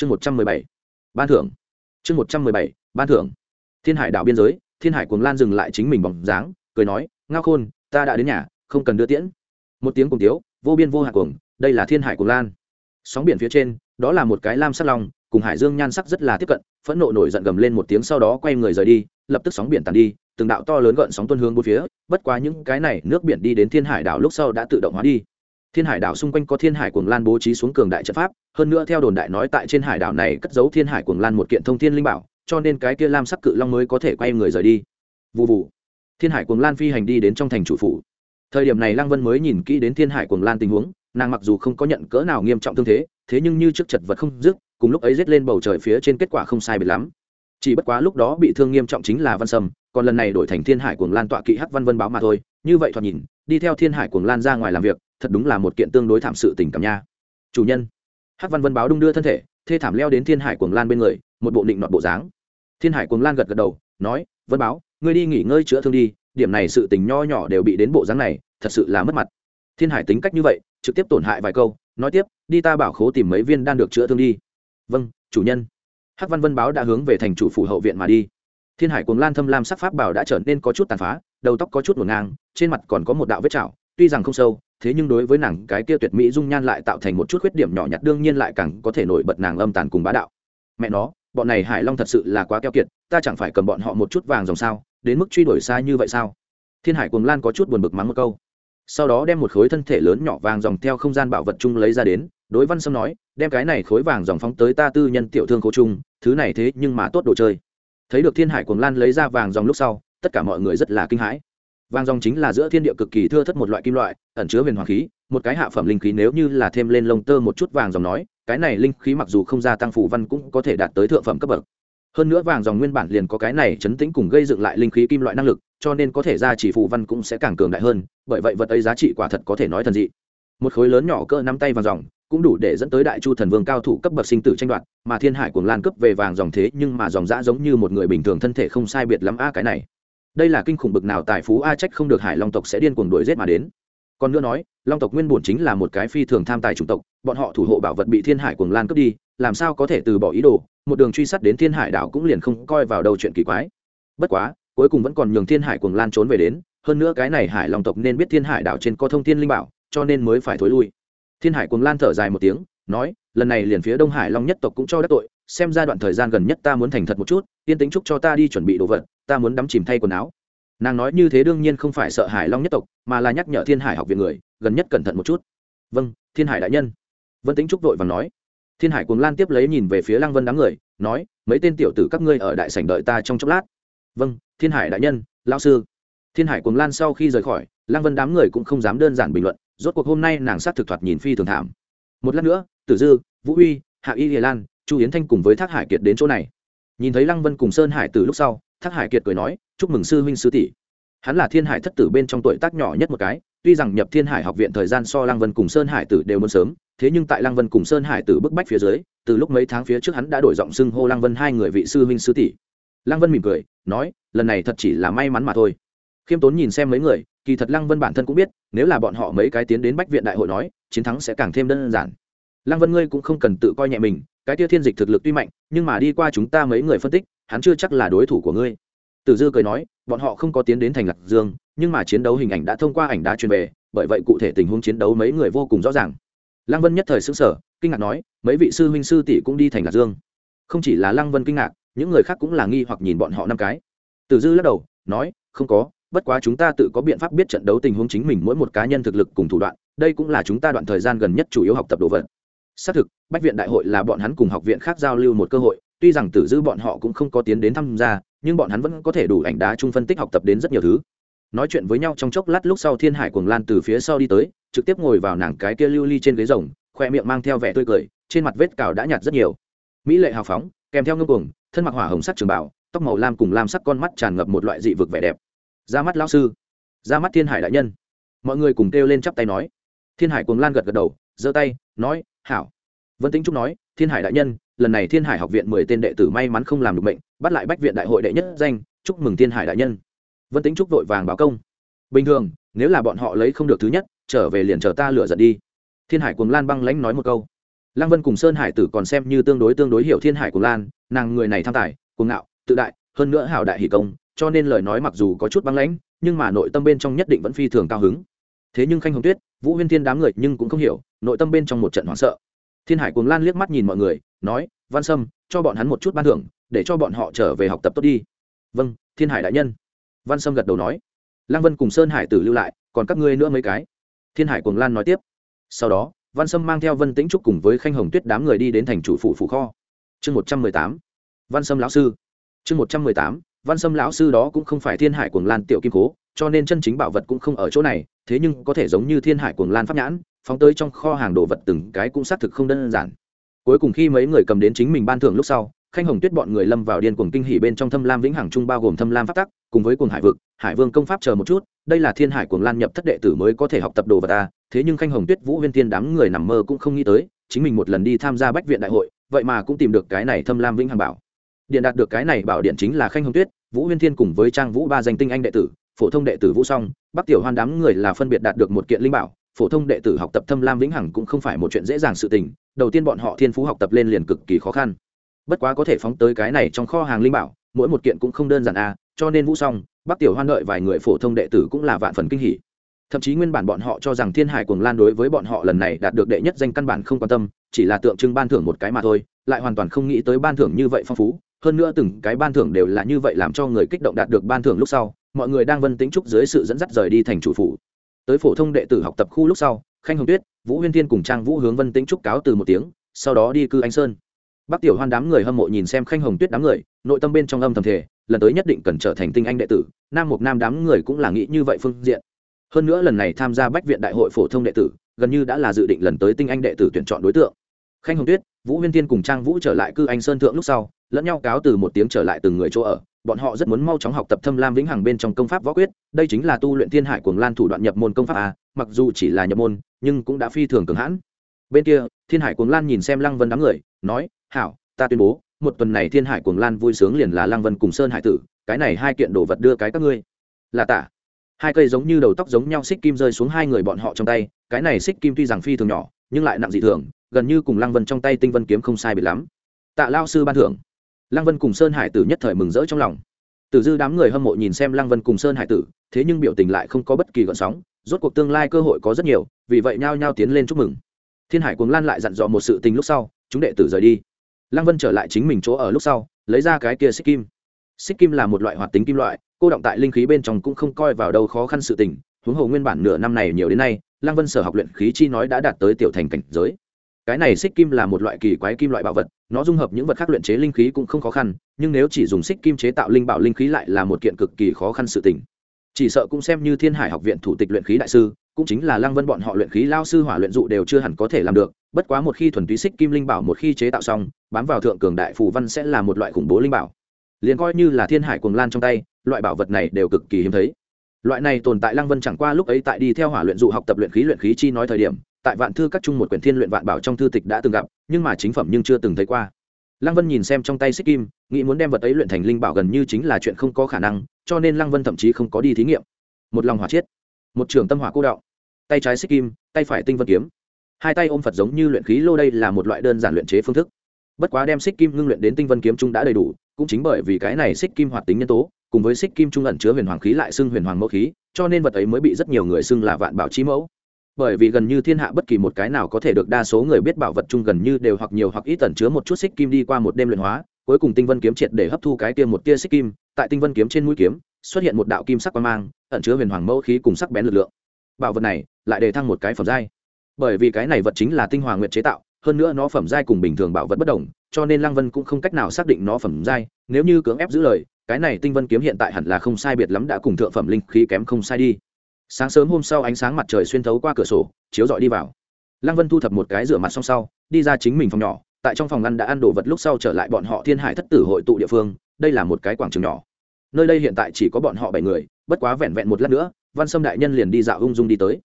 chương một trăm mười bảy, ban thưởng. Chương một trăm mười bảy, ban thưởng. Thiên hải đảo biên giới, thiên hải cuồng lan dừng lại chính mình bóng dáng, cười nói, ngao khôn, ta đã đến nhà, không cần đưa tiễn. Một tiếng cùng tiếu, vô biên vô hạn cuồng, đây là thiên hải cuồng lan. Sóng biển phía trên, đó là một cái lam sắc long, cùng hải dương nhan sắc rất là tiếp cận, phẫn nộ nổi giận gầm lên một tiếng sau đó quay người rời đi, lập tức sóng biển tàn đi, từng đạo to lớn gợn sóng tuân hướng bốn phía, bất quá những cái này nước biển đi đến thiên hải đảo lúc sau đã tự động hóa đi thiên hải đảo xung quanh có thiên hải cuồng lan bố trí xuống cường đại trận pháp, hơn nữa theo đồn đại nói tại trên hải đảo này cất giấu thiên hải cuồng lan một kiện thông thiên linh bảo, cho nên cái kia lam sắc cự long mới có thể quay người rời đi. Vụ vụ thiên hải cuồng lan phi hành đi đến trong thành chủ phủ. Thời điểm này lăng vân mới nhìn kỹ đến thiên hải cuồng lan tình huống, nàng mặc dù không có nhận cỡ nào nghiêm trọng thương thế thế nhưng như trước chật vật không dứt, cùng lúc ấy rết lên bầu trời phía trên kết quả không sai biệt lắm. Chỉ bất quá lúc đó bị thương nghiêm trọng chính là văn sâm, còn lần này đổi thành thiên hải cuồng lan tọa kỵ hắc văn vân báo mà thôi, như vậy thoạt nhìn, đi theo thiên hải cuồng lan ra ngoài làm việc thật đúng là một kiện tương đối thảm sự tình cảm nha. Chủ nhân, hắc văn vân báo đung đưa thân thể, thê thảm leo đến thiên hải cuồng lan bên người, một bộ định nọt bộ dáng. Thiên hải cuồng lan gật gật đầu, nói, vân báo, ngươi đi nghỉ ngơi chữa thương đi, điểm này sự tình nho nhỏ đều bị đến bộ dáng này, thật sự là mất mặt. Thiên hải tính cách như vậy, trực tiếp tổn hại vài câu, nói tiếp, đi ta bảo khố tìm mấy viên đan được chữa thương đi. Vâng chủ nhân. Hắc văn vân báo đã hướng về thành chủ phủ hậu viện mà đi. Thiên hải cuồng lan thâm lam sắc pháp bảo đã trở nên có chút tàn phá, đầu tóc có chút ngổn ngang, trên mặt còn có một đạo vết chảo, tuy rằng không sâu thế nhưng đối với nàng cái kia tuyệt mỹ dung nhan lại tạo thành một chút khuyết điểm nhỏ nhặt, đương nhiên lại càng có thể nổi bật nàng âm tàn cùng bá đạo. Mẹ nó, bọn này hải long thật sự là quá keo kiệt, ta chẳng phải cầm bọn họ một chút vàng dòng sao, đến mức truy đuổi xa như vậy sao? Thiên hải cuồng lan có chút buồn bực mắng một câu. Sau đó đem một khối thân thể lớn nhỏ vàng dòng theo không gian bảo vật chung lấy ra đến, đối văn sâm nói, đem cái này khối vàng dòng phóng tới ta tư nhân tiểu thương khố trung. thứ này thế nhưng mà tốt đồ chơi. Thấy được thiên hải cuồng lan lấy ra vàng dòng lúc sau, tất cả mọi người rất là kinh hãi vàng dòng chính là giữa thiên địa cực kỳ thưa thất một loại kim loại, ẩn chứa huyền hoàng khí, một cái hạ phẩm linh khí nếu như là thêm lên lông tơ một chút vàng dòng nói, cái này linh khí mặc dù không gia tăng phù văn cũng có thể đạt tới thượng phẩm cấp bậc. Hơn nữa vàng dòng nguyên bản liền có cái này chấn tĩnh cùng gây dựng lại linh khí kim loại năng lực, cho nên có thể ra chỉ phù văn cũng sẽ càng cường đại hơn, bởi vậy vật ấy giá trị quả thật có thể nói thần dị. Một khối lớn nhỏ cỡ nắm tay vàng dòng, cũng đủ để dẫn tới đại chu thần vương cao thủ cấp bậc sinh tử tranh đoạt, mà thiên hải cuồng lan cấp về vàng dòng thế nhưng mà dòng dã giống như một người bình thường thân thể không sai biệt lắm a cái này đây là kinh khủng bực nào tài phú a trách không được hải long tộc sẽ điên cuồng đuổi giết mà đến. Còn nữa nói, long tộc nguyên bổn chính là một cái phi thường tham tài chủng tộc, bọn họ thủ hộ bảo vật bị thiên hải cuồng lan cướp đi, làm sao có thể từ bỏ ý đồ, một đường truy sát đến thiên hải đảo cũng liền không coi vào đầu chuyện kỳ quái. Bất quá, cuối cùng vẫn còn nhường thiên hải cuồng lan trốn về đến, hơn nữa cái này hải long tộc nên biết thiên hải đảo trên có thông thiên linh bảo, cho nên mới phải thối lui. Thiên hải cuồng lan thở dài một tiếng, nói, lần này liền phía đông hải long nhất tộc cũng cho đắc tội, xem ra đoạn thời gian gần nhất ta muốn thành thật một chút, yên tính chúc cho ta đi chuẩn bị đồ vật ta muốn đắm chìm thay quần áo. Nàng nói như thế đương nhiên không phải sợ hải long nhất tộc, mà là nhắc nhở thiên hải học viện người, gần nhất cẩn thận một chút. Vâng thiên hải đại nhân. Vân tính trúc vội và nói. Thiên hải cuồng lan tiếp lấy nhìn về phía lăng vân đám người, nói, mấy tên tiểu tử các ngươi ở đại sảnh đợi ta trong chốc lát. Vâng thiên hải đại nhân lao sư. Thiên hải cuồng lan sau khi rời khỏi, lăng vân đám người cũng không dám đơn giản bình luận, rốt cuộc hôm nay nàng sát thực thoạt nhìn phi thường thảm. Một lát nữa, tử dư, vũ uy, hạ y hiền lan, chu yến thanh cùng với thác hải kiệt đến chỗ này. Nhìn thấy lăng vân cùng sơn hải từ lúc sau thác hải kiệt cười nói, chúc mừng sư huynh sư tỷ. Hắn là thiên hải thất tử bên trong tuổi tác nhỏ nhất một cái, tuy rằng nhập thiên hải học viện thời gian so lăng vân cùng sơn hải tử đều muốn sớm, thế nhưng tại lăng vân cùng sơn hải tử bức bách phía dưới, từ lúc mấy tháng phía trước hắn đã đổi giọng xưng hô lăng vân hai người vị sư huynh sư tỷ. Lăng vân mỉm cười, nói, lần này thật chỉ là may mắn mà thôi. Khiêm tốn nhìn xem mấy người, kỳ thật lăng vân bản thân cũng biết, nếu là bọn họ mấy cái tiến đến bách viện đại hội nói, chiến thắng sẽ càng thêm đơn giản. Lăng vân ngươi cũng không cần tự coi nhẹ mình, cái tia thiên dịch thực lực tuy mạnh, nhưng mà đi qua chúng ta mấy người phân tích hắn chưa chắc là đối thủ của ngươi. Tử dư cười nói, bọn họ không có tiến đến thành lạc dương, nhưng mà chiến đấu hình ảnh đã thông qua ảnh đã truyền về, bởi vậy cụ thể tình huống chiến đấu mấy người vô cùng rõ ràng. Lăng vân nhất thời xứng sở kinh ngạc nói, mấy vị sư huynh sư tỷ cũng đi thành lạc dương. Không chỉ là lăng vân kinh ngạc, những người khác cũng là nghi hoặc nhìn bọn họ năm cái. Tử dư lắc đầu, nói, không có, bất quá chúng ta tự có biện pháp biết trận đấu tình huống chính mình mỗi một cá nhân thực lực cùng thủ đoạn, đây cũng là chúng ta đoạn thời gian gần nhất chủ yếu học tập đồ vật. Xác thực, bách viện đại hội là bọn hắn cùng học viện khác giao lưu một cơ hội tuy rằng tử dư bọn họ cũng không có tiến đến tham gia, nhưng bọn hắn vẫn có thể đủ ảnh đá chung phân tích học tập đến rất nhiều thứ. Nói chuyện với nhau trong chốc lát lúc sau thiên hải cuồng lan từ phía sau đi tới, trực tiếp ngồi vào nàng cái kia lưu ly trên ghế rồng, khoe miệng mang theo vẻ tươi cười, trên mặt vết cào đã nhạt rất nhiều. Mỹ lệ hào phóng, kèm theo ngưng cuồng, thân mặc hỏa hồng sắc trường bảo tóc màu lam cùng lam sắc con mắt tràn ngập một loại dị vực vẻ đẹp. Ra mắt lão sư, ra mắt thiên hải đại nhân. Mọi người cùng kêu lên chắp tay nói. Thiên hải cuồng lan gật gật đầu, giơ tay, nói, hảo. Vân tĩnh trúc nói, thiên hải đại nhân lần này thiên hải học viện mười tên đệ tử may mắn không làm được bệnh bắt lại bách viện đại hội đệ nhất danh, chúc mừng thiên hải đại nhân. Vân tính chúc vội vàng báo công. Bình thường, nếu là bọn họ lấy không được thứ nhất, trở về liền chờ ta lửa giận đi. Thiên hải cuồng lan băng lãnh nói một câu. Lăng vân cùng sơn hải tử còn xem như tương đối tương đối hiểu thiên hải cùng lan, nàng người này tham tài, cuồng ngạo, tự đại, hơn nữa hảo đại hỷ công, cho nên lời nói mặc dù có chút băng lãnh, nhưng mà nội tâm bên trong nhất định vẫn phi thường cao hứng. Thế nhưng khanh hồng tuyết, vũ huyên thiên đám người nhưng cũng không hiểu, nội tâm bên trong một trận hoảng sợ thiên hải cuồng lan liếc mắt nhìn mọi người, nói, văn sâm, cho bọn hắn một chút ban thưởng, để cho bọn họ trở về học tập tốt đi. Vâng thiên hải đại nhân. Văn sâm gật đầu nói. Lăng vân cùng sơn hải tử lưu lại, còn các ngươi nữa mấy cái. Thiên hải cuồng lan nói tiếp. Sau đó, văn sâm mang theo vân tĩnh trúc cùng với khanh hồng tuyết đám người đi đến thành chủ phụ phủ kho. Chương một trăm mười tám. Văn sâm lão sư. Chương một trăm mười tám, văn sâm lão sư đó cũng không phải thiên hải cuồng lan tiểu kim cố, cho nên chân chính bảo vật cũng không ở chỗ này, thế nhưng có thể giống như thiên hải cuồng lan pháp nhãn phóng tới trong kho hàng đồ vật từng cái cũng xác thực không đơn giản. Cuối cùng khi mấy người cầm đến chính mình ban thưởng lúc sau, khanh hồng tuyết bọn người lâm vào điên cuồng kinh hỉ bên trong thâm lam vĩnh hằng trung bao gồm thâm lam pháp tắc, cùng với cuồng hải vực, hải vương công pháp chờ một chút, đây là thiên hải cuồng lan nhập thất đệ tử mới có thể học tập đồ vật ta thế nhưng khanh hồng tuyết, vũ huyên tiên đám người nằm mơ cũng không nghĩ tới, chính mình một lần đi tham gia bách viện đại hội, vậy mà cũng tìm được cái này thâm lam vĩnh hằng bảo. Điện đạt được cái này bảo điện chính là khanh hồng tuyết, vũ huyên thiên cùng với trang vũ ba danh tinh anh đệ tử, phổ thông đệ tử vũ song, bắc tiểu hoan đám người là phân biệt đạt được một kiện linh bảo phổ thông đệ tử học tập thâm lam vĩnh hằng cũng không phải một chuyện dễ dàng sự tình đầu tiên bọn họ thiên phú học tập lên liền cực kỳ khó khăn. Bất quá có thể phóng tới cái này trong kho hàng linh bảo mỗi một kiện cũng không đơn giản a à, cho nên vũ song bắc tiểu hoan đợi vài người phổ thông đệ tử cũng là vạn phần kinh hỉ. Thậm chí nguyên bản bọn họ cho rằng thiên hải cuồng lan đối với bọn họ lần này đạt được đệ nhất danh căn bản không quan tâm chỉ là tượng trưng ban thưởng một cái mà thôi lại hoàn toàn không nghĩ tới ban thưởng như vậy phong phú. Hơn nữa từng cái ban thưởng đều là như vậy làm cho người kích động đạt được ban thưởng lúc sau mọi người đang vân tính trúc dưới sự dẫn dắt rời đi thành chủ phủ tới phổ thông đệ tử học tập khu lúc sau, khanh hồng tuyết, vũ huyên thiên cùng trang vũ hướng vân tính trúc cáo từ một tiếng, sau đó đi cư anh sơn. Bác tiểu hoan đám người hâm mộ nhìn xem khanh hồng tuyết đám người, nội tâm bên trong âm thầm thể lần tới nhất định cần trở thành tinh anh đệ tử, nam mục nam đám người cũng là nghĩ như vậy phương diện. Hơn nữa lần này tham gia bách viện đại hội phổ thông đệ tử, gần như đã là dự định lần tới tinh anh đệ tử tuyển chọn đối tượng. Khanh hồng tuyết, vũ huyên thiên cùng trang vũ trở lại cư anh sơn thượng lúc sau, lẫn nhau cáo từ một tiếng trở lại từng người chỗ ở bọn họ rất muốn mau chóng học tập thâm lam vĩnh hằng bên trong công pháp võ quyết, đây chính là tu luyện thiên hải cuồng lan thủ đoạn nhập môn công pháp a, mặc dù chỉ là nhập môn, nhưng cũng đã phi thường cường hãn. Bên kia, thiên hải cuồng lan nhìn xem lăng vân đám người, nói, hảo, ta tuyên bố, một tuần này thiên hải cuồng lan vui sướng liền là lăng vân cùng sơn hải tử, cái này hai kiện đồ vật đưa cái các ngươi. Là tả. Hai cây giống như đầu tóc giống nhau xích kim rơi xuống hai người bọn họ trong tay, cái này xích kim tuy rằng phi thường nhỏ, nhưng lại nặng dị thường, gần như cùng lăng vân trong tay tinh vân kiếm không sai biệt lắm. Tạ lao sư ban thưởng lăng vân cùng sơn hải tử nhất thời mừng rỡ trong lòng. Tử dư đám người hâm mộ nhìn xem lăng vân cùng sơn hải tử, thế nhưng biểu tình lại không có bất kỳ gợn sóng, rốt cuộc tương lai cơ hội có rất nhiều, vì vậy nhao nhao tiến lên chúc mừng. Thiên hải cuồng lan lại dặn dò một sự tình lúc sau, chúng đệ tử rời đi. Lăng vân trở lại chính mình chỗ ở lúc sau, lấy ra cái kia xích kim. Xích kim là một loại hoạt tính kim loại, cô động tại linh khí bên trong cũng không coi vào đâu khó khăn sự tình, huống hồ nguyên bản nửa năm này nhiều đến nay, lăng vân sở học luyện khí chi nói đã đạt tới tiểu thành cảnh giới cái này xích kim là một loại kỳ quái kim loại bảo vật, nó dung hợp những vật khác luyện chế linh khí cũng không khó khăn, nhưng nếu chỉ dùng xích kim chế tạo linh bảo linh khí lại là một kiện cực kỳ khó khăn sự tình. Chỉ sợ cũng xem như thiên hải học viện thủ tịch luyện khí đại sư, cũng chính là lăng vân bọn họ luyện khí lao sư hỏa luyện dụ đều chưa hẳn có thể làm được, bất quá một khi thuần túy xích kim linh bảo một khi chế tạo xong, bám vào thượng cường đại phù văn sẽ là một loại khủng bố linh bảo. Liền coi như là thiên hải cuồng lan trong tay, loại bảo vật này đều cực kỳ hiếm thấy. Loại này tồn tại lăng vân chẳng qua lúc ấy tại đi theo hỏa luyện dụ học tập luyện khí luyện khí chi nói thời điểm tại vạn thư các chung một quyển thiên luyện vạn bảo trong thư tịch đã từng gặp, nhưng mà chính phẩm nhưng chưa từng thấy qua. Lăng vân nhìn xem trong tay xích kim, nghĩ muốn đem vật ấy luyện thành linh bảo gần như chính là chuyện không có khả năng, cho nên lăng vân thậm chí không có đi thí nghiệm. Một lòng hỏa chiết, một trường tâm hỏa cô đạo tay trái xích kim, tay phải tinh vân kiếm. Hai tay ôm phật giống như luyện khí lô đây là một loại đơn giản luyện chế phương thức. Bất quá đem xích kim ngưng luyện đến tinh vân kiếm trung đã đầy đủ, cũng chính bởi vì cái này xích kim hoạt tính nhân tố, cùng với xích kim trung ẩn chứa huyền hoàng khí lại xưng huyền hoàng mẫu khí, cho nên vật ấy mới bị rất nhiều người xưng là vạn bảo chi mẫu bởi vì gần như thiên hạ bất kỳ một cái nào có thể được đa số người biết bảo vật chung gần như đều hoặc nhiều hoặc ít tẩn chứa một chút xích kim đi qua một đêm luyện hóa, cuối cùng tinh vân kiếm triệt để hấp thu cái kia một tia xích kim, tại tinh vân kiếm trên mũi kiếm, xuất hiện một đạo kim sắc quang mang, ẩn chứa huyền hoàng mẫu khí cùng sắc bén lực lượng. Bảo vật này lại đề thăng một cái phẩm giai. Bởi vì cái này vật chính là tinh hoàng nguyện chế tạo, hơn nữa nó phẩm giai cùng bình thường bảo vật bất đồng, cho nên lăng vân cũng không cách nào xác định nó phẩm giai, nếu như cưỡng ép giữ lời, cái này tinh vân kiếm hiện tại hẳn là không sai biệt lắm đã cùng thượng phẩm linh khí kém không sai đi sáng sớm hôm sau ánh sáng mặt trời xuyên thấu qua cửa sổ, chiếu dọi đi vào. Lăng vân thu thập một cái rửa mặt xong sau, đi ra chính mình phòng nhỏ, tại trong phòng ngăn đã ăn đồ vật lúc sau trở lại bọn họ thiên hải thất tử hội tụ địa phương, đây là một cái quảng trường nhỏ. Nơi đây hiện tại chỉ có bọn họ bảy người, bất quá vẹn vẹn một lát nữa, văn sâm đại nhân liền đi dạo ung dung đi tới.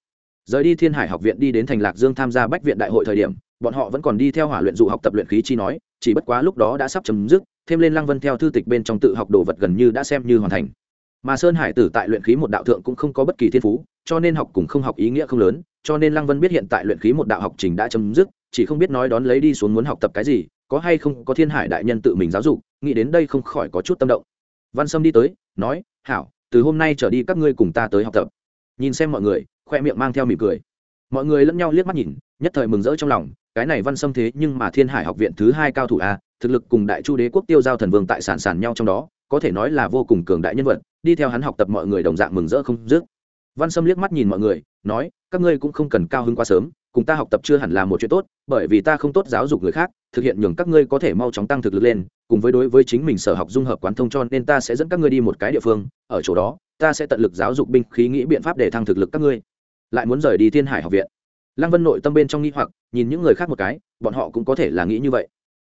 Rời đi thiên hải học viện đi đến thành lạc dương tham gia bách viện đại hội thời điểm, bọn họ vẫn còn đi theo hỏa luyện dụ học tập luyện khí chi nói, chỉ bất quá lúc đó đã sắp chấm dứt, thêm lên lăng vân theo thư tịch bên trong tự học đồ vật gần như đã xem như hoàn thành mà sơn hải tử tại luyện khí một đạo thượng cũng không có bất kỳ thiên phú, cho nên học cùng không học ý nghĩa không lớn, cho nên lăng vân biết hiện tại luyện khí một đạo học trình đã chấm dứt, chỉ không biết nói đón lấy đi xuống muốn học tập cái gì, có hay không có thiên hải đại nhân tự mình giáo dục, nghĩ đến đây không khỏi có chút tâm động. Văn sâm đi tới, nói, hảo, từ hôm nay trở đi các ngươi cùng ta tới học tập. Nhìn xem mọi người, khoe miệng mang theo mỉm cười. Mọi người lẫn nhau liếc mắt nhìn, nhất thời mừng rỡ trong lòng, cái này văn sâm thế nhưng mà thiên hải học viện thứ hai cao thủ a, thực lực cùng đại chu đế quốc tiêu giao thần vương tại sản sản nhau trong đó, có thể nói là vô cùng cường đại nhân vật đi theo hắn học tập mọi người đồng dạng mừng rỡ không dứt. Văn sâm liếc mắt nhìn mọi người, nói, các ngươi cũng không cần cao hứng quá sớm, cùng ta học tập chưa hẳn là một chuyện tốt, bởi vì ta không tốt giáo dục người khác, thực hiện nhường các ngươi có thể mau chóng tăng thực lực lên, cùng với đối với chính mình sở học dung hợp quán thông cho nên ta sẽ dẫn các ngươi đi một cái địa phương, ở chỗ đó, ta sẽ tận lực giáo dục binh khí nghĩ biện pháp để thăng thực lực các ngươi. Lại muốn rời đi thiên hải học viện. Lăng vân nội tâm bên trong nghi hoặc, nhìn những người khác một cái, bọn họ cũng có thể là nghĩ như vậy.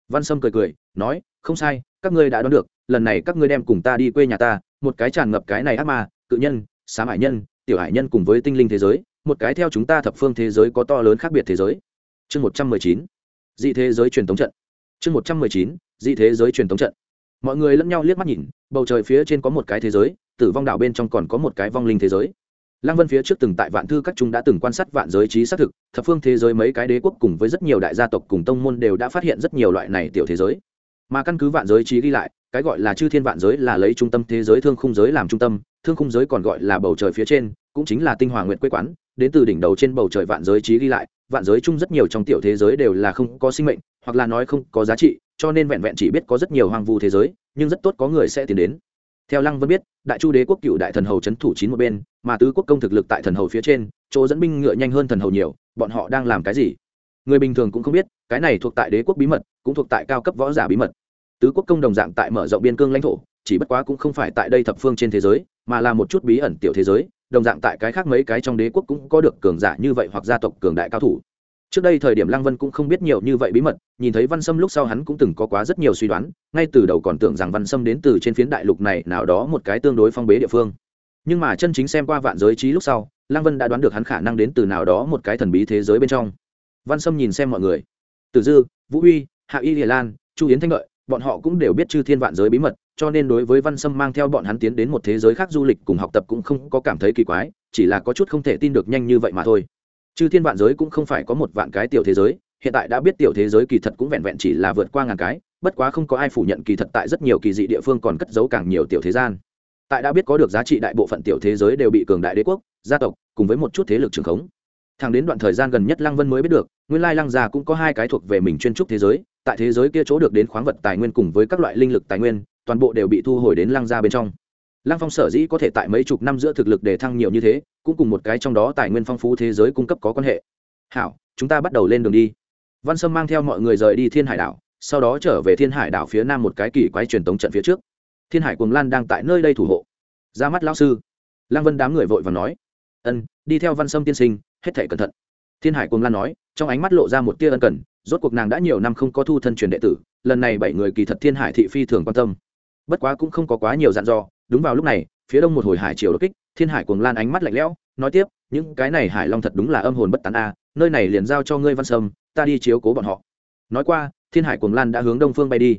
Văn sâm cười cười, nói, không sai, các ngươi đã đoán được, lần này các ngươi đem cùng ta đi quê nhà ta một cái tràn ngập cái này ác ma, cự nhân, xám hải nhân, tiểu hải nhân cùng với tinh linh thế giới, một cái theo chúng ta thập phương thế giới có to lớn khác biệt thế giới. Chương một trăm mười chín, dị thế giới truyền thống trận. Chương một trăm mười chín, dị thế giới truyền thống trận. Mọi người lẫn nhau liếc mắt nhìn, bầu trời phía trên có một cái thế giới, tử vong đảo bên trong còn có một cái vong linh thế giới. Lăng vân phía trước từng tại vạn thư các chúng đã từng quan sát vạn giới trí xác thực, thập phương thế giới mấy cái đế quốc cùng với rất nhiều đại gia tộc cùng tông môn đều đã phát hiện rất nhiều loại này tiểu thế giới mà căn cứ vạn giới trí ghi lại, cái gọi là chư thiên vạn giới là lấy trung tâm thế giới, thương khung giới làm trung tâm, thương khung giới còn gọi là bầu trời phía trên, cũng chính là tinh hoàng nguyện quê quán. Đến từ đỉnh đầu trên bầu trời vạn giới trí ghi lại, vạn giới chung rất nhiều trong tiểu thế giới đều là không có sinh mệnh, hoặc là nói không có giá trị, cho nên vẹn vẹn chỉ biết có rất nhiều hoang vu thế giới, nhưng rất tốt có người sẽ tiến đến. Theo lăng vân biết, đại chu đế quốc cựu đại thần hầu c h ấ n thủ chín một bên, mà tứ quốc công thực lực tại thần hầu phía trên, chỗ dẫn binh ngựa nhanh hơn thần hầu nhiều, bọn họ đang làm cái gì? Người bình thường cũng không biết, cái này thuộc tại đế quốc bí mật, cũng thuộc tại cao cấp võ giả bí mật tứ quốc công đồng dạng tại mở rộng biên cương lãnh thổ, chỉ bất quá cũng không phải tại đây thập phương trên thế giới, mà là một chút bí ẩn tiểu thế giới, đồng dạng tại cái khác mấy cái trong đế quốc cũng có được cường giả như vậy hoặc gia tộc cường đại cao thủ. Trước đây thời điểm lăng vân cũng không biết nhiều như vậy bí mật, nhìn thấy văn sâm lúc sau hắn cũng từng có quá rất nhiều suy đoán, ngay từ đầu còn tưởng rằng văn sâm đến từ trên phiến đại lục này nào đó một cái tương đối phong bế địa phương. Nhưng mà chân chính xem qua vạn giới trí lúc sau, lăng vân đã đoán được hắn khả năng đến từ nào đó một cái thần bí thế giới bên trong. Văn sâm nhìn xem mọi người. Từ dư, vũ uy hạ y địa lan, chu yến thanh lợi bọn họ cũng đều biết chư thiên vạn giới bí mật, cho nên đối với văn sâm mang theo bọn hắn tiến đến một thế giới khác du lịch cùng học tập cũng không có cảm thấy kỳ quái, chỉ là có chút không thể tin được nhanh như vậy mà thôi. Chư thiên vạn giới cũng không phải có một vạn cái tiểu thế giới, hiện tại đã biết tiểu thế giới kỳ thật cũng vẹn vẹn chỉ là vượt qua ngàn cái, bất quá không có ai phủ nhận kỳ thật tại rất nhiều kỳ dị địa phương còn cất giấu càng nhiều tiểu thế gian. Tại đã biết có được giá trị đại bộ phận tiểu thế giới đều bị cường đại đế quốc, gia tộc cùng với một chút thế lực trường khống. Thẳng đến đoạn thời gian gần nhất lăng vân mới biết được, nguyên lai lăng già cũng có hai cái thuộc về mình chuyên trúc thế giới tại thế giới kia chỗ được đến khoáng vật tài nguyên cùng với các loại linh lực tài nguyên, toàn bộ đều bị thu hồi đến lăng gia bên trong. Lăng phong sở dĩ có thể tại mấy chục năm giữa thực lực để thăng nhiều như thế, cũng cùng một cái trong đó tài nguyên phong phú thế giới cung cấp có quan hệ. Hảo, chúng ta bắt đầu lên đường đi. Văn sâm mang theo mọi người rời đi thiên hải đảo, sau đó trở về thiên hải đảo phía nam một cái kỳ quái truyền tống trận phía trước. Thiên hải cuồng lan đang tại nơi đây thủ hộ. Ra mắt lão sư. Lăng vân đám người vội và nói, ân, đi theo văn sâm tiên sinh, hết thể cẩn thận. Thiên hải cuồng lan nói, trong ánh mắt lộ ra một tia ân cần rốt cuộc nàng đã nhiều năm không có thu thân truyền đệ tử, lần này bảy người kỳ thật thiên hải thị phi thường quan tâm. Bất quá cũng không có quá nhiều dặn dò, đúng vào lúc này, phía đông một hồi hải chiều đột kích, thiên hải cuồng lan ánh mắt lạnh lẽo, nói tiếp, những cái này hải long thật đúng là âm hồn bất tán a, nơi này liền giao cho ngươi văn sâm, ta đi chiếu cố bọn họ. Nói qua, thiên hải cuồng lan đã hướng đông phương bay đi.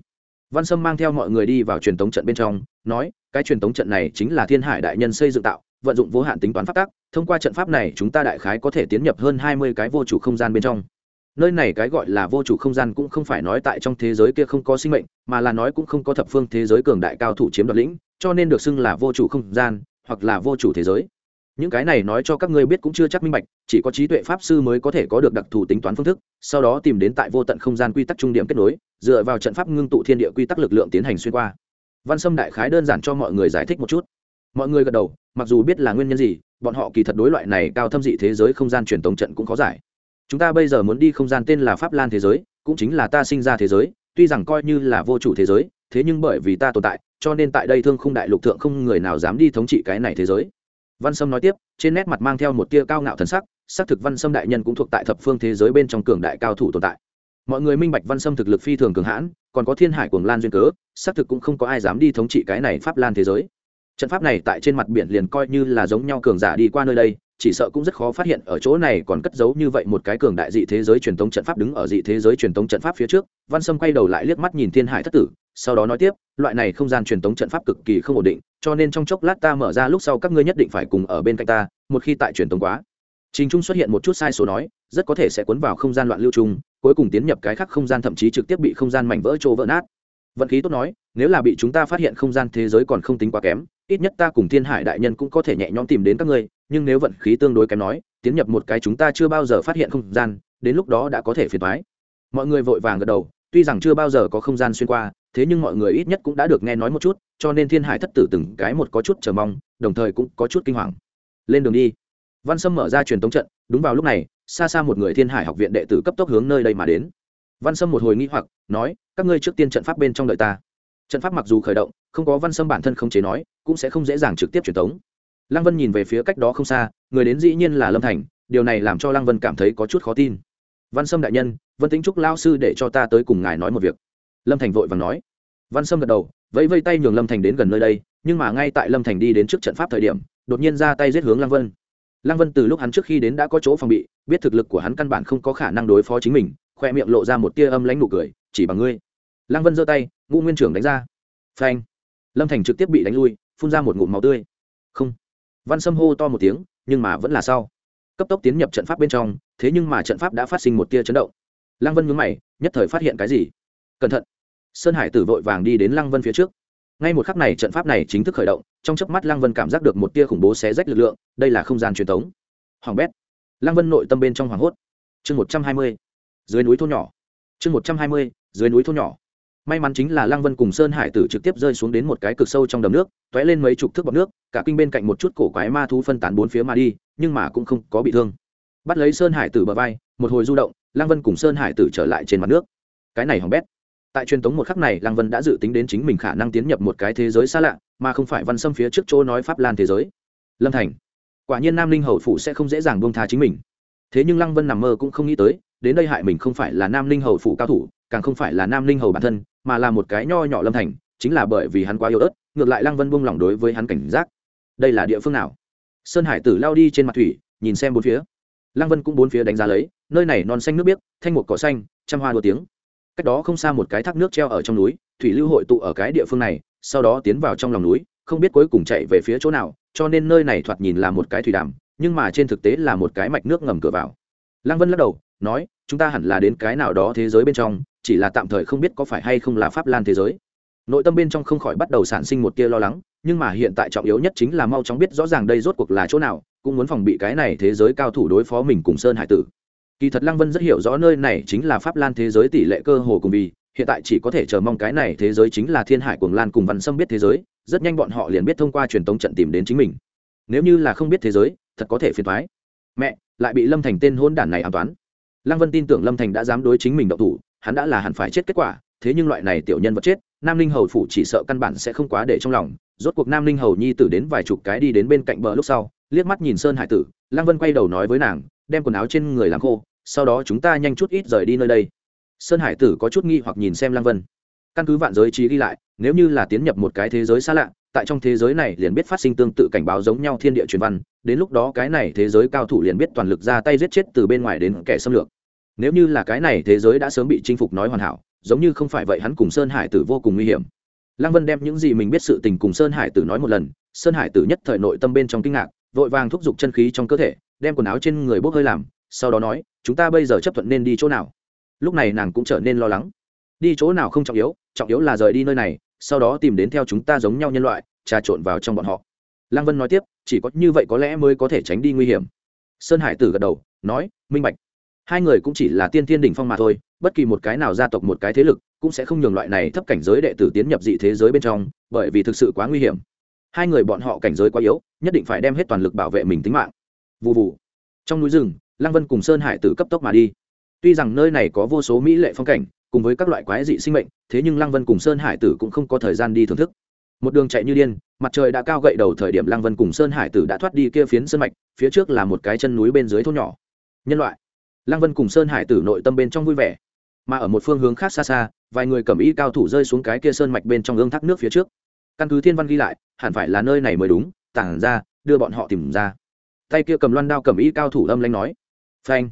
Văn sâm mang theo mọi người đi vào truyền tống trận bên trong, nói, cái truyền tống trận này chính là thiên hải đại nhân xây dựng tạo, vận dụng vô hạn tính toán pháp tắc, thông qua trận pháp này chúng ta đại khái có thể tiến nhập hơn hai mươi cái vô chủ không gian bên trong nơi này cái gọi là vô chủ không gian cũng không phải nói tại trong thế giới kia không có sinh mệnh, mà là nói cũng không có thập phương thế giới cường đại cao thủ chiếm đoạt lĩnh, cho nên được xưng là vô chủ không gian, hoặc là vô chủ thế giới. Những cái này nói cho các ngươi biết cũng chưa chắc minh bạch, chỉ có trí tuệ pháp sư mới có thể có được đặc thù tính toán phương thức, sau đó tìm đến tại vô tận không gian quy tắc trung điểm kết nối, dựa vào trận pháp ngưng tụ thiên địa quy tắc lực lượng tiến hành xuyên qua. Văn sâm đại khái đơn giản cho mọi người giải thích một chút. Mọi người gật đầu, mặc dù biết là nguyên nhân gì, bọn họ kỳ thật đối loại này cao thâm dị thế giới không gian truyền tống trận cũng khó giải chúng ta bây giờ muốn đi không gian tên là pháp lan thế giới, cũng chính là ta sinh ra thế giới, tuy rằng coi như là vô chủ thế giới, thế nhưng bởi vì ta tồn tại, cho nên tại đây thương không đại lục thượng không người nào dám đi thống trị cái này thế giới. Văn sâm nói tiếp, trên nét mặt mang theo một tia cao ngạo thần sắc, xác thực văn sâm đại nhân cũng thuộc tại thập phương thế giới bên trong cường đại cao thủ tồn tại. Mọi người minh bạch văn sâm thực lực phi thường cường hãn, còn có thiên hải cuồng lan duyên cớ, xác thực cũng không có ai dám đi thống trị cái này pháp lan thế giới. Trận pháp này tại trên mặt biển liền coi như là giống nhau cường giả đi qua nơi đây chỉ sợ cũng rất khó phát hiện ở chỗ này còn cất giấu như vậy một cái cường đại dị thế giới truyền thống trận pháp đứng ở dị thế giới truyền thống trận pháp phía trước. Văn sâm quay đầu lại liếc mắt nhìn thiên hải thất tử, sau đó nói tiếp, loại này không gian truyền thống trận pháp cực kỳ không ổn định, cho nên trong chốc lát ta mở ra lúc sau các ngươi nhất định phải cùng ở bên cạnh ta, một khi tại truyền thống quá. Trình trung xuất hiện một chút sai số nói, rất có thể sẽ cuốn vào không gian loạn lưu trung cuối cùng tiến nhập cái khác không gian thậm chí trực tiếp bị không gian mảnh vỡ trô vỡ nát. Vận khí tốt nói, nếu là bị chúng ta phát hiện không gian thế giới còn không tính quá kém, ít nhất ta cùng thiên hải đại nhân cũng có thể nhẹ nhõm tìm đến các ngươi nhưng nếu vận khí tương đối kém nói, tiến nhập một cái chúng ta chưa bao giờ phát hiện không gian, đến lúc đó đã có thể phiền thoái mọi người vội vàng gật đầu, tuy rằng chưa bao giờ có không gian xuyên qua, thế nhưng mọi người ít nhất cũng đã được nghe nói một chút, cho nên thiên hải thất tử từng cái một có chút chờ mong, đồng thời cũng có chút kinh hoàng. Lên đường đi. Văn sâm mở ra truyền tống trận, đúng vào lúc này, xa xa một người thiên hải học viện đệ tử cấp tốc hướng nơi đây mà đến. Văn sâm một hồi nghĩ hoặc, nói, các ngươi trước tiên trận pháp bên trong đợi ta. Trận pháp mặc dù khởi động, không có văn sâm bản thân không chế nói, cũng sẽ không dễ dàng trực tiếp truyền tống lăng vân nhìn về phía cách đó không xa, người đến dĩ nhiên là lâm thành, điều này làm cho lăng vân cảm thấy có chút khó tin. Văn sâm đại nhân, vân tính trúc lao sư để cho ta tới cùng ngài nói một việc. Lâm thành vội và nói. Văn sâm gật đầu, vẫy vây tay nhường lâm thành đến gần nơi đây, nhưng mà ngay tại lâm thành đi đến trước trận pháp thời điểm, đột nhiên ra tay giết hướng lăng vân. Lăng vân từ lúc hắn trước khi đến đã có chỗ phòng bị, biết thực lực của hắn căn bản không có khả năng đối phó chính mình, khoe miệng lộ ra một tia âm lãnh nụ cười, chỉ bằng ngươi. Lăng vân giơ tay, ngũ nguyên trưởng đánh ra. Phanh. Lâm thành trực tiếp bị đánh lui, phun ra một ngụm máu tươi. Không văn sâm hô to một tiếng, nhưng mà vẫn là sau. Cấp tốc tiến nhập trận pháp bên trong, thế nhưng mà trận pháp đã phát sinh một tia chấn động. Lăng vân nhướng mày, nhất thời phát hiện cái gì? Cẩn thận! Sơn hải tử vội vàng đi đến lăng vân phía trước. Ngay một khắc này trận pháp này chính thức khởi động, trong chớp mắt lăng vân cảm giác được một tia khủng bố xé rách lực lượng, đây là không gian truyền thống. Hoàng bét! Lăng vân nội tâm bên trong hoàng hốt. Chương một trăm hai mươi, dưới núi thôn nhỏ. Chương một trăm hai mươi, dưới núi thôn nhỏ may mắn chính là lăng vân cùng sơn hải tử trực tiếp rơi xuống đến một cái cực sâu trong đầm nước t ó é lên mấy chục thước bọc nước, cả kinh bên cạnh một chút cổ quái ma thú phân tán bốn phía mà đi, nhưng mà cũng không có bị thương. Bắt lấy sơn hải tử bờ vai, một hồi du động, lăng vân cùng sơn hải tử trở lại trên mặt nước. Cái này hỏng bét. Tại truyền thống một khắc này, lăng vân đã dự tính đến chính mình khả năng tiến nhập một cái thế giới xa lạ, mà không phải văn xâm phía trước chỗ nói pháp lan thế giới. Lâm thành. Quả nhiên nam linh hầu phủ sẽ không dễ dàng buông tha chính mình. Thế nhưng lăng vân nằm mơ cũng không nghĩ tới đến đây hại mình không phải là nam linh hầu phủ cao thủ, càng không phải là nam linh hầu bản thân, mà là một cái nho nhỏ lâm thành, chính là bởi vì hắn quá yếu ớt, ngược lại lăng vân buông lỏng đối với hắn cảnh giác. Đây là địa phương nào? Sơn hải tử lao đi trên mặt thủy, nhìn xem bốn phía. Lăng vân cũng bốn phía đánh giá lấy, nơi này non xanh nước biếc, thanh một cỏ xanh, trăm hoa đua tiếng. Cách đó không xa một cái thác nước treo ở trong núi, thủy lưu hội tụ ở cái địa phương này, sau đó tiến vào trong lòng núi, không biết cuối cùng chạy về phía chỗ nào, cho nên nơi này thoạt nhìn là một cái thủy đàm, nhưng mà trên thực tế là một cái mạch nước ngầm cửa vào. Lăng vân lắc đầu nói, chúng ta hẳn là đến cái nào đó thế giới bên trong, chỉ là tạm thời không biết có phải hay không là pháp lan thế giới. Nội tâm bên trong không khỏi bắt đầu sản sinh một tia lo lắng, nhưng mà hiện tại trọng yếu nhất chính là mau chóng biết rõ ràng đây rốt cuộc là chỗ nào, cũng muốn phòng bị cái này thế giới cao thủ đối phó mình cùng sơn hải tử. Kỳ thật lăng vân rất hiểu rõ nơi này chính là pháp lan thế giới tỷ lệ cơ hồ cùng vì, hiện tại chỉ có thể chờ mong cái này thế giới chính là thiên hải cuồng lan cùng văn sâm biết thế giới, rất nhanh bọn họ liền biết thông qua truyền tống trận tìm đến chính mình. Nếu như là không biết thế giới, thật có thể phiền thoái mẹ, lại bị lâm thành tên hôn đản này an toán lăng vân tin tưởng lâm thành đã dám đối chính mình động thủ, hắn đã là hẳn phải chết kết quả, thế nhưng loại này tiểu nhân vật chết, nam Linh hầu phủ chỉ sợ căn bản sẽ không quá để trong lòng. Rốt cuộc nam Linh hầu nhi tử đến vài chục cái đi đến bên cạnh bờ lúc sau, liếc mắt nhìn sơn hải tử, lăng vân quay đầu nói với nàng, đem quần áo trên người làm khô, sau đó chúng ta nhanh chút ít rời đi nơi đây. Sơn hải tử có chút nghi hoặc nhìn xem lăng vân. Căn cứ vạn giới trí ghi lại, nếu như là tiến nhập một cái thế giới xa lạ tại trong thế giới này liền biết phát sinh tương tự cảnh báo giống nhau thiên địa truyền văn, đến lúc đó cái này thế giới cao thủ liền biết toàn lực ra tay giết chết từ bên ngoài đến kẻ xâm lược. Nếu như là cái này thế giới đã sớm bị chinh phục nói hoàn hảo, giống như không phải vậy hắn cùng sơn hải tử vô cùng nguy hiểm. Lăng vân đem những gì mình biết sự tình cùng sơn hải tử nói một lần, sơn hải tử nhất thời nội tâm bên trong kinh ngạc, vội vàng thúc giục chân khí trong cơ thể, đem quần áo trên người bốc hơi làm, sau đó nói, chúng ta bây giờ chấp thuận nên đi chỗ nào? Lúc này nàng cũng trở nên lo lắng. Đi chỗ nào không trọng yếu trọng yếu là rời đi nơi này sau đó tìm đến theo chúng ta giống nhau nhân loại, trà trộn vào trong bọn họ. Lăng vân nói tiếp, chỉ có như vậy có lẽ mới có thể tránh đi nguy hiểm. Sơn hải tử gật đầu, nói, minh bạch. Hai người cũng chỉ là tiên thiên đỉnh phong mà thôi, bất kỳ một cái nào gia tộc một cái thế lực, cũng sẽ không nhường loại này thấp cảnh giới đệ tử tiến nhập dị thế giới bên trong, bởi vì thực sự quá nguy hiểm. Hai người bọn họ cảnh giới quá yếu, nhất định phải đem hết toàn lực bảo vệ mình tính mạng. Vụ vụ trong núi rừng, lăng vân cùng sơn hải tử cấp tốc mà đi. Tuy rằng nơi này có vô số mỹ lệ phong cảnh cùng với các loại quái dị sinh mệnh, thế nhưng lăng vân cùng sơn hải tử cũng không có thời gian đi thưởng thức. Một đường chạy như điên, mặt trời đã cao gậy đầu thời điểm lăng vân cùng sơn hải tử đã thoát đi kia phiến sơn mạch, phía trước là một cái chân núi bên dưới thôn nhỏ. Nhân loại. Lăng vân cùng sơn hải tử nội tâm bên trong vui vẻ. Mà ở một phương hướng khác xa xa, vài người cầm y cao thủ rơi xuống cái kia sơn mạch bên trong ương thác nước phía trước. Căn cứ thiên văn ghi lại, hẳn phải là nơi này mới đúng, tản ra, đưa bọn họ tìm ra. Tay kia cầm loan đao cầm y cao thủ âm lanh nói, phanh.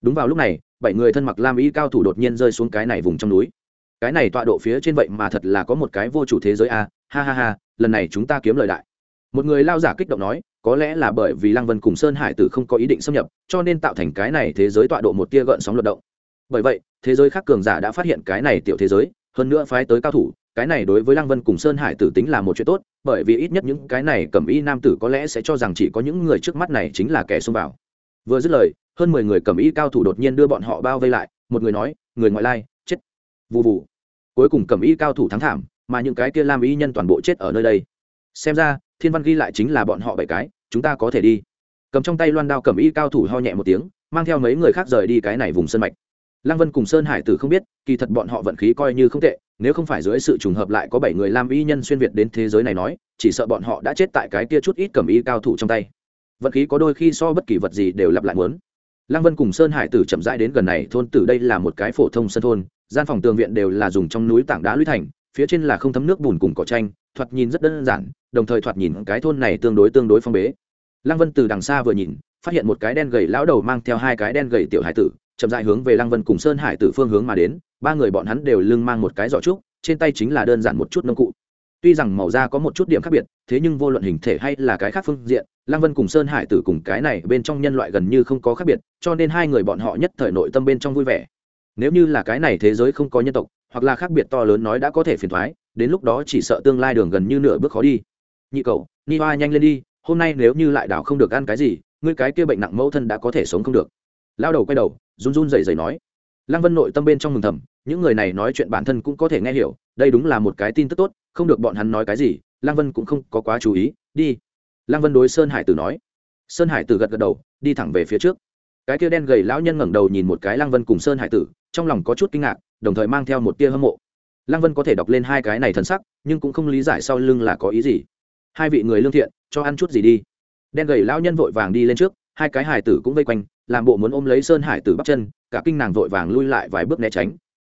Đúng vào lúc này bảy người thân mặc lam y cao thủ đột nhiên rơi xuống cái này vùng trong núi. Cái này tọa độ phía trên vậy mà thật là có một cái vô chủ thế giới a, ha ha ha, lần này chúng ta kiếm lời đại. Một người lao giả kích động nói, có lẽ là bởi vì lăng vân cùng sơn hải tử không có ý định xâm nhập, cho nên tạo thành cái này thế giới tọa độ một tia gợn sóng luận động. Bởi vậy, thế giới khác cường giả đã phát hiện cái này tiểu thế giới, hơn nữa phái tới cao thủ, cái này đối với lăng vân cùng sơn hải tử tính là một chuyện tốt, bởi vì ít nhất những cái này cầm y nam tử có lẽ sẽ cho rằng chỉ có những người trước mắt này chính là kẻ xông vào. Vừa dứt lời hơn mười người cầm y cao thủ đột nhiên đưa bọn họ bao vây lại, một người nói, người ngoại lai, chết. Vụ vụ cuối cùng cầm y cao thủ thắng thảm, mà những cái kia lam y nhân toàn bộ chết ở nơi đây. Xem ra, thiên văn ghi lại chính là bọn họ bảy cái, chúng ta có thể đi. Cầm trong tay loan đao cầm y cao thủ ho nhẹ một tiếng, mang theo mấy người khác rời đi cái này vùng sân mạch. Lăng vân cùng sơn hải tử không biết, kỳ thật bọn họ vận khí coi như không tệ, nếu không phải dưới sự trùng hợp lại có bảy người lam y nhân xuyên việt đến thế giới này nói, chỉ sợ bọn họ đã chết tại cái kia chút ít cầm y cao thủ trong tay. Vận khí có đôi khi so bất kỳ vật gì đều lặp lại muốn lăng vân cùng sơn hải tử chậm rãi đến gần này thôn tử đây là một cái phổ thông sân thôn, gian phòng tường viện đều là dùng trong núi tảng đá lũy thành, phía trên là không thấm nước bùn cùng cỏ tranh, thoạt nhìn rất đơn giản, đồng thời thoạt nhìn cái thôn này tương đối tương đối phong bế. Lăng vân từ đằng xa vừa nhìn, phát hiện một cái đen gầy lão đầu mang theo hai cái đen gầy tiểu hải tử, chậm dại hướng về lăng vân cùng sơn hải tử phương hướng mà đến, ba người bọn hắn đều lưng mang một cái giỏ trúc, trên tay chính là đơn giản một chút nông cụ tuy rằng màu da có một chút điểm khác biệt, thế nhưng vô luận hình thể hay là cái khác phương diện, lăng vân cùng sơn hải tử cùng cái này bên trong nhân loại gần như không có khác biệt, cho nên hai người bọn họ nhất thời nội tâm bên trong vui vẻ. Nếu như là cái này thế giới không có nhân tộc, hoặc là khác biệt to lớn nói đã có thể phiền thoái, đến lúc đó chỉ sợ tương lai đường gần như nửa bước khó đi. Nhị cậu, ni hoa nhanh lên đi, hôm nay nếu như lại đảo không được ăn cái gì, ngươi cái kia bệnh nặng mẫu thân đã có thể sống không được. Lao đầu quay đầu, run run dày dày nói. Lăng vân nội tâm bên trong mừng thầm những người này nói chuyện bản thân cũng có thể nghe hiểu, đây đúng là một cái tin tức tốt, không được bọn hắn nói cái gì, lăng vân cũng không có quá chú ý, đi. Lăng vân đối sơn hải tử nói. Sơn hải tử gật gật đầu, đi thẳng về phía trước. Cái kia đen gầy lão nhân ngẩng đầu nhìn một cái lăng vân cùng sơn hải tử, trong lòng có chút kinh ngạc, đồng thời mang theo một tia hâm mộ. Lăng vân có thể đọc lên hai cái này thần sắc, nhưng cũng không lý giải sau lưng là có ý gì. Hai vị người lương thiện, cho ăn chút gì đi. Đen gầy lão nhân vội vàng đi lên trước, hai cái hải tử cũng vây quanh, làm bộ muốn ôm lấy sơn hải tử bắp chân, cả kinh nàng vội vàng lui lại vài bước né tránh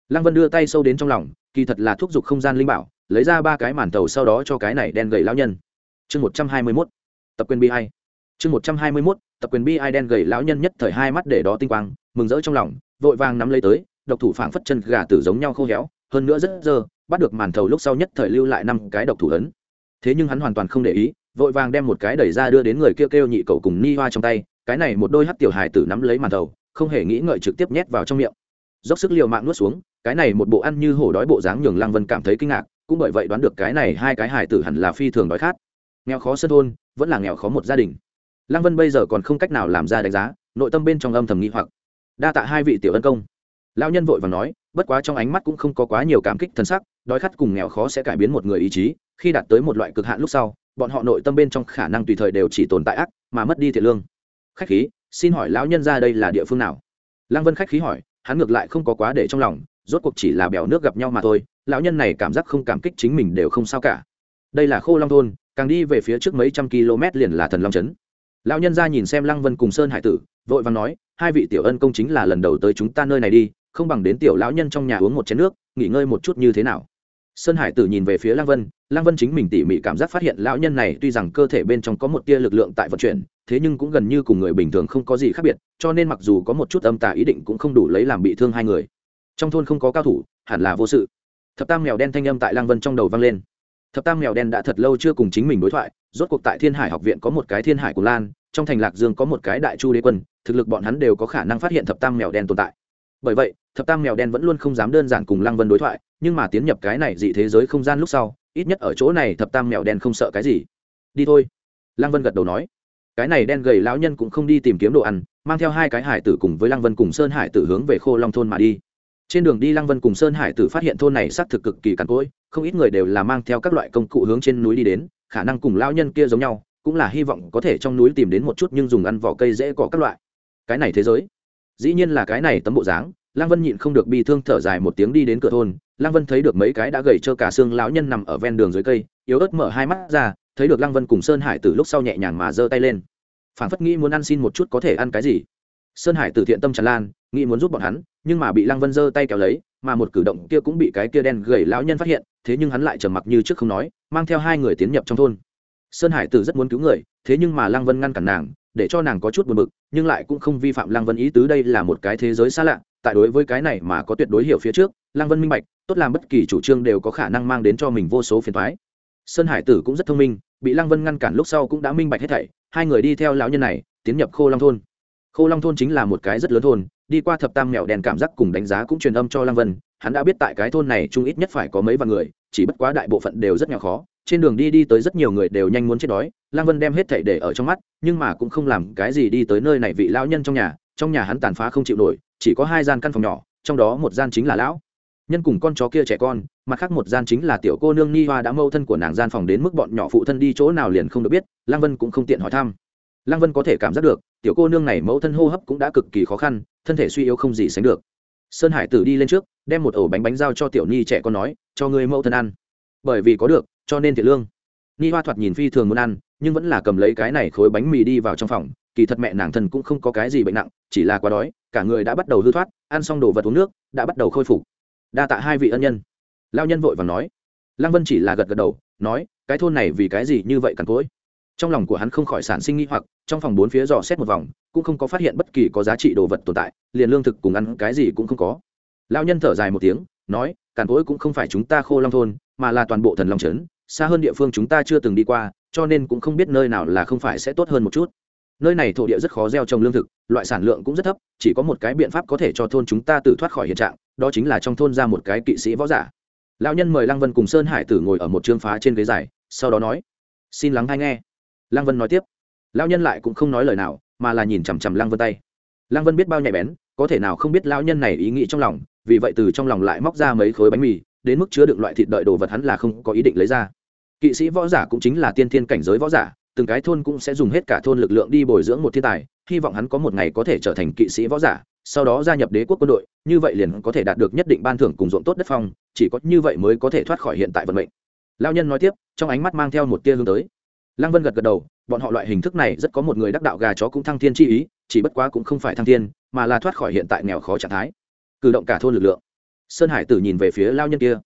lăng vân đưa tay sâu đến trong lòng, kỳ thật là thúc giục không gian linh bảo, lấy ra ba cái màn tàu sau đó cho cái này đen gầy lão nhân. Chương một trăm hai mươi mốt, tập quyền bi ai chương một trăm hai mươi mốt, tập quyền bi ai đen gầy lão nhân nhất thời hai mắt để đó tinh quang, mừng rỡ trong lòng, vội vàng nắm lấy tới, độc thủ phảng phất chân gà tử giống nhau khô héo, hơn nữa rất dơ, bắt được màn thầu lúc sau nhất thời lưu lại năm cái độc thủ ấn. Thế nhưng hắn hoàn toàn không để ý, vội vàng đem một cái đẩy ra đưa đến người kêu kêu nhị cậu cùng ni hoa trong tay, cái này một đôi hắt tiểu hài tử nắm lấy màn thầu, không hề nghĩ ngợi trực tiếp nhét vào trong miệng. Dốc sức liều mạng nuốt xuống cái này một bộ ăn như hổ đói bộ dáng nhường lăng vân cảm thấy kinh ngạc, cũng bởi vậy đoán được cái này hai cái hải tử hẳn là phi thường đói khát. Nghèo khó sân thôn, vẫn là nghèo khó một gia đình. Lăng vân bây giờ còn không cách nào làm ra đánh giá, nội tâm bên trong âm thầm nghĩ hoặc. Đa tạ hai vị tiểu ân công. Lao nhân vội và nói, bất quá trong ánh mắt cũng không có quá nhiều cảm kích thân sắc, đói khát cùng nghèo khó sẽ cải biến một người ý chí, khi đạt tới một loại cực hạn lúc sau, bọn họ nội tâm bên trong khả năng tùy thời đều chỉ tồn tại ác, mà mất đi thiện lương. Khách khí, xin hỏi lão nhân ra đây là địa phương nào? Lăng vân khách khí hỏi, hắn ngược lại không có quá để trong lòng rốt cuộc chỉ là bèo nước gặp nhau mà thôi, lão nhân này cảm giác không cảm kích chính mình đều không sao cả. Đây là khô long thôn, càng đi về phía trước mấy trăm km liền là thần long trấn. Lão nhân ra nhìn xem lăng vân cùng sơn hải tử, vội vàng nói, hai vị tiểu ân công chính là lần đầu tới chúng ta nơi này đi, không bằng đến tiểu lão nhân trong nhà uống một chén nước, nghỉ ngơi một chút như thế nào? Sơn hải tử nhìn về phía lăng vân lăng vân chính mình tỉ mỉ cảm giác phát hiện lão nhân này tuy rằng cơ thể bên trong có một tia lực lượng tại vận chuyển, thế nhưng cũng gần như cùng người bình thường không có gì khác biệt, cho nên mặc dù có một chút âm tà ý định cũng không đủ lấy làm bị thương hai người trong thôn không có cao thủ, hẳn là vô sự. Thập tam mèo đen thanh âm tại lang vân trong đầu vang lên. Thập tam mèo đen đã thật lâu chưa cùng chính mình đối thoại, rốt cuộc tại thiên hải học viện có một cái thiên hải của lan, trong thành lạc dương có một cái đại chu đế quân, thực lực bọn hắn đều có khả năng phát hiện thập tam mèo đen tồn tại. Bởi vậy, thập tam mèo đen vẫn luôn không dám đơn giản cùng lăng vân đối thoại, nhưng mà tiến nhập cái này dị thế giới không gian lúc sau, ít nhất ở chỗ này thập tam mèo đen không sợ cái gì. Đi thôi. Lăng vân gật đầu nói. Cái này đen gầy lão nhân cũng không đi tìm kiếm đồ ăn, mang theo hai cái hải tử cùng với lăng vân cùng sơn hải tử hướng về khô long thôn mà đi trên đường đi lăng vân cùng sơn hải tử phát hiện thôn này xác thực cực kỳ cằn cỗi, không ít người đều là mang theo các loại công cụ hướng trên núi đi đến, khả năng cùng lão nhân kia giống nhau, cũng là hy vọng có thể trong núi tìm đến một chút nhưng dùng ăn vỏ cây dễ cỏ các loại. Cái này thế giới, dĩ nhiên là cái này tấm bộ dáng, lăng vân nhịn không được bi thương thở dài một tiếng đi đến cửa thôn, lăng vân thấy được mấy cái đã gầy trơ cả xương lão nhân nằm ở ven đường dưới cây, yếu ớt mở hai mắt ra, thấy được lăng vân cùng sơn hải từ lúc sau nhẹ nhàng mà giơ tay lên. Phản phất nghĩ muốn ăn xin một chút có thể ăn cái gì. Sơn hải từ thiện tâm tràn lan, nghĩ muốn giúp bọn hắn nhưng mà bị lăng vân giơ tay kéo lấy, mà một cử động kia cũng bị cái kia đen gầy lão nhân phát hiện, thế nhưng hắn lại trầm mặc như trước không nói, mang theo hai người tiến nhập trong thôn. Sơn hải tử rất muốn cứu người, thế nhưng mà lăng vân ngăn cản nàng, để cho nàng có chút buồn bực, nhưng lại cũng không vi phạm lăng vân ý tứ đây là một cái thế giới xa lạ, tại đối với cái này mà có tuyệt đối hiểu phía trước, lăng vân minh bạch, tốt làm bất kỳ chủ trương đều có khả năng mang đến cho mình vô số phiền thoái sơn hải tử cũng rất thông minh, bị lăng vân ngăn cản lúc sau cũng đã minh bạch hết thảy, hai người đi theo lão nhân này, tiến nhập khô long thôn khô long thôn chính là một cái rất lớn thôn, đi qua thập tam mèo đèn cảm giác cùng đánh giá cũng truyền âm cho lăng vân, hắn đã biết tại cái thôn này chung ít nhất phải có mấy vạn người, chỉ bất quá đại bộ phận đều rất nhỏ khó, trên đường đi đi tới rất nhiều người đều nhanh muốn chết đói, lăng vân đem hết thảy để ở trong mắt, nhưng mà cũng không làm cái gì đi tới nơi này vị lão nhân trong nhà trong nhà hắn tàn phá không chịu nổi, chỉ có hai gian căn phòng nhỏ, trong đó một gian chính là lão nhân cùng con chó kia trẻ con, mặt khác một gian chính là tiểu cô nương ni hoa đã mâu thân của nàng gian phòng đến mức bọn nhỏ phụ thân đi chỗ nào liền không được biết, lăng vân cũng không tiện hỏi thăm lăng vân có thể cảm giác được, tiểu cô nương này mẫu thân hô hấp cũng đã cực kỳ khó khăn, thân thể suy yếu không gì sánh được. Sơn hải tử đi lên trước, đem một ổ bánh bánh giao cho tiểu Nhi trẻ con nói, cho người mẫu thân ăn. Bởi vì có được, cho nên thiện lương. Ni hoa thoạt nhìn phi thường muốn ăn, nhưng vẫn là cầm lấy cái này khối bánh mì đi vào trong phòng, kỳ thật mẹ nàng thân cũng không có cái gì bệnh nặng, chỉ là quá đói, cả người đã bắt đầu hư thoát, ăn xong đồ vật uống nước, đã bắt đầu khôi phục. Đa tạ hai vị ân nhân. Lao nhân vội và nói. Lăng vân chỉ là gật gật đầu, nói, cái thôn này vì cái gì như vậy cằn cỗi? Trong lòng của hắn không khỏi sản sinh nghi hoặc, trong phòng bốn phía dò xét một vòng, cũng không có phát hiện bất kỳ có giá trị đồ vật tồn tại, liền lương thực cùng ăn cái gì cũng không có. Lao nhân thở dài một tiếng, nói, càn cối cũng không phải chúng ta khô long thôn, mà là toàn bộ thần long trấn, xa hơn địa phương chúng ta chưa từng đi qua, cho nên cũng không biết nơi nào là không phải sẽ tốt hơn một chút. Nơi này thổ địa rất khó gieo trồng lương thực, loại sản lượng cũng rất thấp, chỉ có một cái biện pháp có thể cho thôn chúng ta tự thoát khỏi hiện trạng, đó chính là trong thôn ra một cái kỵ sĩ võ giả. Lão nhân mời lăng vân cùng sơn hải tử ngồi ở một chương phá trên ghế dài, sau đó nói, xin lắng hay nghe lăng vân nói tiếp. Lão nhân lại cũng không nói lời nào, mà là nhìn chằm chằm lăng vân tay. Lăng vân biết bao nhạy bén, có thể nào không biết lão nhân này ý nghĩ trong lòng, vì vậy từ trong lòng lại móc ra mấy khối bánh mì, đến mức chứa đựng loại thịt đợi đồ vật hắn là không có ý định lấy ra. Kỵ sĩ võ giả cũng chính là tiên thiên cảnh giới võ giả, từng cái thôn cũng sẽ dùng hết cả thôn lực lượng đi bồi dưỡng một thiên tài, hy vọng hắn có một ngày có thể trở thành kỵ sĩ võ giả, sau đó gia nhập đế quốc quân đội, như vậy liền có thể đạt được nhất định ban thưởng cùng ruộng tốt đất phong, chỉ có như vậy mới có thể thoát khỏi hiện tại vận mệnh. Lao nhân nói tiếp, trong ánh mắt mang theo một tia hướng tới lăng vân gật gật đầu, bọn họ loại hình thức này rất có một người đắc đạo gà chó cũng thăng thiên chi ý, chỉ bất quá cũng không phải thăng thiên, mà là thoát khỏi hiện tại nghèo khó trạng thái. Cử động cả thôn lực lượng. Sơn hải tử nhìn về phía lao nhân kia.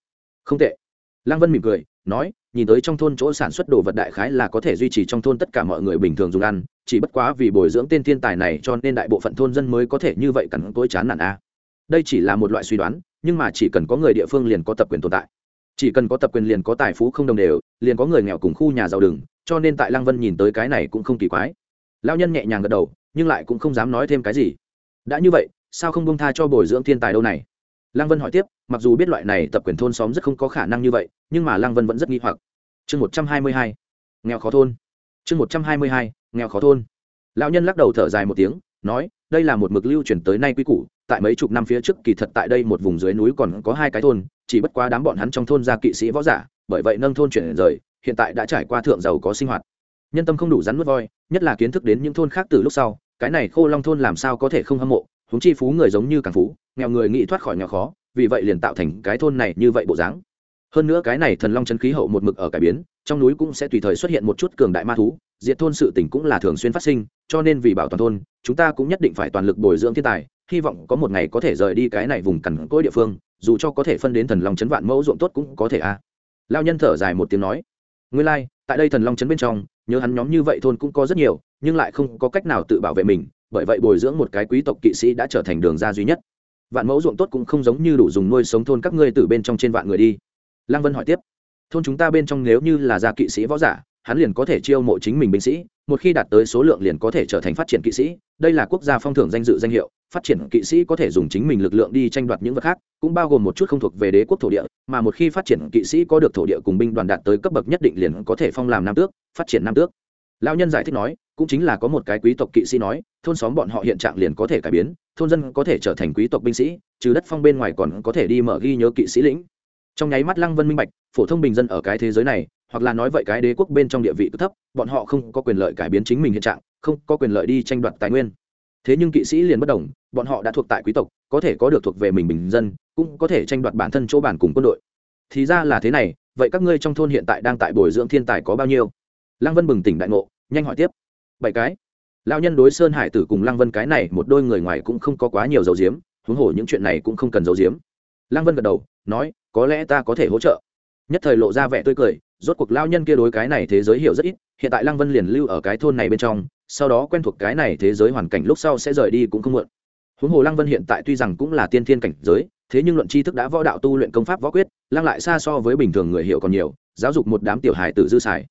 Không tệ. Lăng vân mỉm cười, nói, nhìn tới trong thôn chỗ sản xuất đồ vật đại khái là có thể duy trì trong thôn tất cả mọi người bình thường dùng ăn, chỉ bất quá vì bồi dưỡng tên thiên tài này cho nên đại bộ phận thôn dân mới có thể như vậy cẳng tối chán nản a. Đây chỉ là một loại suy đoán, nhưng mà chỉ cần có người địa phương liền có tập quyền tồn tại chỉ cần có tập quyền liền có tài phú không đồng đều, liền có người nghèo cùng khu nhà giàu đừng, cho nên tại lăng vân nhìn tới cái này cũng không kỳ quái. Lao nhân nhẹ nhàng gật đầu, nhưng lại cũng không dám nói thêm cái gì. Đã như vậy, sao không bông tha cho bồi dưỡng thiên tài đâu này? Lăng vân hỏi tiếp, mặc dù biết loại này tập quyền thôn xóm rất không có khả năng như vậy, nhưng mà lăng vân vẫn rất nghi hoặc. Chương một trăm hai mươi hai, nghèo khó thôn. Chương một trăm hai mươi hai, nghèo khó thôn. Lão nhân lắc đầu thở dài một tiếng, nói, đây là một mực lưu truyền tới nay quy củ, tại mấy chục năm phía trước kỳ thật tại đây một vùng dưới núi còn có hai cái thôn chỉ bất quá đám bọn hắn trong thôn ra kỵ sĩ võ giả, bởi vậy nâng thôn chuyển rời, hiện tại đã trải qua thượng giàu có sinh hoạt. Nhân tâm không đủ rắn mất voi, nhất là kiến thức đến những thôn khác từ lúc sau, cái này khô long thôn làm sao có thể không hâm mộ húng chi phú người giống như càng phú, nghèo người nghĩ thoát khỏi nghèo khó, vì vậy liền tạo thành cái thôn này như vậy bộ dáng. Hơn nữa cái này thần long chân khí hậu một mực ở cải biến, trong núi cũng sẽ tùy thời xuất hiện một chút cường đại ma thú, diệt thôn sự tỉnh cũng là thường xuyên phát sinh, cho nên vì bảo toàn thôn, chúng ta cũng nhất định phải toàn lực bồi dưỡng thiên tài, hy vọng có một ngày có thể rời đi cái này vùng cằn cỗi địa phương dù cho có thể phân đến thần long chấn vạn mẫu ruộng tốt cũng có thể a à. lao nhân thở dài một tiếng nói Ngươi lai、like, tại đây thần long chấn bên trong nhớ hắn nhóm như vậy thôn cũng có rất nhiều nhưng lại không có cách nào tự bảo vệ mình bởi vậy bồi dưỡng một cái quý tộc kỵ sĩ đã trở thành đường ra duy nhất. Vạn mẫu ruộng tốt cũng không giống như đủ dùng nuôi sống thôn các ngươi từ bên trong trên vạn người đi. Lăng vân hỏi tiếp thôn chúng ta bên trong nếu như là gia kỵ sĩ võ giả hắn liền có thể chiêu mộ chính mình binh sĩ một khi đạt tới số lượng liền có thể trở thành phát triển kỵ sĩ đây là quốc gia phong thưởng danh dự danh hiệu phát triển kỵ sĩ có thể dùng chính mình lực lượng đi tranh đoạt những vật khác, cũng bao gồm một chút không thuộc về đế quốc thổ địa, mà một khi phát triển kỵ sĩ có được thổ địa cùng binh đoàn đạt tới cấp bậc nhất định liền có thể phong làm nam tước, phát triển nam tước. Lão nhân giải thích nói, cũng chính là có một cái quý tộc kỵ sĩ nói, thôn xóm bọn họ hiện trạng liền có thể cải biến, thôn dân có thể trở thành quý tộc binh sĩ, trừ đất phong bên ngoài còn có thể đi mở ghi nhớ kỵ sĩ lĩnh. Trong nháy mắt lăng vân minh bạch, phổ thông bình dân ở cái thế giới này, hoặc là nói vậy cái đế quốc bên trong địa vị thấp, bọn họ không có quyền lợi cải biến chính mình hiện trạng, không có quyền lợi đi tranh đoạt tài nguyên thế nhưng kỵ sĩ liền bất đồng, bọn họ đã thuộc tại quý tộc, có thể có được thuộc về mình bình dân, cũng có thể tranh đoạt bản thân chỗ bản cùng quân đội. Thì ra là thế này, vậy các ngươi trong thôn hiện tại đang tại bồi dưỡng thiên tài có bao nhiêu? Lăng vân bừng tỉnh đại ngộ, nhanh hỏi tiếp. Bảy cái. Lão nhân đối sơn hải tử cùng lăng vân cái này, một đôi người ngoài cũng không có quá nhiều dấu diếm, huống hồ những chuyện này cũng không cần dấu diếm. Lăng vân gật đầu, nói, có lẽ ta có thể hỗ trợ. Nhất thời lộ ra vẻ tươi cười, rốt cuộc lao nhân kia đối cái này thế giới hiểu rất ít hiện tại lăng vân liền lưu ở cái thôn này bên trong, sau đó quen thuộc cái này thế giới hoàn cảnh lúc sau sẽ rời đi cũng không muộn. Huống hồ lăng vân hiện tại tuy rằng cũng là tiên thiên cảnh giới, thế nhưng luận tri thức đã võ đạo tu luyện công pháp võ quyết, lăng lại xa so với bình thường người hiểu còn nhiều, giáo dục một đám tiểu hài tử dư xài.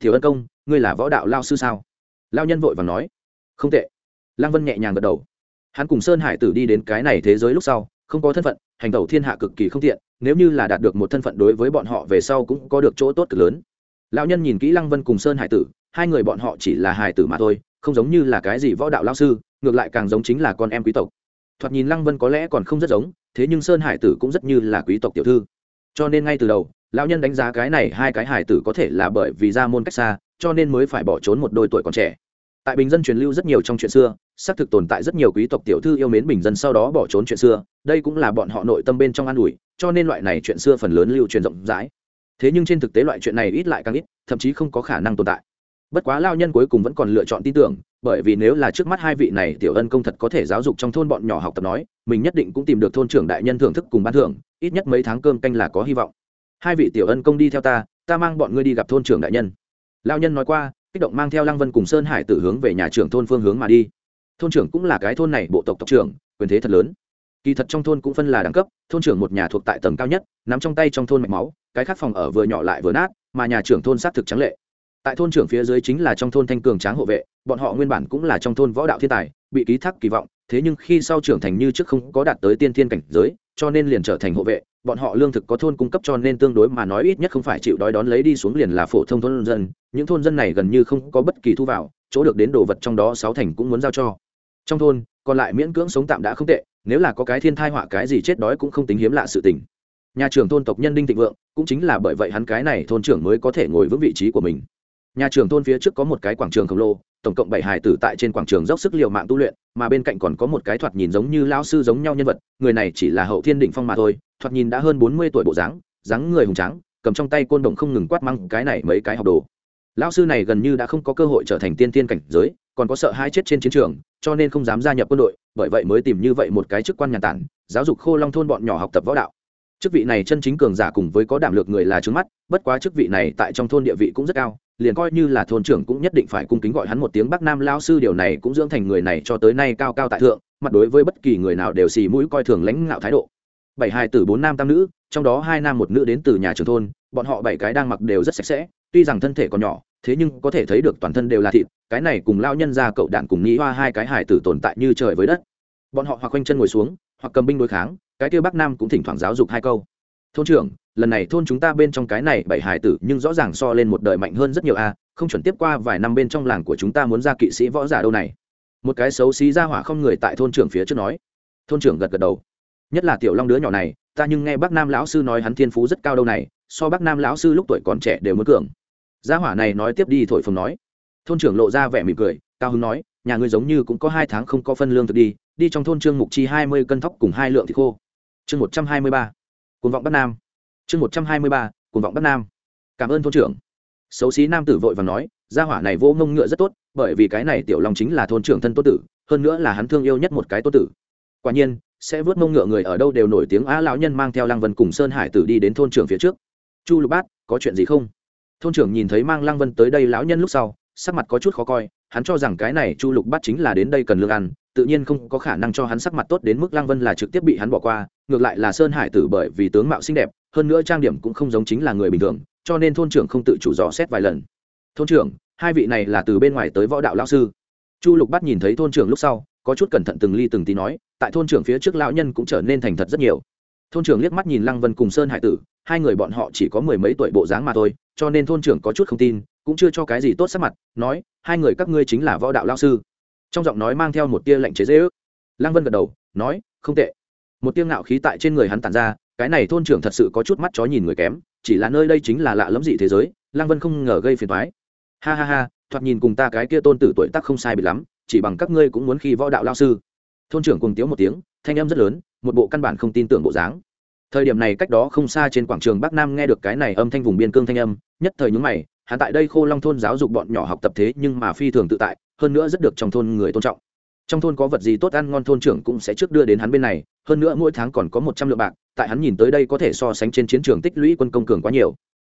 Thiếu ân công, ngươi là võ đạo lao sư sao? Lao nhân vội và nói. Không tệ. Lăng vân nhẹ nhàng gật đầu. Hắn cùng sơn hải tử đi đến cái này thế giới lúc sau, không có thân phận, hành tẩu thiên hạ cực kỳ không tiện, nếu như là đạt được một thân phận đối với bọn họ về sau cũng có được chỗ tốt cực lớn lão nhân nhìn kỹ lăng vân cùng sơn hải tử, hai người bọn họ chỉ là hải tử mà thôi, không giống như là cái gì võ đạo lao sư, ngược lại càng giống chính là con em quý tộc. Thoạt nhìn lăng vân có lẽ còn không rất giống, thế nhưng sơn hải tử cũng rất như là quý tộc tiểu thư. Cho nên ngay từ đầu, lão nhân đánh giá cái này hai cái hải tử có thể là bởi vì ra môn cách xa, cho nên mới phải bỏ trốn một đôi tuổi còn trẻ. Tại bình dân truyền lưu rất nhiều trong chuyện xưa, xác thực tồn tại rất nhiều quý tộc tiểu thư yêu mến bình dân sau đó bỏ trốn chuyện xưa, đây cũng là bọn họ nội tâm bên trong an ủi, cho nên loại này chuyện xưa phần lớn lưu truyền rộng rãi thế nhưng trên thực tế loại chuyện này ít lại càng ít, thậm chí không có khả năng tồn tại. Bất quá lao nhân cuối cùng vẫn còn lựa chọn tin tưởng, bởi vì nếu là trước mắt hai vị này tiểu ân công thật có thể giáo dục trong thôn bọn nhỏ học tập nói, mình nhất định cũng tìm được thôn trưởng đại nhân thưởng thức cùng ban thưởng, ít nhất mấy tháng cơm canh là có hy vọng. Hai vị tiểu ân công đi theo ta ta mang bọn ngươi đi gặp thôn trưởng đại nhân. Lao nhân nói qua, kích động mang theo lăng vân cùng sơn hải tự hướng về nhà trưởng thôn phương hướng mà đi. Thôn trưởng cũng là cái thôn này bộ tộc tộc trưởng, quyền thế thật lớn. Kỳ thật trong thôn cũng phân là đẳng cấp, thôn trưởng một nhà thuộc tại tầng cao nhất, nắm trong tay trong thôn mạch máu cái khác phòng ở vừa nhỏ lại vừa nát, mà nhà trưởng thôn xác thực trắng lệ. Tại thôn trưởng phía dưới chính là trong thôn thanh cường tráng hộ vệ, bọn họ nguyên bản cũng là trong thôn võ đạo thiên tài, bị ký thác kỳ vọng, thế nhưng khi sau trưởng thành như trước không có đạt tới tiên thiên cảnh giới, cho nên liền trở thành hộ vệ, bọn họ lương thực có thôn cung cấp cho nên tương đối mà nói ít nhất không phải chịu đói đón lấy đi xuống liền là phổ thông thôn dân, những thôn dân này gần như không có bất kỳ thu vào, chỗ được đến đồ vật trong đó sáu thành cũng muốn giao cho. Trong thôn, còn lại miễn cưỡng sống tạm đã không tệ, nếu là có cái thiên thai họa cái gì chết đói cũng không tính hiếm lạ sự tình nhà trưởng thôn tộc nhân đinh thịnh vượng cũng chính là bởi vậy hắn cái này thôn trưởng mới có thể ngồi vững vị trí của mình. Nhà trưởng thôn phía trước có một cái quảng trường khổng lồ, tổng cộng bảy hài tử tại trên quảng trường dốc sức l i ề u mạng tu luyện, mà bên cạnh còn có một cái thoạt nhìn giống như lao sư giống nhau nhân vật, người này chỉ là hậu thiên định phong mà thôi, thoạt nhìn đã hơn bốn mươi tuổi bộ dáng dáng người hùng tráng, cầm trong tay côn đồng không ngừng quát măng cái này mấy cái học đồ. Lao sư này gần như đã không có cơ hội trở thành tiên tiên cảnh giới, còn có sợ hai chết trên chiến trường, cho nên không dám gia nhập quân đội, bởi vậy mới tìm như vậy một cái chức quan nhà tản, giáo dục khô long thôn bọn nhỏ học tập võ đạo chức vị này chân chính cường giả cùng với có đảm lược người là trướng mắt, bất quá chức vị này tại trong thôn địa vị cũng rất cao, liền coi như là thôn trưởng cũng nhất định phải cung kính gọi hắn một tiếng bắc nam lao sư, điều này cũng dưỡng thành người này cho tới nay cao cao tại thượng, mặt đối với bất kỳ người nào đều xì mũi coi thường lãnh ngạo thái độ. Bảy hai từ bốn nam tam nữ, trong đó hai nam một nữ đến từ nhà trường thôn, bọn họ bảy cái đang mặc đều rất sạch sẽ, tuy rằng thân thể còn nhỏ, thế nhưng có thể thấy được toàn thân đều là thịt, cái này cùng lao nhân ra cậu đạn cùng nghĩ hoa hai cái hải tử tồn tại như trời với đất. Bọn họ hoặc quanh chân ngồi xuống hoặc cầm binh đối kháng, cái kia bắc nam cũng thỉnh thoảng giáo dục hai câu. Thôn trưởng, lần này thôn chúng ta bên trong cái này bảy hải tử nhưng rõ ràng so lên một đời mạnh hơn rất nhiều a, không chuẩn tiếp qua vài năm bên trong làng của chúng ta muốn ra kỵ sĩ võ giả đâu này. Một cái xấu xí ra hỏa không người tại thôn trưởng phía trước nói. Thôn trưởng gật gật đầu. Nhất là tiểu long đứa nhỏ này, ta nhưng nghe bác nam lão sư nói hắn thiên phú rất cao đâu này, so bác nam lão sư lúc tuổi còn trẻ đều muốn cường. Gia hỏa này nói tiếp đi thổi phồng nói. Thôn trưởng lộ ra vẻ mỉm cười, cao hứng nói, nhà ngươi giống như cũng có hai tháng không có phân lương thực đi đi trong thôn trương mục chi hai mươi cân thóc cùng hai lượng thịt khô. Chương một trăm hai mươi ba, cuồng vọng bắc nam. Chương một trăm hai mươi ba, cuồng vọng bắc nam. Cảm ơn thôn trưởng. Xấu xí nam tử vội và nói, gia hỏa này vô ngông ngựa rất tốt, bởi vì cái này tiểu long chính là thôn trưởng thân tô tử, hơn nữa là hắn thương yêu nhất một cái tô tử. Quả nhiên, sẽ vớt mông ngựa người ở đâu đều nổi tiếng á lão nhân mang theo lăng vân cùng sơn hải tử đi đến thôn trưởng phía trước. Chu lục bát, có chuyện gì không? Thôn trưởng nhìn thấy mang lăng vân tới đây lão nhân lúc sau, sắc mặt có chút khó coi, hắn cho rằng cái này chu lục bát chính là đến đây cần lương ăn tự nhiên không có khả năng cho hắn sắc mặt tốt đến mức lăng vân là trực tiếp bị hắn bỏ qua, ngược lại là sơn hải tử bởi vì tướng mạo xinh đẹp, hơn nữa trang điểm cũng không giống chính là người bình thường, cho nên thôn trưởng không tự chủ dò xét vài lần. Thôn trưởng, hai vị này là từ bên ngoài tới võ đạo lão sư. Chu lục bắt nhìn thấy thôn trưởng lúc sau, có chút cẩn thận từng ly từng tí nói, tại thôn trưởng phía trước lão nhân cũng trở nên thành thật rất nhiều. Thôn trưởng liếc mắt nhìn lăng vân cùng sơn hải tử, hai người bọn họ chỉ có mười mấy tuổi bộ dáng mà thôi, cho nên thôn trưởng có chút không tin, cũng chưa cho cái gì tốt sắc mặt, nói, hai người các ngươi chính là võ đạo lao sư trong giọng nói mang theo một tia lạnh chế dễ ước. Lăng vân gật đầu, nói, không tệ. Một tia ngạo khí tại trên người hắn tàn ra, cái này thôn trưởng thật sự có chút mắt chó nhìn người kém, chỉ là nơi đây chính là lạ lẫm dị thế giới, lăng vân không ngờ gây phiền thoái ha ha ha, thoạt nhìn cùng ta cái kia tôn tử tuổi tác không sai bị lắm, chỉ bằng các ngươi cũng muốn khi võ đạo lao sư. Thôn trưởng cùng tiếu một tiếng, thanh âm rất lớn, một bộ căn bản không tin tưởng bộ dáng. Thời điểm này cách đó không xa trên quảng trường bắc nam nghe được cái này âm thanh vùng biên cương thanh âm, nhất thời nhúng mày, hắn tại đây khô long thôn giáo dục bọn nhỏ học tập thế nhưng mà phi thường tự tại hơn nữa rất được trong thôn người tôn trọng. Trong thôn có vật gì tốt ăn ngon thôn trưởng cũng sẽ trước đưa đến hắn bên này, hơn nữa mỗi tháng còn có một trăm lượng bạc, tại hắn nhìn tới đây có thể so sánh trên chiến trường tích lũy quân công cường quá nhiều.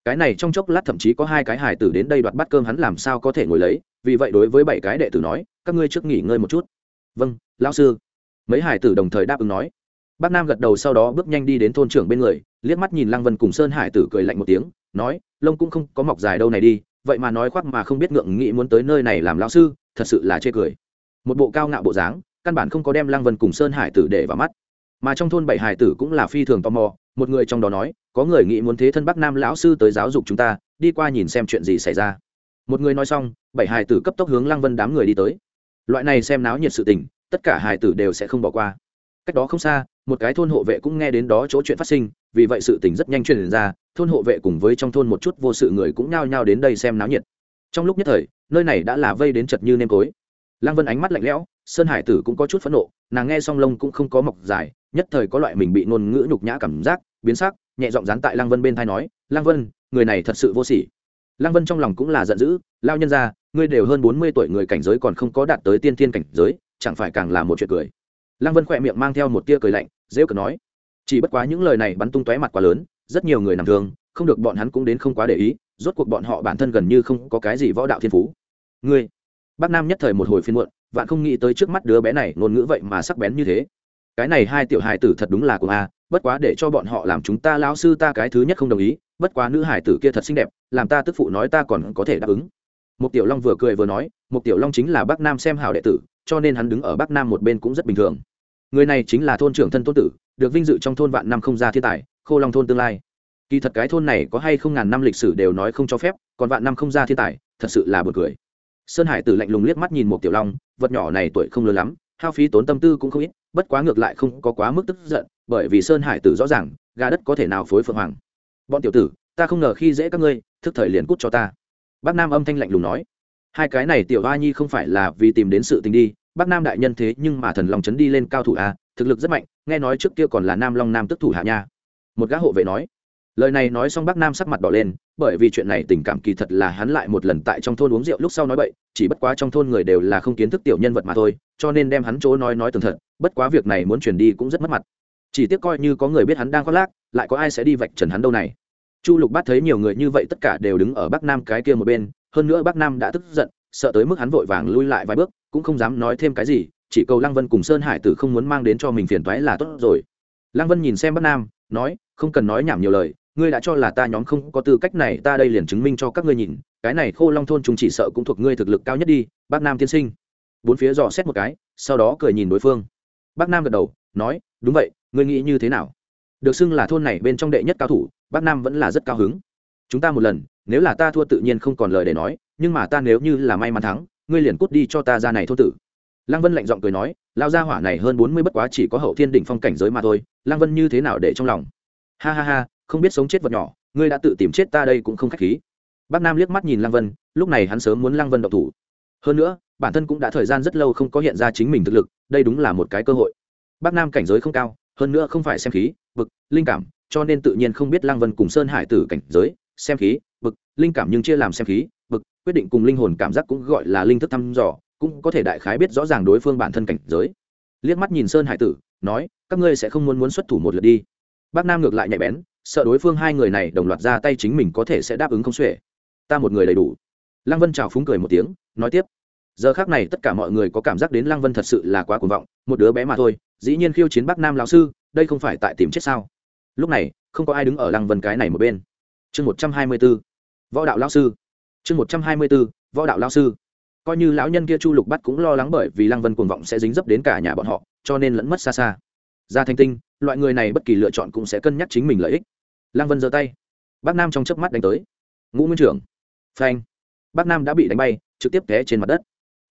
Cái này trong chốc lát thậm chí có hai cái hài tử đến đây đoạt bắt cơm hắn làm sao có thể ngồi lấy, vì vậy đối với bảy cái đệ tử nói, các ngươi trước nghỉ ngơi một chút. Vâng lão sư. Mấy hải tử đồng thời đáp ứng nói. Bác nam gật đầu sau đó bước nhanh đi đến thôn trưởng bên người, liếc mắt nhìn lăng vân cùng sơn hải tử cười lạnh một tiếng, nói, lông cũng không có mọc dài đâu này đi, vậy mà nói khoác mà không biết ngượng nghĩ muốn tới nơi này làm lão sư thật sự là chê cười. Một bộ cao ngạo bộ dáng, căn bản không có đem lăng vân cùng sơn hải tử để vào mắt. Mà trong thôn bảy hải tử cũng là phi thường tò mò, một người trong đó nói, có người nghĩ muốn thế thân bắc nam lão sư tới giáo dục chúng ta, đi qua nhìn xem chuyện gì xảy ra. Một người nói xong, bảy hải tử cấp tốc hướng lăng vân đám người đi tới. Loại này xem náo nhiệt sự tình, tất cả hải tử đều sẽ không bỏ qua. Cách đó không xa, một cái thôn hộ vệ cũng nghe đến đó chỗ chuyện phát sinh, vì vậy sự tình rất nhanh truyền ra, thôn hộ vệ cùng với trong thôn một chút vô sự người cũng nhao nhao đến đây xem náo nhiệt trong lúc nhất thời, nơi này đã là vây đến chật như nêm cối. Lăng vân ánh mắt lạnh lẽo, sơn hải tử cũng có chút phẫn nộ, nàng nghe song lông cũng không có mọc dài, nhất thời có loại mình bị ngôn ngữ nhục nhã cảm giác, biến sắc, nhẹ giọng dán tại lăng vân bên thai nói, lăng vân, người này thật sự vô sỉ. Lăng vân trong lòng cũng là giận dữ lao nhân ra ngươi đều hơn bốn mươi tuổi người cảnh giới còn không có đạt tới tiên thiên cảnh giới, chẳng phải càng là một chuyện cười. Lăng vân khỏe miệng mang theo một tia cười lạnh dễ cờ nói, chỉ bất quá những lời này bắn tung tóe mặt quá lớn, rất nhiều người nằm thường không được bọn hắn cũng đến không quá để ý rốt cuộc bọn họ bản thân gần như không có cái gì võ đạo thiên phú. Ngươi, bác nam nhất thời một hồi phiên muộn, vạn không nghĩ tới trước mắt đứa bé này ngôn ngữ vậy mà sắc bén như thế. Cái này hai tiểu hài tử thật đúng là của a, bất quá để cho bọn họ làm chúng ta lão sư ta cái thứ nhất không đồng ý, bất quá nữ hài tử kia thật xinh đẹp, làm ta tức phụ nói ta còn có thể đáp ứng. Một tiểu long vừa cười vừa nói một tiểu long chính là bác nam xem hào đệ tử, cho nên hắn đứng ở bắc nam một bên cũng rất bình thường. Người này chính là thôn trưởng thân tôn tử, được vinh dự trong thôn vạn năm không ra thiên tài, khô long thôn tương lai kỳ thật cái thôn này có hay không ngàn năm lịch sử đều nói không cho phép, còn vạn năm không ra thiên tài, thật sự là b u ồ n cười. Sơn hải tử lạnh lùng liếc mắt nhìn một tiểu long, vật nhỏ này tuổi không lớn lắm, hao phí tốn tâm tư cũng không ít, bất quá ngược lại không có quá mức tức giận, bởi vì sơn hải tử rõ ràng, gà đất có thể nào phối phượng hoàng. Bọn tiểu tử, ta không ngờ khi dễ các ngươi, thức thời liền cút cho ta. Bác nam âm thanh lạnh lùng nói. Hai cái này tiểu a nhi không phải là vì tìm đến sự tình đi, bác nam đại nhân thế nhưng mà thần long trấn đi lên cao thủ a, thực lực rất mạnh, nghe nói trước kia còn là nam long nam tức thủ hạ nha. Một gã hộ vệ nói lời này nói xong bắc nam sắc mặt đỏ lên, bởi vì chuyện này tình cảm kỳ thật là hắn lại một lần tại trong thôn uống rượu lúc sau nói vậy chỉ bất quá trong thôn người đều là không kiến thức tiểu nhân vật mà thôi, cho nên đem hắn chỗ nói nói tường thật, bất quá việc này muốn chuyển đi cũng rất mất mặt. Chỉ tiếc coi như có người biết hắn đang khoác lác, lại có ai sẽ đi vạch trần hắn đâu này. Chu lục bát thấy nhiều người như vậy tất cả đều đứng ở bắc nam cái kia một bên, hơn nữa bắc nam đã tức giận, sợ tới mức hắn vội vàng lui lại vài bước, cũng không dám nói thêm cái gì, chỉ cầu lăng vân cùng sơn hải tử không muốn mang đến cho mình phiền toái là tốt rồi. Lăng vân nhìn xem bắc nam, nói, không cần nói nhảm nhiều lời ngươi đã cho là ta nhóm không có tư cách này, ta đây liền chứng minh cho các ngươi nhìn, cái này khô long thôn chúng chỉ sợ cũng thuộc ngươi thực lực cao nhất đi bác nam tiên sinh. Bốn phía dò xét một cái, sau đó cười nhìn đối phương. Bác nam gật đầu, nói, đúng vậy, ngươi nghĩ như thế nào? Được xưng là thôn này bên trong đệ nhất cao thủ bác nam vẫn là rất cao hứng. Chúng ta một lần, nếu là ta thua tự nhiên không còn lời để nói, nhưng mà ta nếu như là may mắn thắng, ngươi liền cút đi cho ta ra này thôn tử. Lăng vân lạnh giọng cười nói lao ra hỏa này hơn bốn mươi bất quá chỉ có hậu thiên đỉnh phong cảnh giới mà thôi, lăng vân như thế nào để trong lòng? Ha ha ha không biết sống chết vật nhỏ ngươi đã tự tìm chết ta đây cũng không k h á c h khí. Bác nam liếc mắt nhìn lăng vân lúc này hắn sớm muốn lăng vân độc thủ. Hơn nữa bản thân cũng đã thời gian rất lâu không có hiện ra chính mình thực lực đây đúng là một cái cơ hội. Bác nam cảnh giới không cao hơn nữa không phải xem khí vực, linh cảm cho nên tự nhiên không biết lăng vân cùng sơn hải tử cảnh giới xem khí vực, linh cảm nhưng chia làm xem khí vực, quyết định cùng linh hồn cảm giác cũng gọi là linh thức thăm dò cũng có thể đại khái biết rõ ràng đối phương bản thân cảnh giới. Liếc mắt nhìn sơn hải tử nói các ngươi sẽ không muốn muốn xuất thủ một lượt đi. Bác nam ngược lại nhạy bén sợ đối phương hai người này đồng loạt ra tay chính mình có thể sẽ đáp ứng không xuể. Ta một người đầy đủ. Lăng vân chào phúng cười một tiếng, nói tiếp. Giờ khác này tất cả mọi người có cảm giác đến lăng vân thật sự là quá cuồng vọng, một đứa bé mà thôi, dĩ nhiên khiêu chiến bắc nam lão sư, đây không phải tại tìm chết sao? Lúc này, không có ai đứng ở lăng vân cái này một bên. Chương một trăm hai mươi b ố võ đạo lão sư. Chương một trăm hai mươi b ố võ đạo lão sư. Coi như lão nhân kia chu lục bắt cũng lo lắng bởi vì lăng vân cuồng vọng sẽ dính dấp đến cả nhà bọn họ, cho nên lẫn mất xa xa. Ra thanh tinh, loại người này bất kỳ lựa chọn cũng sẽ cân nhắc chính mình lợi ích lăng vân giơ tay. Bác nam trong chớp mắt đánh tới. Ngũ nguyên trưởng. Phanh. Bác nam đã bị đánh bay, trực tiếp té trên mặt đất.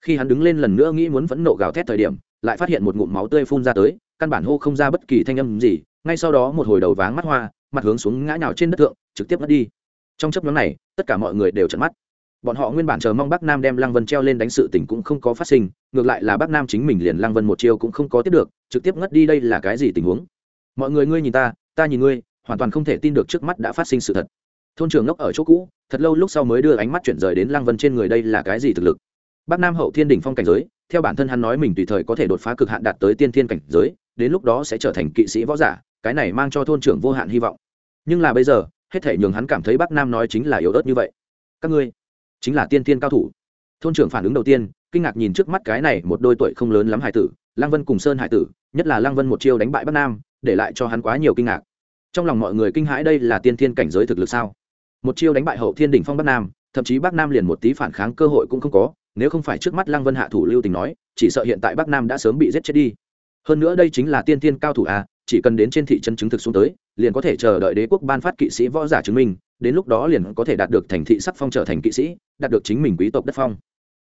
Khi hắn đứng lên lần nữa nghĩ muốn vẫn nộ gào thét thời điểm, lại phát hiện một ngụm máu tươi phun ra tới, căn bản hô không ra bất kỳ thanh âm gì, ngay sau đó một hồi đầu váng mắt hoa, mặt hướng xuống ngã nhào trên đất thượng, trực tiếp mất đi. Trong chấp nhóm này, tất cả mọi người đều trận mắt. Bọn họ nguyên bản chờ mong bắc nam đem lăng vân treo lên đánh sự tình cũng không có phát sinh, ngược lại là bắc nam chính mình liền lăng vân một chiêu cũng không có tiếp được, trực tiếp ngất đi đây là cái gì tình huống? Mọi người ngươi nhìn ta ta nhìn ngươi hoàn toàn không thể tin được trước mắt đã phát sinh sự thật. Thôn trưởng ngốc ở chỗ cũ, thật lâu lúc sau mới đưa ánh mắt chuyển rời đến lăng vân trên người đây là cái gì thực lực. Bắc nam hậu thiên đỉnh phong cảnh giới, theo bản thân hắn nói mình tùy thời có thể đột phá cực hạn đạt tới tiên thiên cảnh giới, đến lúc đó sẽ trở thành kỵ sĩ võ giả, cái này mang cho thôn trưởng vô hạn hy vọng. Nhưng là bây giờ, hết thể nhường hắn cảm thấy bắc nam nói chính là yếu ớt như vậy. Các ngươi, chính là tiên tiên cao thủ. Thôn trưởng phản ứng đầu tiên, kinh ngạc nhìn trước mắt cái này một đôi tuổi không lớn lắm hải tử, lăng vân cùng sơn hải tử, nhất là lăng vân một chiêu đánh bại bắc nam, để lại cho hắn quá nhiều kinh ngạc trong lòng mọi người kinh hãi đây là tiên thiên cảnh giới thực lực sao? Một chiêu đánh bại hậu thiên đỉnh phong bắc nam, thậm chí bắc nam liền một tí phản kháng cơ hội cũng không có, nếu không phải trước mắt lăng vân hạ thủ lưu tình nói, chỉ sợ hiện tại bắc nam đã sớm bị giết chết đi. Hơn nữa đây chính là tiên thiên cao thủ a chỉ cần đến trên thị trấn chứng thực xuống tới, liền có thể chờ đợi đế quốc ban phát kỵ sĩ võ giả chứng minh, đến lúc đó liền có thể đạt được thành thị sắc phong trở thành kỵ sĩ, đạt được chính mình quý tộc đất phong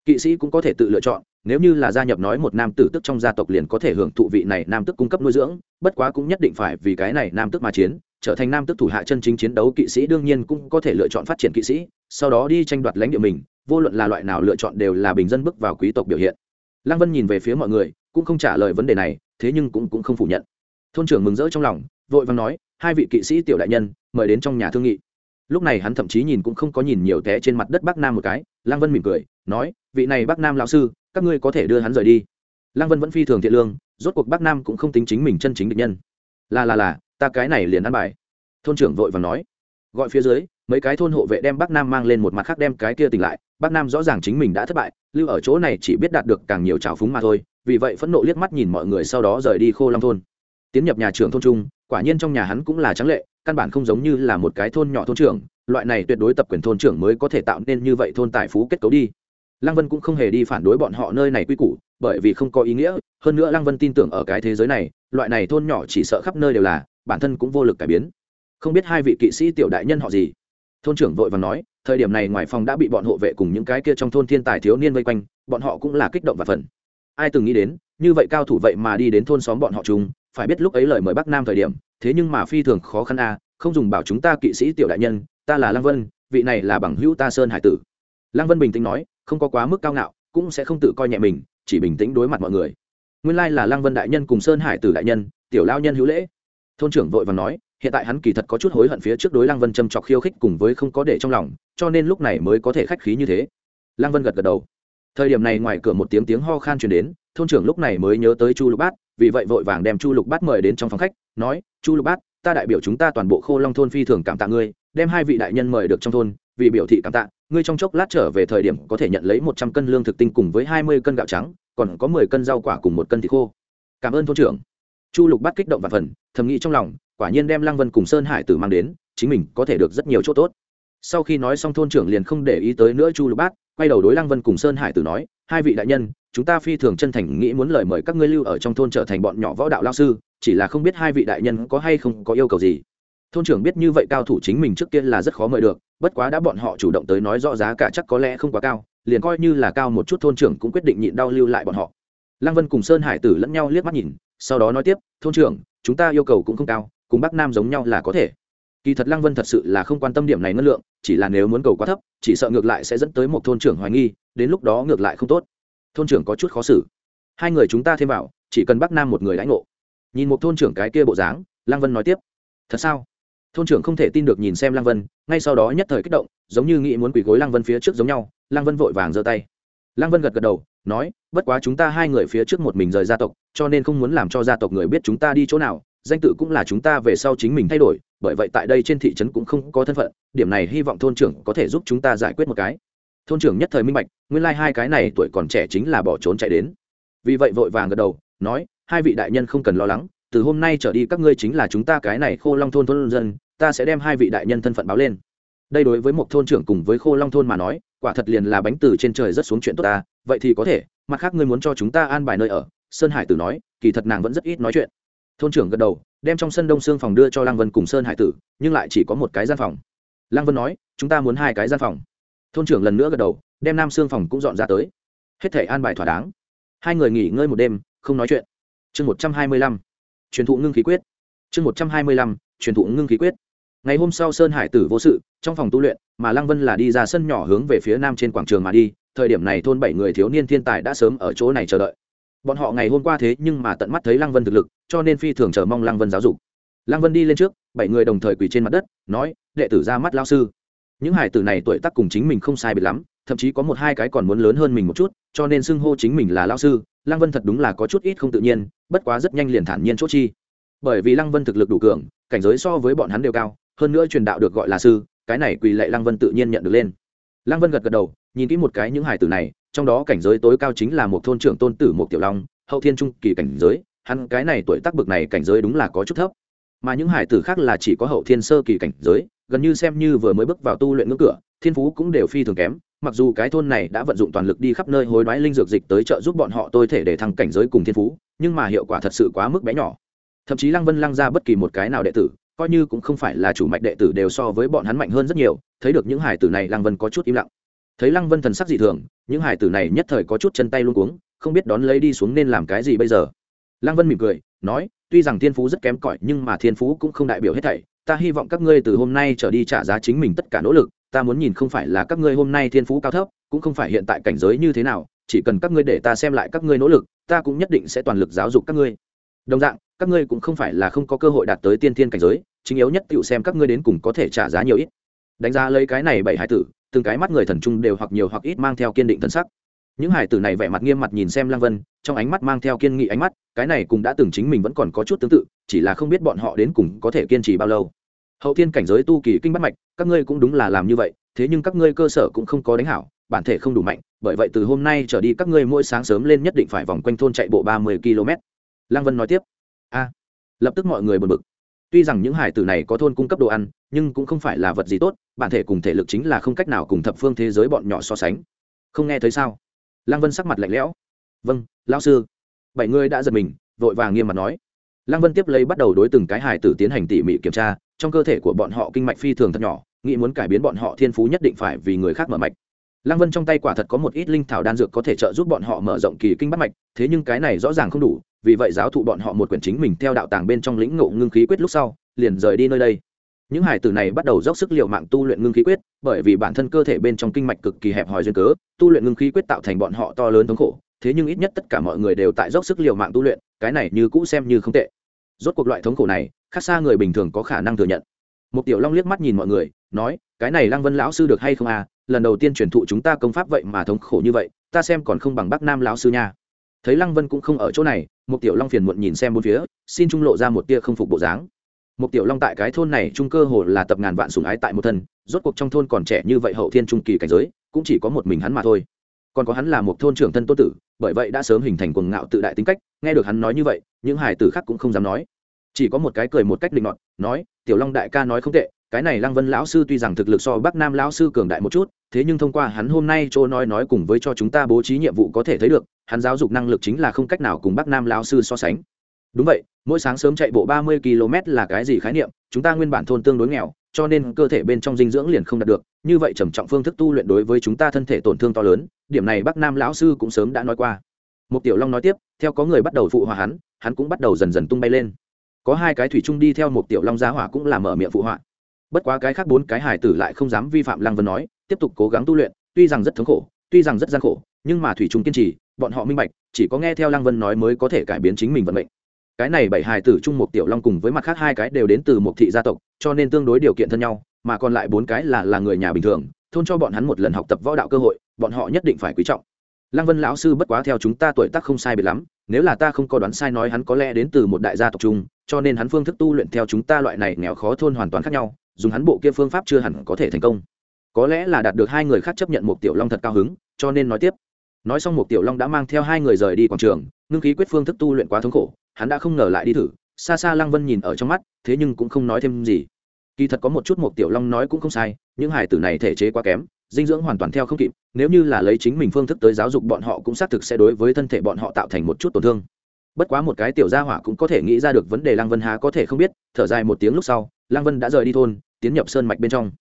kỵ sĩ cũng có thể tự lựa chọn, nếu như là gia nhập nói một nam tử tức trong gia tộc liền có thể hưởng thụ vị này nam tức cung cấp nuôi dưỡng, bất quá cũng nhất định phải vì cái này nam tức mà chiến, trở thành nam tức thủ hạ chân chính chiến đấu kỵ sĩ đương nhiên cũng có thể lựa chọn phát triển kỵ sĩ, sau đó đi tranh đoạt lãnh địa mình, vô luận là loại nào lựa chọn đều là bình dân bước vào quý tộc biểu hiện. Lăng vân nhìn về phía mọi người, cũng không trả lời vấn đề này, thế nhưng cũng cũng không phủ nhận. Thôn trưởng mừng rỡ trong lòng, vội vàng nói, hai vị kỵ sĩ tiểu đại nhân, mời đến trong nhà thương nghị lúc này hắn thậm chí nhìn cũng không có nhìn nhiều té trên mặt đất bắc nam một cái, lăng vân mỉm cười, nói, vị này bắc nam lão sư, các ngươi có thể đưa hắn rời đi. Lăng vân vẫn phi thường thiện lương, rốt cuộc bắc nam cũng không tính chính mình chân chính địch nhân. Là là là, ta cái này liền ăn bài. Thôn trưởng vội vàng nói. Gọi phía dưới, mấy cái thôn hộ vệ đem bắc nam mang lên một mặt khác đem cái kia tỉnh lại. Bắc nam rõ ràng chính mình đã thất bại, lưu ở chỗ này chỉ biết đạt được càng nhiều trào phúng mà thôi, vì vậy phẫn nộ liếc mắt nhìn mọi người sau đó rời đi khô long thôn. Tiến nhập nhà trưởng thôn trung quả nhiên trong nhà hắn cũng là trắng lệ căn bản không giống như là một cái thôn nhỏ thôn trưởng, loại này tuyệt đối tập quyền thôn trưởng mới có thể tạo nên như vậy thôn tài phú kết cấu đi. Lăng vân cũng không hề đi phản đối bọn họ nơi này quy củ, bởi vì không có ý nghĩa, hơn nữa lăng vân tin tưởng ở cái thế giới này, loại này thôn nhỏ chỉ sợ khắp nơi đều là, bản thân cũng vô lực cải biến. Không biết hai vị kỵ sĩ tiểu đại nhân họ gì? Thôn trưởng vội và nói, thời điểm này ngoài phòng đã bị bọn hộ vệ cùng những cái kia trong thôn thiên tài thiếu niên vây quanh, bọn họ cũng là kích động và phần ai từng nghĩ đến, như vậy cao thủ vậy mà đi đến thôn xóm bọn họ chung phải biết lúc ấy lời mời bắc nam thời điểm, thế nhưng mà phi thường khó khăn a, không dùng bảo chúng ta kỵ sĩ tiểu đại nhân, ta là lăng vân, vị này là bằng hữu ta sơn hải tử. Lăng vân bình tĩnh nói, không có quá mức cao ngạo, cũng sẽ không tự coi nhẹ mình, chỉ bình tĩnh đối mặt mọi người. Nguyên lai là lăng vân đại nhân cùng sơn hải tử đại nhân, tiểu lao nhân hữu lễ. Thôn trưởng vội và nói, hiện tại hắn kỳ thật có chút hối hận phía trước đối lăng vân châm chọc khiêu khích cùng với không có để trong lòng, cho nên lúc này mới có thể khách khí như thế. Lăng vân gật gật đầu. Thời điểm này ngoài cửa một tiếng tiếng ho khan truyền đến, thôn trưởng lúc này mới nhớ tới chu lục bát vì vậy vội vàng đem chu lục bát mời đến trong phòng khách, nói, chu lục bát, ta đại biểu chúng ta toàn bộ khô long thôn phi thường cảm tạ ngươi, đem hai vị đại nhân mời được trong thôn, vì biểu thị cảm tạ, ngươi trong chốc lát trở về thời điểm có thể nhận lấy một trăm cân lương thực tinh cùng với hai mươi cân gạo trắng, còn có mười cân rau quả cùng một cân thịt khô. Cảm ơn thôn trưởng. Chu lục bát kích động và phần, thầm nghĩ trong lòng, quả nhiên đem lăng vân cùng sơn hải tử mang đến, chính mình có thể được rất nhiều chỗ tốt. Sau khi nói xong thôn trưởng liền không để ý tới nữa chu lục bát, quay đầu đối lăng vân cùng sơn hải tử nói, hai vị đại nhân chúng ta phi thường chân thành nghĩ muốn lời mời các ngươi lưu ở trong thôn trở thành bọn nhỏ võ đạo lao sư, chỉ là không biết hai vị đại nhân có hay không có yêu cầu gì. Thôn trưởng biết như vậy cao thủ chính mình trước kia là rất khó mời được, bất quá đã bọn họ chủ động tới nói rõ giá cả chắc có lẽ không quá cao, liền coi như là cao một chút thôn trưởng cũng quyết định nhịn đau lưu lại bọn họ. Lăng vân cùng sơn hải tử lẫn nhau liếc mắt nhìn, sau đó nói tiếp, thôn trưởng, chúng ta yêu cầu cũng không cao, cùng bắc nam giống nhau là có thể. Kỳ thật lăng vân thật sự là không quan tâm điểm này ngân lượng, chỉ là nếu muốn cầu quá thấp, chỉ sợ ngược lại sẽ dẫn tới một thôn trưởng hoài nghi, đến lúc đó ngược lại không tốt thôn trưởng có chút khó xử. Hai người chúng ta thêm vào, chỉ cần bắc nam một người lãnh ngộ. Nhìn một thôn trưởng cái kia bộ dáng, lăng vân nói tiếp. Thật sao? Thôn trưởng không thể tin được nhìn xem lăng vân, ngay sau đó nhất thời kích động, giống như nghĩ muốn quỳ gối lăng vân phía trước giống nhau, lăng vân vội vàng giơ tay. Lăng vân gật gật đầu, nói, bất quá chúng ta hai người phía trước một mình rời gia tộc, cho nên không muốn làm cho gia tộc người biết chúng ta đi chỗ nào, danh tự cũng là chúng ta về sau chính mình thay đổi, bởi vậy tại đây trên thị trấn cũng không có thân phận, điểm này hy vọng thôn trưởng có thể giúp chúng ta giải quyết một cái thôn trưởng nhất thời minh bạch, nguyên lai、like、hai cái này tuổi còn trẻ chính là bỏ trốn chạy đến. Vì vậy vội vàng gật đầu, nói, hai vị đại nhân không cần lo lắng, từ hôm nay trở đi các ngươi chính là chúng ta cái này khô long thôn thôn dân, ta sẽ đem hai vị đại nhân thân phận báo lên. Đây đối với một thôn trưởng cùng với khô long thôn mà nói, quả thật liền là bánh từ trên trời rất xuống chuyện tốt ta, vậy thì có thể, mặt khác ngươi muốn cho chúng ta an bài nơi ở, sơn hải tử nói, kỳ thật nàng vẫn rất ít nói chuyện. Thôn trưởng gật đầu, đem trong sân đông xương phòng đưa cho lăng vân cùng sơn hải tử, nhưng lại chỉ có một cái gian phòng. Lăng vân nói, chúng ta muốn hai cái gian phòng thôn trưởng lần nữa gật đầu, đem nam xương phòng cũng dọn ra tới. Hết thể an bài thỏa đáng. Hai người nghỉ ngơi một đêm, không nói chuyện. Chương một trăm hai mươi lăm, truyền thụ ngưng khí quyết. Chương một trăm hai mươi lăm, truyền thụ ngưng khí quyết. Ngày hôm sau sơn hải tử vô sự, trong phòng tu luyện, mà lăng vân là đi ra sân nhỏ hướng về phía nam trên quảng trường mà đi, thời điểm này thôn bảy người thiếu niên thiên tài đã sớm ở chỗ này chờ đợi. Bọn họ ngày hôm qua thế nhưng mà tận mắt thấy lăng vân thực lực, cho nên phi thường chờ mong lăng vân giáo dục. Lăng vân đi lên trước, bảy người đồng thời quỳ trên mặt đất, nói, đệ tử ra mắt lao sư những hải tử này tuổi tác cùng chính mình không sai biệt lắm, thậm chí có một hai cái còn muốn lớn hơn mình một chút, cho nên xưng hô chính mình là lao sư, lăng vân thật đúng là có chút ít không tự nhiên, bất quá rất nhanh liền thản nhiên chốt chi. Bởi vì lăng vân thực lực đủ cường, cảnh giới so với bọn hắn đều cao, hơn nữa truyền đạo được gọi là sư, cái này quỳ lệ lăng vân tự nhiên nhận được lên. Lăng vân gật gật đầu, nhìn kỹ một cái những hải tử này, trong đó cảnh giới tối cao chính là một thôn trưởng tôn tử một tiểu long, hậu thiên trung kỳ cảnh giới, hắn cái này tuổi tác bực này cảnh giới đúng là có chút thấp mà những hải tử khác là chỉ có hậu thiên sơ kỳ cảnh giới, gần như xem như vừa mới bước vào tu luyện ngưỡng cửa, thiên phú cũng đều phi thường kém, mặc dù cái thôn này đã vận dụng toàn lực đi khắp nơi hối đoái linh dược dịch tới trợ giúp bọn họ tôi thể để thăng cảnh giới cùng thiên phú, nhưng mà hiệu quả thật sự quá mức bé nhỏ. Thậm chí lăng vân lăng ra bất kỳ một cái nào đệ tử, coi như cũng không phải là chủ mạch đệ tử đều so với bọn hắn mạnh hơn rất nhiều, thấy được những hải tử này lăng vân có chút im lặng. Thấy lăng vân thần sắc dị thường, những hải tử này nhất thời có chút chân tay luôn cuống, không biết đón lấy đi xuống nên làm cái gì bây giờ. Lăng vân mỉm cười nói, tuy rằng thiên phú rất kém cỏi nhưng mà thiên phú cũng không đại biểu hết thảy, ta hy vọng các ngươi từ hôm nay trở đi trả giá chính mình tất cả nỗ lực, ta muốn nhìn không phải là các ngươi hôm nay thiên phú cao thấp, cũng không phải hiện tại cảnh giới như thế nào, chỉ cần các ngươi để ta xem lại các ngươi nỗ lực, ta cũng nhất định sẽ toàn lực giáo dục các ngươi. Đồng dạng, các ngươi cũng không phải là không có cơ hội đạt tới tiên thiên cảnh giới, chính yếu nhất tựu xem các ngươi đến cùng có thể trả giá nhiều ít. Đánh giá lấy cái này bảy hải tử, từng cái mắt người thần trung đều hoặc nhiều hoặc ít mang theo kiên định thân sắc những hải tử này vẻ mặt nghiêm mặt nhìn xem lăng vân, trong ánh mắt mang theo kiên nghị ánh mắt, cái này cũng đã từng chính mình vẫn còn có chút tương tự, chỉ là không biết bọn họ đến cùng có thể kiên trì bao lâu. Hậu thiên cảnh giới tu kỳ kinh bắt mạch, các ngươi cũng đúng là làm như vậy, thế nhưng các ngươi cơ sở cũng không có đánh hảo, bản thể không đủ mạnh, bởi vậy từ hôm nay trở đi các ngươi mỗi sáng sớm lên nhất định phải vòng quanh thôn chạy bộ ba mươi km. Lăng vân nói tiếp. A. Lập tức mọi người bật bực. Tuy rằng những hải tử này có thôn cung cấp đồ ăn, nhưng cũng không phải là vật gì tốt, bản thể cùng thể lực chính là không cách nào cùng thập phương thế giới bọn nhỏ so sánh. Không nghe thấy sao? Lăng vân sắc mặt lạnh lẽo. Vâng lão sư. Bảy người đã giật mình, vội vàng nghiêm mặt nói. Lăng vân tiếp lấy bắt đầu đối từng cái hài tử tiến hành tỉ mỉ kiểm tra, trong cơ thể của bọn họ kinh mạch phi thường thật nhỏ, nghĩ muốn cải biến bọn họ thiên phú nhất định phải vì người khác mở mạch. Lăng vân trong tay quả thật có một ít linh thảo đan dược có thể trợ giúp bọn họ mở rộng kỳ kinh bắt mạch, thế nhưng cái này rõ ràng không đủ, vì vậy giáo thụ bọn họ một quyển chính mình theo đạo tàng bên trong lĩnh ngộ ngưng khí quyết lúc sau, liền rời đi nơi đây những hải tử này bắt đầu dốc sức l i ề u mạng tu luyện ngưng khí quyết, bởi vì bản thân cơ thể bên trong kinh mạch cực kỳ hẹp hòi duyên cớ, tu luyện ngưng khí quyết tạo thành bọn họ to lớn thống khổ. Thế nhưng ít nhất tất cả mọi người đều tại dốc sức l i ề u mạng tu luyện, cái này như cũ xem như không tệ. Rốt cuộc loại thống khổ này, khác xa người bình thường có khả năng thừa nhận. Một tiểu long liếc mắt nhìn mọi người, nói, cái này lăng vân lão sư được hay không à? Lần đầu tiên truyền thụ chúng ta công pháp vậy mà thống khổ như vậy, ta xem còn không bằng bắc nam lão sư nha. Thấy lăng vân cũng không ở chỗ này một tiểu long phiền muộn nhìn xem bốn phía, xin trung lộ ra một tia không phục bộ dáng một tiểu long tại cái thôn này trung cơ hồ là tập ngàn vạn sủng ái tại một thân, rốt cuộc trong thôn còn trẻ như vậy hậu thiên trung kỳ cảnh giới, cũng chỉ có một mình hắn mà thôi. Còn có hắn là một thôn trưởng thân tô tử, bởi vậy đã sớm hình thành quần ngạo tự đại tính cách, nghe được hắn nói như vậy, những hải tử khác cũng không dám nói. Chỉ có một cái cười một cách định ngọt nói, tiểu long đại ca nói không tệ, cái này lăng vân lão sư tuy rằng thực lực so bắc nam lão sư cường đại một chút, thế nhưng thông qua hắn hôm nay chỗ nói nói cùng với cho chúng ta bố trí nhiệm vụ có thể thấy được, hắn giáo dục năng lực chính là không cách nào cùng bắc nam lão sư so sánh. Đúng vậy mỗi sáng sớm chạy bộ ba mươi km là cái gì khái niệm, chúng ta nguyên bản thôn tương đối nghèo, cho nên cơ thể bên trong dinh dưỡng liền không đạt được, như vậy trầm trọng phương thức tu luyện đối với chúng ta thân thể tổn thương to lớn, điểm này bắc nam lão sư cũng sớm đã nói qua. Một tiểu long nói tiếp, theo có người bắt đầu phụ họa hắn hắn cũng bắt đầu dần dần tung bay lên. Có hai cái thủy chung đi theo một tiểu long giá hỏa cũng làm mở miệng phụ họa. Bất quá cái khác bốn cái hải tử lại không dám vi phạm lăng vân nói, tiếp tục cố gắng tu luyện, tuy rằng rất thống khổ, tuy rằng rất gian khổ, nhưng mà thủy trung kiên trì, bọn họ minh bạch, chỉ có nghe theo lăng vân nói mới có thể cải biến chính mình vận mệnh cái này bảy hài tử chung một tiểu long cùng với mặt khác hai cái đều đến từ một thị gia tộc, cho nên tương đối điều kiện thân nhau, mà còn lại bốn cái là là người nhà bình thường, thôn cho bọn hắn một lần học tập võ đạo cơ hội, bọn họ nhất định phải quý trọng. Lăng vân lão sư bất quá theo chúng ta tuổi tác không sai biệt lắm, nếu là ta không có đoán sai nói hắn có lẽ đến từ một đại gia tộc chung, cho nên hắn phương thức tu luyện theo chúng ta loại này nghèo khó thôn hoàn toàn khác nhau, dùng hắn bộ kia phương pháp chưa hẳn có thể thành công. Có lẽ là đạt được hai người khác chấp nhận một tiểu long thật cao hứng, cho nên nói tiếp. Nói xong một tiểu long đã mang theo hai người rời đi quảng trường, ngưng khí quyết phương thức tu luyện quá thống khổ hắn đã không ngờ lại đi thử, xa xa lăng vân nhìn ở trong mắt, thế nhưng cũng không nói thêm gì. Kỳ thật có một chút một tiểu long nói cũng không sai, những hải tử này thể chế quá kém, dinh dưỡng hoàn toàn theo không kịp, nếu như là lấy chính mình phương thức tới giáo dục bọn họ cũng xác thực sẽ đối với thân thể bọn họ tạo thành một chút tổn thương. Bất quá một cái tiểu gia hỏa cũng có thể nghĩ ra được vấn đề lăng vân há có thể không biết, thở dài một tiếng lúc sau, lăng vân đã rời đi thôn, tiến nhập sơn mạch bên trong.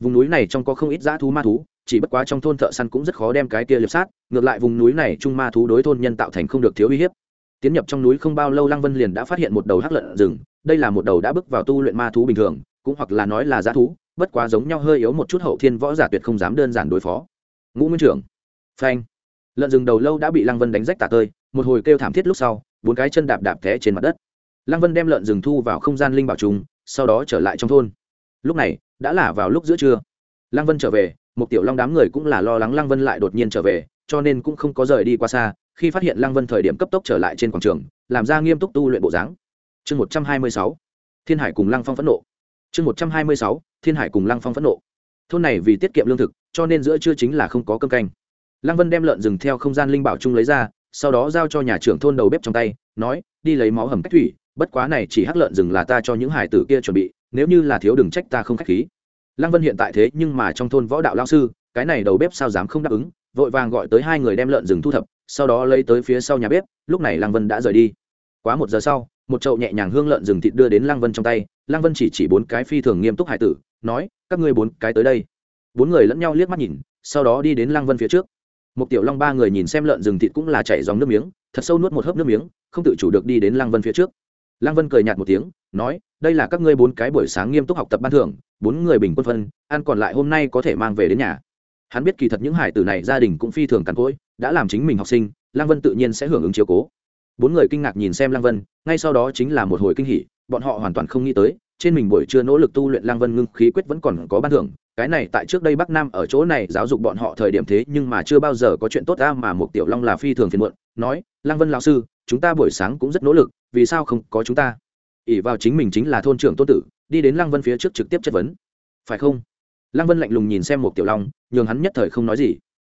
Vùng núi này trong có không ít dã thú ma thú, chỉ bất quá trong thôn thợ săn cũng rất khó đem cái kia liệp sát, ngược lại vùng núi này trung ma thú đối thôn nhân tạo thành không được thiếu uy hiếp tiến nhập trong núi không bao lâu lăng vân liền đã phát hiện một đầu hắc lợn rừng, đây là một đầu đã bước vào tu luyện ma thú bình thường, cũng hoặc là nói là g thú, bất quá giống nhau hơi yếu một chút hậu thiên võ giả tuyệt không dám đơn giản đối phó. Ngũ nguyên trưởng, phanh. Lợn rừng đầu lâu đã bị lăng vân đánh rách tả tơi, một hồi kêu thảm thiết lúc sau, bốn cái chân đạp đạp té trên mặt đất. Lăng vân đem lợn rừng thu vào không gian linh bảo trùng, sau đó trở lại trong thôn. Lúc này, đã là vào lúc giữa trưa. Lăng vân trở về một tiểu long đám người cũng là lo lắng lăng vân lại đột nhiên trở về, cho nên cũng không có rời đi qua xa khi phát hiện lăng vân thời điểm cấp tốc trở lại trên quảng trường, làm ra nghiêm túc tu luyện bộ dáng. Chương một trăm hai mươi sáu, thiên hải cùng lăng phong phẫn nộ. Chương một trăm hai mươi sáu, thiên hải cùng lăng phong phẫn nộ. Thôn này vì tiết kiệm lương thực, cho nên giữa trưa chính là không có cơm canh. Lăng vân đem lợn rừng theo không gian linh bảo trung lấy ra, sau đó giao cho nhà trưởng thôn đầu bếp trong tay, nói, đi lấy máu hầm cách thủy, bất quá này chỉ hắc lợn rừng là ta cho những hải tử kia chuẩn bị, nếu như là thiếu đừng trách ta không khách khí. Lăng vân hiện tại thế nhưng mà trong thôn võ đạo lao sư, cái này đầu bếp sao dám không đáp ứng, vội vàng gọi tới hai người đem lợn rừng thu thập sau đó lấy tới phía sau nhà bếp, lúc này lăng vân đã rời đi. Quá một giờ sau, một chậu nhẹ nhàng hương lợn rừng thịt đưa đến lăng vân trong tay. Lăng vân chỉ chỉ bốn cái phi thường nghiêm túc hải tử, nói, các ngươi bốn cái tới đây. Bốn người lẫn nhau liếc mắt nhìn, sau đó đi đến lăng vân phía trước. Một tiểu long ba người nhìn xem lợn rừng thịt cũng là chảy dòng nước miếng, thật sâu nuốt một hớp nước miếng, không tự chủ được đi đến lăng vân phía trước. Lăng vân cười nhạt một tiếng, nói, đây là các ngươi bốn cái buổi sáng nghiêm túc học tập ban thưởng, bốn người bình quân phân, ăn còn lại hôm nay có thể mang về đến nhà. Hắn biết kỳ thật những hải tử này gia đình cũng phi thường cằn cỗi đã làm chính mình học sinh, lăng vân tự nhiên sẽ hưởng ứng chiếu cố. Bốn người kinh ngạc nhìn xem lăng vân, ngay sau đó chính là một hồi kinh hỉ, bọn họ hoàn toàn không nghĩ tới, trên mình buổi trưa nỗ lực tu luyện lăng vân ngưng khí quyết vẫn còn có ban thưởng, cái này tại trước đây bắc nam ở chỗ này giáo dục bọn họ thời điểm thế nhưng mà chưa bao giờ có chuyện tốt ra mà một tiểu long là phi thường phiền muộn, nói, lăng vân lão sư, chúng ta buổi sáng cũng rất nỗ lực, vì sao không có chúng ta? Ỉ vào chính mình chính là thôn trưởng tôn tử, đi đến lăng vân phía trước trực tiếp chất vấn. Phải không? Lăng vân lạnh lùng nhìn xem một tiểu long, nhường hắn nhất thời không nói gì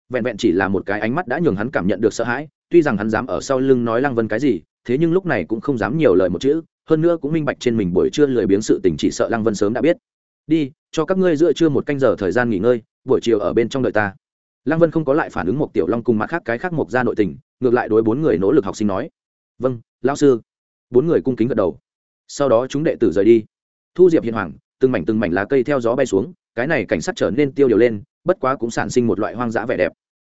vẹn vẹn chỉ là một cái ánh mắt đã nhường hắn cảm nhận được sợ hãi, tuy rằng hắn dám ở sau lưng nói lăng vân cái gì, thế nhưng lúc này cũng không dám nhiều lời một chữ, hơn nữa cũng minh bạch trên mình buổi trưa lười biếng sự tình chỉ sợ lăng vân sớm đã biết. Đi, cho các ngươi giữa trưa một canh giờ thời gian nghỉ ngơi, buổi chiều ở bên trong đợi ta. Lăng vân không có lại phản ứng một tiểu long cùng mặt khác cái khác một ra nội tình, ngược lại đối bốn người nỗ lực học sinh nói vâng lão sư. Bốn người cung kính gật đầu. Sau đó chúng đệ tử rời đi. Thu diệp hiền hoàng, từng mảnh từng mảnh lá cây theo gió bay xuống, cái này cảnh sát trở nên tiêu điều lên bất quá cũng sản sinh một loại hoang dã vẻ đẹp.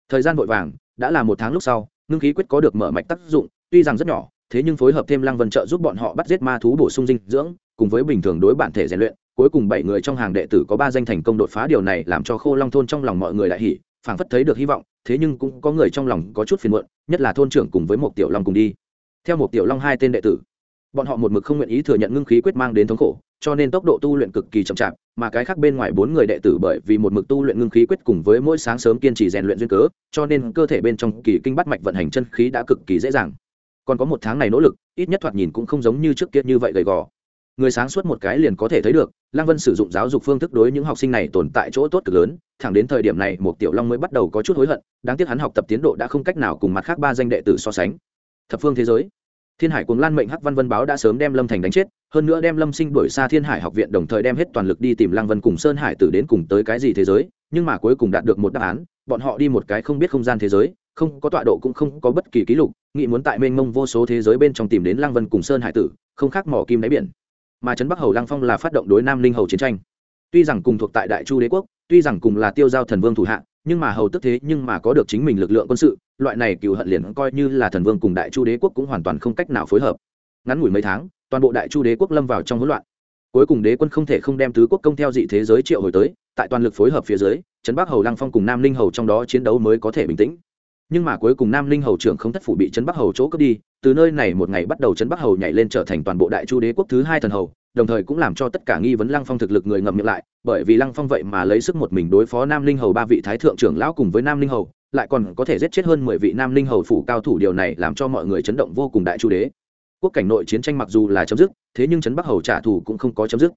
Thời gian vội vàng, đã là một tháng lúc sau, ngưng khí quyết có được mở mạch tác dụng, tuy rằng rất nhỏ, thế nhưng phối hợp thêm lăng vân trợ giúp bọn họ bắt giết ma thú bổ sung dinh dưỡng, cùng với bình thường đối bản thể rèn luyện, cuối cùng bảy người trong hàng đệ tử có ba danh thành công đột phá điều này làm cho khô long thôn trong lòng mọi người đại hỉ, phảng phất thấy được hy vọng, thế nhưng cũng có người trong lòng có chút phiền muộn, nhất là thôn trưởng cùng với một tiểu long cùng đi. Theo một tiểu long hai tên đệ tử bọn họ một mực không nguyện ý thừa nhận ngưng khí quyết mang đến thống khổ, cho nên tốc độ tu luyện cực kỳ chậm chạp, mà cái khác bên ngoài bốn người đệ tử bởi vì một mực tu luyện ngưng khí quyết cùng với mỗi sáng sớm kiên trì rèn luyện duyên cớ, cho nên cơ thể bên trong kỳ kinh bắt mạch vận hành chân khí đã cực kỳ dễ dàng. Còn có một tháng này nỗ lực, ít nhất thoạt nhìn cũng không giống như trước kia như vậy gầy gò. Người sáng suốt một cái liền có thể thấy được, lăng vân sử dụng giáo dục phương thức đối những học sinh này tồn tại chỗ tốt cực lớn, thẳng đến thời điểm này một tiểu long mới bắt đầu có chút hối hận, đáng tiếc hắn học tập tiến độ đã không cách nào cùng mặt khác ba danh đệ tử so sánh. Thập phương thế giới thiên hải cuồng lan mệnh hắc văn vân báo đã sớm đem lâm thành đánh chết, hơn nữa đem lâm sinh đuổi xa thiên hải học viện đồng thời đem hết toàn lực đi tìm lăng vân cùng sơn hải tử đến cùng tới cái gì thế giới, nhưng mà cuối cùng đạt được một đáp án, bọn họ đi một cái không biết không gian thế giới, không có tọa độ cũng không có bất kỳ ký lục, nghĩ muốn tại mênh mông vô số thế giới bên trong tìm đến lăng vân cùng sơn hải tử, không khác mỏ kim đáy biển. Mà trấn bắc hầu lăng phong là phát động đối nam linh hầu chiến tranh. Tuy rằng cùng thuộc tại đại chu đế quốc, tuy rằng cùng là tiêu giao thần vương thủ hạ, nhưng mà hầu tức thế nhưng mà có được chính mình lực lượng quân sự loại này cựu hận liền coi như là thần vương cùng đại chu đế quốc cũng hoàn toàn không cách nào phối hợp. Ngắn ngủi mấy tháng, toàn bộ đại chu đế quốc lâm vào trong hỗn loạn. Cuối cùng đế quân không thể không đem tứ quốc công theo dị thế giới triệu hồi tới, tại toàn lực phối hợp phía dưới, trấn bắc hầu lăng phong cùng nam linh hầu trong đó chiến đấu mới có thể bình tĩnh. Nhưng mà cuối cùng nam linh hầu trưởng không thất phủ bị trấn bắc hầu chỗ cướp đi, từ nơi này một ngày bắt đầu trấn bắc hầu nhảy lên trở thành toàn bộ đại chu đế quốc thứ hai thần hầu, đồng thời cũng làm cho tất cả nghi vấn lăng phong thực lực người ngậm miệng lại, bởi vì lăng phong vậy mà lấy sức một mình đối phó nam linh hầu ba vị thái thượng trưởng lão cùng với nam linh hầu lại còn có thể giết chết hơn mười vị nam linh hầu phủ cao thủ. Điều này làm cho mọi người chấn động vô cùng đại chu đế. Quốc cảnh nội chiến tranh mặc dù là chấm dứt, thế nhưng trấn bắc hầu trả thù cũng không có chấm dứt.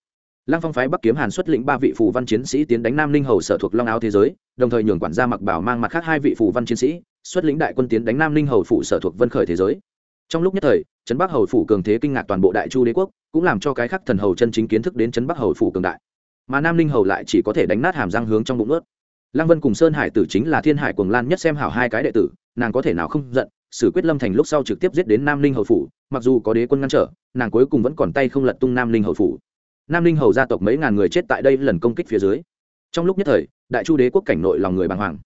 Lăng phong phái bắc kiếm hàn xuất lĩnh ba vị phù văn chiến sĩ tiến đánh nam linh hầu sở thuộc long áo thế giới, đồng thời nhường quản gia mặc bảo mang mặt khác hai vị phù văn chiến sĩ xuất lĩnh đại quân tiến đánh nam linh hầu phủ sở thuộc vân khởi thế giới. Trong lúc nhất thời trấn bắc hầu phủ cường thế kinh ngạc toàn bộ đại chu đế quốc, cũng làm cho cái khác thần hầu chân chính kiến thức đến trấn bắc hầu phủ cường đại. Mà nam linh hầu lại chỉ có thể đánh nát hàm răng hướng trong bụng ướt lăng vân cùng sơn hải tử chính là thiên hải cuồng lan nhất xem hảo hai cái đệ tử, nàng có thể nào không giận, sử quyết lâm thành lúc sau trực tiếp giết đến nam linh hầu phủ, mặc dù có đế quân ngăn trở, nàng cuối cùng vẫn còn tay không lật tung nam linh hầu phủ. Nam linh hầu gia tộc mấy ngàn người chết tại đây lần công kích phía dưới. Trong lúc nhất thời, đại chu đế quốc cảnh nội lòng người bàng hoàng.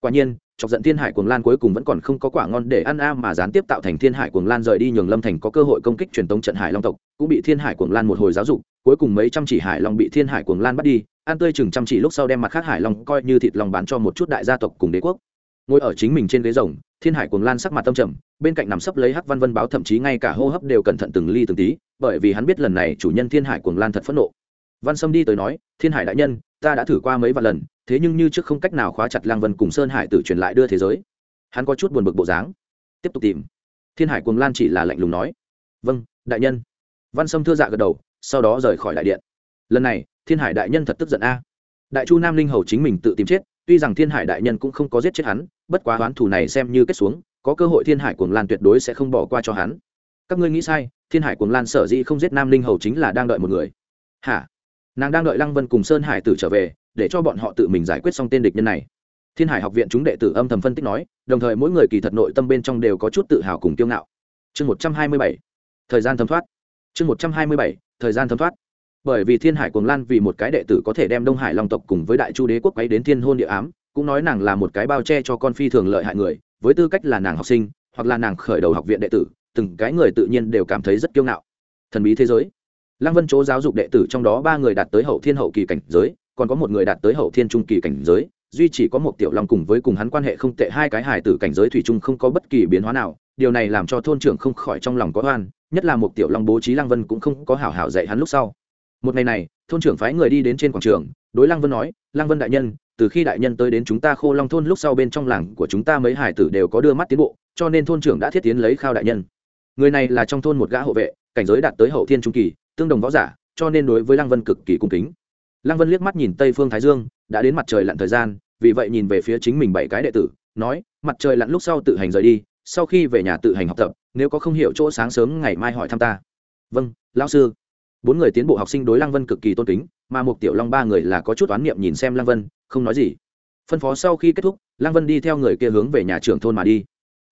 Quả nhiên, chọc giận thiên hải cuồng lan cuối cùng vẫn còn không có quả ngon để ăn a mà gián tiếp tạo thành thiên hải cuồng lan rời đi nhường lâm thành có cơ hội công kích truyền tống trận hải long tộc, cũng bị thiên hải cuồng lan một hồi giáo dục cuối cùng mấy trăm chỉ hải long bị thiên hải cuồng lan bắt đi, ăn tươi chừng trăm chỉ lúc sau đem mặt khác hải long coi như thịt lòng bán cho một chút đại gia tộc cùng đế quốc. Ngồi ở chính mình trên ghế rồng, thiên hải cuồng lan sắc mặt tâm trầm, bên cạnh nằm sấp lấy hắc văn vân báo thậm chí ngay cả hô hấp đều cẩn thận từng ly từng tí, bởi vì hắn biết lần này chủ nhân thiên hải cuồng lan thật phẫn nộ. Văn sâm đi tới nói, thiên hải đại nhân, ta đã thử qua mấy vài lần, thế nhưng như trước không cách nào khóa chặt lang vân cùng sơn hải tử truyền lại đưa thế giới. Hắn có chút buồn bực bộ dáng. Tiếp tục tìm. Thiên hải cuồng lan chỉ là lạnh lùng nói. Vâng đại nhân. Văn sâm thưa dạ gật đầu sau đó rời khỏi đại điện. Lần này, thiên hải đại nhân thật tức giận a. Đại chu nam linh hầu chính mình tự tìm chết, tuy rằng thiên hải đại nhân cũng không có giết chết hắn, bất quá oán thù này xem như kết xuống, có cơ hội thiên hải cuồng lan tuyệt đối sẽ không bỏ qua cho hắn. Các ngươi nghĩ sai, thiên hải cuồng lan sở dĩ không giết nam linh hầu chính là đang đợi một người. Hả? Nàng đang đợi lăng vân cùng sơn hải tử trở về, để cho bọn họ tự mình giải quyết xong tên địch nhân này. Thiên hải học viện chúng đệ tử âm thầm phân tích nói, đồng thời mỗi người kỳ thật nội tâm bên trong đều có chút tự hào cùng kiêu ngạo. Chương một trăm hai mươi bảy. Thời gian thấm thoát. Chương một trăm hai mươi bảy thời gian thấm thoát. Bởi vì thiên hải cuồng lan vì một cái đệ tử có thể đem đông hải long tộc cùng với đại chu đế quốc quấy đến thiên hôn địa ám, cũng nói nàng là một cái bao che cho con phi thường lợi hại người, với tư cách là nàng học sinh, hoặc là nàng khởi đầu học viện đệ tử, từng cái người tự nhiên đều cảm thấy rất kiêu ngạo. Thần bí thế giới. Lăng vân chỗ giáo dục đệ tử trong đó ba người đạt tới hậu thiên hậu kỳ cảnh giới, còn có một người đạt tới hậu thiên trung kỳ cảnh giới, duy chỉ có một tiểu long cùng với cùng hắn quan hệ không tệ hai cái hải tử cảnh giới thủy chung không có bất kỳ biến hóa nào, điều này làm cho thôn trưởng không khỏi trong lòng có oan nhất là một tiểu long bố trí lăng vân cũng không có hảo hảo dạy hắn lúc sau. Một ngày này, thôn trưởng phái người đi đến trên quảng trường, đối lăng vân nói, lăng vân đại nhân, từ khi đại nhân tới đến chúng ta khô long thôn lúc sau bên trong làng của chúng ta mấy hải tử đều có đưa mắt tiến bộ, cho nên thôn trưởng đã thiết tiến lấy khao đại nhân. Người này là trong thôn một gã hộ vệ, cảnh giới đạt tới hậu thiên trung kỳ, tương đồng võ giả, cho nên đối với lăng vân cực kỳ cung kính. Lăng vân liếc mắt nhìn tây phương thái dương, đã đến mặt trời lặn thời gian, vì vậy nhìn về phía chính mình bảy cái đệ tử, nói, mặt trời lặn lúc sau tự hành rời đi, sau khi về nhà tự hành học tập nếu có không hiểu chỗ sáng sớm ngày mai hỏi thăm ta. Vâng lão sư. Bốn người tiến bộ học sinh đối lăng vân cực kỳ tôn kính, mà một tiểu long ba người là có chút oán niệm nhìn xem lăng vân, không nói gì. Phân phó sau khi kết thúc, lăng vân đi theo người kia hướng về nhà trưởng thôn mà đi.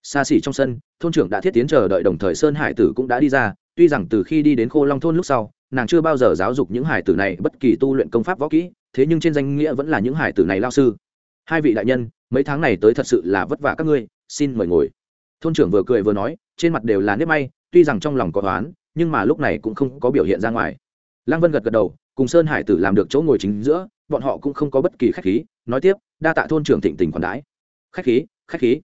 Xa xỉ trong sân, thôn trưởng đã thiết tiến chờ đợi đồng thời sơn hải tử cũng đã đi ra, tuy rằng từ khi đi đến khô long thôn lúc sau, nàng chưa bao giờ giáo dục những hải tử này bất kỳ tu luyện công pháp võ kỹ, thế nhưng trên danh nghĩa vẫn là những hải tử này lao sư. Hai vị đại nhân, mấy tháng này tới thật sự là vất vả các ngươi, xin mời ngồi. Thôn trưởng vừa cười vừa nói trên mặt đều là nếp may, tuy rằng trong lòng có toán nhưng mà lúc này cũng không có biểu hiện ra ngoài. Lăng vân gật gật đầu, cùng sơn hải tử làm được chỗ ngồi chính giữa, bọn họ cũng không có bất kỳ khách khí, nói tiếp, đa tạ thôn trưởng thịnh tình còn đãi. Khách khí khách khí.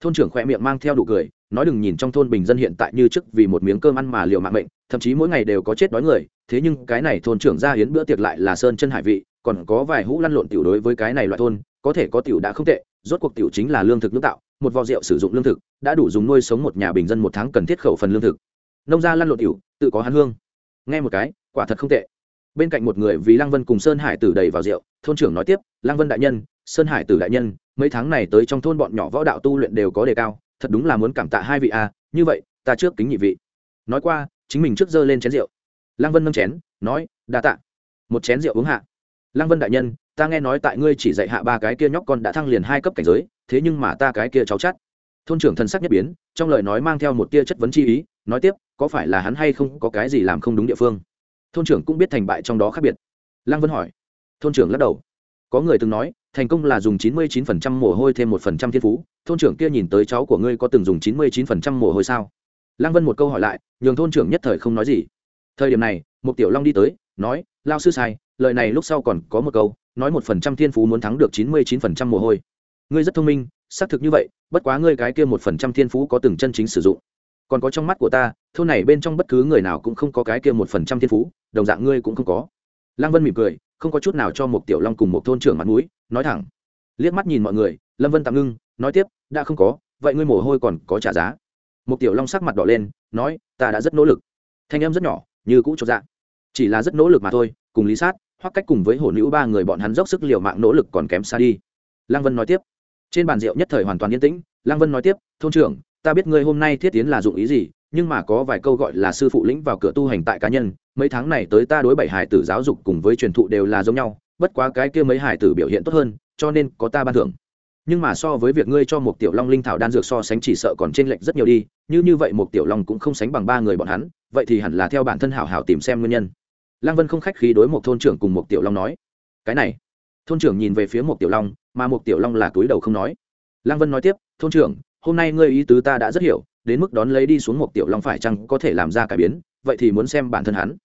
Thôn trưởng khoe miệng mang theo đủ cười, nói đừng nhìn trong thôn bình dân hiện tại như trước vì một miếng cơm ăn mà liều mạng mệnh, thậm chí mỗi ngày đều có chết đói người, thế nhưng cái này thôn trưởng ra hiến bữa tiệc lại là sơn chân hải vị, còn có vài hũ lăn lộn tiểu đối với cái này loại thôn, có thể có tiểu đã không tệ, rốt cuộc tiểu chính là lương thực nước tạo một vò rượu sử dụng lương thực, đã đủ dùng nuôi sống một nhà bình dân một tháng cần thiết khẩu phần lương thực. Nông gia lăn lộn tiểu, tự có hắn hương. Nghe một cái, quả thật không tệ. Bên cạnh một người vì lăng vân cùng sơn hải tử đầy vào rượu, thôn trưởng nói tiếp, lăng vân đại nhân, sơn hải tử đại nhân, mấy tháng này tới trong thôn bọn nhỏ võ đạo tu luyện đều có đề cao, thật đúng là muốn cảm tạ hai vị a, như vậy, ta trước kính nhị vị. Nói qua, chính mình trước giơ lên chén rượu. Lăng vân nâng chén, nói, đa tạ. Một chén rượu uống hạ. Lăng vân đại nhân ta nghe nói tại ngươi chỉ dạy hạ ba cái kia nhóc con đã thăng liền hai cấp cảnh giới, thế nhưng mà ta cái kia cháu chắt. Thôn trưởng thần sắc nhất biến, trong lời nói mang theo một tia chất vấn chi ý, nói tiếp, có phải là hắn hay không, có cái gì làm không đúng địa phương? Thôn trưởng cũng biết thành bại trong đó khác biệt. Lăng vân hỏi. Thôn trưởng lắc đầu. Có người từng nói, thành công là dùng chín mươi chín phần trăm mồ hôi thêm một phần trăm thiên phú, thôn trưởng kia nhìn tới cháu của ngươi có từng dùng chín mươi chín phần trăm mồ hôi sao? Lăng vân một câu hỏi lại, nhường thôn trưởng nhất thời không nói gì. Thời điểm này, một tiểu long đi tới, nói, lao sư sai, lời này lúc sau còn có một câu nói một phần trăm thiên phú muốn thắng được chín mươi chín phần trăm mồ hôi. Ngươi rất thông minh, xác thực như vậy, bất quá ngươi cái kia một phần trăm thiên phú có từng chân chính sử dụng. Còn có trong mắt của ta thôn này bên trong bất cứ người nào cũng không có cái kia một phần trăm thiên phú, đồng dạng ngươi cũng không có. Lăng vân mỉm cười, không có chút nào cho một tiểu long cùng một thôn trưởng mặt mũi, nói thẳng. Liếc mắt nhìn mọi người, lâm vân tạm ngưng, nói tiếp, đã không có, vậy ngươi mồ hôi còn có trả giá? Một tiểu long sắc mặt đỏ lên, nói, ta đã rất nỗ lực. Thanh em rất nhỏ, như cũ cho dạ. Chỉ là rất nỗ lực mà thôi, cùng lý sát hoặc cách cùng với hổ nữ ba người bọn hắn dốc sức liều mạng nỗ lực còn kém xa đi. Lăng vân nói tiếp. Trên bàn rượu nhất thời hoàn toàn yên tĩnh. Lăng vân nói tiếp, thôn trưởng, ta biết ngươi hôm nay thiết tiến là dụng ý gì, nhưng mà có vài câu gọi là sư phụ lĩnh vào cửa tu hành tại cá nhân. Mấy tháng này tới ta đối bảy hải tử giáo dục cùng với truyền thụ đều là giống nhau, bất quá cái kia mấy hải tử biểu hiện tốt hơn, cho nên có ta ban thưởng. Nhưng mà so với việc ngươi cho một tiểu long linh thảo đan dược so sánh chỉ sợ còn trên lệnh rất nhiều đi, như như vậy một tiểu long cũng không sánh bằng ba người bọn hắn, vậy thì hẳn là theo bản thân hảo hảo tìm xem nguyên nhân lăng vân không khách khí đối một thôn trưởng cùng một tiểu long nói, cái này. Thôn trưởng nhìn về phía một tiểu long, mà một tiểu long là túi đầu không nói. Lăng vân nói tiếp, thôn trưởng, hôm nay ngươi ý tứ ta đã rất hiểu, đến mức đón lấy đi xuống một tiểu long phải chăng có thể làm ra cải biến, vậy thì muốn xem bản thân hắn.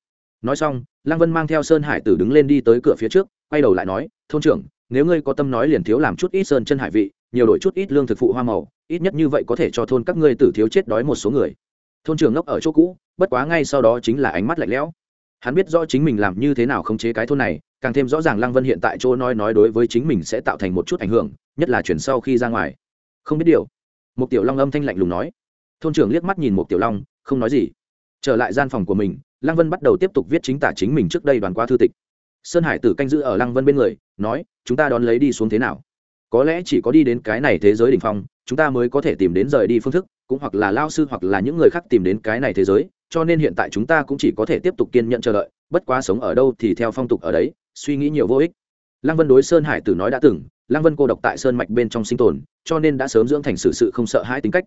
Nói xong lăng vân mang theo sơn hải tử đứng lên đi tới cửa phía trước, quay đầu lại nói, thôn trưởng, nếu ngươi có tâm nói liền thiếu làm chút ít sơn chân hải vị, nhiều đổi chút ít lương thực phụ hoa màu, ít nhất như vậy có thể cho thôn các ngươi tử thiếu chết đói một số người. Thôn trưởng ngốc ở chỗ cũ, bất quá ngay sau đó chính là ánh mắt lạnh lẽo hắn biết rõ chính mình làm như thế nào khống chế cái thôn này, càng thêm rõ ràng lăng vân hiện tại chỗ nói nói đối với chính mình sẽ tạo thành một chút ảnh hưởng, nhất là chuyển sau khi ra ngoài. Không biết điều. Một tiểu long âm thanh lạnh lùng nói. Thôn trưởng liếc mắt nhìn một tiểu long, không nói gì. Trở lại gian phòng của mình, lăng vân bắt đầu tiếp tục viết chính tả chính mình trước đây đoàn qua thư tịch. Sơn hải tử canh giữ ở lăng vân bên người, nói, chúng ta đón lấy đi xuống thế nào? Có lẽ chỉ có đi đến cái này thế giới đ ỉ n h phong, chúng ta mới có thể tìm đến rời đi phương thức, cũng hoặc là lao sư hoặc là những người khác tìm đến cái này thế giới cho nên hiện tại chúng ta cũng chỉ có thể tiếp tục kiên nhận chờ đợi, bất quá sống ở đâu thì theo phong tục ở đấy, suy nghĩ nhiều vô ích. Lăng vân đối sơn hải tử nói đã từng, lăng vân cô độc tại sơn mạch bên trong sinh tồn, cho nên đã sớm dưỡng thành sự sự không sợ hãi tính cách.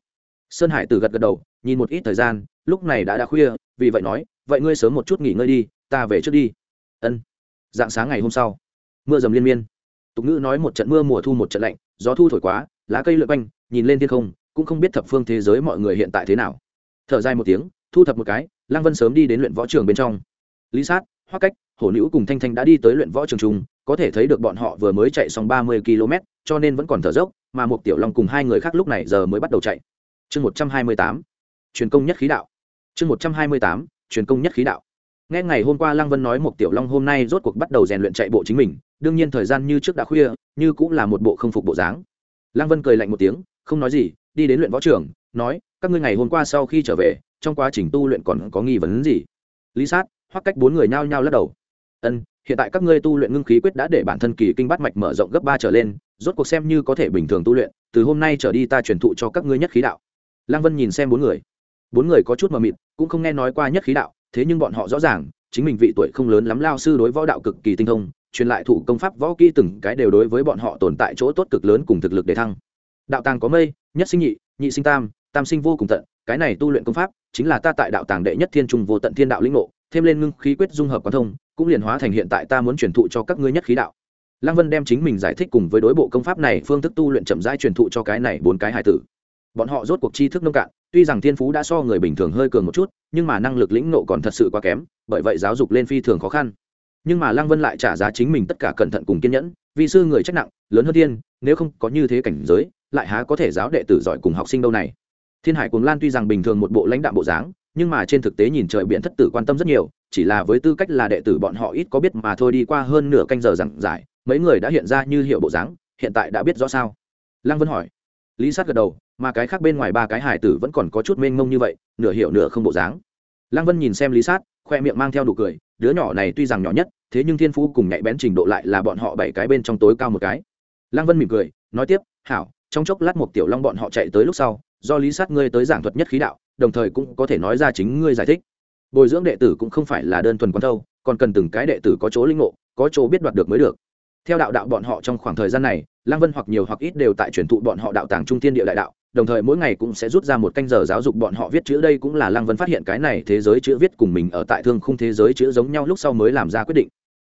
Sơn hải tử gật gật đầu, nhìn một ít thời gian, lúc này đã đã khuya, vì vậy nói, vậy ngươi sớm một chút nghỉ ngơi đi, ta về trước đi. Ân. Dạng sáng ngày hôm sau, mưa dầm liên miên. Tục ngữ nói một trận mưa mùa thu một trận lạnh, gió thu thổi quá, lá cây lượn quanh, nhìn lên thiên không, cũng không biết thập phương thế giới mọi người hiện tại thế nào. Thở dài một tiếng thu thập một cái, lăng vân sớm đi đến luyện võ trường bên trong. Lý sát hoa cách, hổ nữ cùng thanh thanh đã đi tới luyện võ trường trung có thể thấy được bọn họ vừa mới chạy xong ba mươi km, cho nên vẫn còn thở dốc, mà một tiểu long cùng hai người khác lúc này giờ mới bắt đầu chạy. Chương một trăm hai mươi tám, truyền công nhất khí đạo. Chương một trăm hai mươi tám, truyền công nhất khí đạo. Nghe ngày hôm qua lăng vân nói một tiểu long hôm nay rốt cuộc bắt đầu rèn luyện chạy bộ chính mình, đương nhiên thời gian như trước đã khuya, như cũng là một bộ không phục bộ dáng. Lăng vân cười lạnh một tiếng, không nói gì, đi đến luyện võ trường, nói, các ngươi ngày hôm qua sau khi trở về trong quá trình tu luyện còn có nghi vấn gì? Lý sát hoặc cách bốn người nhao nhao lắc đầu. Ân, hiện tại các ngươi tu luyện ngưng khí quyết đã để bản thân kỳ kinh bát mạch mở rộng gấp ba trở lên, rốt cuộc xem như có thể bình thường tu luyện, từ hôm nay trở đi ta truyền thụ cho các ngươi nhất khí đạo. Lăng vân nhìn xem bốn người. Bốn người có chút mờ mịt, cũng không nghe nói qua nhất khí đạo, thế nhưng bọn họ rõ ràng, chính mình vị tuổi không lớn lắm lao sư đối võ đạo cực kỳ tinh thông, truyền lại thủ công pháp võ kỹ từng cái đều đối với bọn họ tồn tại chỗ tốt cực lớn cùng thực lực để thăng. Đạo tàng có mây, nhất sinh nhị nhị sinh tam tam sinh vô cùng tận, cái này tu luyện công pháp chính là ta tại đạo tàng đệ nhất thiên trung vô tận thiên đạo lĩnh ngộ, thêm lên ngưng khí quyết dung hợp quan thông, cũng liền hóa thành hiện tại ta muốn truyền thụ cho các ngươi nhất khí đạo. Lăng vân đem chính mình giải thích cùng với đối bộ công pháp này phương thức tu luyện chậm rãi truyền thụ cho cái này bốn cái hải tử. Bọn họ rốt cuộc tri thức nông cạn, tuy rằng thiên phú đã so người bình thường hơi cường một chút, nhưng mà năng lực lĩnh nộ còn thật sự quá kém, bởi vậy giáo dục lên phi thường khó khăn. Nhưng mà lăng vân lại trả giá chính mình tất cả cẩn thận cùng kiên nhẫn, vì sư người trách nặng, lớn hơn thiên, nếu không có như thế cảnh giới, lại há có thể giáo đệ tử giỏi cùng học sinh đâu này thiên hải cuồng lan tuy rằng bình thường một bộ lãnh đạo bộ dáng, nhưng mà trên thực tế nhìn trời biển thất tử quan tâm rất nhiều, chỉ là với tư cách là đệ tử bọn họ ít có biết mà thôi đi qua hơn nửa canh giờ giảng giải, mấy người đã hiện ra như hiệu bộ dáng, hiện tại đã biết rõ sao? Lăng vân hỏi. Lý sát gật đầu, mà cái khác bên ngoài ba cái hải tử vẫn còn có chút mênh mông như vậy, nửa hiểu nửa không bộ dáng. Lăng vân nhìn xem lý sát, khoe miệng mang theo đủ cười, đứa nhỏ này tuy rằng nhỏ nhất, thế nhưng thiên phú cùng nhạy bén trình độ lại là bọn họ bảy cái bên trong tối cao một cái. Lăng vân mỉm cười, nói tiếp, hảo trong chốc lát một tiểu long bọn họ chạy tới lúc sau, do lý sát ngươi tới giảng thuật nhất khí đạo, đồng thời cũng có thể nói ra chính ngươi giải thích. Bồi dưỡng đệ tử cũng không phải là đơn thuần quán thâu, còn cần từng cái đệ tử có chỗ linh ngộ, có chỗ biết đoạt được mới được. Theo đạo đạo bọn họ trong khoảng thời gian này lang vân hoặc nhiều hoặc ít đều tại truyền thụ bọn họ đạo tàng trung tiên địa đại đạo, đồng thời mỗi ngày cũng sẽ rút ra một canh giờ giáo dục bọn họ viết chữ. Đây cũng là lang vân phát hiện cái này thế giới chữ viết cùng mình ở tại thương khung thế giới chữ giống nhau lúc sau mới làm ra quyết định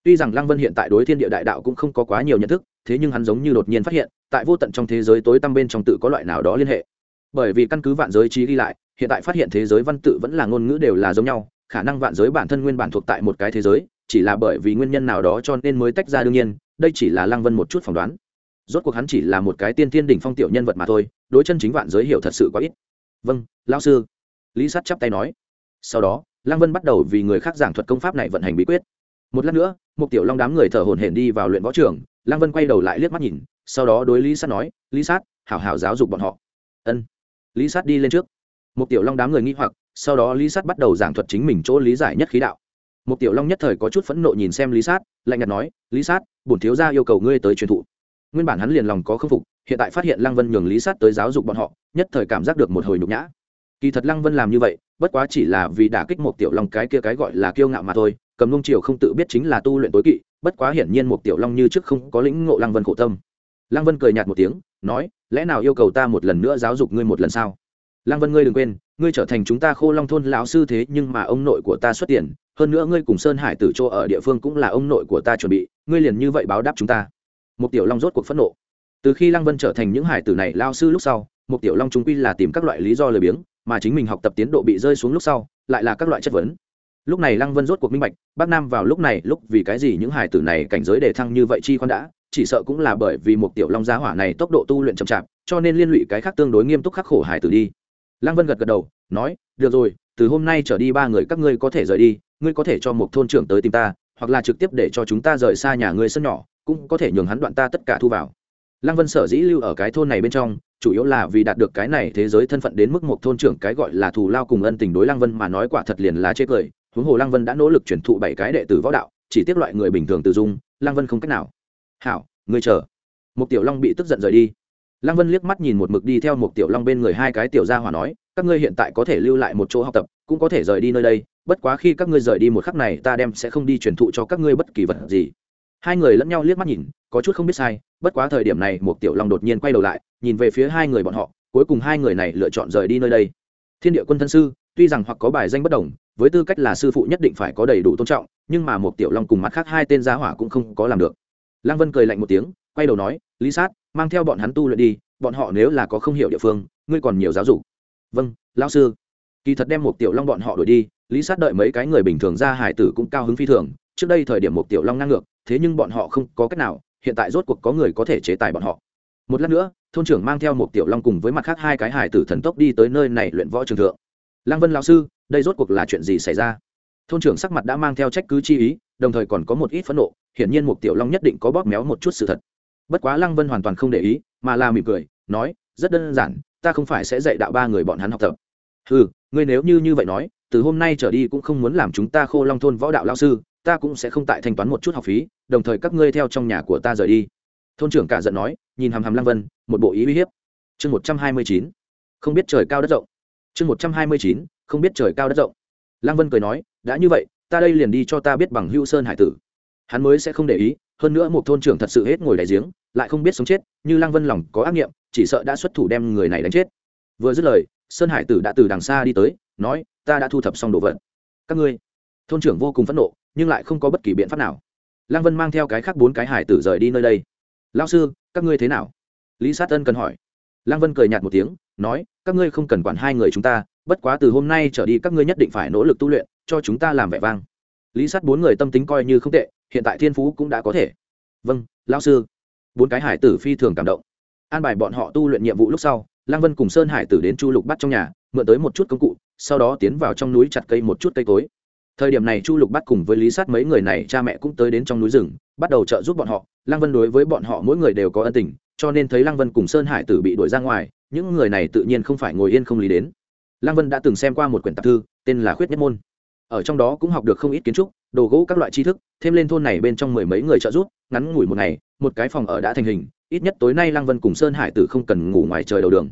tuy rằng lăng vân hiện tại đối thiên địa đại đạo cũng không có quá nhiều nhận thức, thế nhưng hắn giống như đột nhiên phát hiện, tại vô tận trong thế giới tối tăm bên trong tự có loại nào đó liên hệ. Bởi vì căn cứ vạn giới trí ghi lại, hiện tại phát hiện thế giới văn tự vẫn là ngôn ngữ đều là giống nhau, khả năng vạn giới bản thân nguyên bản thuộc tại một cái thế giới, chỉ là bởi vì nguyên nhân nào đó cho nên mới tách ra đương nhiên, đây chỉ là lăng vân một chút phỏng đoán. Rốt cuộc hắn chỉ là một cái tiên tiên đỉnh phong tiểu nhân vật mà thôi, đối chân chính vạn giới hiểu thật sự quá ít. Vâng lão sư. Lý sắt chắp tay nói. Sau đó, lăng vân bắt đầu vì người khác giảng thuật công pháp này vận hành bí quyết một lát nữa, một tiểu long đám người thở hổn hển đi vào luyện võ trường, lăng vân quay đầu lại liếc mắt nhìn, sau đó đối lý sát nói, lý sát, hảo hảo giáo dục bọn họ. Ân. Lý sát đi lên trước. Một tiểu long đám người nghi hoặc, sau đó lý sát bắt đầu giảng thuật chính mình chỗ lý giải nhất khí đạo. Một tiểu long nhất thời có chút phẫn nộ nhìn xem lý sát, lạnh nhạt nói, lý sát, bổn thiếu gia yêu cầu ngươi tới truyền thụ. Nguyên bản hắn liền lòng có khâm phục, hiện tại phát hiện lăng vân nhường lý sát tới giáo dục bọn họ, nhất thời cảm giác được một hồi nhục nhã. Kỳ thật lăng vân làm như vậy, bất quá chỉ là vì đả kích một tiểu long cái kia cái gọi là kiêu ngạo mà thôi cầm nung triều không tự biết chính là tu luyện tối kỵ, bất quá hiển nhiên một tiểu long như trước không có lĩnh ngộ lăng vân khổ tâm. Lăng vân cười nhạt một tiếng, nói, lẽ nào yêu cầu ta một lần nữa giáo dục ngươi một lần sao? Lăng vân ngươi đừng quên, ngươi trở thành chúng ta khô long thôn lão sư thế nhưng mà ông nội của ta xuất tiền, hơn nữa ngươi cùng sơn hải tử chỗ ở địa phương cũng là ông nội của ta chuẩn bị, ngươi liền như vậy báo đáp chúng ta. Một tiểu long rốt cuộc phẫn nộ. Từ khi lăng vân trở thành những hải tử này lao sư lúc sau, một tiểu long chúng quy là tìm các loại lý do lười biếng, mà chính mình học tập tiến độ bị rơi xuống lúc sau, lại là các loại chất vấn lúc này lăng vân rốt cuộc minh bạch bác nam vào lúc này, lúc vì cái gì những hải tử này cảnh giới đề thăng như vậy chi con đã, chỉ sợ cũng là bởi vì một tiểu long giá hỏa này tốc độ tu luyện chậm chạp, cho nên liên lụy cái khác tương đối nghiêm túc khắc khổ hải tử đi. Lăng vân gật gật đầu, nói, được rồi, từ hôm nay trở đi ba người các ngươi có thể rời đi, ngươi có thể cho một thôn trưởng tới tìm ta, hoặc là trực tiếp để cho chúng ta rời xa nhà ngươi sân nhỏ, cũng có thể nhường hắn đoạn ta tất cả thu vào. Lăng vân sở dĩ lưu ở cái thôn này bên trong, chủ yếu là vì đạt được cái này thế giới thân phận đến mức một thôn trưởng cái gọi là thù lao cùng ân tình đối lăng vân mà nói quả thật liền là chê cười huống hồ lăng vân đã nỗ lực chuyển thụ bảy cái đệ tử võ đạo, chỉ tiếp loại người bình thường từ dung, lăng vân không cách nào. Hảo, ngươi chờ. Một tiểu long bị tức giận rời đi. Lăng vân liếc mắt nhìn một mực đi theo một tiểu long bên người hai cái tiểu gia hỏa nói, các ngươi hiện tại có thể lưu lại một chỗ học tập, cũng có thể rời đi nơi đây, bất quá khi các ngươi rời đi một khắc này, ta đem sẽ không đi truyền thụ cho các ngươi bất kỳ vật gì. Hai người lẫn nhau liếc mắt nhìn, có chút không biết sai, bất quá thời điểm này một tiểu long đột nhiên quay đầu lại, nhìn về phía hai người bọn họ, cuối cùng hai người này lựa chọn rời đi nơi đây. Thiên địa quân thân sư, tuy rằng hoặc có bài danh bất đồng với tư cách là sư phụ nhất định phải có đầy đủ tôn trọng, nhưng mà một tiểu long cùng mặt khác hai tên giá hỏa cũng không có làm được. Lăng vân cười lạnh một tiếng, quay đầu nói, lý sát, mang theo bọn hắn tu luyện đi, bọn họ nếu là có không hiểu địa phương, ngươi còn nhiều giáo dục. Vâng lão sư. Kỳ thật đem một tiểu long bọn họ đuổi đi, lý sát đợi mấy cái người bình thường ra hải tử cũng cao hứng phi thường. Trước đây thời điểm một tiểu long ngang ngược, thế nhưng bọn họ không có cách nào, hiện tại rốt cuộc có người có thể chế tài bọn họ. Một lát nữa, thôn trưởng mang theo một tiểu long cùng với mặt khác hai cái hải tử thần tốc đi tới nơi này luyện võ trường thượng lăng vân lão sư, đây rốt cuộc là chuyện gì xảy ra? Thôn trưởng sắc mặt đã mang theo trách cứ chi ý, đồng thời còn có một ít phẫn nộ, hiển nhiên một tiểu long nhất định có bóp méo một chút sự thật. Bất quá lăng vân hoàn toàn không để ý, mà là mỉm cười, nói, rất đơn giản, ta không phải sẽ dạy đạo ba người bọn hắn học tập. Ừ ngươi nếu như như vậy nói, từ hôm nay trở đi cũng không muốn làm chúng ta khô long thôn võ đạo lao sư, ta cũng sẽ không tại thanh toán một chút học phí, đồng thời các ngươi theo trong nhà của ta rời đi. Thôn trưởng cả giận nói, nhìn hàm hàm lăng vân, một bộ ý uy hiếp. Chương một trăm hai mươi chín. Không biết trời cao đất rộng chương một trăm hai mươi chín, không biết trời cao đất rộng. Lăng vân cười nói, đã như vậy, ta đây liền đi cho ta biết bằng hưu sơn hải tử. Hắn mới sẽ không để ý, hơn nữa một thôn trưởng thật sự hết ngồi đại giếng, lại không biết sống chết, như lăng vân lòng có ác nghiệm, chỉ sợ đã xuất thủ đem người này đánh chết. Vừa dứt lời, sơn hải tử đã từ đằng xa đi tới, nói, ta đã thu thập xong đồ vật. Các ngươi. Thôn trưởng vô cùng phẫn nộ, nhưng lại không có bất kỳ biện pháp nào. Lăng vân mang theo cái khác bốn cái hải tử rời đi nơi đây. Lao sư, các ngươi thế nào? Lý sát ân cần hỏi lăng vân cười nhạt một tiếng, nói, các ngươi không cần quản hai người chúng ta, bất quá từ hôm nay trở đi các ngươi nhất định phải nỗ lực tu luyện, cho chúng ta làm vẻ vang. Lý sát bốn người tâm tính coi như không tệ, hiện tại thiên phú cũng đã có thể. Vâng lão sư. Bốn cái hải tử phi thường cảm động. An bài bọn họ tu luyện nhiệm vụ lúc sau, lăng vân cùng sơn hải tử đến chu lục bắt trong nhà, mượn tới một chút công cụ, sau đó tiến vào trong núi chặt cây một chút cây cối. Thời điểm này chu lục bắt cùng với lý sát mấy người này, cha mẹ cũng tới đến trong núi rừng, bắt đầu trợ giúp bọn họ. Lăng vân đối với bọn họ mỗi người đều có ân tình cho nên thấy lăng vân cùng sơn hải tử bị đuổi ra ngoài, những người này tự nhiên không phải ngồi yên không lý đến. Lăng vân đã từng xem qua một quyển tạp thư, tên là khuyết nhất môn. Ở trong đó cũng học được không ít kiến trúc, đồ gỗ các loại tri thức, thêm lên thôn này bên trong mười mấy người trợ giúp, ngắn ngủi một ngày, một cái phòng ở đã thành hình, ít nhất tối nay lăng vân cùng sơn hải tử không cần ngủ ngoài trời đầu đường.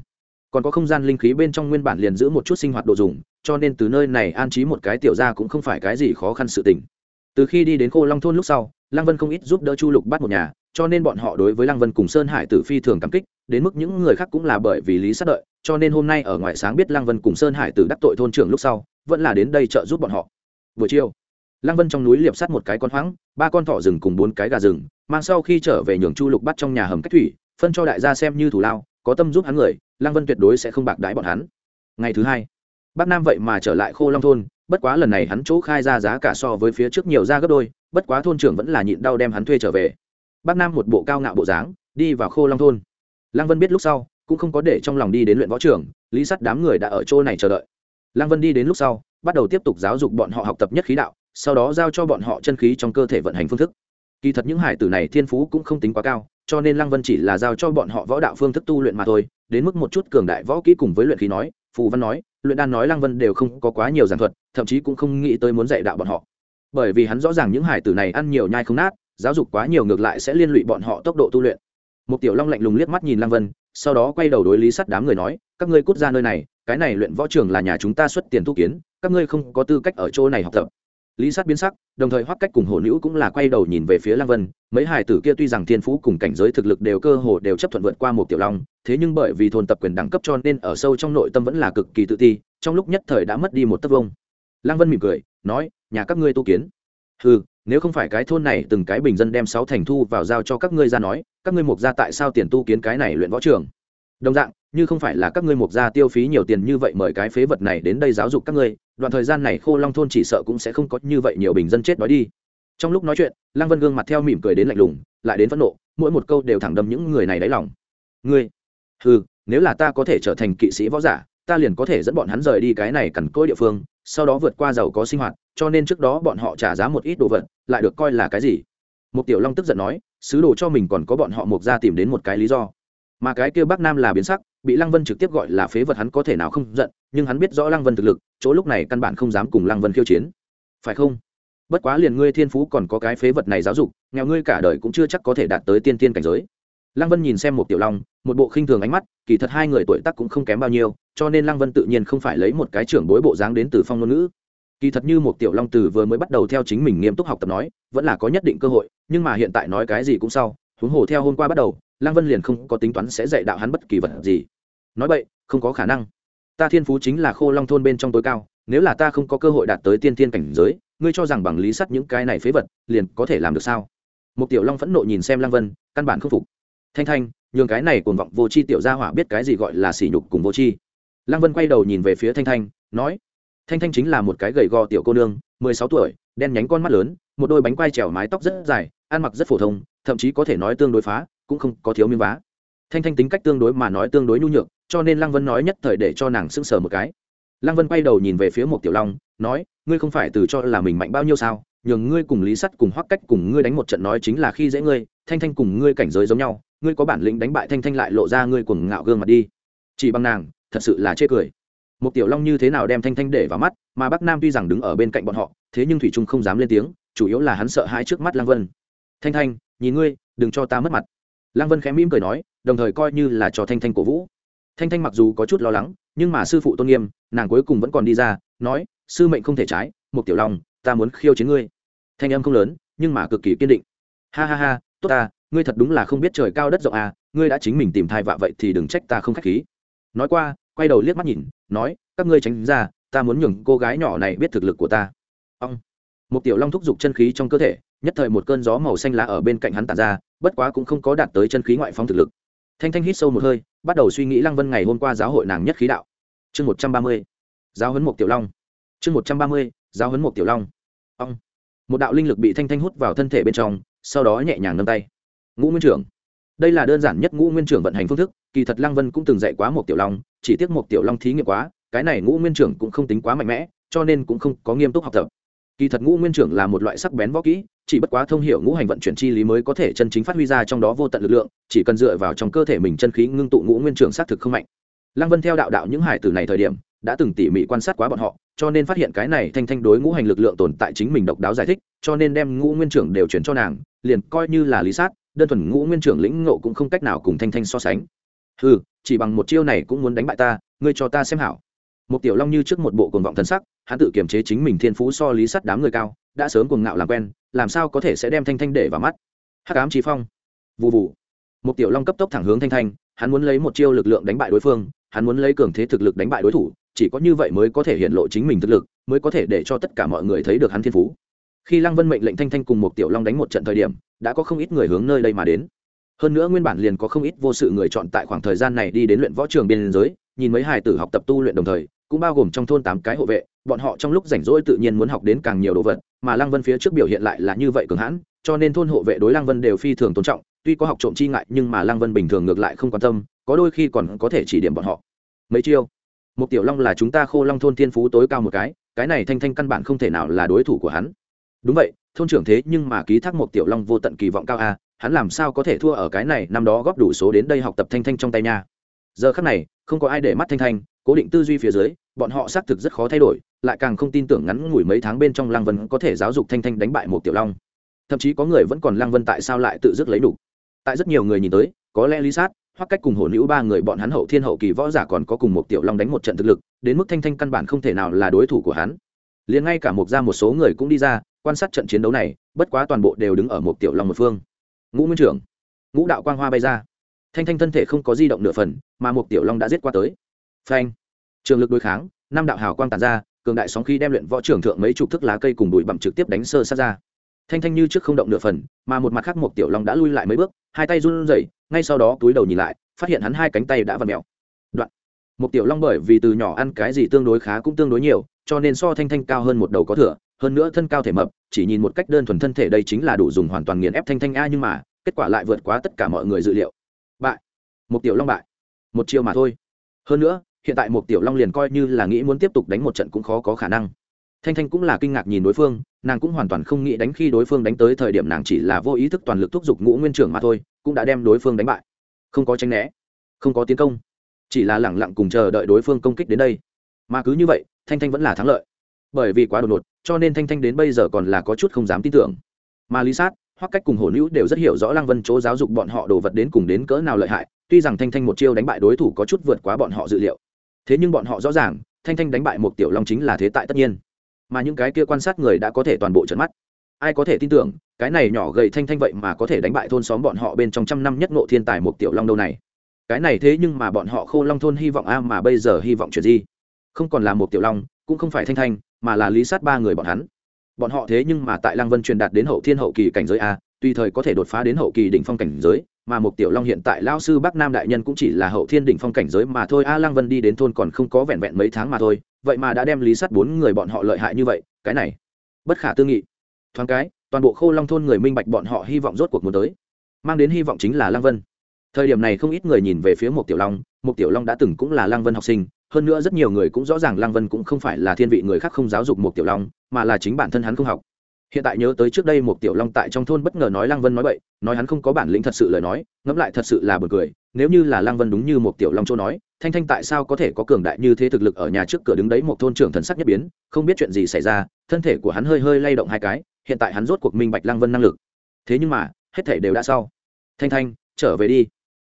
Còn có không gian linh khí bên trong nguyên bản liền giữ một chút sinh hoạt đồ dùng, cho nên từ nơi này an trí một cái tiểu ra cũng không phải cái gì khó khăn sự tình. Từ khi đi đến khô long thôn lúc sau, lăng vân không ít giúp đỡ chu lục bắt một nhà cho nên bọn họ đối với lăng vân cùng sơn hải tử phi thường cảm kích, đến mức những người khác cũng là bởi vì lý sát đợi, cho nên hôm nay ở ngoài sáng biết lăng vân cùng sơn hải tử đắc tội thôn trưởng lúc sau, vẫn là đến đây trợ giúp bọn họ. Buổi chiều, lăng vân trong núi liệp sắt một cái con hoáng, ba con thỏ rừng cùng bốn cái gà rừng, mang sau khi trở về nhường chu lục bắt trong nhà hầm cách thủy, phân cho đại gia xem như thủ lao, có tâm giúp hắn người, lăng vân tuyệt đối sẽ không bạc đái bọn hắn. Ngày thứ hai, bắc nam vậy mà trở lại khô long thôn, bất quá lần này hắn chỗ khai ra giá cả so với phía trước nhiều ra gấp đôi, bất quá thôn trưởng vẫn là nhịn đau đem hắn thuê trở về bắc nam một bộ cao ngạo bộ dáng, đi vào khô long thôn. Lăng vân biết lúc sau, cũng không có để trong lòng đi đến luyện võ trường. lý sắt đám người đã ở chỗ này chờ đợi. Lăng vân đi đến lúc sau, bắt đầu tiếp tục giáo dục bọn họ học tập nhất khí đạo, sau đó giao cho bọn họ chân khí trong cơ thể vận hành phương thức. Kỳ thật những hải tử này thiên phú cũng không tính quá cao, cho nên lăng vân chỉ là giao cho bọn họ võ đạo phương thức tu luyện mà thôi, đến mức một chút cường đại võ kỹ cùng với luyện khí nói, phù văn nói, luyện đan nói lăng vân đều không có quá nhiều giảng thuật, thậm chí cũng không nghĩ tới muốn dạy đạo bọn họ. Bởi vì hắn rõ ràng những hải tử này ăn nhiều nhai không nát giáo dục quá nhiều ngược lại sẽ liên lụy bọn họ tốc độ tu luyện. Một tiểu long lạnh lùng liếc mắt nhìn lăng vân, sau đó quay đầu đối lý sắt đám người nói, các ngươi cút ra nơi này, cái này luyện võ trường là nhà chúng ta xuất tiền tu kiến, các ngươi không có tư cách ở chỗ này học tập. Lý sát biến sắc, đồng thời hoắc cách cùng hồ nữ cũng là quay đầu nhìn về phía lăng vân, mấy hải tử kia tuy rằng thiên phú cùng cảnh giới thực lực đều cơ hồ đều chấp thuận vượt qua một tiểu long, thế nhưng bởi vì thôn tập quyền đẳng cấp cho nên ở sâu trong nội tâm vẫn là cực kỳ tự ti, trong lúc nhất thời đã mất đi một tấc vông. Lăng vân mỉm cười, nói, nhà các ngươi tu kiến. Ừ nếu không phải cái thôn này từng cái bình dân đem sáu thành thu vào giao cho các ngươi ra nói, các ngươi mục ra tại sao tiền tu kiến cái này luyện võ trường? Đồng dạng, như không phải là các ngươi mục gia tiêu phí nhiều tiền như vậy mời cái phế vật này đến đây giáo dục các ngươi, đoạn thời gian này khô long thôn chỉ sợ cũng sẽ không có như vậy nhiều bình dân chết đói đi. Trong lúc nói chuyện, lăng vân gương mặt theo mỉm cười đến lạnh lùng, lại đến phẫn nộ, mỗi một câu đều thẳng đâm những người này đáy lòng. Ngươi ừ nếu là ta có thể trở thành kỵ sĩ võ giả, ta liền có thể dẫn bọn hắn rời đi cái này cằn cỗi địa phương, sau đó vượt qua giàu có sinh hoạt cho nên trước đó bọn họ trả giá một ít đồ vật, lại được coi là cái gì? Một tiểu long tức giận nói, sứ đồ cho mình còn có bọn họ mục ra tìm đến một cái lý do. Mà cái kia bắc nam là biến sắc, bị lăng vân trực tiếp gọi là phế vật hắn có thể nào không giận, nhưng hắn biết rõ lăng vân thực lực, chỗ lúc này căn bản không dám cùng lăng vân khiêu chiến. Phải không? Bất quá liền ngươi thiên phú còn có cái phế vật này giáo dục, nghèo ngươi cả đời cũng chưa chắc có thể đạt tới tiên tiên cảnh giới. Lăng vân nhìn xem một tiểu long, một bộ khinh thường ánh mắt, kỳ thật hai người tuổi tác cũng không kém bao nhiêu, cho nên lăng vân tự nhiên không phải lấy một cái trưởng bối bộ dáng đến từ phong ngôn ngữ kỳ thật như một tiểu long từ vừa mới bắt đầu theo chính mình nghiêm túc học tập nói, vẫn là có nhất định cơ hội, nhưng mà hiện tại nói cái gì cũng sau, huống hồ theo hôm qua bắt đầu, lăng vân liền không có tính toán sẽ dạy đạo hắn bất kỳ vật gì. Nói vậy, không có khả năng. Ta thiên phú chính là khô long thôn bên trong tối cao, nếu là ta không có cơ hội đạt tới tiên thiên cảnh giới, ngươi cho rằng bằng lý sắt những cái này phế vật, liền có thể làm được sao? Một tiểu long phẫn nộ nhìn xem lăng vân, căn bản không phục. Thanh thanh, nhường cái này cuồng vọng vô c h i tiểu gia hỏa biết cái gì gọi là sỉ nhục cùng vô c h i lăng vân quay đầu nhìn về phía thanh thanh, nói thanh thanh chính là một cái gầy gò tiểu cô nương, mười sáu tuổi, đen nhánh con mắt lớn, một đôi bánh quai trèo mái tóc rất dài, ăn mặc rất phổ thông, thậm chí có thể nói tương đối phá, cũng không có thiếu miếng vá. Thanh thanh tính cách tương đối mà nói tương đối nhu nhược, cho nên lăng vân nói nhất thời để cho nàng sững sờ một cái. Lăng vân quay đầu nhìn về phía một tiểu long, nói, ngươi không phải từ cho là mình mạnh bao nhiêu sao? Nhường ngươi cùng lý sắt cùng hoắc cách cùng ngươi đánh một trận nói chính là khi dễ ngươi, thanh thanh cùng ngươi cảnh giới giống nhau, ngươi có bản lĩnh đánh bại thanh thanh lại lộ ra ngươi cuồng ngạo gương mặt đi. Chỉ bằng nàng, thật sự là chê cười một tiểu long như thế nào đem thanh thanh để vào mắt, mà bắc nam tuy rằng đứng ở bên cạnh bọn họ, thế nhưng thủy trung không dám lên tiếng, chủ yếu là hắn sợ hãi trước mắt lang vân. Thanh thanh, nhìn ngươi, đừng cho ta mất mặt. Lang vân khẽ mỉm cười nói, đồng thời coi như là cho thanh thanh cổ vũ. Thanh thanh mặc dù có chút lo lắng, nhưng mà sư phụ tôn nghiêm, nàng cuối cùng vẫn còn đi ra, nói, sư mệnh không thể trái một tiểu long, ta muốn khiêu chiến ngươi. Thanh âm không lớn, nhưng mà cực kỳ kiên định. Ha ha ha, tốt ta, ngươi thật đúng là không biết trời cao đất rộng à ngươi đã chính mình tìm thai vạ vậy thì đừng trách ta không k h á c h khí. Nói qua quay đầu liếc mắt nhìn, nói, các ngươi tránh ra, ta muốn nhường cô gái nhỏ này biết thực lực của ta. Ông một tiểu long thúc giục chân khí trong cơ thể, nhất thời một cơn gió màu xanh lá ở bên cạnh hắn tàn ra, bất quá cũng không có đạt tới chân khí ngoại phong thực lực. Thanh thanh hít sâu một hơi, bắt đầu suy nghĩ lăng vân ngày hôm qua giáo hội nàng nhất khí đạo. Chương một trăm ba mươi, giáo huấn một tiểu long. Chương một trăm ba mươi, giáo huấn một tiểu long. Ông một đạo linh lực bị thanh thanh hút vào thân thể bên trong, sau đó nhẹ nhàng nâng tay. Ngũ nguyên trưởng đây là đơn giản nhất ngũ nguyên trưởng vận hành phương thức, kỳ thật lăng vân cũng từng dạy quá một tiểu long, chỉ tiếc một tiểu long thí nghiệm quá, cái này ngũ nguyên trưởng cũng không tính quá mạnh mẽ, cho nên cũng không có nghiêm túc học tập. Kỳ thật ngũ nguyên trưởng là một loại sắc bén võ kỹ, chỉ bất quá thông hiểu ngũ hành vận chuyển chi lý mới có thể chân chính phát huy ra trong đó vô tận lực lượng, chỉ cần dựa vào trong cơ thể mình chân khí ngưng tụ ngũ nguyên trưởng xác thực không mạnh. Lăng vân theo đạo đạo những hải tử này thời điểm, đã từng tỉ mỉ quan sát quá bọn họ, cho nên phát hiện cái này thanh thanh đối ngũ hành lực lượng tồn tại chính mình độc đáo giải thích, cho nên đem ngũ nguyên trưởng đều chuyển cho nàng, liền coi như là lý sát đơn thuần ngũ nguyên trưởng lĩnh ngộ cũng không cách nào cùng thanh thanh so sánh. Ừ chỉ bằng một chiêu này cũng muốn đánh bại ta, ngươi cho ta xem hảo. Một tiểu long như trước một bộ cuồng vọng thân sắc, hắn tự kiềm chế chính mình thiên phú so lý sắt đám người cao, đã sớm cuồng ngạo làm quen, làm sao có thể sẽ đem thanh thanh để vào mắt? Hắc ám trí phong. Vụ vụ một tiểu long cấp tốc thẳng hướng thanh thanh, hắn muốn lấy một chiêu lực lượng đánh bại đối phương, hắn muốn lấy cường thế thực lực đánh bại đối thủ, chỉ có như vậy mới có thể hiện lộ chính mình thực lực, mới có thể để cho tất cả mọi người thấy được hắn thiên phú. Khi lăng vân mệnh lệnh thanh thanh cùng một tiểu long đánh một trận thời điểm đã có không ít người hướng nơi đây mà đến. Hơn nữa nguyên bản liền có không ít vô sự người chọn tại khoảng thời gian này đi đến luyện võ trường biên giới, nhìn mấy hài tử học tập tu luyện đồng thời, cũng bao gồm trong thôn tám cái hộ vệ, bọn họ trong lúc rảnh rỗi tự nhiên muốn học đến càng nhiều đồ vật, mà lăng vân phía trước biểu hiện lại là như vậy cường hãn, cho nên thôn hộ vệ đối lăng vân đều phi thường tôn trọng, tuy có học trộm chi ngại nhưng mà lăng vân bình thường ngược lại không quan tâm, có đôi khi còn có thể chỉ điểm bọn họ. Mấy chiêu một tiểu long là chúng ta khô long thôn thiên phú tối cao một cái cái này thanh thanh căn bản không thể nào là đối thủ của hắn. Đúng vậy thôn trưởng thế nhưng mà ký thác một tiểu long vô tận kỳ vọng cao a, hắn làm sao có thể thua ở cái này, năm đó góp đủ số đến đây học tập thanh thanh trong tay nha. Giờ khắc này, không có ai để mắt thanh thanh, cố định tư duy phía dưới, bọn họ xác thực rất khó thay đổi, lại càng không tin tưởng ngắn ngủi mấy tháng bên trong lăng vân có thể giáo dục thanh thanh đánh bại một tiểu long. Thậm chí có người vẫn còn lăng vân tại sao lại tự dứt lấy đủ. Tại rất nhiều người nhìn tới, có lẽ lý sát, hoặc cách cùng hổ nữ ba người bọn hắn hậu thiên hậu kỳ võ giả còn có cùng một tiểu long đánh một trận thực lực, đến mức thanh thanh căn bản không thể nào là đối thủ của hắn. Liền ngay cả một ra một số người cũng đi ra quan sát trận chiến đấu này, bất quá toàn bộ đều đứng ở một tiểu long một phương. Ngũ nguyên trưởng, ngũ đạo quang hoa bay ra. Thanh thanh thân thể không có di động nửa phần, mà một tiểu long đã giết qua tới. Phanh! Trường lực đối kháng, năm đạo hào quang tàn ra, cường đại sóng khi đem luyện võ trưởng thượng mấy chục thức lá cây cùng bụi bặm trực tiếp đánh sơ sát ra. Thanh thanh như trước không động nửa phần, mà một mặt khác một tiểu long đã lui lại mấy bước, hai tay run rẩy, ngay sau đó túi đầu nhìn lại, phát hiện hắn hai cánh tay đã vặn mèo. Đoạn. Một tiểu long bởi vì từ nhỏ ăn cái gì tương đối khá cũng tương đối nhiều, cho nên so thanh thanh cao hơn một đầu có thừa hơn nữa thân cao thể mập, chỉ nhìn một cách đơn thuần thân thể đây chính là đủ dùng hoàn toàn nghiền ép thanh thanh a nhưng mà, kết quả lại vượt quá tất cả mọi người dự liệu. Bại. Một tiểu long bại. Một chiều mà thôi. Hơn nữa, hiện tại một tiểu long liền coi như là nghĩ muốn tiếp tục đánh một trận cũng khó có khả năng. Thanh thanh cũng là kinh ngạc nhìn đối phương, nàng cũng hoàn toàn không nghĩ đánh khi đối phương đánh tới thời điểm nàng chỉ là vô ý thức toàn lực thúc giục ngũ nguyên trưởng mà thôi, cũng đã đem đối phương đánh bại. Không có tranh né. Không có tiến công. Chỉ là lẳng lặng cùng chờ đợi đối phương công kích đến đây. Mà cứ như vậy, thanh thanh vẫn là thắng lợi bởi vì quá đột ngột, cho nên thanh thanh đến bây giờ còn là có chút không dám tin tưởng. Mà lý sát, hoặc cách cùng hổ nữ đều rất hiểu rõ lăng vân chỗ giáo dục bọn họ đồ vật đến cùng đến cỡ nào lợi hại, tuy rằng thanh thanh một chiêu đánh bại đối thủ có chút vượt quá bọn họ dự liệu. Thế nhưng bọn họ rõ ràng, thanh thanh đánh bại một tiểu long chính là thế tại tất nhiên. Mà những cái kia quan sát người đã có thể toàn bộ trận mắt. Ai có thể tin tưởng, cái này nhỏ gầy thanh thanh vậy mà có thể đánh bại thôn xóm bọn họ bên trong trăm năm nhất nộ thiên tài một tiểu long đâu này? Cái này thế nhưng mà bọn họ khô long thôn hy vọng a mà bây giờ hy vọng chuyện gì? Không còn là một tiểu long, cũng không phải thanh thanh mà là lý sát ba người bọn hắn. Bọn họ thế nhưng mà tại lăng vân truyền đạt đến hậu thiên hậu kỳ cảnh giới a, tùy thời có thể đột phá đến hậu kỳ đỉnh phong cảnh giới, mà một tiểu long hiện tại lao sư bắc nam đại nhân cũng chỉ là hậu thiên đỉnh phong cảnh giới mà thôi. A, lăng vân đi đến thôn còn không có vẹn vẹn mấy tháng mà thôi, vậy mà đã đem lý sát bốn người bọn họ lợi hại như vậy, cái này, bất khả tư nghị. Thoáng cái, toàn bộ khô long thôn người minh bạch bọn họ hy vọng rốt cuộc muốn tới. Mang đến hy vọng chính là lăng vân. Thời điểm này không ít người nhìn về phía một tiểu long một tiểu long đã từng cũng là lăng vân học sinh hơn nữa rất nhiều người cũng rõ ràng lăng vân cũng không phải là thiên vị người khác không giáo dục một tiểu long, mà là chính bản thân hắn không học. Hiện tại nhớ tới trước đây một tiểu long tại trong thôn bất ngờ nói lăng vân nói vậy nói hắn không có bản lĩnh thật sự lời nói, ngẫm lại thật sự là b u ồ n cười, nếu như là lăng vân đúng như một tiểu long châu nói, thanh thanh tại sao có thể có cường đại như thế thực lực ở nhà trước cửa đứng đấy một thôn trưởng thần sắc nhất biến, không biết chuyện gì xảy ra, thân thể của hắn hơi hơi lay động hai cái, hiện tại hắn rốt cuộc minh bạch lăng vân năng lực. Thế nhưng mà, hết thể đều đã sau. Thanh thanh, trở về đi.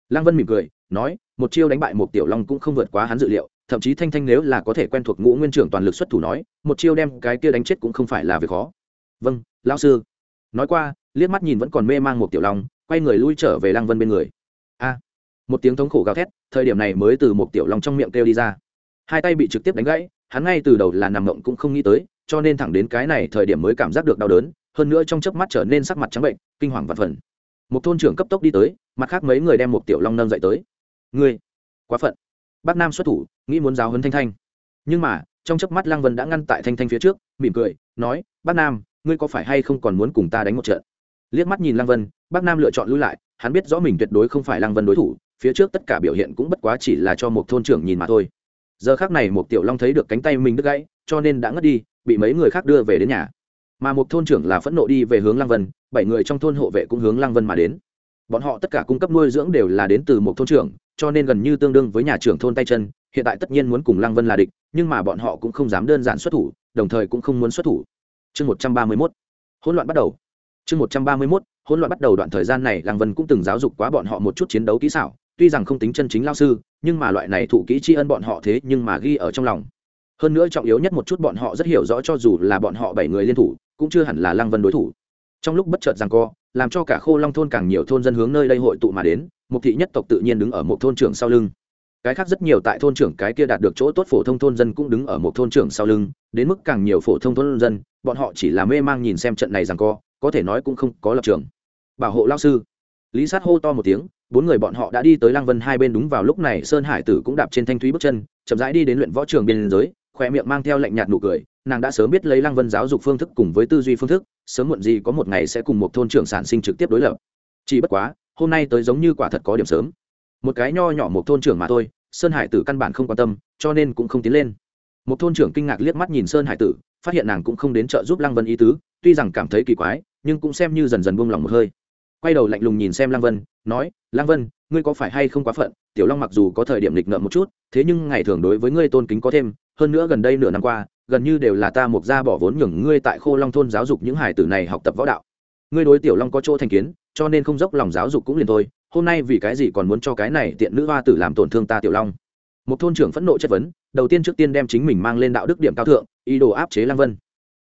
Lăng vân mỉm cười, nói, một chiêu đánh bại một tiểu long cũng không vượt quá hắn dự liệu thậm chí thanh thanh nếu là có thể quen thuộc ngũ nguyên trưởng toàn lực xuất thủ nói, một chiêu đem cái kia đánh chết cũng không phải là việc khó. Vâng lão sư. Nói qua, liếc mắt nhìn vẫn còn mê mang một tiểu long, quay người lui trở về lăng vân bên người. A. Một tiếng thống khổ gào thét, thời điểm này mới từ một tiểu long trong miệng kêu đi ra. Hai tay bị trực tiếp đánh gãy, hắn ngay từ đầu là nằm mộng cũng không nghĩ tới, cho nên thẳng đến cái này thời điểm mới cảm giác được đau đớn, hơn nữa trong chớp mắt trở nên sắc mặt trắng bệnh, kinh hoàng và phần. Một thôn trưởng cấp tốc đi tới, mặt khác mấy người đem một tiểu long nâng dậy tới. Ngươi, quá phận bác nam xuất thủ, nghĩ muốn giáo hấn thanh thanh. Nhưng mà, trong chớp mắt lăng vân đã ngăn tại thanh thanh phía trước, mỉm cười, nói bác nam, ngươi có phải hay không còn muốn cùng ta đánh một trận? Liếc mắt nhìn lăng vân bác nam lựa chọn lui lại, hắn biết rõ mình tuyệt đối không phải lăng vân đối thủ, phía trước tất cả biểu hiện cũng bất quá chỉ là cho một thôn trưởng nhìn mà thôi. Giờ khác này một tiểu long thấy được cánh tay mình đứt gãy, cho nên đã ngất đi, bị mấy người khác đưa về đến nhà. Mà một thôn trưởng là phẫn nộ đi về hướng lăng vân, bảy người trong thôn hộ vệ cũng hướng lăng vân mà đến bọn họ tất cả cung cấp nuôi dưỡng đều là đến từ một thôn trưởng, cho nên gần như tương đương với nhà trưởng thôn tay chân, hiện tại tất nhiên muốn cùng lăng vân là địch, nhưng mà bọn họ cũng không dám đơn giản xuất thủ, đồng thời cũng không muốn xuất thủ. Chương một trăm ba mươi mốt, hỗn loạn bắt đầu. Chương một trăm ba mươi mốt, hỗn loạn bắt đầu đoạn thời gian này, lăng vân cũng từng giáo dục quá bọn họ một chút chiến đấu kỹ xảo, tuy rằng không tính chân chính lao sư, nhưng mà loại này thụ kỹ tri ân bọn họ thế nhưng mà ghi ở trong lòng. Hơn nữa trọng yếu nhất một chút bọn họ rất hiểu rõ cho dù là bọn họ bảy người liên thủ, cũng chưa hẳn là lăng vân đối thủ trong lúc bất chợt rằng co, làm cho cả khô long thôn càng nhiều thôn dân hướng nơi đây hội tụ mà đến mục thị nhất tộc tự nhiên đứng ở một thôn trưởng sau lưng. Cái khác rất nhiều tại thôn trưởng cái kia đạt được chỗ tốt phổ thông thôn dân cũng đứng ở một thôn trưởng sau lưng, đến mức càng nhiều phổ thông thôn dân, bọn họ chỉ là mê mang nhìn xem trận này rằng co, có thể nói cũng không có lập trường. Bảo hộ lao sư. Lý sát hô to một tiếng, bốn người bọn họ đã đi tới lăng vân hai bên đúng vào lúc này, sơn hải tử cũng đạp trên thanh thúy bước chân, chậm rãi đi đến luyện võ trường biên giới khoe miệng mang theo lệnh nhạt nụ cười, nàng đã sớm biết lấy lăng vân giáo dục phương thức cùng với tư duy phương thức, sớm muộn gì có một ngày sẽ cùng một thôn trưởng sản sinh trực tiếp đối lập. Chỉ bất quá, hôm nay tới giống như quả thật có điểm sớm. Một cái nho nhỏ một thôn trưởng mà thôi, sơn hải tử căn bản không quan tâm, cho nên cũng không tiến lên. Một thôn trưởng kinh ngạc liếc mắt nhìn sơn hải tử, phát hiện nàng cũng không đến trợ giúp lăng vân ý tứ, tuy rằng cảm thấy kỳ quái, nhưng cũng xem như dần dần buông lỏng một hơi. Quay đầu lạnh lùng nhìn xem lăng vân, nói, lăng vân ngươi có phải hay không quá phận, tiểu long mặc dù có thời điểm lịch ngợm một chút, thế nhưng ngày thường đối với ngươi tôn kính có thêm, hơn nữa gần đây nửa năm qua, gần như đều là ta mục ra bỏ vốn nhường ngươi tại khô long thôn giáo dục những hải tử này học tập võ đạo. Ngươi đối tiểu long có chỗ thành kiến, cho nên không dốc lòng giáo dục cũng liền thôi, hôm nay vì cái gì còn muốn cho cái này tiện nữ hoa tử làm tổn thương ta tiểu long? Một thôn trưởng phẫn nộ chất vấn, đầu tiên trước tiên đem chính mình mang lên đạo đức điểm cao thượng, ý đồ áp chế Lang vân.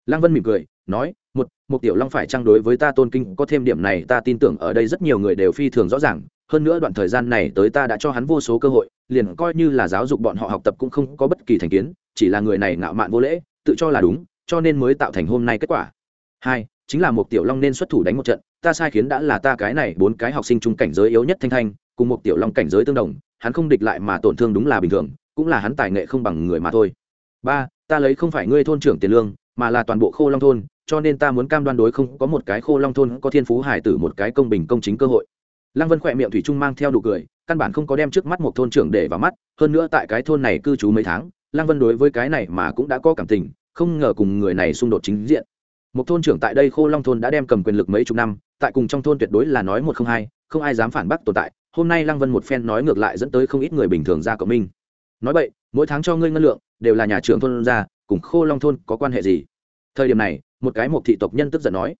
Lang vân mỉm cười, nói, một một tiểu long phải trang đối với ta tôn kinh có thêm điểm này, ta tin tưởng ở đây rất nhiều người đều phi thường rõ ràng hơn nữa đoạn thời gian này tới ta đã cho hắn vô số cơ hội, liền coi như là giáo dục bọn họ học tập cũng không có bất kỳ thành kiến, chỉ là người này ngạo mạn vô lễ, tự cho là đúng, cho nên mới tạo thành hôm nay kết quả. Hai, chính là một tiểu long nên xuất thủ đánh một trận, ta sai khiến đã là ta cái này bốn cái học sinh chung cảnh giới yếu nhất thanh thanh, cùng một tiểu long cảnh giới tương đồng, hắn không địch lại mà tổn thương đúng là bình thường, cũng là hắn tài nghệ không bằng người mà thôi. Ba, ta lấy không phải ngươi thôn trưởng tiền lương, mà là toàn bộ khô long thôn, cho nên ta muốn cam đoan đối không có một cái khô long thôn có thiên phú hải tử một cái công bình công chính cơ hội lăng vân khỏe miệng thủy trung mang theo đủ cười, căn bản không có đem trước mắt một thôn trưởng để vào mắt, hơn nữa tại cái thôn này cư trú mấy tháng, lăng vân đối với cái này mà cũng đã có cảm tình, không ngờ cùng người này xung đột chính diện. Một thôn trưởng tại đây khô long thôn đã đem cầm quyền lực mấy chục năm, tại cùng trong thôn tuyệt đối là nói một không hai, không ai dám phản bác tồn tại, hôm nay lăng vân một phen nói ngược lại dẫn tới không ít người bình thường ra cộng minh. Nói vậy, mỗi tháng cho ngươi ngân lượng, đều là nhà trưởng thôn ra, cùng khô long thôn có quan hệ gì? Thời điểm này, một cái một thị tộc nhân tức giận nói.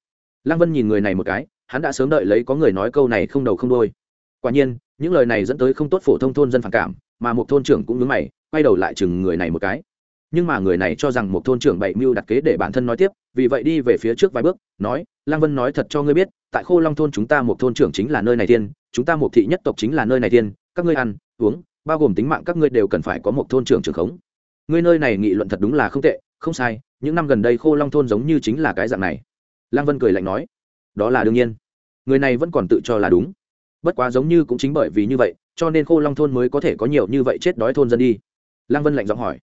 Lăng vân nhìn người này một cái hắn đã sớm đợi lấy có người nói câu này không đầu không đôi quả nhiên, những lời này dẫn tới không tốt phổ thông thôn dân phản cảm, mà một thôn trưởng cũng nhớ mày, quay đầu lại chừng người này một cái. Nhưng mà người này cho rằng một thôn trưởng bảy mưu đặt kế để bản thân nói tiếp, vì vậy đi về phía trước vài bước, nói, Lang vân nói thật cho ngươi biết, tại khô long thôn chúng ta một thôn trưởng chính là nơi này tiên, chúng ta một thị nhất tộc chính là nơi này tiên, các ngươi ăn, uống, bao gồm tính mạng các ngươi đều cần phải có một thôn trưởng trưởng khống. Ngươi nơi này nghị luận thật đúng là không tệ, không sai, những năm gần đây khô long thôn giống như chính là cái dạng này. Lang vân cười lạnh nói đó là đương nhiên. Người này vẫn còn tự cho là đúng. Bất quá giống như cũng chính bởi vì như vậy, cho nên khô long thôn mới có thể có nhiều như vậy chết đói thôn dân đi. Lăng vân lạnh giọng hỏi.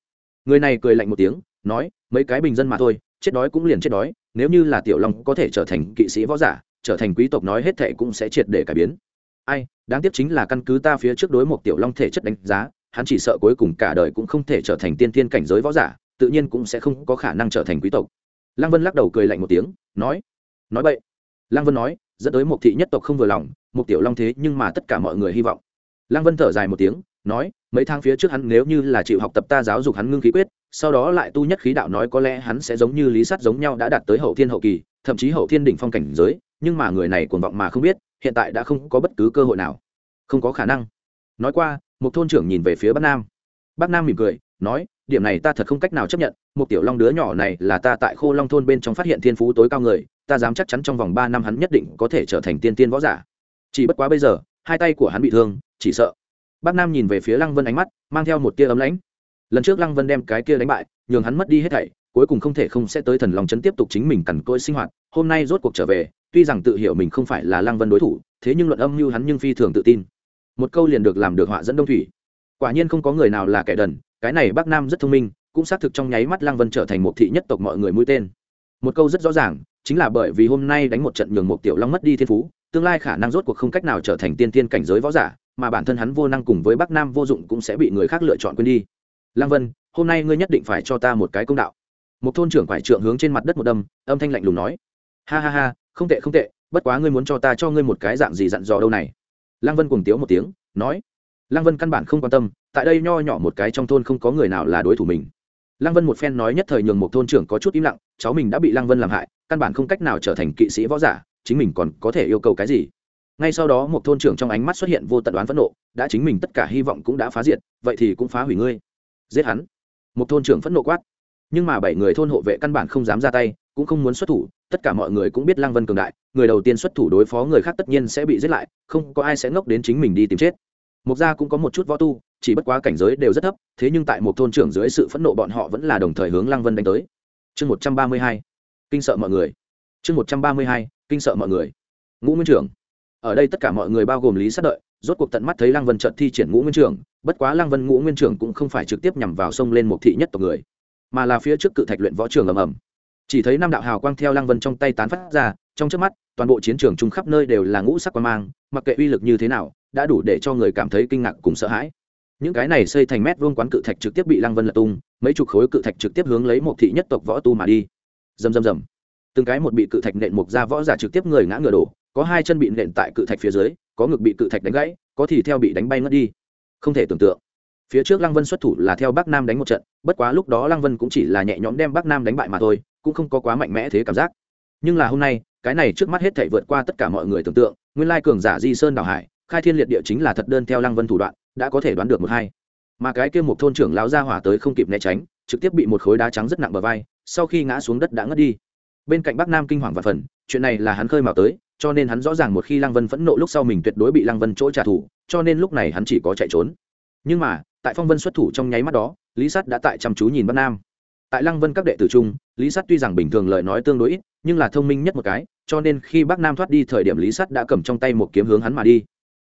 Người này cười lạnh một tiếng, nói, mấy cái bình dân mà thôi, chết đói cũng liền chết đói, nếu như là tiểu long có thể trở thành kỵ sĩ võ giả, trở thành quý tộc nói hết thệ cũng sẽ triệt để cải biến. Ai, đáng tiếc chính là căn cứ ta phía trước đối một tiểu long thể chất đánh giá, hắn chỉ sợ cuối cùng cả đời cũng không thể trở thành tiên tiên cảnh giới võ giả, tự nhiên cũng sẽ không có khả năng trở thành quý tộc. Lăng vân lắc đầu cười lạnh một tiếng, nói nói vậy lăng vân nói, dẫn tới một thị nhất tộc không vừa lòng một tiểu long thế nhưng mà tất cả mọi người hy vọng. Lăng vân thở dài một tiếng, nói, mấy tháng phía trước hắn nếu như là chịu học tập ta giáo dục hắn ngưng khí quyết, sau đó lại tu nhất khí đạo nói có lẽ hắn sẽ giống như lý sắt giống nhau đã đạt tới hậu thiên hậu kỳ, thậm chí hậu thiên đỉnh phong cảnh giới, nhưng mà người này cuồng vọng mà không biết, hiện tại đã không có bất cứ cơ hội nào. Không có khả năng. Nói qua một thôn trưởng nhìn về phía bắc nam. Bắc nam mỉm cười, nói, điểm này ta thật không cách nào chấp nhận một tiểu long đứa nhỏ này là ta tại khô long thôn bên trong phát hiện thiên phú tối cao người ta dám chắc chắn trong vòng ba năm hắn nhất định có thể trở thành tiên tiên võ giả. Chỉ bất quá bây giờ, hai tay của hắn bị thương, chỉ sợ. Bác nam nhìn về phía lăng vân ánh mắt, mang theo một tia ấm lãnh. Lần trước lăng vân đem cái kia đánh bại, nhường hắn mất đi hết thảy, cuối cùng không thể không sẽ tới thần lòng chấn tiếp tục chính mình cằn côi sinh hoạt. Hôm nay rốt cuộc trở về, tuy rằng tự hiểu mình không phải là lăng vân đối thủ, thế nhưng luận âm mưu hắn nhưng phi thường tự tin. Một câu liền được làm được họa dẫn đông thủy. Quả nhiên không có người nào là kẻ đần, cái này bác nam rất thông minh, cũng xác thực trong nháy mắt lăng vân trở thành một thị nhất tộc mọi người mũi tên. Một câu rất rõ ràng chính là bởi vì hôm nay đánh một trận nhường một tiểu long mất đi thiên phú, tương lai khả năng rốt cuộc không cách nào trở thành tiên tiên cảnh giới võ giả, mà bản thân hắn vô năng cùng với bắc nam vô dụng cũng sẽ bị người khác lựa chọn quên đi. Lăng vân, hôm nay ngươi nhất định phải cho ta một cái công đạo. Một thôn trưởng quải trượng hướng trên mặt đất một đâm, âm thanh lạnh lùng nói. Ha ha ha, không tệ không tệ, bất quá ngươi muốn cho ta cho ngươi một cái dạng gì dặn dò đâu này? Lăng vân cùng tiếu một tiếng, nói. Lăng vân căn bản không quan tâm, tại đây nho nhỏ một cái trong thôn không có người nào là đối thủ mình lăng vân một phen nói nhất thời nhường một thôn trưởng có chút im lặng, cháu mình đã bị lăng vân làm hại, căn bản không cách nào trở thành kỵ sĩ võ giả, chính mình còn có thể yêu cầu cái gì? Ngay sau đó một thôn trưởng trong ánh mắt xuất hiện vô tận đoán phẫn nộ, đã chính mình tất cả hy vọng cũng đã phá diệt, vậy thì cũng phá hủy ngươi. Giết hắn. Một thôn trưởng phẫn nộ quát. Nhưng mà bảy người thôn hộ vệ căn bản không dám ra tay, cũng không muốn xuất thủ, tất cả mọi người cũng biết lăng vân cường đại, người đầu tiên xuất thủ đối phó người khác tất nhiên sẽ bị giết lại, không có ai sẽ ngốc đến chính mình đi tìm chết. Mục gia cũng có một chút võ tu chỉ bất quá cảnh giới đều rất thấp, thế nhưng tại một thôn trưởng dưới sự phẫn nộ bọn họ vẫn là đồng thời hướng lăng vân đánh tới. Chương một trăm ba mươi hai, kinh sợ mọi người. Chương một trăm ba mươi hai, kinh sợ mọi người. Ngũ nguyên trưởng. Ở đây tất cả mọi người bao gồm lý sát đợi, rốt cuộc tận mắt thấy lăng vân trận thi triển ngũ nguyên trưởng, bất quá lăng vân ngũ nguyên trưởng cũng không phải trực tiếp nhằm vào sông lên một thị nhất tộc người, mà là phía trước cự thạch luyện võ trường ầm ầm. Chỉ thấy năm đạo hào quang theo lăng vân trong tay tán phát ra, trong trước mắt, toàn bộ chiến trường chung khắp nơi đều là ngũ sắc quan mang, mặc kệ uy lực như thế nào, đã đủ để cho người cảm thấy kinh ngạc cùng sợ hãi những cái này xây thành mét vuông quán cự thạch trực tiếp bị lăng vân lật tung, mấy chục khối cự thạch trực tiếp hướng lấy một thị nhất tộc võ tu mà đi. Rầm rầm rầm. Từng cái một bị cự thạch nện mục ra võ giả trực tiếp người ngã ngựa đổ, có hai chân bị nện tại cự thạch phía dưới, có ngực bị cự thạch đánh gãy, có thì theo bị đánh bay ngất đi. Không thể tưởng tượng. Phía trước lăng vân xuất thủ là theo bắc nam đánh một trận, bất quá lúc đó lăng vân cũng chỉ là nhẹ nhõm đem bắc nam đánh bại mà thôi, cũng không có quá mạnh mẽ thế cảm giác. Nhưng là hôm nay, cái này trước mắt hết thể vượt qua tất cả mọi người tưởng tượng, nguyên lai cường giả di sơn đào hải khai thiên liệt địa chính là thật đơn theo lăng vân thủ đoạn, đã có thể đoán được một hai. Mà cái kia một thôn trưởng lão ra hỏa tới không kịp né tránh, trực tiếp bị một khối đá trắng rất nặng bờ vai, sau khi ngã xuống đất đã ngất đi. Bên cạnh bắc nam kinh hoàng và phần, chuyện này là hắn khơi mào tới, cho nên hắn rõ ràng một khi lăng vân phẫn nộ lúc sau mình tuyệt đối bị lăng vân chỗ trả thù, cho nên lúc này hắn chỉ có chạy trốn. Nhưng mà, tại phong vân xuất thủ trong nháy mắt đó, lý sắt đã tại chăm chú nhìn bắc nam. Tại lăng vân các đệ tử trung lý sắt tuy rằng bình thường lời nói tương đối ít, nhưng là thông minh nhất một cái, cho nên khi bắc nam thoát đi thời điểm lý sắt đã cầm trong tay một kiếm hướng hắn mà đi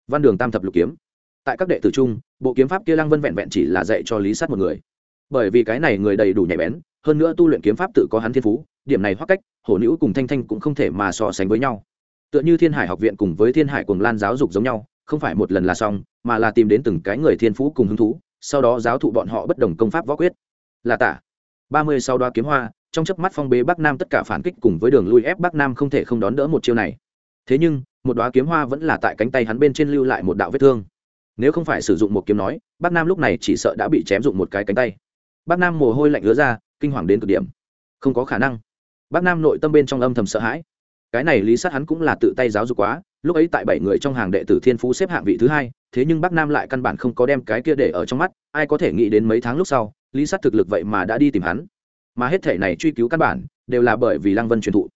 văn đường tam thập lục kiếm. Tại các đệ tử trung bộ kiếm pháp kia lăng vân vẹn vẹn chỉ là dạy cho lý Sát một người. Bởi vì cái này người đầy đủ nhạy bén, hơn nữa tu luyện kiếm pháp tự có hắn thiên phú, điểm này hoắc cách, hổ nữ cùng thanh thanh cũng không thể mà so sánh với nhau. Tựa như thiên hải học viện cùng với thiên hải cùng lan giáo dục giống nhau, không phải một lần là xong, mà là tìm đến từng cái người thiên phú cùng hứng thú, sau đó giáo thụ bọn họ bất đồng công pháp võ quyết. Là tả. Ba mươi sau đoá kiếm hoa, trong chớp mắt phong bế bắc nam tất cả phản kích cùng với đường lui ép bắc nam không thể không đón đỡ một chiêu này. Thế nhưng một đoá kiếm hoa vẫn là tại cánh tay hắn bên trên lưu lại một đạo vết thương. Nếu không phải sử dụng một kiếm nói, bắc nam lúc này chỉ sợ đã bị chém dụng một cái cánh tay. Bắc nam mồ hôi lạnh ứa ra, kinh hoàng đến cực điểm. Không có khả năng. Bắc nam nội tâm bên trong âm thầm sợ hãi. Cái này lý sát hắn cũng là tự tay giáo dục quá, lúc ấy tại bảy người trong hàng đệ tử thiên phú xếp hạng vị thứ hai, thế nhưng bắc nam lại căn bản không có đem cái kia để ở trong mắt, ai có thể nghĩ đến mấy tháng lúc sau, lý sát thực lực vậy mà đã đi tìm hắn. Mà hết thể này truy cứu căn bản, đều là bởi vì lăng vân truyền thụ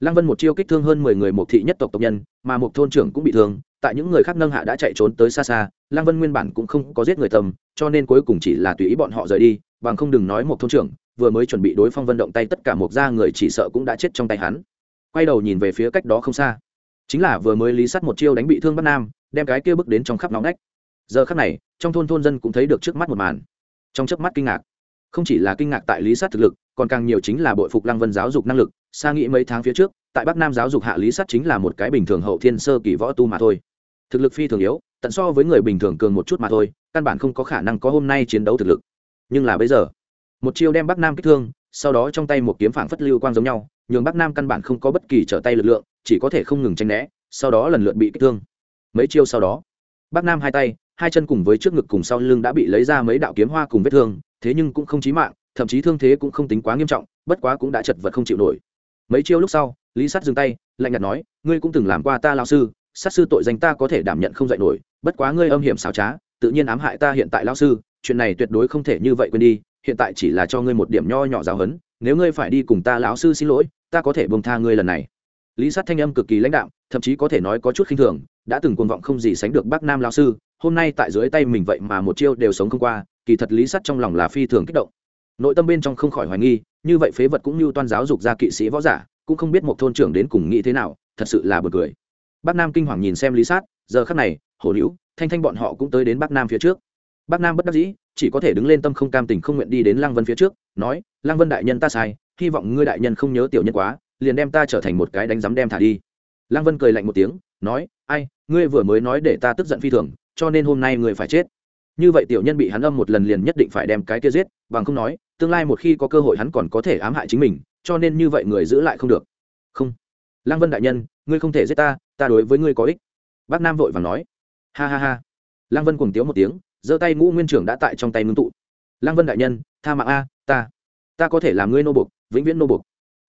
lăng vân một chiêu kích thương hơn mười người mộc thị nhất tộc tộc nhân, mà một thôn trưởng cũng bị thương, tại những người khác nâng hạ đã chạy trốn tới xa xa, lăng vân nguyên bản cũng không có giết người tầm, cho nên cuối cùng chỉ là tùy ý bọn họ rời đi, bằng không đừng nói một thôn trưởng, vừa mới chuẩn bị đối phong vân động tay tất cả một gia người chỉ sợ cũng đã chết trong tay hắn. Quay đầu nhìn về phía cách đó không xa. Chính là vừa mới lý sắt một chiêu đánh bị thương bắc nam, đem cái kia bước đến trong khắp nóng nách. Giờ khắc này, trong thôn thôn dân cũng thấy được trước mắt một màn. Trong chớp mắt kinh ngạc. Không chỉ là kinh ngạc tại lý sát thực lực, còn càng nhiều chính là bội phục lăng vân giáo dục năng lực xa nghĩ mấy tháng phía trước, tại bắc nam giáo dục hạ lý sát chính là một cái bình thường hậu thiên sơ kỳ võ tu mà thôi. Thực lực phi thường yếu, tận so với người bình thường cường một chút mà thôi, căn bản không có khả năng có hôm nay chiến đấu thực lực. Nhưng là bây giờ, một chiêu đem bắc nam kích thương, sau đó trong tay một kiếm phảng phất lưu quang giống nhau, nhường bắc nam căn bản không có bất kỳ trở tay lực lượng, chỉ có thể không ngừng tranh né, sau đó lần lượt bị kích thương. Mấy chiêu sau đó, bắc nam hai tay, hai chân cùng với trước ngực cùng sau lưng đã bị lấy ra mấy đạo kiếm hoa cùng vết thương, thế nhưng cũng không chí mạng, thậm chí thương thế cũng không tính quá nghiêm trọng, bất quá cũng đã chật vật không chịu nổi mấy chiêu lúc sau, lý sắt dừng tay, lạnh nhạt nói, ngươi cũng từng làm qua ta lao sư, sát sư tội danh ta có thể đảm nhận không dạy nổi, bất quá ngươi âm hiểm xảo trá, tự nhiên ám hại ta hiện tại lao sư, chuyện này tuyệt đối không thể như vậy quên đi, hiện tại chỉ là cho ngươi một điểm nho nhỏ giáo hấn nếu ngươi phải đi cùng ta lão sư xin lỗi, ta có thể bông tha ngươi lần này. Lý sát thanh âm cực kỳ lãnh đạo thậm chí có thể nói có chút khinh thường, đã từng cuồng vọng không gì sánh được bác nam lao sư, hôm nay tại dưới tay mình vậy mà một chiêu đều sống không qua. Kỳ thật lý sắt trong lòng là phi thường kích động nội tâm bên trong không khỏi hoài nghi, như vậy phế vật cũng như toan giáo dục ra kỵ sĩ võ giả, cũng không biết một thôn trưởng đến cùng nghĩ thế nào, thật sự là bực cười. Bác nam kinh hoàng nhìn xem lý sát, giờ khắc này hổ liễu, thanh thanh bọn họ cũng tới đến bắc nam phía trước. Bắc nam bất đắc dĩ, chỉ có thể đứng lên tâm không cam tình không nguyện đi đến lăng vân phía trước, nói, lăng vân đại nhân ta sai, hy vọng ngươi đại nhân không nhớ tiểu nhân quá, liền đem ta trở thành một cái đánh giám đem thả đi. Lăng vân cười lạnh một tiếng, nói, ai, ngươi vừa mới nói để ta tức giận phi thường, cho nên hôm nay ngươi phải chết như vậy tiểu nhân bị hắn âm một lần liền nhất định phải đem cái kia giết, bằng không nói, tương lai một khi có cơ hội hắn còn có thể ám hại chính mình, cho nên như vậy người giữ lại không được. Không. Lăng vân đại nhân, ngươi không thể giết ta ta đối với ngươi có ích. Bác nam vội và nói. Ha ha ha. Lăng vân cùng tiếu một tiếng, giơ tay ngũ nguyên trưởng đã tại trong tay ngưng tụ. Lăng vân đại nhân, tha mạng a, ta. Ta có thể làm ngươi nô bục vĩnh viễn nô bục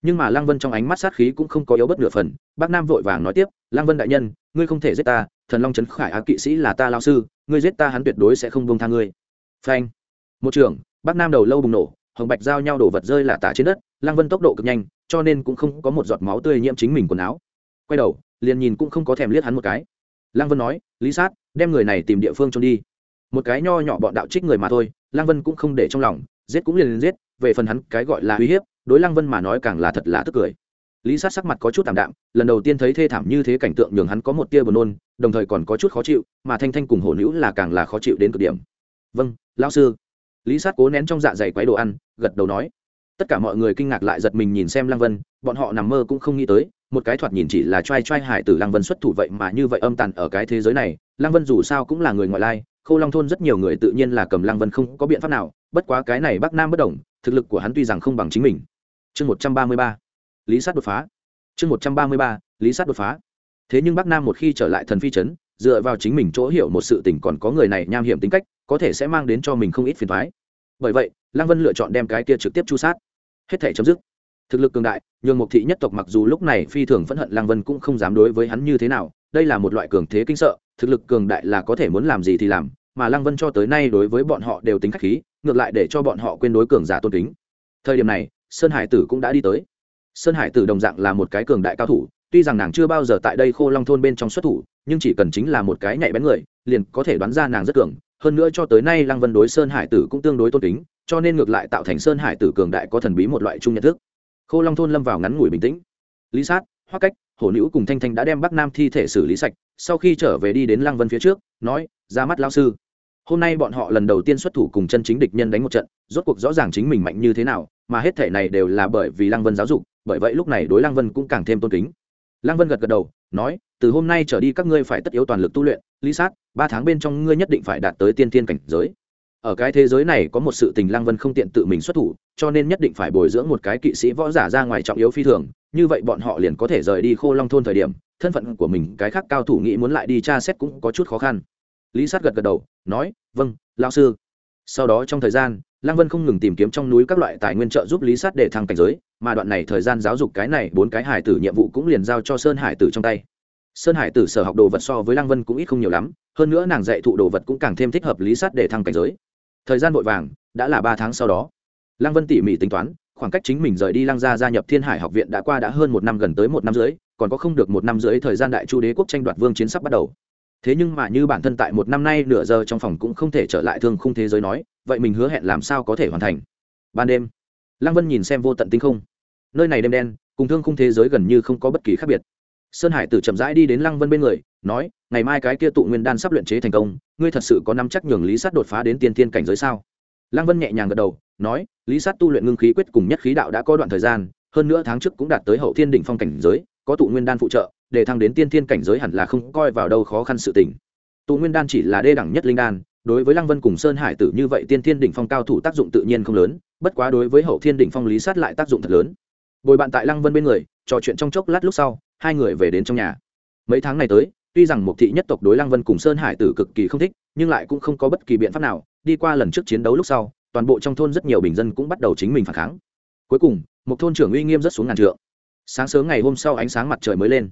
nhưng mà lăng vân trong ánh mắt sát khí cũng không có yếu bất nửa phần, bác nam vội vàng nói tiếp, lăng vân đại nhân, ngươi không thể giết ta, thần long trấn khải á kỵ sĩ là ta lao sư ngươi giết ta hắn tuyệt đối sẽ không buông tha ngươi. Phanh. Một trưởng Bắc nam đầu lâu bùng nổ, hồng bạch giao nhau đổ vật rơi là tả trên đất, lăng vân tốc độ cực nhanh, cho nên cũng không có một giọt máu tươi nhiễm chính mình quần áo. Quay đầu, liền nhìn cũng không có thèm liếc hắn một cái. Lăng vân nói, lý sát, đem người này tìm địa phương chôn đi. Một cái nho nhỏ bọn đạo trích người mà thôi, lăng vân cũng không để trong lòng, giết cũng liền liền giết, về phần hắn cái gọi là uy hiếp, đối lăng vân mà nói càng là thật là tức cười lý sát sắc mặt có chút tạm đạm, lần đầu tiên thấy thê thảm như thế cảnh tượng nhường hắn có một tia buồn nôn, đồng thời còn có chút khó chịu, mà thanh thanh cùng hổ nữ là càng là khó chịu đến cực điểm. Vâng lão sư. Lý sát cố nén trong dạ dày quấy đồ ăn, gật đầu nói. Tất cả mọi người kinh ngạc lại giật mình nhìn xem lăng vân, bọn họ nằm mơ cũng không nghĩ tới, một cái thoạt nhìn chỉ là t r a i t r a i hải tử lăng vân xuất thủ vậy mà như vậy âm tàn ở cái thế giới này, lăng vân dù sao cũng là người ngoại lai, khâu long thôn rất nhiều người tự nhiên là cầm lăng vân không có biện pháp nào, bất quá cái này bắc nam bất đồng, thực lực của hắn tuy rằng không bằng chính mình. Chương một trăm ba mươi ba lý sát đột phá. Chương một trăm ba mươi ba, lý sát đột phá. Thế nhưng bắc nam một khi trở lại thần phi chấn, dựa vào chính mình chỗ hiểu một sự tình còn có người này nham hiểm tính cách, có thể sẽ mang đến cho mình không ít phiền thoái bởi vậy, lăng vân lựa chọn đem cái kia trực tiếp chu sát. Hết thể chấm dứt. Thực lực cường đại, nhường mục thị nhất tộc mặc dù lúc này phi thường phẫn hận lăng vân cũng không dám đối với hắn như thế nào, đây là một loại cường thế kinh sợ, thực lực cường đại là có thể muốn làm gì thì làm, mà lăng vân cho tới nay đối với bọn họ đều tính k h á c h khí, ngược lại để cho bọn họ quên đối cường giả tôn kính. Thời điểm này, sơn hải tử cũng đã đi tới sơn hải tử đồng dạng là một cái cường đại cao thủ, tuy rằng nàng chưa bao giờ tại đây khô long thôn bên trong xuất thủ, nhưng chỉ cần chính là một cái nhạy bén người, liền có thể đoán ra nàng rất cường. Hơn nữa cho tới nay lăng vân đối sơn hải tử cũng tương đối tôn kính, cho nên ngược lại tạo thành sơn hải tử cường đại có thần bí một loại chung nhận thức. Khô long thôn lâm vào ngắn ngủi bình tĩnh. Lý sát hoa cách hổ nữ cùng thanh thanh đã đem bắc nam thi thể xử lý sạch, sau khi trở về đi đến lăng vân phía trước, nói, ra mắt lao sư. Hôm nay bọn họ lần đầu tiên xuất thủ cùng chân chính địch nhân đánh một trận, rốt cuộc rõ ràng chính mình mạnh như thế nào, mà hết thể này đều là bởi vì lăng vân giáo dục bởi vậy lúc này đối lăng vân cũng càng thêm tôn kính. Lăng vân gật gật đầu, nói, từ hôm nay trở đi các ngươi phải tất yếu toàn lực tu luyện, lý sát, ba tháng bên trong ngươi nhất định phải đạt tới tiên tiên cảnh giới. Ở cái thế giới này có một sự tình lăng vân không tiện tự mình xuất thủ, cho nên nhất định phải bồi dưỡng một cái kỵ sĩ võ giả ra ngoài trọng yếu phi thường, như vậy bọn họ liền có thể rời đi khô long thôn thời điểm, thân phận của mình, cái khác cao thủ nghĩ muốn lại đi tra xét cũng có chút khó khăn. Lý sát gật gật đầu, nói vâng lao sư. Sau đó trong thời gian lăng vân không ngừng tìm kiếm trong núi các loại tài nguyên trợ giúp lý sát để thăng cảnh giới, mà đoạn này thời gian giáo dục cái này bốn cái hải tử nhiệm vụ cũng liền giao cho sơn hải tử trong tay. Sơn hải tử sở học đồ vật so với lăng vân cũng ít không nhiều lắm, hơn nữa nàng dạy thụ đồ vật cũng càng thêm thích hợp lý sát để thăng cảnh giới. Thời gian vội vàng, đã là ba tháng sau đó. Lăng vân tỉ mỉ tính toán, khoảng cách chính mình rời đi lăng gia gia nhập thiên hải học viện đã qua đã hơn một năm gần tới một năm rưỡi, còn có không được một năm rưỡi thời gian đại chu đế quốc tranh đoạt vương chiến sắp bắt đầu. Thế nhưng mà như bản thân tại một năm nay nửa giờ trong phòng cũng không thể trở lại thương khung thế giới nói vậy mình hứa hẹn làm sao có thể hoàn thành? Ban đêm, lăng vân nhìn xem vô tận tinh không. Nơi này đêm đen, cùng thương khung thế giới gần như không có bất kỳ khác biệt. Sơn hải tử chậm rãi đi đến lăng vân bên người, nói, ngày mai cái kia tụ nguyên đan sắp luyện chế thành công, ngươi thật sự có nắm chắc nhường lý sát đột phá đến tiên tiên cảnh giới sao? Lăng vân nhẹ nhàng gật đầu, nói, lý sát tu luyện ngưng khí quyết cùng nhất khí đạo đã có đoạn thời gian, hơn nữa tháng trước cũng đạt tới hậu thiên đỉnh phong cảnh giới, có tụ nguyên đan phụ trợ, để thăng đến tiên thiên cảnh giới hẳn là không coi vào đâu khó khăn sự tình. Tụ nguyên đan chỉ là đê đẳng nhất linh đan đối với lăng vân cùng sơn hải tử như vậy tiên thiên đỉnh phong cao thủ tác dụng tự nhiên không lớn, bất quá đối với hậu thiên đỉnh phong lý sát lại tác dụng thật lớn. Bồi bạn tại lăng vân bên người, trò chuyện trong chốc lát lúc sau, hai người về đến trong nhà. Mấy tháng này tới, tuy rằng Mục thị nhất tộc đối lăng vân cùng sơn hải tử cực kỳ không thích, nhưng lại cũng không có bất kỳ biện pháp nào, đi qua lần trước chiến đấu lúc sau, toàn bộ trong thôn rất nhiều bình dân cũng bắt đầu chính mình phản kháng. Cuối cùng một thôn trưởng uy nghiêm rất xuống ngàn trượng. Sáng sớm ngày hôm sau ánh sáng mặt trời mới lên.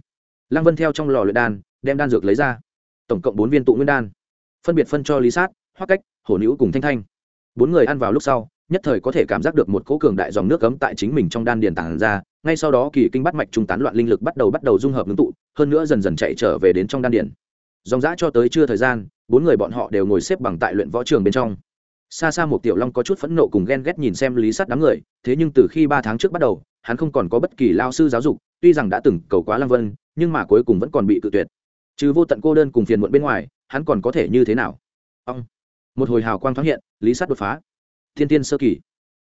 Lăng vân theo trong lò luyện đan, đem đan dược lấy ra. Tổng cộng bốn viên tụ nguyên đan phân biệt phân cho lý sát hoa cách, hổ nữ cùng thanh thanh. Bốn người ăn vào lúc sau, nhất thời có thể cảm giác được một cỗ cường đại dòng nước cấm tại chính mình trong đan điền tản ra, ngay sau đó kỳ kinh bắt mạch trung tán loạn linh lực bắt đầu bắt đầu dung hợp ngưng tụ, hơn nữa dần dần chạy trở về đến trong đan điền. Dòng dã cho tới chưa thời gian, bốn người bọn họ đều ngồi xếp bằng tại luyện võ trường bên trong. Xa xa một tiểu long có chút phẫn nộ cùng ghen ghét nhìn xem lý sát đám người, thế nhưng từ khi ba tháng trước bắt đầu, hắn không còn có bất kỳ lao sư giáo dục, tuy rằng đã từng cầu quá lăng vân, nhưng mà cuối cùng vẫn còn bị cự tuyệt. Trừ vô tận cô đơn cùng phiền muộn bên ngoài hắn còn có thể như thế nào? Ông, một hồi hào quang thoáng hiện, lý sát đột phá. Thiên tiên sơ kỳ.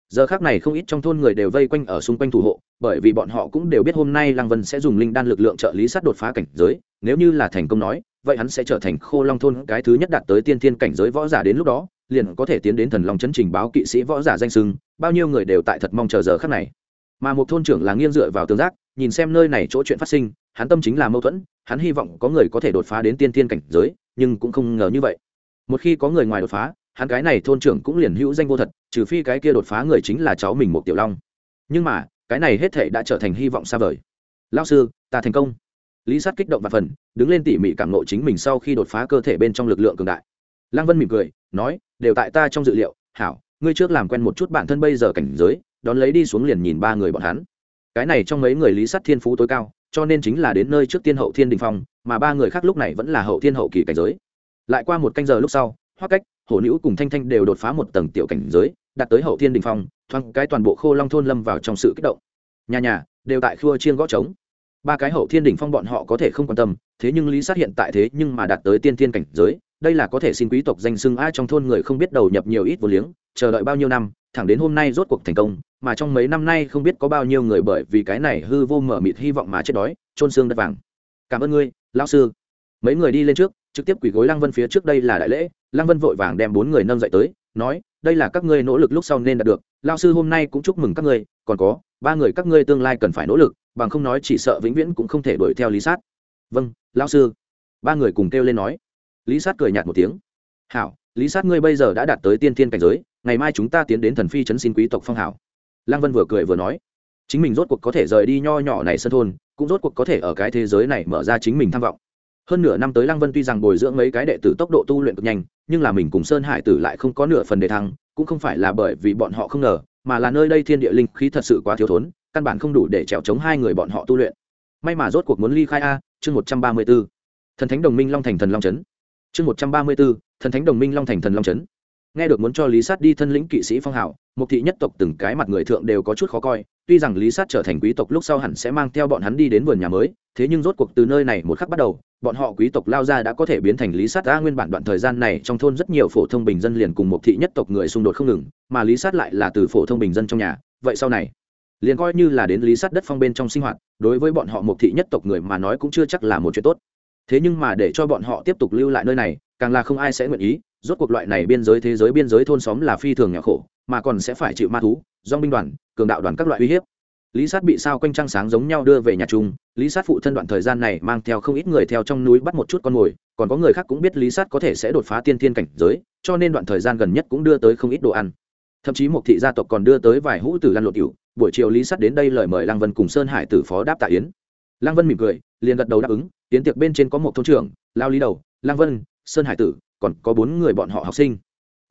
Giờ khác này không ít trong thôn người đều vây quanh ở xung quanh thủ hộ, bởi vì bọn họ cũng đều biết hôm nay lăng vân sẽ dùng linh đan lực lượng trợ lý sát đột phá cảnh giới. Nếu như là thành công nói, vậy hắn sẽ trở thành khô long thôn cái thứ nhất đạt tới tiên thiên cảnh giới võ giả đến lúc đó, liền có thể tiến đến thần long chấn trình báo kỵ sĩ võ giả danh sưng bao nhiêu người đều tại thật mong chờ giờ khắc này. Mà một thôn trưởng là nghiêng dựa vào tương giác, nhìn xem nơi này chỗ chuyện phát sinh, hắn tâm chính là mâu thuẫn, hắn hy vọng có người có thể đột phá đến tiên thiên cảnh giới nhưng cũng không ngờ như vậy. Một khi có người ngoài đột phá, hắn cái này thôn trưởng cũng liền hữu danh vô thật, trừ phi cái kia đột phá người chính là cháu mình một tiểu long. Nhưng mà, cái này hết thể đã trở thành hy vọng xa vời. Lao sư, ta thành công. Lý sát kích động và phần, đứng lên tỉ mỉ cảm nộ chính mình sau khi đột phá cơ thể bên trong lực lượng cường đại. Lăng vân mỉm cười, nói, đều tại ta trong dự liệu, hảo, ngươi trước làm quen một chút bản thân bây giờ cảnh giới, đón lấy đi xuống liền nhìn ba người bọn hắn. Cái này trong mấy người lý sát thiên phú tối cao, cho nên chính là đến nơi trước tiên hậu thiên đình phong mà ba người khác lúc này vẫn là hậu thiên hậu kỳ cảnh giới. Lại qua một canh giờ lúc sau hoa cách, hổ nữ cùng thanh thanh đều đột phá một tầng tiểu cảnh giới, đạt tới hậu thiên đình phong, thoáng cái toàn bộ khô long thôn lâm vào trong sự kích động. Nhà nhà, đều tại khua chiên gõ trống. Ba cái hậu thiên đỉnh phong bọn họ có thể không quan tâm, thế nhưng lý sát hiện tại thế nhưng mà đạt tới tiên thiên cảnh giới, đây là có thể xin quý tộc danh xưng a trong thôn người không biết đầu nhập nhiều ít vô liếng, chờ đợi bao nhiêu năm, thẳng đến hôm nay rốt cuộc thành công, mà trong mấy năm nay không biết có bao nhiêu người bởi vì cái này hư vô mở mịt hy vọng mà chết đói trôn xương đất vàng cảm ơn ngươi, lão sư. Mấy người đi lên trước, trực tiếp quỳ gối lăng vân phía trước, đây là đại lễ. Lăng vân vội vàng đem bốn người nâng dậy tới, nói, đây là các ngươi nỗ lực lúc sau nên đạt được. Lao sư hôm nay cũng chúc mừng các ngươi, còn có, ba người các ngươi tương lai cần phải nỗ lực, bằng không nói chỉ sợ vĩnh viễn cũng không thể đuổi theo lý sát. Vâng lao sư. Ba người cùng kêu lên nói. Lý sát cười nhạt một tiếng. Hảo, lý sát ngươi bây giờ đã đạt tới tiên thiên cảnh giới, ngày mai chúng ta tiến đến thần phi chấn xin quý tộc phong hảo lăng vân vừa cười vừa nói. Chính mình rốt cuộc có thể rời đi nho nhỏ này sân thôn cũng rốt cuộc có thể ở cái thế giới này mở ra chính mình tham vọng. Hơn nửa năm tới lăng vân tuy rằng bồi dưỡng mấy cái đệ tử tốc độ tu luyện cực nhanh, nhưng là mình cùng sơn hải tử lại không có nửa phần đề thăng, cũng không phải là bởi vì bọn họ không ngờ, mà là nơi đây thiên địa linh khí thật sự quá thiếu thốn, căn bản không đủ để trèo chống hai người bọn họ tu luyện. May mà rốt cuộc muốn ly khai a, chương một trăm ba mươi b ố thần thánh đồng minh long thành thần long trấn chương một trăm ba mươi b ố thần thánh đồng minh long thành thần long trấn nghe được muốn cho lý sát đi thân lĩnh kỵ sĩ phong hảo mục thị nhất tộc từng cái mặt người thượng đều có chút khó coi, tuy rằng lý sát trở thành quý tộc lúc sau hẳn sẽ mang theo bọn hắn đi đến vườn nhà mới, thế nhưng rốt cuộc từ nơi này một khắc bắt đầu, bọn họ quý tộc lao ra đã có thể biến thành lý sát ra nguyên bản đoạn thời gian này trong thôn rất nhiều phổ thông bình dân liền cùng một thị nhất tộc người xung đột không ngừng, mà lý sát lại là từ phổ thông bình dân trong nhà, vậy sau này, liền coi như là đến lý sát đất phong bên trong sinh hoạt, đối với bọn họ một thị nhất tộc người mà nói cũng chưa chắc là một chuyện tốt. Thế nhưng mà để cho bọn họ tiếp tục lưu lại nơi này, càng là không ai sẽ nguyện ý, rốt cuộc loại này biên giới thế giới biên giới thôn xóm là phi thường nhỏ khổ mà còn sẽ phải chịu ma thú do binh đoàn, cường đạo đoàn các loại uy hiếp. Lý sát bị sao quanh trăng sáng giống nhau đưa về nhà chung, lý sát phụ thân đoạn thời gian này mang theo không ít người theo trong núi bắt một chút con mồi, còn có người khác cũng biết lý sát có thể sẽ đột phá tiên thiên cảnh giới, cho nên đoạn thời gian gần nhất cũng đưa tới không ít đồ ăn. Thậm chí một thị gia tộc còn đưa tới vài hũ tử lăn lột cựu buổi chiều lý sát đến đây lời mời lăng vân cùng sơn hải tử phó đáp tạ yến. Lăng vân mỉm cười, liền gật đầu đáp ứng tiến tiệc bên trên có một thôn trưởng, lao lý đầu, lăng vân, sơn hải tử, còn có bốn người bọn họ học sinh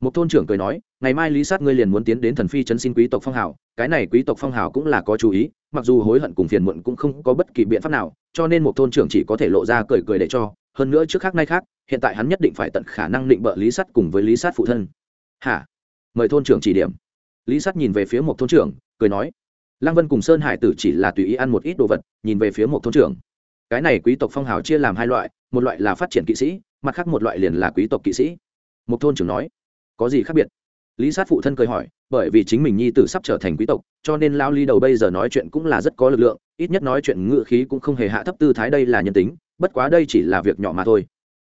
một thôn trưởng cười nói, ngày mai lý sát ngươi liền muốn tiến đến thần phi chấn xin quý tộc phong hào, cái này quý tộc phong hào cũng là có chú ý, mặc dù hối hận cùng phiền muộn cũng không có bất kỳ biện pháp nào, cho nên một thôn trưởng chỉ có thể lộ ra cười cười để cho, hơn nữa trước khác nay khác, hiện tại hắn nhất định phải tận khả năng định bợ lý sát cùng với lý sát phụ thân. Hả? Mời thôn trưởng chỉ điểm. Lý sát nhìn về phía một thôn trưởng, cười nói, lăng vân cùng sơn hải tử chỉ là tùy ý ăn một ít đồ vật, nhìn về phía một thôn trưởng. Cái này quý tộc phong hào chia làm hai loại, một loại là phát triển kỵ sĩ, mặt khác một loại liền là quý tộc kỵ sĩ. Một thôn trưởng nói có gì khác biệt? Lý sát phụ thân cười hỏi, bởi vì chính mình nhi tử sắp trở thành quý tộc, cho nên lao ly đầu bây giờ nói chuyện cũng là rất có lực lượng, ít nhất nói chuyện ngự khí cũng không hề hạ thấp tư thái đây là nhân tính, bất quá đây chỉ là việc nhỏ mà thôi.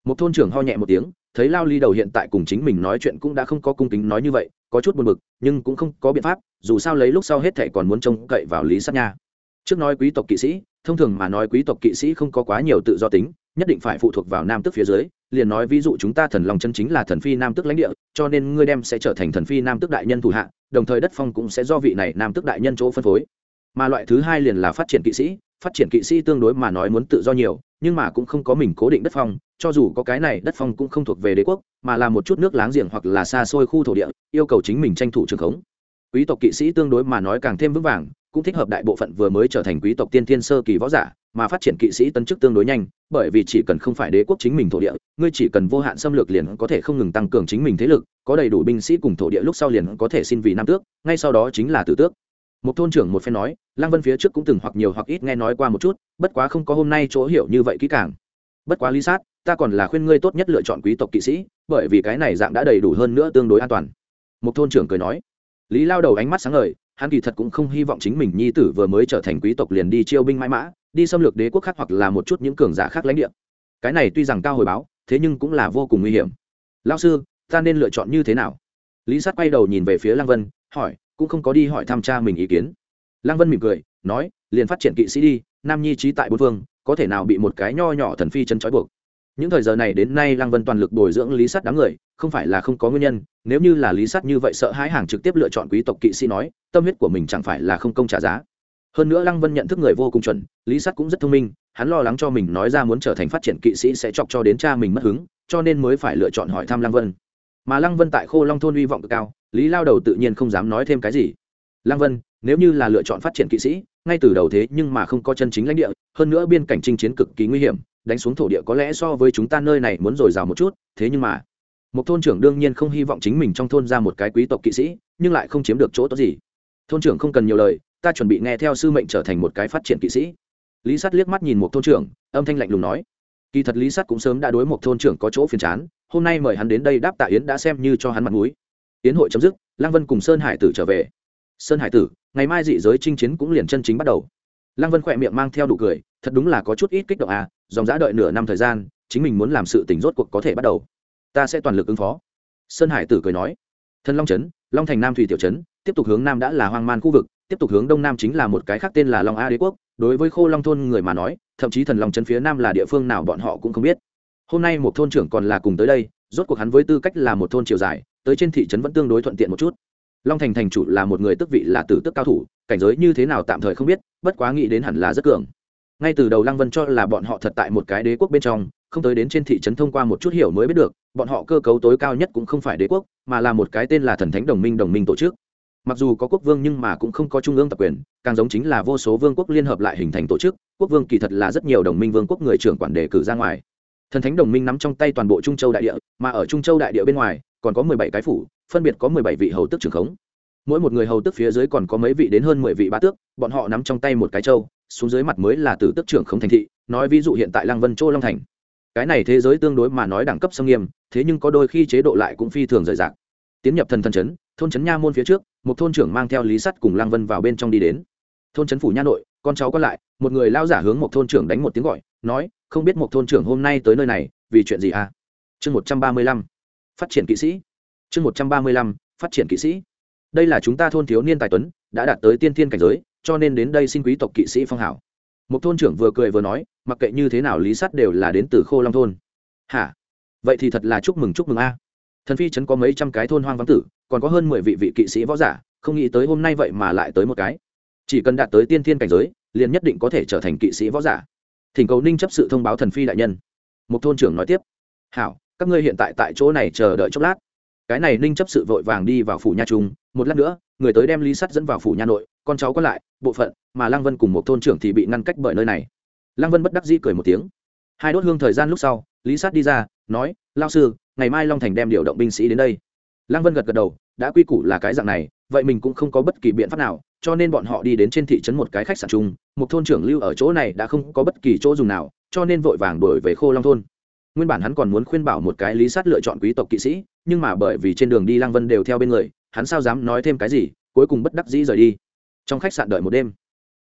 Một thôn trưởng ho nhẹ một tiếng, thấy lao ly đầu hiện tại cùng chính mình nói chuyện cũng đã không có cung kính nói như vậy, có chút buồn bực, nhưng cũng không có biện pháp, dù sao lấy lúc sau hết thệ còn muốn trông cậy vào lý sát nha. Trước nói quý tộc kỵ sĩ, thông thường mà nói quý tộc kỵ sĩ không có quá nhiều tự do tính, nhất định phải phụ thuộc vào nam tức phía dưới liền nói ví dụ chúng ta thần long chân chính là thần phi nam tức lãnh địa, cho nên ngươi đem sẽ trở thành thần phi nam tức đại nhân thủ hạ, đồng thời đất phong cũng sẽ do vị này nam tức đại nhân chỗ phân phối. Mà loại thứ hai liền là phát triển kỵ sĩ, phát triển kỵ sĩ tương đối mà nói muốn tự do nhiều, nhưng mà cũng không có mình cố định đất phong, cho dù có cái này đất phong cũng không thuộc về đế quốc, mà là một chút nước láng giềng hoặc là xa xôi khu thổ địa, yêu cầu chính mình tranh thủ trường khống. Quý tộc kỵ sĩ tương đối mà nói càng thêm vững vàng, cũng thích hợp đại bộ phận vừa mới trở thành quý tộc tiên thiên sơ kỳ võ giả mà phát triển kỵ sĩ tân chức tương đối nhanh, bởi vì chỉ cần không phải đế quốc chính mình thổ địa, ngươi chỉ cần vô hạn xâm lược liền có thể không ngừng tăng cường chính mình thế lực, có đầy đủ binh sĩ cùng thổ địa lúc sau liền có thể xin vì nam tước, ngay sau đó chính là tử tước. Một thôn trưởng một phen nói, lăng vân phía trước cũng từng hoặc nhiều hoặc ít nghe nói qua một chút, bất quá không có hôm nay chỗ hiểu như vậy kỹ càng. Bất quá lý sát, ta còn là khuyên ngươi tốt nhất lựa chọn quý tộc kỵ sĩ, bởi vì cái này dạng đã đầy đủ hơn nữa tương đối an toàn. Một thôn trưởng cười nói. Lý lao đầu ánh mắt sáng ngời, hắn kỳ thật cũng không hy vọng chính mình nhi tử vừa mới trở thành quý tộc liền đi chiêu binh mãi mã đi xâm lược đế quốc khác hoặc là một chút những cường giả khác lãnh địa. Cái này tuy rằng cao hồi báo, thế nhưng cũng là vô cùng nguy hiểm. Lao sư, ta nên lựa chọn như thế nào? Lý sát quay đầu nhìn về phía lăng vân, hỏi, cũng không có đi hỏi thăm cha mình ý kiến. Lăng vân mỉm cười, nói, liền phát triển kỵ sĩ đi, nam nhi trí tại bốn phương, có thể nào bị một cái nho nhỏ thần phi chân trói buộc? Những thời giờ này đến nay lăng vân toàn lực bồi dưỡng lý sắt đám người, không phải là không có nguyên nhân, nếu như là lý sắt như vậy sợ hãi hàng trực tiếp lựa chọn quý tộc kỵ sĩ nói, tâm huyết của mình chẳng phải là không công trả giá hơn nữa lăng vân nhận thức người vô cùng chuẩn, lý sắt cũng rất thông minh, hắn lo lắng cho mình nói ra muốn trở thành phát triển kỵ sĩ sẽ chọc cho đến cha mình mất hứng, cho nên mới phải lựa chọn hỏi thăm lăng vân. Mà lăng vân tại khô long thôn hy vọng cực cao, lý lao đầu tự nhiên không dám nói thêm cái gì. Lăng vân, nếu như là lựa chọn phát triển kỵ sĩ, ngay từ đầu thế nhưng mà không có chân chính lãnh địa, hơn nữa biên cảnh chinh chiến cực kỳ nguy hiểm, đánh xuống thổ địa có lẽ so với chúng ta nơi này muốn dồi dào một chút, thế nhưng mà, một thôn trưởng đương nhiên không hy vọng chính mình trong thôn ra một cái quý tộc kỵ sĩ, nhưng lại không chiếm được chỗ tốt gì. Thôn trưởng không cần nhiều lời ta chuẩn bị nghe theo sư mệnh trở thành một cái phát triển kỵ sĩ. Lý sắt liếc mắt nhìn một thôn trưởng, âm thanh lạnh lùng nói, kỳ thật lý sắt cũng sớm đã đối một thôn trưởng có chỗ phiền chán, hôm nay mời hắn đến đây đáp tạ yến đã xem như cho hắn mặt mũi. Yến hội chấm dứt, lăng vân cùng sơn hải tử trở về. Sơn hải tử, ngày mai dị giới chinh chiến cũng liền chân chính bắt đầu. Lăng vân khỏe miệng mang theo đủ cười, thật đúng là có chút ít kích động à dòng giã đợi nửa năm thời gian, chính mình muốn làm sự tỉnh rốt cuộc có thể bắt đầu. Ta sẽ toàn lực ứng phó. Sơn hải tử cười nói thân long trấn, long thành nam thủy tiểu trấn, tiếp tục hướng nam đã là hoang man khu vực tiếp tục hướng đông nam chính là một cái khác tên là long a đế quốc. Đối với khô long thôn người mà nói, thậm chí thần long trấn phía nam là địa phương nào bọn họ cũng không biết. Hôm nay một thôn trưởng còn là cùng tới đây, rốt cuộc hắn với tư cách là một thôn chiều dài, tới trên thị trấn vẫn tương đối thuận tiện một chút. Long thành thành chủ là một người tức vị là tử tức cao thủ, cảnh giới như thế nào tạm thời không biết, bất quá nghĩ đến hẳn là rất cường. Ngay từ đầu lăng vân cho là bọn họ thật tại một cái đế quốc bên trong, không tới đến trên thị trấn thông qua một chút hiểu mới biết được, bọn họ cơ cấu tối cao nhất cũng không phải đế quốc, mà là một cái tên là thần thánh đồng minh đồng minh tổ chức mặc dù có quốc vương nhưng mà cũng không có trung ương tập quyền, càng giống chính là vô số vương quốc liên hợp lại hình thành tổ chức, quốc vương kỳ thật là rất nhiều đồng minh vương quốc người trưởng quản đề cử ra ngoài. Thần thánh đồng minh nắm trong tay toàn bộ trung châu đại địa, mà ở trung châu đại địa bên ngoài, còn có mười bảy cái phủ, phân biệt có mười bảy vị hầu tức trưởng khống. Mỗi một người hầu tức phía dưới còn có mấy vị đến hơn mười vị bá tước, bọn họ nắm trong tay một cái châu, xuống dưới mặt mới là tử tức trưởng khống thành thị, nói ví dụ hiện tại lăng vân châu long thành. Cái này thế giới tương đối mà nói đẳng cấp xâm nghiêm, thế nhưng có đôi khi chế độ lại cũng phi thường rời rạc. Tiến nhập thần thần chấn thôn trấn nha môn phía trước, một thôn trưởng mang theo lý sắt cùng lăng vân vào bên trong đi đến. Thôn trấn phủ nha nội, con cháu còn lại, một người lao giả hướng một thôn trưởng đánh một tiếng gọi, nói, không biết một thôn trưởng hôm nay tới nơi này, vì chuyện gì à? Chương một trăm ba mươi lăm, phát triển kỵ sĩ. Chương một trăm ba mươi lăm, phát triển kỵ sĩ. Đây là chúng ta thôn thiếu niên tài tuấn, đã đạt tới tiên thiên cảnh giới, cho nên đến đây xin quý tộc kỵ sĩ phong hảo. Một thôn trưởng vừa cười vừa nói, mặc kệ như thế nào, lý sắt đều là đến từ khô long thôn. Hả? Vậy thì thật là chúc mừng chúc mừng a thần phi trấn có mấy trăm cái thôn hoang vắng tử, còn có hơn mười vị vị kỵ sĩ võ giả, không nghĩ tới hôm nay vậy mà lại tới một cái. Chỉ cần đạt tới tiên thiên cảnh giới, liền nhất định có thể trở thành kỵ sĩ võ giả. Thỉnh cầu ninh chấp sự thông báo thần phi đại nhân. Một thôn trưởng nói tiếp. Hảo, các ngươi hiện tại tại chỗ này chờ đợi chốc lát. Cái này ninh chấp sự vội vàng đi vào phủ nha trung, một lát nữa, người tới đem lý sắt dẫn vào phủ nha nội, con cháu còn lại, bộ phận, mà lăng vân cùng một thôn trưởng thì bị ngăn cách bởi nơi này. Lăng vân bất đắc dĩ cười một tiếng. Hai đốt hương thời gian lúc sau, lý sắt đi ra, nói lao sư ngày mai long thành đem điều động binh sĩ đến đây. Lăng vân gật gật đầu, đã quy củ là cái dạng này, vậy mình cũng không có bất kỳ biện pháp nào, cho nên bọn họ đi đến trên thị trấn một cái khách sạn chung, một thôn trưởng lưu ở chỗ này đã không có bất kỳ chỗ dùng nào, cho nên vội vàng đổi về khô long thôn. Nguyên bản hắn còn muốn khuyên bảo một cái lý sát lựa chọn quý tộc kỵ sĩ, nhưng mà bởi vì trên đường đi lăng vân đều theo bên người, hắn sao dám nói thêm cái gì, cuối cùng bất đắc dĩ rời đi. Trong khách sạn đợi một đêm.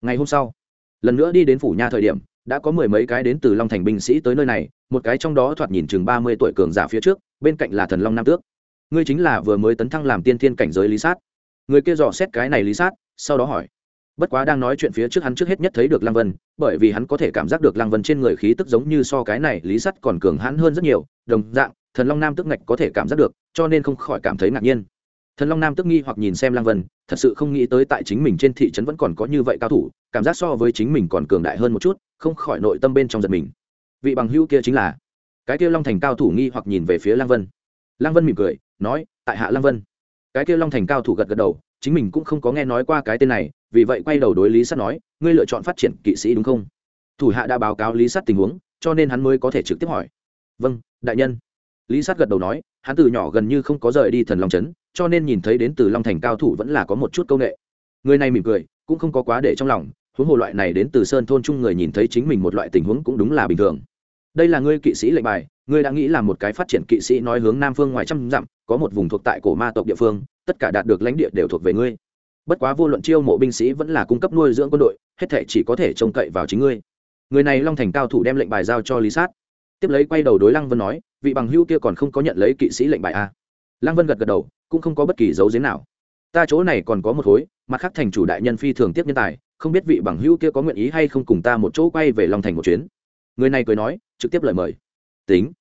Ngày hôm sau, lần nữa đi đến phủ nha thời điểm đã có mười mấy cái đến từ long thành binh sĩ tới nơi này, một cái trong đó thoạt nhìn chừng ba mươi tuổi cường giả phía trước, bên cạnh là thần long nam tước. Ngươi chính là vừa mới tấn thăng làm tiên thiên cảnh giới lý sát. Người kia dò xét cái này lý sát, sau đó hỏi. Bất quá đang nói chuyện phía trước hắn trước hết nhất thấy được lăng vân, bởi vì hắn có thể cảm giác được lăng vân trên người khí tức giống như so cái này lý sắt còn cường hãn hơn rất nhiều, đồng dạng, thần long nam tức ngạch có thể cảm giác được, cho nên không khỏi cảm thấy ngạc nhiên thần long nam tức nghi hoặc nhìn xem Lang vân, thật sự không nghĩ tới tại chính mình trên thị trấn vẫn còn có như vậy cao thủ, cảm giác so với chính mình còn cường đại hơn một chút, không khỏi nội tâm bên trong giật mình. Vị bằng hữu kia chính là? Cái kia long thành cao thủ nghi hoặc nhìn về phía Lang vân. Lang vân mỉm cười, nói, tại hạ Lang vân. Cái kia long thành cao thủ gật gật đầu, chính mình cũng không có nghe nói qua cái tên này, vì vậy quay đầu đối lý sắt nói, ngươi lựa chọn phát triển kỵ sĩ đúng không? Thủ hạ đã báo cáo lý sắt tình huống, cho nên hắn mới có thể trực tiếp hỏi. Vâng đại nhân. Lý sắt gật đầu nói, hắn từ nhỏ gần như không có rời đi thần long trấn cho nên nhìn thấy đến từ long thành cao thủ vẫn là có một chút công nghệ. Người này mỉm cười, cũng không có quá để trong lòng, huống hồ loại này đến từ sơn thôn chung người nhìn thấy chính mình một loại tình huống cũng đúng là bình thường. Đây là ngươi kỵ sĩ lệnh bài, ngươi đã nghĩ là một cái phát triển kỵ sĩ nói hướng nam phương ngoài trăm dặm, có một vùng thuộc tại cổ ma tộc địa phương, tất cả đạt được lãnh địa đều thuộc về ngươi. Bất quá vô luận chiêu mộ binh sĩ vẫn là cung cấp nuôi dưỡng quân đội, hết thể chỉ có thể trông cậy vào chính ngươi. Người này long thành cao thủ đem lệnh bài giao cho lý sát. Tiếp lấy quay đầu đối lăng vân nói, vị bằng hưu kia còn không có nhận lấy kỵ sĩ lệnh bài a lăng vân gật gật đầu cũng không có bất kỳ dấu giếm nào. Ta chỗ này còn có một khối, mặt khác thành chủ đại nhân phi thường tiếp nhân tài, không biết vị bằng hữu kia có nguyện ý hay không cùng ta một chỗ quay về long thành một chuyến. Người này cười nói, trực tiếp lời mời. Tính.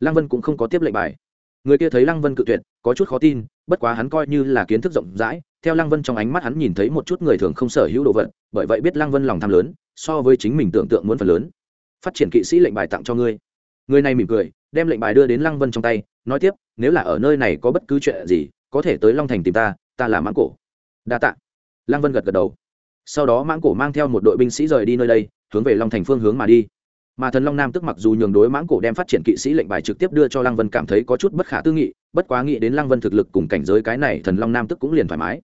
Lăng vân cũng không có tiếp lệnh bài. Người kia thấy lăng vân cự tuyệt, có chút khó tin, bất quá hắn coi như là kiến thức rộng rãi, theo lăng vân trong ánh mắt hắn nhìn thấy một chút người thường không sở hữu đồ vật, bởi vậy biết lăng vân lòng tham lớn, so với chính mình tưởng tượng muốn phần lớn. Phát triển kỵ sĩ lệnh bài tặng cho ngươi. Người này mỉm cười, đem lệnh bài đưa đến lăng vân trong tay nói tiếp, nếu là ở nơi này có bất cứ chuyện gì, có thể tới long thành tìm ta ta là mãng cổ. Đa t ạ lăng vân gật gật đầu. Sau đó mãng cổ mang theo một đội binh sĩ rời đi nơi đây, hướng về long thành phương hướng mà đi. Mà thần long nam tức mặc dù nhường đối mãng cổ đem phát triển kỵ sĩ lệnh bài trực tiếp đưa cho lăng vân cảm thấy có chút bất khả tư nghị, bất quá nghĩ đến lăng vân thực lực cùng cảnh giới cái này, thần long nam tức cũng liền thoải mái.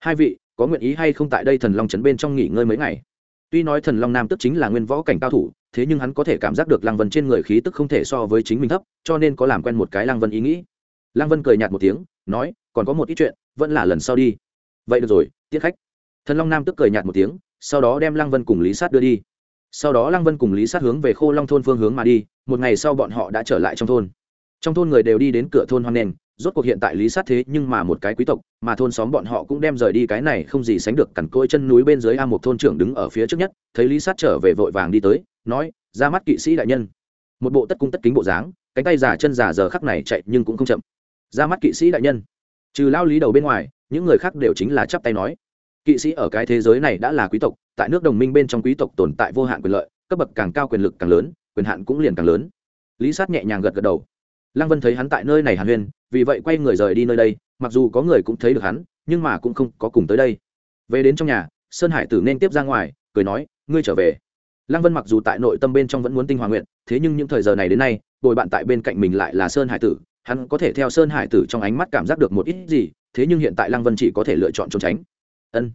Hai vị, có nguyện ý hay không tại đây thần long trấn bên trong nghỉ ngơi mấy ngày? Tuy nói thần long nam tức chính là nguyên võ cảnh cao thủ thế nhưng hắn có thể cảm giác được lăng vân trên người khí tức không thể so với chính mình thấp, cho nên có làm quen một cái lăng vân ý nghĩ. Lăng vân cười nhạt một tiếng, nói, còn có một ít chuyện, vẫn là lần sau đi. Vậy được rồi tiết khách. Thần long nam tức cười nhạt một tiếng, sau đó đem lăng vân cùng lý sát đưa đi. Sau đó lăng vân cùng lý sát hướng về khô long thôn phương hướng mà đi, một ngày sau bọn họ đã trở lại trong thôn. Trong thôn người đều đi đến cửa thôn hoan nền, rốt cuộc hiện tại lý sát thế nhưng mà một cái quý tộc, mà thôn xóm bọn họ cũng đem rời đi cái này không gì sánh được cằn côi chân núi bên dưới a một thôn trưởng đứng ở phía trước nhất, thấy lý sát trở về vội vàng đi tới nói, ra mắt kỵ sĩ đại nhân. Một bộ tất cung tất kính bộ dáng, cánh tay giả chân giả giờ khắc này chạy nhưng cũng không chậm. Ra mắt kỵ sĩ đại nhân. Trừ lao lý đầu bên ngoài, những người khác đều chính là chắp tay nói. Kỵ sĩ ở cái thế giới này đã là quý tộc, tại nước đồng minh bên trong quý tộc tồn tại vô hạn quyền lợi, cấp bậc càng cao quyền lực càng lớn, quyền hạn cũng liền càng lớn. Lý sát nhẹ nhàng gật gật đầu. Lăng vân thấy hắn tại nơi này hàn huyên, vì vậy quay người rời đi nơi đây, mặc dù có người cũng thấy được hắn, nhưng mà cũng không có cùng tới đây. Về đến trong nhà, sơn hải tử nên tiếp ra ngoài, cười nói, ngươi trở về lăng vân mặc dù tại nội tâm bên trong vẫn muốn tinh hòa nguyện thế nhưng những thời giờ này đến nay, bồi bạn tại bên cạnh mình lại là sơn hải tử, hắn có thể theo sơn hải tử trong ánh mắt cảm giác được một ít gì, thế nhưng hiện tại lăng vân chỉ có thể lựa chọn trốn tránh. Ân.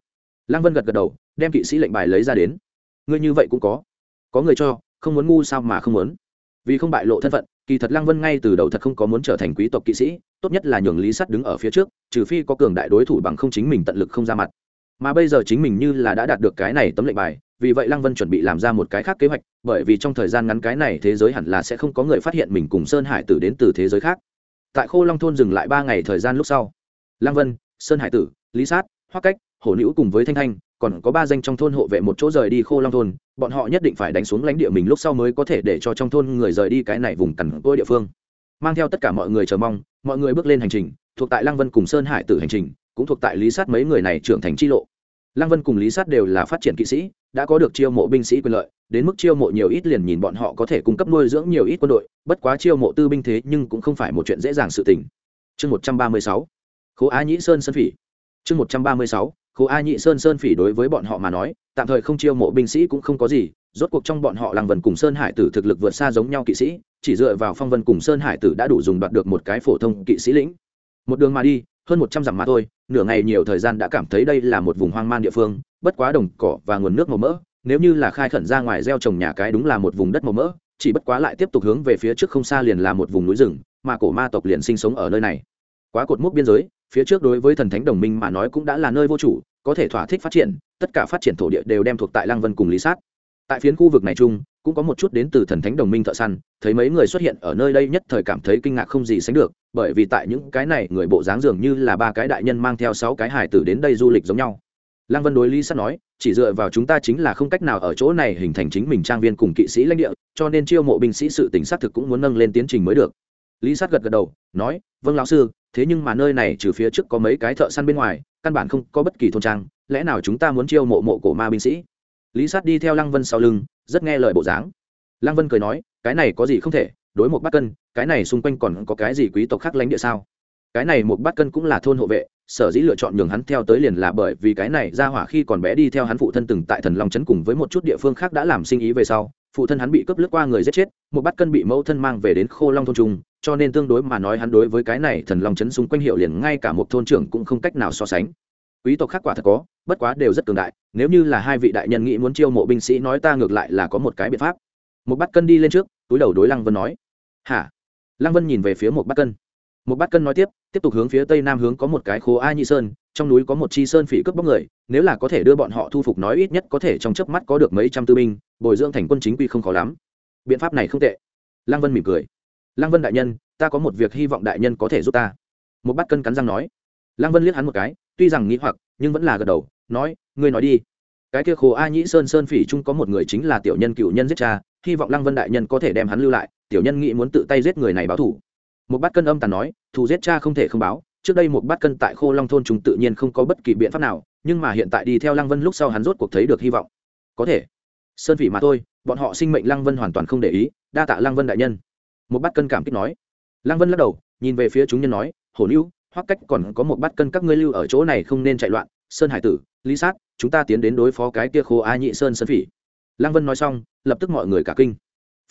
Lăng vân gật gật đầu, đem kỵ sĩ lệnh bài lấy ra đến. Ngươi như vậy cũng có. Có người cho, không muốn ngu sao mà không muốn. Vì không bại lộ thân phận, kỳ thật lăng vân ngay từ đầu thật không có muốn trở thành quý tộc kỵ sĩ, tốt nhất là nhường lý sắt đứng ở phía trước, trừ phi có cường đại đối thủ bằng không chính mình tận lực không ra mặt. Mà bây giờ chính mình như là đã đạt được cái này tấm lệnh bài vì vậy lăng vân chuẩn bị làm ra một cái khác kế hoạch, bởi vì trong thời gian ngắn cái này thế giới hẳn là sẽ không có người phát hiện mình cùng sơn hải tử đến từ thế giới khác. Tại khô long thôn dừng lại ba ngày thời gian lúc sau, lăng vân, sơn hải tử, lý sát hoa cách, hổ nữ cùng với thanh thanh, còn có ba danh trong thôn hộ vệ một chỗ rời đi khô long thôn, bọn họ nhất định phải đánh xuống lãnh địa mình lúc sau mới có thể để cho trong thôn người rời đi cái này vùng cằn côi địa phương. Mang theo tất cả mọi người chờ mong, mọi người bước lên hành trình, thuộc tại lăng vân cùng sơn hải tử hành trình, cũng thuộc tại lý sát mấy người này trưởng thành chi lộ lăng vân cùng lý sát đều là phát triển kỵ sĩ, đã có được chiêu mộ binh sĩ quyền lợi, đến mức chiêu mộ nhiều ít liền nhìn bọn họ có thể cung cấp nuôi dưỡng nhiều ít quân đội, bất quá chiêu mộ tư binh thế nhưng cũng không phải một chuyện dễ dàng sự tình. Chương một trăm ba mươi sáu, khố á nhĩ sơn sơn phỉ. Chương một trăm ba mươi sáu, khố a nhị sơn sơn phỉ đối với bọn họ mà nói, tạm thời không chiêu mộ binh sĩ cũng không có gì, rốt cuộc trong bọn họ làng vần cùng sơn hải tử thực lực vượt xa giống nhau kỵ sĩ, chỉ dựa vào phong vân cùng sơn hải tử đã đủ dùng đoạt được một cái phổ thông kỵ sĩ lĩnh. Một đường mà đi, hơn một trăm dặm mà thôi nửa ngày nhiều thời gian đã cảm thấy đây là một vùng hoang man địa phương, bất quá đồng cỏ và nguồn nước màu mỡ, nếu như là khai khẩn ra ngoài gieo trồng nhà cái đúng là một vùng đất màu mỡ, chỉ bất quá lại tiếp tục hướng về phía trước không xa liền là một vùng núi rừng, mà cổ ma tộc liền sinh sống ở nơi này. Quá cột mốc biên giới, phía trước đối với thần thánh đồng minh mà nói cũng đã là nơi vô chủ, có thể thỏa thích phát triển, tất cả phát triển thổ địa đều đem thuộc tại lăng vân cùng lý sát. Tại phiến khu vực này chung, cũng có một chút đến từ thần thánh đồng minh thợ săn, thấy mấy người xuất hiện ở nơi đây nhất thời cảm thấy kinh ngạc không gì sánh được bởi vì tại những cái này, người bộ dáng dường như là ba cái đại nhân mang theo sáu cái hải tử đến đây du lịch giống nhau. Lăng vân đối lý Sắt nói, chỉ dựa vào chúng ta chính là không cách nào ở chỗ này hình thành chính mình trang viên cùng kỵ sĩ lãnh địa, cho nên chiêu mộ binh sĩ sự tỉnh xác thực cũng muốn nâng lên tiến trình mới được. Lý Sắt gật gật đầu, nói vâng lão sư, thế nhưng mà nơi này trừ phía trước có mấy cái thợ săn bên ngoài, căn bản không có bất kỳ thôn trang, lẽ nào chúng ta muốn chiêu mộ mộ cổ ma binh sĩ? Lý sát đi theo lăng vân sau lưng, rất nghe lời bộ dáng. Lăng vân cười nói, cái này có gì không thể đối một bát cân, cái này xung quanh còn có cái gì quý tộc khác lãnh địa sao? Cái này một bát cân cũng là thôn hộ vệ, sở dĩ lựa chọn nhường hắn theo tới liền là bởi vì cái này ra hỏa khi còn bé đi theo hắn phụ thân từng tại thần long trấn cùng với một chút địa phương khác đã làm sinh ý về sau, phụ thân hắn bị cướp lướt qua người giết chết, một bát cân bị mẫu thân mang về đến khô long thôn trung, cho nên tương đối mà nói hắn đối với cái này thần long chấn xung quanh hiệu liền ngay cả một thôn trưởng cũng không cách nào so sánh. Quý tộc khác quả thật có, bất quá đều rất cường đại, nếu như là hai vị đại nhân nghĩ muốn chiêu mộ binh sĩ nói ta ngược lại là có một cái biện pháp. Một bát cân đi lên trước, túi đầu đối lăng vân nói hả? Lăng vân nhìn về phía một bát cân. Một bát cân nói tiếp tiếp tục hướng phía tây nam hướng có một cái khố a nhị sơn, trong núi có một chi sơn phỉ cướp bóc người, nếu là có thể đưa bọn họ thu phục nói ít nhất có thể trong chớp mắt có được mấy trăm tư binh, bồi dưỡng thành quân chính quy không khó lắm. Biện pháp này không tệ. Lăng vân mỉm cười. Lăng vân đại nhân, ta có một việc hy vọng đại nhân có thể giúp ta. Một bát cân cắn răng nói. Lăng vân liếc hắn một cái, tuy rằng nghĩ hoặc, nhưng vẫn là gật đầu, nói, ngươi nói đi. Cái kia khổ a nhĩ sơn sơn phỉ chung có một người chính là tiểu nhân cựu nhân giết cha hy vọng lăng vân đại nhân có thể đem hắn lưu lại, tiểu nhân nghĩ muốn tự tay giết người này báo thủ một bát cân âm tàn nói, thù giết cha không thể không báo, trước đây một bát cân tại khô long thôn chúng tự nhiên không có bất kỳ biện pháp nào, nhưng mà hiện tại đi theo lăng vân lúc sau hắn rốt cuộc thấy được hy vọng. Có thể. Sơn vị mà thôi, bọn họ sinh mệnh lăng vân hoàn toàn không để ý, đa tạ lăng vân đại nhân. Một bát cân cảm kích nói. Lăng vân lắc đầu, nhìn về phía chúng nhân nói, hổ lưu hoặc cách còn có một bát cân các ngươi lưu ở chỗ này không nên chạy loạn, sơn hải tử, lý sát, chúng ta tiến đến đối phó cái kia khô a nhị sơn sơn phỉ lăng vân nói xong, lập tức mọi người cả kinh.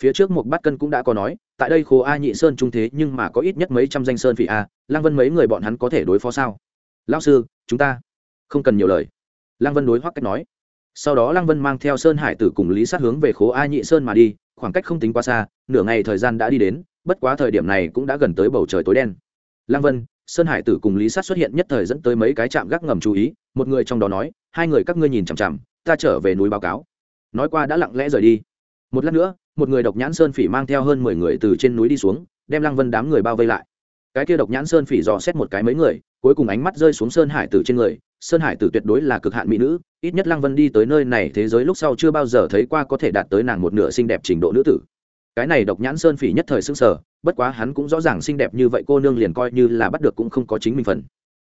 Phía trước một bát cân cũng đã có nói, tại đây khô a nhị sơn trung thế nhưng mà có ít nhất mấy trăm danh sơn phỉ a, lăng vân mấy người bọn hắn có thể đối phó sao? Lao sư, chúng ta không cần nhiều lời. Lăng vân đối hoắc cách nói. Sau đó lăng vân mang theo sơn hải tử cùng lý sát hướng về khố a nhị sơn mà đi, khoảng cách không tính quá xa, nửa ngày thời gian đã đi đến, bất quá thời điểm này cũng đã gần tới bầu trời tối đen. Lăng vân, sơn hải tử cùng lý sát xuất hiện nhất thời dẫn tới mấy cái trạm gác ngầm chú ý, một người trong đó nói, hai người các ngươi nhìn chằm chằm, ta trở về núi báo cáo nói qua đã lặng lẽ rời đi. Một lát nữa, một người độc nhãn sơn phỉ mang theo hơn mười người từ trên núi đi xuống, đem lăng vân đám người bao vây lại. Cái kia độc nhãn sơn phỉ dò xét một cái mấy người, cuối cùng ánh mắt rơi xuống sơn hải tử trên người. Sơn hải tử tuyệt đối là cực hạn mỹ nữ, ít nhất lăng vân đi tới nơi này thế giới lúc sau chưa bao giờ thấy qua có thể đạt tới nàng một nửa xinh đẹp trình độ nữ tử. Cái này độc nhãn sơn phỉ nhất thời xưng sở bất quá hắn cũng rõ ràng xinh đẹp như vậy cô nương liền coi như là bắt được cũng không có chính mình phần.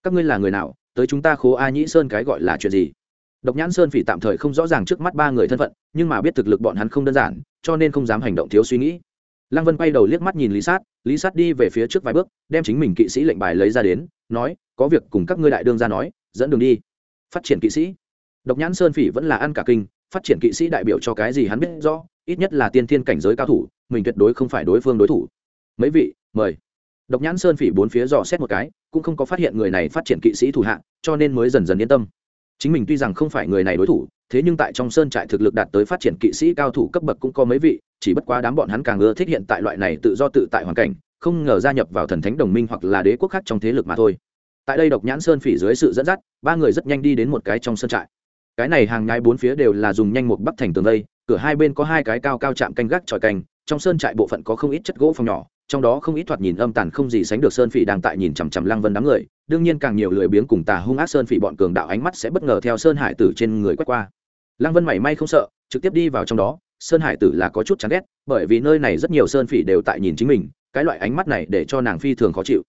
Các ngươi là người nào? Tới chúng ta khố a nhĩ sơn cái gọi là chuyện gì? Độc nhãn sơn phỉ tạm thời không rõ ràng trước mắt ba người thân phận, nhưng mà biết thực lực bọn hắn không đơn giản, cho nên không dám hành động thiếu suy nghĩ. Lăng vân quay đầu liếc mắt nhìn lý sát lý sát đi về phía trước vài bước, đem chính mình kỵ sĩ lệnh bài lấy ra đến, nói, có việc cùng các ngươi đại đương ra nói, dẫn đường đi. Phát triển kỵ sĩ. Độc nhãn sơn phỉ vẫn là ăn cả kinh, phát triển kỵ sĩ đại biểu cho cái gì hắn biết rõ, ít nhất là tiên thiên cảnh giới cao thủ, mình tuyệt đối không phải đối phương đối thủ. Mấy vị, mời. Độc nhãn sơn phỉ bốn phía dò xét một cái, cũng không có phát hiện người này phát triển kỵ sĩ thủ hạng cho nên mới dần dần yên tâm chính mình tuy rằng không phải người này đối thủ thế nhưng tại trong sơn trại thực lực đạt tới phát triển kỵ sĩ cao thủ cấp bậc cũng có mấy vị chỉ bất quá đám bọn hắn càng ưa thích hiện tại loại này tự do tự tại hoàn cảnh không ngờ gia nhập vào thần thánh đồng minh hoặc là đế quốc khác trong thế lực mà thôi. Tại đây độc nhãn sơn phỉ dưới sự dẫn dắt ba người rất nhanh đi đến một cái trong sơn trại. Cái này hàng nhái bốn phía đều là dùng nhanh một bắc thành tường lây, cửa hai bên có hai cái cao cao chạm canh gác tròi canh trong sơn trại bộ phận có không ít chất gỗ phòng nhỏ trong đó không ít thoạt nhìn âm tàn không gì sánh được sơn phỉ đang tại nhìn chằm chằm lăng vân đám người đương nhiên càng nhiều lười biếng cùng tà hung ác sơn phỉ bọn cường đạo ánh mắt sẽ bất ngờ theo sơn hải tử trên người quét qua. Lăng vân mảy may không sợ, trực tiếp đi vào trong đó, sơn hải tử là có chút chán ghét, bởi vì nơi này rất nhiều sơn phỉ đều tại nhìn chính mình, cái loại ánh mắt này để cho nàng phi thường khó chịu.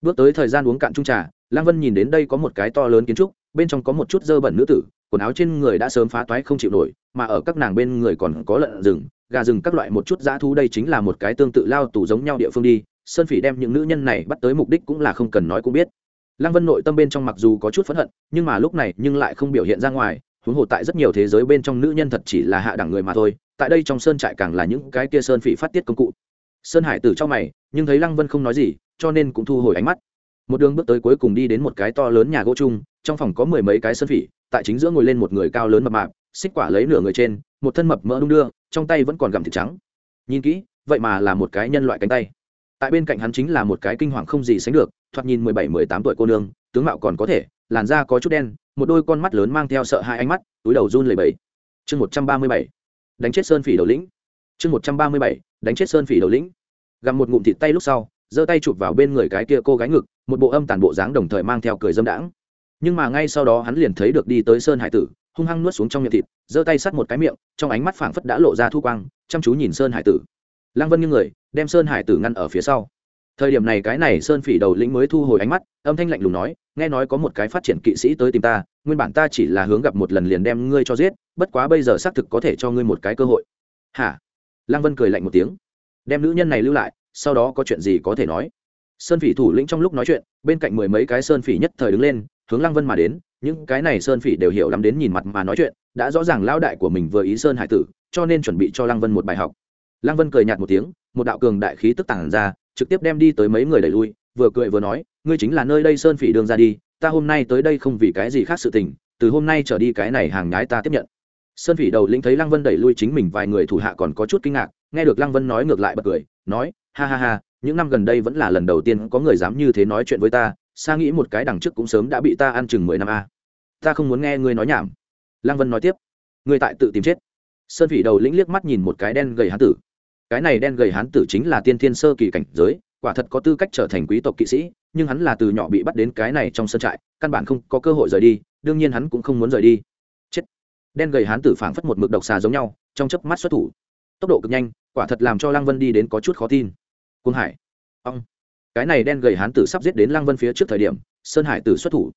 Bước tới thời gian uống cạn chung trà, lăng vân nhìn đến đây có một cái to lớn kiến trúc, bên trong có một chút dơ bẩn nữ tử, quần áo trên người đã sớm phá toái không chịu nổi, mà ở các nàng bên người còn có lợn rừng, gà rừng các loại một chút dã thú đây chính là một cái tương tự lao tù giống nhau địa phương đi, sơn phỉ đem những nữ nhân này bắt tới mục đích cũng là không cần nói cũng biết lăng vân nội tâm bên trong mặc dù có chút phẫn hận, nhưng mà lúc này nhưng lại không biểu hiện ra ngoài, huống hồ tại rất nhiều thế giới bên trong nữ nhân thật chỉ là hạ đẳng người mà thôi, tại đây trong sơn trại càng là những cái kia sơn phỉ phát tiết công cụ. Sơn hải tử cho mày, nhưng thấy lăng vân không nói gì, cho nên cũng thu hồi ánh mắt. Một đường bước tới cuối cùng đi đến một cái to lớn nhà gỗ chung, trong phòng có mười mấy cái sơn phỉ, tại chính giữa ngồi lên một người cao lớn mập mạp, xích quả lấy nửa người trên, một thân mập mỡ đung đưa, trong tay vẫn còn gặm thịt trắng. Nhìn kỹ, vậy mà là một cái nhân loại cánh tay. Tại bên cạnh hắn chính là một cái kinh hoàng không gì sánh được thoạt nhìn mười bảy, mười tám tuổi cô nương, tướng mạo còn có thể, làn da có chút đen, một đôi con mắt lớn mang theo sợ hai ánh mắt, túi đầu run lầy bẫy chương một trăm ba mươi bảy, đánh chết sơn phỉ đầu lĩnh. Chương một trăm ba mươi bảy, đánh chết sơn phỉ đầu lĩnh. Gặm một ngụm thịt tay lúc sau, giơ tay chụp vào bên người cái kia cô gái ngực, một bộ âm tàn bộ dáng đồng thời mang theo cười dâm đãng. Nhưng mà ngay sau đó hắn liền thấy được đi tới sơn hải tử, hung hăng nuốt xuống trong miệng thịt, giơ tay sắt một cái miệng, trong ánh mắt phảng phất đã lộ ra thu quang, chăm chú nhìn sơn hải tử. Lăng vân như người, đem sơn hải tử ngăn ở phía sau thời điểm này cái này sơn phỉ đầu lĩnh mới thu hồi ánh mắt, âm thanh lạnh lùng nói, nghe nói có một cái phát triển kỵ sĩ tới tìm ta, nguyên bản ta chỉ là hướng gặp một lần liền đem ngươi cho giết, bất quá bây giờ xác thực có thể cho ngươi một cái cơ hội. Hả? Lăng vân cười lạnh một tiếng. Đem nữ nhân này lưu lại, sau đó có chuyện gì có thể nói. Sơn phỉ thủ lĩnh trong lúc nói chuyện, bên cạnh mười mấy cái sơn phỉ nhất thời đứng lên, hướng lăng vân mà đến, những cái này sơn phỉ đều hiểu lắm đến nhìn mặt mà nói chuyện, đã rõ ràng lao đại của mình vừa ý sơn hải tử, cho nên chuẩn bị cho lăng vân một bài học. Lăng vân cười nhạt một tiếng, một đạo cường đại khí tức tản ra trực tiếp đem đi tới mấy người đẩy lui, vừa cười vừa nói, ngươi chính là nơi đây sơn phỉ đường ra đi, ta hôm nay tới đây không vì cái gì khác sự tình, từ hôm nay trở đi cái này hàng nhái ta tiếp nhận. Sơn phỉ đầu lĩnh thấy lăng vân đẩy lui chính mình vài người thủ hạ còn có chút kinh ngạc, nghe được lăng vân nói ngược lại bật cười, nói, ha ha ha, những năm gần đây vẫn là lần đầu tiên có người dám như thế nói chuyện với ta, xa nghĩ một cái đằng trước cũng sớm đã bị ta ăn chừng mười năm a. Ta không muốn nghe ngươi nói nhảm. Lăng vân nói tiếp, ngươi tại tự tìm chết. Sơn phỉ đầu lĩnh liếc mắt nhìn một cái đen gầy hán tử cái này đen gầy hán tử chính là tiên thiên sơ kỳ cảnh giới, quả thật có tư cách trở thành quý tộc kỵ sĩ, nhưng hắn là từ nhỏ bị bắt đến cái này trong sân trại, căn bản không có cơ hội rời đi, đương nhiên hắn cũng không muốn rời đi. Chết. Đen gầy hán tử phảng phất một mực độc xà giống nhau, trong chớp mắt xuất thủ. Tốc độ cực nhanh, quả thật làm cho lăng vân đi đến có chút khó tin. Quân hải. Ông cái này đen gầy hán tử sắp giết đến lăng vân phía trước thời điểm, sơn hải tử xuất thủ.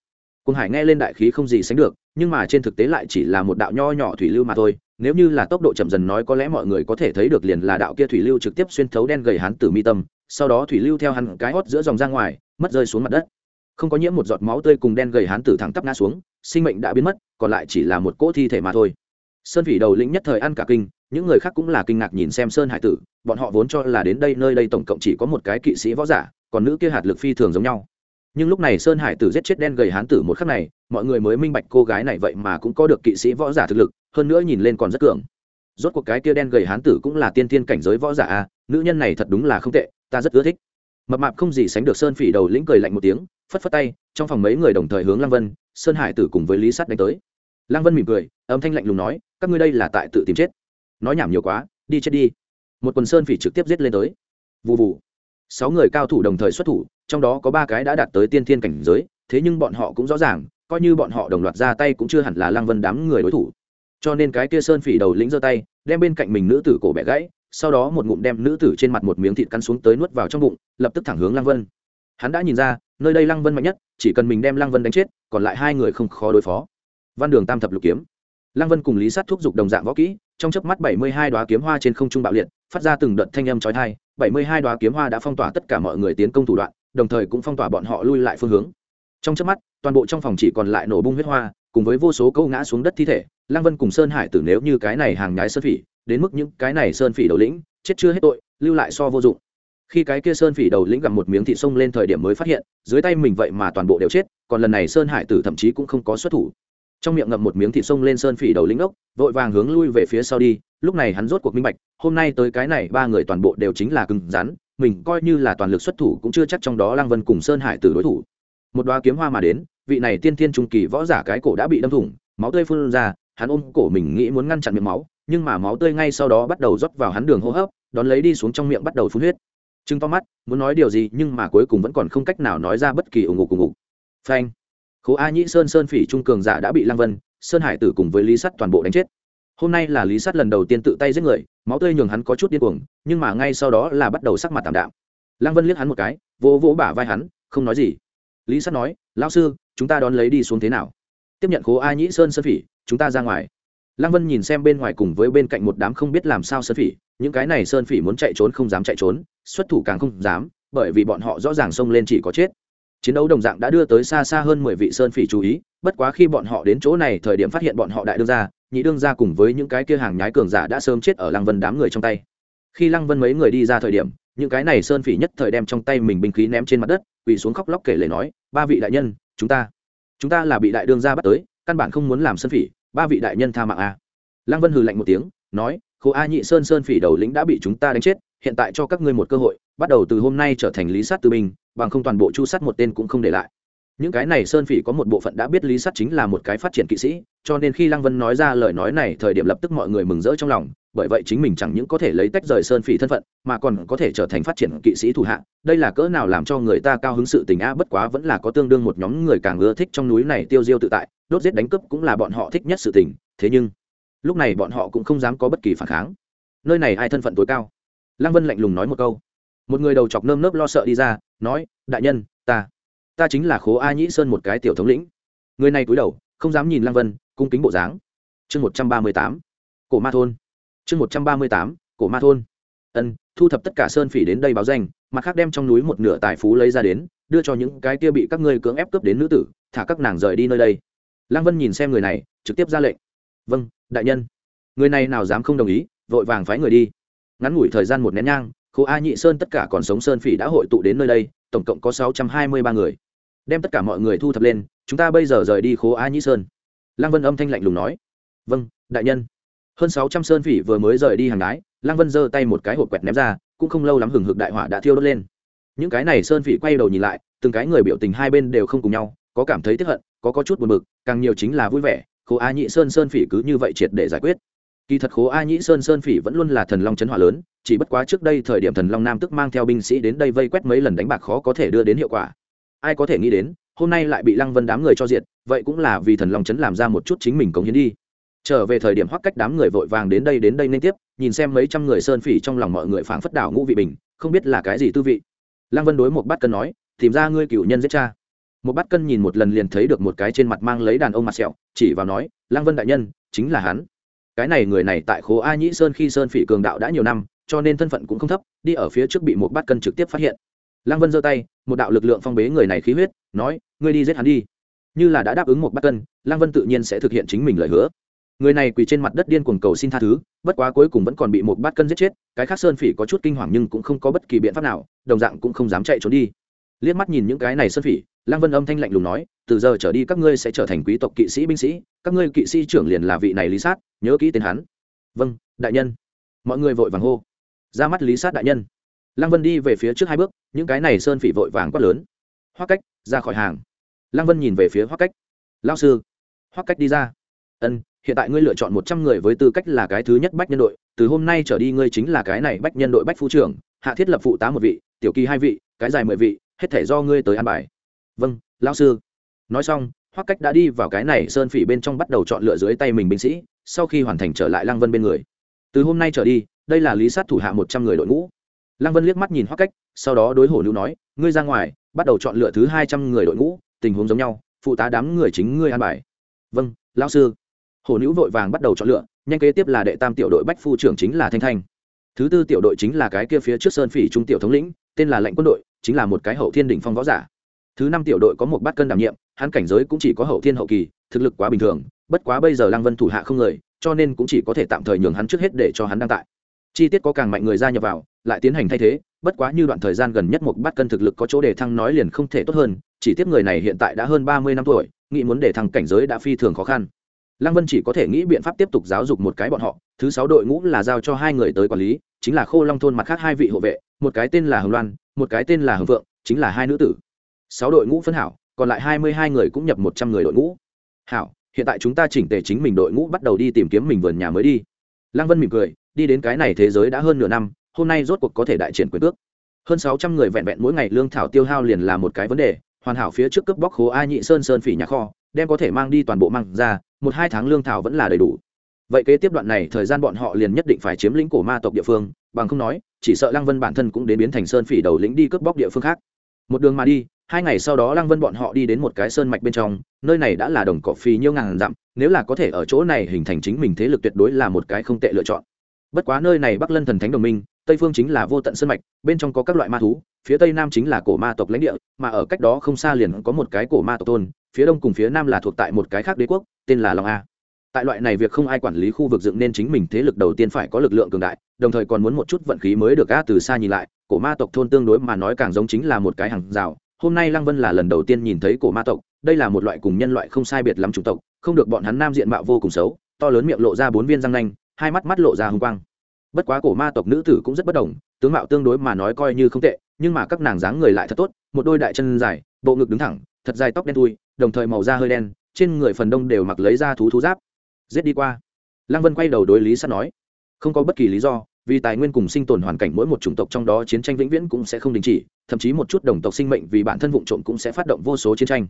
Quân hải nghe lên đại khí không gì sánh được, nhưng mà trên thực tế lại chỉ là một đạo nho nhỏ thủy lưu mà thôi nếu như là tốc độ chậm dần nói có lẽ mọi người có thể thấy được liền là đạo kia thủy lưu trực tiếp xuyên thấu đen gầy hán tử mi tâm, sau đó thủy lưu theo hắn cái hót giữa dòng ra ngoài, mất rơi xuống mặt đất. Không có nhiễm một giọt máu tươi cùng đen gầy hán tử thẳng tắp ngã xuống, sinh mệnh đã biến mất, còn lại chỉ là một cỗ thi thể mà thôi. Sơn vĩ đầu lĩnh nhất thời ăn cả kinh, những người khác cũng là kinh ngạc nhìn xem sơn hải tử, bọn họ vốn cho là đến đây nơi đây tổng cộng chỉ có một cái kỵ sĩ võ giả, còn nữ kia hạt lực phi thường giống nhau. Nhưng lúc này sơn hải tử giết chết đen gầy hán tử một khắc này mọi người mới minh bạch cô gái này vậy mà cũng có được kỵ sĩ võ giả thực lực, hơn nữa nhìn lên còn rất cường. Rốt cuộc cái kia đen gầy hán tử cũng là tiên tiên cảnh giới võ giả a, nữ nhân này thật đúng là không tệ, ta rất ưa thích. Mập mạp không gì sánh được sơn phỉ đầu lĩnh cười lạnh một tiếng, phất phất tay, trong phòng mấy người đồng thời hướng lăng vân, sơn hải tử cùng với lý sắt đánh tới. Lăng vân mỉm cười, âm thanh lạnh lùng nói, các ngươi đây là tại tự tìm chết. Nói nhảm nhiều quá, đi chết đi. Một quần sơn phỉ trực tiếp giết lên tới. Vụ vụ sáu người cao thủ đồng thời xuất thủ, trong đó có ba cái đã đạt tới tiên thiên cảnh giới, thế nhưng bọn họ cũng rõ ràng coi như bọn họ đồng loạt ra tay cũng chưa hẳn là lăng vân đám người đối thủ. Cho nên cái kia sơn phỉ đầu lĩnh giơ tay, đem bên cạnh mình nữ tử cổ bẻ gãy, sau đó một ngụm đem nữ tử trên mặt một miếng thịt cắn xuống tới nuốt vào trong bụng, lập tức thẳng hướng lăng vân. Hắn đã nhìn ra, nơi đây lăng vân mạnh nhất, chỉ cần mình đem lăng vân đánh chết, còn lại hai người không khó đối phó. Văn đường tam thập lục kiếm. Lăng vân cùng lý sát thúc giục đồng dạng võ kỹ, trong chớp mắt bảy mươi hai đoá kiếm hoa trên không trung bạo liệt, phát ra từng đợt thanh âm chói tai, bảy mươi hai đoá kiếm hoa đã phong tỏa tất cả mọi người tiến công thủ đoạn, đồng thời cũng phong tỏa bọn họ lui lại phương hướng trong chớp mắt, toàn bộ trong phòng chỉ còn lại nổ bung huyết hoa, cùng với vô số câu ngã xuống đất thi thể. Lăng vân cùng sơn hải tử nếu như cái này hàng nhái sơn phỉ, đến mức những cái này sơn phỉ đầu lĩnh, chết chưa hết tội, lưu lại so vô dụng. Khi cái kia sơn phỉ đầu lĩnh gặm một miếng thịt sông lên thời điểm mới phát hiện, dưới tay mình vậy mà toàn bộ đều chết, còn lần này sơn hải tử thậm chí cũng không có xuất thủ. Trong miệng ngậm một miếng thịt sông lên sơn phỉ đầu lĩnh ốc, vội vàng hướng lui về phía sau đi, lúc này hắn rốt cuộc minh bạch, hôm nay tới cái này ba người toàn bộ đều chính là cứng rắn, mình coi như là toàn lực xuất thủ cũng chưa chắc trong đó lăng vân cùng sơn hải tử đối thủ một đoá kiếm hoa mà đến, vị này tiên thiên trung kỳ võ giả cái cổ đã bị đâm thủng, máu tươi phun ra, hắn ôm cổ mình nghĩ muốn ngăn chặn miệng máu, nhưng mà máu tươi ngay sau đó bắt đầu rót vào hắn đường hô hấp, đón lấy đi xuống trong miệng bắt đầu phun huyết. Trừng to mắt, muốn nói điều gì nhưng mà cuối cùng vẫn còn không cách nào nói ra bất kỳ ủng ngục ủng ngục phanh. Khố a nhĩ sơn sơn phỉ trung cường giả đã bị lăng vân, sơn hải tử cùng với lý sắt toàn bộ đánh chết. Hôm nay là lý sắt lần đầu tiên tự tay giết người, máu tươi nhường hắn có chút điên cuồng, nhưng mà ngay sau đó là bắt đầu sắc mặt tảm đạm. Lăng vân liếc hắn một cái, vỗ vỗ bả vai hắn, không nói gì lý sắt nói, lão sư, chúng ta đón lấy đi xuống thế nào? Tiếp nhận khố a nhĩ sơn sơn phỉ, chúng ta ra ngoài. Lăng vân nhìn xem bên ngoài cùng với bên cạnh một đám không biết làm sao sơn phỉ, những cái này sơn phỉ muốn chạy trốn không dám chạy trốn, xuất thủ càng không dám, bởi vì bọn họ rõ ràng xông lên chỉ có chết. Chiến đấu đồng dạng đã đưa tới xa xa hơn mười vị sơn phỉ chú ý, bất quá khi bọn họ đến chỗ này thời điểm phát hiện bọn họ đại đương gia, nhị đương gia cùng với những cái kia hàng nhái cường giả đã sớm chết ở lăng vân đám người trong tay. Khi lăng vân mấy người đi ra thời điểm những cái này sơn phỉ nhất thời đem trong tay mình binh khí ném trên mặt đất, quỳ xuống khóc lóc kể lể nói, ba vị đại nhân, chúng ta chúng ta là bị đại đương gia bắt tới, căn bản không muốn làm sơn phỉ, ba vị đại nhân tha mạng a lăng vân hừ lạnh một tiếng, nói khổ a nhị sơn sơn phỉ đầu lĩnh đã bị chúng ta đánh chết, hiện tại cho các ngươi một cơ hội, bắt đầu từ hôm nay trở thành lý sát tư binh, bằng không toàn bộ chu sát một tên cũng không để lại. Những cái này sơn phỉ có một bộ phận đã biết lý sát chính là một cái phát triển kỵ sĩ, cho nên khi lăng vân nói ra lời nói này, thời điểm lập tức mọi người mừng rỡ trong lòng bởi vậy chính mình chẳng những có thể lấy tách rời sơn phỉ thân phận, mà còn có thể trở thành phát triển kỵ sĩ thủ hạ. Đây là cỡ nào làm cho người ta cao hứng sự tình a, bất quá vẫn là có tương đương một nhóm người càng ưa thích trong núi này tiêu diêu tự tại, đốt giết đánh cướp cũng là bọn họ thích nhất sự tình. Thế nhưng, lúc này bọn họ cũng không dám có bất kỳ phản kháng. Nơi này ai thân phận tối cao? Lăng vân lạnh lùng nói một câu. Một người đầu chọc nơm nớp lo sợ đi ra, nói, đại nhân, ta ta chính là khố a nhĩ sơn một cái tiểu thống lĩnh. Người này cúi đầu, không dám nhìn lăng vân, cung kính bộ dáng. Chương một trăm ba mươi tám, cổ ma thôn chương một trăm ba mươi tám, cổ ma thôn. Ân, thu thập tất cả sơn phỉ đến đây báo danh, mặt khác đem trong núi một nửa tài phú lấy ra đến, đưa cho những cái kia bị các ngươi cưỡng ép cướp đến nữ tử, thả các nàng rời đi nơi đây. Lăng vân nhìn xem người này, trực tiếp ra lệnh. Vâng đại nhân. Người này nào dám không đồng ý, vội vàng phái người đi. Ngắn ngủi thời gian một nén nhang, khố a nhị sơn tất cả còn sống sơn phỉ đã hội tụ đến nơi đây, tổng cộng có sáu trăm hai mươi ba người. Đem tất cả mọi người thu thập lên, chúng ta bây giờ rời đi khố a nhị sơn. Lăng vân âm thanh lạnh lùng nói. Vâng đại nhân hơn sáu trăm sơn phỉ vừa mới rời đi hàng đái lăng vân giơ tay một cái hộp quẹt ném ra cũng không lâu lắm hừng hực đại hỏa đã thiêu đốt lên. Những cái này sơn phỉ quay đầu nhìn lại từng cái người biểu tình hai bên đều không cùng nhau có cảm thấy tiếp hận có có chút buồn bực càng nhiều chính là vui vẻ khố a nhị sơn sơn phỉ cứ như vậy triệt để giải quyết. Kỳ thật khố a nhĩ sơn sơn phỉ vẫn luôn là thần long chấn hỏa lớn chỉ bất quá trước đây thời điểm thần long nam tức mang theo binh sĩ đến đây vây quét mấy lần đánh bạc khó có thể đưa đến hiệu quả. Ai có thể nghĩ đến hôm nay lại bị lăng vân đám người cho diện, vậy cũng là vì thần long chấn làm ra một chút chính mình cống hiến đi trở về thời điểm hoắc cách đám người vội vàng đến đây đến đây nên tiếp, nhìn xem mấy trăm người sơn phỉ trong lòng mọi người phảng phất đảo ngũ vị bình, không biết là cái gì tư vị. Lăng vân đối một bát cân nói, tìm ra ngươi cựu nhân giết cha. Một bát cân nhìn một lần liền thấy được một cái trên mặt mang lấy đàn ông mặt sẹo, chỉ vào nói, lăng vân đại nhân, chính là hắn. Cái này người này tại khố a nhĩ sơn khi sơn phỉ cường đạo đã nhiều năm, cho nên thân phận cũng không thấp, đi ở phía trước bị một bát cân trực tiếp phát hiện. Lăng vân giơ tay, một đạo lực lượng phong bế người này khí huyết, nói, ngươi đi giết hắn đi. Như là đã đáp ứng một bát cân, lăng vân tự nhiên sẽ thực hiện chính mình lời hứa người này quỳ trên mặt đất điên cuồng cầu xin tha thứ, bất quá cuối cùng vẫn còn bị một bát cân giết chết, cái khác sơn phỉ có chút kinh hoàng nhưng cũng không có bất kỳ biện pháp nào, đồng dạng cũng không dám chạy trốn đi. Liếc mắt nhìn những cái này sơn phỉ, lăng vân âm thanh lạnh lùng nói, từ giờ trở đi các ngươi sẽ trở thành quý tộc kỵ sĩ binh sĩ, các ngươi kỵ sĩ trưởng liền là vị này lý sát, nhớ kỹ tên hắn. Vâng đại nhân. Mọi người vội vàng hô. Ra mắt lý sát đại nhân. Lăng vân đi về phía trước hai bước, những cái này sơn phỉ vội vàng quát lớn. Hoắc cách, ra khỏi hàng. Lăng vân nhìn về phía hoắc cách. Lao sư. Hoắc cách đi ra ân, hiện tại ngươi lựa chọn một trăm người với tư cách là cái thứ nhất bách nhân đội, từ hôm nay trở đi ngươi chính là cái này bách nhân đội bách phu trưởng, hạ thiết lập phụ tá một vị, tiểu kỳ hai vị, cái dài mười vị, hết thể do ngươi tới an bài. Vâng lão sư. Nói xong, hoắc cách đã đi vào cái này sơn phỉ bên trong bắt đầu chọn lựa dưới tay mình binh sĩ, sau khi hoàn thành trở lại lăng vân bên người. Từ hôm nay trở đi, đây là lý sát thủ hạ một trăm người đội ngũ. Lăng vân liếc mắt nhìn hoắc cách, sau đó đối hổ nữ nói, ngươi ra ngoài, bắt đầu chọn lựa thứ hai trăm người đội ngũ, tình huống giống nhau, phụ tá đám người chính ngươi an bài. Vâng lão sư hổ nữ vội vàng bắt đầu chọn lựa, nhanh kế tiếp là đệ tam tiểu đội bách phu trưởng chính là thanh thanh. Thứ tư tiểu đội chính là cái kia phía trước sơn phỉ trung tiểu thống lĩnh, tên là lệnh quân đội, chính là một cái hậu thiên đỉnh phong võ giả. Thứ năm tiểu đội có một bát cân đảm nhiệm, hắn cảnh giới cũng chỉ có hậu thiên hậu kỳ, thực lực quá bình thường, bất quá bây giờ lăng vân thủ hạ không người, cho nên cũng chỉ có thể tạm thời nhường hắn trước hết để cho hắn đăng tại. Chi tiết có càng mạnh người ra nhập vào, lại tiến hành thay thế, bất quá như đoạn thời gian gần nhất một bát cân thực lực có chỗ để thăng nói liền không thể tốt hơn, chỉ tiếp người này hiện tại đã hơn ba mươi năm tuổi, nghĩ muốn để thăng cảnh giới đã phi thường khó khăn lăng vân chỉ có thể nghĩ biện pháp tiếp tục giáo dục một cái bọn họ, thứ sáu đội ngũ là giao cho hai người tới quản lý, chính là khô long thôn mặt khác hai vị hộ vệ, một cái tên là hồng loan, một cái tên là hồng vượng chính là hai nữ tử. Sáu đội ngũ phân hảo, còn lại hai mươi hai người cũng nhập một trăm người đội ngũ. Hảo, hiện tại chúng ta chỉnh tề chính mình đội ngũ bắt đầu đi tìm kiếm mình vườn nhà mới đi. Lăng vân mỉm cười, đi đến cái này thế giới đã hơn nửa năm, hôm nay rốt cuộc có thể đại triển quyền cước. Hơn sáu trăm người vẹn vẹn mỗi ngày lương thảo tiêu hao liền là một cái vấn đề, hoàn hảo phía trước cướp bóc khố a nhị sơn sơn phỉ nhà kho, đem có thể mang đi toàn bộ mang ra một hai tháng lương thảo vẫn là đầy đủ. Vậy kế tiếp đoạn này, thời gian bọn họ liền nhất định phải chiếm lĩnh cổ ma tộc địa phương, bằng không nói, chỉ sợ lăng vân bản thân cũng đến biến thành sơn phỉ đầu lĩnh đi cướp bóc địa phương khác. Một đường mà đi, hai ngày sau đó lăng vân bọn họ đi đến một cái sơn mạch bên trong, nơi này đã là đồng cỏ phì nhiêu ngàn dặm, nếu là có thể ở chỗ này hình thành chính mình thế lực tuyệt đối là một cái không tệ lựa chọn. Bất quá nơi này bắc lân thần thánh đồng minh, tây phương chính là vô tận sơn mạch, bên trong có các loại ma thú, phía tây nam chính là cổ ma tộc lãnh địa, mà ở cách đó không xa liền có một cái cổ ma tộc thôn phía đông cùng phía nam là thuộc tại một cái khác đế quốc, tên là long a. Tại loại này việc không ai quản lý khu vực dựng nên chính mình thế lực đầu tiên phải có lực lượng cường đại, đồng thời còn muốn một chút vận khí mới được a từ xa nhìn lại, cổ ma tộc thôn tương đối mà nói càng giống chính là một cái hàng rào. Hôm nay lăng vân là lần đầu tiên nhìn thấy cổ ma tộc, đây là một loại cùng nhân loại không sai biệt lắm chủng tộc, không được bọn hắn nam diện mạo vô cùng xấu, to lớn miệng lộ ra bốn viên răng nanh, hai mắt mắt lộ ra hung quang. Bất quá cổ ma tộc nữ tử cũng rất bất đồng, tướng mạo tương đối mà nói coi như không tệ, nhưng mà các nàng dáng người lại thật tốt, một đôi đại chân dài, bộ ngực đứng thẳng, thật dài tóc đen thui đồng thời màu da hơi đen, trên người phần đông đều mặc lấy ra thú thú giáp. Giết đi qua. Lăng vân quay đầu đối lý sắt nói, không có bất kỳ lý do, vì tài nguyên cùng sinh tồn hoàn cảnh mỗi một chủng tộc trong đó chiến tranh vĩnh viễn cũng sẽ không đình chỉ, thậm chí một chút đồng tộc sinh mệnh vì bản thân vụ trộm cũng sẽ phát động vô số chiến tranh.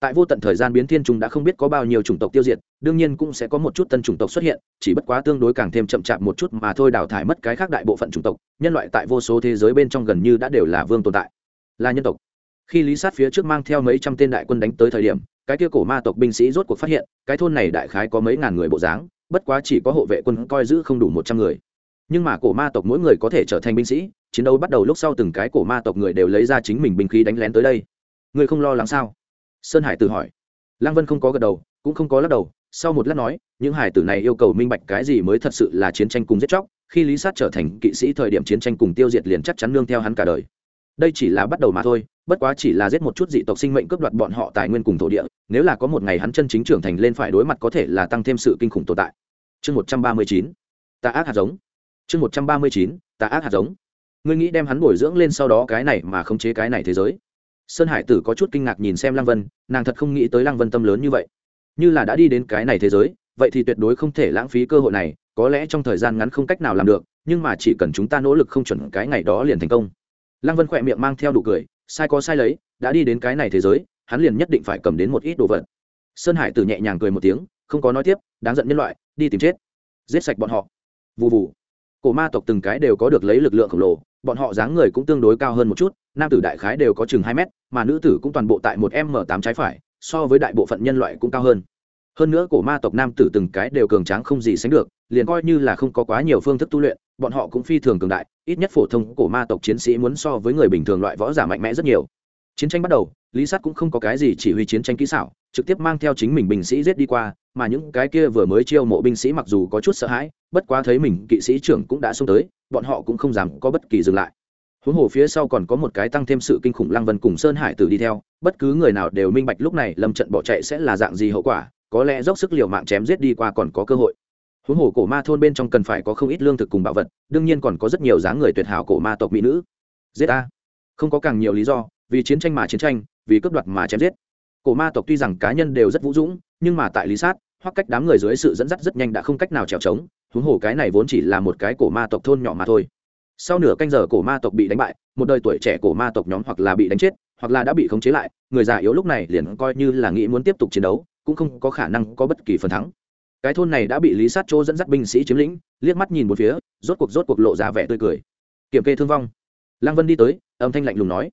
Tại vô tận thời gian biến thiên chúng đã không biết có bao nhiêu chủng tộc tiêu diệt, đương nhiên cũng sẽ có một chút tân chủng tộc xuất hiện, chỉ bất quá tương đối càng thêm chậm chạp một chút mà thôi đào thải mất cái khác đại bộ phận chủng tộc, nhân loại tại vô số thế giới bên trong gần như đã đều là vương tồn tại, là nhân tộc khi lý sát phía trước mang theo mấy trăm tên đại quân đánh tới thời điểm, cái kia cổ ma tộc binh sĩ rốt cuộc phát hiện, cái thôn này đại khái có mấy ngàn người bộ dáng, bất quá chỉ có hộ vệ quân coi giữ không đủ một trăm người. Nhưng mà cổ ma tộc mỗi người có thể trở thành binh sĩ, chiến đấu bắt đầu lúc sau từng cái cổ ma tộc người đều lấy ra chính mình binh khí đánh lén tới đây. Người không lo lắng sao? Sơn hải tử hỏi. Lăng vân không có gật đầu, cũng không có lắc đầu, sau một lát nói, những hải tử này yêu cầu minh bạch cái gì mới thật sự là chiến tranh cùng giết chóc, khi lý sát trở thành kỵ sĩ thời điểm chiến tranh cùng tiêu diệt liền chắc chắn nương theo hắn cả đời đây chỉ là bắt đầu mà thôi, bất quá chỉ là giết một chút dị tộc sinh mệnh cướp đoạt bọn họ tài nguyên cùng thổ địa, nếu là có một ngày hắn chân chính trưởng thành lên phải đối mặt có thể là tăng thêm sự kinh khủng tồn tại. Chương một trăm ba mươi chín, tà ác hạt giống. Chương một trăm ba mươi chín, tà ác hạt giống. Ngươi nghĩ đem hắn bồi dưỡng lên sau đó cái này mà khống chế cái này thế giới? Sơn hải tử có chút kinh ngạc nhìn xem lăng vân, nàng thật không nghĩ tới lăng vân tâm lớn như vậy. Như là đã đi đến cái này thế giới, vậy thì tuyệt đối không thể lãng phí cơ hội này, có lẽ trong thời gian ngắn không cách nào làm được, nhưng mà chỉ cần chúng ta nỗ lực không chuẩn cái ngày đó liền thành công lăng vân khỏe miệng mang theo đủ cười, sai có sai lấy, đã đi đến cái này thế giới, hắn liền nhất định phải cầm đến một ít đồ vật. Sơn hải tử nhẹ nhàng cười một tiếng, không có nói tiếp, đáng giận nhân loại, đi tìm chết. Giết sạch bọn họ. Vụ vụ cổ ma tộc từng cái đều có được lấy lực lượng khổng lồ, bọn họ dáng người cũng tương đối cao hơn một chút, nam tử đại khái đều có chừng hai mét, mà nữ tử cũng toàn bộ tại một m tám trái phải, so với đại bộ phận nhân loại cũng cao hơn. Hơn nữa cổ ma tộc nam tử từng cái đều cường tráng không gì sánh được liền coi như là không có quá nhiều phương thức tu luyện, bọn họ cũng phi thường cường đại, ít nhất phổ thông cổ ma tộc chiến sĩ muốn so với người bình thường loại võ giả mạnh mẽ rất nhiều. Chiến tranh bắt đầu, lý sát cũng không có cái gì chỉ huy chiến tranh kỹ xảo, trực tiếp mang theo chính mình binh sĩ giết đi qua, mà những cái kia vừa mới chiêu mộ binh sĩ mặc dù có chút sợ hãi, bất quá thấy mình kỵ sĩ trưởng cũng đã xông tới, bọn họ cũng không dám có bất kỳ dừng lại. Huống hồ phía sau còn có một cái tăng thêm sự kinh khủng lăng vân cùng sơn hải tử đi theo, bất cứ người nào đều minh bạch lúc này lâm trận bỏ chạy sẽ là dạng gì hậu quả, có lẽ dốc sức liều mạng chém giết đi qua còn có cơ hội huống hồ cổ ma thôn bên trong cần phải có không ít lương thực cùng bảo vật, đương nhiên còn có rất nhiều dáng người tuyệt hảo cổ ma tộc mỹ nữ. Giết a không có càng nhiều lý do, vì chiến tranh mà chiến tranh, vì cướp đoạt mà chém giết. Cổ ma tộc tuy rằng cá nhân đều rất vũ dũng, nhưng mà tại lý sát, hoặc cách đám người dưới sự dẫn dắt rất nhanh đã không cách nào trèo trống, huống hồ cái này vốn chỉ là một cái cổ ma tộc thôn nhỏ mà thôi. Sau nửa canh giờ cổ ma tộc bị đánh bại, một đời tuổi trẻ cổ ma tộc nhóm hoặc là bị đánh chết, hoặc là đã bị khống chế lại, người già yếu lúc này liền coi như là nghĩ muốn tiếp tục chiến đấu, cũng không có khả năng có bất kỳ phần thắng cái thôn này đã bị lý sát chỗ dẫn dắt binh sĩ chiếm lĩnh, liếc mắt nhìn một phía, rốt cuộc rốt cuộc lộ ra vẻ tươi cười. Kiểm kê thương vong. Lăng vân đi tới, âm thanh lạnh lùng nói.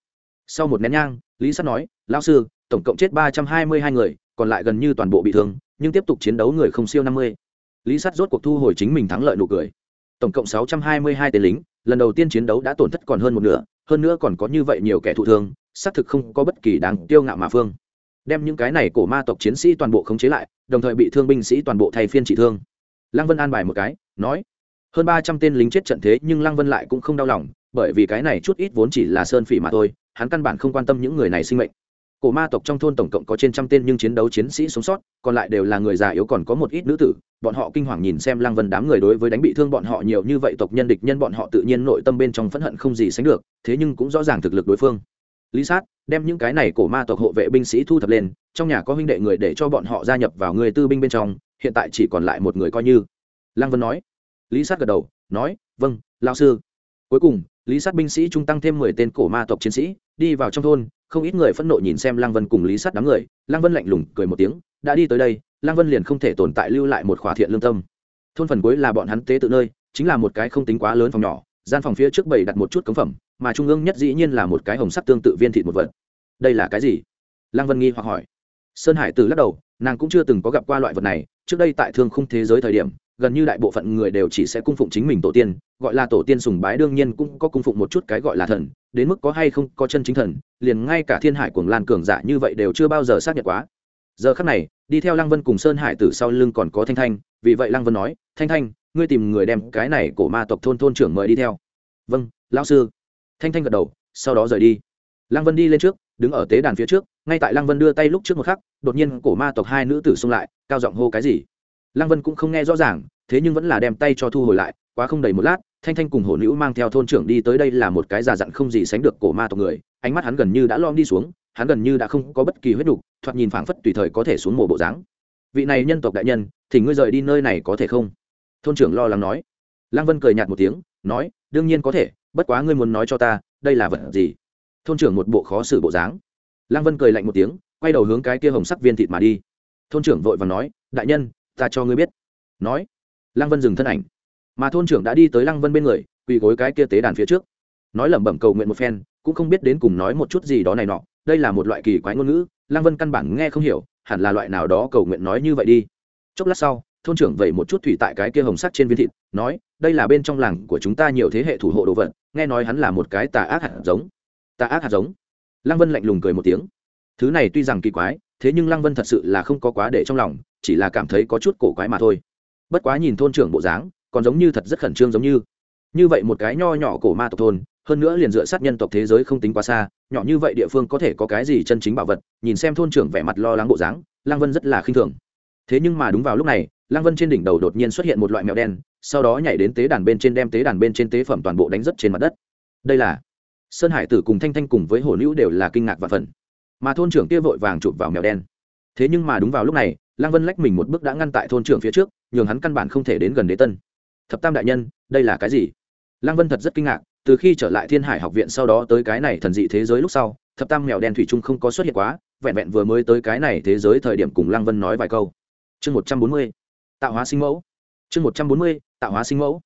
Sau một nén nhang, lý sát nói lao sư, tổng cộng chết ba trăm hai mươi hai người, còn lại gần như toàn bộ bị thương, nhưng tiếp tục chiến đấu người không siêu năm mươi. Lý sát rốt cuộc thu hồi chính mình thắng lợi nụ cười. Tổng cộng sáu trăm hai mươi hai tên lính, lần đầu tiên chiến đấu đã tổn thất còn hơn một nửa, hơn nữa còn có như vậy nhiều kẻ thụ thương, xác thực không có bất kỳ đáng tiêu ngạo mà phương đem những cái này cổ ma tộc chiến sĩ toàn bộ khống chế lại, đồng thời bị thương binh sĩ toàn bộ thay phiên trị thương. Lăng vân an bài một cái, nói, hơn ba trăm tên lính chết trận thế, nhưng lăng vân lại cũng không đau lòng, bởi vì cái này chút ít vốn chỉ là sơn phỉ mà thôi, hắn căn bản không quan tâm những người này sinh mệnh. Cổ ma tộc trong thôn tổng cộng có trên trăm tên nhưng chiến đấu chiến sĩ sống sót, còn lại đều là người già yếu còn có một ít nữ tử, bọn họ kinh hoàng nhìn xem lăng vân đám người đối với đánh bị thương bọn họ nhiều như vậy tộc nhân địch nhân bọn họ tự nhiên nội tâm bên trong phẫn hận không gì sánh được, thế nhưng cũng rõ ràng thực lực đối phương lý sát, đem những cái này cổ ma tộc hộ vệ binh sĩ thu thập lên, trong nhà có huynh đệ người để cho bọn họ gia nhập vào người tư binh bên trong, hiện tại chỉ còn lại một người coi như. Lăng vân nói. Lý sát gật đầu, nói vâng lao sư. Cuối cùng, lý sát binh sĩ trung tăng thêm mười tên cổ ma tộc chiến sĩ, đi vào trong thôn, không ít người phẫn nộ nhìn xem lăng vân cùng lý sát đám người. Lăng vân lạnh lùng cười một tiếng, đã đi tới đây, lăng vân liền không thể tồn tại lưu lại một khỏa thiện lương tâm. Thôn phần cuối là bọn hắn tế tự nơi, chính là một cái không tính quá lớn phòng nhỏ, gian phòng phía trước bày đặt một chút cống phẩm mà trung ương nhất dĩ nhiên là một cái hồng sắc tương tự viên thịt một vật. Đây là cái gì? Lăng vân nghi hoặc hỏi. Sơn hải tử lắc đầu, nàng cũng chưa từng có gặp qua loại vật này, trước đây tại thương khung thế giới thời điểm, gần như đại bộ phận người đều chỉ sẽ cung phụng chính mình tổ tiên, gọi là tổ tiên sùng bái đương nhiên cũng có cung phụng một chút cái gọi là thần, đến mức có hay không có chân chính thần, liền ngay cả thiên hải cuồng lan cường giả như vậy đều chưa bao giờ xác nhận quá. Giờ khắc này, đi theo lăng vân cùng sơn hải tử sau lưng còn có thanh thanh, vì vậy lăng vân nói, thanh thanh, ngươi tìm người đem cái này cổ ma tộc thôn thôn trưởng mời đi theo. Vâng lão sư thanh thanh gật đầu, sau đó rời đi. Lăng vân đi lên trước, đứng ở tế đàn phía trước, ngay tại lăng vân đưa tay lúc trước một khắc, đột nhiên cổ ma tộc hai nữ tử xông lại, cao giọng hô cái gì? Lăng vân cũng không nghe rõ ràng, thế nhưng vẫn là đem tay cho thu hồi lại, quá không đầy một lát, thanh thanh cùng hổ nữ mang theo thôn trưởng đi tới đây là một cái già dặn không gì sánh được cổ ma tộc người, ánh mắt hắn gần như đã lom đi xuống, hắn gần như đã không có bất kỳ huyết đục thoạt nhìn phảng phất tùy thời có thể xuống mồ bộ dáng. Vị này nhân tộc đại nhân, thì ngươi rời đi nơi này có thể không? Thôn trưởng lo lắng nói. Lăng vân cười nhạt một tiếng, nói đương nhiên có thể, bất quá ngươi muốn nói cho ta, đây là vật gì? Thôn trưởng một bộ khó xử bộ dáng. Lăng vân cười lạnh một tiếng, quay đầu hướng cái kia hồng sắc viên thịt mà đi. Thôn trưởng vội và nói, đại nhân, ta cho ngươi biết. Nói, lăng vân dừng thân ảnh. Mà thôn trưởng đã đi tới lăng vân bên người, quỳ gối cái kia tế đàn phía trước. Nói lẩm bẩm cầu nguyện một phen, cũng không biết đến cùng nói một chút gì đó này nọ. Đây là một loại kỳ quái ngôn ngữ, lăng vân căn bản nghe không hiểu, hẳn là loại nào đó cầu nguyện nói như vậy đi. Chốc lát sau thôn trưởng vẩy một chút thủy tại cái kia hồng sắc trên viên thịt, nói, đây là bên trong làng của chúng ta nhiều thế hệ thủ hộ đồ vật, nghe nói hắn là một cái tà ác hạt giống. Tà ác hạt giống? Lăng vân lạnh lùng cười một tiếng. Thứ này tuy rằng kỳ quái, thế nhưng lăng vân thật sự là không có quá để trong lòng, chỉ là cảm thấy có chút cổ quái mà thôi. Bất quá nhìn thôn trưởng bộ dáng, còn giống như thật rất khẩn trương giống như. Như vậy một cái nho nhỏ cổ ma tộc thôn, hơn nữa liền dựa sát nhân tộc thế giới không tính quá xa, nhỏ như vậy địa phương có thể có cái gì chân chính bảo vật, nhìn xem thôn trưởng vẻ mặt lo lắng bộ dáng, lăng vân rất là khinh thường thế nhưng mà đúng vào lúc này, lăng vân trên đỉnh đầu đột nhiên xuất hiện một loại mèo đen, sau đó nhảy đến tế đàn bên trên đem tế đàn bên trên tế phẩm toàn bộ đánh rất trên mặt đất. Đây là sơn hải tử cùng thanh thanh cùng với hồ nữ đều là kinh ngạc và phần. Mà thôn trưởng kia vội vàng chụp vào mèo đen. Thế nhưng mà đúng vào lúc này, lăng vân lách mình một bước đã ngăn tại thôn trưởng phía trước, nhường hắn căn bản không thể đến gần đế tân. Thập tam đại nhân, đây là cái gì? Lăng vân thật rất kinh ngạc, từ khi trở lại thiên hải học viện sau đó tới cái này thần dị thế giới lúc sau, thập tam mèo đen thủy trung không có xuất hiện quá, vẹn vẹn vừa mới tới cái này thế giới thời điểm cùng lăng vân nói vài câu chương một trăm bốn mươi, tạo hóa sinh mẫu. Chương một trăm bốn mươi, tạo hóa sinh mẫu.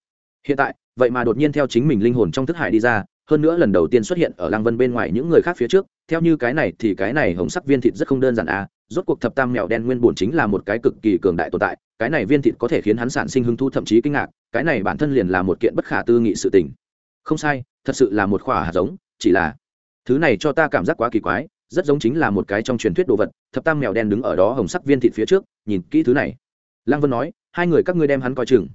Hiện tại, vậy mà đột nhiên theo chính mình linh hồn trong thức hải đi ra, hơn nữa lần đầu tiên xuất hiện ở lăng vân bên ngoài những người khác phía trước, theo như cái này thì cái này hồng sắc viên thịt rất không đơn giản à rốt cuộc thập tam mèo đen nguyên bổn chính là một cái cực kỳ cường đại tồn tại, cái này viên thịt có thể khiến hắn sản sinh hứng thu thậm chí kinh ngạc, cái này bản thân liền là một kiện bất khả tư nghị sự tình. Không sai, thật sự là một khỏa hạt giống, chỉ là thứ này cho ta cảm giác quá kỳ quái rất giống chính là một cái trong truyền thuyết đồ vật, thập tam mèo đen đứng ở đó hồng sắc viên thịt phía trước, nhìn kỹ thứ này. Lăng vân nói, hai người các ngươi đem hắn coi chừng.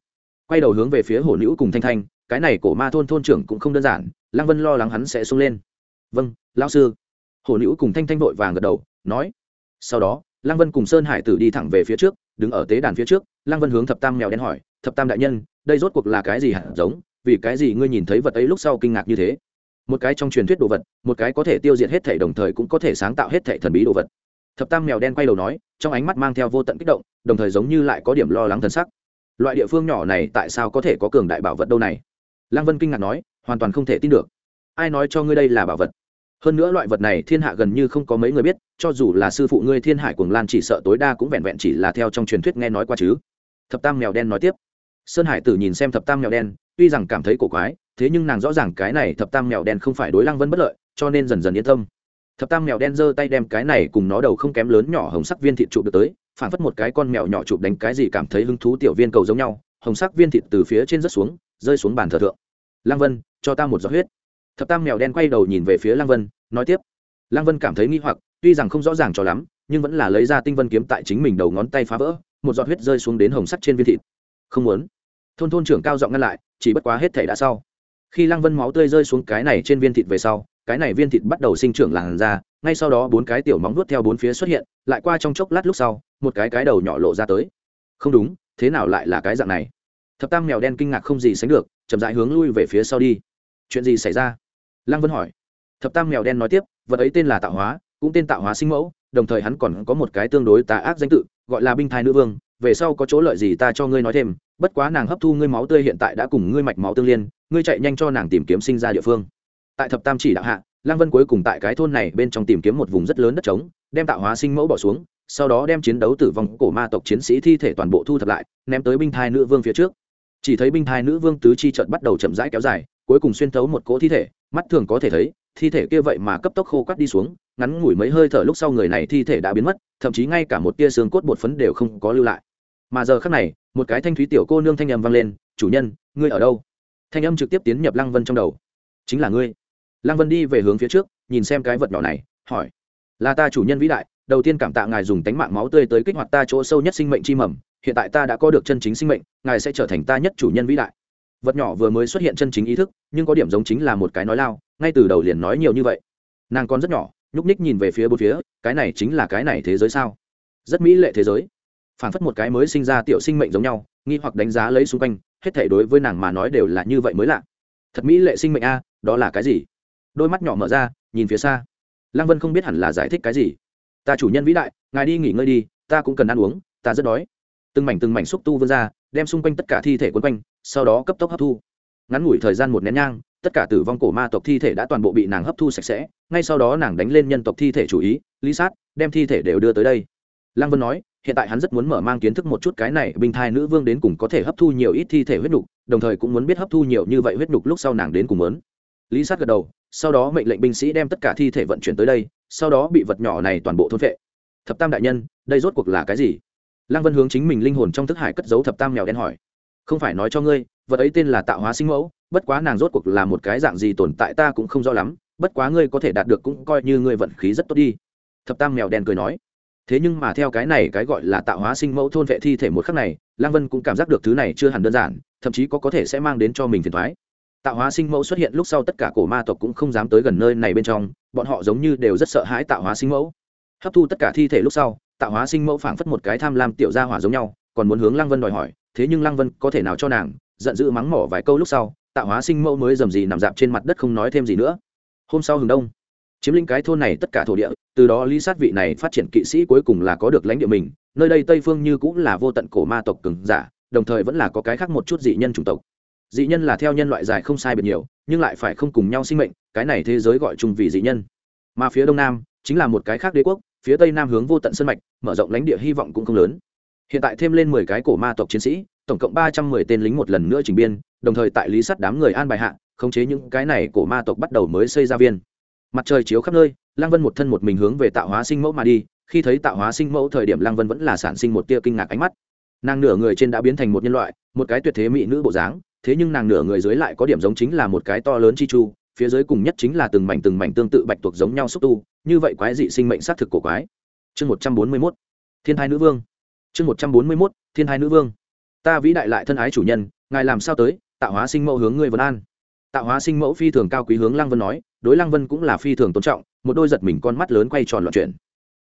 Quay đầu hướng về phía hổ nữ cùng thanh thanh, cái này cổ ma thôn thôn trưởng cũng không đơn giản, lăng vân lo lắng hắn sẽ sung lên. Vâng lão sư. Hổ nữ cùng thanh thanh vội vàng gật đầu, nói. Sau đó, lăng vân cùng sơn hải tử đi thẳng về phía trước, đứng ở tế đàn phía trước, lăng vân hướng thập tam mèo đen hỏi, thập tam đại nhân, đây rốt cuộc là cái gì hẳn giống? Vì cái gì ngươi nhìn thấy vật ấy lúc sau kinh ngạc như thế? Một cái trong truyền thuyết đồ vật, một cái có thể tiêu diệt hết thể đồng thời cũng có thể sáng tạo hết thể thần bí đồ vật. Thập tam mèo đen quay đầu nói, trong ánh mắt mang theo vô tận kích động, đồng thời giống như lại có điểm lo lắng thân sắc. Loại địa phương nhỏ này tại sao có thể có cường đại bảo vật đâu này? Lăng vân kinh ngạc nói, hoàn toàn không thể tin được. Ai nói cho ngươi đây là bảo vật? Hơn nữa loại vật này thiên hạ gần như không có mấy người biết, cho dù là sư phụ ngươi thiên hải cuồng lan chỉ sợ tối đa cũng vẹn vẹn chỉ là theo trong truyền thuyết nghe nói qua chứ. Thập tam mèo đen nói tiếp. Sơn hải tử nhìn xem thập tam mèo đen, tuy rằng cảm thấy cổ quái thế nhưng nàng rõ ràng cái này thập tam mèo đen không phải đối lăng vân bất lợi, cho nên dần dần yên tâm. Thập tam mèo đen giơ tay đem cái này cùng nó đầu không kém lớn nhỏ hồng sắc viên thịt chụp được tới phản phất một cái con mèo nhỏ chụp đánh cái gì cảm thấy hứng thú tiểu viên cầu giống nhau, hồng sắc viên thịt từ phía trên rớt xuống, rơi xuống bàn thờ thượng. Lăng vân, cho ta một giọt huyết. Thập tam mèo đen quay đầu nhìn về phía lăng vân, nói tiếp. Lăng vân cảm thấy nghi hoặc, tuy rằng không rõ ràng cho lắm, nhưng vẫn là lấy ra tinh vân kiếm tại chính mình đầu ngón tay phá vỡ, một giọt huyết rơi xuống đến hồng sắc trên viên thịt. Không muốn. Thôn thôn trưởng cao giọng ngăn lại, chỉ bất quá hết thể đã sau khi lăng vân máu tươi rơi xuống cái này trên viên thịt về sau, cái này viên thịt bắt đầu sinh trưởng làn ra ngay sau đó bốn cái tiểu móng vuốt theo bốn phía xuất hiện, lại qua trong chốc lát lúc sau, một cái cái đầu nhỏ lộ ra tới. Không đúng, thế nào lại là cái dạng này? Thập tam mèo đen kinh ngạc không gì sánh được, chậm dại hướng lui về phía sau đi. Chuyện gì xảy ra? Lăng vân hỏi. Thập tam mèo đen nói tiếp, vật ấy tên là tạo hóa, cũng tên tạo hóa sinh mẫu, đồng thời hắn còn có một cái tương đối tà ác danh tự, gọi là binh thai nữ vương về sau có chỗ lợi gì ta cho ngươi nói thêm, bất quá nàng hấp thu ngươi máu tươi hiện tại đã cùng ngươi mạch máu tương liên, ngươi chạy nhanh cho nàng tìm kiếm sinh ra địa phương. Tại thập tam chỉ đạo hạ, lăng vân cuối cùng tại cái thôn này bên trong tìm kiếm một vùng rất lớn đất trống, đem tạo hóa sinh mẫu bỏ xuống, sau đó đem chiến đấu tử vong cổ ma tộc chiến sĩ thi thể toàn bộ thu thập lại, ném tới binh thai nữ vương phía trước. Chỉ thấy binh thai nữ vương tứ chi trận bắt đầu chậm rãi kéo dài, cuối cùng xuyên thấu một cỗ thi thể, mắt thường có thể thấy, thi thể kia vậy mà cấp tốc khô quắt đi xuống, ngắn ngủi mấy hơi thở lúc sau người này thi thể đã biến mất, thậm chí ngay cả một tia xương cốt bột phấn đều không có lưu lại mà giờ khắc này, một cái thanh thúy tiểu cô nương thanh âm vang lên, chủ nhân, ngươi ở đâu? Thanh âm trực tiếp tiến nhập lăng vân trong đầu. Chính là ngươi. Lăng vân đi về hướng phía trước, nhìn xem cái vật nhỏ này, hỏi, là ta chủ nhân vĩ đại, đầu tiên cảm tạ ngài dùng tánh mạng máu tươi tới kích hoạt ta chỗ sâu nhất sinh mệnh chi mầm, hiện tại ta đã có được chân chính sinh mệnh, ngài sẽ trở thành ta nhất chủ nhân vĩ đại. Vật nhỏ vừa mới xuất hiện chân chính ý thức, nhưng có điểm giống chính là một cái nói lao, ngay từ đầu liền nói nhiều như vậy. Nàng còn rất nhỏ, nhúc ních nhìn về phía bốn phía, cái này chính là cái này thế giới sao? Rất mỹ lệ thế giới phản phất một cái mới sinh ra tiểu sinh mệnh giống nhau, nghi hoặc đánh giá lấy xung quanh, hết thể đối với nàng mà nói đều là như vậy mới lạ. Thật mỹ lệ sinh mệnh a, đó là cái gì? Đôi mắt nhỏ mở ra, nhìn phía xa. Lăng vân không biết hẳn là giải thích cái gì. Ta chủ nhân vĩ đại, ngài đi nghỉ ngơi đi, ta cũng cần ăn uống, ta rất đói. Từng mảnh từng mảnh xúc tu vươn ra, đem xung quanh tất cả thi thể quấn quanh, sau đó cấp tốc hấp thu. Ngắn ngủi thời gian một nén nhang, tất cả tử vong cổ ma tộc thi thể đã toàn bộ bị nàng hấp thu sạch sẽ, ngay sau đó nàng đánh lên nhân tộc thi thể chủ ý, lý sát, đem thi thể đều đưa tới đây. Lăng vân nói hiện tại hắn rất muốn mở mang kiến thức một chút cái này binh thai nữ vương đến cùng có thể hấp thu nhiều ít thi thể huyết nhục, đồng thời cũng muốn biết hấp thu nhiều như vậy huyết nhục lúc sau nàng đến cùng muốn. Lý sát gật đầu, sau đó mệnh lệnh binh sĩ đem tất cả thi thể vận chuyển tới đây, sau đó bị vật nhỏ này toàn bộ thôn vệ thập tam đại nhân, đây rốt cuộc là cái gì? Lăng vân hướng chính mình linh hồn trong thức hải cất giấu thập tam mèo đen hỏi. Không phải nói cho ngươi, vật ấy tên là tạo hóa sinh mẫu, bất quá nàng rốt cuộc là một cái dạng gì tồn tại ta cũng không rõ lắm, bất quá ngươi có thể đạt được cũng coi như ngươi vận khí rất tốt đi. Thập tam mèo đen cười nói thế nhưng mà theo cái này cái gọi là tạo hóa sinh mẫu thôn vệ thi thể một khắc này lang vân cũng cảm giác được thứ này chưa hẳn đơn giản, thậm chí có có thể sẽ mang đến cho mình phiền thoái tạo hóa sinh mẫu xuất hiện lúc sau tất cả cổ ma tộc cũng không dám tới gần nơi này bên trong, bọn họ giống như đều rất sợ hãi tạo hóa sinh mẫu. Hấp thu tất cả thi thể lúc sau, tạo hóa sinh mẫu phảng phất một cái tham lam tiểu gia hỏa giống nhau, còn muốn hướng lăng vân đòi hỏi, thế nhưng lăng vân có thể nào cho nàng giận dữ mắng mỏ vài câu lúc sau, tạo hóa sinh mẫu mới dầm gì nằm dạp trên mặt đất không nói thêm gì nữa. Hôm sau hừng đông chiếm lĩnh cái thôn này tất cả thổ địa, từ đó lý sát vị này phát triển kỵ sĩ cuối cùng là có được lãnh địa mình, nơi đây tây phương như cũng là vô tận cổ ma tộc cường giả, đồng thời vẫn là có cái khác một chút dị nhân chủng tộc. Dị nhân là theo nhân loại dài không sai biệt nhiều, nhưng lại phải không cùng nhau sinh mệnh, cái này thế giới gọi chung vì dị nhân. Mà phía đông nam, chính là một cái khác đế quốc, phía tây nam hướng vô tận sân mạch, mở rộng lãnh địa hy vọng cũng không lớn. Hiện tại thêm lên mười cái cổ ma tộc chiến sĩ, tổng cộng ba trăm mười tên lính một lần nữa trình biên, đồng thời tại lý sắt đám người an bài hạ, khống chế những cái này cổ ma tộc bắt đầu mới xây ra viên mặt trời chiếu khắp nơi, lăng vân một thân một mình hướng về tạo hóa sinh mẫu mà đi, khi thấy tạo hóa sinh mẫu thời điểm lăng vân vẫn là sản sinh một tia kinh ngạc ánh mắt. Nàng nửa người trên đã biến thành một nhân loại, một cái tuyệt thế mỹ nữ bộ dáng, thế nhưng nàng nửa người dưới lại có điểm giống chính là một cái to lớn chi chu, phía dưới cùng nhất chính là từng mảnh từng mảnh tương tự bạch tuộc giống nhau xúc tu, như vậy quái dị sinh mệnh xác thực cổ quái. Chương một trăm bốn mươi mốt, thiên thai nữ vương. Chương một trăm bốn mươi mốt, thiên thai nữ vương. Ta vĩ đại lại thân ái chủ nhân, ngài làm sao tới? Tạo hóa sinh mẫu hướng ngươi vân an. Tạo hóa sinh mẫu phi thường cao quý hướng lăng vân nói đối lăng vân cũng là phi thường tôn trọng, một đôi giật mình con mắt lớn quay tròn loạn chuyển.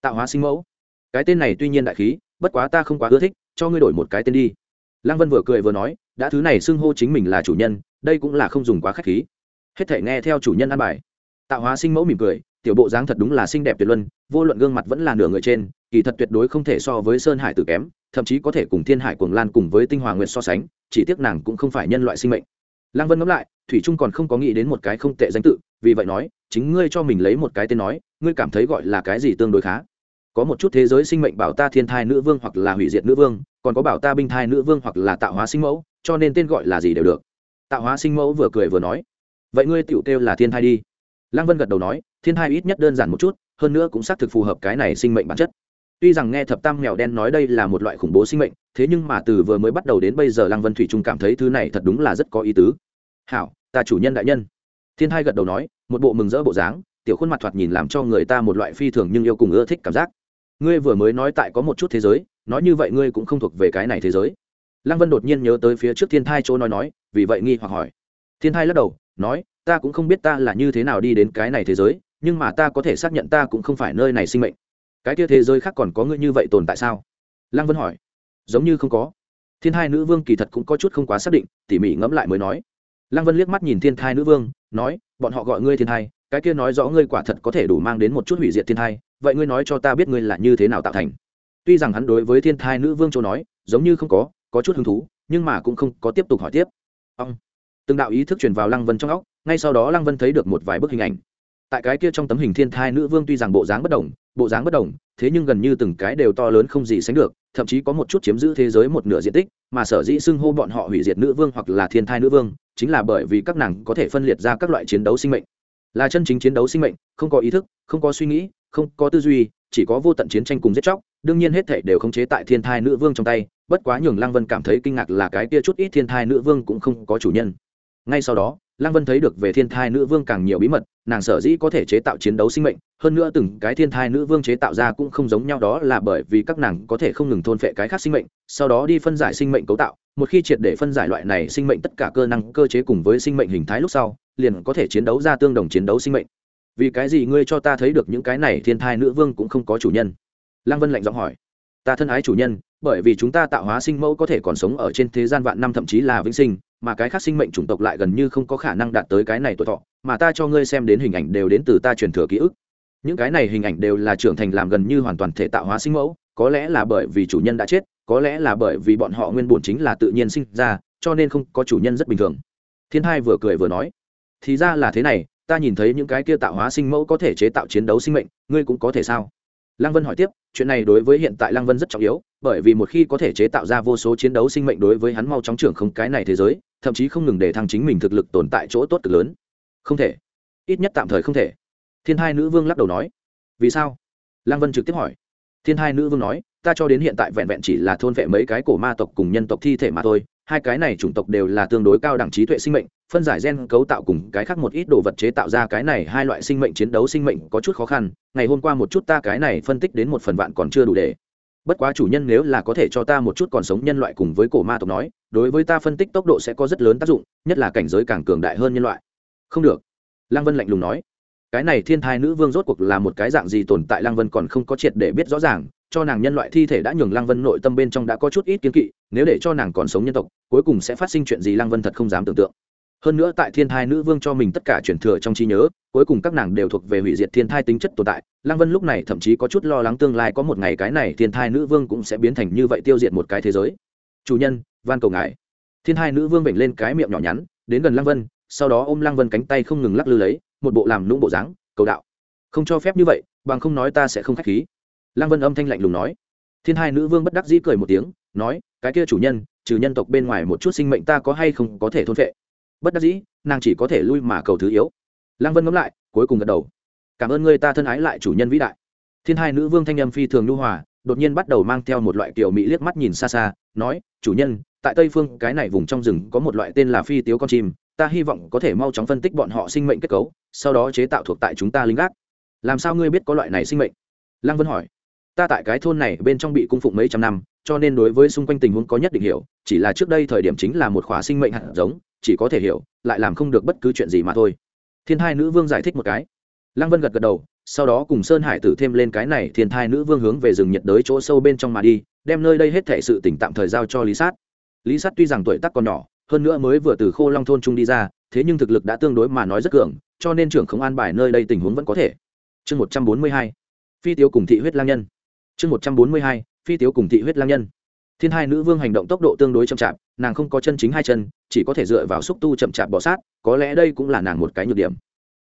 Tạo hóa sinh mẫu. Cái tên này tuy nhiên đại khí, bất quá ta không quá ưa thích, cho ngươi đổi một cái tên đi. Lăng vân vừa cười vừa nói, đã thứ này xưng hô chính mình là chủ nhân, đây cũng là không dùng quá k h á c h khí. Hết thể nghe theo chủ nhân ăn bài. Tạo hóa sinh mẫu mỉm cười, tiểu bộ dáng thật đúng là xinh đẹp tuyệt luân, vô luận gương mặt vẫn là nửa người trên, kỳ thật tuyệt đối không thể so với sơn hải tử kém, thậm chí có thể cùng thiên hải cuồng lan cùng với tinh hòa nguyệt so sánh, chỉ tiếc nàng cũng không phải nhân loại sinh mệnh. Lăng vân ngẫm lại thủy trung còn không có nghĩ đến một cái không tệ danh tự, vì vậy nói, chính ngươi cho mình lấy một cái tên nói, ngươi cảm thấy gọi là cái gì tương đối khá. Có một chút thế giới sinh mệnh bảo ta thiên thai nữ vương hoặc là hủy diệt nữ vương, còn có bảo ta binh thai nữ vương hoặc là tạo hóa sinh mẫu, cho nên tên gọi là gì đều được. Tạo hóa sinh mẫu vừa cười vừa nói, vậy ngươi tựu kêu là thiên thai đi. Lăng vân gật đầu nói, thiên thai ít nhất đơn giản một chút, hơn nữa cũng xác thực phù hợp cái này sinh mệnh bản chất. Tuy rằng nghe thập tam mèo đen nói đây là một loại khủng bố sinh mệnh, thế nhưng mà từ vừa mới bắt đầu đến bây giờ lăng vân thủy trung cảm thấy thứ này thật đúng là rất có ý tứ. Hảo ta chủ nhân đại nhân. Thiên hai gật đầu nói, một bộ mừng rỡ bộ dáng, tiểu khuôn mặt thoạt nhìn làm cho người ta một loại phi thường nhưng yêu cùng ưa thích cảm giác. Ngươi vừa mới nói tại có một chút thế giới, nói như vậy ngươi cũng không thuộc về cái này thế giới. Lăng vân đột nhiên nhớ tới phía trước thiên thai chỗ nói nói, vì vậy nghi hoặc hỏi. Thiên thai lắc đầu, nói, ta cũng không biết ta là như thế nào đi đến cái này thế giới, nhưng mà ta có thể xác nhận ta cũng không phải nơi này sinh mệnh. Cái kia thế giới khác còn có ngươi như vậy tồn tại sao? Lăng vân hỏi. Giống như không có. Thiên hai nữ vương kỳ thật cũng có chút không quá xác định, tỉ mỉ ngẫm lại mới nói lăng vân liếc mắt nhìn thiên thai nữ vương, nói, bọn họ gọi ngươi thiên thai, cái kia nói rõ ngươi quả thật có thể đủ mang đến một chút hủy diệt thiên thai, vậy ngươi nói cho ta biết ngươi là như thế nào tạo thành? Tuy rằng hắn đối với thiên thai nữ vương châu nói, giống như không có có chút hứng thú, nhưng mà cũng không có tiếp tục hỏi tiếp. Ông. Từng đạo ý thức truyền vào lăng vân trong óc, ngay sau đó lăng vân thấy được một vài bức hình ảnh tại cái kia trong tấm hình thiên thai nữ vương tuy rằng bộ dáng bất đồng, bộ dáng bất đồng, thế nhưng gần như từng cái đều to lớn không gì sánh được, thậm chí có một chút chiếm giữ thế giới một nửa diện tích, mà sở dĩ xưng hô bọn họ hủy diệt nữ vương hoặc là thiên thai nữ vương, chính là bởi vì các nàng có thể phân liệt ra các loại chiến đấu sinh mệnh. Là chân chính chiến đấu sinh mệnh, không có ý thức, không có suy nghĩ, không có tư duy, chỉ có vô tận chiến tranh cùng giết chóc, đương nhiên hết thể đều khống chế tại thiên thai nữ vương trong tay, bất quá nhường lăng vân cảm thấy kinh ngạc là cái kia chút ít thiên thai nữ vương cũng không có chủ nhân. Ngay sau đó lăng vân thấy được về thiên thai nữ vương càng nhiều bí mật, nàng sở dĩ có thể chế tạo chiến đấu sinh mệnh, hơn nữa từng cái thiên thai nữ vương chế tạo ra cũng không giống nhau đó là bởi vì các nàng có thể không ngừng thôn phệ cái khác sinh mệnh, sau đó đi phân giải sinh mệnh cấu tạo, một khi triệt để phân giải loại này sinh mệnh tất cả cơ năng, cơ chế cùng với sinh mệnh hình thái lúc sau, liền có thể chiến đấu ra tương đồng chiến đấu sinh mệnh. Vì cái gì ngươi cho ta thấy được những cái này, thiên thai nữ vương cũng không có chủ nhân? Lăng vân lạnh giọng hỏi. Ta thân ái chủ nhân, bởi vì chúng ta tạo hóa sinh mẫu có thể còn sống ở trên thế gian vạn năm thậm chí là vĩnh sinh mà cái khác sinh mệnh chủng tộc lại gần như không có khả năng đạt tới cái này tuổi thọ, mà ta cho ngươi xem đến hình ảnh đều đến từ ta truyền thừa ký ức. Những cái này hình ảnh đều là trưởng thành làm gần như hoàn toàn thể tạo hóa sinh mẫu, có lẽ là bởi vì chủ nhân đã chết, có lẽ là bởi vì bọn họ nguyên bổn chính là tự nhiên sinh ra, cho nên không có chủ nhân rất bình thường. Thiên hai vừa cười vừa nói, thì ra là thế này, ta nhìn thấy những cái kia tạo hóa sinh mẫu có thể chế tạo chiến đấu sinh mệnh, ngươi cũng có thể sao? Lăng vân hỏi tiếp, chuyện này đối với hiện tại lăng vân rất trọng yếu, bởi vì một khi có thể chế tạo ra vô số chiến đấu sinh mệnh đối với hắn mau chóng trưởng không cái này thế giới thậm chí không ngừng để thăng chính mình thực lực tồn tại chỗ tốt cực lớn. Không thể. Ít nhất tạm thời không thể. Thiên hai nữ vương lắc đầu nói. Vì sao? Lăng vân trực tiếp hỏi. Thiên hai nữ vương nói, ta cho đến hiện tại vẹn vẹn chỉ là thôn vệ mấy cái cổ ma tộc cùng nhân tộc thi thể mà thôi. Hai cái này chủng tộc đều là tương đối cao đẳng trí tuệ sinh mệnh, phân giải gen cấu tạo cùng cái khác một ít đồ vật chế tạo ra cái này hai loại sinh mệnh chiến đấu sinh mệnh có chút khó khăn. Ngày hôm qua một chút ta cái này phân tích đến một phần vạn còn chưa đủ để. Bất quá chủ nhân nếu là có thể cho ta một chút còn sống nhân loại cùng với cổ ma tộc nói đối với ta phân tích tốc độ sẽ có rất lớn tác dụng, nhất là cảnh giới càng cường đại hơn nhân loại. Không được. Lăng vân lạnh lùng nói. Cái này thiên thai nữ vương rốt cuộc là một cái dạng gì tồn tại lăng vân còn không có triệt để biết rõ ràng, cho nàng nhân loại thi thể đã nhường lăng vân nội tâm bên trong đã có chút ít kiến kỵ, nếu để cho nàng còn sống nhân tộc, cuối cùng sẽ phát sinh chuyện gì lăng vân thật không dám tưởng tượng. Hơn nữa tại thiên thai nữ vương cho mình tất cả truyền thừa trong trí nhớ, cuối cùng các nàng đều thuộc về hủy diệt thiên thai tính chất tồn tại. Lăng vân lúc này thậm chí có chút lo lắng tương lai có một ngày cái này thiên thai nữ vương cũng sẽ biến thành như vậy tiêu diệt một cái thế giới. Chủ nhân van cầu ngài. Thiên hai nữ vương bệnh lên cái miệng nhỏ nhắn, đến gần lăng vân, sau đó ôm lăng vân cánh tay không ngừng lắc lư lấy, một bộ làm lũng bộ dáng, cầu đạo. Không cho phép như vậy, bằng không nói ta sẽ không k h á c h khí. Lăng vân âm thanh lạnh lùng nói. Thiên hai nữ vương bất đắc dĩ cười một tiếng, nói, cái kia chủ nhân, trừ nhân tộc bên ngoài một chút sinh mệnh ta có hay không có thể thôn vệ bất đắc dĩ, nàng chỉ có thể lui mà cầu thứ yếu. Lăng vân ngẫm lại, cuối cùng gật đầu. Cảm ơn người ta thân ái lại chủ nhân vĩ đại. Thiên hai nữ vương thanh âm phi thường nhu hòa đột nhiên bắt đầu mang theo một loại kiểu mỹ liếc mắt nhìn xa xa, nói, chủ nhân, tại tây phương, cái này vùng trong rừng có một loại tên là phi tiếu con chim, ta hy vọng có thể mau chóng phân tích bọn họ sinh mệnh kết cấu, sau đó chế tạo thuộc tại chúng ta lính gác. Làm sao ngươi biết có loại này sinh mệnh? Lăng vân hỏi. Ta tại cái thôn này bên trong bị cung phụng mấy trăm năm, cho nên đối với xung quanh tình huống có nhất định hiểu, chỉ là trước đây thời điểm chính là một khóa sinh mệnh hạt giống, chỉ có thể hiểu, lại làm không được bất cứ chuyện gì mà thôi. Thiên hai nữ vương giải thích một cái. Lăng vân gật gật đầu sau đó cùng sơn hải tử thêm lên cái này thiên thai nữ vương hướng về rừng nhiệt đới chỗ sâu bên trong mà đi, đem nơi đây hết thể sự tỉnh tạm thời giao cho lý sát. Lý sát tuy rằng tuổi tác còn nhỏ, hơn nữa mới vừa từ khô long thôn trung đi ra, thế nhưng thực lực đã tương đối mà nói rất cường, cho nên trưởng không an bài nơi đây tình huống vẫn có thể. Chương một trăm bốn mươi hai, phi tiếu cùng thị huyết lang nhân. Chương một trăm bốn mươi hai, phi tiếu cùng thị huyết lang nhân. Thiên hai nữ vương hành động tốc độ tương đối chậm chạp, nàng không có chân chính hai chân, chỉ có thể dựa vào xúc tu chậm chạp bỏ sát, có lẽ đây cũng là nàng một cái nhược điểm.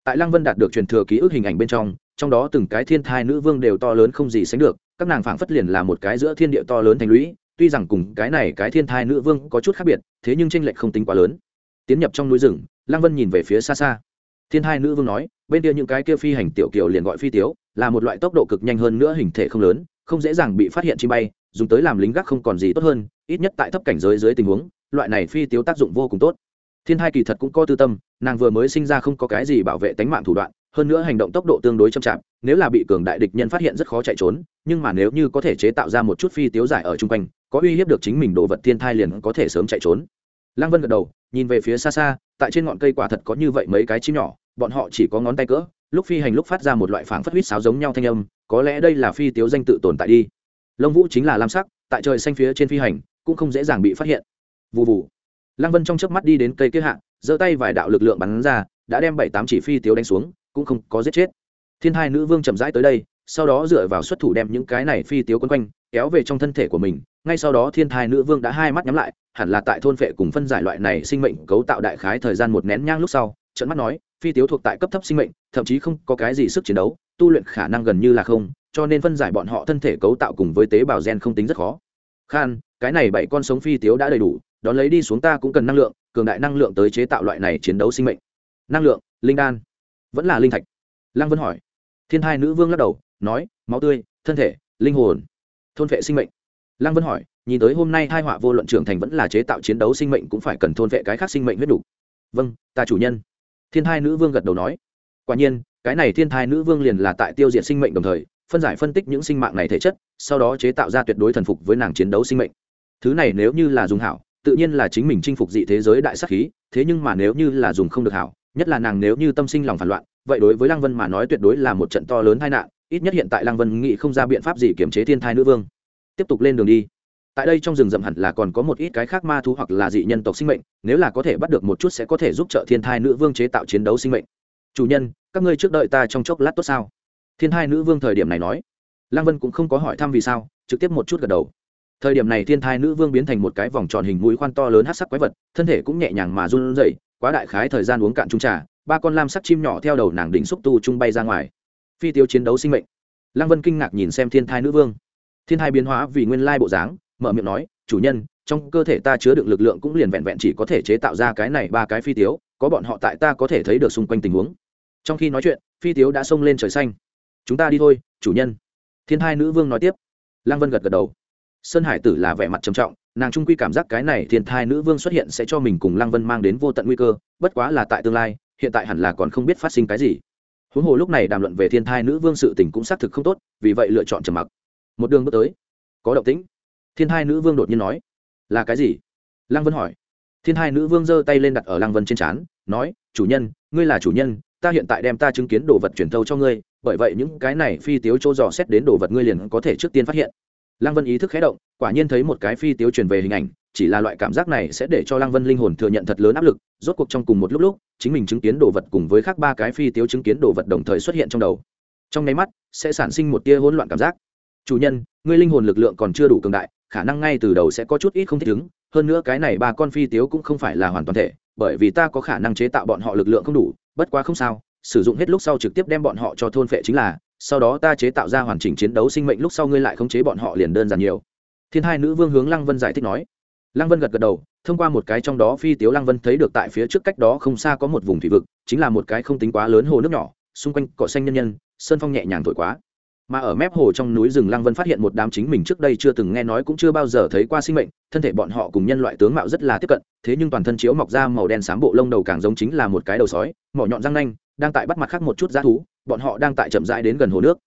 Tại lăng vân đạt được truyền thừa ký ức hình ảnh bên trong trong đó từng cái thiên thai nữ vương đều to lớn không gì sánh được, các nàng phảng phất liền là một cái giữa thiên địa to lớn thành lũy, tuy rằng cùng cái này cái thiên thai nữ vương có chút khác biệt, thế nhưng tranh lệch không tính quá lớn. Tiến nhập trong núi rừng, lăng vân nhìn về phía xa xa. Thiên thai nữ vương nói, bên kia những cái kia phi hành tiểu kiều liền gọi phi tiếu, là một loại tốc độ cực nhanh hơn nữa hình thể không lớn, không dễ dàng bị phát hiện chi bay, dùng tới làm lính gác không còn gì tốt hơn, ít nhất tại thấp cảnh giới dưới tình huống, loại này phi tiếu tác dụng vô cùng tốt. Thiên hai kỳ thật cũng có tư tâm, nàng vừa mới sinh ra không có cái gì bảo vệ tánh mạng thủ đoạn hơn nữa hành động tốc độ tương đối chậm chạp, nếu là bị cường đại địch nhân phát hiện rất khó chạy trốn, nhưng mà nếu như có thể chế tạo ra một chút phi tiếu giải ở chung quanh, có uy hiếp được chính mình đồ vật thiên thai liền có thể sớm chạy trốn. Lăng vân gật đầu, nhìn về phía xa xa, tại trên ngọn cây quả thật có như vậy mấy cái chim nhỏ, bọn họ chỉ có ngón tay cỡ, lúc phi hành lúc phát ra một loại phảng phất huýt sáo giống nhau thanh âm, có lẽ đây là phi tiếu danh tự tồn tại đi. Lông vũ chính là lam sắc, tại trời xanh phía trên phi hành, cũng không dễ dàng bị phát hiện. Vụ vụ lăng vân trong chớp mắt đi đến cây kế hạ, giơ tay vài đạo lực lượng bắn ra, đã đem bảy tám chỉ phi tiếu đánh xuống cũng không có giết chết. Thiên hai nữ vương chậm rãi tới đây, sau đó dựa vào xuất thủ đem những cái này phi tiếu quấn quanh, kéo về trong thân thể của mình. Ngay sau đó thiên thai nữ vương đã hai mắt nhắm lại, hẳn là tại thôn phệ cùng phân giải loại này sinh mệnh cấu tạo đại khái thời gian một nén nhang lúc sau trận mắt nói, phi tiếu thuộc tại cấp thấp sinh mệnh, thậm chí không có cái gì sức chiến đấu, tu luyện khả năng gần như là không, cho nên phân giải bọn họ thân thể cấu tạo cùng với tế bào gen không tính rất khó. Khan, cái này bảy con sống phi tiếu đã đầy đủ, đón lấy đi xuống ta cũng cần năng lượng, cường đại năng lượng tới chế tạo loại này chiến đấu sinh mệnh. Năng lượng, linh đan vẫn là linh thạch. Lăng vân hỏi. Thiên hai nữ vương lắc đầu, nói, máu tươi, thân thể, linh hồn, thôn vệ sinh mệnh. Lăng vân hỏi, nhìn tới hôm nay hai họa vô luận trưởng thành vẫn là chế tạo chiến đấu sinh mệnh cũng phải cần thôn vệ cái khác sinh mệnh huyết đủ. Vâng ta chủ nhân. Thiên thai nữ vương gật đầu nói. Quả nhiên, cái này thiên thai nữ vương liền là tại tiêu diệt sinh mệnh đồng thời, phân giải phân tích những sinh mạng này thể chất, sau đó chế tạo ra tuyệt đối thần phục với nàng chiến đấu sinh mệnh. Thứ này nếu như là dùng hảo, tự nhiên là chính mình chinh phục dị thế giới đại sắc khí, thế nhưng mà nếu như là dùng không được hảo nhất là nàng nếu như tâm sinh lòng phản loạn, vậy đối với lăng vân mà nói tuyệt đối là một trận to lớn tai nạn, ít nhất hiện tại lăng vân nghĩ không ra biện pháp gì kiềm chế thiên thai nữ vương. Tiếp tục lên đường đi. Tại đây trong rừng rậm hẳn là còn có một ít cái khác ma thú hoặc là dị nhân tộc sinh mệnh, nếu là có thể bắt được một chút sẽ có thể giúp trợ thiên thai nữ vương chế tạo chiến đấu sinh mệnh. Chủ nhân, các ngươi trước đợi ta trong chốc lát tốt sao? Thiên thai nữ vương thời điểm này nói. Lăng vân cũng không có hỏi thăm vì sao, trực tiếp một chút gật đầu. Thời điểm này thiên thai nữ vương biến thành một cái vòng tròn hình mũi khoan to lớn hát sắc quái vật, thân thể cũng nhẹ nhàng mà run rẩy quá đại khái thời gian uống cạn chung trà, ba con lam sắc chim nhỏ theo đầu nàng đỉnh xúc tu chung bay ra ngoài. Phi tiêu chiến đấu sinh mệnh. Lăng vân kinh ngạc nhìn xem thiên thai nữ vương. Thiên thai biến hóa vì nguyên lai bộ dáng, mở miệng nói, chủ nhân, trong cơ thể ta chứa đựng lực lượng cũng liền vẹn vẹn chỉ có thể chế tạo ra cái này ba cái phi tiếu, có bọn họ tại ta có thể thấy được xung quanh tình huống. Trong khi nói chuyện, phi tiếu đã xông lên trời xanh. Chúng ta đi thôi, chủ nhân. Thiên hai nữ vương nói tiếp. Lăng vân gật gật đầu. Sơn hải tử là vẻ mặt trầm trọng nàng trung quy cảm giác cái này thiên thai nữ vương xuất hiện sẽ cho mình cùng lăng vân mang đến vô tận nguy cơ, bất quá là tại tương lai, hiện tại hẳn là còn không biết phát sinh cái gì. Huống hồ lúc này đàm luận về thiên thai nữ vương sự tình cũng xác thực không tốt, vì vậy lựa chọn trầm mặc. Một đường bước tới, có động tĩnh. Thiên thai nữ vương đột nhiên nói, là cái gì? Lăng vân hỏi. Thiên hai nữ vương giơ tay lên đặt ở lăng vân trên trán, nói, chủ nhân, ngươi là chủ nhân, ta hiện tại đem ta chứng kiến đồ vật truyền thâu cho ngươi, bởi vậy những cái này phi tiếu chỗ dò xét đến đồ vật ngươi liền có thể trước tiên phát hiện. Lăng vân ý thức khé động quả nhiên thấy một cái phi tiêu truyền về hình ảnh, chỉ là loại cảm giác này sẽ để cho lăng vân linh hồn thừa nhận thật lớn áp lực, rốt cuộc trong cùng một lúc lúc, chính mình chứng kiến đồ vật cùng với khác ba cái phi tiêu chứng kiến đồ vật đồng thời xuất hiện trong đầu. Trong nháy mắt, sẽ sản sinh một tia hỗn loạn cảm giác. Chủ nhân, ngươi linh hồn lực lượng còn chưa đủ cường đại, khả năng ngay từ đầu sẽ có chút ít không thích ứng, hơn nữa cái này ba con phi tiếu cũng không phải là hoàn toàn thể, bởi vì ta có khả năng chế tạo bọn họ lực lượng không đủ, bất quá không sao, sử dụng hết lúc sau trực tiếp đem bọn họ cho thôn phệ chính là, sau đó ta chế tạo ra hoàn chỉnh chiến đấu sinh mệnh lúc sau ngươi lại khống chế bọn họ liền đơn giản nhiều thiên hai nữ vương hướng lăng vân giải thích nói. Lăng vân gật gật đầu, thông qua một cái trong đó phi tiếu lăng vân thấy được tại phía trước cách đó không xa có một vùng thủy vực, chính là một cái không tính quá lớn hồ nước nhỏ, xung quanh cỏ xanh nhân nhân, sơn phong nhẹ nhàng thổi quá. Mà ở mép hồ trong núi rừng lăng vân phát hiện một đám chính mình trước đây chưa từng nghe nói cũng chưa bao giờ thấy qua sinh mệnh, thân thể bọn họ cùng nhân loại tướng mạo rất là tiếp cận, thế nhưng toàn thân chiếu mọc ra màu đen xám bộ lông đầu càng giống chính là một cái đầu sói, mỏ nhọn răng nanh, đang tại bắt mặt khác một chút g thú, bọn họ đang tại chậm rãi đến gần hồ nước.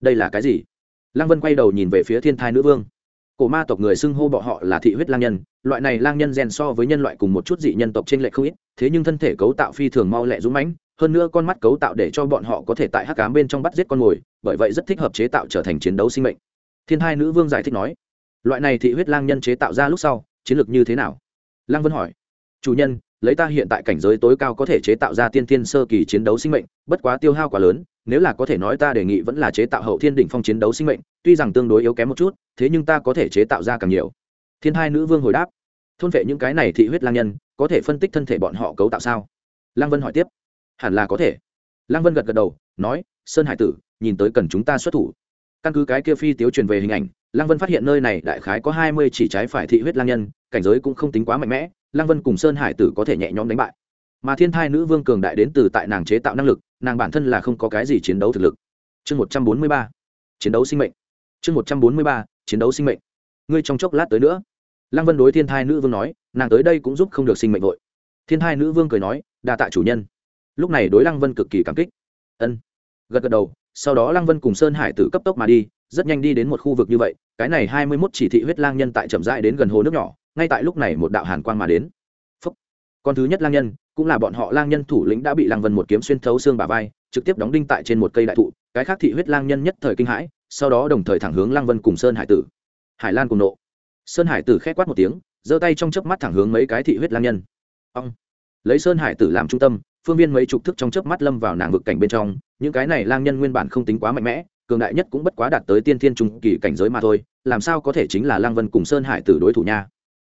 Đây là cái gì? Lăng vân quay đầu nhìn về phía thiên thai nữ vương cổ ma tộc người xưng hô bọn họ là thị huyết lang nhân, loại này lang nhân rèn so với nhân loại cùng một chút dị nhân tộc trên lệ không ít, thế nhưng thân thể cấu tạo phi thường mau lẹ dũng mãnh, hơn nữa con mắt cấu tạo để cho bọn họ có thể tại hắc cám bên trong bắt giết con mồi, bởi vậy rất thích hợp chế tạo trở thành chiến đấu sinh mệnh. Thiên hai nữ vương giải thích nói, loại này thị huyết lang nhân chế tạo ra lúc sau, chiến lược như thế nào? Lang vân hỏi. Chủ nhân lấy ta hiện tại cảnh giới tối cao có thể chế tạo ra tiên thiên sơ kỳ chiến đấu sinh mệnh, bất quá tiêu hao quá lớn, nếu là có thể nói ta đề nghị vẫn là chế tạo hậu thiên đỉnh phong chiến đấu sinh mệnh, tuy rằng tương đối yếu kém một chút, thế nhưng ta có thể chế tạo ra càng nhiều. Thiên hai nữ vương hồi đáp, thôn vệ những cái này thị huyết lang nhân, có thể phân tích thân thể bọn họ cấu tạo sao? Lang vân hỏi tiếp, hẳn là có thể. Lăng vân gật gật đầu, nói, sơn hải tử, nhìn tới cần chúng ta xuất thủ. Căn cứ cái kia phi tiếu truyền về hình ảnh, lăng vân phát hiện nơi này đại khái có hai mươi chỉ trái phải thị huyết lang nhân, cảnh giới cũng không tính quá mạnh mẽ lăng vân cùng sơn hải tử có thể nhẹ nhõm đánh bại. Mà thiên thai nữ vương cường đại đến từ tại nàng chế tạo năng lực, nàng bản thân là không có cái gì chiến đấu thực lực. Chương một trăm bốn mươi ba, chiến đấu sinh mệnh. Chương một trăm bốn mươi ba, chiến đấu sinh mệnh. Ngươi trong chốc lát tới nữa. Lăng vân đối thiên thai nữ vương nói, nàng tới đây cũng giúp không được sinh mệnh vội. Thiên thai nữ vương cười nói, đa tạ chủ nhân. Lúc này đối lăng vân cực kỳ cảm kích. Ân. Gật gật đầu, sau đó lăng vân cùng sơn hải tử cấp tốc mà đi, rất nhanh đi đến một khu vực như vậy, cái này hai mươi mốt chỉ thị huyết lang nhân tại chậm rãi đến gần hồ nước nhỏ ngay tại lúc này một đạo hàn quang mà đến. Phúc. con thứ nhất lang nhân, cũng là bọn họ lang nhân thủ lĩnh đã bị lăng vân một kiếm xuyên thấu xương bà vai, trực tiếp đóng đinh tại trên một cây đại thụ, cái khác thị huyết lang nhân nhất thời kinh hãi, sau đó đồng thời thẳng hướng lăng vân cùng sơn hải tử. Hải lan cùng nộ. Sơn hải tử khẽ quát một tiếng, giơ tay trong chớp mắt thẳng hướng mấy cái thị huyết lang nhân. Ông lấy sơn hải tử làm trung tâm, phương viên mấy chục thức trong chớp mắt lâm vào nàng vực cảnh bên trong, những cái này lang nhân nguyên bản không tính quá mạnh mẽ, cường đại nhất cũng bất quá đạt tới tiên thiên trung kỳ cảnh giới mà thôi, làm sao có thể chính là lang vân cùng sơn hải tử đối thủ nha?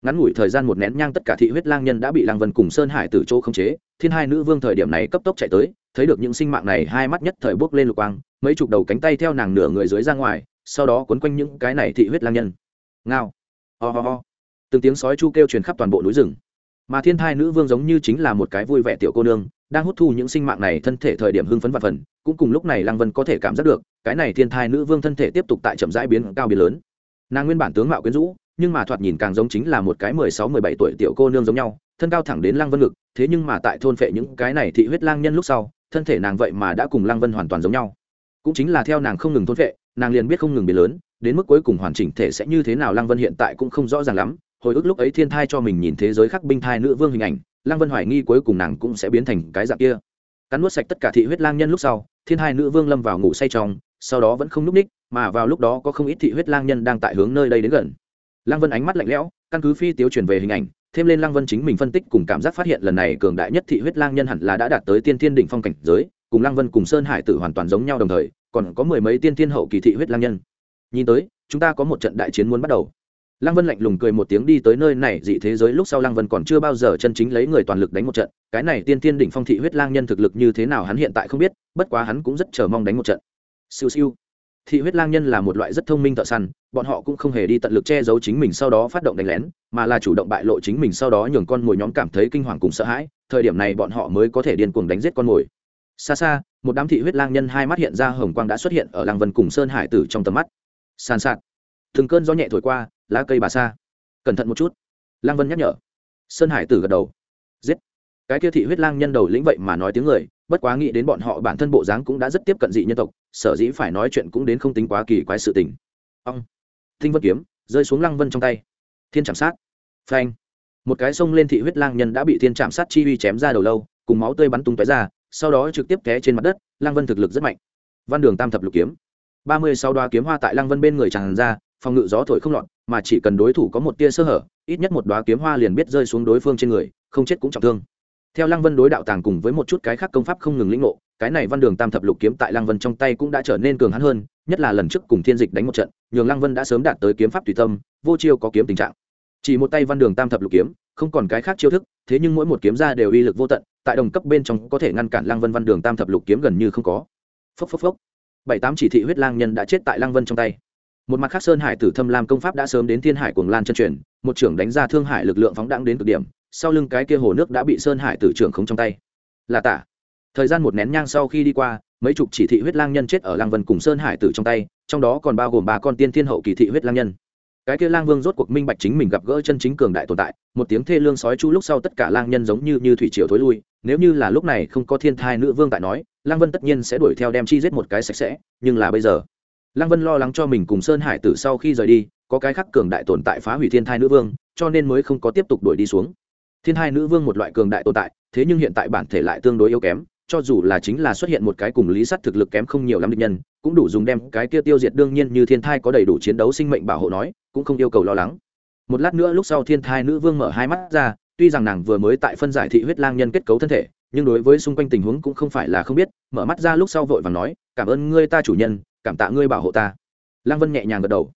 Ngắn ngủi thời gian một nén nhang tất cả thị huyết lang nhân đã bị lang vân cùng sơn hải tử chỗ khống chế, thiên hai nữ vương thời điểm này cấp tốc chạy tới, thấy được những sinh mạng này hai mắt nhất thời bước lên lục quang, mấy chục đầu cánh tay theo nàng nửa người dưới ra ngoài, sau đó quấn quanh những cái này thị huyết lang nhân. Ngao. Ho、oh、ho、oh、ho、oh. từng tiếng sói chu kêu truyền khắp toàn bộ núi rừng. Mà thiên thai nữ vương giống như chính là một cái vui vẻ tiểu cô nương, đang hút thu những sinh mạng này thân thể thời điểm hưng phấn và phần, cũng cùng lúc này lăng vân có thể cảm giác được, cái này thiên thai nữ vương thân thể tiếp tục tại chậm rãi biến cao biến lớn. Nàng nguyên bản tướng mạo quyến rũ nhưng mà thoạt nhìn càng giống chính là một cái mười sáu, mười bảy tuổi tiểu cô nương giống nhau, thân cao thẳng đến lăng vân ngực, thế nhưng mà tại thôn phệ những cái này thị huyết lang nhân lúc sau, thân thể nàng vậy mà đã cùng lăng vân hoàn toàn giống nhau. Cũng chính là theo nàng không ngừng thôn phệ, nàng liền biết không ngừng biến lớn, đến mức cuối cùng hoàn chỉnh thể sẽ như thế nào lăng vân hiện tại cũng không rõ ràng lắm, hồi ức lúc ấy thiên thai cho mình nhìn thế giới khắc binh thai nữ vương hình ảnh, lăng vân hoài nghi cuối cùng nàng cũng sẽ biến thành cái dạng kia. Cắn nuốt sạch tất cả thị huyết lang nhân lúc sau, thiên thai nữ vương lâm vào ngủ say trong, sau đó vẫn không núp ních, mà vào lúc đó có không ít thị huyết lang nhân đang tại hướng nơi đây đến gần lăng vân ánh mắt lạnh lẽo, căn cứ phi tiếu truyền về hình ảnh, thêm lên lăng vân chính mình phân tích cùng cảm giác phát hiện lần này cường đại nhất thị huyết lang nhân hẳn là đã đạt tới tiên thiên đỉnh phong cảnh giới, cùng lăng vân cùng sơn hải tử hoàn toàn giống nhau đồng thời, còn có mười mấy tiên thiên hậu kỳ thị huyết lang nhân. Nhìn tới, chúng ta có một trận đại chiến muốn bắt đầu. Lăng vân lạnh lùng cười một tiếng đi tới nơi này, dị thế giới lúc sau lăng vân còn chưa bao giờ chân chính lấy người toàn lực đánh một trận, cái này tiên tiên đỉnh phong thị huyết lang nhân thực lực như thế nào hắn hiện tại không biết, bất quá hắn cũng rất chờ mong đánh một trận. Siêu siêu thị huyết lang nhân là một loại rất thông minh thợ săn, bọn họ cũng không hề đi tận lực che giấu chính mình sau đó phát động đánh lén, mà là chủ động bại lộ chính mình sau đó nhường con mồi nhóm cảm thấy kinh hoàng cùng sợ hãi, thời điểm này bọn họ mới có thể điên cuồng đánh giết con mồi. Xa xa, một đám thị huyết lang nhân hai mắt hiện ra hồng quang đã xuất hiện ở làng vân cùng sơn hải tử trong tầm mắt. Sàn sạt. Từng cơn gió nhẹ thổi qua, lá cây bà xa cẩn thận một chút. Lang vân nhắc nhở. Sơn hải tử gật đầu. Giết. Cái kia thị huyết lang nhân đầu lĩnh vậy mà nói tiếng người bất quá nghĩ đến bọn họ bản thân bộ dáng cũng đã rất tiếp cận dị nhân tộc, sở dĩ phải nói chuyện cũng đến không tính quá kỳ quái sự tình. Ông thinh vân kiếm, rơi xuống lăng vân trong tay. Thiên chạm sát. Phanh. Một cái sông lên thị huyết lang nhân đã bị thiên chạm sát chi uy chém ra đầu lâu, cùng máu tươi bắn tung tóe ra, sau đó trực tiếp té trên mặt đất lang vân thực lực rất mạnh. Văn đường tam thập lục kiếm. Ba mươi sáu đoá kiếm hoa tại lang vân bên người tràn ra, phòng ngự gió thổi không lọt, mà chỉ cần đối thủ có một tia sơ hở, ít nhất một đoá kiếm hoa liền biết rơi xuống đối phương trên người, không chết cũng trọng thương theo lăng vân đối đạo tàng cùng với một chút cái khác công pháp không ngừng lĩnh ngộ, cái này văn đường tam thập lục kiếm tại lăng vân trong tay cũng đã trở nên cường hắn hơn, nhất là lần trước cùng thiên dịch đánh một trận, nhường lăng vân đã sớm đạt tới kiếm pháp tùy tâm, vô chiêu có kiếm tình trạng. Chỉ một tay văn đường tam thập lục kiếm, không còn cái khác chiêu thức, thế nhưng mỗi một kiếm ra đều uy lực vô tận, tại đồng cấp bên trong có thể ngăn cản lăng vân văn đường tam thập lục kiếm gần như không có. Phốc phốc phốc. Bảy tám chỉ thị huyết lang nhân đã chết tại lăng vân trong tay. Một mặt khác sơn hải tử thâm lam công pháp đã sớm đến thiên hải cuồng lan chân truyền, một trưởng đánh ra thương hải lực lượng phóng đẳng đến cực điểm sau lưng cái kia hồ nước đã bị sơn hải tử trưởng không trong tay. Là tả. Thời gian một nén nhang sau khi đi qua, mấy chục chỉ thị huyết lang nhân chết ở lang vân cùng sơn hải tử trong tay, trong đó còn bao gồm ba con tiên thiên hậu kỳ thị huyết lang nhân. Cái kia lang vương rốt cuộc minh bạch chính mình gặp gỡ chân chính cường đại tồn tại, một tiếng thê lương sói chu lúc sau tất cả lang nhân giống như như thủy triều thối lui, nếu như là lúc này không có thiên thai nữ vương tại nói lang vân tất nhiên sẽ đuổi theo đem chi giết một cái sạch sẽ, nhưng là bây giờ lang vân lo lắng cho mình cùng sơn hải tử sau khi rời đi, có cái khắc cường đại tồn tại phá hủy thiên thai nữ vương, cho nên mới không có tiếp tục đuổi đi xuống thiên hai nữ vương một loại cường đại tồn tại, thế nhưng hiện tại bản thể lại tương đối yếu kém, cho dù là chính là xuất hiện một cái cùng lý sắt thực lực kém không nhiều lắm địch nhân, cũng đủ dùng đem cái kia tiêu diệt đương nhiên như thiên thai có đầy đủ chiến đấu sinh mệnh bảo hộ nói, cũng không yêu cầu lo lắng. Một lát nữa lúc sau thiên thai nữ vương mở hai mắt ra, tuy rằng nàng vừa mới tại phân giải thị huyết lang nhân kết cấu thân thể, nhưng đối với xung quanh tình huống cũng không phải là không biết, mở mắt ra lúc sau vội và nói, cảm ơn ngươi ta chủ nhân, cảm tạ ngươi bảo hộ ta. Lang vân nhẹ nhàng gật đầu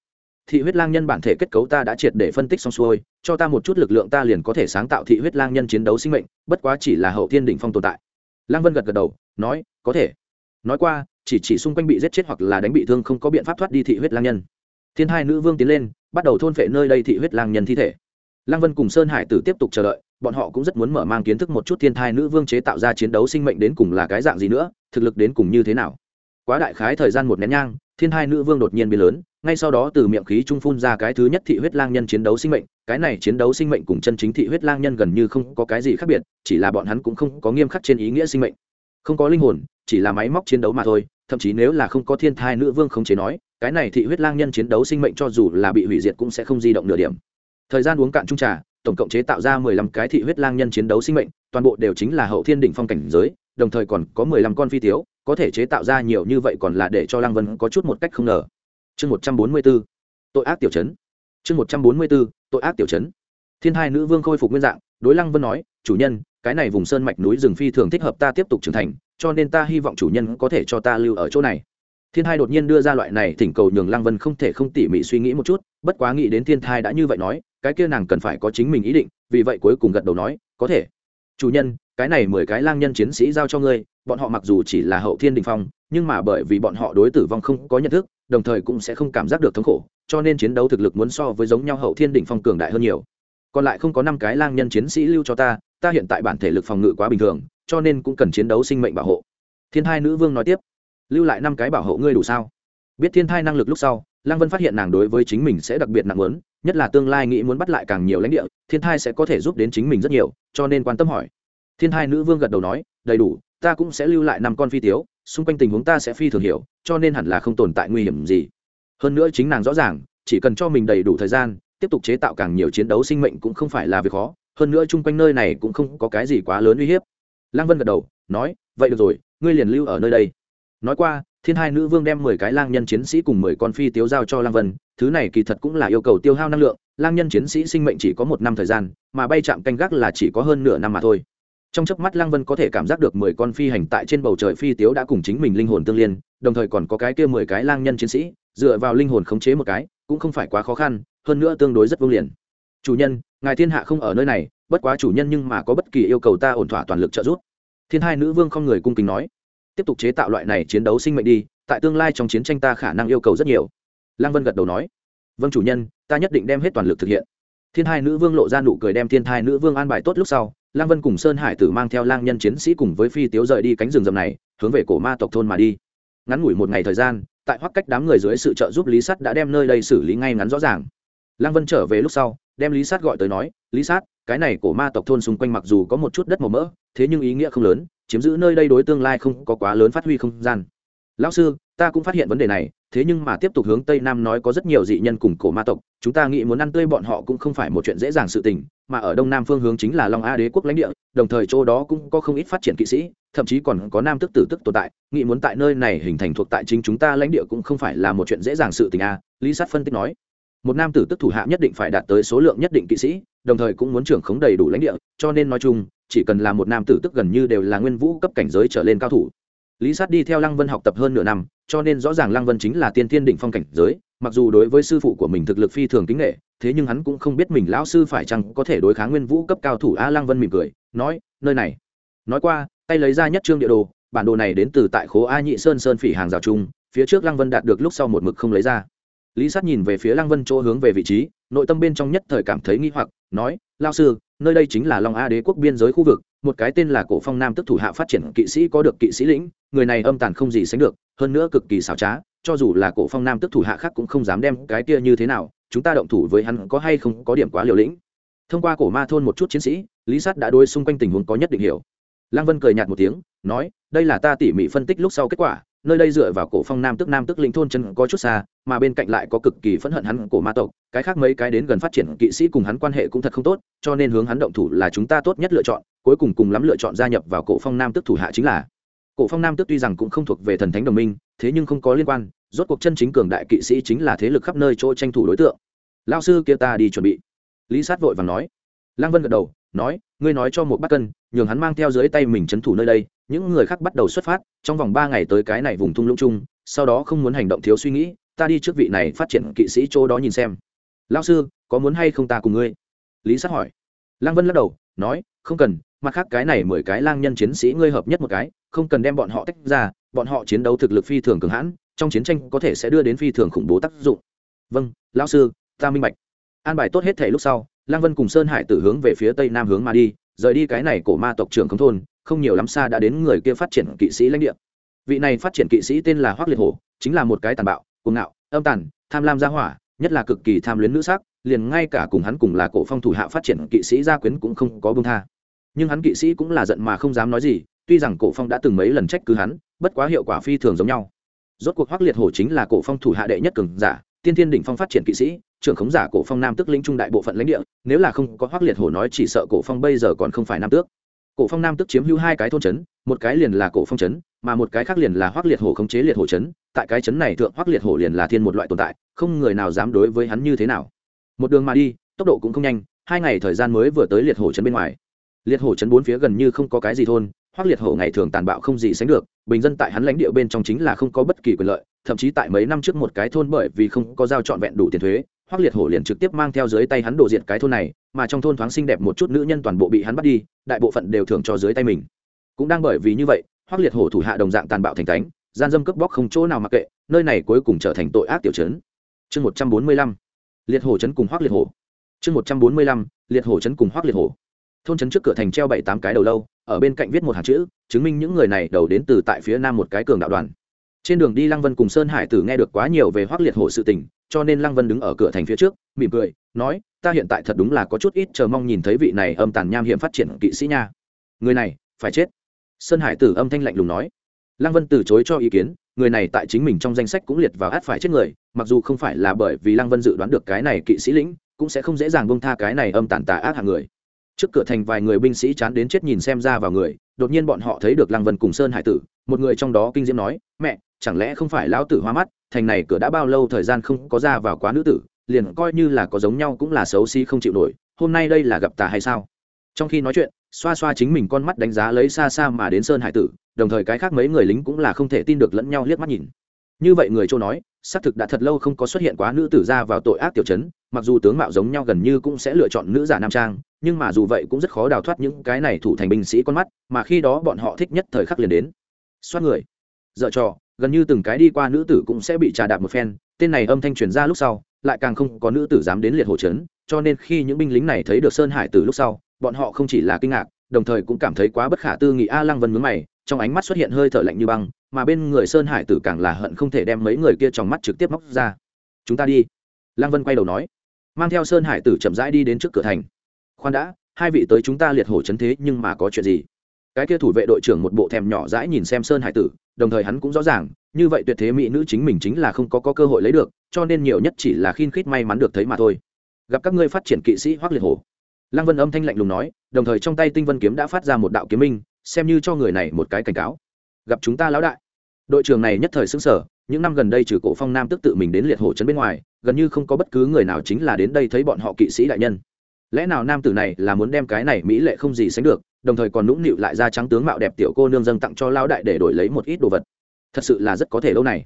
thị huyết lang nhân bản thể kết cấu ta đã triệt để phân tích xong xuôi, cho ta một chút lực lượng ta liền có thể sáng tạo thị huyết lang nhân chiến đấu sinh mệnh, bất quá chỉ là hậu thiên đỉnh phong tồn tại. Lang vân gật gật đầu, nói, có thể. Nói qua, chỉ chỉ xung quanh bị giết chết hoặc là đánh bị thương không có biện pháp thoát đi thị huyết lang nhân. Thiên hai nữ vương tiến lên, bắt đầu thôn phệ nơi đây thị huyết lang nhân thi thể. Lang vân cùng sơn hải tử tiếp tục chờ đợi, bọn họ cũng rất muốn mở mang kiến thức một chút thiên thai nữ vương chế tạo ra chiến đấu sinh mệnh đến cùng là cái dạng gì nữa, thực lực đến cùng như thế nào. Quá đại khái thời gian một nén nhang, thiên hai nữ vương đột nhiên biến lớn ngay sau đó từ miệng khí trung phun ra cái thứ nhất thị huyết lang nhân chiến đấu sinh mệnh, cái này chiến đấu sinh mệnh cùng chân chính thị huyết lang nhân gần như không có cái gì khác biệt, chỉ là bọn hắn cũng không có nghiêm khắc trên ý nghĩa sinh mệnh. Không có linh hồn, chỉ là máy móc chiến đấu mà thôi, thậm chí nếu là không có thiên thai nữ vương không chế nói, cái này thị huyết lang nhân chiến đấu sinh mệnh cho dù là bị hủy diệt cũng sẽ không di động nửa điểm. Thời gian uống cạn trung trà, tổng cộng chế tạo ra mười lăm cái thị huyết lang nhân chiến đấu sinh mệnh, toàn bộ đều chính là hậu thiên đỉnh phong cảnh giới, đồng thời còn có mười lăm con phi tiếu, có thể chế tạo ra nhiều như vậy còn là để cho lang vân có chút một cách không ngờ chương một trăm bốn mươi b ố tội ác tiểu chấn chương một trăm bốn mươi b ố tội ác tiểu chấn thiên hai nữ vương khôi phục nguyên dạng, đối lăng vân nói, chủ nhân, cái này vùng sơn mạch núi rừng phi thường thích hợp ta tiếp tục trưởng thành, cho nên ta hy vọng chủ nhân có thể cho ta lưu ở chỗ này. Thiên hai đột nhiên đưa ra loại này thỉnh cầu nhường lăng vân không thể không tỉ mỉ suy nghĩ một chút, bất quá nghĩ đến thiên thai đã như vậy nói, cái kia nàng cần phải có chính mình ý định, vì vậy cuối cùng gật đầu nói, có thể. Chủ nhân, cái này mười cái lang nhân chiến sĩ giao cho ngươi bọn họ mặc dù chỉ là hậu thiên đình phong, nhưng mà bởi vì bọn họ đối tử vong không có nhận thức, đồng thời cũng sẽ không cảm giác được thống khổ, cho nên chiến đấu thực lực muốn so với giống nhau hậu thiên đỉnh phong cường đại hơn nhiều. Còn lại không có năm cái lang nhân chiến sĩ lưu cho ta ta hiện tại bản thể lực phòng ngự quá bình thường, cho nên cũng cần chiến đấu sinh mệnh bảo hộ. Thiên thai nữ vương nói tiếp, lưu lại năm cái bảo hộ ngươi đủ sao? Biết thiên thai năng lực lúc sau, lang vân phát hiện nàng đối với chính mình sẽ đặc biệt nặng lớn nhất là tương lai nghĩ muốn bắt lại càng nhiều lãnh địa, thiên thai sẽ có thể giúp đến chính mình rất nhiều, cho nên quan tâm hỏi. Thiên thai nữ vương gật đầu nói, đầy đủ ta cũng sẽ lưu lại năm con phi tiếu, xung quanh tình huống ta sẽ phi thường hiểu, cho nên hẳn là không tồn tại nguy hiểm gì. Hơn nữa chính nàng rõ ràng, chỉ cần cho mình đầy đủ thời gian, tiếp tục chế tạo càng nhiều chiến đấu sinh mệnh cũng không phải là việc khó, hơn nữa chung quanh nơi này cũng không có cái gì quá lớn uy hiếp. Lang vân gật đầu, nói, vậy được rồi, ngươi liền lưu ở nơi đây. Nói qua, thiên hai nữ vương đem mười cái lang nhân chiến sĩ cùng mười con phi tiếu giao cho Lang vân, thứ này kỳ thật cũng là yêu cầu tiêu hao năng lượng, lang nhân chiến sĩ sinh mệnh chỉ có một năm thời gian, mà bay chạm canh gác là chỉ có hơn nửa năm mà thôi trong chớp mắt lăng vân có thể cảm giác được mười con phi hành tại trên bầu trời phi tiếu đã cùng chính mình linh hồn tương liên, đồng thời còn có cái kia mười cái lang nhân chiến sĩ, dựa vào linh hồn khống chế một cái, cũng không phải quá khó khăn, hơn nữa tương đối rất vương liền. Chủ nhân, ngài thiên hạ không ở nơi này, bất quá chủ nhân nhưng mà có bất kỳ yêu cầu ta ổn thỏa toàn lực trợ giúp. Thiên hai nữ vương không người cung kính nói. Tiếp tục chế tạo loại này chiến đấu sinh mệnh đi, tại tương lai trong chiến tranh ta khả năng yêu cầu rất nhiều. Lăng vân gật đầu nói. Vâng chủ nhân, ta nhất định đem hết toàn lực thực hiện. Thiên hai nữ vương lộ ra nụ cười đem thiên thai nữ vương an bài tốt lúc sau Lang vân cùng sơn hải tử mang theo lang nhân chiến sĩ cùng với phi tiếu rời đi cánh rừng rầm này, hướng về cổ ma tộc thôn mà đi. Ngắn ngủi một ngày thời gian, tại hoắc cách đám người dưới sự trợ giúp lý sắt đã đem nơi đây xử lý ngay ngắn rõ ràng. Lang vân trở về lúc sau, đem lý sát gọi tới nói, lý sát, cái này cổ ma tộc thôn xung quanh mặc dù có một chút đất màu mỡ, thế nhưng ý nghĩa không lớn, chiếm giữ nơi đây đối tương lai không có quá lớn phát huy không gian. Lão sư, ta cũng phát hiện vấn đề này, thế nhưng mà tiếp tục hướng tây nam nói có rất nhiều dị nhân cùng cổ ma tộc, chúng ta nghĩ muốn ăn tươi bọn họ cũng không phải một chuyện dễ dàng sự tình mà ở đông nam phương hướng chính là long a đế quốc lãnh địa đồng thời chỗ đó cũng có không ít phát triển kỵ sĩ thậm chí còn có nam tức tử tức tồn tại nghĩ muốn tại nơi này hình thành thuộc tại chính chúng ta lãnh địa cũng không phải là một chuyện dễ dàng sự tình a lý sát phân tích nói một nam tử tức thủ hạ nhất định phải đạt tới số lượng nhất định kỵ sĩ đồng thời cũng muốn trưởng khống đầy đủ lãnh địa cho nên nói chung chỉ cần là một nam tử tức gần như đều là nguyên vũ cấp cảnh giới trở lên cao thủ lý sát đi theo lăng vân học tập hơn nửa năm cho nên rõ ràng lăng vân chính là tiên thiên đỉnh phong cảnh giới mặc dù đối với sư phụ của mình thực lực phi thường kính nghệ thế nhưng hắn cũng không biết mình lão sư phải chăng có thể đối kháng nguyên vũ cấp cao thủ a lăng vân mỉm cười, nói, nơi này. Nói qua, tay lấy ra nhất trương địa đồ, bản đồ này đến từ tại khố a nhị sơn sơn phỉ hàng rào chung phía trước lăng vân đạt được lúc sau một mực không lấy ra. Lý sát nhìn về phía lăng vân chỗ hướng về vị trí, nội tâm bên trong nhất thời cảm thấy nghi hoặc, nói lao sư, nơi đây chính là long a đế quốc biên giới khu vực, một cái tên là cổ phong nam tức thủ hạ phát triển kỵ sĩ có được kỵ sĩ lĩnh, người này âm tàn không gì sánh được, hơn nữa cực kỳ xảo trá, cho dù là cổ phong nam tức thủ hạ khác cũng không dám đem cái kia như thế nào chúng ta động thủ với hắn có hay không có điểm quá liều lĩnh. Thông qua cổ ma thôn một chút chiến sĩ, lý sát đã đối xung quanh tình huống có nhất định hiểu. Lăng vân cười nhạt một tiếng, nói, đây là ta tỉ mỉ phân tích lúc sau kết quả, nơi đây dựa vào cổ phong nam tức nam tức linh thôn chân có chút xa, mà bên cạnh lại có cực kỳ phẫn hận hắn cổ ma tộc, cái khác mấy cái đến gần phát triển kỵ sĩ cùng hắn quan hệ cũng thật không tốt, cho nên hướng hắn động thủ là chúng ta tốt nhất lựa chọn, cuối cùng cùng lắm lựa chọn gia nhập vào cổ phong nam tức thủ hạ chính là cổ phong nam tước tuy rằng cũng không thuộc về thần thánh đồng minh, thế nhưng không có liên quan, rốt cuộc chân chính cường đại kỵ sĩ chính là thế lực khắp nơi chỗ tranh thủ đối tượng. Lao sư kia ta đi chuẩn bị. Lý sát vội vàng nói. Lăng vân gật đầu, nói, ngươi nói cho một bát cân, nhường hắn mang theo dưới tay mình c thủ nơi đây. Những người khác bắt đầu xuất phát, trong vòng ba ngày tới cái này vùng thung lũng chung, sau đó không muốn hành động thiếu suy nghĩ, ta đi trước vị này phát triển kỵ sĩ chỗ đó nhìn xem. Lao sư, có muốn hay không ta cùng ngươi? Lý sát hỏi. Lăng vân lắc đầu, nói, không cần mặt khác cái này mười cái lang nhân chiến sĩ ngươi hợp nhất một cái, không cần đem bọn họ tách ra, bọn họ chiến đấu thực lực phi thường cường hãn, trong chiến tranh có thể sẽ đưa đến phi thường khủng bố tác dụng. Vâng lão sư, ta minh bạch. An bài tốt hết thể lúc sau Lang vân cùng sơn hải tử hướng về phía tây nam hướng mà đi, rời đi cái này cổ ma tộc trưởng không thôn, không nhiều lắm xa đã đến người kia phát triển kỵ sĩ lãnh địa. Vị này phát triển kỵ sĩ tên là hoác liệt hổ, chính là một cái tàn bạo, cuồng ngạo, âm tàn, tham lam gia hỏa, nhất là cực kỳ tham luyến nữ sắc, liền ngay cả cùng hắn cùng là cổ phong thủ hạ phát triển kỵ sĩ gia quyến cũng không có bông tha nhưng hắn kỵ sĩ cũng là giận mà không dám nói gì, tuy rằng cổ phong đã từng mấy lần trách cứ hắn, bất quá hiệu quả phi thường giống nhau. Rốt cuộc hoắc liệt hổ chính là cổ phong thủ hạ đệ nhất cường giả, tiên thiên đỉnh phong phát triển kỵ sĩ, trưởng khống giả cổ phong nam tước lĩnh trung đại bộ phận lãnh địa, nếu là không có hoắc liệt hổ nói chỉ sợ cổ phong bây giờ còn không phải nam tước. Cổ phong nam tước chiếm hữu hai cái thôn trấn, một cái liền là cổ phong trấn, mà một cái khác liền là hoắc liệt hổ khống chế liệt hổ trấn, tại cái trấn này thượng hoắc liệt hổ liền là thiên một loại tồn tại, không người nào dám đối với hắn như thế nào. Một đường mà đi, tốc độ cũng không nhanh, hai ngày thời gian mới vừa tới liệt hổ trấn bên ngoài liệt hổ chấn bốn phía gần như không có cái gì thôn hoác liệt hổ ngày thường tàn bạo không gì sánh được, bình dân tại hắn lãnh địa bên trong chính là không có bất kỳ quyền lợi, thậm chí tại mấy năm trước một cái thôn bởi vì không có giao trọn vẹn đủ tiền thuế hoác liệt hổ liền trực tiếp mang theo dưới tay hắn đổ diệt cái thôn này, mà trong thôn thoáng xinh đẹp một chút nữ nhân toàn bộ bị hắn bắt đi, đại bộ phận đều thường cho dưới tay mình. Cũng đang bởi vì như vậy hoác liệt hổ thủ hạ đồng dạng tàn bạo thành cánh gian dâm cướp bóc không chỗ nào mặc kệ, nơi này cuối cùng trở thành tội ác tiểu trấn. Chương một trăm bốn mươi lăm, liệt hổ chấn cùng hoác liệt hổ. Chương một trăm bốn mươi lăm, liệt hổ chấn cùng hoác liệt hổ thôn trấn trước cửa thành treo bảy tám cái đầu lâu, ở bên cạnh viết một hàng chữ, chứng minh những người này đầu đến từ tại phía nam một cái cường đạo đoàn. Trên đường đi lăng vân cùng sơn hải tử nghe được quá nhiều về hoác liệt hổ sự tình, cho nên lăng vân đứng ở cửa thành phía trước, mỉm cười, nói, ta hiện tại thật đúng là có chút ít chờ mong nhìn thấy vị này âm tàn nham hiểm phát triển kỵ sĩ nha. Người này, phải chết. Sơn hải tử âm thanh lạnh lùng nói. Lăng vân từ chối cho ý kiến, người này tại chính mình trong danh sách cũng liệt vào át phải chết người, mặc dù không phải là bởi vì lăng vân dự đoán được cái này kỵ sĩ lĩnh, cũng sẽ không dễ dàng bông tha cái này âm tàn tà ác hạng người trước cửa thành vài người binh sĩ chán đến chết nhìn xem ra vào người, đột nhiên bọn họ thấy được lăng vân cùng sơn hải tử, một người trong đó kinh diễm nói, mẹ, chẳng lẽ không phải lão tử hoa mắt, thành này cửa đã bao lâu thời gian không có ra vào quá nữ tử, liền coi như là có giống nhau cũng là xấu xí không chịu nổi, hôm nay đây là gặp tà hay sao? Trong khi nói chuyện, xoa xoa chính mình con mắt đánh giá lấy xa xa mà đến sơn hải tử, đồng thời cái khác mấy người lính cũng là không thể tin được lẫn nhau liếc mắt nhìn. Như vậy người châu nói, xác thực đã thật lâu không có xuất hiện quá nữ tử ra vào tội ác tiểu chấn, mặc dù tướng mạo giống nhau gần như cũng sẽ lựa chọn nữ giả nam trang nhưng mà dù vậy cũng rất khó đào thoát những cái này thủ thành binh sĩ con mắt, mà khi đó bọn họ thích nhất thời khắc liền đến. Xoát người. Dợ trò, gần như từng cái đi qua nữ tử cũng sẽ bị trà đạp một phen, tên này âm thanh truyền ra lúc sau, lại càng không có nữ tử dám đến liệt hồ trấn cho nên khi những binh lính này thấy được sơn hải từ lúc sau, bọn họ không chỉ là kinh ngạc, đồng thời cũng cảm thấy quá bất khả tư nghị a lăng vân mướn mày, trong ánh mắt xuất hiện hơi thở lạnh như băng, mà bên người sơn hải tử càng là hận không thể đem mấy người kia trong mắt trực tiếp móc ra. Chúng ta đi. Lăng vân quay đầu nói. Mang theo sơn hải tử chậm rãi đi đến trước cửa thành khoan đã hai vị tới chúng ta liệt hổ chấn thế nhưng mà có chuyện gì? Cái kia thủ vệ đội trưởng một bộ thèm nhỏ rãi nhìn xem sơn hải tử đồng thời hắn cũng rõ ràng như vậy tuyệt thế mỹ nữ chính mình chính là không có, có cơ hội lấy được cho nên nhiều nhất chỉ là khiên khít may mắn được thấy mà thôi. Gặp các ngươi phát triển kỵ sĩ hoác liệt hổ. Lăng vân âm thanh lạnh lùng nói đồng thời trong tay tinh vân kiếm đã phát ra một đạo kiếm minh xem như cho người này một cái cảnh cáo. Gặp chúng ta lão đại. Đội trưởng này nhất thời xứng sở những năm gần đây trừ cổ phong nam tức tự mình đến liệt hổ trấn bên ngoài gần như không có bất cứ người nào chính là đến đây thấy bọn họ kỵ sĩ đại nhân lẽ nào nam tử này là muốn đem cái này mỹ lệ không gì sánh được, đồng thời còn nũng nịu lại ra trắng tướng mạo đẹp tiểu cô nương dâng tặng cho lão đại để đổi lấy một ít đồ vật. Thật sự là rất có thể lâu này.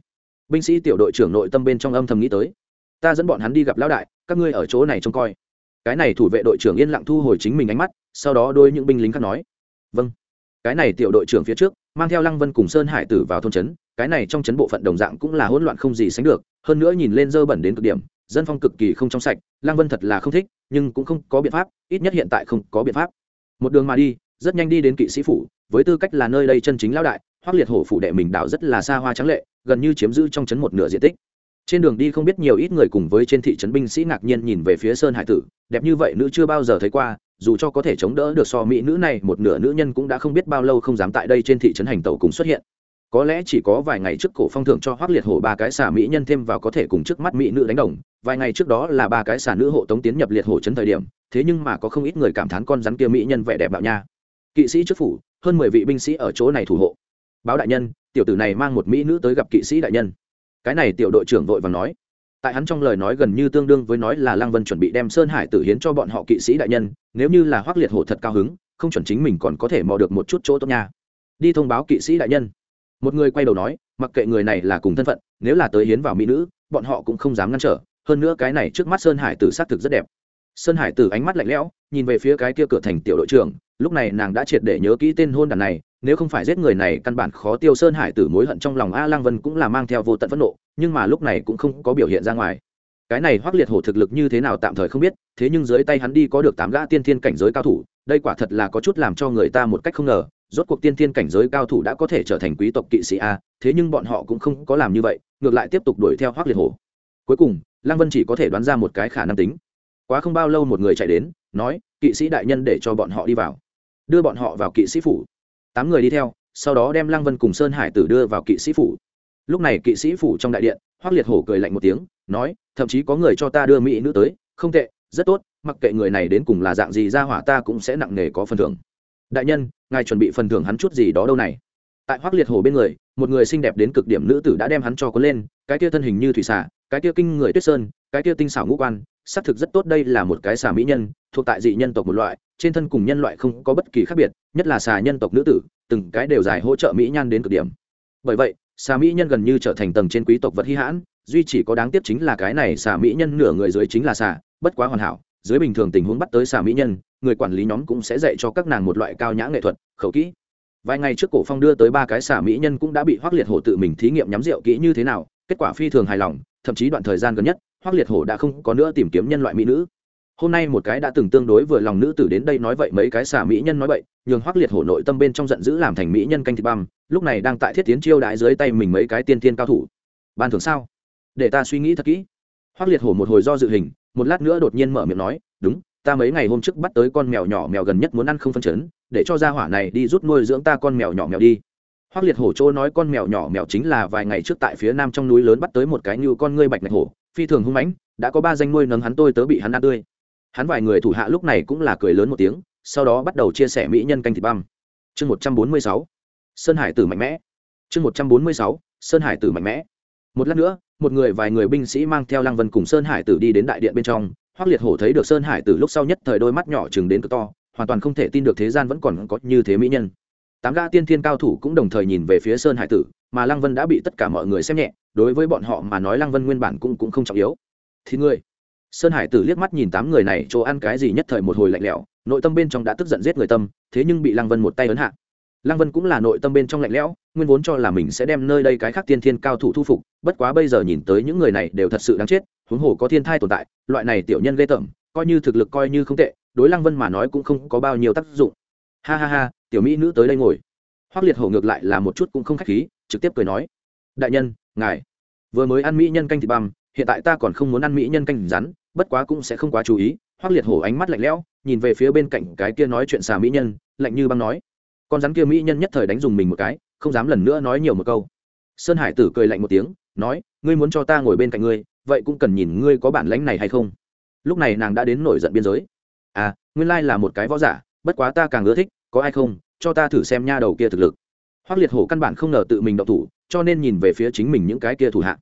Binh sĩ tiểu đội trưởng nội tâm bên trong âm thầm nghĩ tới. Ta dẫn bọn hắn đi gặp lão đại, các ngươi ở chỗ này trông coi. Cái này thủ vệ đội trưởng yên lặng thu hồi chính mình ánh mắt, sau đó đôi những binh lính khác nói. Vâng. Cái này tiểu đội trưởng phía trước, mang theo lăng vân cùng sơn hải tử vào thôn trấn, cái này trong trấn bộ phận đồng dạng cũng là hỗn loạn không gì sánh được, hơn nữa nhìn lên dơ bẩn đến cực điểm dân phong cực kỳ không trong sạch, lăng vân thật là không thích, nhưng cũng không có biện pháp, ít nhất hiện tại không có biện pháp. Một đường mà đi, rất nhanh đi đến kỵ sĩ phủ, với tư cách là nơi đây chân chính lão đại, hoắc liệt hổ phủ đệ mình đảo rất là xa hoa trắng lệ, gần như chiếm giữ trong trấn một nửa diện tích. Trên đường đi không biết nhiều ít người cùng với trên thị trấn binh sĩ ngạc nhiên nhìn về phía sơn hải tử, đẹp như vậy nữ chưa bao giờ thấy qua, dù cho có thể chống đỡ được so mỹ nữ này, một nửa nữ nhân cũng đã không biết bao lâu không dám tại đây trên thị trấn hành tàu cùng xuất hiện có lẽ chỉ có vài ngày trước cổ phong thượng cho hoác liệt hổ ba cái xà mỹ nhân thêm vào có thể cùng trước mắt mỹ nữ đánh đồng. Vài ngày trước đó là ba cái xà nữ hộ tống tiến nhập liệt hổ trấn thời điểm, thế nhưng mà có không ít người cảm thán con rắn kia mỹ nhân vẻ đẹp bạo nha. Kỵ sĩ trước phủ, hơn mười vị binh sĩ ở chỗ này thủ hộ. Báo đại nhân, tiểu tử này mang một mỹ nữ tới gặp kỵ sĩ đại nhân. Cái này tiểu đội trưởng vội và nói. Tại hắn trong lời nói gần như tương đương với nói là lăng vân chuẩn bị đem sơn hải tử hiến cho bọn họ kỵ sĩ đại nhân, nếu như là hoác liệt hổ thật cao hứng, không chuẩn chính mình còn có thể mò được một chút chỗ tốt nha. Đi thông báo kỵ sĩ đại nhân một người quay đầu nói, mặc kệ người này là cùng thân phận, nếu là tới hiến vào mỹ nữ, bọn họ cũng không dám ngăn trở. Hơn nữa cái này trước mắt sơn hải tử xác thực rất đẹp. Sơn hải tử ánh mắt lạnh lẽo, nhìn về phía cái kia cửa thành tiểu đội trưởng, lúc này nàng đã triệt để nhớ kỹ tên hôn đàn này, nếu không phải giết người này căn bản khó tiêu sơn hải tử mối hận trong lòng a lang vân cũng là mang theo vô tận phẫn nộ, nhưng mà lúc này cũng không có biểu hiện ra ngoài. Cái này hoắc liệt hổ thực lực như thế nào tạm thời không biết, thế nhưng dưới tay hắn đi có được tám gã tiên thiên cảnh giới cao thủ, đây quả thật là có chút làm cho người ta một cách không ngờ rốt cuộc tiên thiên cảnh giới cao thủ đã có thể trở thành quý tộc kỵ sĩ a, thế nhưng bọn họ cũng không có làm như vậy, ngược lại tiếp tục đuổi theo hoắc liệt hổ. Cuối cùng, lăng vân chỉ có thể đoán ra một cái khả năng tính. Quá không bao lâu một người chạy đến, nói, kỵ sĩ đại nhân để cho bọn họ đi vào. Đưa bọn họ vào kỵ sĩ phủ. Tám người đi theo, sau đó đem lăng vân cùng sơn hải tử đưa vào kỵ sĩ phủ. Lúc này kỵ sĩ phủ trong đại điện hoác liệt hổ cười lạnh một tiếng, nói, thậm chí có người cho ta đưa mỹ nữ tới, không tệ, rất tốt, mặc kệ người này đến cùng là dạng gì ra hỏa ta cũng sẽ nặng nề có phần thưởng đại nhân, ngài chuẩn bị phần thưởng hắn chút gì đó đâu này? Tại hoác liệt hồ bên người, một người xinh đẹp đến cực điểm nữ tử đã đem hắn cho có lên, cái kia thân hình như thủy xả cái kia kinh người tuyết sơn, cái kia tinh xảo ngũ quan, xác thực rất tốt, đây là một cái xà mỹ nhân, thuộc tại dị nhân tộc một loại, trên thân cùng nhân loại không có bất kỳ khác biệt, nhất là xà nhân tộc nữ tử, từng cái đều dài hỗ trợ mỹ nhan đến cực điểm. Bởi vậy, xà mỹ nhân gần như trở thành tầng trên quý tộc vật hy hãn, duy chỉ có đáng tiếc chính là cái này xà mỹ nhân nửa người dưới chính là xà, bất quá hoàn hảo dưới bình thường tình huống bắt tới xà mỹ nhân, người quản lý nhóm cũng sẽ dạy cho các nàng một loại cao nhã nghệ thuật, khẩu kỹ. Vài ngày trước cổ phong đưa tới ba cái xà mỹ nhân cũng đã bị hoác liệt hổ tự mình thí nghiệm nhắm rượu kỹ như thế nào, kết quả phi thường hài lòng, thậm chí đoạn thời gian gần nhất hoác liệt hổ đã không có nữa tìm kiếm nhân loại mỹ nữ. Hôm nay một cái đã từng tương đối vừa lòng nữ tử đến đây nói vậy, mấy cái xà mỹ nhân nói vậy, nhường hoắc liệt hổ nội tâm bên trong giận dữ làm thành mỹ nhân canh thịt băm, lúc này đang tại thiết tiến chiêu đại dưới tay mình mấy cái tiên thiên cao thủ. Ban thường sao? Để ta suy nghĩ thật kỹ. Hoắc liệt hổ một hồi do dự hình một lát nữa đột nhiên mở miệng nói, đúng, ta mấy ngày hôm trước bắt tới con mèo nhỏ mèo gần nhất muốn ăn không phân chấn, để cho gia hỏa này đi rút nuôi dưỡng ta con mèo nhỏ mèo đi. Hoắc liệt hổ chỗ nói con mèo nhỏ mèo chính là vài ngày trước tại phía nam trong núi lớn bắt tới một cái như con ngươi bạch ngạch hổ, phi thường hung mãnh, đã có ba danh nuôi nấng hắn tôi tớ bị hắn ăn tươi. Hắn vài người thủ hạ lúc này cũng là cười lớn một tiếng, sau đó bắt đầu chia sẻ mỹ nhân canh thịt băm. Chương một trăm bốn mươi sáu, sơn hải tử mạnh mẽ. Chương một trăm bốn mươi sáu, sơn hải tử mạnh mẽ một lát nữa, một người vài người binh sĩ mang theo lăng vân cùng sơn hải tử đi đến đại điện bên trong. Hoác liệt hổ thấy được sơn hải tử lúc sau nhất thời đôi mắt nhỏ chừng đến cực to, hoàn toàn không thể tin được thế gian vẫn còn có như thế mỹ nhân. Tám gã tiên thiên cao thủ cũng đồng thời nhìn về phía sơn hải tử, mà lăng vân đã bị tất cả mọi người xem nhẹ, đối với bọn họ mà nói lăng vân nguyên bản cũng cũng không trọng yếu. Thì ngươi sơn hải tử liếc mắt nhìn tám người này, chỗ ăn cái gì nhất thời một hồi lạnh lẽo, nội tâm bên trong đã tức giận giết người tâm, thế nhưng bị lăng vân một tay ấn hạ. Lăng vân cũng là nội tâm bên trong lạnh lẽo nguyên vốn cho là mình sẽ đem nơi đây cái khác tiên thiên cao thủ thu phục, bất quá bây giờ nhìn tới những người này đều thật sự đáng chết, huống hồ có thiên thai tồn tại, loại này tiểu nhân ghê tởm, coi như thực lực coi như không tệ, đối lăng vân mà nói cũng không có bao nhiêu tác dụng. Ha ha ha, tiểu mỹ nữ tới đây ngồi. Hoắc liệt hổ ngược lại là một chút cũng không khách khí, trực tiếp cười nói, đại nhân, ngài, vừa mới ăn mỹ nhân canh thịt băm hiện tại ta còn không muốn ăn mỹ nhân canh rắn, bất quá cũng sẽ không quá chú ý. Hoắc liệt hổ ánh mắt lạnh lẽo, nhìn về phía bên cạnh cái kia nói chuyện xà mỹ nhân, lạnh như băng nói, con rắn kia mỹ nhân nhất thời đánh dùng mình một cái không dám lần nữa nói nhiều một câu. Sơn hải tử cười lạnh một tiếng, nói, ngươi muốn cho ta ngồi bên cạnh ngươi, vậy cũng cần nhìn ngươi có bản lãnh này hay không. Lúc này nàng đã đến nổi giận biên giới. À nguyên lai là một cái võ giả, bất quá ta càng ưa thích, có ai không, cho ta thử xem nha đầu kia thực lực. Hoắc liệt hổ căn bản không ngờ tự mình động thủ, cho nên nhìn về phía chính mình những cái kia thủ hạ.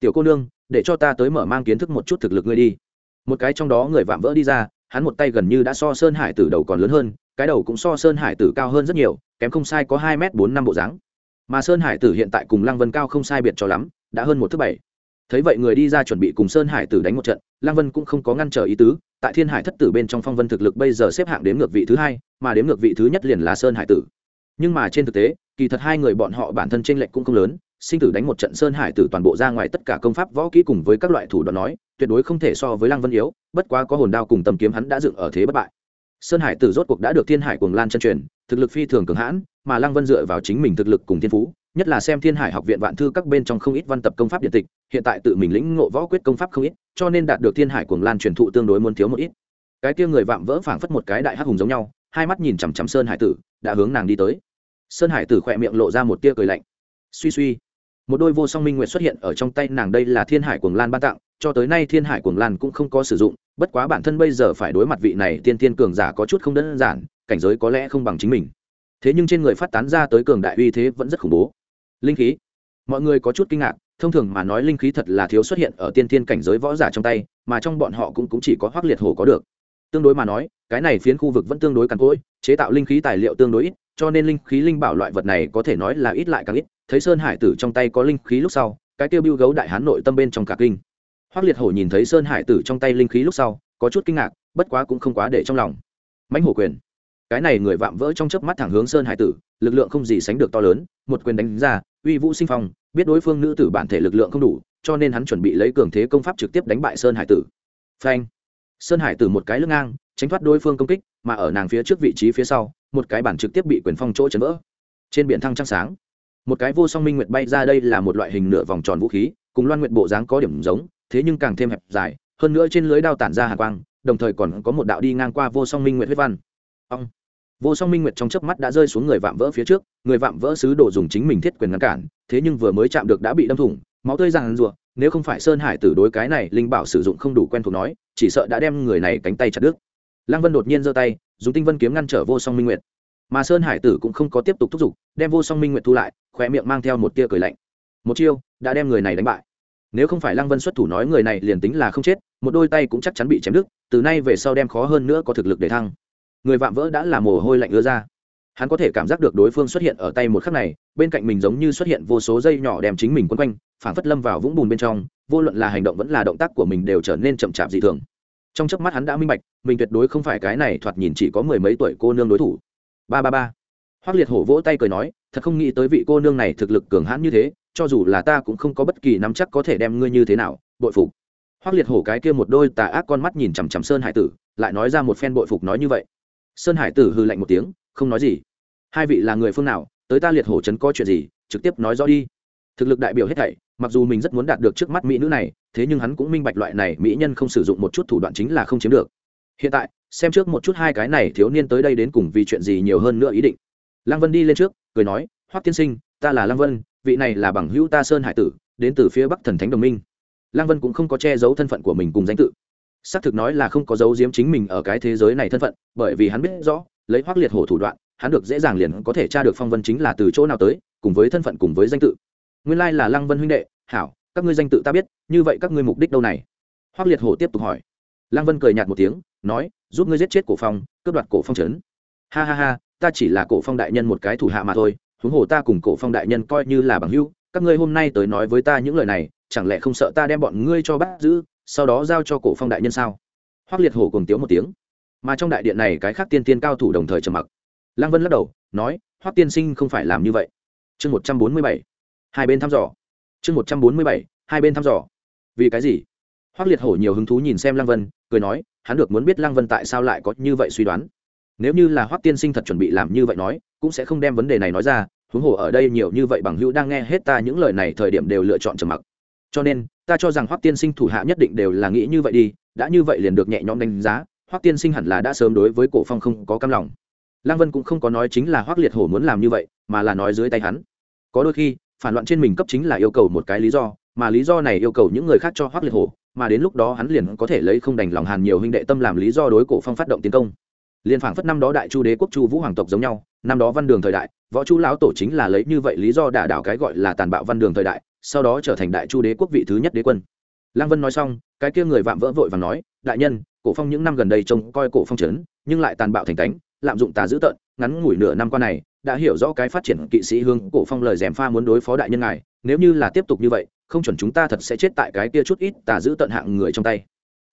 Tiểu cô nương, để cho ta tới mở mang kiến thức một chút thực lực ngươi đi. Một cái trong đó người vạm vỡ đi ra, hắn một tay gần như đã so sơn hải tử đầu còn lớn hơn, cái đầu cũng so sơn hải tử cao hơn rất nhiều, kém không sai có hai m bốn năm bộ dáng mà sơn hải tử hiện tại cùng lăng vân cao không sai biệt cho lắm, đã hơn một thứ bảy. Thấy vậy người đi ra chuẩn bị cùng sơn hải tử đánh một trận, lăng vân cũng không có ngăn trở ý tứ, tại thiên hải thất tử bên trong phong vân thực lực bây giờ xếp hạng đếm ngược vị thứ hai, mà đếm ngược vị thứ nhất liền là sơn hải tử. Nhưng mà trên thực tế, kỳ thật hai người bọn họ bản thân t r ê n lệch cũng không lớn, sinh tử đánh một trận sơn hải tử toàn bộ ra ngoài tất cả công pháp võ kỹ cùng với các loại thủ đoạn nói, tuyệt đối không thể so với lăng vân yếu, bất quá có hồn đao cùng tầm kiếm hắn đã dựng ở thế bất bại sơn hải tử rốt cuộc đã được thiên hải cuồng lan chân truyền, thực lực phi thường cường hãn, mà lăng vân dựa vào chính mình thực lực cùng thiên phú, nhất là xem thiên hải học viện vạn thư các bên trong không ít văn tập công pháp điện tịch, hiện tại tự mình lĩnh ngộ võ quyết công pháp không ít, cho nên đạt được thiên hải cuồng lan truyền thụ tương đối muốn thiếu một ít. Cái kia người vạm vỡ phảng phất một cái đại hắc hùng giống nhau, hai mắt nhìn chằm chằm sơn hải tử, đã hướng nàng đi tới. Sơn hải tử khỏe miệng lộ ra một tia cười lạnh. Suy suy, một đôi vô song minh nguyệt xuất hiện ở trong tay nàng, đây là thiên hải cuồng lan ban tặng, cho tới nay thiên hải cuồng lan cũng không có sử dụng bất quá bản thân bây giờ phải đối mặt vị này tiên tiên cường giả có chút không đơn giản cảnh giới có lẽ không bằng chính mình. Thế nhưng trên người phát tán ra tới cường đại uy thế vẫn rất khủng bố. Linh khí. Mọi người có chút kinh ngạc thông thường mà nói linh khí thật là thiếu xuất hiện ở tiên thiên cảnh giới võ giả trong tay mà trong bọn họ cũng, cũng chỉ có hoác liệt hồ có được. Tương đối mà nói cái này phiến khu vực vẫn tương đối cằn cỗi chế tạo linh khí tài liệu tương đối ít cho nên linh khí linh bảo loại vật này có thể nói là ít lại càng ít. Thấy sơn hải tử trong tay có linh khí lúc sau cái tiêu bưu gấu đại hán nội tâm bên trong cả kinh hoác liệt hổ nhìn thấy sơn hải tử trong tay linh khí lúc sau, có chút kinh ngạc, bất quá cũng không quá để trong lòng. Mãnh hổ quyền. Cái này người vạm vỡ trong chớp mắt thẳng hướng sơn hải tử, lực lượng không gì sánh được to lớn, một quyền đánh ra, uy vũ sinh phong, biết đối phương nữ tử bản thể lực lượng không đủ, cho nên hắn chuẩn bị lấy cường thế công pháp trực tiếp đánh bại sơn hải tử. Phanh. Sơn hải tử một cái lưng ngang, tránh thoát đối phương công kích, mà ở nàng phía trước vị trí phía sau, một cái bản trực tiếp bị quyền phong chỗ chấn vỡ. Trên biển thăng trăng sáng, một cái vô song minh nguyệt bay ra đây là một loại hình nửa vòng tròn vũ khí, cùng loan nguyệt bộ dáng có điểm giống thế nhưng càng thêm hẹp dài, hơn nữa trên lưới đao tản ra hàn quang, đồng thời còn có một đạo đi ngang qua vô song minh nguyệt huyết văn. Ông vô song minh nguyệt trong chớp mắt đã rơi xuống người vạm vỡ phía trước, người vạm vỡ sứ đồ dùng chính mình thiết quyền ngăn cản, thế nhưng vừa mới chạm được đã bị đâm thủng, máu tươi ràng rụa, nếu không phải sơn hải tử đối cái này linh bảo sử dụng không đủ quen thuộc nói, chỉ sợ đã đem người này cánh tay chặt đứt. Lăng vân đột nhiên giơ tay, dùng tinh vân kiếm ngăn trở vô song minh nguyệt. Mà sơn hải tử cũng không có tiếp tục thúc giục, đem vô song minh nguyệt thu lại, khóe miệng mang theo một tia cười lạnh. Một chiêu, đã đem người này đánh bại nếu không phải lăng vân xuất thủ nói người này liền tính là không chết, một đôi tay cũng chắc chắn bị chém đứt, từ nay về sau đem khó hơn nữa có thực lực để thăng. Người vạm vỡ đã là mồ hôi lạnh ứa ra. Hắn có thể cảm giác được đối phương xuất hiện ở tay một khắc này, bên cạnh mình giống như xuất hiện vô số dây nhỏ đem chính mình quấn quanh phản phất lâm vào vũng bùn bên trong, vô luận là hành động vẫn là động tác của mình đều trở nên chậm chạp dị thường. Trong chớp mắt hắn đã minh bạch, mình tuyệt đối không phải cái này thoạt nhìn chỉ có mười mấy tuổi cô nương đối thủ. Ba ba ba. Hoác liệt hổ vỗ tay cười nói, thật không nghĩ tới vị cô nương này thực lực cường hãn như thế cho dù là ta cũng không có bất kỳ nắm chắc có thể đem ngươi như thế nào, bội phục. Hoắc liệt hổ cái kia một đôi tà ác con mắt nhìn chằm chằm sơn hải tử, lại nói ra một phen bội phục nói như vậy. Sơn hải tử hư lạnh một tiếng, không nói gì. Hai vị là người phương nào, tới ta liệt hổ trấn có chuyện gì, trực tiếp nói rõ đi. Thực lực đại biểu hết thảy, mặc dù mình rất muốn đạt được trước mắt mỹ nữ này, thế nhưng hắn cũng minh bạch loại này mỹ nhân không sử dụng một chút thủ đoạn chính là không chiếm được. Hiện tại, xem trước một chút hai cái này thiếu niên tới đây đến cùng vì chuyện gì nhiều hơn nữa ý định. Lăng vân đi lên trước, cười nói, hoắc tiên sinh, ta là lăng vân vị này là bằng hữu ta sơn hải tử, đến từ phía bắc thần thánh đồng minh. Lăng vân cũng không có che giấu thân phận của mình cùng danh tự. Xác thực nói là không có giấu giếm chính mình ở cái thế giới này thân phận, bởi vì hắn biết rõ, lấy hoắc liệt hổ thủ đoạn, hắn được dễ dàng liền có thể tra được phong vân chính là từ chỗ nào tới, cùng với thân phận cùng với danh tự. Nguyên lai là lăng vân huynh đệ, hảo, các ngươi danh tự ta biết, như vậy các ngươi mục đích đâu này? Hoắc liệt hổ tiếp tục hỏi. Lăng vân cười nhạt một tiếng, nói, giúp ngươi giết chết cổ phong, cướp đoạt cổ phong trấn. Ha ha ha, ta chỉ là cổ phong đại nhân một cái thủ hạ mà thôi huống hồ ta cùng cổ phong đại nhân coi như là bằng hữu, các ngươi hôm nay tới nói với ta những lời này, chẳng lẽ không sợ ta đem bọn ngươi cho bắt giữ, sau đó giao cho cổ phong đại nhân sao? Hoắc liệt hổ cùng tiếng một tiếng. Mà trong đại điện này cái khác tiên tiên cao thủ đồng thời trầm mặc. Lăng vân lắc đầu, nói, hoắc tiên sinh không phải làm như vậy. Chương một trăm bốn mươi bảy. Hai bên thăm dò. Chương một trăm bốn mươi bảy, hai bên thăm dò. Vì cái gì? Hoắc liệt hổ nhiều hứng thú nhìn xem lăng vân, cười nói, hắn được muốn biết lăng vân tại sao lại có như vậy suy đoán. Nếu như là hoắc tiên sinh thật chuẩn bị làm như vậy nói, cũng sẽ không đem vấn đề này nói ra huống hồ ở đây nhiều như vậy bằng hữu đang nghe hết ta những lời này thời điểm đều lựa chọn trầm mặc. Cho nên, ta cho rằng hoắc tiên sinh thủ hạ nhất định đều là nghĩ như vậy đi, đã như vậy liền được nhẹ nhõm đánh giá, hoắc tiên sinh hẳn là đã sớm đối với cổ phong không có cam lòng. Lăng vân cũng không có nói chính là hoắc liệt hổ muốn làm như vậy, mà là nói dưới tay hắn. Có đôi khi, phản loạn trên mình cấp chính là yêu cầu một cái lý do, mà lý do này yêu cầu những người khác cho hoắc liệt hổ, mà đến lúc đó hắn liền có thể lấy không đành lòng hàn nhiều huynh đệ tâm làm lý do đối cổ phong phát động tiến công. Liên phảng phất năm đó đại chu đế quốc chu vũ hoàng tộc giống nhau, năm đó văn đường thời đại võ chu lão tổ chính là lấy như vậy lý do đả đảo cái gọi là tàn bạo văn đường thời đại, sau đó trở thành đại chu đế quốc vị thứ nhất đế quân. Lăng vân nói xong, cái kia người vạm vỡ vội và nói, đại nhân, cổ phong những năm gần đây trông coi cổ phong trấn, nhưng lại tàn bạo thành tánh lạm dụng tà dữ tợn, ngắn ngủi nửa năm qua này, đã hiểu rõ cái phát triển kỵ sĩ hương cổ phong lời dèm pha muốn đối phó đại nhân ngài, nếu như là tiếp tục như vậy, không chuẩn chúng ta thật sẽ chết tại cái kia chút ít tà dữ tận hạng người trong tay.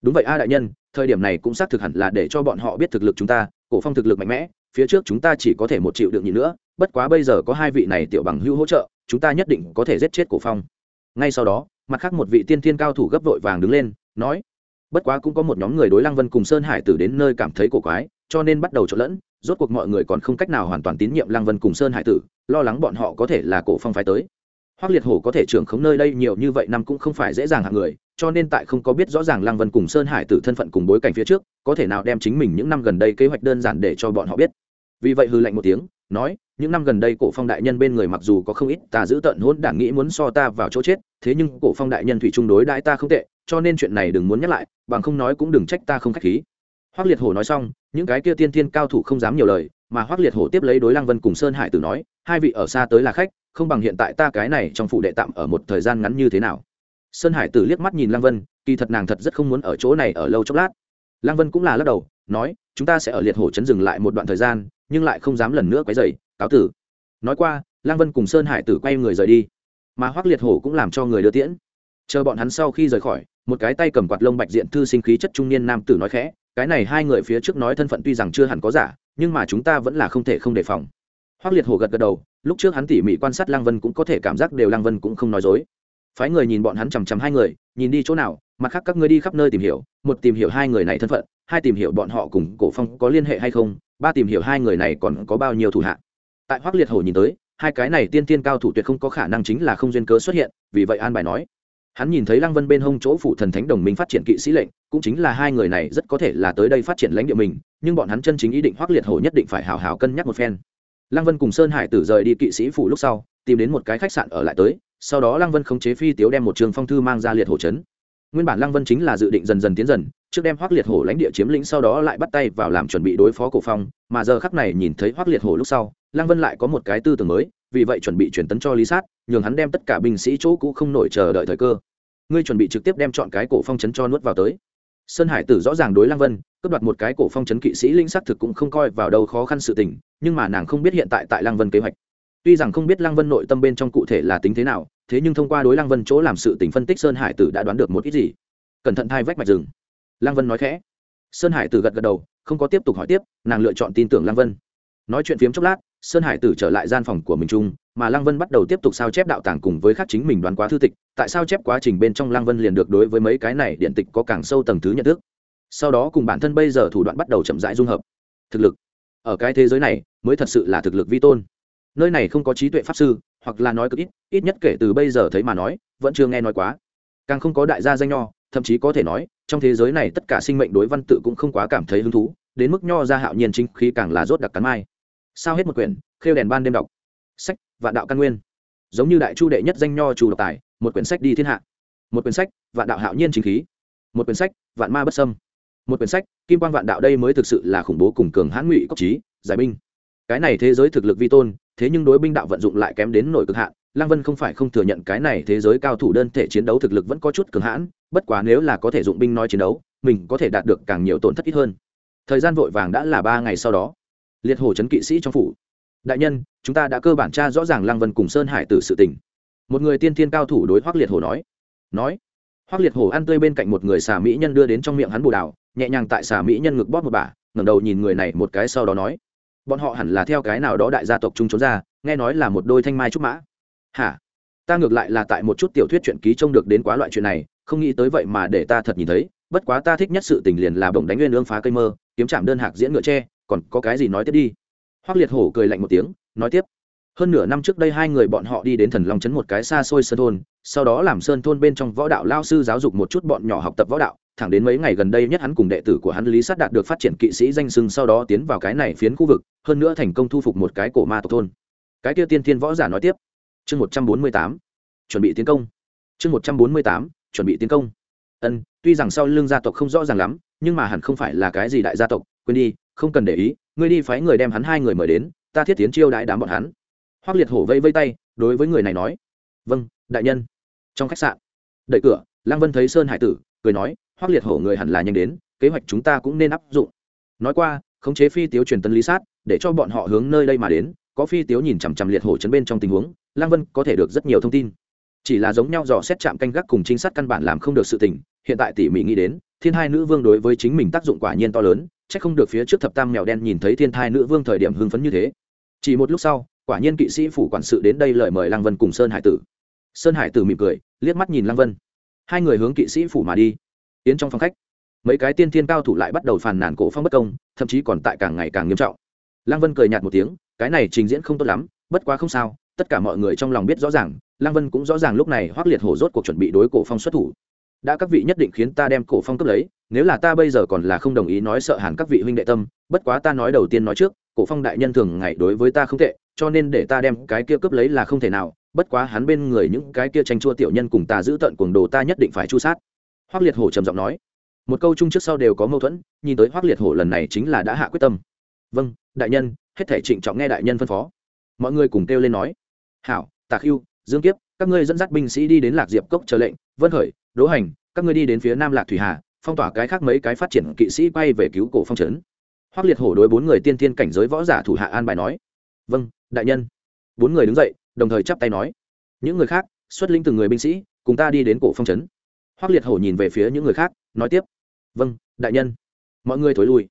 Đúng vậy a đại nhân, thời điểm này cũng xác thực hẳn là để cho bọn họ biết thực lực chúng ta, cổ phong thực lực mạnh mẽ, phía trước chúng ta chỉ có thể một triệu được nhịn nữa bất quá bây giờ có hai vị này tiểu bằng hữu hỗ trợ, chúng ta nhất định có thể giết chết cổ phong. Ngay sau đó, mặt khác một vị tiên thiên cao thủ gấp vội vàng đứng lên, nói, bất quá cũng có một nhóm người đối lăng vân cùng sơn hải tử đến nơi cảm thấy cổ quái, cho nên bắt đầu trộn lẫn, rốt cuộc mọi người còn không cách nào hoàn toàn tín nhiệm lăng vân cùng sơn hải tử, lo lắng bọn họ có thể là cổ phong phái tới. Hoắc liệt hổ có thể trưởng khống nơi đây nhiều như vậy năm cũng không phải dễ dàng hạng người, cho nên tại không có biết rõ ràng lăng vân cùng sơn hải tử thân phận cùng bối cảnh phía trước, có thể nào đem chính mình những năm gần đây kế hoạch đơn giản để cho bọn họ biết. Vì vậy hư lạnh một tiếng nói, những năm gần đây cổ phong đại nhân bên người mặc dù có không ít, ta giữ tận hôn đảng nghĩ muốn so ta vào chỗ chết, thế nhưng cổ phong đại nhân thủy chung đối đãi ta không tệ, cho nên chuyện này đừng muốn nhắc lại, bằng không nói cũng đừng trách ta không khách khí. Hoắc liệt hổ nói xong, những cái kia tiên tiên cao thủ không dám nhiều lời, mà hoắc liệt hổ tiếp lấy đối lăng vân cùng sơn hải tử nói, hai vị ở xa tới là khách, không bằng hiện tại ta cái này trong phụ đệ tạm ở một thời gian ngắn như thế nào. Sơn hải tử liếc mắt nhìn lăng vân, kỳ thật nàng thật rất không muốn ở chỗ này ở lâu chốc lát. Lăng vân cũng là lắc đầu, nói, chúng ta sẽ ở liệt hổ chấn dừng lại một đoạn thời gian nhưng lại không dám lần nữa quấy dày cáo tử. Nói qua, lăng vân cùng sơn hải tử quay người rời đi. Mà hoắc liệt hổ cũng làm cho người đưa tiễn. Chờ bọn hắn sau khi rời khỏi, một cái tay cầm quạt lông bạch diện thư sinh khí chất trung niên nam tử nói khẽ, cái này hai người phía trước nói thân phận tuy rằng chưa hẳn có giả, nhưng mà chúng ta vẫn là không thể không đề phòng. Hoắc liệt hổ gật gật đầu, lúc trước hắn tỉ mỉ quan sát lăng vân cũng có thể cảm giác đều lăng vân cũng không nói dối. Phái người nhìn bọn hắn chằm chằm hai người, nhìn đi chỗ nào, mặt khác các ngươi đi khắp nơi tìm hiểu, một tìm hiểu hai người này thân phận hai tìm hiểu bọn họ cùng cổ phong có liên hệ hay không, ba tìm hiểu hai người này còn có bao nhiêu thủ hạ. Tại hoắc liệt hổ nhìn tới, hai cái này tiên tiên cao thủ tuyệt không có khả năng chính là không duyên cớ xuất hiện, vì vậy an bài nói. Hắn nhìn thấy lăng vân bên hông chỗ phụ thần thánh đồng minh phát triển kỵ sĩ lệnh, cũng chính là hai người này rất có thể là tới đây phát triển lãnh địa mình, nhưng bọn hắn chân chính ý định hoắc liệt hổ nhất định phải hào hào cân nhắc một phen. Lăng vân cùng sơn hải tử rời đi kỵ sĩ phủ lúc sau, tìm đến một cái khách sạn ở lại tới, sau đó lăng vân khống chế phi tiếu đem một trường phong thư mang ra liệt hổ trấn nguyên bản lăng vân chính là dự định dần dần tiến dần, trước đem hoắc liệt hổ lãnh địa chiếm lĩnh sau đó lại bắt tay vào làm chuẩn bị đối phó cổ phong, mà giờ khắc này nhìn thấy hoắc liệt hổ lúc sau, lăng vân lại có một cái tư tưởng mới, vì vậy chuẩn bị chuyển tấn cho lý sát, nhường hắn đem tất cả binh sĩ chỗ cũ không nổi chờ đợi thời cơ. Ngươi chuẩn bị trực tiếp đem chọn cái cổ phong chấn cho nuốt vào tới. Sơn hải tử rõ ràng đối lăng vân, cướp đoạt một cái cổ phong chấn kỵ sĩ linh xác thực cũng không coi vào đâu khó khăn sự tình, nhưng mà nàng không biết hiện tại tại lăng vân kế hoạch. Tuy rằng không biết lăng vân nội tâm bên trong cụ thể là tính thế nào thế nhưng thông qua đối lăng vân chỗ làm sự tình phân tích sơn hải tử đã đoán được một ít gì? Cẩn thận thai vách mạch rừng. Lăng vân nói khẽ. Sơn hải tử gật gật đầu, không có tiếp tục hỏi tiếp, nàng lựa chọn tin tưởng lăng vân. Nói chuyện phiếm chốc lát, sơn hải tử trở lại gian phòng của mình chung, mà lăng vân bắt đầu tiếp tục sao chép đạo tàng cùng với khắc chính mình đoán quá thư tịch, tại sao chép quá trình bên trong lăng vân liền được đối với mấy cái này điện tịch có càng sâu tầng thứ nhận thức. Sau đó cùng bản thân bây giờ thủ đoạn bắt đầu chậm rãi dung hợp. Thực lực. Ở cái thế giới này, mới thật sự là thực lực vi tôn. Nơi này không có trí tuệ pháp sư hoặc là nói cực ít ít nhất kể từ bây giờ thấy mà nói, vẫn chưa nghe nói quá. Càng không có đại gia danh nho, thậm chí có thể nói, trong thế giới này tất cả sinh mệnh đối văn tự cũng không quá cảm thấy hứng thú, đến mức nho ra hạo nhiên chính khí càng là rốt đặc cắn mai. Sao hết một quyển, khêu đèn ban đêm đọc. Sách, vạn đạo căn nguyên. Giống như đại chu đệ nhất danh nho chủ độc tài, một quyển sách đi thiên hạ. Một quyển sách, vạn đạo hạo nhiên chính khí. Một quyển sách, vạn ma bất sâm một quyển sách, kim quan vạn đạo đây mới thực sự là khủng bố cùng cường hãn ngụy cốc trí, giải binh cái này thế giới thực lực vi tôn thế nhưng đối binh đạo vận dụng lại kém đến nổi cực hạn lăng vân không phải không thừa nhận cái này thế giới cao thủ đơn thể chiến đấu thực lực vẫn có chút cường hãn bất quá nếu là có thể dụng binh nói chiến đấu mình có thể đạt được càng nhiều tổn thất ít hơn. Thời gian vội vàng đã là ba ngày sau đó. Liệt hồ trấn kỵ sĩ trong phủ. Đại nhân chúng ta đã cơ bản tra rõ ràng lăng vân cùng sơn hải tử sự tình. Một người tiên thiên cao thủ đối hoác liệt hồ nói. Nói. Hoác liệt hồ ăn tươi bên cạnh một người xà mỹ nhân đưa đến trong miệng hắn bù đào nhẹ nhàng tại xà mỹ nhân ngực bóp một bà, ngẩng đầu nhìn người này một cái sau đó nói bọn họ hẳn là theo cái nào đó đại gia tộc chung trốn ra, nghe nói là một đôi thanh mai trúc mã. Hả? Ta ngược lại là tại một chút tiểu thuyết truyện ký trông được đến quá loại chuyện này, không nghĩ tới vậy mà để ta thật nhìn thấy, bất quá ta thích nhất sự tình liền là bổng đánh nguyên lương phá cây mơ, kiếm chạm đơn hạc diễn ngựa tre, còn có cái gì nói tiếp đi. Hoác liệt hổ cười lạnh một tiếng, nói tiếp. Hơn nửa năm trước đây hai người bọn họ đi đến thần long trấn một cái xa xôi sơn thôn, sau đó làm sơn thôn bên trong võ đạo lao sư giáo dục một chút bọn nhỏ học tập võ đạo thẳng đến mấy ngày gần đây nhất hắn cùng đệ tử của hắn lý sát đạt được phát triển kỵ sĩ danh sưng sau đó tiến vào cái này phiến khu vực, hơn nữa thành công thu phục một cái cổ ma tộc thôn. Cái kia tiên thiên võ giả nói tiếp. Chương một trăm bốn mươi tám, chuẩn bị tiến công. Chương một trăm bốn mươi tám, chuẩn bị tiến công. Ân, tuy rằng sau lưng gia tộc không rõ ràng lắm, nhưng mà hẳn không phải là cái gì đại gia tộc, quên đi, không cần để ý, ngươi đi phái người đem hắn hai người mời đến, ta thiết tiến chiêu đại đám bọn hắn. Hoác liệt hổ vây vây tay, đối với người này nói. Vâng đại nhân. Trong khách sạn đợi cửa, lăng vân thấy sơn hải tử, cười nói hoác liệt hổ người hẳn là nhanh đến, kế hoạch chúng ta cũng nên áp dụng. Nói qua, khống chế phi tiếu truyền tân lý sát, để cho bọn họ hướng nơi đây mà đến, có phi tiếu nhìn chằm chằm liệt hổ chấn bên trong tình huống lang vân có thể được rất nhiều thông tin. Chỉ là giống nhau dò xét chạm canh gác cùng trinh sát căn bản làm không được sự tình, hiện tại tỉ mỉ nghĩ đến, thiên hai nữ vương đối với chính mình tác dụng quả nhiên to lớn c h ắ c không được phía trước thập tam mèo đen nhìn thấy thiên thai nữ vương thời điểm hưng phấn như thế. Chỉ một lúc sau, quả nhiên kỵ sĩ phủ quản sự đến đây lời mời lang vân cùng sơn hải tử. Sơn hải tử mỉm cười, liếc mắt nhìn lang vân. Hai người hướng kỵ sĩ phủ mà đi yến trong phòng khách, mấy cái tiên thiên cao thủ lại bắt đầu phàn nàn cổ phong bất công, thậm chí còn tại càng ngày càng nghiêm trọng. Lăng vân cười nhạt một tiếng, cái này trình diễn không tốt lắm, bất quá không sao, tất cả mọi người trong lòng biết rõ ràng, lăng vân cũng rõ ràng lúc này hoác liệt hổ rốt cuộc chuẩn bị đối cổ phong xuất thủ. Đã các vị nhất định khiến ta đem cổ phong cấp lấy, nếu là ta bây giờ còn là không đồng ý nói sợ hàn các vị huynh đệ tâm, bất quá ta nói đầu tiên nói trước, cổ phong đại nhân thường ngày đối với ta không tệ, cho nên để ta đem cái kia cướp lấy là không thể nào, bất quá hắn bên người những cái kia tranh chua tiểu nhân cùng ta giữ tận cuồng đồ ta nhất định phải chu sát hoác liệt hổ trầm giọng nói. Một câu chung trước sau đều có mâu thuẫn nhìn tới hoác liệt hổ lần này chính là đã hạ quyết tâm. Vâng đại nhân hết thể trịnh trọng nghe đại nhân phân phó. Mọi người cùng kêu lên nói. Hảo tạc Khưu, dương kiếp các ngươi dẫn dắt binh sĩ đi đến lạc diệp cốc chờ lệnh vân khởi đỗ hành các ngươi đi đến phía nam lạc thủy hà phong tỏa cái khác mấy cái phát triển kỵ sĩ quay về cứu cổ phong trấn. Hoác liệt hổ đối bốn người tiên tiên cảnh giới võ giả thủ hạ an bài nói. Vâng đại nhân. Bốn người đứng dậy đồng thời chắp tay nói. Những người khác xuất linh từng người binh sĩ cùng ta đi đến cổ phong trấn hoác liệt hổ nhìn về phía những người khác, nói tiếp. Vâng đại nhân. Mọi người thối lui.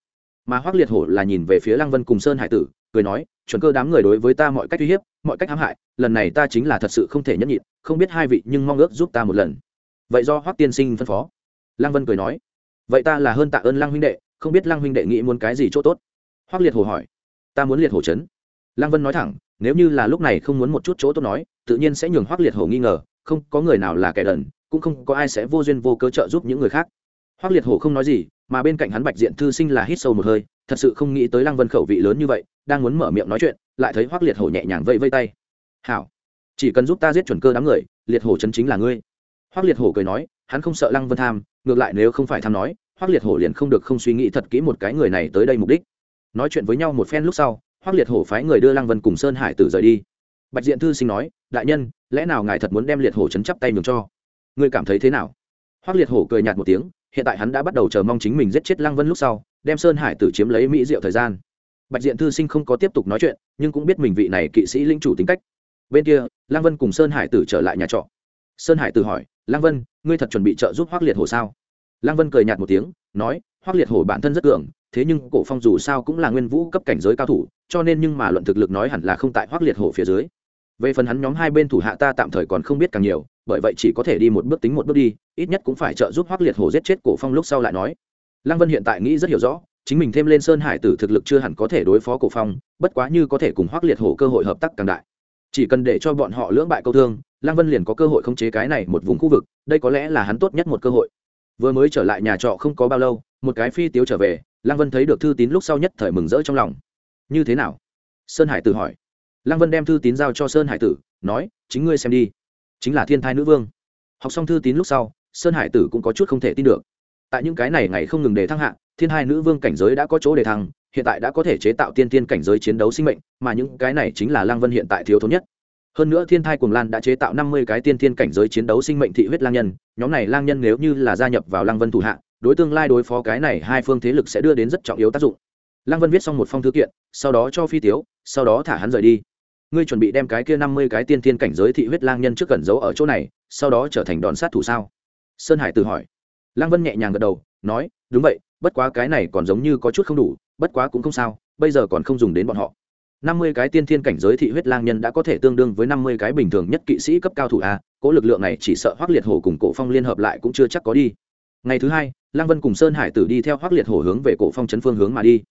Mà hoác liệt hổ là nhìn về phía lăng vân cùng sơn hải tử, cười nói, chuẩn cơ đám người đối với ta mọi cách uy hiếp, mọi cách hãm hại, lần này ta chính là thật sự không thể nhẫn nhịn, không biết hai vị nhưng mong ước giúp ta một lần. Vậy do hoác tiên sinh phân phó. Lăng vân cười nói. Vậy ta là hơn tạ ơn lăng huynh đệ, không biết lăng huynh đệ nghĩ muốn cái gì chỗ tốt? Hoác liệt hồ hỏi. Ta muốn liệt hồ chấn. Lăng vân nói thẳng, nếu như là lúc này không muốn một chút chỗ tốt nói, tự nhiên sẽ nhường hoác liệt hồ nghi ngờ, không có người nào là kẻ đần cũng không có ai sẽ vô duyên vô cớ trợ giúp những người khác. Hoác liệt Hổ không nói gì, mà bên cạnh hắn bạch diện thư sinh là hít sâu một hơi, thật sự không nghĩ tới lăng vân khẩu vị lớn như vậy, đang muốn mở miệng nói chuyện, lại thấy hoác liệt hổ nhẹ nhàng vẫy vây tay. Hảo, chỉ cần giúp ta giết chuẩn cơ đám người, liệt hổ chân chính là ngươi. Hoác liệt hổ cười nói, hắn không sợ lăng vân tham, ngược lại nếu không phải tham nói, hoác liệt hổ liền không được không suy nghĩ thật kỹ một cái người này tới đây mục đích. Nói chuyện với nhau một phen lúc sau, hoác liệt hổ phái người đưa lăng vân cùng sơn hải tử rời đi. Bạch diện thư sinh nói, đại nhân, lẽ nào ngài thật muốn đem liệt hổ chấn chắp tay nhường cho? Ngươi cảm thấy thế nào? Hoác liệt hổ cười nhạt một tiếng, hiện tại hắn đã bắt đầu chờ mong chính mình giết chết lăng vân lúc sau, đem sơn hải tử chiếm lấy mỹ diệu thời gian. Bạch diện thư sinh không có tiếp tục nói chuyện, nhưng cũng biết mình vị này kỵ sĩ linh chủ tính cách. Bên kia, lăng vân cùng sơn hải tử trở lại nhà trọ. Sơn hải tử hỏi, lăng vân, ngươi thật chuẩn bị trợ giúp hoác liệt hổ sao? Lăng vân cười nhạt một tiếng, nói hoác liệt hổ bản thân rất cường, thế nhưng cổ phong dù sao cũng là nguyên vũ cấp cảnh giới cao thủ, cho nên nhưng mà luận thực lực nói hẳn là không tại hoác liệt hổ phía dưới. Về phần hắn nhóm hai bên thủ hạ ta tạm thời còn không biết càng nhiều bởi vậy chỉ có thể đi một bước tính một bước đi, ít nhất cũng phải trợ giúp hoác liệt hổ giết chết cổ phong lúc sau lại nói. Lăng vân hiện tại nghĩ rất hiểu rõ, chính mình thêm lên sơn hải tử thực lực chưa hẳn có thể đối phó cổ phong, bất quá như có thể cùng hoác liệt hổ cơ hội hợp tác càng đại. Chỉ cần để cho bọn họ lưỡng bại câu thương, lăng vân liền có cơ hội khống chế cái này một vùng khu vực, đây có lẽ là hắn tốt nhất một cơ hội. Vừa mới trở lại nhà trọ không có bao lâu, một cái phi tiếu trở về, lăng vân thấy được thư tín lúc sau nhất thời mừng rỡ trong lòng. Như thế nào? Sơn hải tử hỏi. Lăng vân đem thư tín giao cho sơn hải tử, nói, chính ngươi xem đi chính là thiên thai nữ vương. Học xong thư tín lúc sau, sơn hải tử cũng có chút không thể tin được. Tại những cái này ngày không ngừng đề thăng hạng thiên hai nữ vương cảnh giới đã có chỗ để thăng, hiện tại đã có thể chế tạo tiên tiên cảnh giới chiến đấu sinh mệnh, mà những cái này chính là lang vân hiện tại thiếu thốn nhất. Hơn nữa thiên thai cuồng lan đã chế tạo năm mươi cái tiên tiên cảnh giới chiến đấu sinh mệnh thị huyết lang nhân, nhóm này lang nhân nếu như là gia nhập vào lang vân thủ hạ, đối tương lai đối phó cái này hai phương thế lực sẽ đưa đến rất trọng yếu tác dụng. Lang vân viết xong một phong thư kiện, sau đó cho phi tiếu, sau đó thả hắn rời đi ngươi chuẩn bị đem cái kia năm mươi cái tiên tiên cảnh giới thị huyết lang nhân trước cẩn giấu ở chỗ này, sau đó trở thành đòn sát thủ sao? Sơn hải tự hỏi. Lang vân nhẹ nhàng gật đầu, nói, đúng vậy, bất quá cái này còn giống như có chút không đủ, bất quá cũng không sao, bây giờ còn không dùng đến bọn họ. Năm mươi cái tiên thiên cảnh giới thị huyết lang nhân đã có thể tương đương với năm mươi cái bình thường nhất kỵ sĩ cấp cao thủ a cỗ lực lượng này chỉ sợ hoác liệt hổ cùng cổ phong liên hợp lại cũng chưa chắc có đi. Ngày thứ hai lang vân cùng sơn hải tử đi theo hoác liệt hổ hướng về cổ phong chấn phương hướng mà đi.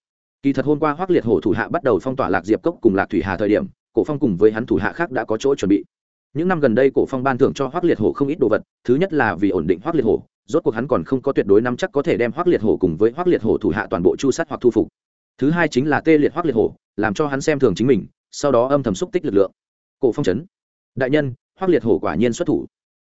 Kỳ thật hôm qua hoác liệt hổ thủ hạ bắt đầu phong tỏa lạc diệp cốc cùng lạc thủy hà thời điểm cổ phong cùng với hắn thủ hạ khác đã có chỗ chuẩn bị. Những năm gần đây cổ phong ban thưởng cho hoác liệt hổ không ít đồ vật, thứ nhất là vì ổn định hoác liệt hổ, rốt cuộc hắn còn không có tuyệt đối nắm chắc có thể đem hoác liệt hổ cùng với hoác liệt hổ thủ hạ toàn bộ chu sát hoặc thu phục. Thứ hai chính là tê liệt hoác liệt hổ, làm cho hắn xem thường chính mình, sau đó âm thầm xúc tích lực lượng. Cổ phong chấn. đại nhân hoác liệt hổ quả nhiên xuất thủ.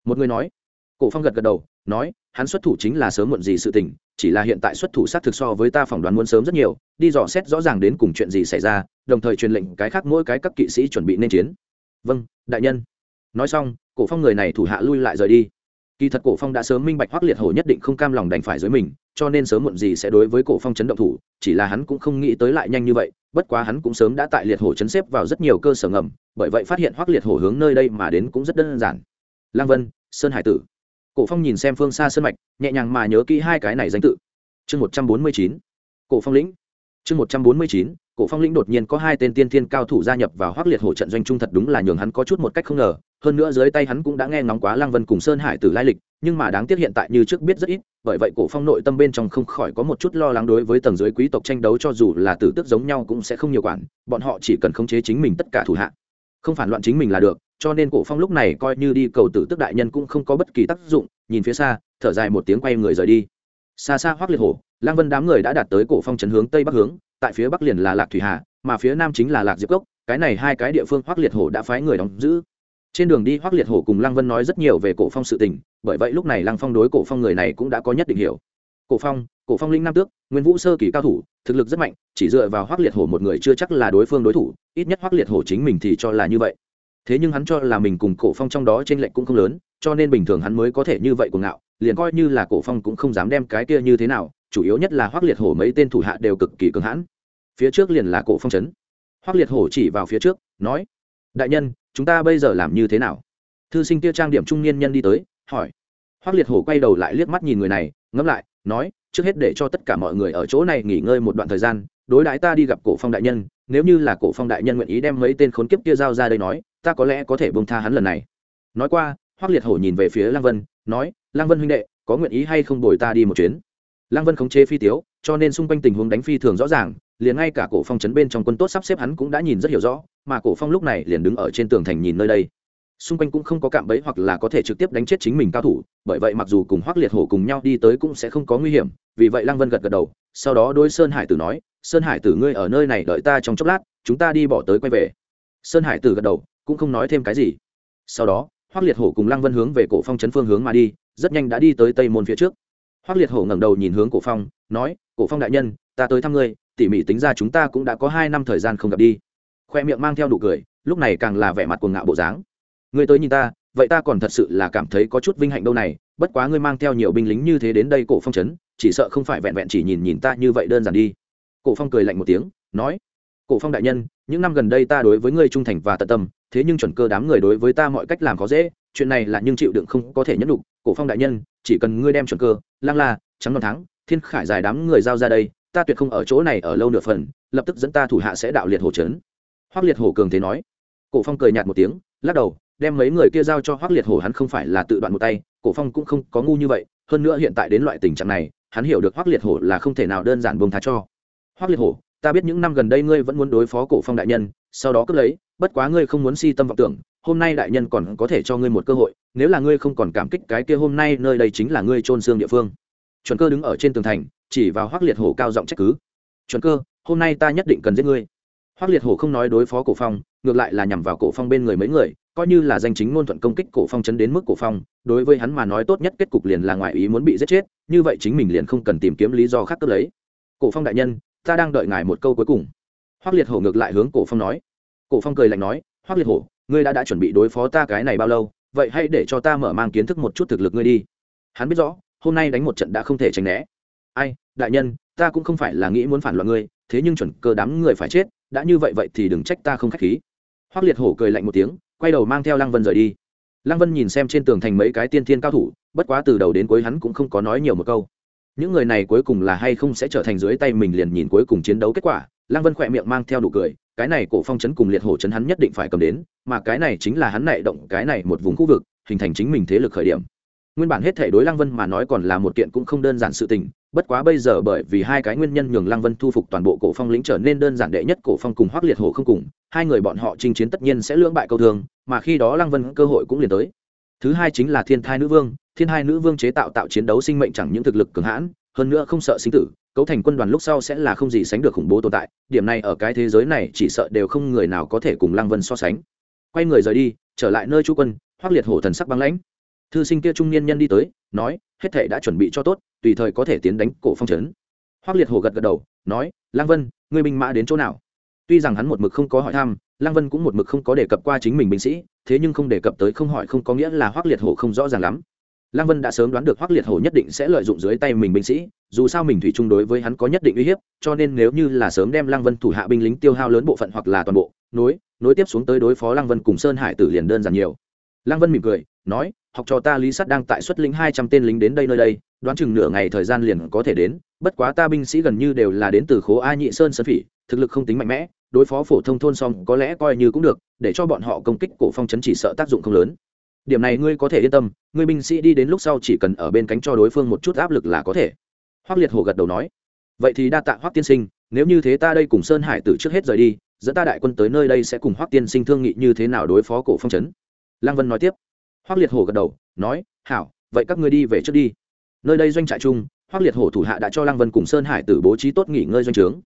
Một người nói. Cổ phong gật gật đầu nói, hắn xuất thủ chính là sớm muộn gì sự tình, chỉ là hiện tại xuất thủ sát thực so với ta phỏng đoán muốn sớm rất nhiều, đi dò xét rõ ràng đến cùng chuyện gì xảy ra, đồng thời truyền lệnh cái khác mỗi cái các kỵ sĩ chuẩn bị nên chiến. Vâng đại nhân. Nói xong, cổ phong người này thủ hạ lui lại rời đi. Kỳ thật cổ phong đã sớm minh bạch hoắc liệt hổ nhất định không cam lòng đành phải dưới mình, cho nên sớm muộn gì sẽ đối với cổ phong chấn động thủ, chỉ là hắn cũng không nghĩ tới lại nhanh như vậy, bất quá hắn cũng sớm đã tại liệt hổ chấn xếp vào rất nhiều cơ sở ngầm, bởi vậy phát hiện hoắc liệt hổ hướng nơi đây mà đến cũng rất đơn giản. Lang vân, sơn hải tử cổ phong nhìn xem phương xa sơn mạch, nhẹ nhàng mà nhớ kỹ hai cái này danh tự. Chương một trăm bốn mươi chín, cổ phong lĩnh. Chương một trăm bốn mươi chín, cổ phong lĩnh đột nhiên có hai tên tiên thiên cao thủ gia nhập vào hoác liệt hổ trận doanh trung thật đúng là nhường hắn có chút một cách không ngờ. Hơn nữa dưới tay hắn cũng đã nghe ngóng quá lăng vân cùng sơn hải từ lai lịch, nhưng mà đáng tiếc hiện tại như trước biết rất ít, bởi vậy cổ phong nội tâm bên trong không khỏi có một chút lo lắng đối với tầng dưới quý tộc tranh đấu cho dù là tử tức giống nhau cũng sẽ không nhiều quản, bọn họ chỉ cần khống chế chính mình tất cả thủ hạ. Không phản loạn chính mình là được cho nên cổ phong lúc này coi như đi cầu tử tức đại nhân cũng không có bất kỳ tác dụng, nhìn phía xa, thở dài một tiếng quay người rời đi. Xa xa hoác liệt hổ lang vân đám người đã đạt tới cổ phong chấn hướng tây bắc hướng, tại phía bắc liền là lạc thủy hà, mà phía nam chính là lạc diệp cốc, cái này hai cái địa phương hoác liệt hổ đã phái người đóng giữ. Trên đường đi hoác liệt hổ cùng lang vân nói rất nhiều về cổ phong sự tình, bởi vậy lúc này lang phong đối cổ phong người này cũng đã có nhất định hiểu. Cổ phong cổ phong linh nam tước, nguyên vũ sơ kỳ cao thủ, thực lực rất mạnh, chỉ dựa vào hoác liệt hổ một người chưa chắc là đối phương đối thủ, ít nhất hoác liệt hổ chính mình thì cho là như vậy thế nhưng hắn cho là mình cùng cổ phong trong đó t r ê n lệch cũng không lớn, cho nên bình thường hắn mới có thể như vậy cuồng ngạo, liền coi như là cổ phong cũng không dám đem cái kia như thế nào, chủ yếu nhất là hoác liệt hổ mấy tên thủ hạ đều cực kỳ cường hãn. Phía trước liền là cổ phong trấn hoác liệt hổ chỉ vào phía trước, nói, đại nhân, chúng ta bây giờ làm như thế nào? Thư sinh kia trang điểm trung niên nhân đi tới, hỏi. Hoác liệt hổ quay đầu lại liếc mắt nhìn người này, ngẫm lại, nói, trước hết để cho tất cả mọi người ở chỗ này nghỉ ngơi một đoạn thời gian, đối đãi ta đi gặp cổ phong đại nhân, nếu như là cổ phong đại nhân nguyện ý đem mấy tên khốn kiếp kia giao ra đây nói ta có lẽ có thể bông tha hắn lần này. Nói qua hoác liệt hổ nhìn về phía lăng vân, nói, lăng vân huynh đệ, có nguyện ý hay không bồi ta đi một chuyến? Lăng vân khống chế phi tiếu, cho nên xung quanh tình huống đánh phi thường rõ ràng, liền ngay cả cổ phong chấn bên trong quân tốt sắp xếp hắn cũng đã nhìn rất hiểu rõ, mà cổ phong lúc này liền đứng ở trên tường thành nhìn nơi đây. Xung quanh cũng không có cạm bẫy hoặc là có thể trực tiếp đánh chết chính mình cao thủ, bởi vậy mặc dù cùng hoác liệt hổ cùng nhau đi tới cũng sẽ không có nguy hiểm, vì vậy lăng vân gật gật đầu, sau đó đôi sơn hải tử nói, sơn hải tử ngươi ở nơi này đợi ta trong chốc lát, chúng ta đi bỏ tới quay về. Sơn hải tử gật đầu cũng không nói thêm cái gì. Sau đó hoác liệt hổ cùng lăng vân hướng về cổ phong chấn phương hướng mà đi, rất nhanh đã đi tới tây môn phía trước. Hoác liệt hổ ngẩng đầu nhìn hướng cổ phong, nói, cổ phong đại nhân, ta tới thăm ngươi, tỉ mỉ tính ra chúng ta cũng đã có hai năm thời gian không gặp đi. Khoe miệng mang theo đủ cười, lúc này càng là vẻ mặt cuồng ngạo bộ dáng. Ngươi tới nhìn ta, vậy ta còn thật sự là cảm thấy có chút vinh hạnh đâu này, bất quá ngươi mang theo nhiều binh lính như thế đến đây cổ phong trấn chỉ sợ không phải vẹn vẹn chỉ nhìn nhìn ta như vậy đơn giản đi. Cổ phong cười lạnh một tiếng, nói, cổ phong đại nhân, những năm gần đây ta đối với ngươi trung thành và tận tâm thế nhưng chuẩn cơ đám người đối với ta mọi cách làm khó dễ, chuyện này là nhưng chịu đựng không có thể nhẫn đục cổ phong đại nhân, chỉ cần ngươi đem chuẩn cơ, lang la, trắng non thắng, thiên khải dài đám người giao ra đây, ta tuyệt không ở chỗ này ở lâu nửa phần, lập tức dẫn ta thủ hạ sẽ đạo liệt hồ trấn hoắc liệt hổ cường thế nói. Cổ phong cười nhạt một tiếng, lắc đầu, đem mấy người kia giao cho hoắc liệt hổ hắn không phải là tự đoạn một tay, cổ phong cũng không có ngu như vậy, hơn nữa hiện tại đến loại tình trạng này, hắn hiểu được hoắc liệt hổ là không thể nào đơn giản buông tha cho. Hoắc liệt hổ, ta biết những năm gần đây ngươi vẫn muốn đối phó cổ phong đại nhân sau đó cướp lấy, bất quá ngươi không muốn si tâm vọng tưởng, hôm nay đại nhân còn có thể cho ngươi một cơ hội, nếu là ngươi không còn cảm kích cái kia hôm nay nơi đây chính là ngươi trôn xương địa phương. Chuẩn cơ đứng ở trên tường thành, chỉ vào hoắc liệt hổ cao giọng trách cứ. Chuẩn cơ, hôm nay ta nhất định cần giết ngươi. Hoắc liệt hổ không nói đối phó cổ phong, ngược lại là nhằm vào cổ phong bên người mấy người, coi như là danh chính ngôn thuận công kích cổ phong chấn đến mức cổ phong, đối với hắn mà nói tốt nhất kết cục liền là ngoại ý muốn bị giết chết, như vậy chính mình liền không cần tìm kiếm lý do khác cướp lấy. Cổ phong đại nhân, ta đang đợi ngài một câu cuối cùng hoắc liệt hổ ngược lại hướng cổ phong nói. Cổ phong cười lạnh nói, hoắc liệt hổ, ngươi đã đã chuẩn bị đối phó ta cái này bao lâu, vậy hãy để cho ta mở mang kiến thức một chút thực lực ngươi đi. Hắn biết rõ, hôm nay đánh một trận đã không thể tránh né. Ai, đại nhân, ta cũng không phải là nghĩ muốn phản loạn ngươi, thế nhưng chuẩn cơ đám người phải chết, đã như vậy vậy thì đừng trách ta không khách khí. Hoắc liệt hổ cười lạnh một tiếng, quay đầu mang theo lăng vân rời đi. Lăng vân nhìn xem trên tường thành mấy cái tiên thiên cao thủ, bất quá từ đầu đến cuối hắn cũng không có nói nhiều một câu. Những người này cuối cùng là hay không sẽ trở thành dưới tay mình liền nhìn cuối cùng chiến đấu kết quả lăng vân khỏe miệng mang theo đủ cười, cái này cổ phong chấn cùng liệt hổ chấn hắn nhất định phải cầm đến, mà cái này chính là hắn nại động cái này một vùng khu vực, hình thành chính mình thế lực khởi điểm. Nguyên bản hết thể đối lăng vân mà nói còn là một kiện cũng không đơn giản sự tình, bất quá bây giờ bởi vì hai cái nguyên nhân nhường lăng vân thu phục toàn bộ cổ phong lĩnh trở nên đơn giản đệ nhất cổ phong cùng hoắc liệt hổ không cùng, hai người bọn họ chinh chiến tất nhiên sẽ lưỡng bại câu thường, mà khi đó lăng vân cơ hội cũng liền tới. Thứ hai chính là thiên thai nữ vương, thiên hai nữ vương chế tạo tạo chiến đấu sinh mệnh chẳng những thực lực cường hãn, hơn nữa không sợ sinh tử cấu thành quân đoàn lúc sau sẽ là không gì sánh được khủng bố tồn tại, điểm này ở cái thế giới này chỉ sợ đều không người nào có thể cùng lăng vân so sánh. Quay người rời đi, trở lại nơi chú quân, hoắc liệt hổ thần sắc băng lãnh. Thư sinh kia trung niên nhân đi tới, nói, hết thể đã chuẩn bị cho tốt, tùy thời có thể tiến đánh cổ phong trấn. Hoắc liệt hổ gật gật đầu, nói, lăng vân, ngươi binh mã đến chỗ nào? Tuy rằng hắn một mực không có hỏi thăm, lăng vân cũng một mực không có đề cập qua chính mình binh sĩ, thế nhưng không đề cập tới không hỏi không có nghĩa là hoắc liệt hổ không rõ ràng lắm lăng vân đã sớm đoán được hoắc liệt hổ nhất định sẽ lợi dụng dưới tay mình binh sĩ, dù sao mình thủy chung đối với hắn có nhất định uy hiếp, cho nên nếu như là sớm đem lăng vân thủ hạ binh lính tiêu hao lớn bộ phận hoặc là toàn bộ, nối nối tiếp xuống tới đối phó lăng vân cùng sơn hải tử liền đơn giản nhiều. Lăng vân mỉm cười, nói, học trò ta lý sắt đang tại xuất lĩnh hai trăm tên lính đến đây nơi đây, đoán chừng nửa ngày thời gian liền có thể đến, bất quá ta binh sĩ gần như đều là đến từ khố a nhị sơn sơn phỉ, thực lực không tính mạnh mẽ, đối phó phổ thông thôn xong có lẽ coi như cũng được, để cho bọn họ công kích cổ phong trấn chỉ sợ tác dụng không lớn điểm này ngươi có thể yên tâm, ngươi binh sĩ đi đến lúc sau chỉ cần ở bên cánh cho đối phương một chút áp lực là có thể. Hoắc liệt hồ gật đầu nói. Vậy thì đa tạ hoắc tiên sinh, nếu như thế ta đây cùng sơn hải từ trước hết rời đi, dẫn ta đại quân tới nơi đây sẽ cùng hoắc tiên sinh thương nghị như thế nào đối phó cổ phong trấn. Lăng vân nói tiếp. Hoắc liệt hồ gật đầu, nói, hảo, vậy các ngươi đi về trước đi. Nơi đây doanh trại chung, hoắc liệt hổ thủ hạ đã cho lăng vân cùng sơn hải tử bố trí tốt nghỉ ngơi doanh trướng.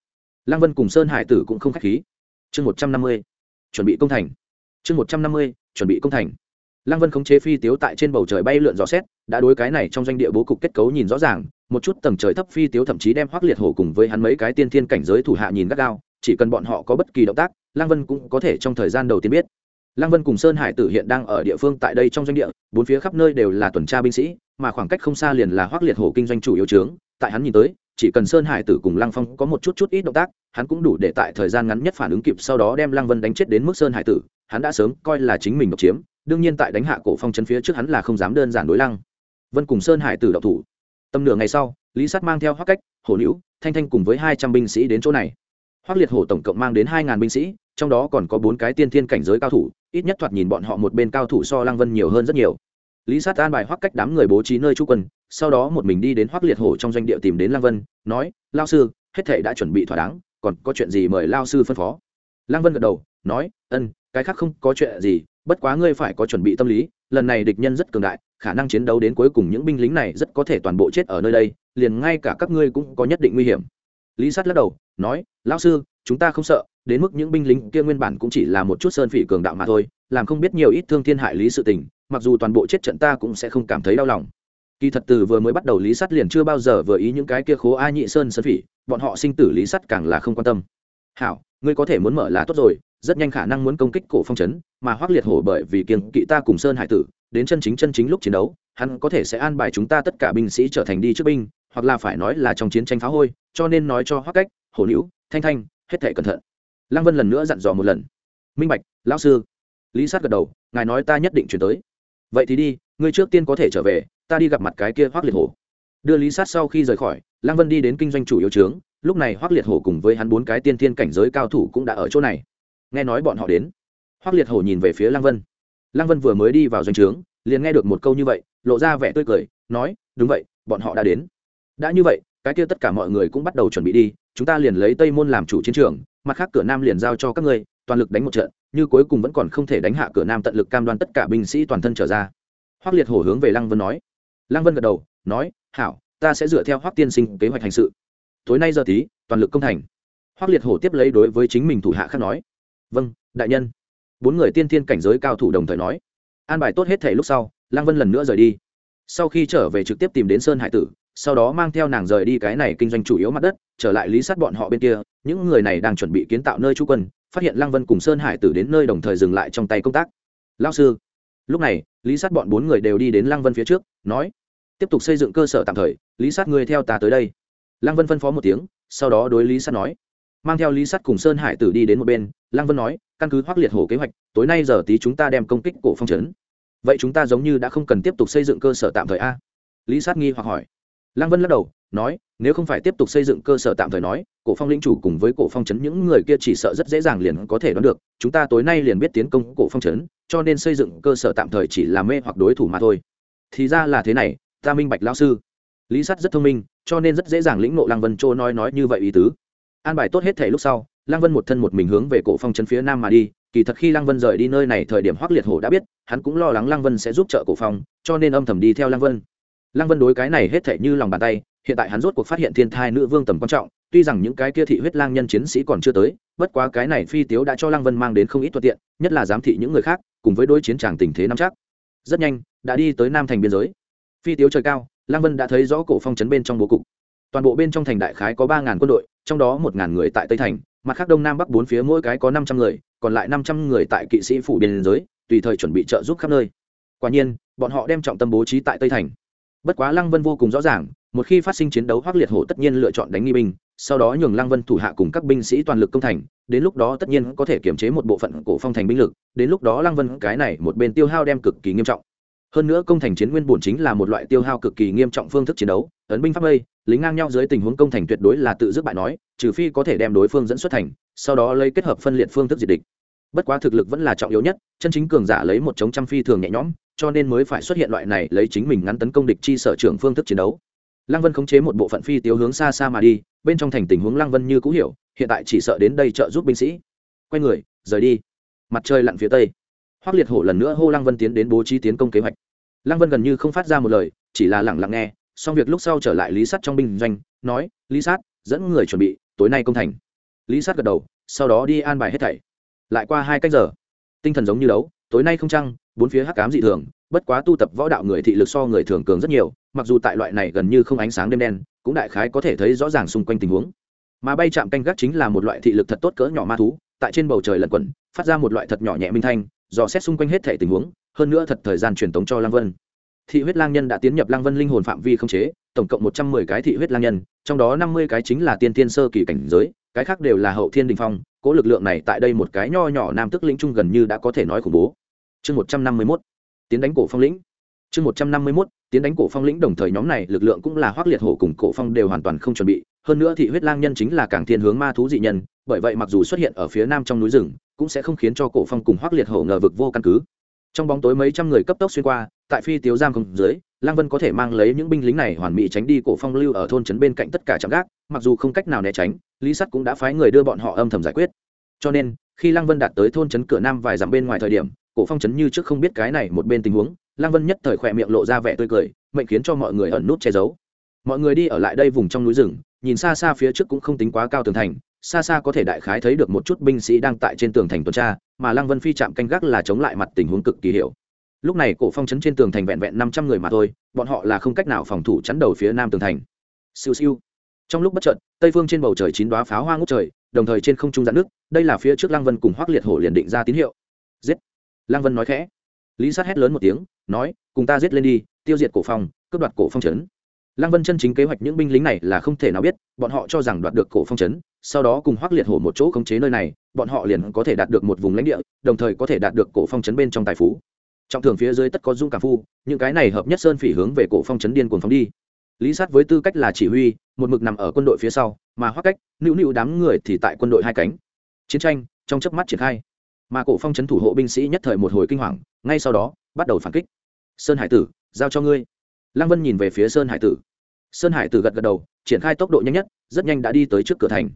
Lăng vân cùng sơn hải tử cũng không k h á c h khí. Chương một trăm năm mươi, chuẩn bị công thành. Chương một trăm năm mươi, chuẩn bị công thành lăng vân khống chế phi tiếu tại trên bầu trời bay lượn dò xét, đã đối cái này trong doanh địa bố cục kết cấu nhìn rõ ràng, một chút tầng trời thấp phi tiếu thậm chí đem hoắc liệt hổ cùng với hắn mấy cái tiên thiên cảnh giới thủ hạ nhìn gắt gao, chỉ cần bọn họ có bất kỳ động tác, lăng vân cũng có thể trong thời gian đầu tiên biết. Lăng vân cùng sơn hải tử hiện đang ở địa phương tại đây trong doanh địa, bốn phía khắp nơi đều là tuần tra binh sĩ, mà khoảng cách không xa liền là hoắc liệt hổ kinh doanh chủ yếu trướng, tại hắn nhìn tới, chỉ cần sơn hải tử cùng lăng phong có một chút chút ít động tác, hắn cũng đủ để tại thời gian ngắn nhất phản ứng kịp sau đó đem lăng vân đánh chết đến mức sơn hải tử, hắn đã sớm coi là chính mình độc chiếm đương nhiên tại đánh hạ cổ phong chấn phía trước hắn là không dám đơn giản đối lăng. Vân cùng sơn hải tử độc thủ. Tầm nửa ngày sau, lý sát mang theo hoắc cách, hổ nữ thanh thanh cùng với hai trăm binh sĩ đến chỗ này. Hoắc liệt hổ tổng cộng mang đến hai ngàn binh sĩ, trong đó còn có bốn cái tiên thiên cảnh giới cao thủ, ít nhất thoạt nhìn bọn họ một bên cao thủ so lăng vân nhiều hơn rất nhiều. Lý sát an bài hoắc cách đám người bố trí nơi trú quân, sau đó một mình đi đến hoắc liệt hổ trong doanh địa tìm đến lăng vân, nói, lao sư, hết thể đã chuẩn bị thỏa đáng, còn có chuyện gì mời lao sư phân phó? Lăng vân gật đầu, nói, ân cái khác không có chuyện gì, bất quá ngươi phải có chuẩn bị tâm lý, lần này địch nhân rất cường đại, khả năng chiến đấu đến cuối cùng những binh lính này rất có thể toàn bộ chết ở nơi đây, liền ngay cả các ngươi cũng có nhất định nguy hiểm. Lý sát lắc đầu, nói, lão sư, chúng ta không sợ, đến mức những binh lính kia nguyên bản cũng chỉ là một chút sơn phỉ cường đạo mà thôi, làm không biết nhiều ít thương thiên hại lý sự tình, mặc dù toàn bộ chết trận ta cũng sẽ không cảm thấy đau lòng. Kỳ thật từ vừa mới bắt đầu lý sắt liền chưa bao giờ vừa ý những cái kia khố a nhị sơn sơn phỉ, bọn họ sinh tử lý sắt càng là không quan tâm. Hảo, ngươi có thể muốn mở là tốt rồi rất nhanh khả năng muốn công kích cổ phong trấn mà hoác liệt hổ bởi vì kiên kỵ ta cùng sơn hải tử, đến chân chính chân chính lúc chiến đấu, hắn có thể sẽ an bài chúng ta tất cả binh sĩ trở thành đi trước binh, hoặc là phải nói là trong chiến tranh phá hôi, cho nên nói cho hoác cách, hổ nữ thanh thanh, hết thể cẩn thận. Lăng vân lần nữa dặn dò một lần. Minh bạch, lão sư. Lý sát gật đầu, ngài nói ta nhất định chuyển tới. Vậy thì đi, ngươi trước tiên có thể trở về, ta đi gặp mặt cái kia hoác liệt hổ. Đưa lý sát sau khi rời khỏi, lăng vân đi đến kinh doanh chủ yếu trướng, lúc này hoác liệt hổ cùng với hắn bốn cái tiên thiên cảnh giới cao thủ cũng đã ở chỗ này nghe nói bọn họ đến. Hoác liệt hổ nhìn về phía lăng vân. Lăng vân vừa mới đi vào doanh trướng, liền nghe được một câu như vậy, lộ ra vẻ tươi cười, nói, đúng vậy, bọn họ đã đến. Đã như vậy, cái kia tất cả mọi người cũng bắt đầu chuẩn bị đi, chúng ta liền lấy tây môn làm chủ chiến trường, mặt khác cửa nam liền giao cho các ngươi, toàn lực đánh một trận, như cuối cùng vẫn còn không thể đánh hạ cửa nam tận lực cam đoan tất cả binh sĩ toàn thân trở ra. Hoác liệt hổ hướng về lăng vân nói. Lăng vân gật đầu, nói, hảo, ta sẽ dựa theo hoác tiên sinh kế hoạch hành sự. Tối nay giờ tí, toàn lực công thành. Hoác liệt hổ tiếp lấy đối với chính mình thủ hạ khác nói vâng đại nhân. Bốn người tiên thiên cảnh giới cao thủ đồng thời nói. An bài tốt hết thể lúc sau, lăng vân lần nữa rời đi. Sau khi trở về trực tiếp tìm đến sơn hải tử, sau đó mang theo nàng rời đi cái này kinh doanh chủ yếu mặt đất, trở lại lý sát bọn họ bên kia. Những người này đang chuẩn bị kiến tạo nơi trú quân, phát hiện lăng vân cùng sơn hải tử đến nơi đồng thời dừng lại trong tay công tác. Lao sư. Lúc này, lý sát bọn bốn người đều đi đến lăng vân phía trước, nói. Tiếp tục xây dựng cơ sở tạm thời, lý sát ngươi theo ta tới đây. Lăng vân phân phó một tiếng, sau đó đối lý sát nói mang theo lý Sắt cùng sơn hải tử đi đến một bên, lăng vân nói, căn cứ hoác liệt hổ kế hoạch, tối nay giờ tí chúng ta đem công kích cổ phong trấn. Vậy chúng ta giống như đã không cần tiếp tục xây dựng cơ sở tạm thời a? Lý sát nghi hoặc hỏi. Lăng vân lắc đầu, nói, nếu không phải tiếp tục xây dựng cơ sở tạm thời nói, cổ phong lĩnh chủ cùng với cổ phong trấn những người kia chỉ sợ rất dễ dàng liền có thể đoán được, chúng ta tối nay liền biết tiến công cổ phong trấn, cho nên xây dựng cơ sở tạm thời chỉ là mê hoặc đối thủ mà thôi. Thì ra là thế này, ta minh bạch lão sư. Lý sắt rất thông minh, cho nên rất dễ dàng lĩnh nộ lăng vân châu nói nói như vậy ý tứ an bài tốt hết thể lúc sau, lăng vân một thân một mình hướng về cổ phong chân phía nam mà đi. Kỳ thật khi lăng vân rời đi nơi này, thời điểm hoắc liệt hổ đã biết, hắn cũng lo lắng lăng vân sẽ giúp trợ cổ phong, cho nên âm thầm đi theo lăng vân. Lăng vân đối cái này hết thể như lòng bàn tay, hiện tại hắn rốt cuộc phát hiện thiên thai nữ vương tầm quan trọng, tuy rằng những cái kia thị huyết lang nhân chiến sĩ còn chưa tới, bất quá cái này phi tiếu đã cho lăng vân mang đến không ít thuận tiện, nhất là giám thị những người khác, cùng với đối chiến tràng tình thế nắm chắc. Rất nhanh, đã đi tới nam thành biên giới. Phi tiếu trời cao, lăng vân đã thấy rõ cổ phong chấn bên trong bố cục toàn bộ bên trong thành đại khái có ba ngàn quân đội, trong đó một ngàn người tại tây thành, mặt khác đông nam bắc bốn phía mỗi cái có năm trăm người, còn lại năm trăm người tại kỵ sĩ phủ biên giới, tùy thời chuẩn bị trợ giúp khắp nơi. Quả nhiên, bọn họ đem trọng tâm bố trí tại tây thành. Bất quá lăng vân vô cùng rõ ràng, một khi phát sinh chiến đấu hoác liệt hổ tất nhiên lựa chọn đánh nghi binh, sau đó nhường lăng vân thủ hạ cùng các binh sĩ toàn lực công thành, đến lúc đó tất nhiên có thể kiểm chế một bộ phận cổ phong thành binh lực, đến lúc đó lăng vân cái này một bên tiêu hao đem cực kỳ nghiêm trọng hơn nữa công thành chiến nguyên bổn chính là một loại tiêu hao cực kỳ nghiêm trọng phương thức chiến đấu ấn binh pháp mây lính ngang nhau dưới tình huống công thành tuyệt đối là tự dứt bại nói, trừ phi có thể đem đối phương dẫn xuất thành, sau đó lấy kết hợp phân liệt phương thức diệt địch. Bất quá thực lực vẫn là trọng yếu nhất, chân chính cường giả lấy một chống trăm phi thường nhẹ nhõm, cho nên mới phải xuất hiện loại này lấy chính mình ngắn tấn công địch chi sở trưởng phương thức chiến đấu. Lăng vân khống chế một bộ phận phi tiêu hướng xa xa mà đi, bên trong thành tình huống lăng vân như cũ hiểu, hiện tại chỉ sợ đến đây trợ giúp binh sĩ. Quay người, rời đi. Mặt trời lặn phía tây. Hoác liệt hổ lần nữa hô lăng vân tiến đến bố trí tiến công kế hoạch lăng vân gần như không phát ra một lời, chỉ là lẳng lặng nghe, xong việc lúc sau trở lại lý sắt trong binh doanh, nói, lý sát, dẫn người chuẩn bị, tối nay công thành. Lý sát gật đầu, sau đó đi an bài hết thảy. Lại qua hai cách giờ, tinh thần giống như đấu, tối nay không trăng, bốn phía hắc cám dị thường, bất quá tu tập võ đạo người thị lực so người thường cường rất nhiều, mặc dù tại loại này gần như không ánh sáng đêm đen, cũng đại khái có thể thấy rõ ràng xung quanh tình huống. Mà bay chạm canh gác chính là một loại thị lực thật tốt cỡ nhỏ ma thú, tại trên bầu trời lẩn quẩn, phát ra một loại thật nhỏ nhẹ minh thanh, dò xét xung quanh hết thể tình huống hơn nữa thật thời gian truyền tống cho lang vân. Thị huyết lang nhân đã tiến nhập lang vân linh hồn phạm vi không chế, tổng cộng một trăm mười cái thị huyết lang nhân, trong đó năm mươi cái chính là tiên tiên sơ kỳ cảnh giới, cái khác đều là hậu thiên đình phong, cố lực lượng này tại đây một cái nho nhỏ nam tức lĩnh trung gần như đã có thể nói khủng bố. Chương một trăm năm mươi mốt, tiến đánh cổ phong lĩnh. Chương một trăm năm mươi mốt, tiến đánh cổ phong lĩnh đồng thời nhóm này lực lượng cũng là hoác liệt hổ cùng cổ phong đều hoàn toàn không chuẩn bị. Hơn nữa thị huyết lang nhân chính là càng thiên hướng ma thú dị nhân, bởi vậy mặc dù xuất hiện ở phía nam trong núi rừng, cũng sẽ không khiến cho cổ phong cùng hoác liệt hổ ngờ vực vô căn cứ trong bóng tối mấy trăm người cấp tốc xuyên qua, tại phi tiếu giam không dưới lang vân có thể mang lấy những binh lính này hoàn mỹ tránh đi cổ phong lưu ở thôn trấn bên cạnh tất cả trạm gác, mặc dù không cách nào né tránh, lý sắt cũng đã phái người đưa bọn họ âm thầm giải quyết. Cho nên, khi lang vân đạt tới thôn trấn cửa nam vài dặm bên ngoài thời điểm, cổ phong trấn như trước không biết cái này một bên tình huống lang vân nhất thời khỏe miệng lộ ra vẻ tươi cười, mệnh khiến cho mọi người ẩn nút che giấu mọi người đi ở lại đây vùng trong núi rừng, nhìn xa xa phía trước cũng không tính quá cao tường thành, xa xa có thể đại khái thấy được một chút binh sĩ đang tại trên tường thành tuần tra, mà lăng vân phi chạm canh gác là chống lại mặt tình huống cực kỳ hiểu. Lúc này cổ phong chấn trên tường thành vẹn vẹn năm trăm người mà thôi, bọn họ là không cách nào phòng thủ chắn đầu phía nam tường thành. Siêu siêu. Trong lúc bất chợt, tây phương trên bầu trời chín đoá pháo hoa ngút trời, đồng thời trên không trung dạn nước, đây là phía trước lăng vân cùng hoác liệt hổ liền định ra tín hiệu. Giết. Lăng vân nói khẽ. Lý sát hét lớn một tiếng, nói, cùng ta giết lên đi, tiêu diệt cổ phong, cướp đoạt cổ phong trấn lăng vân chân chính kế hoạch những binh lính này là không thể nào biết, bọn họ cho rằng đoạt được cổ phong trấn sau đó cùng hoác liệt hổ một chỗ khống chế nơi này, bọn họ liền có thể đạt được một vùng lãnh địa, đồng thời có thể đạt được cổ phong trấn bên trong tài phú. Trọng thường phía dưới tất có dung cảm phu, những cái này hợp nhất sơn phỉ hướng về cổ phong trấn điên cuồng phóng đi. Lý sát với tư cách là chỉ huy, một mực nằm ở quân đội phía sau, mà hoắc cách, nữu nữu đám người thì tại quân đội hai cánh. Chiến tranh trong chớp mắt triển khai. Mà cổ phong trấn thủ hộ binh sĩ nhất thời một hồi kinh hoàng, ngay sau đó bắt đầu phản kích. Sơn hải tử, giao cho ngươi lăng vân nhìn về phía sơn hải tử. Sơn hải tử gật gật đầu, triển khai tốc độ nhanh nhất, rất nhanh đã đi tới trước cửa thành.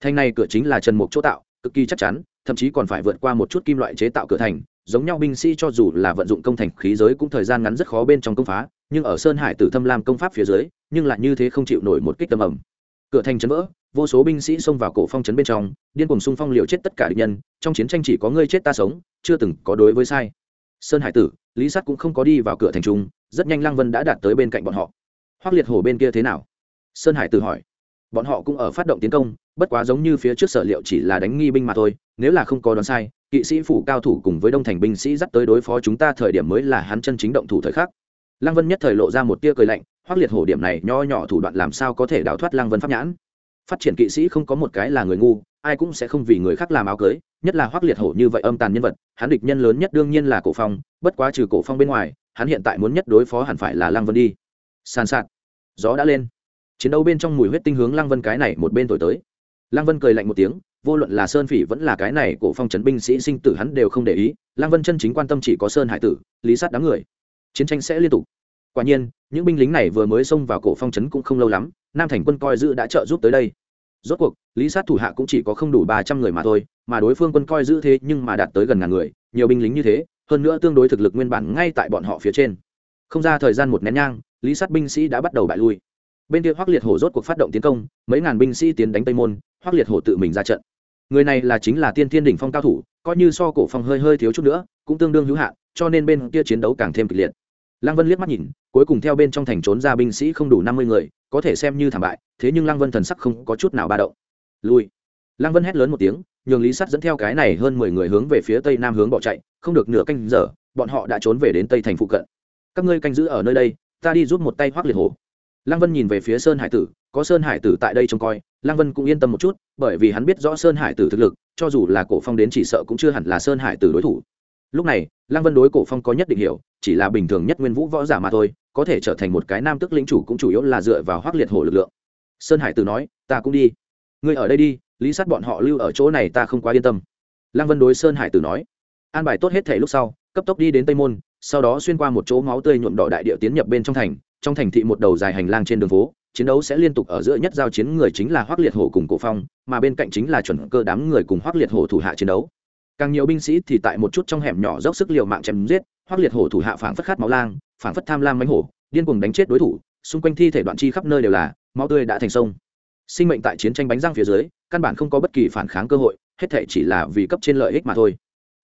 Thành này cửa chính là trần mục chỗ tạo, cực kỳ chắc chắn, thậm chí còn phải vượt qua một chút kim loại chế tạo cửa thành, giống nhau binh sĩ cho dù là vận dụng công thành khí giới cũng thời gian ngắn rất khó bên trong công phá, nhưng ở sơn hải tử thâm lam công pháp phía dưới, nhưng lại như thế không chịu nổi một kích tâm ẩm cửa thành chấn vỡ, vô số binh sĩ xông vào cổ phong trấn bên trong, điên cùng xung phong liều chết tất cả địch nhân, trong chiến tranh chỉ có ngươi chết ta sống, chưa từng có đối với sai. Sơn hải tử, lý sắt cũng không có đi vào cửa thành trung rất nhanh lăng vân đã đạt tới bên cạnh bọn họ. Hoác liệt hổ bên kia thế nào? Sơn hải tự hỏi. Bọn họ cũng ở phát động tiến công, bất quá giống như phía trước sở liệu chỉ là đánh nghi binh mà thôi, nếu là không có đoán sai, kỵ sĩ phủ cao thủ cùng với đông thành binh sĩ dắt tới đối phó chúng ta thời điểm mới là hắn chân chính động thủ thời khắc. Lăng vân nhất thời lộ ra một tia cười lạnh hoác liệt hổ điểm này nho nhỏ thủ đoạn làm sao có thể đào thoát lăng vân pháp nhãn? Phát triển kỵ sĩ không có một cái là người ngu, ai cũng sẽ không vì người khác làm áo cưới, nhất là hoác liệt hổ như vậy âm tàn nhân vật, hắn địch nhân lớn nhất đương nhiên là cổ phong, bất quá trừ cổ phong bên ngoài hắn hiện tại muốn nhất đối phó hẳn phải là lăng vân đi. Sàn sạt. Gió đã lên. Chiến đấu bên trong mùi huyết tinh hướng lăng vân cái này một bên thổi tới. Lăng vân cười lạnh một tiếng, vô luận là sơn phỉ vẫn là cái này cổ phong trấn binh sĩ sinh tử hắn đều không để ý, lăng vân chân chính quan tâm chỉ có sơn hải tử, lý sát đám người. Chiến tranh sẽ liên tục. Quả nhiên, những binh lính này vừa mới xông vào cổ phong trấn cũng không lâu lắm, nam thành quân coi giữ đã trợ giúp tới đây. Rốt cuộc, lý sát thủ hạ cũng chỉ có không đủ ba trăm người mà thôi, mà đối phương quân coi giữ thế nhưng mà đạt tới gần ngàn người, nhiều binh lính như thế hơn nữa tương đối thực lực nguyên bản ngay tại bọn họ phía trên. Không ra thời gian một nén nhang, lý sát binh sĩ đã bắt đầu bại lui. Bên kia hoác liệt hổ rốt cuộc phát động tiến công, mấy ngàn binh sĩ tiến đánh tây môn hoác liệt hổ tự mình ra trận. Người này là chính là tiên thiên đỉnh phong cao thủ, coi như so cổ phong hơi hơi thiếu chút nữa, cũng tương đương hữu hạn, cho nên bên kia chiến đấu càng thêm kịch liệt. Lăng vân liếc mắt nhìn, cuối cùng theo bên trong thành trốn ra binh sĩ không đủ năm mươi người, có thể xem như thảm bại, thế nhưng lăng vân thần sắc không có chút nào ba động. Lui. Lăng vân hét lớn một tiếng nhường lý sắt dẫn theo cái này hơn mười người hướng về phía tây nam hướng bỏ chạy, không được nửa canh giờ, bọn họ đã trốn về đến tây thành phụ cận. Các ngươi canh giữ ở nơi đây, ta đi giúp một tay hoác liệt hổ. Lăng vân nhìn về phía sơn hải tử, có sơn hải tử tại đây trông coi, lăng vân cũng yên tâm một chút, bởi vì hắn biết rõ sơn hải tử thực lực, cho dù là cổ phong đến chỉ sợ cũng chưa hẳn là sơn hải tử đối thủ. Lúc này, lăng vân đối cổ phong có nhất định hiểu, chỉ là bình thường nhất nguyên vũ võ giả mà thôi, có thể trở thành một cái nam tức lĩnh chủ cũng chủ yếu là dựa vào hoác liệt hổ lực lượng. Sơn hải tử nói, ta cũng đi. Ngươi ở đây đi lý sát bọn họ lưu ở chỗ này ta không quá yên tâm. Lăng vân đối sơn hải tử nói, an bài tốt hết thể lúc sau, cấp tốc đi đến tây môn, sau đó xuyên qua một chỗ máu tươi nhuộm đỏ đại địa tiến nhập bên trong thành trong thành thị một đầu dài hành lang trên đường phố, chiến đấu sẽ liên tục ở giữa nhất giao chiến người chính là hoác liệt hổ cùng cổ phong, mà bên cạnh chính là chuẩn cơ đám người cùng hoác liệt hổ thủ hạ chiến đấu. Càng nhiều binh sĩ thì tại một chút trong hẻm nhỏ dốc sức liều mạng chém giết hoác liệt hổ thủ hạ phảng phất khát máu lang, phảng phất tham lam mánh hổ, điên cuồng đánh chết đối thủ, xung quanh thi thể đoạn chi khắp nơi đều là, máu tươi đã thành sông sinh mệnh tại chiến tranh bánh răng phía dưới, căn bản không có bất kỳ phản kháng cơ hội, hết thể chỉ là vì cấp trên lợi ích mà thôi.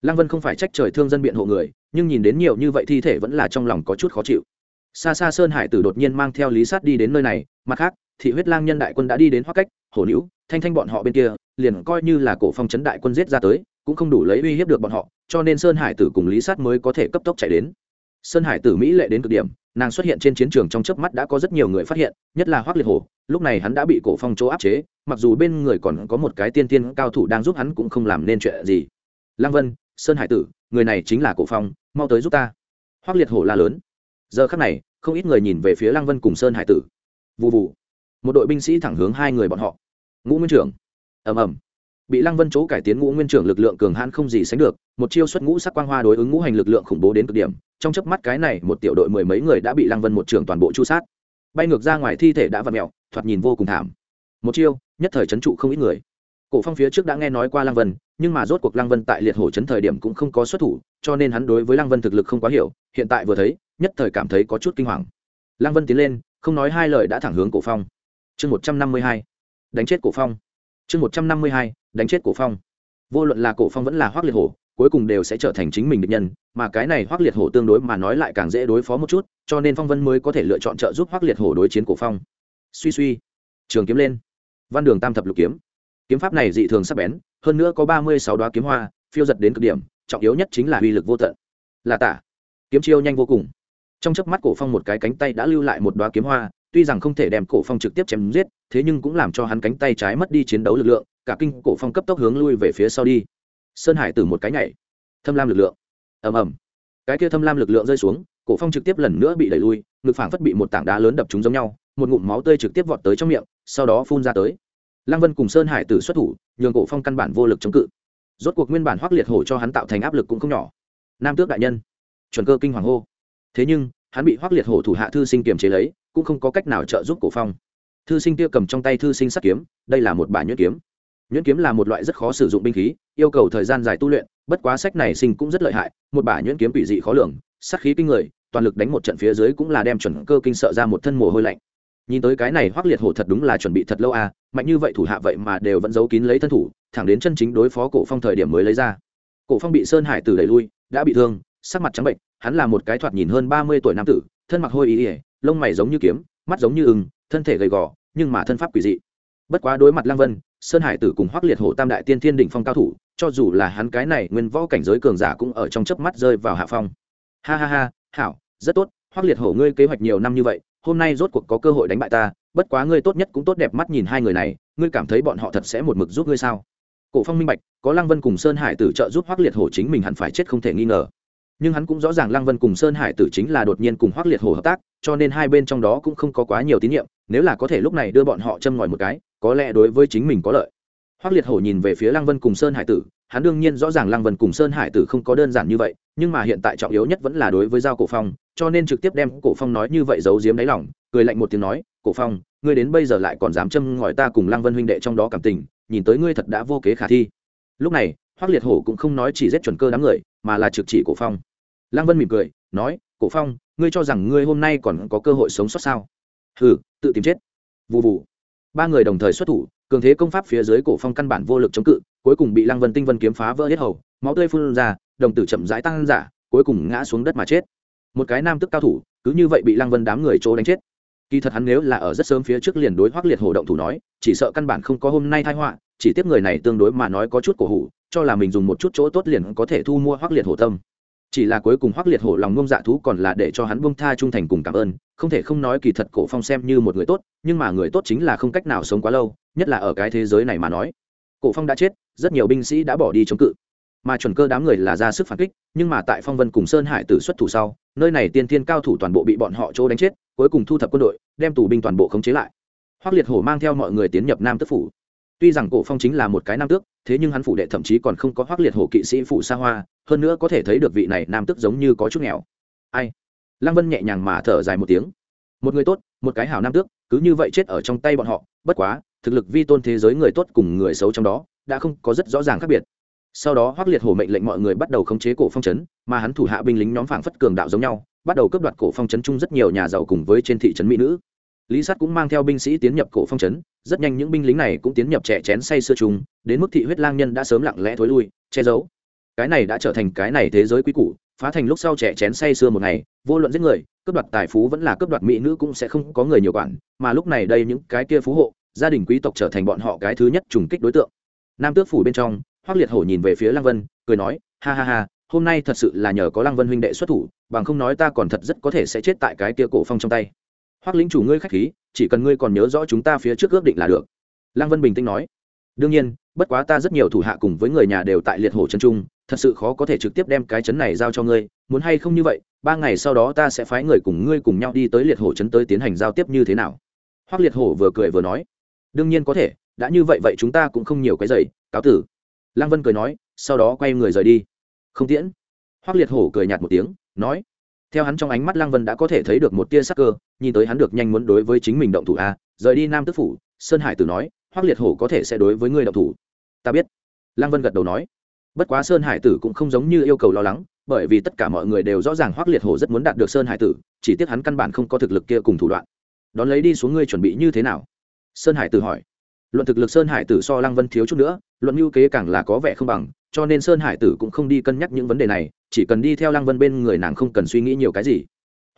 Lăng vân không phải trách trời thương dân biện hộ người, nhưng nhìn đến nhiều như vậy thi thể vẫn là trong lòng có chút khó chịu. Xa xa sơn hải tử đột nhiên mang theo lý sát đi đến nơi này, mặt khác, thị huyết lang nhân đại quân đã đi đến hoác cách hổ nữ thanh thanh bọn họ bên kia, liền coi như là cổ phong chấn đại quân giết ra tới, cũng không đủ lấy uy hiếp được bọn họ, cho nên sơn hải tử cùng lý sát mới có thể cấp tốc chạy đến. Sơn hải tử mỹ lệ đến cực điểm nàng xuất hiện trên chiến trường trong chớp mắt đã có rất nhiều người phát hiện, nhất là hoác liệt hổ, lúc này hắn đã bị cổ phong chỗ áp chế, mặc dù bên người còn có một cái tiên tiên cao thủ đang giúp hắn cũng không làm nên chuyện gì. Lăng vân, sơn hải tử, người này chính là cổ phong, mau tới giúp ta. Hoác liệt hổ la lớn. Giờ khắc này, không ít người nhìn về phía lăng vân cùng sơn hải tử. Vụ vụ một đội binh sĩ thẳng hướng hai người bọn họ. Ngũ nguyên trưởng. Ầm ầm bị lăng vân chỗ cải tiến ngũ nguyên trưởng lực lượng cường hãn không gì sánh được, một chiêu xuất ngũ sắc quang hoa đối ứng ngũ hành lực lượng khủng bố đến cực điểm, trong chớp mắt cái này, một tiểu đội mười mấy người đã bị lăng vân một trưởng toàn bộ chu sát. Bay ngược ra ngoài thi thể đã vặn mẹo thoạt nhìn vô cùng thảm. Một chiêu, nhất thời trấn trụ không ít người. Cổ phong phía trước đã nghe nói qua lăng vân, nhưng mà rốt cuộc lăng vân tại liệt hổ trấn thời điểm cũng không có xuất thủ, cho nên hắn đối với lăng vân thực lực không quá hiểu, hiện tại vừa thấy, nhất thời cảm thấy có chút kinh hoàng. Lăng vân tiến lên, không nói hai lời đã thẳng hướng cổ phong. Chương một trăm năm mươi hai, đánh chết cổ phong. Chương một trăm năm mươi hai đánh chết cổ phong. Vô luận là cổ phong vẫn là hoác liệt hổ, cuối cùng đều sẽ trở thành chính mình địch nhân, mà cái này hoác liệt hổ tương đối mà nói lại càng dễ đối phó một chút, cho nên phong vân mới có thể lựa chọn trợ giúp hoác liệt hổ đối chiến cổ phong. Suy suy. Trường kiếm lên. Văn đường tam thập lục kiếm. Kiếm pháp này dị thường sắc bén, hơn nữa có ba mươi sáu đoá kiếm hoa, phiêu giật đến cực điểm, trọng yếu nhất chính là uy lực vô tận. Là tả. Kiếm chiêu nhanh vô cùng. Trong chớp mắt cổ phong một cái cánh tay đã lưu lại một đoá kiếm hoa, tuy rằng không thể đem cổ phong trực tiếp chém giết, thế nhưng cũng làm cho hắn cánh tay trái mất đi chiến đấu lực lượng cả kinh cổ phong cấp tốc hướng lui về phía sau đi. Sơn hải từ một cái nhảy. Thâm lam lực lượng. Ầm ầm. Cái kia thâm lam lực lượng rơi xuống, cổ phong trực tiếp lần nữa bị đẩy lui, ngực phảng phất bị một tảng đá lớn đập trúng giống nhau, một ngụm máu tươi trực tiếp vọt tới trong miệng, sau đó phun ra tới. Lăng vân cùng sơn hải tử xuất thủ, nhường cổ phong căn bản vô lực chống cự. Rốt cuộc nguyên bản hoắc liệt hổ cho hắn tạo thành áp lực cũng không nhỏ. Nam tước đại nhân. Chuẩn cơ kinh hoàng hô. Thế nhưng, hắn bị hoắc liệt hổ thủ hạ thư sinh kiềm chế lấy, cũng không có cách nào trợ giúp cổ phong. Thư sinh kia cầm trong tay thư sinh sắt kiếm, đây là một bản nhuyễn kiếm nhuyễn kiếm là một loại rất khó sử dụng binh khí, yêu cầu thời gian dài tu luyện, bất quá sách này sinh cũng rất lợi hại, một bả nhuyễn kiếm quỷ dị khó lường, sát khí kinh người, toàn lực đánh một trận phía dưới cũng là đem chuẩn cơ kinh sợ ra một thân mồ hôi lạnh. Nhìn tới cái này hoắc liệt hổ thật đúng là chuẩn bị thật lâu à mạnh như vậy thủ hạ vậy mà đều vẫn giấu kín lấy thân thủ, thẳng đến chân chính đối phó cổ phong thời điểm mới lấy ra. Cổ phong bị sơn hải tử đẩy lui, đã bị thương, sắc mặt trắng bệnh, hắn là một cái thoạt nhìn hơn ba mươi tuổi nam tử, thân mặc hôi ý ỉa lông mày giống như kiếm, mắt giống như ưng, thân thể gầy gò, nhưng mà thân pháp quỷ dị. Bất quá đối mặt lăng vân sơn hải tử cùng hoắc liệt hổ tam đại tiên thiên đỉnh phong cao thủ, cho dù là hắn cái này nguyên võ cảnh giới cường giả cũng ở trong chớp mắt rơi vào hạ phong. Ha ha ha, hảo, rất tốt, hoắc liệt hổ, ngươi kế hoạch nhiều năm như vậy, hôm nay rốt cuộc có cơ hội đánh bại ta, bất quá ngươi tốt nhất cũng tốt đẹp mắt nhìn hai người này, ngươi cảm thấy bọn họ thật sẽ một mực giúp ngươi sao? Cổ phong minh bạch, có lăng vân cùng sơn hải tử trợ giúp hoắc liệt hổ chính mình hẳn phải chết không thể nghi ngờ. Nhưng hắn cũng rõ ràng lăng vân cùng sơn hải tử chính là đột nhiên cùng hoắc liệt hổ hợp tác, cho nên hai bên trong đó cũng không có quá nhiều tín nhiệm, nếu là có thể lúc này đưa bọn họ châm ngòi một cái có lẽ đối với chính mình có lợi. Hoắc liệt hổ nhìn về phía lăng vân cùng sơn hải tử, hắn đương nhiên rõ ràng lăng vân cùng sơn hải tử không có đơn giản như vậy, nhưng mà hiện tại trọng yếu nhất vẫn là đối với giao cổ phong, cho nên trực tiếp đem cổ phong nói như vậy giấu giếm đáy lòng, cười lạnh một tiếng nói, cổ phong, ngươi đến bây giờ lại còn dám châm ngòi ta cùng lăng vân huynh đệ trong đó cảm tình, nhìn tới ngươi thật đã vô kế khả thi. Lúc này, hoắc liệt hổ cũng không nói chỉ giết chuẩn cơ đám người, mà là trực chỉ cổ phong. Lăng vân mỉm cười, nói, cổ phong, ngươi cho rằng ngươi hôm nay còn có cơ hội sống sót sao? Hừ, tự tìm chết. Vụ vụ ba người đồng thời xuất thủ, cường thế công pháp phía dưới cổ phong căn bản vô lực chống cự, cuối cùng bị lăng vân tinh vân kiếm phá vỡ hết hầu, máu tươi phun ra, đồng tử chậm rãi tăng giả, cuối cùng ngã xuống đất mà chết. Một cái nam tức cao thủ, cứ như vậy bị lăng vân đám người chỗ đánh chết. Kỳ thật hắn nếu là ở rất sớm phía trước liền đối hoác liệt hồ động thủ nói, chỉ sợ căn bản không có hôm nay thai họa, chỉ tiếp người này tương đối mà nói có chút cổ hủ, cho là mình dùng một chút chỗ tốt liền có thể thu mua hoác liệt hồ tâm chỉ là cuối cùng hoắc liệt hổ lòng ngông dạ thú còn là để cho hắn bông tha trung thành cùng cảm ơn, không thể không nói kỳ thật cổ phong xem như một người tốt, nhưng mà người tốt chính là không cách nào sống quá lâu, nhất là ở cái thế giới này mà nói. Cổ phong đã chết, rất nhiều binh sĩ đã bỏ đi chống cự. Mà chuẩn cơ đám người là ra sức phản kích, nhưng mà tại phong vân cùng sơn hải tử xuất thủ sau, nơi này tiên thiên cao thủ toàn bộ bị bọn họ chỗ đánh chết, cuối cùng thu thập quân đội, đem tù binh toàn bộ khống chế lại. Hoắc liệt hổ mang theo mọi người tiến nhập nam tức phủ. Tuy rằng cổ phong chính là một cái nam tước, thế nhưng hắn phủ đệ thậm chí còn không có hoắc liệt hổ kỵ sĩ phủ xa hoa hơn nữa có thể thấy được vị này nam tước giống như có chút nghèo. Ai? Lăng vân nhẹ nhàng mà thở dài một tiếng. Một người tốt, một cái hảo nam tước, cứ như vậy chết ở trong tay bọn họ, bất quá, thực lực vi tôn thế giới người tốt cùng người xấu trong đó, đã không có rất rõ ràng khác biệt. Sau đó hoác liệt hổ mệnh lệnh mọi người bắt đầu khống chế cổ phong trấn, mà hắn thủ hạ binh lính nhóm phảng phất cường đạo giống nhau, bắt đầu cướp đoạt cổ phong trấn chung rất nhiều nhà giàu cùng với trên thị trấn mỹ nữ. Lý sắt cũng mang theo binh sĩ tiến nhập cổ phong trấn, rất nhanh những binh lính này cũng tiến nhập trẻ chén say sưa chung, đến mức thị huyết lang nhân đã sớm lặng lẽ thối lui, che giấu cái này đã trở thành cái này thế giới quý củ, phá thành lúc sau trẻ chén say sưa một ngày, vô luận giết người, cướp đoạt tài phú vẫn là cướp đoạt mỹ nữ cũng sẽ không có người nhiều quản, mà lúc này đây những cái kia phú hộ, gia đình quý tộc trở thành bọn họ cái thứ nhất trùng kích đối tượng. Nam tước phủ bên trong hoác liệt hổ nhìn về phía lăng vân, cười nói, ha ha ha, hôm nay thật sự là nhờ có lăng vân huynh đệ xuất thủ, bằng không nói ta còn thật rất có thể sẽ chết tại cái kia cổ phong trong tay. Hoác lính chủ ngươi khách khí, chỉ cần ngươi còn nhớ rõ chúng ta phía trước ước định là được. Lăng vân bình tĩnh nói, đương nhiên, bất quá ta rất nhiều thủ hạ cùng với người nhà đều tại liệt hổ chân trung thật sự khó có thể trực tiếp đem cái chấn này giao cho ngươi, muốn hay không như vậy, ba ngày sau đó ta sẽ phái người cùng ngươi cùng nhau đi tới liệt hổ chấn tới tiến hành giao tiếp như thế nào. Hoác liệt hổ vừa cười vừa nói. Đương nhiên có thể, đã như vậy vậy chúng ta cũng không nhiều cái giày cáo tử. Lăng vân cười nói, sau đó quay người rời đi. Không tiễn. Hoác liệt hổ cười nhạt một tiếng, nói. Theo hắn trong ánh mắt lăng vân đã có thể thấy được một tia sắc cơ, nhìn tới hắn được nhanh muốn đối với chính mình động thủ a, rời đi nam tức phủ, sơn hải tử nói hoác liệt hổ có thể sẽ đối với ngươi động thủ. Ta biết. Lăng vân gật đầu nói bất quá sơn hải tử cũng không giống như yêu cầu lo lắng, bởi vì tất cả mọi người đều rõ ràng hoác liệt hổ rất muốn đạt được sơn hải tử, chỉ tiếc hắn căn bản không có thực lực kia cùng thủ đoạn. Đón lấy đi xuống ngươi chuẩn bị như thế nào? Sơn hải tử hỏi. Luận thực lực sơn hải tử so lăng vân thiếu chút nữa, luận mưu kế càng là có vẻ không bằng, cho nên sơn hải tử cũng không đi cân nhắc những vấn đề này, chỉ cần đi theo lăng vân bên người nàng không cần suy nghĩ nhiều cái gì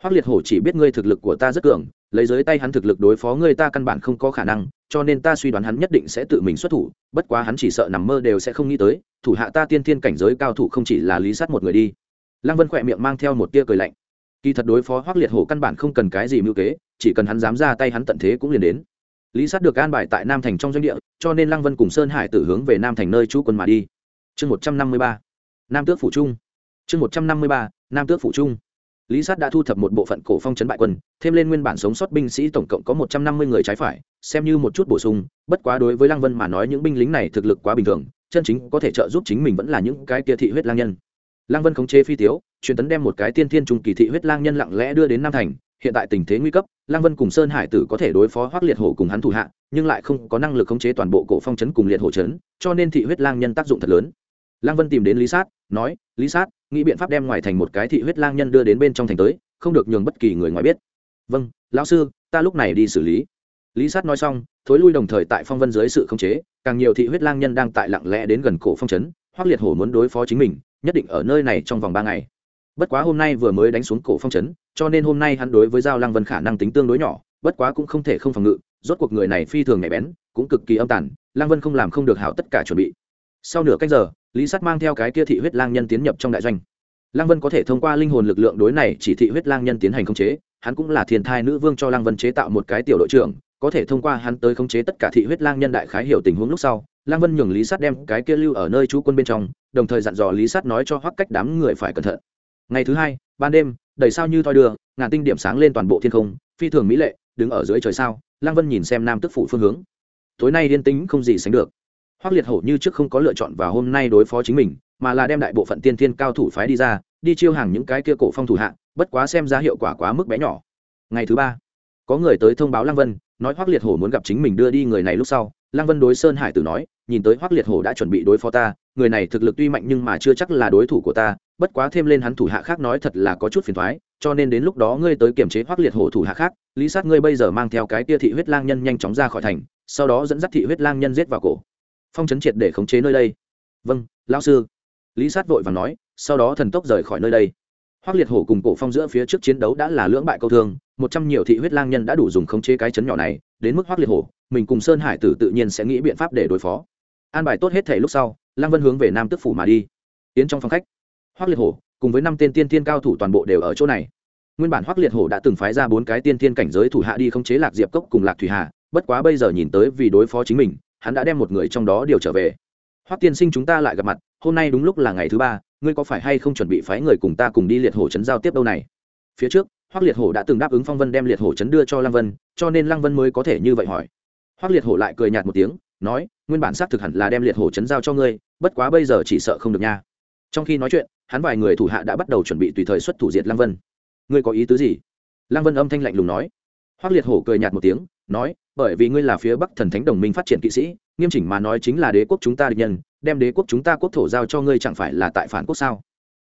hoác liệt hổ chỉ biết ngươi thực lực của ta rất cường, lấy dưới tay hắn thực lực đối phó ngươi ta căn bản không có khả năng, cho nên ta suy đoán hắn nhất định sẽ tự mình xuất thủ, bất quá hắn chỉ sợ nằm mơ đều sẽ không nghĩ tới, thủ hạ ta tiên thiên cảnh giới cao thủ không chỉ là lý sát một người đi. Lăng vân khỏe miệng mang theo một tia cười lạnh. Kỳ thật đối phó hoác liệt hổ căn bản không cần cái gì mưu kế, chỉ cần hắn dám ra tay hắn tận thế cũng liền đến. Lý sát được an bài tại nam thành trong doanh địa, cho nên lăng vân cùng sơn hải tử hướng về nam thành nơi trú quân mà đi. Chương một trăm năm mươi ba, nam tước phủ trung. Chương một trăm năm mươi ba, nam tước phủ trung lý sát đã thu thập một bộ phận cổ phong chấn bại quân, thêm lên nguyên bản sống sót binh sĩ tổng cộng có một trăm năm mươi người trái phải, xem như một chút bổ sung, bất quá đối với lăng vân mà nói những binh lính này thực lực quá bình thường, chân chính có thể trợ giúp chính mình vẫn là những cái kia thị huyết lang nhân. Lăng vân khống chế phi tiếu, truyền tấn đem một cái tiên thiên trung kỳ thị huyết lang nhân lặng lẽ đưa đến nam thành, hiện tại tình thế nguy cấp, lăng vân cùng sơn hải tử có thể đối phó hoác liệt hổ cùng hắn thủ hạ, nhưng lại không có năng lực khống chế toàn bộ cổ phong chấn cùng liệt hổ chấn, cho nên thị huyết lang nhân tác dụng thật lớn lăng vân tìm đến lý sát, nói, lý sát, nghĩ biện pháp đem ngoài thành một cái thị huyết lang nhân đưa đến bên trong thành tới, không được nhường bất kỳ người ngoài biết. Vâng lão sư, ta lúc này đi xử lý. Lý sát nói xong, thối lui đồng thời tại phong vân dưới sự khống chế, càng nhiều thị huyết lang nhân đang tại lặng lẽ đến gần cổ phong trấn hoắc liệt hổ muốn đối phó chính mình, nhất định ở nơi này trong vòng ba ngày. Bất quá hôm nay vừa mới đánh xuống cổ phong trấn, cho nên hôm nay hắn đối với giao lăng vân khả năng tính tương đối nhỏ, bất quá cũng không thể không phòng ngự, rốt cuộc người này phi thường nhạy bén, cũng cực kỳ âm tàn, lăng vân không làm không được hảo tất cả chuẩn bị. Sau nửa cách giờ lý sắt mang theo cái kia thị huyết lang nhân tiến nhập trong đại doanh. Lăng vân có thể thông qua linh hồn lực lượng đối này chỉ thị huyết lang nhân tiến hành khống chế, hắn cũng là thiên thai nữ vương cho lăng vân chế tạo một cái tiểu đội trưởng, có thể thông qua hắn tới khống chế tất cả thị huyết lang nhân đại khái hiểu tình huống lúc sau, lăng vân nhường lý sắt đem cái kia lưu ở nơi trú quân bên trong, đồng thời dặn dò lý sắt nói cho hoắc cách đám người phải cẩn thận. Ngày thứ hai, ban đêm, đầy sao như thoi đưa, ngàn tinh điểm sáng lên toàn bộ thiên không, phi thường mỹ lệ, đứng ở dưới trời sao, lăng vân nhìn xem nam tức phủ phương hướng. Tối nay yên tĩnh không gì sánh được hoắc liệt hổ như trước không có lựa chọn vào hôm nay đối phó chính mình, mà là đem đại bộ phận tiên thiên cao thủ phái đi ra, đi chiêu hàng những cái kia cổ phong thủ hạ, bất quá xem ra hiệu quả quá mức bé nhỏ. Ngày thứ ba, có người tới thông báo lăng vân, nói hoắc liệt hổ muốn gặp chính mình đưa đi người này lúc sau, lăng vân đối sơn hải tử nói, nhìn tới hoắc liệt hổ đã chuẩn bị đối phó ta, người này thực lực tuy mạnh nhưng mà chưa chắc là đối thủ của ta, bất quá thêm lên hắn thủ hạ khác nói thật là có chút phiền thoái, cho nên đến lúc đó ngươi tới kiểm chế hoắc liệt hổ thủ hạ khác, lý sát ngươi bây giờ mang theo cái tia thị huyết lang nhân nhanh chóng ra khỏi thành, sau đó dẫn dắt thị huyết lang nhân giết vào cổ phong chấn triệt để khống chế nơi đây. Vâng lão sư. Lý sát vội và nói, sau đó thần tốc rời khỏi nơi đây. Hoắc liệt hổ cùng cổ phong giữa phía trước chiến đấu đã là lưỡng bại câu thương, một trăm nhiều thị huyết lang nhân đã đủ dùng khống chế cái chấn nhỏ này, đến mức hoắc liệt hổ, mình cùng sơn hải tử tự nhiên sẽ nghĩ biện pháp để đối phó. An bài tốt hết thể lúc sau lang vân hướng về nam tức phủ mà đi. Tiến trong phòng khách hoắc liệt hổ cùng với năm tên tiên tiên cao thủ toàn bộ đều ở chỗ này. Nguyên bản hoắc liệt hổ đã từng phái ra bốn cái tiên tiên cảnh giới thủ hạ đi khống chế lạc diệp cốc cùng lạc thủy hà, bất quá bây giờ nhìn tới vì đối phó chính mình hắn đã đem một người trong đó điều trở về. Hoắc tiên sinh chúng ta lại gặp mặt, hôm nay đúng lúc là ngày thứ ba, ngươi có phải hay không chuẩn bị phái người cùng ta cùng đi liệt hổ trấn giao tiếp đâu này? Phía trước, hoắc liệt hổ đã từng đáp ứng phong vân đem liệt hổ trấn đưa cho lăng vân, cho nên lăng vân mới có thể như vậy hỏi. Hoắc liệt hổ lại cười nhạt một tiếng, nói, nguyên bản xác thực hẳn là đem liệt hổ trấn giao cho ngươi, bất quá bây giờ chỉ sợ không được nha. Trong khi nói chuyện, hắn vài người thủ hạ đã bắt đầu chuẩn bị tùy thời xuất thủ diệt lăng vân. Ngươi có ý tứ gì? Lăng vân âm thanh lạnh lùng nói. Hoắc liệt hổ cười nhạt một tiếng nói, bởi vì ngươi là phía bắc thần thánh đồng minh phát triển kỵ sĩ, nghiêm chỉnh mà nói chính là đế quốc chúng ta địch nhân, đem đế quốc chúng ta quốc thổ giao cho ngươi chẳng phải là tại phản quốc sao?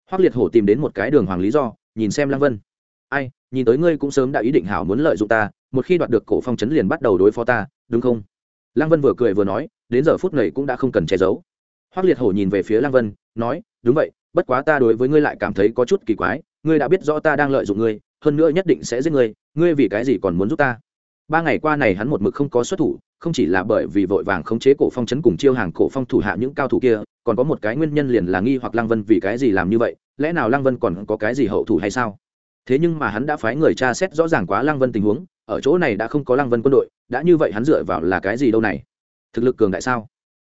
Hoắc liệt hổ tìm đến một cái đường hoàng lý do, nhìn xem lăng vân. Ai, nhìn tới ngươi cũng sớm đã ý định hảo muốn lợi dụng ta, một khi đoạt được cổ phong chấn liền bắt đầu đối phó ta, đúng không? Lăng vân vừa cười vừa nói, đến giờ phút này cũng đã không cần che giấu. Hoắc liệt hổ nhìn về phía lăng vân, nói, đúng vậy, bất quá ta đối với ngươi lại cảm thấy có chút kỳ quái, ngươi đã biết rõ ta đang lợi dụng ngươi, hơn nữa nhất định sẽ giết ngươi ngươi vì cái gì còn muốn giúp ta? Ba ngày qua này hắn một mực không có xuất thủ, không chỉ là bởi vì vội vàng khống chế cổ phong chấn cùng chiêu hàng cổ phong thủ hạ những cao thủ kia, còn có một cái nguyên nhân liền là nghi hoặc lăng vân vì cái gì làm như vậy, lẽ nào lăng vân còn có cái gì hậu thủ hay sao? Thế nhưng mà hắn đã phái người tra xét rõ ràng quá lăng vân tình huống, ở chỗ này đã không có lăng vân quân đội, đã như vậy hắn dựa vào là cái gì đâu này? Thực lực cường đại sao?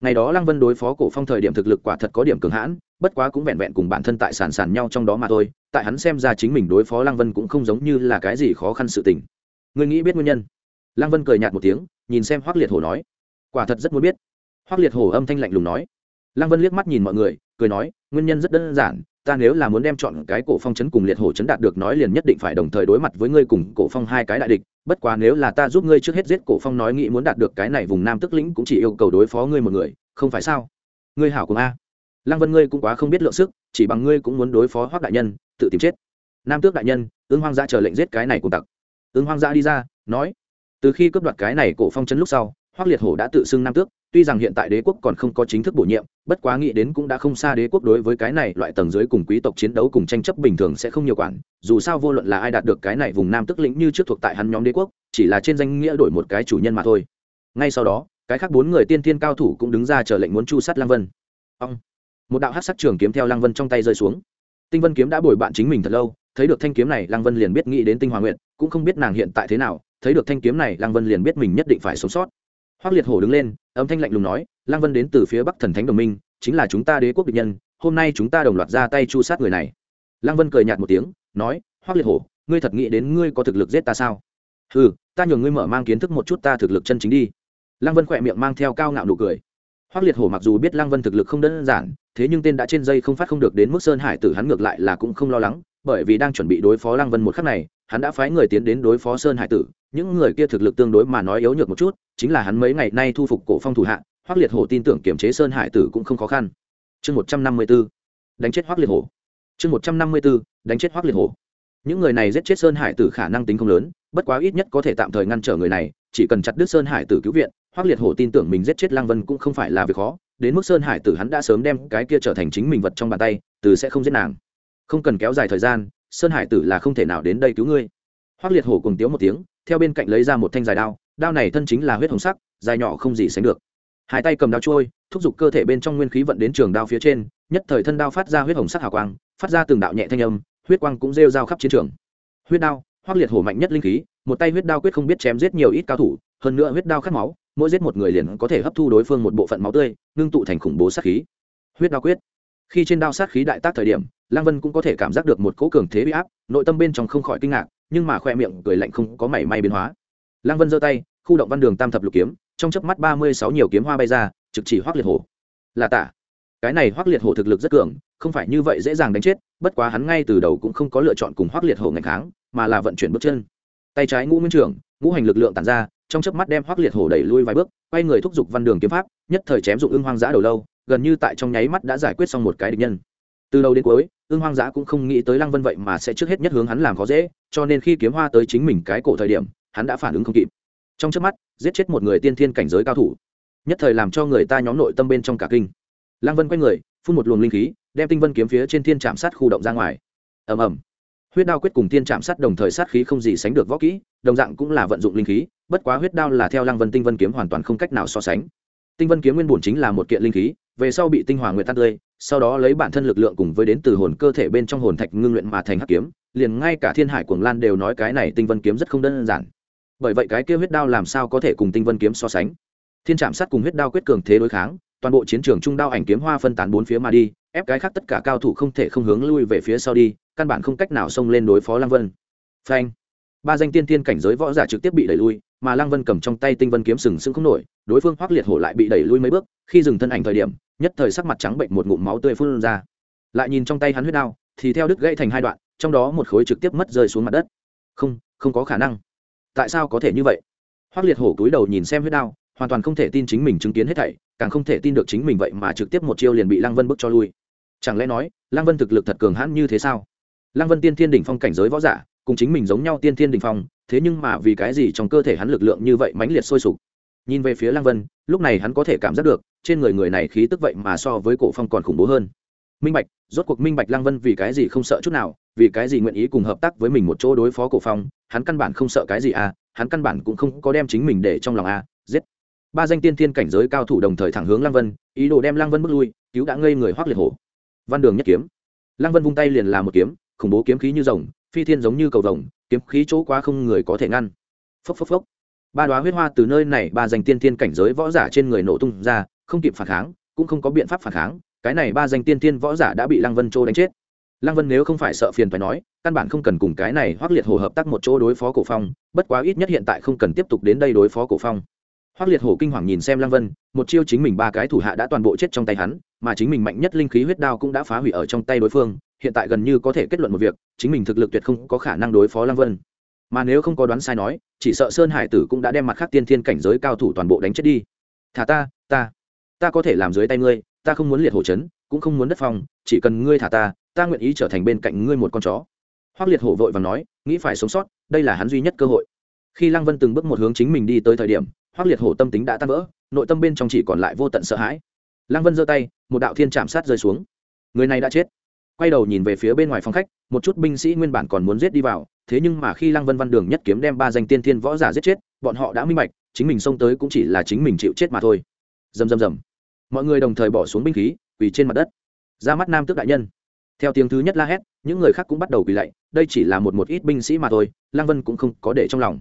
Ngày đó lăng vân đối phó cổ phong thời điểm thực lực quả thật có điểm cường hãn, bất quá cũng vẹn vẹn cùng bản thân tại sàn sàn nhau trong đó mà thôi, tại hắn xem ra chính mình đối phó lăng vân cũng không giống như là cái gì khó khăn sự tình. Người nghĩ biết nguyên nhân? Lăng vân cười nhạt một tiếng, nhìn xem hoác liệt hổ nói, quả thật rất muốn biết. Hoác liệt hổ âm thanh lạnh lùng nói. Lăng vân liếc mắt nhìn mọi người, cười nói, nguyên nhân rất đơn giản, ta nếu là muốn đem chọn cái cổ phong chấn cùng liệt hổ chấn đạt được nói liền nhất định phải đồng thời đối mặt với ngươi cùng cổ phong hai cái đại địch, bất quá nếu là ta giúp ngươi trước hết giết cổ phong nói nghĩ muốn đạt được cái này vùng nam tức lĩnh cũng chỉ yêu cầu đối phó ngươi một người, không phải sao? Ngươi hảo cùng a. Lăng vân ngươi cũng quá không biết lượng sức, chỉ bằng ngươi cũng muốn đối phó hoác đại nhân, tự tìm chết. Nam tước đại nhân ương hoang Gia chờ lệnh giết cái này cùng tặc. Ương hoang Gia đi ra, nói từ khi cướp đoạt cái này cổ phong chấn lúc sau, hoắc liệt hổ đã tự xưng nam tước, tuy rằng hiện tại đế quốc còn không có chính thức bổ nhiệm, bất quá nghĩ đến cũng đã không xa đế quốc đối với cái này loại tầng dưới cùng quý tộc chiến đấu cùng tranh chấp bình thường sẽ không nhiều quản, dù sao vô luận là ai đạt được cái này vùng nam tức lĩnh như trước thuộc tại hắn nhóm đế quốc, chỉ là trên danh nghĩa đổi một cái chủ nhân mà thôi. Ngay sau đó, cái khác bốn người tiên thiên cao thủ cũng đứng ra chờ lệnh muốn chu sát lang vân. Ông một đạo hát sắc trường kiếm theo lang vân trong tay rơi xuống. Tinh vân kiếm đã bồi bạn chính mình thật lâu, thấy được thanh kiếm này lang vân liền biết nghĩ đến tinh hoàng nguyện cũng không biết nàng hiện tại thế nào thấy được thanh kiếm này, lăng vân liền biết mình nhất định phải sống sót. Hoác liệt hổ đứng lên, âm thanh lạnh lùng nói, lăng vân đến từ phía bắc thần thánh đồng minh, chính là chúng ta đế quốc địch nhân, hôm nay chúng ta đồng loạt ra tay chu sát người này. Lăng vân cười nhạt một tiếng, nói, hoác liệt hổ, ngươi thật nghĩ đến ngươi có thực lực giết ta sao? Ừ ta nhường ngươi mở mang kiến thức một chút ta thực lực chân chính đi. Lăng vân khỏe miệng mang theo cao ngạo nụ cười. Hoác liệt hổ mặc dù biết lăng vân thực lực không đơn giản, thế nhưng tên đã trên dây không phát không được đến mức sơn hải tử hắn ngược lại là cũng không lo lắng, bởi vì đang chuẩn bị đối phó lăng vân một khắc này, hắn đã phái người tiến đến đối phó sơn hải tử những người kia thực lực tương đối mà nói yếu nhược một chút, chính là hắn mấy ngày nay thu phục cổ phong thủ hạ hoác liệt hổ tin tưởng kiểm chế sơn hải tử cũng không khó khăn. Chương một trăm năm mươi b ố đánh chết hoác liệt hổ. Chương một trăm năm mươi b ố đánh chết hoác liệt hổ. Những người này giết chết sơn hải tử khả năng tính không lớn, bất quá ít nhất có thể tạm thời ngăn trở người này, chỉ cần chặt đứt sơn hải tử cứu viện hoác liệt hổ tin tưởng mình giết chết lang vân cũng không phải là việc khó, đến mức sơn hải tử hắn đã sớm đem cái kia trở thành chính mình vật trong bàn tay, từ sẽ không giết nàng. Không cần kéo dài thời gian, sơn hải tử là không thể nào đến đây cứu ngươi. Hoác liệt hổ cùng tiếu một tiếng theo bên cạnh lấy ra một thanh dài đao đao này thân chính là huyết hồng sắc, dài nhỏ không gì sánh được. Hai tay cầm đao trôi, thúc giục cơ thể bên trong nguyên khí vận đến trường đao phía trên, nhất thời thân đao phát ra huyết hồng sắc hào quang, phát ra từng đạo nhẹ thanh âm, huyết quang cũng rêu rao khắp chiến trường. Huyết đao, hoác liệt hổ mạnh nhất linh khí, một tay huyết đao quyết không biết chém giết nhiều ít cao thủ, hơn nữa huyết đao khát máu, mỗi giết một người liền có thể hấp thu đối phương một bộ phận máu tươi, ngưng tụ thành khủng bố sát khí. Huyết đao quyết. Khi trên đao sát khí đại tác thời điểm Lang vân cũng có thể cảm giác được một cỗ cường thế bị áp, nội tâm bên trong không khỏi kinh ngạc nhưng mà khoe miệng cười lạnh không có mảy may biến hóa. Lăng vân giơ tay, khu động văn đường tam thập lục kiếm, trong chớp mắt ba mươi sáu nhiều kiếm hoa bay ra, trực chỉ hoác liệt hổ. Là tả. Cái này hoác liệt hổ thực lực rất cường, không phải như vậy dễ dàng đánh chết, bất quá hắn ngay từ đầu cũng không có lựa chọn cùng hoác liệt hổ ngày kháng, mà là vận chuyển bước chân. Tay trái ngũ nguyên trưởng, ngũ hành lực lượng tàn ra, trong chớp mắt đem hoác liệt hổ đẩy lui vài bước, quay người thúc giục văn đường kiếm pháp, nhất thời chém dụng ưng hoang dã đầu lâu, gần như tại trong nháy mắt đã giải quyết xong một cái địch nhân từ đầu đến cuối, ương hoang dã cũng không nghĩ tới lăng vân vậy mà sẽ trước hết nhất hướng hắn làm khó dễ, cho nên khi kiếm hoa tới chính mình cái cổ thời điểm, hắn đã phản ứng không kịp. Trong chớp mắt, giết chết một người tiên thiên cảnh giới cao thủ. Nhất thời làm cho người ta nhóm nội tâm bên trong cả kinh. Lăng vân quay người, phun một luồng linh khí, đem tinh vân kiếm phía trên thiên trạm sát khu động ra ngoài. Ầm ầm. Huyết đao quyết cùng tiên trạm sát đồng thời sát khí không gì sánh được võ kỹ, đồng dạng cũng là vận dụng linh khí, bất quá huyết đao là theo lăng vân tinh vân kiếm hoàn toàn không cách nào so sánh. Tinh vân kiếm nguyên bổn chính là một kiện linh khí về sau bị tinh hoàng nguyệt tan tươi, sau đó lấy bản thân lực lượng cùng với đến từ hồn cơ thể bên trong hồn thạch ngưng luyện mà thành hắc kiếm, liền ngay cả thiên hải cuồng lan đều nói cái này tinh vân kiếm rất không đơn giản. Bởi vậy cái kia huyết đao làm sao có thể cùng tinh vân kiếm so sánh? Thiên trạm sát cùng huyết đao quyết cường thế đối kháng, toàn bộ chiến trường trung đao ảnh kiếm hoa phân tán bốn phía mà đi, ép cái khác tất cả cao thủ không thể không hướng lui về phía sau đi, căn bản không cách nào xông lên đối phó lăng vân. Phanh! Ba danh tiên tiên cảnh giới võ giả trực tiếp bị đẩy lui, mà lăng vân cầm trong tay tinh vân kiếm sừng sững không nổi, đối phương hoác liệt hổ lại bị đẩy lui mấy bước, khi dừng thân ảnh thời điểm nhất thời sắc mặt trắng bệnh một ngụm máu tươi phun ra. Lại nhìn trong tay hắn huyết đao, thì theo đứt gãy thành hai đoạn, trong đó một khối trực tiếp mất rơi xuống mặt đất. Không không có khả năng. Tại sao có thể như vậy? Hoác liệt hổ cúi đầu nhìn xem huyết đao, hoàn toàn không thể tin chính mình chứng kiến hết thảy, càng không thể tin được chính mình vậy mà trực tiếp một chiêu liền bị lăng vân bức cho lui. Chẳng lẽ nói, lăng vân thực lực thật cường hãn như thế sao? Lăng vân tiên thiên đỉnh phong cảnh giới võ giả, cùng chính mình giống nhau tiên thiên đỉnh phong, thế nhưng mà vì cái gì trong cơ thể hắn lực lượng như vậy mãnh liệt sôi sục? Nhìn về phía lăng vân, lúc này hắn có thể cảm giác được, trên người người này khí tức vậy mà so với cổ phong còn khủng bố hơn. Minh bạch, rốt cuộc minh bạch lăng vân vì cái gì không sợ chút nào, vì cái gì nguyện ý cùng hợp tác với mình một chỗ đối phó cổ phong, hắn căn bản không sợ cái gì à hắn căn bản cũng không có đem chính mình để trong lòng à giết. Ba danh tiên thiên cảnh giới cao thủ đồng thời thẳng hướng lăng vân, ý đồ đem lăng vân bước lui, cứu đã ngây người hoác liệt hổ. Văn đường nhất kiếm. Lăng vân vung tay liền làm một kiếm, khủng bố kiếm khí như rồng, phi thiên giống như cầu rồng kiếm khí chỗ quá không người có thể ngăn. Phốc phốc phốc ba đoá huyết hoa từ nơi này ba danh tiên thiên cảnh giới võ giả trên người nổ tung ra, không kịp phản kháng, cũng không có biện pháp phản kháng, cái này ba danh tiên thiên võ giả đã bị lăng vân trô đánh chết. Lăng vân nếu không phải sợ phiền phải nói, căn bản không cần cùng cái này hoác liệt hồ hợp tác một chỗ đối phó cổ phong, bất quá ít nhất hiện tại không cần tiếp tục đến đây đối phó cổ phong. Hoác liệt hổ kinh hoàng nhìn xem lăng vân, một chiêu chính mình ba cái thủ hạ đã toàn bộ chết trong tay hắn, mà chính mình mạnh nhất linh khí huyết đao cũng đã phá hủy ở trong tay đối phương, hiện tại gần như có thể kết luận một việc, chính mình thực lực tuyệt không có khả năng đối phó lăng vân mà nếu không có đoán sai nói, chỉ sợ sơn hải tử cũng đã đem mặt khác tiên thiên cảnh giới cao thủ toàn bộ đánh chết đi. Thả ta ta ta có thể làm dưới tay ngươi, ta không muốn liệt hổ chấn, cũng không muốn đất phong, chỉ cần ngươi thả ta ta nguyện ý trở thành bên cạnh ngươi một con chó. Hoác liệt hổ vội và nói, nghĩ phải sống sót, đây là hắn duy nhất cơ hội. Khi lăng vân từng bước một hướng chính mình đi tới thời điểm hoác liệt hổ tâm tính đã tan vỡ, nội tâm bên trong chỉ còn lại vô tận sợ hãi. Lăng vân giơ tay, một đạo thiên chạm sát rơi xuống. Người này đã chết. Quay đầu nhìn về phía bên ngoài phòng khách, một chút binh sĩ nguyên bản còn muốn giết đi vào thế nhưng mà khi lăng vân văn đường nhất kiếm đem ba danh tiên thiên võ giả giết chết, bọn họ đã minh bạch, chính mình xông tới cũng chỉ là chính mình chịu chết mà thôi. Dầm dầm dầm mọi người đồng thời bỏ xuống binh khí, quỳ trên mặt đất. Ra mắt nam tước đại nhân. Theo tiếng thứ nhất la hét, những người khác cũng bắt đầu quỳ lạy, đây chỉ là một một ít binh sĩ mà thôi, lăng vân cũng không có để trong lòng.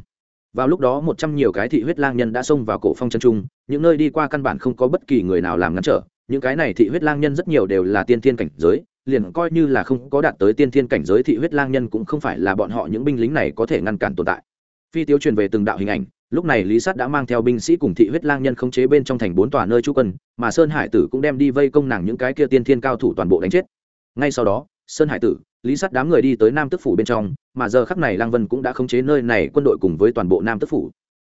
Vào lúc đó một trăm nhiều cái thị huyết lang nhân đã xông vào cổ phong chân trung, những nơi đi qua căn bản không có bất kỳ người nào làm ngăn trở, những cái này thị huyết lang nhân rất nhiều đều là tiên thiên cảnh giới liền coi như là không có đạt tới tiên thiên cảnh giới thị huyết lang nhân cũng không phải là bọn họ những binh lính này có thể ngăn cản tồn tại. Phi tiêu truyền về từng đạo hình ảnh, lúc này lý sát đã mang theo binh sĩ cùng thị huyết lang nhân khống chế bên trong thành bốn tòa nơi trú quân, mà sơn hải tử cũng đem đi vây công nàng những cái kia tiên thiên cao thủ toàn bộ đánh chết. Ngay sau đó, sơn hải tử, lý sát đám người đi tới nam tức phủ bên trong, mà giờ khắc này lang vân cũng đã khống chế nơi này quân đội cùng với toàn bộ nam tức phủ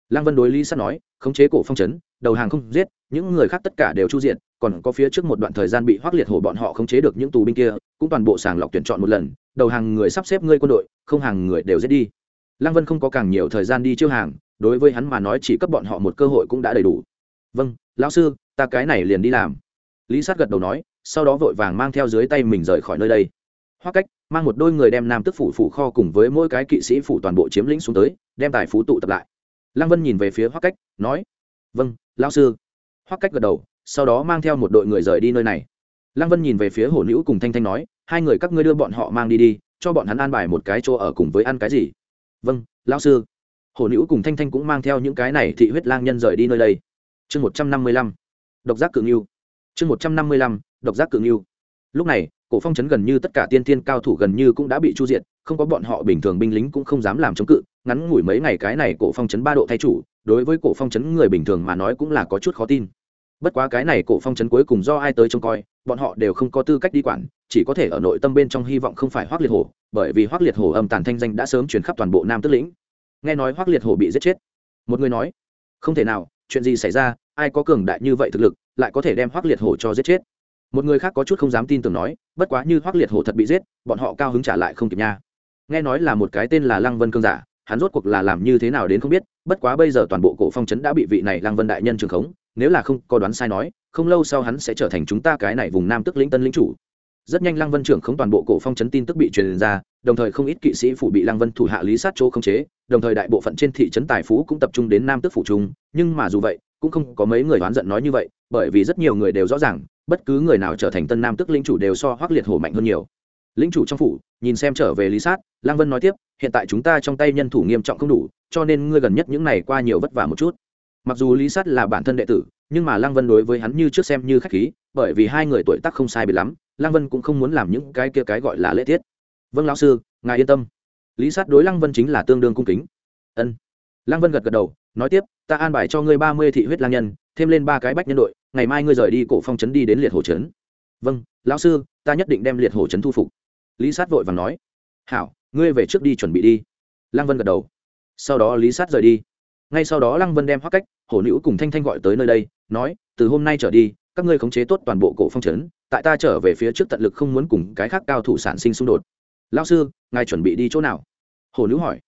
lang vân đối lý sát nói, khống chế cổ phong trấn, đầu hàng không giết, những người khác tất cả đều chu diện, còn có phía trước một đoạn thời gian bị hoác liệt hổ bọn họ khống chế được những tù binh kia, cũng toàn bộ sàng lọc tuyển chọn một lần, đầu hàng người sắp xếp ngươi quân đội, không hàng người đều giết đi. Lăng vân không có càng nhiều thời gian đi chiêu hàng, đối với hắn mà nói chỉ cấp bọn họ một cơ hội cũng đã đầy đủ. Vâng lão sư, ta cái này liền đi làm. Lý sát gật đầu nói, sau đó vội vàng mang theo dưới tay mình rời khỏi nơi đây. Hoa cách mang một đôi người đem nam tức phủ phủ kho cùng với mỗi cái kỵ sĩ phủ toàn bộ chiếm lĩnh xuống tới, đem tài phú tụ tập lại lăng vân nhìn về phía Hoắc cách, nói vâng lão sư. Hoắc cách gật đầu, sau đó mang theo một đội người rời đi nơi này. Lăng vân nhìn về phía hổ nữ cùng thanh thanh nói, hai người các ngươi đưa bọn họ mang đi đi, cho bọn hắn an bài một cái chỗ ở cùng với ăn cái gì? Vâng lão sư. Hổ nữ cùng thanh thanh cũng mang theo những cái này thị huyết lang nhân rời đi nơi đây. Chương một trăm năm mươi lăm, độc giác cự ngưu. Chương một trăm năm mươi lăm, độc giác cự ngưu. Lúc này cổ phong Chấn gần như tất cả tiên tiên cao thủ gần như cũng đã bị chu diệt, không có bọn họ bình thường binh lính cũng không dám làm chống cự, ngắn ngủi mấy ngày cái này cổ phong Chấn ba độ thay chủ, đối với cổ phong Chấn người bình thường mà nói cũng là có chút khó tin. Bất quá cái này cổ phong Chấn cuối cùng do ai tới trông coi, bọn họ đều không có tư cách đi quản, chỉ có thể ở nội tâm bên trong hy vọng không phải hoác liệt hổ, bởi vì hoác liệt hổ âm tàn thanh danh đã sớm truyền khắp toàn bộ nam tức lĩnh. Nghe nói hoác liệt hổ bị giết chết. Một người nói, không thể nào, chuyện gì xảy ra, ai có cường đại như vậy thực lực, lại có thể đem hoác liệt hổ cho giết chết? Một người khác có chút không dám tin tưởng nói, bất quá như hoác liệt hổ thật bị giết, bọn họ cao hứng trả lại không kịp nha. Nghe nói là một cái tên là lăng vân cương giả, hắn rốt cuộc là làm như thế nào đến không biết, bất quá bây giờ toàn bộ cổ phong trấn đã bị vị này lăng vân đại nhân trường khống, nếu là không có đoán sai nói, không lâu sau hắn sẽ trở thành chúng ta cái này vùng nam tức lĩnh tân lĩnh chủ. Rất nhanh lăng vân trưởng khống toàn bộ cổ phong trấn tin tức bị truyền ra, đồng thời không ít kỵ sĩ phủ bị lăng vân thủ hạ lý sát chỗ không chế, đồng thời đại bộ phận trên thị trấn tài phú cũng tập trung đến nam tức phủ trung, nhưng mà dù vậy, cũng không có mấy người oán giận nói như vậy, bởi vì rất nhiều người đều rõ ràng bất cứ người nào trở thành tân nam tức lĩnh chủ đều so hoác liệt hổ mạnh hơn nhiều lĩnh chủ trong phủ nhìn xem trở về lý sát lang vân nói tiếp hiện tại chúng ta trong tay nhân thủ nghiêm trọng không đủ cho nên ngươi gần nhất những này qua nhiều vất vả một chút mặc dù lý sát là bản thân đệ tử nhưng mà lang vân đối với hắn như trước xem như khách khí bởi vì hai người tuổi tác không sai bị lắm lang vân cũng không muốn làm những cái kia cái gọi là lễ tiết vâng lão sư ngài yên tâm lý sát đối lăng vân chính là tương đương cung kính ân lăng vân gật gật đầu nói tiếp ta an bài cho ngươi ba mươi thị huyết lang nhân thêm lên ba cái bách nhân đội ngày mai ngươi rời đi cổ phong trấn đi đến liệt hồ trấn. Vâng lão sư, ta nhất định đem liệt hồ trấn thu phục. Lý sát vội vàng nói. Hảo, ngươi về trước đi chuẩn bị đi. Lăng vân gật đầu. Sau đó lý sát rời đi. Ngay sau đó lăng vân đem hoác cách hổ nữ cùng thanh thanh gọi tới nơi đây, nói, từ hôm nay trở đi, các ngươi khống chế tốt toàn bộ cổ phong trấn, tại ta trở về phía trước tận lực không muốn cùng cái khác cao thủ sản sinh xung đột. Lao sư, ngài chuẩn bị đi chỗ nào? Hồ nữ hỏi.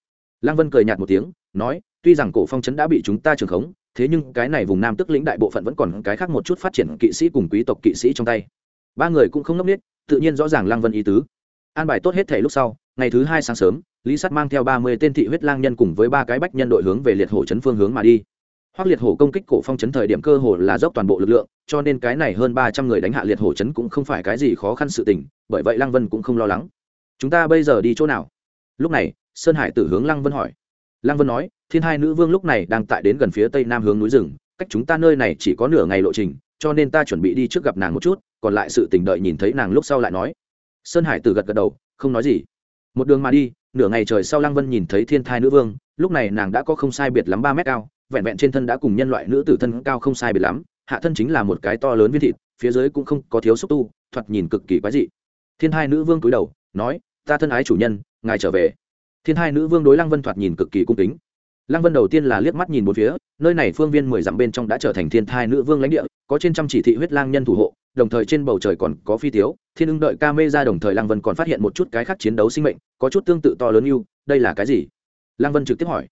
Lăng vân cười nhạt một tiếng, nói, tuy rằng cổ phong trấn đã bị chúng ta trường khống thế nhưng cái này vùng nam tức lĩnh đại bộ phận vẫn còn cái khác một chút phát triển kỵ sĩ cùng quý tộc kỵ sĩ trong tay. Ba người cũng không ngốc nghếch, tự nhiên rõ ràng lăng vân ý tứ. An bài tốt hết thể lúc sau, ngày thứ hai sáng sớm, lý sắt mang theo ba mươi tên thị huyết lang nhân cùng với ba cái bách nhân đội hướng về liệt hổ trấn phương hướng mà đi. Hoác liệt hổ công kích cổ phong trấn thời điểm cơ hồ là dốc toàn bộ lực lượng, cho nên cái này hơn ba trăm người đánh hạ liệt hổ trấn cũng không phải cái gì khó khăn sự tình, bởi vậy lăng vân cũng không lo lắng. Chúng ta bây giờ đi chỗ nào? Lúc này, sơn hải tử hướng lăng vân hỏi lăng vân nói, thiên hai nữ vương lúc này đang tại đến gần phía tây nam hướng núi rừng, cách chúng ta nơi này chỉ có nửa ngày lộ trình, cho nên ta chuẩn bị đi trước gặp nàng một chút, còn lại sự tình đợi nhìn thấy nàng lúc sau lại nói. Sơn hải tử gật gật đầu, không nói gì. Một đường mà đi, nửa ngày trời sau lăng vân nhìn thấy thiên thai nữ vương, lúc này nàng đã có không sai biệt lắm ba mét cao, vẹn vẹn trên thân đã cùng nhân loại nữ tử thân cao không sai biệt lắm, hạ thân chính là một cái to lớn viên thịt, phía dưới cũng không có thiếu xúc tu, thoạt nhìn cực kỳ quái dị. Thiên hai nữ vương cúi đầu, nói, ta thân ái chủ nhân, ngài trở về thiên hai nữ vương đối lăng vân thoạt nhìn cực kỳ cung kính. Lăng vân đầu tiên là liếc mắt nhìn một phía, nơi này phương viên mười dặm bên trong đã trở thành thiên thai nữ vương lãnh địa, có trên trăm chỉ thị huyết lang nhân thủ hộ, đồng thời trên bầu trời còn có phi tiếu. Thiên ưng đợi ca mê ra đồng thời lăng vân còn phát hiện một chút cái khác chiến đấu sinh mệnh, có chút tương tự to lớn yêu đây là cái gì? Lăng vân trực tiếp hỏi.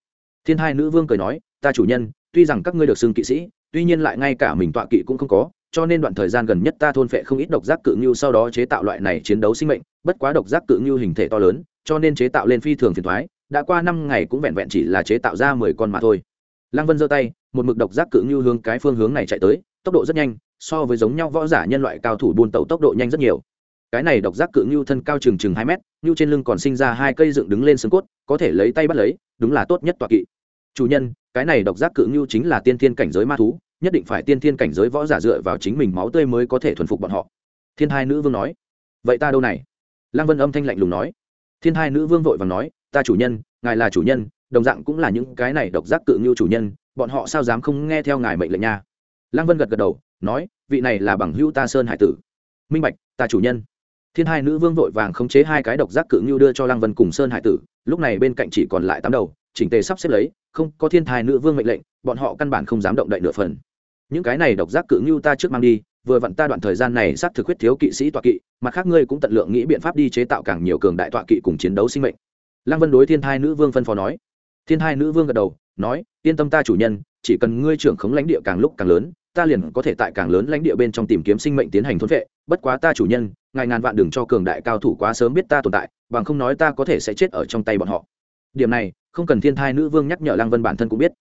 Thiên hai nữ vương cười nói, ta chủ nhân, tuy rằng các ngươi được xưng kỵ sĩ, tuy nhiên lại ngay cả mình tọa kỵ cũng không có, cho nên đoạn thời gian gần nhất ta thôn phệ không ít độc giác cự ngưu sau đó chế tạo loại này chiến đấu sinh mệnh, bất quá độc giác cự ngưu hình thể to lớn cho nên chế tạo lên phi thường phiền thoái, đã qua năm ngày cũng vẹn vẹn chỉ là chế tạo ra mười con mà thôi. Lăng vân giơ tay, một mực độc giác cự ngưu hướng cái phương hướng này chạy tới, tốc độ rất nhanh, so với giống nhau võ giả nhân loại cao thủ buôn tàu tốc độ nhanh rất nhiều. Cái này độc giác cự ngưu thân cao chừng chừng hai mét, ngưu trên lưng còn sinh ra hai cây dựng đứng lên xương cốt, có thể lấy tay bắt lấy, đúng là tốt nhất tọa kỵ. Chủ nhân, cái này độc giác cự ngưu chính là tiên thiên cảnh giới ma thú, nhất định phải tiên thiên cảnh giới võ giả dựa vào chính mình máu tươi mới có thể thuần phục bọn họ. Thiên hai nữ vương nói. Vậy ta đâu này? Lăng vân âm thanh lạnh lùng nói thiên hai nữ vương vội và nói, ta chủ nhân, ngài là chủ nhân, đồng dạng cũng là những cái này độc giác cự ngưu chủ nhân, bọn họ sao dám không nghe theo ngài mệnh lệnh nha? Lăng vân gật gật đầu, nói, vị này là bằng hữu ta sơn hải tử. Minh bạch, ta chủ nhân. Thiên hai nữ vương vội vàng khống chế hai cái độc giác cự ngưu đưa cho lăng vân cùng sơn hải tử, lúc này bên cạnh chỉ còn lại tám đầu, chỉnh tề sắp xếp lấy, không, có thiên thai nữ vương mệnh lệnh, bọn họ căn bản không dám động đậy nửa phần. Những cái này độc giác cự ngưu ta trước mang đi vừa vặn ta đoạn thời gian này xác thực huyết thiếu kỵ sĩ tọa kỵ, mặt khác ngươi cũng tận lượng nghĩ biện pháp đi chế tạo càng nhiều cường đại tọa kỵ cùng chiến đấu sinh mệnh. Lăng vân đối thiên thai nữ vương phân phó nói. Thiên thai nữ vương gật đầu, nói, yên tâm ta chủ nhân, chỉ cần ngươi trưởng khống lãnh địa càng lúc càng lớn, ta liền có thể tại càng lớn lãnh địa bên trong tìm kiếm sinh mệnh tiến hành thôn vệ. Bất quá ta chủ nhân, ngài ngàn vạn đừng cho cường đại cao thủ quá sớm biết ta tồn tại, bằng không nói ta có thể sẽ chết ở trong tay bọn họ. Điểm này, không cần thiên thai nữ vương nhắc nhở lăng vân bản thân cũng biết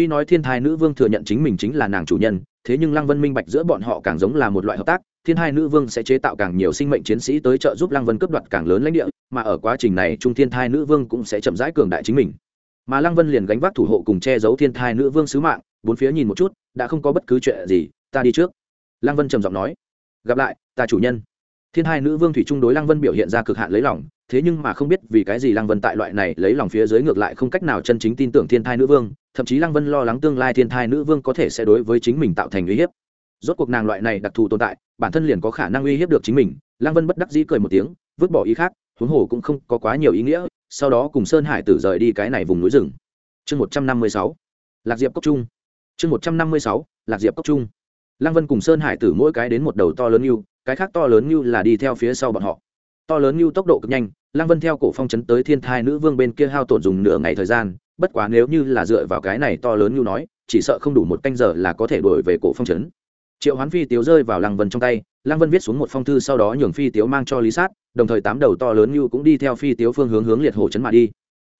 tuy nói thiên thai nữ vương thừa nhận chính mình chính là nàng chủ nhân, thế nhưng lăng vân minh bạch giữa bọn họ càng giống là một loại hợp tác, thiên hai nữ vương sẽ chế tạo càng nhiều sinh mệnh chiến sĩ tới trợ giúp lăng vân cướp đoạt càng lớn lãnh địa, mà ở quá trình này trung thiên thai nữ vương cũng sẽ chậm rãi cường đại chính mình. Mà lăng vân liền gánh vác thủ hộ cùng che giấu thiên thai nữ vương sứ mạng, bốn phía nhìn một chút, đã không có bất cứ chuyện gì, ta đi trước. Lăng vân trầm giọng nói, gặp lại, ta chủ nhân. Thiên hai nữ vương thủy trung đối lăng vân biểu hiện ra cực hạn lấy lòng, thế nhưng mà không biết vì cái gì lăng vân tại loại này lấy lòng phía dưới ngược lại không cách nào chân chính tin tưởng thiên thai nữ vương thậm chí lăng vân lo lắng tương lai thiên thai nữ vương có thể sẽ đối với chính mình tạo thành uy hiếp. Rốt cuộc nàng loại này đặc thù tồn tại, bản thân liền có khả năng uy hiếp được chính mình. Lăng vân bất đắc dĩ cười một tiếng, vứt bỏ ý khác, huống hồ cũng không có quá nhiều ý nghĩa, sau đó cùng sơn hải tử rời đi cái này vùng núi rừng. Chương một trăm năm mươi sáu, lạc diệp cốc trung. Chương một trăm năm mươi sáu, lạc diệp cốc trung. Lăng vân cùng sơn hải tử mỗi cái đến một đầu to lớn như, cái khác to lớn như là đi theo phía sau bọn họ. To lớn như tốc độ cực nhanh, lăng vân theo cổ phong chấn tới thiên thai nữ vương bên kia hao tổn dùng nửa ngày thời gian bất quá nếu như là dựa vào cái này to lớn như nói, chỉ sợ không đủ một canh giờ là có thể đổi về cổ phong chấn triệu hoán phi tiếu rơi vào lăng vân trong tay, lăng vân viết xuống một phong thư sau đó nhường phi tiếu mang cho lý sát, đồng thời tám đầu to lớn như cũng đi theo phi tiếu phương hướng hướng liệt hồ chấn mà đi.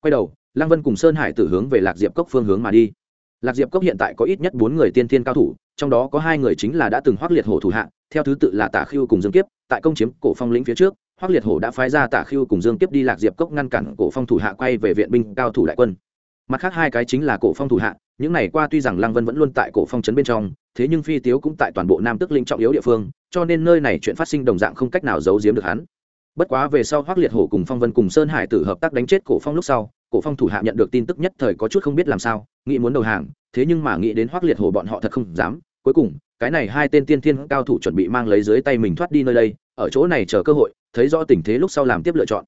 Quay đầu, lăng vân cùng sơn hải tử hướng về lạc diệp cốc phương hướng mà đi. Lạc diệp cốc hiện tại có ít nhất bốn người tiên thiên cao thủ, trong đó có hai người chính là đã từng hoác liệt hồ thủ hạ, theo thứ tự là tả khiêu cùng dương kiếp, tại công chiếm cổ phong lĩnh phía trước hoác liệt hồ đã phái ra tả khiêu cùng dương kiếp đi lạc diệp cốc ngăn cản cổ phong thủ hạ quay về viện binh cao thủ đại quân mặt khác hai cái chính là cổ phong thủ hạ, những ngày qua tuy rằng lăng vân vẫn luôn tại cổ phong trấn bên trong, thế nhưng phi tiếu cũng tại toàn bộ nam tức linh trọng yếu địa phương, cho nên nơi này chuyện phát sinh đồng dạng không cách nào giấu giếm được hắn. Bất quá về sau hoác liệt hổ cùng phong vân cùng sơn hải tử hợp tác đánh chết cổ phong lúc sau, cổ phong thủ hạ nhận được tin tức nhất thời có chút không biết làm sao, nghĩ muốn đầu hàng, thế nhưng mà nghĩ đến hoác liệt hổ bọn họ thật không dám. Cuối cùng, cái này hai tên tiên thiên cao thủ chuẩn bị mang lấy dưới tay mình thoát đi nơi đây, ở chỗ này chờ cơ hội, thấy rõ tình thế lúc sau làm tiếp lựa chọn.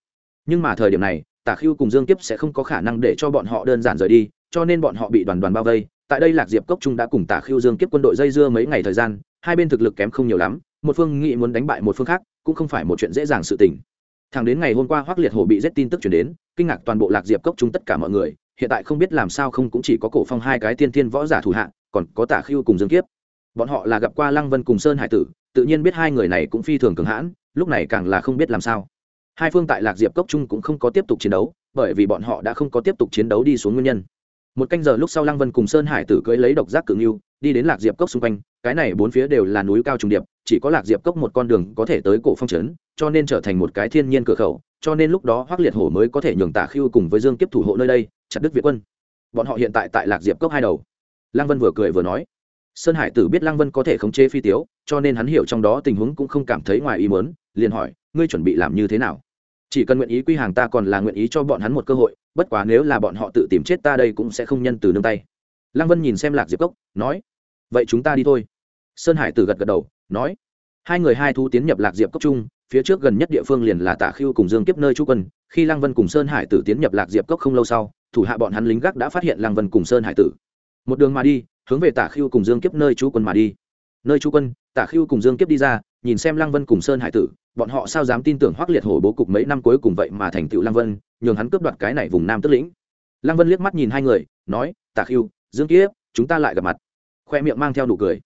Nhưng mà thời điểm này tả khiu cùng dương kiếp sẽ không có khả năng để cho bọn họ đơn giản rời đi, cho nên bọn họ bị đoàn đoàn bao vây. Tại đây lạc diệp cốc trung đã cùng tả khiu dương kiếp quân đội dây dưa mấy ngày thời gian, hai bên thực lực kém không nhiều lắm, một phương nghĩ muốn đánh bại một phương khác, cũng không phải một chuyện dễ dàng sự tình. Thằng đến ngày hôm qua hoắc liệt hổ bị rét tin tức chuyển đến, kinh ngạc toàn bộ lạc diệp cốc chúng tất cả mọi người, hiện tại không biết làm sao không cũng chỉ có cổ phong hai cái tiên thiên võ giả thủ hạ, còn có tả khiu cùng dương kiếp. Bọn họ là gặp qua lăng vân cùng sơn hải tử, tự nhiên biết hai người này cũng phi thường cường hãn, lúc này càng là không biết làm sao hai phương tại lạc diệp cốc trung cũng không có tiếp tục chiến đấu, bởi vì bọn họ đã không có tiếp tục chiến đấu đi xuống nguyên nhân. Một canh giờ lúc sau lăng vân cùng sơn hải tử cưỡi lấy độc giác cự ngưu, đi đến lạc diệp cốc xung quanh, cái này bốn phía đều là núi cao trùng điệp, chỉ có lạc diệp cốc một con đường có thể tới cổ phong trấn, cho nên trở thành một cái thiên nhiên cửa khẩu, cho nên lúc đó hoác liệt hổ mới có thể nhường tả khiêu cùng với dương kiếp thủ hộ nơi đây, chặt đức việt quân. Bọn họ hiện tại tại lạc diệp cốc hai đầu. Lăng vân vừa cười vừa nói. Sơn hải tử biết lăng vân có thể khống chế phi tiếu, cho nên hắn hiểu trong đó tình huống cũng không cảm thấy ngoài ý mớn liền hỏi ngươi chuẩn bị làm như thế nào? Chỉ cần nguyện ý quy hàng ta còn là nguyện ý cho bọn hắn một cơ hội, bất quá nếu là bọn họ tự tìm chết ta đây cũng sẽ không nhân từ nương tay. Lăng vân nhìn xem lạc diệp cốc, nói, vậy chúng ta đi thôi. Sơn hải tử gật gật đầu, nói, hai người hai thu tiến nhập lạc diệp cốc chung, phía trước gần nhất địa phương liền là tả khiêu cùng dương kiếp nơi trú quân, khi lăng vân cùng sơn hải tử tiến nhập lạc diệp cốc không lâu sau, thủ hạ bọn hắn lính gác đã phát hiện lăng vân cùng sơn hải tử. Một đường mà đi, hướng về tả khiêu cùng dương kiếp nơi trú quân mà đi nơi trú quân tả Khưu cùng dương kiếp đi ra nhìn xem lăng vân cùng sơn hải tử bọn họ sao dám tin tưởng hoắc liệt hổ bố cục mấy năm cuối cùng vậy mà thành tựu lăng vân nhường hắn cướp đoạt cái này vùng nam tức lĩnh. Lăng vân liếc mắt nhìn hai người nói tả Khưu, dương kiếp chúng ta lại gặp mặt. Khoe miệng mang theo nụ cười.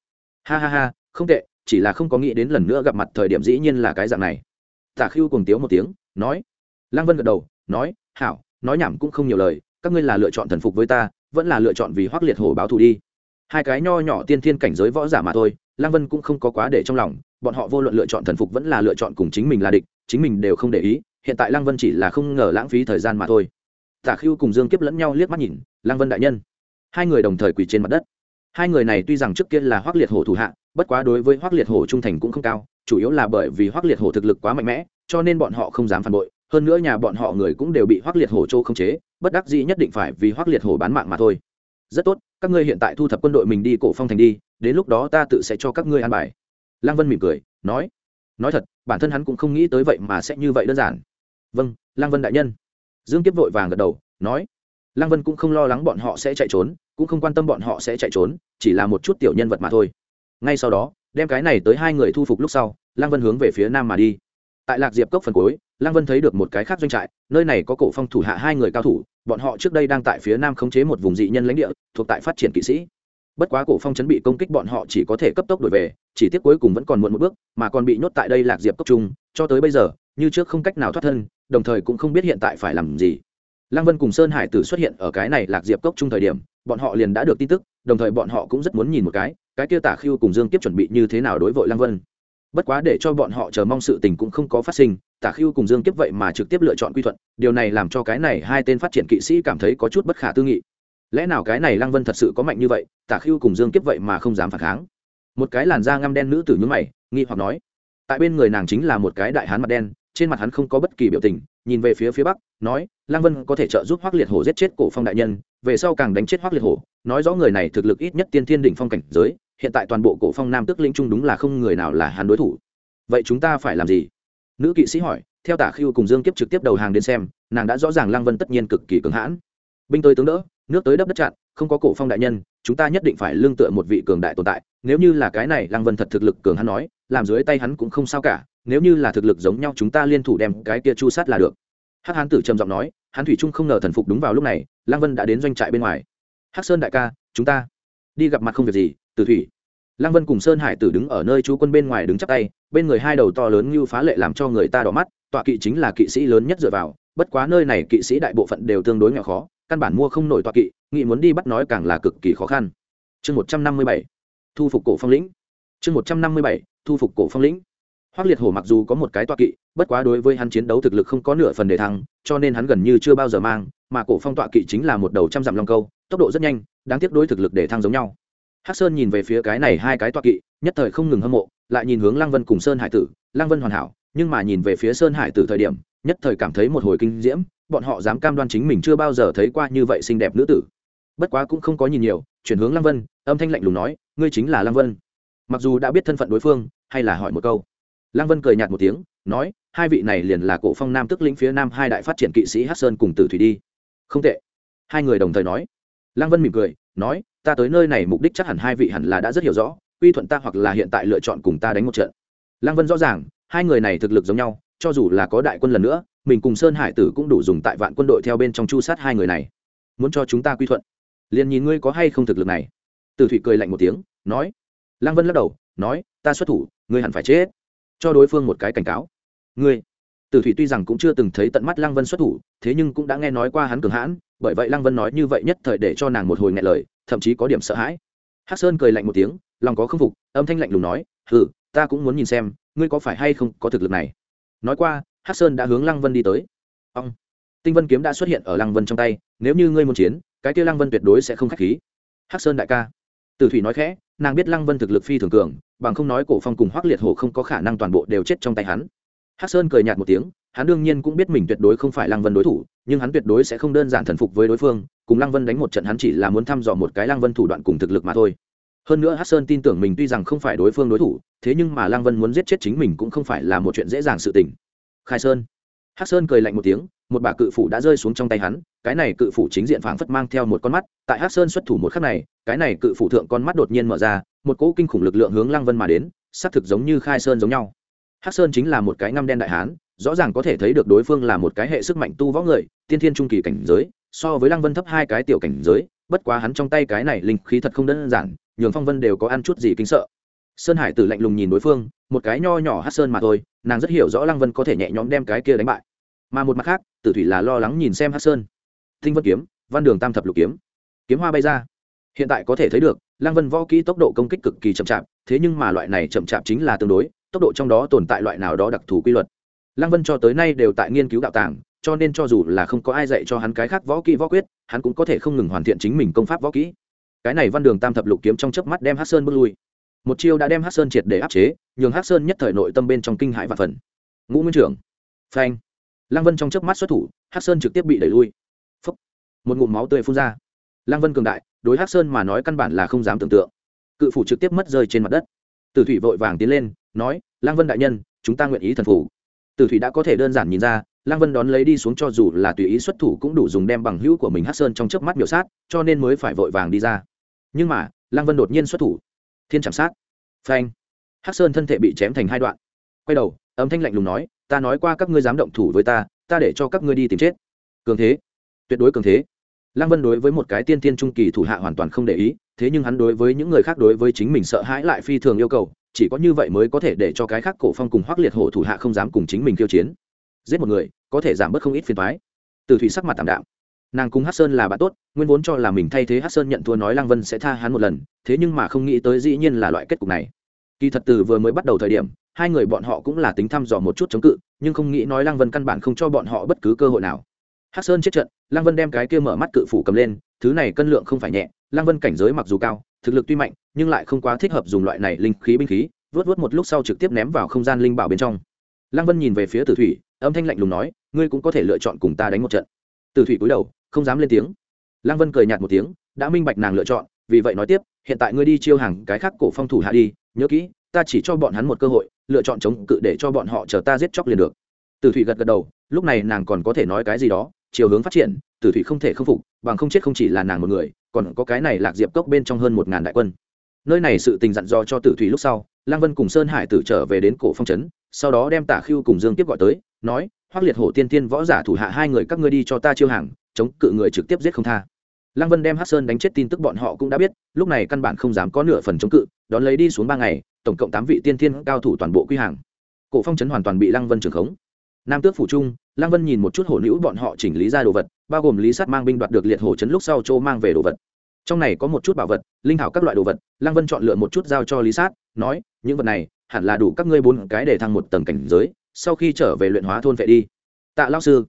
Ha ha ha không tệ chỉ là không có nghĩ đến lần nữa gặp mặt thời điểm dĩ nhiên là cái dạng này. Tả Khưu cùng tiếu một tiếng nói. Lăng vân gật đầu nói hảo nói nhảm cũng không nhiều lời các ngươi là lựa chọn thần phục với ta vẫn là lựa chọn vì hoắc liệt hổ báo thù đi hai cái nho nhỏ tiên thiên cảnh giới võ giả mà thôi, lăng vân cũng không có quá để trong lòng, bọn họ vô luận lựa chọn thần phục vẫn là lựa chọn cùng chính mình là địch, chính mình đều không để ý, hiện tại lăng vân chỉ là không ngờ lãng phí thời gian mà thôi. Tả khiu cùng dương kiếp lẫn nhau liếc mắt nhìn, lăng vân đại nhân. Hai người đồng thời quỳ trên mặt đất. Hai người này tuy rằng trước kia là hoác liệt hổ thủ hạ, bất quá đối với hoác liệt hổ trung thành cũng không cao, chủ yếu là bởi vì hoác liệt hổ thực lực quá mạnh mẽ, cho nên bọn họ không dám phản bội, hơn nữa nhà bọn họ người cũng đều bị hoác liệt hổ trô không chế, bất đắc dĩ nhất định phải vì hoác liệt hổ bán mạng mà thôi. Rất tốt các ngươi hiện tại thu thập quân đội mình đi cổ phong thành đi, đến lúc đó ta tự sẽ cho các ngươi an bài. Lăng vân mỉm cười, nói nói thật, bản thân hắn cũng không nghĩ tới vậy mà sẽ như vậy đơn giản. Vâng lăng vân đại nhân. Dương kiếp vội vàng gật đầu, nói, lăng vân cũng không lo lắng bọn họ sẽ chạy trốn, cũng không quan tâm bọn họ sẽ chạy trốn, chỉ là một chút tiểu nhân vật mà thôi. Ngay sau đó, đem cái này tới hai người thu phục lúc sau, lăng vân hướng về phía nam mà đi. Tại lạc diệp cốc phần cuối, lăng vân thấy được một cái khác doanh trại, nơi này có cổ phong thủ hạ hai người cao thủ bọn họ trước đây đang tại phía nam khống chế một vùng dị nhân lãnh địa, thuộc tại phát triển kỵ sĩ. Bất quá cổ phong chấn bị công kích bọn họ chỉ có thể cấp tốc đổi về, chỉ tiếc cuối cùng vẫn còn muộn một bước, mà còn bị nhốt tại đây lạc diệp cốc trung, cho tới bây giờ, như trước không cách nào thoát thân, đồng thời cũng không biết hiện tại phải làm gì. Lăng vân cùng sơn hải tử xuất hiện ở cái này lạc diệp cốc trung thời điểm, bọn họ liền đã được tin tức, đồng thời bọn họ cũng rất muốn nhìn một cái cái kia tả khiêu cùng dương kiếp chuẩn bị như thế nào đối với lăng vân bất quá để cho bọn họ chờ mong sự tình cũng không có phát sinh, tả Khưu cùng dương kiếp vậy mà trực tiếp lựa chọn quy thuận, điều này làm cho cái này hai tên phát triển kỵ sĩ cảm thấy có chút bất khả tư nghị. Lẽ nào cái này lăng vân thật sự có mạnh như vậy, tả Khưu cùng dương kiếp vậy mà không dám phản kháng? Một cái làn da ngăm đen nữ tử nhúng mày, nghi hoặc nói, tại bên người nàng chính là một cái đại hán mặt đen, trên mặt hắn không có bất kỳ biểu tình, nhìn về phía phía bắc, nói, lăng vân có thể trợ giúp hoác liệt hổ giết chết cổ phong đại nhân, về sau càng đánh chết hoác liệt hổ, nói rõ người này thực lực ít nhất tiên thiên đỉnh phong cảnh giới hiện tại toàn bộ cổ phong nam tước linh trung đúng là không người nào là hắn đối thủ. Vậy chúng ta phải làm gì? Nữ kỵ sĩ hỏi, theo tả khiêu cùng dương kiếp trực tiếp đầu hàng đến xem, nàng đã rõ ràng lăng vân tất nhiên cực kỳ cứng hãn. Binh tới tướng đỡ, nước tới đắp đất chặn, không có cổ phong đại nhân, chúng ta nhất định phải lương tựa một vị cường đại tồn tại. Nếu như là cái này, lăng vân thật thực lực cường hắn nói, làm dưới tay hắn cũng không sao cả. Nếu như là thực lực giống nhau, chúng ta liên thủ đem cái kia chu sát là được. Hắc hán tử trầm giọng nói, hắn thủy trung không ngờ thần phục đúng vào lúc này, lăng vân đã đến doanh trại bên ngoài. Hắc sơn đại ca, chúng ta đi gặp mặt không việc gì tử thủy. Lăng vân cùng sơn hải tử đứng ở nơi chú quân bên ngoài đứng chắp tay, bên người hai đầu to lớn như phá lệ làm cho người ta đỏ mắt, tọa kỵ chính là kỵ sĩ lớn nhất dựa vào, bất quá nơi này kỵ sĩ đại bộ phận đều tương đối nghèo khó, căn bản mua không nổi tọa kỵ nghị muốn đi bắt nói càng là cực kỳ khó khăn. Chương một trăm năm mươi bảy, thu phục cổ phong lĩnh. Chương một trăm năm mươi bảy, thu phục cổ phong lĩnh. Hoác liệt hổ mặc dù có một cái tọa kỵ, bất quá đối với hắn chiến đấu thực lực không có nửa phần để thắng cho nên hắn gần như chưa bao giờ mang, mà cổ phong tọa kỵ chính là một đầu trăm dặm long câu, tốc độ rất nhanh, đáng tiếc đối thực lực để thăng giống nhau hắc sơn nhìn về phía cái này hai cái tọa kỵ, nhất thời không ngừng hâm mộ, lại nhìn hướng lăng vân cùng sơn hải tử. Lăng vân hoàn hảo, nhưng mà nhìn về phía sơn hải tử thời điểm, nhất thời cảm thấy một hồi kinh diễm, bọn họ dám cam đoan chính mình chưa bao giờ thấy qua như vậy xinh đẹp nữ tử. Bất quá cũng không có nhìn nhiều, chuyển hướng lăng vân, âm thanh lạnh lùng nói, ngươi chính là lăng vân. Mặc dù đã biết thân phận đối phương, hay là hỏi một câu. Lăng vân cười nhạt một tiếng, nói, hai vị này liền là cổ phong nam tức lĩnh phía nam hai đại phát triển kỵ sĩ hát sơn cùng tử thủy đi. Không tệ. Hai người đồng thời nói. Lăng vân mỉm cười, nói ta tới nơi này mục đích chắc hẳn hai vị hẳn là đã rất hiểu rõ, quy thuận ta hoặc là hiện tại lựa chọn cùng ta đánh một trận. Lăng vân rõ ràng, hai người này thực lực giống nhau, cho dù là có đại quân lần nữa, mình cùng sơn hải tử cũng đủ dùng tại vạn quân đội theo bên trong chu sát hai người này. Muốn cho chúng ta quy thuận, liền nhìn ngươi có hay không thực lực này. Tử thủy cười lạnh một tiếng, nói. Lăng vân lắc đầu, nói, ta xuất thủ, ngươi hẳn phải chết. Cho đối phương một cái cảnh cáo. Ngươi. Tử thủy tuy rằng cũng chưa từng thấy tận mắt lăng vân xuất thủ, thế nhưng cũng đã nghe nói qua hắn cường hãn, bởi vậy lăng vân nói như vậy nhất thời để cho nàng một hồi ngại lời thậm chí có điểm sợ hãi. Hắc sơn cười lạnh một tiếng, lòng có khâm phục, âm thanh lạnh lùng nói, hừ, ta cũng muốn nhìn xem, ngươi có phải hay không có thực lực này? Nói qua, hắc sơn đã hướng lăng vân đi tới. Ông tinh vân kiếm đã xuất hiện ở lăng vân trong tay, nếu như ngươi muốn chiến, cái kia lăng vân tuyệt đối sẽ không k h á c h khí. Hắc sơn đại ca. Tử thủy nói khẽ, nàng biết lăng vân thực lực phi thường cường, bằng không nói cổ phong cùng hoác liệt hồ không có khả năng toàn bộ đều chết trong tay hắn. Hắc sơn cười nhạt một tiếng hắn đương nhiên cũng biết mình tuyệt đối không phải lăng vân đối thủ, nhưng hắn tuyệt đối sẽ không đơn giản thần phục với đối phương, cùng lăng vân đánh một trận hắn chỉ là muốn thăm dò một cái lăng vân thủ đoạn cùng thực lực mà thôi. Hơn nữa hắc sơn tin tưởng mình tuy rằng không phải đối phương đối thủ, thế nhưng mà lăng vân muốn giết chết chính mình cũng không phải là một chuyện dễ dàng sự tình. Khai sơn. Hắc sơn cười lạnh một tiếng, một bà cự phủ đã rơi xuống trong tay hắn, cái này cự phủ chính diện phảng phất mang theo một con mắt, tại hắc sơn xuất thủ một khắc này, cái này cự phủ thượng con mắt đột nhiên mở ra, một cỗ kinh khủng lực lượng hướng lăng vân mà đến, xác thực giống như khai sơn giống nhau. Hắc sơn chính là một cái ngăm đen đại hán rõ ràng có thể thấy được đối phương là một cái hệ sức mạnh tu võ người, tiên thiên trung kỳ cảnh giới, so với lăng vân thấp hai cái tiểu cảnh giới, bất quá hắn trong tay cái này linh khí thật không đơn giản, nhường phong vân đều có ăn chút gì kinh sợ. Sơn hải tử lạnh lùng nhìn đối phương, một cái nho nhỏ hát sơn mà thôi, nàng rất hiểu rõ lăng vân có thể nhẹ nhõm đem cái kia đánh bại. Mà một mặt khác, tử thủy là lo lắng nhìn xem hát sơn. Thinh vân kiếm, văn đường tam thập lục kiếm. Kiếm hoa bay ra. Hiện tại có thể thấy được, lăng vân võ kỹ tốc độ công kích cực kỳ chậm chạp, thế nhưng mà loại này chậm chạp chính là tương đối, tốc độ trong đó tồn tại loại nào đó đặc thù quy luật lăng vân cho tới nay đều tại nghiên cứu đạo tàng, cho nên cho dù là không có ai dạy cho hắn cái khác võ kỹ võ quyết, hắn cũng có thể không ngừng hoàn thiện chính mình công pháp võ kỹ. Cái này văn đường tam thập lục kiếm trong chớp mắt đem hát sơn bước lui. Một chiêu đã đem hát sơn triệt để áp chế, nhường hát sơn nhất thời nội tâm bên trong kinh hãi và phần. Ngũ nguyên trưởng, phanh. Lăng vân trong chớp mắt xuất thủ hát sơn trực tiếp bị đẩy lui. Phúc. một ngụm máu tươi phun ra. Lăng vân cường đại, đối hát sơn mà nói căn bản là không dám tưởng tượng. Cự phủ trực tiếp mất rơi trên mặt đất. Tử thủy vội vàng tiến lên, nói, lăng vân đại nhân, chúng ta nguyện ý thần phủ tử thủy đã có thể đơn giản nhìn ra, lăng vân đón lấy đi xuống cho dù là tùy ý xuất thủ cũng đủ dùng đem bằng hữu của mình Hắc sơn trong chớp mắt biểu sát, cho nên mới phải vội vàng đi ra. Nhưng mà, lăng vân đột nhiên xuất thủ. Thiên chạm sát. Phanh. Hắc sơn thân thể bị chém thành hai đoạn. Quay đầu, âm thanh lạnh lùng nói, ta nói qua các ngươi dám động thủ với ta ta để cho các ngươi đi tìm chết. Cường thế. Tuyệt đối cường thế. Lăng vân đối với một cái tiên tiên trung kỳ thủ hạ hoàn toàn không để ý, thế nhưng hắn đối với những người khác đối với chính mình sợ hãi lại phi thường yêu cầu chỉ có như vậy mới có thể để cho cái khác cổ phong cùng hoác liệt hổ thủ hạ không dám cùng chính mình khiêu chiến. Giết một người, có thể giảm bớt không ít phiền thoái từ thủy sắc mặt tạm đạm. Nàng cùng hát sơn là bạn tốt, nguyên vốn cho là mình thay thế hát sơn nhận thua nói lăng vân sẽ tha hắn một lần, thế nhưng mà không nghĩ tới dĩ nhiên là loại kết cục này. Kỳ thật từ vừa mới bắt đầu thời điểm, hai người bọn họ cũng là tính thăm dò một chút chống cự, nhưng không nghĩ nói lăng vân căn bản không cho bọn họ bất cứ cơ hội nào. Hát sơn chết trận, lăng vân đem cái kia mở mắt cự phủ cầm lên, thứ này cân lượng không phải nhẹ, lăng vân cảnh giới mặc dù cao, thực lực tuy mạnh nhưng lại không quá thích hợp dùng loại này linh khí binh khí, vớt vớt một lúc sau trực tiếp ném vào không gian linh bảo bên trong. Lăng vân nhìn về phía tử thủy, âm thanh lạnh lùng nói, ngươi cũng có thể lựa chọn cùng ta đánh một trận. Tử thủy cúi đầu, không dám lên tiếng. Lăng vân cười nhạt một tiếng, đã minh bạch nàng lựa chọn, vì vậy nói tiếp, hiện tại ngươi đi chiêu hàng cái khác cổ phong thủ hạ đi, nhớ kỹ, ta chỉ cho bọn hắn một cơ hội, lựa chọn chống cự để cho bọn họ chờ ta giết chóc liền được. Tử thủy gật gật đầu, lúc này nàng còn có thể nói cái gì đó, chiều hướng phát triển, tử thủy không thể không phục, bằng không chết không chỉ là nàng một người, còn có cái này lạc diệp cốc bên trong hơn một ngàn đại quân nơi này sự tình dặn dò cho tử thủy lúc sau lang vân cùng sơn hải tử trở về đến cổ phong trấn, sau đó đem tả khưu cùng dương tiếp gọi tới, nói, hoắc liệt hổ tiên tiên võ giả thủ hạ hai người các ngươi đi cho ta chiêu hàng, chống cự người trực tiếp giết không tha. Lăng vân đem hát sơn đánh chết tin tức bọn họ cũng đã biết, lúc này căn bản không dám có nửa phần chống cự, đón lấy đi xuống ba ngày, tổng cộng tám vị tiên thiên cao thủ toàn bộ quy hàng. Cổ phong trấn hoàn toàn bị lăng vân trưởng khống. Nam tước phủ trung, lăng vân nhìn một chút hổ nữ bọn họ chỉnh lý ra đồ vật, bao gồm lý sát mang binh đoạt được liệt hổ trấn lúc sau châu mang về đồ vật trong này có một chút bảo vật, linh thảo các loại đồ vật, lăng vân chọn lựa một chút giao cho lý sát, nói, những vật này, hẳn là đủ các ngươi bốn cái để thăng một tầng cảnh giới, sau khi trở về luyện hóa thôn vệ đi. Tạ lao sư.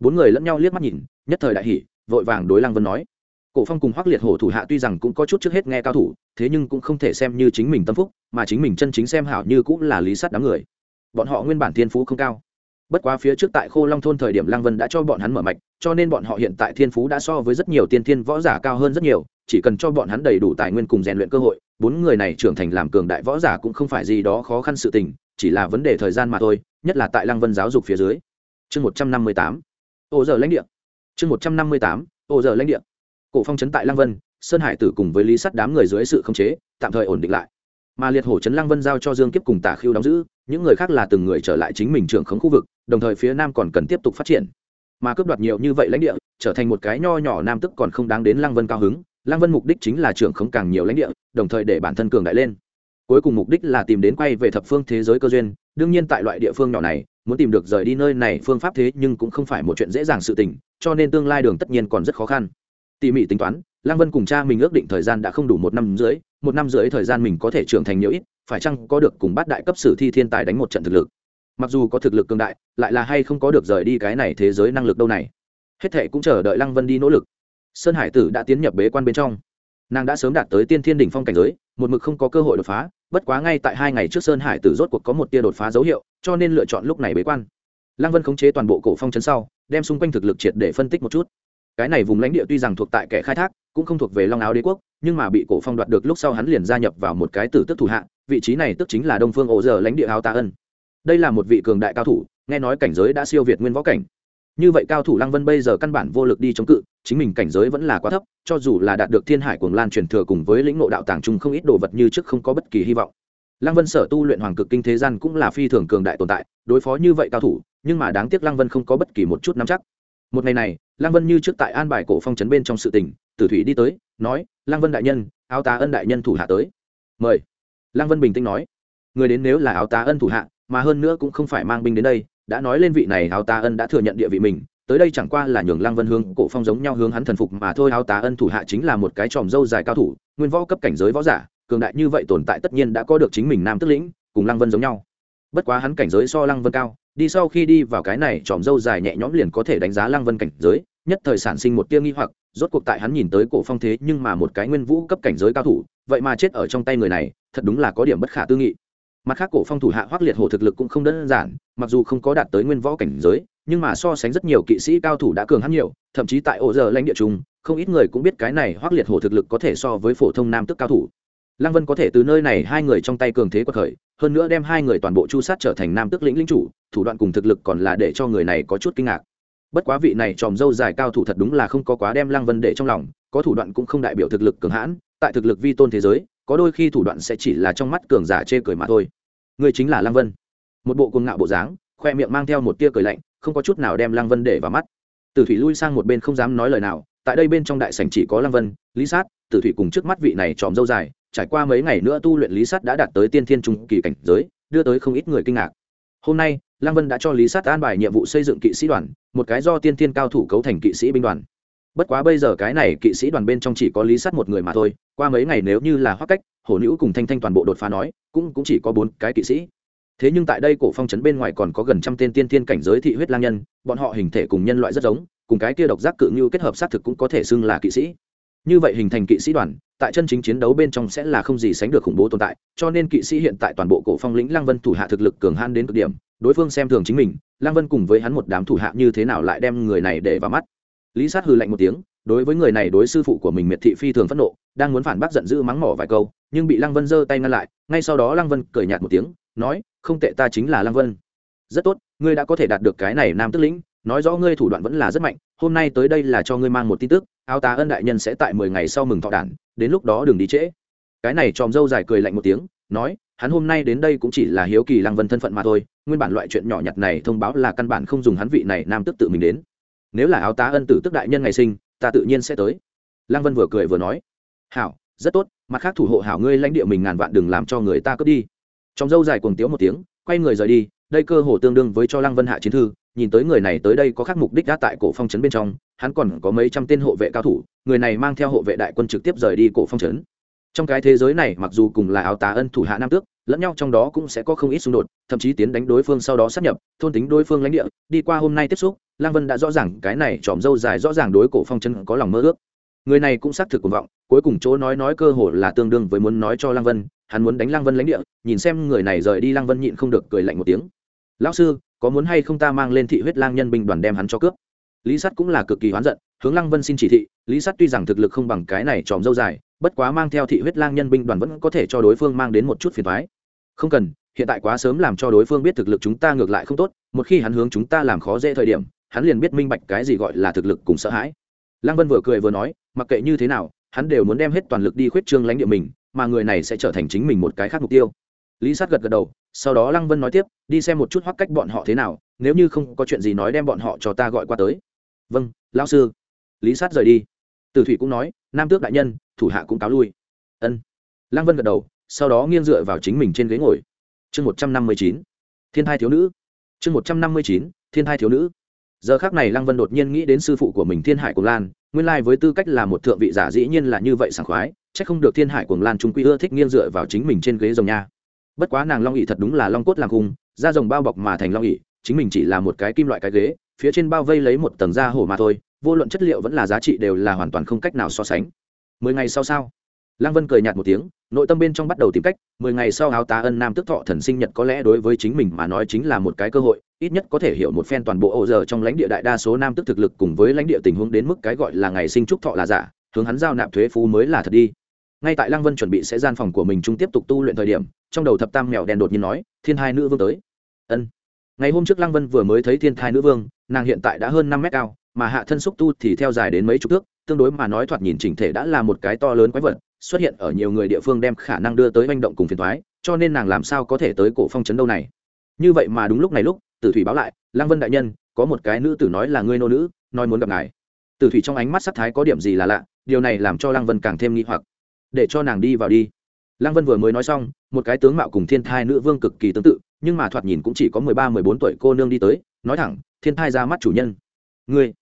Bốn người lẫn nhau liếc mắt nhìn, nhất thời đại hỷ vội vàng đối lăng vân nói, cổ phong cùng hoắc liệt hổ thủ hạ tuy rằng cũng có chút trước hết nghe cao thủ, thế nhưng cũng không thể xem như chính mình tâm phúc, mà chính mình chân chính xem hảo như cũng là lý sát đám người. Bọn họ nguyên bản thiên phú không cao. Bất quá phía trước tại khô long thôn thời điểm lăng vân đã cho bọn hắn mở mạch, cho nên bọn họ hiện tại thiên phú đã so với rất nhiều tiên thiên võ giả cao hơn rất nhiều chỉ cần cho bọn hắn đầy đủ tài nguyên cùng rèn luyện cơ hội, bốn người này trưởng thành làm cường đại võ giả cũng không phải gì đó khó khăn sự tình, chỉ là vấn đề thời gian mà thôi, nhất là tại lăng vân giáo dục phía dưới. Chương một trăm năm mươi tám, ô giờ lãnh địa. Chương một trăm năm mươi tám, ô giờ lãnh địa. Cổ phong trấn tại lăng vân, sơn hải tử cùng với lý sắt đám người dưới sự khống chế, tạm thời ổn định lại. Mà liệt hổ trấn lăng vân giao cho dương kiếp cùng tả khiêu đóng giữ, những người khác là từng người trở lại chính mình trưởng khống khu vực, đồng thời phía nam còn cần tiếp tục phát triển. Mà cướp đoạt nhiều như vậy lãnh địa, trở thành một cái nho nhỏ nam tức còn không đáng đến lăng vân cao hứng lăng vân mục đích chính là trưởng khống càng nhiều lãnh địa, đồng thời để bản thân cường đại lên. Cuối cùng mục đích là tìm đến quay về thập phương thế giới cơ duyên, đương nhiên tại loại địa phương nhỏ này, muốn tìm được rời đi nơi này phương pháp thế nhưng cũng không phải một chuyện dễ dàng sự tình, cho nên tương lai đường tất nhiên còn rất khó khăn. Tỉ mỉ tính toán, lăng vân cùng cha mình ước định thời gian đã không đủ một năm rưỡi, một năm rưỡi thời gian mình có thể trưởng thành nhiều ít, phải chăng có được cùng bát đại cấp sử thi thiên tài đánh một trận thực lực. Mặc dù có thực lực cường đại, lại là hay không có được rời đi cái này thế giới năng lực đâu này. Hết thệ cũng chờ đợi lăng vân đi nỗ lực sơn hải tử đã tiến nhập bế quan bên trong. Nàng đã sớm đạt tới tiên thiên đỉnh phong cảnh giới, một mực không có cơ hội đột phá, bất quá ngay tại hai ngày trước sơn hải tử rốt cuộc có một tia đột phá dấu hiệu, cho nên lựa chọn lúc này bế quan. Lăng vân khống chế toàn bộ cổ phong chấn sau, đem xung quanh thực lực triệt để phân tích một chút. Cái này vùng lãnh địa tuy rằng thuộc tại kẻ khai thác, cũng không thuộc về long áo đế quốc, nhưng mà bị cổ phong đoạt được lúc sau hắn liền gia nhập vào một cái tử tức thủ hạ, vị trí này tức chính là đông phương ổ giờ lãnh địa áo tạ ân. Đây là một vị cường đại cao thủ, nghe nói cảnh giới đã siêu việt nguyên võ cảnh như vậy cao thủ lăng vân bây giờ căn bản vô lực đi chống cự, chính mình cảnh giới vẫn là quá thấp, cho dù là đạt được thiên hải cuồng lan truyền thừa cùng với lĩnh ngộ đạo tàng trung không ít đồ vật như trước không có bất kỳ hy vọng. Lăng vân sở tu luyện hoàng cực kinh thế gian cũng là phi thường cường đại tồn tại, đối phó như vậy cao thủ, nhưng mà đáng tiếc lăng vân không có bất kỳ một chút nắm chắc. Một ngày này, lăng vân như trước tại an bài cổ phong trấn bên trong sự tình, tử thủy đi tới, nói, lăng vân đại nhân, áo tá ân đại nhân thủ hạ tới. Mời. Lăng vân bình tĩnh nói, người đến nếu là áo tá ân thủ hạ, mà hơn nữa cũng không phải mang binh đến đây đã nói lên vị này áo tá ân đã thừa nhận địa vị mình, tới đây chẳng qua là nhường lăng vân hướng cổ phong giống nhau hướng hắn thần phục mà thôi. Áo tá ân thủ hạ chính là một cái tròm dâu dài cao thủ, nguyên võ cấp cảnh giới võ giả, cường đại như vậy tồn tại tất nhiên đã có được chính mình nam tức lĩnh, cùng lăng vân giống nhau. Bất quá hắn cảnh giới so lăng vân cao, đi sau khi đi vào cái này tròm dâu dài nhẹ nhõm liền có thể đánh giá lăng vân cảnh giới, nhất thời sản sinh một tia nghi hoặc, rốt cuộc tại hắn nhìn tới cổ phong thế nhưng mà một cái nguyên vũ cấp cảnh giới cao thủ, vậy mà chết ở trong tay người này, thật đúng là có điểm bất khả tư nghị mặt khác cổ phong thủ hạ hoác liệt hổ thực lực cũng không đơn giản, mặc dù không có đạt tới nguyên võ cảnh giới, nhưng mà so sánh rất nhiều kỵ sĩ cao thủ đã cường hắn nhiều, thậm chí tại ổ giờ lãnh địa trung, không ít người cũng biết cái này hoác liệt hổ thực lực có thể so với phổ thông nam tức cao thủ. Lăng vân có thể từ nơi này hai người trong tay cường thế quật khởi, hơn nữa đem hai người toàn bộ chu sát trở thành nam tức lĩnh lĩnh chủ, thủ đoạn cùng thực lực còn là để cho người này có chút kinh ngạc. Bất quá vị này tròm dâu dài cao thủ thật đúng là không có quá đem lăng vân để trong lòng, có thủ đoạn cũng không đại biểu thực lực cường hãn, tại thực lực vi tôn thế giới có đôi khi thủ đoạn sẽ chỉ là trong mắt cường giả chê cười mà thôi. Người chính là lăng vân. Một bộ cuồng ngạo bộ dáng, khoe miệng mang theo một tia cười lạnh, không có chút nào đem lăng vân để vào mắt. Tử thủy lui sang một bên không dám nói lời nào, tại đây bên trong đại sảnh chỉ có lăng vân, lý sát, tử thủy cùng trước mắt vị này tròm dâu dài, trải qua mấy ngày nữa tu luyện lý sát đã đạt tới tiên thiên trung kỳ cảnh giới, đưa tới không ít người kinh ngạc. Hôm nay, lăng vân đã cho lý sát an bài nhiệm vụ xây dựng kỵ sĩ đoàn, một cái do tiên thiên cao thủ cấu thành kỵ sĩ binh đoàn bất quá bây giờ cái này kỵ sĩ đoàn bên trong chỉ có lý Sắt một người mà thôi, qua mấy ngày nếu như là hoác cách, hổ nữ cùng thanh thanh toàn bộ đột phá nói, cũng cũng chỉ có bốn cái kỵ sĩ. Thế nhưng tại đây cổ phong trấn bên ngoài còn có gần trăm tên tiên thiên cảnh giới thị huyết lang nhân, bọn họ hình thể cùng nhân loại rất giống, cùng cái kia độc giác cự như kết hợp xác thực cũng có thể xưng là kỵ sĩ. Như vậy hình thành kỵ sĩ đoàn, tại chân chính chiến đấu bên trong sẽ là không gì sánh được khủng bố tồn tại, cho nên kỵ sĩ hiện tại toàn bộ cổ phong lĩnh lang vân thủ hạ thực lực cường han đến cực điểm, đối phương xem thường chính mình, lang vân cùng với hắn một đám thủ hạ như thế nào lại đem người này để vào mắt lý sát hư lạnh một tiếng, đối với người này đối sư phụ của mình miệt thị phi thường phẫn nộ, đang muốn phản bác giận dữ mắng mỏ vài câu, nhưng bị lăng vân giơ tay ngăn lại, ngay sau đó lăng vân cười nhạt một tiếng, nói, không tệ, ta chính là lăng vân. Rất tốt, ngươi đã có thể đạt được cái này nam tức lĩnh, nói rõ ngươi thủ đoạn vẫn là rất mạnh, hôm nay tới đây là cho ngươi mang một tin tức, áo tá ân đại nhân sẽ tại mười ngày sau mừng thọ đản, đến lúc đó đừng đi trễ. Cái này tròm dâu dài cười lạnh một tiếng, nói, hắn hôm nay đến đây cũng chỉ là hiếu kỳ lăng vân thân phận mà thôi, nguyên bản loại chuyện nhỏ nhặt này thông báo là căn bản không dùng hắn vị này nam tức tự mình đến nếu là áo tá ân tử tức đại nhân ngày sinh, ta tự nhiên sẽ tới. Lăng vân vừa cười vừa nói, hảo, rất tốt, mặt khác thủ hộ hảo ngươi lãnh địa mình ngàn vạn đừng làm cho người ta cướp đi. Trong dâu dài cuồng tiếu một tiếng, quay người rời đi, đây cơ hồ tương đương với cho lăng vân hạ chiến thư, nhìn tới người này tới đây có khác mục đích đã tại cổ phong trấn bên trong, hắn còn có mấy trăm tên hộ vệ cao thủ, người này mang theo hộ vệ đại quân trực tiếp rời đi cổ phong trấn. Trong cái thế giới này mặc dù cùng là áo tá ân thủ hạ nam tước, lẫn nhau trong đó cũng sẽ có không ít xung đột, thậm chí tiến đánh đối phương sau đó sát nhập, thôn tính đối phương lãnh địa, đi qua hôm nay tiếp xúc lang vân đã rõ ràng cái này tròm dâu dài rõ ràng đối cổ phong chân có lòng mơ ước. Người này cũng xác thực cuồng vọng, cuối cùng chỗ nói nói cơ hồ là tương đương với muốn nói cho lang vân, hắn muốn đánh lang vân lãnh địa, nhìn xem người này rời đi lang vân nhịn không được cười lạnh một tiếng. Lão sư, có muốn hay không ta mang lên thị huyết lang nhân binh đoàn đem hắn cho cướp? Lý sắt cũng là cực kỳ hoán giận, hướng lăng vân xin chỉ thị, lý sắt tuy rằng thực lực không bằng cái này tròm dâu dài, bất quá mang theo thị huyết lang nhân binh đoàn vẫn có thể cho đối phương mang đến một chút phiền thoái không cần, hiện tại quá sớm làm cho đối phương biết thực lực chúng ta ngược lại không tốt, một khi hắn hướng chúng ta làm khó dễ thời điểm hắn liền biết minh bạch cái gì gọi là thực lực cùng sợ hãi. Lăng vân vừa cười vừa nói, mặc kệ như thế nào, hắn đều muốn đem hết toàn lực đi khuyết trương lãnh địa mình, mà người này sẽ trở thành chính mình một cái khác mục tiêu. Lý sát gật gật đầu, sau đó lăng vân nói tiếp, đi xem một chút hoắc cách bọn họ thế nào, nếu như không có chuyện gì nói đem bọn họ cho ta gọi qua tới. Vâng lão sư. Lý sát rời đi. Tử thủy cũng nói, nam tước đại nhân, thủ hạ cũng cáo lui. Ân. Lăng vân gật đầu, sau đó nghiêng dựa vào chính mình trên ghế ngồi. Chương một trăm năm mươi chín. Thiên thai thiếu nữ. Chương một trăm năm mươi chín, thiên thai thiếu nữ giờ khác này lăng vân đột nhiên nghĩ đến sư phụ của mình thiên hải cùng lan, nguyên lai với tư cách là một thượng vị giả dĩ nhiên là như vậy sảng khoái c h ắ c không được thiên hải cùng lan trung quy ưa thích nghiêng dựa vào chính mình trên ghế rồng nha. Bất quá nàng long ỉ thật đúng là long cốt làm cung, da rồng bao bọc mà thành long ỉ chính mình chỉ là một cái kim loại cái ghế, phía trên bao vây lấy một tầng da hổ mà thôi, vô luận chất liệu vẫn là giá trị đều là hoàn toàn không cách nào so sánh. Mười ngày sau sao? Lăng vân cười nhạt một tiếng, nội tâm bên trong bắt đầu tìm cách, mười ngày sau áo tá ân nam tức thọ thần sinh nhật có lẽ đối với chính mình mà nói chính là một cái cơ hội, ít nhất có thể hiểu một phen toàn bộ ổ giờ trong lãnh địa đại đa số nam tức thực lực cùng với lãnh địa tình huống đến mức cái gọi là ngày sinh trúc thọ là giả, hướng hắn giao nạp thuế phú mới là thật đi. Ngay tại lăng vân chuẩn bị sẽ gian phòng của mình chung tiếp tục tu luyện thời điểm, trong đầu thập tam mèo đen đột nhiên nói, thiên hai nữ vương tới. Ân. Ngày hôm trước lăng vân vừa mới thấy thiên thai nữ vương, nàng hiện tại đã hơn năm mét cao, mà hạ thân xúc tu thì theo dài đến mấy chục thước, tương đối mà nói thoạt nhìn chỉnh thể đã là một cái to lớn quái vật xuất hiện ở nhiều người địa phương đem khả năng đưa tới manh động cùng phiền thoái, cho nên nàng làm sao có thể tới cổ phong trấn đâu này? Như vậy mà đúng lúc này lúc, tử thủy báo lại, lăng vân đại nhân, có một cái nữ tử nói là ngươi nô nữ, nói muốn gặp ngài. Tử thủy trong ánh mắt sắc thái có điểm gì là lạ, điều này làm cho lăng vân càng thêm nghi hoặc. Để cho nàng đi vào đi. Lăng vân vừa mới nói xong, một cái tướng mạo cùng thiên thai nữ vương cực kỳ tương tự, nhưng mà thoạt nhìn cũng chỉ có mười ba, mười bốn tuổi cô nương đi tới, nói thẳng, thiên thai ra mắt chủ nhân. Ngươi?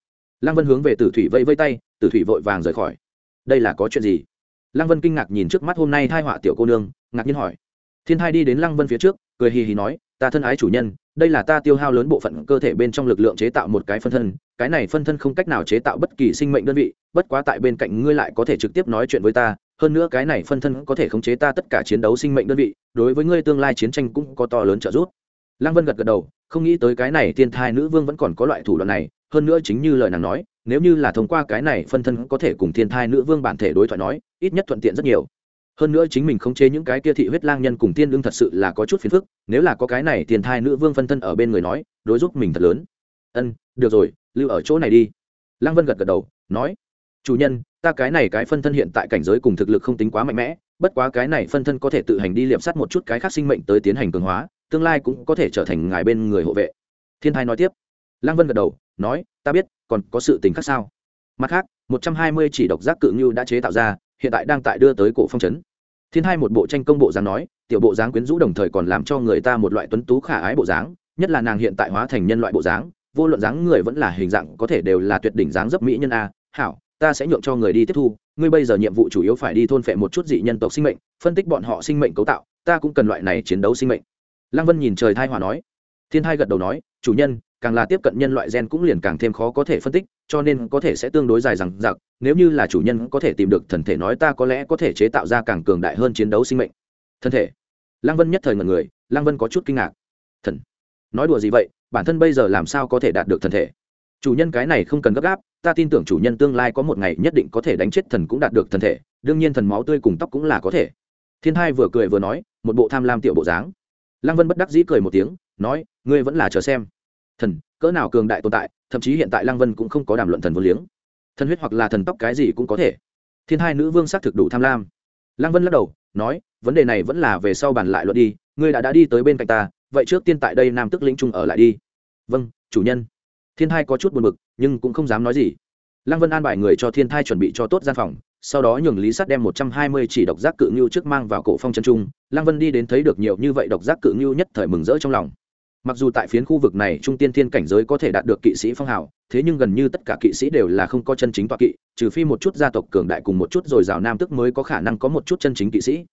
Lăng vân hướng về tử thủy vẫy vây tay, tử thủy vội vàng rời khỏi. Đây là có chuyện gì? Lăng vân kinh ngạc nhìn trước mắt hôm nay thai họa tiểu cô nương, ngạc nhiên hỏi. Thiên thai đi đến lăng vân phía trước, cười hì hì nói, ta thân ái chủ nhân, đây là ta tiêu hao lớn bộ phận cơ thể bên trong lực lượng chế tạo một cái phân thân, cái này phân thân không cách nào chế tạo bất kỳ sinh mệnh đơn vị, bất quá tại bên cạnh ngươi lại có thể trực tiếp nói chuyện với ta, hơn nữa cái này phân thân có thể khống chế ta tất cả chiến đấu sinh mệnh đơn vị, đối với ngươi tương lai chiến tranh cũng có to lớn trợ giúp. Lăng vân gật gật đầu, không nghĩ tới cái này Thiên thai nữ vương vẫn còn có loại thủ đoạn này, hơn nữa chính như lời nàng nói nếu như là thông qua cái này phân thân có thể cùng thiên thai nữ vương bản thể đối thoại nói, ít nhất thuận tiện rất nhiều. Hơn nữa chính mình khống chế những cái kia thị huyết lang nhân cùng tiên lương thật sự là có chút phiền phức, nếu là có cái này Thiên thai nữ vương phân thân ở bên người nói, đối giúp mình thật lớn. Ân, được rồi, lưu ở chỗ này đi. Lăng vân gật gật đầu, nói, chủ nhân, ta cái này cái phân thân hiện tại cảnh giới cùng thực lực không tính quá mạnh mẽ, bất quá cái này phân thân có thể tự hành đi liệm sát một chút cái khác sinh mệnh tới tiến hành cường hóa, tương lai cũng có thể trở thành ngài bên người hộ vệ. Thiên thai nói tiếp. Lăng vân gật đầu nói, ta biết, còn có sự tình khác sao? Mặt khác, một trăm hai mươi chỉ độc giác cự ngưu đã chế tạo ra, hiện tại đang tại đưa tới cổ phong trấn. Thiên hai một bộ tranh công bộ dáng nói, tiểu bộ dáng quyến rũ đồng thời còn làm cho người ta một loại tuấn tú khả ái bộ dáng, nhất là nàng hiện tại hóa thành nhân loại bộ dáng, vô luận dáng người vẫn là hình dạng có thể đều là tuyệt đỉnh dáng dấp mỹ nhân a. Hảo, ta sẽ nhượng cho người đi tiếp thu, ngươi bây giờ nhiệm vụ chủ yếu phải đi thôn phệ một chút dị nhân tộc sinh mệnh, phân tích bọn họ sinh mệnh cấu tạo, ta cũng cần loại này chiến đấu sinh mệnh. Lăng vân nhìn trời thai hòa nói. Thiên thai gật đầu nói, chủ nhân càng là tiếp cận nhân loại gen cũng liền càng thêm khó có thể phân tích, cho nên có thể sẽ tương đối dài rằng giặc nếu như là chủ nhân có thể tìm được thần thể nói ta có lẽ có thể chế tạo ra càng cường đại hơn chiến đấu sinh mệnh. Thân thể. Lăng vân nhất thời ngần người, lăng vân có chút kinh ngạc. Thần. Nói đùa gì vậy, bản thân bây giờ làm sao có thể đạt được thần thể? Chủ nhân cái này không cần gấp gáp, ta tin tưởng chủ nhân tương lai có một ngày nhất định có thể đánh chết thần cũng đạt được thần thể, đương nhiên thần máu tươi cùng tóc cũng là có thể. Thiên hai vừa cười vừa nói, một bộ tham lam tiểu bộ dáng. Lăng vân bất đắc dĩ cười một tiếng, nói, ngươi vẫn là chờ xem thần, cỡ nào cường đại tồn tại, thậm chí hiện tại lăng vân cũng không có đàm luận thần vô liếng. Thần huyết hoặc là thần tóc cái gì cũng có thể. Thiên hai nữ vương xác thực đủ tham lam. Lăng vân lắc đầu, nói, vấn đề này vẫn là về sau bàn lại luận đi, ngươi đã đã đi tới bên cạnh ta, vậy trước tiên tại đây nam tức lĩnh trung ở lại đi. Vâng chủ nhân. Thiên thai có chút buồn bực, nhưng cũng không dám nói gì. Lăng vân an bài người cho thiên thai chuẩn bị cho tốt gian phòng, sau đó nhường lý sắt đem một trăm hai mươi chỉ độc giác cự ngưu trước mang vào cổ phong chân trung. Lăng vân đi đến thấy được nhiều như vậy độc giác cự ngưu nhất thời mừng rỡ trong lòng mặc dù tại phiến khu vực này trung tiên thiên cảnh giới có thể đạt được kỵ sĩ phong hào thế nhưng gần như tất cả kỵ sĩ đều là không có chân chính toa kỵ trừ phi một chút gia tộc cường đại cùng một chút rồi rào nam tức mới có khả năng có một chút chân chính kỵ sĩ.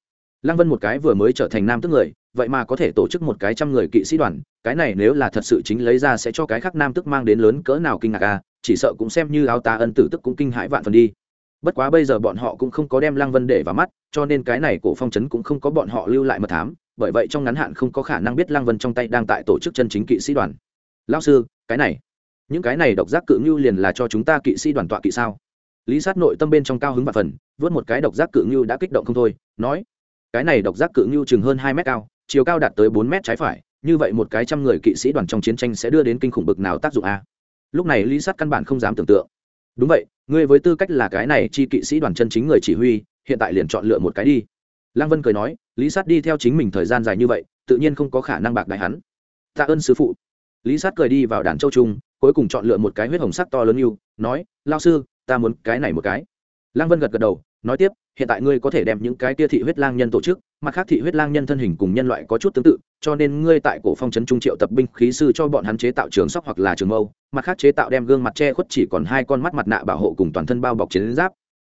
Lăng vân một cái vừa mới trở thành nam tức người vậy mà có thể tổ chức một cái trăm người kỵ sĩ đoàn cái này nếu là thật sự chính lấy ra sẽ cho cái khác nam tức mang đến lớn cỡ nào kinh ngạc à, chỉ sợ cũng xem như áo tá ân tử tức cũng kinh hãi vạn phần đi. Bất quá bây giờ bọn họ cũng không có đem lăng vân để vào mắt cho nên cái này cổ phong trấn cũng không có bọn họ lưu lại mật thám bởi vậy trong ngắn hạn không có khả năng biết lăng vân trong tay đang tại tổ chức chân chính kỵ sĩ đoàn. Lao sư, cái này, những cái này độc giác cự ngưu liền là cho chúng ta kỵ sĩ đoàn tọa kỵ sao? Lý sát nội tâm bên trong cao hứng và phần, vớt một cái độc giác cự ngưu đã kích động không thôi, nói, cái này độc giác cự ngưu chừng hơn hai mét cao, chiều cao đạt tới bốn mét trái phải, như vậy một cái trăm người kỵ sĩ đoàn trong chiến tranh sẽ đưa đến kinh khủng bực nào tác dụng a? Lúc này lý sát căn bản không dám tưởng tượng. Đúng vậy, ngươi với tư cách là cái này chi kỵ sĩ đoàn chân chính người chỉ huy, hiện tại liền chọn lựa một cái đi. Lăng vân cười nói lý sát đi theo chính mình thời gian dài như vậy, tự nhiên không có khả năng bạc đại hắn. Tạ ơn sư phụ. Lý sát cười đi vào đàn châu trung, cuối cùng chọn lựa một cái huyết hồng sắc to lớn yêu, nói lao sư, ta muốn cái này một cái. Lăng vân gật gật đầu, nói tiếp, hiện tại ngươi có thể đem những cái tia thị huyết lang nhân tổ chức, mặt khác thị huyết lang nhân thân hình cùng nhân loại có chút tương tự, cho nên ngươi tại cổ phong trấn trung triệu tập binh khí sư cho bọn hắn chế tạo trường sóc hoặc là trường mâu, mặt khác chế tạo đem gương mặt che khuất chỉ còn hai con mắt mặt nạ bảo hộ cùng toàn thân bao bọc chiến giáp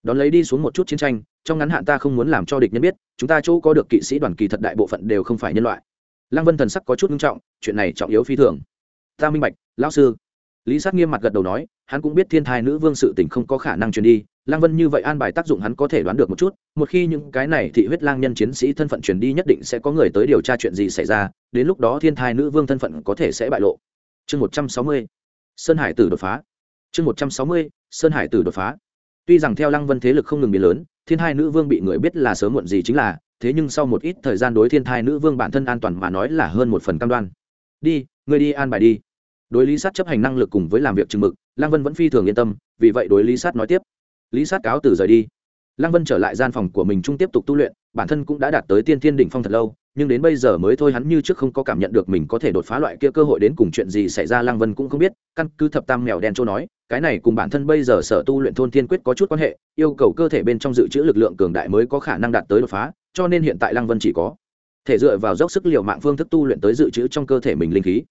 đón lấy đi xuống một chút chiến tranh, trong ngắn hạn ta không muốn làm cho địch nhân biết, chúng ta chỗ có được kỵ sĩ đoàn kỳ thật đại bộ phận đều không phải nhân loại. Lăng vân thần sắc có chút nghiêm trọng, chuyện này trọng yếu phi thường. Ta minh bạch, lão sư. Lý sát nghiêm mặt gật đầu nói, hắn cũng biết thiên thai nữ vương sự tình không có khả năng truyền đi, lăng vân như vậy an bài tác dụng hắn có thể đoán được một chút, một khi những cái này thị huyết lang nhân chiến sĩ thân phận truyền đi nhất định sẽ có người tới điều tra chuyện gì xảy ra, đến lúc đó thiên thai nữ vương thân phận có thể sẽ bại lộ. Chương một trăm sáu mươi, sơn hải tử đột phá. Chương một trăm sáu mươi, sơn hải tử đột phá tuy rằng theo lăng vân thế lực không ngừng biến lớn, thiên Hai nữ vương bị người biết là sớm muộn gì chính là, thế nhưng sau một ít thời gian đối thiên thai nữ vương bản thân an toàn mà nói là hơn một phần cam đoan. Đi người đi an bài đi. Đối lý sát chấp hành năng lực cùng với làm việc chừng mực, lăng vân vẫn phi thường yên tâm, vì vậy đối lý sát nói tiếp. Lý sát cáo từ rời đi. Lăng vân trở lại gian phòng của mình chung tiếp tục tu luyện, bản thân cũng đã đạt tới tiên thiên đỉnh phong thật lâu nhưng đến bây giờ mới thôi hắn như trước không có cảm nhận được mình có thể đột phá loại kia cơ hội đến cùng chuyện gì xảy ra, lăng vân cũng không biết. Căn cứ thập tam mèo đen châu nói, cái này cùng bản thân bây giờ sở tu luyện thôn thiên quyết có chút quan hệ, yêu cầu cơ thể bên trong dự trữ lực lượng cường đại mới có khả năng đạt tới đột phá, cho nên hiện tại lăng vân chỉ có thể dựa vào dốc sức liệu mạng phương thức tu luyện tới dự trữ trong cơ thể mình linh khí.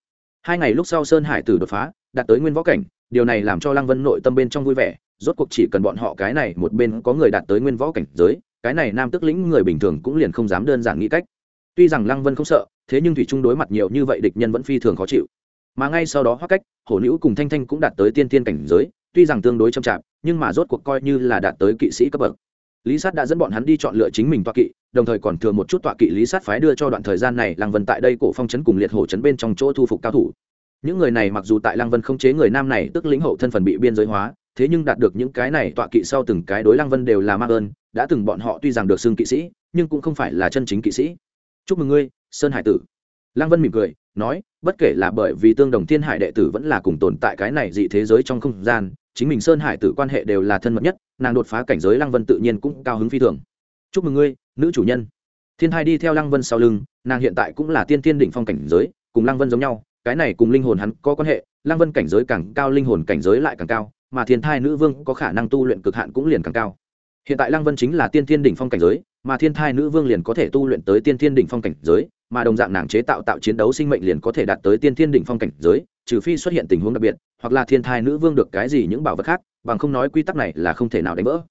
Hai ngày lúc sau sơn hải tử đột phá, đạt tới nguyên võ cảnh, điều này làm cho lăng vân nội tâm bên trong vui vẻ, rốt cuộc chỉ cần bọn họ cái này một bên có người đạt tới nguyên võ cảnh giới, cái này nam tức lĩnh người bình thường cũng liền không dám đơn giản nghĩ cách tuy rằng lăng vân không sợ, thế nhưng thủy trung đối mặt nhiều như vậy địch nhân vẫn phi thường khó chịu. Mà ngay sau đó hoa cách, hổ nữ cùng thanh thanh cũng đạt tới tiên tiên cảnh giới, tuy rằng tương đối chậm chạp, nhưng mà rốt cuộc coi như là đạt tới kỵ sĩ cấp bậc. Lý sát đã dẫn bọn hắn đi chọn lựa chính mình tọa kỵ, đồng thời còn thừa một chút tọa kỵ lý sát phái đưa cho đoạn thời gian này lăng vân tại đây cổ phong trấn cùng liệt hổ trấn bên trong chỗ thu phục cao thủ. Những người này mặc dù tại lăng vân không chế người nam này tức lĩnh hậu thân phần bị biên giới hóa, thế nhưng đạt được những cái này tọa kỵ sau từng cái đối lăng vân đều là ma ơn, đã từng bọn họ tuy rằng được xưng kỵ sĩ, nhưng cũng không phải là chân chính kỵ sĩ chúc mừng ngươi, sơn hải tử. Lăng vân mỉm cười, nói, bất kể là bởi vì tương đồng thiên hải đệ tử vẫn là cùng tồn tại cái này dị thế giới trong không gian, chính mình sơn hải tử quan hệ đều là thân mật nhất, nàng đột phá cảnh giới lăng vân tự nhiên cũng cao hứng phi thường. Chúc mừng ngươi, nữ chủ nhân. Thiên hai đi theo lăng vân sau lưng, nàng hiện tại cũng là tiên tiên đỉnh phong cảnh giới, cùng lăng vân giống nhau, cái này cùng linh hồn hắn có quan hệ, lăng vân cảnh giới càng cao, linh hồn cảnh giới lại càng cao, mà thiên thai nữ vương có khả năng tu luyện cực hạn cũng liền càng cao hiện tại lăng vân chính là tiên Thiên đỉnh phong cảnh giới, mà thiên thai nữ vương liền có thể tu luyện tới tiên Thiên đỉnh phong cảnh giới, mà đồng dạng nàng chế tạo tạo chiến đấu sinh mệnh liền có thể đạt tới tiên Thiên đỉnh phong cảnh giới, trừ phi xuất hiện tình huống đặc biệt, hoặc là thiên thai nữ vương được cái gì những bảo vật khác, bằng không nói quy tắc này là không thể nào đánh vỡ.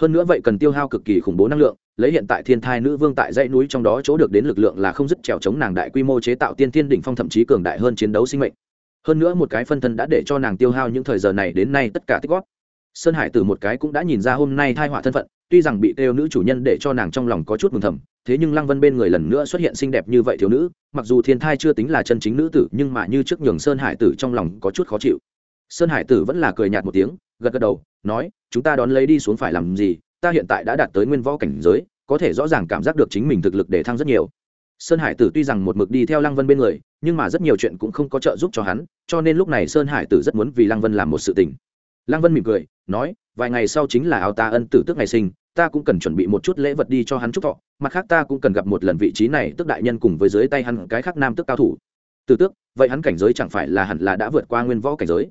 Hơn nữa vậy cần tiêu hao cực kỳ khủng bố năng lượng, lấy hiện tại thiên thai nữ vương tại dãy núi trong đó chỗ được đến lực lượng là không dứt trèo chống nàng đại quy mô chế tạo tiên thiên đỉnh phong thậm chí cường đại hơn chiến đấu sinh mệnh. Hơn nữa một cái phân thân đã để cho nàng tiêu hao những thời giờ này đến nay tất cả tích góp sơn hải từ một cái cũng đã nhìn ra hôm nay thai họa thân phận, tuy rằng bị kêu nữ chủ nhân để cho nàng trong lòng có chút mừng thầm, thế nhưng lăng vân bên người lần nữa xuất hiện xinh đẹp như vậy thiếu nữ, mặc dù thiên thai chưa tính là chân chính nữ tử, nhưng mà như trước nhường sơn hải tử trong lòng có chút khó chịu. Sơn hải tử vẫn là cười nhạt một tiếng, gật gật đầu, nói, chúng ta đón lấy đi xuống phải làm gì? Ta hiện tại đã đạt tới nguyên võ cảnh giới, có thể rõ ràng cảm giác được chính mình thực lực để thăng rất nhiều. Sơn hải tử tuy rằng một mực đi theo lăng vân bên người, nhưng mà rất nhiều chuyện cũng không có trợ giúp cho hắn, cho nên lúc này sơn hải tử rất muốn vì lăng vân làm một sự tình lăng vân mỉm cười, nói, vài ngày sau chính là áo ta ân tử tước ngày sinh, ta cũng cần chuẩn bị một chút lễ vật đi cho hắn chúc thọ, mặt khác ta cũng cần gặp một lần vị trí này tức đại nhân cùng với dưới tay hắn cái khác nam tức cao thủ. Tử tước, vậy hắn cảnh giới chẳng phải là hẳn là đã vượt qua nguyên võ cảnh giới?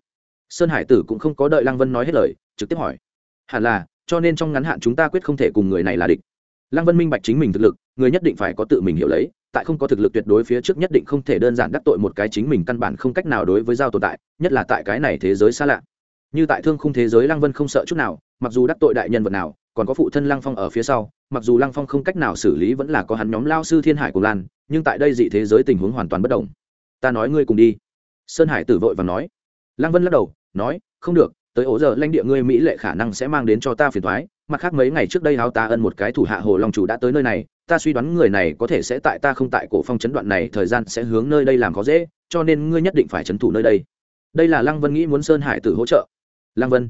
Sơn hải tử cũng không có đợi lăng vân nói hết lời, trực tiếp hỏi, hẳn là, cho nên trong ngắn hạn chúng ta quyết không thể cùng người này là địch. Lăng vân minh bạch chính mình thực lực, người nhất định phải có tự mình hiểu lấy, tại không có thực lực tuyệt đối phía trước nhất định không thể đơn giản đắc tội một cái chính mình căn bản không cách nào đối với giao tồn tại, nhất là tại cái này thế giới xa lạ như tại thương khung thế giới lăng vân không sợ chút nào, mặc dù đắc tội đại nhân vật nào, còn có phụ thân lăng phong ở phía sau, mặc dù lăng phong không cách nào xử lý vẫn là có hắn nhóm lao sư thiên hải của lan, nhưng tại đây dị thế giới tình huống hoàn toàn bất đồng. Ta nói ngươi cùng đi. Sơn hải tử vội và nói. Lăng vân lắc đầu, nói, không được, tới ổ giờ lãnh địa ngươi mỹ lệ khả năng sẽ mang đến cho ta phiền thoái mặt khác mấy ngày trước đây hao ta ân một cái thủ hạ hồ long chủ đã tới nơi này, ta suy đoán người này có thể sẽ tại ta không tại cổ phong chấn đoạn này, thời gian sẽ hướng nơi đây làm khó dễ, cho nên ngươi nhất định phải trấn thủ nơi đây. Đây là lăng vân nghĩ muốn sơn hải tử hỗ trợ lăng vân.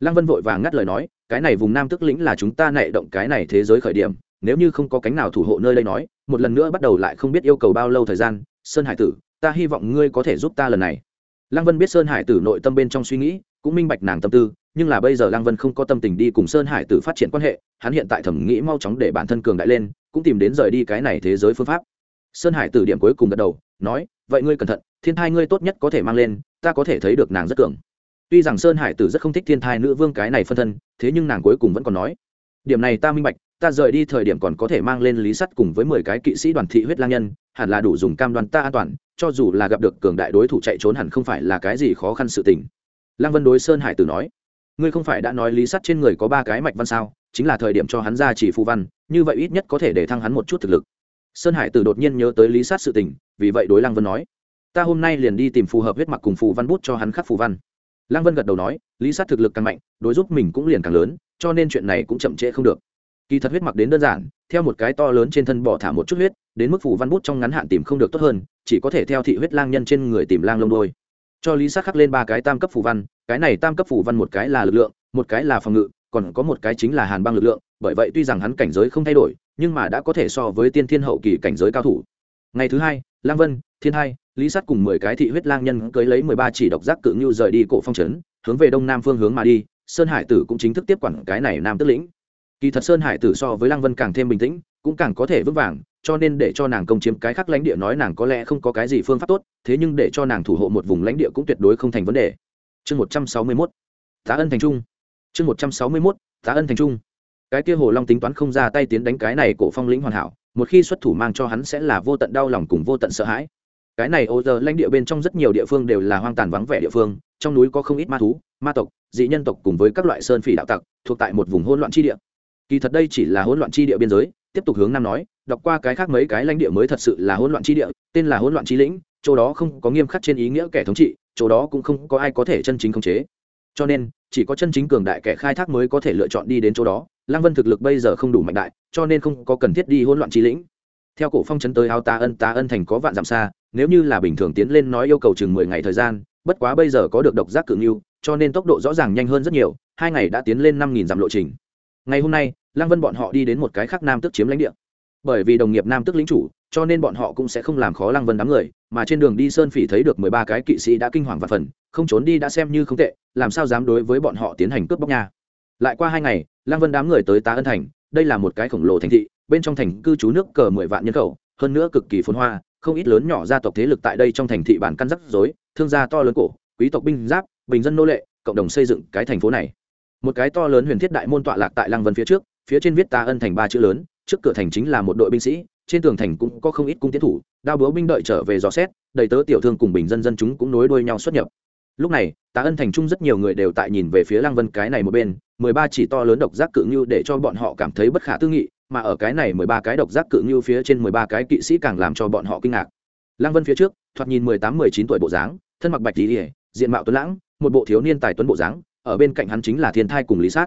Lăng vân vội vàng ngắt lời nói, cái này vùng nam tức lĩnh là chúng ta nệ động cái này thế giới khởi điểm, nếu như không có cánh nào thủ hộ nơi đây nói, một lần nữa bắt đầu lại không biết yêu cầu bao lâu thời gian, sơn hải tử, ta hy vọng ngươi có thể giúp ta lần này. Lăng vân biết sơn hải tử nội tâm bên trong suy nghĩ, cũng minh bạch nàng tâm tư, nhưng là bây giờ lăng vân không có tâm tình đi cùng sơn hải tử phát triển quan hệ, hắn hiện tại thẩm nghĩ mau chóng để bản thân cường đại lên, cũng tìm đến rời đi cái này thế giới phương pháp. Sơn hải tử điểm cuối cùng gật đầu, nói, vậy ngươi cẩn thận, thiên thai ngươi tốt nhất có thể mang lên, ta có thể thấy được nàng rất cường tuy rằng sơn hải tử rất không thích thiên thai nữ vương cái này phân thân, thế nhưng nàng cuối cùng vẫn còn nói, điểm này ta minh bạch, ta rời đi thời điểm còn có thể mang lên lý sắt cùng với mười cái kỵ sĩ đoàn thị huyết lang nhân, hẳn là đủ dùng cam đoàn ta an toàn, cho dù là gặp được cường đại đối thủ chạy trốn hẳn không phải là cái gì khó khăn sự tình. Lăng vân đối sơn hải tử nói, ngươi không phải đã nói lý sắt trên người có ba cái mạch văn sao, chính là thời điểm cho hắn ra chỉ phù văn, như vậy ít nhất có thể để thăng hắn một chút thực lực. Sơn hải tử đột nhiên nhớ tới lý sát sự tình, vì vậy đối lăng vân nói, ta hôm nay liền đi tìm phù hợp huyết mặc cùng phù văn bút cho hắn khắc phù văn lăng vân gật đầu nói, lý sát thực lực càng mạnh, đối giúp mình cũng liền càng lớn, cho nên chuyện này cũng chậm trễ không được. Kỳ thật huyết mặc đến đơn giản, theo một cái to lớn trên thân bỏ thả một chút huyết, đến mức phủ văn bút trong ngắn hạn tìm không được tốt hơn, chỉ có thể theo thị huyết lang nhân trên người tìm lang lông đôi. Cho lý sát khắc lên ba cái tam cấp phủ văn, cái này tam cấp phủ văn một cái là lực lượng, một cái là phòng ngự, còn có một cái chính là hàn băng lực lượng, bởi vậy tuy rằng hắn cảnh giới không thay đổi, nhưng mà đã có thể so với tiên thiên hậu kỳ cảnh giới cao thủ. Ngày thứ hai lang vân, thiên hai lý sát cùng mười cái thị huyết lang nhân cưới lấy mười ba chỉ độc giác cự ngưu rời đi cổ phong trấn, hướng về đông nam phương hướng mà đi, sơn hải tử cũng chính thức tiếp quản cái này nam tức lĩnh. Kỳ thật sơn hải tử so với lang vân càng thêm bình tĩnh, cũng càng có thể vững vàng, cho nên để cho nàng công chiếm cái khác lãnh địa nói nàng có lẽ không có cái gì phương pháp tốt, thế nhưng để cho nàng thủ hộ một vùng lãnh địa cũng tuyệt đối không thành vấn đề. Chương một trăm sáu mươi mốt, tá ân thành trung. Chương một trăm sáu mươi mốt, tá ân thành trung. Cái kia hồ long tính toán không ra tay tiến đánh cái này cổ phong lĩnh hoàn hảo, một khi xuất thủ mang cho hắn sẽ là vô tận đau lòng cùng vô tận sợ hãi cái này ô giờ lãnh địa bên trong rất nhiều địa phương đều là hoang tàn vắng vẻ địa phương, trong núi có không ít ma thú, ma tộc, dị nhân tộc cùng với các loại sơn phỉ đạo tặc, thuộc tại một vùng hỗn loạn chi địa. Kỳ thật đây chỉ là hỗn loạn chi địa biên giới, tiếp tục hướng nam nói, đọc qua cái khác mấy cái lãnh địa mới thật sự là hỗn loạn chi địa, tên là hỗn loạn chi lĩnh, chỗ đó không có nghiêm khắc trên ý nghĩa kẻ thống trị, chỗ đó cũng không có ai có thể chân chính khống chế. Cho nên, chỉ có chân chính cường đại kẻ khai thác mới có thể lựa chọn đi đến chỗ đó. Lăng vân thực lực bây giờ không đủ mạnh đại, cho nên không có cần thiết đi hỗn loạn chi lĩnh theo cổ phong chấn tới áo tá ân tá ân thành có vạn dặm xa, nếu như là bình thường tiến lên nói yêu cầu chừng mười ngày thời gian, bất quá bây giờ có được độc giác cự ngưu, cho nên tốc độ rõ ràng nhanh hơn rất nhiều, hai ngày đã tiến lên năm nghìn dặm lộ trình. Ngày hôm nay, lăng vân bọn họ đi đến một cái khác nam tức chiếm lãnh địa. Bởi vì đồng nghiệp nam tức lính chủ, cho nên bọn họ cũng sẽ không làm khó lăng vân đám người, mà trên đường đi sơn phỉ thấy được mười ba cái kỵ sĩ đã kinh hoàng và phần, không trốn đi đã xem như không tệ, làm sao dám đối với bọn họ tiến hành cướp bóc nha lại qua hai ngày, lăng vân đám người tới tá ân thành, đây là một cái khổng lồ thành thị, bên trong thành cư trú nước cờ mười vạn nhân khẩu, hơn nữa cực kỳ phồn hoa, không ít lớn nhỏ gia tộc thế lực tại đây trong thành thị bản căn rắc rối, thương gia to lớn cổ, quý tộc binh giáp, bình dân nô lệ, cộng đồng xây dựng cái thành phố này. Một cái to lớn huyền thiết đại môn tọa lạc tại lăng vân phía trước, phía trên viết ta ân thành ba chữ lớn, trước cửa thành chính là một đội binh sĩ, trên tường thành cũng có không ít cung tiến thủ, đao búa binh đợi trở về dò xét, đầy tớ tiểu thương cùng bình dân dân chúng cũng nối đuôi nhau xuất nhập. Lúc này, tá ân thành trung rất nhiều người đều tại nhìn về phía lăng vân cái này một bên mười ba chỉ to lớn độc giác cự ngưu để cho bọn họ cảm thấy bất khả tư nghị, mà ở cái này mười ba cái độc giác cự ngưu phía trên mười ba cái kỵ sĩ càng làm cho bọn họ kinh ngạc. Lăng vân phía trước, thoạt nhìn mười tám, mười chín tuổi bộ dáng, thân mặc bạch tỉ diện mạo tuấn lãng, một bộ thiếu niên tài tuấn bộ dáng, ở bên cạnh hắn chính là thiên thai cùng lý sát.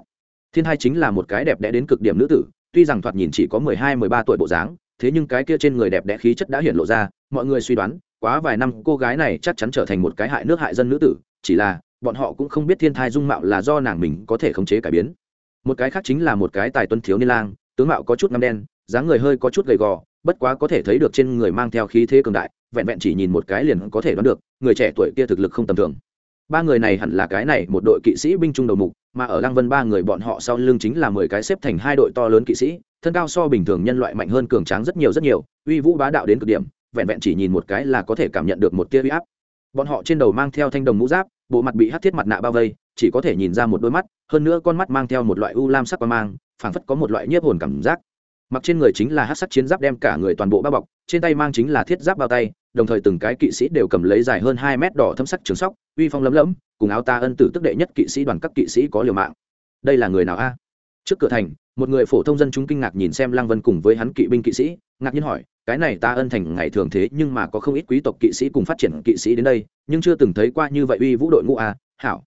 Thiên thai chính là một cái đẹp đẽ đến cực điểm nữ tử, tuy rằng thoạt nhìn chỉ có mười hai, mười ba tuổi bộ dáng, thế nhưng cái kia trên người đẹp đẽ khí chất đã hiện lộ ra, mọi người suy đoán, quá vài năm cô gái này chắc chắn trở thành một cái hại nước hại dân nữ tử, chỉ là bọn họ cũng không biết thiên thai dung mạo là do nàng mình có thể khống chế cải biến. Một cái khác chính là một cái tài tuân thiếu niên lang, tướng mạo có chút ngăm đen, dáng người hơi có chút gầy gò, bất quá có thể thấy được trên người mang theo khí thế cường đại, vẹn vẹn chỉ nhìn một cái liền có thể đoán được, người trẻ tuổi kia thực lực không tầm thường. Ba người này hẳn là cái này một đội kỵ sĩ binh trung đầu mục, mà ở lăng vân ba người bọn họ sau lưng chính là mười cái xếp thành hai đội to lớn kỵ sĩ, thân cao so bình thường nhân loại mạnh hơn cường tráng rất nhiều rất nhiều, uy vũ bá đạo đến cực điểm, vẹn vẹn chỉ nhìn một cái là có thể cảm nhận được một tia uy áp. Bọn họ trên đầu mang theo thanh đồng mũ giáp bộ mặt bị hắc thiết mặt nạ bao vây, chỉ có thể nhìn ra một đôi mắt, hơn nữa con mắt mang theo một loại u lam sắc qua mang, phảng phất có một loại nhiếp hồn cảm giác. Mặc trên người chính là hát sắc chiến giáp đem cả người toàn bộ bao bọc, trên tay mang chính là thiết giáp bao tay, đồng thời từng cái kỵ sĩ đều cầm lấy dài hơn hai mét đỏ thâm sắc trường sóc, uy phong lấm lẫm, cùng áo ta ân tử tức đệ nhất kỵ sĩ đoàn các kỵ sĩ có liều mạng. Đây là người nào a? Trước cửa thành, một người phổ thông dân chúng kinh ngạc nhìn xem lăng vân cùng với hắn kỵ binh kỵ sĩ, ngạc nhiên hỏi, cái này ta ân thành ngày thường thế nhưng mà có không ít quý tộc kỵ sĩ cùng phát triển kỵ sĩ đến đây, nhưng chưa từng thấy qua như vậy uy vũ đội ngũ à hảo.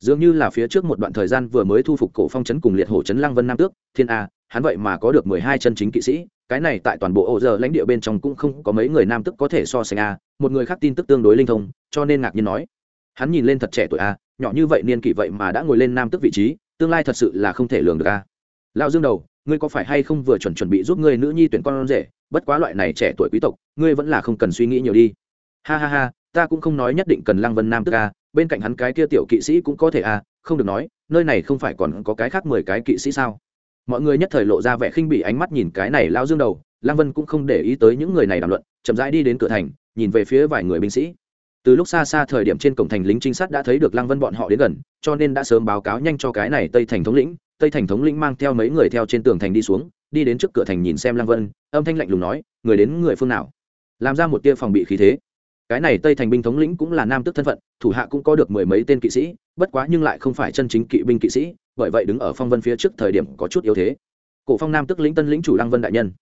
Dường như là phía trước một đoạn thời gian vừa mới thu phục cổ phong trấn cùng liệt hổ trấn lăng vân nam tước, thiên a hắn vậy mà có được mười hai chân chính kỵ sĩ, cái này tại toàn bộ ô giờ lãnh địa bên trong cũng không có mấy người nam tức có thể so sánh a một người khác tin tức tương đối linh thông, cho nên ngạc nhiên nói. Hắn nhìn lên thật trẻ tuổi a nhỏ như vậy niên kỷ vậy mà đã ngồi lên nam tức vị trí tương lai thật sự là không thể lường được a. Lão dương đầu, ngươi có phải hay không vừa chuẩn chuẩn bị giúp ngươi nữ nhi tuyển con rể? Bất quá loại này trẻ tuổi quý tộc, ngươi vẫn là không cần suy nghĩ nhiều đi. Ha ha ha, ta cũng không nói nhất định cần lăng vân nam tức a, bên cạnh hắn cái kia tiểu kỵ sĩ cũng có thể a, không được nói, nơi này không phải còn có cái khác mười cái kỵ sĩ sao? Mọi người nhất thời lộ ra vẻ khinh bỉ ánh mắt nhìn cái này lao dương đầu, lăng vân cũng không để ý tới những người này đàm luận, chậm rãi đi đến cửa thành, nhìn về phía vài người binh sĩ từ lúc xa xa thời điểm trên cổng thành lính trinh sát đã thấy được lăng vân bọn họ đến gần, cho nên đã sớm báo cáo nhanh cho cái này tây thành thống lĩnh. Tây thành thống lĩnh mang theo mấy người theo trên tường thành đi xuống, đi đến trước cửa thành nhìn xem lăng vân, âm thanh lạnh lùng nói, người đến người phương nào? Làm ra một tia phòng bị khí thế. Cái này tây thành binh thống lĩnh cũng là nam tước thân phận, thủ hạ cũng có được mười mấy tên kỵ sĩ, bất quá nhưng lại không phải chân chính kỵ binh kỵ sĩ, bởi vậy đứng ở phong vân phía trước thời điểm có chút yếu thế. Cổ phong nam tức lĩnh tân lĩnh chủ lăng vân đại nhân.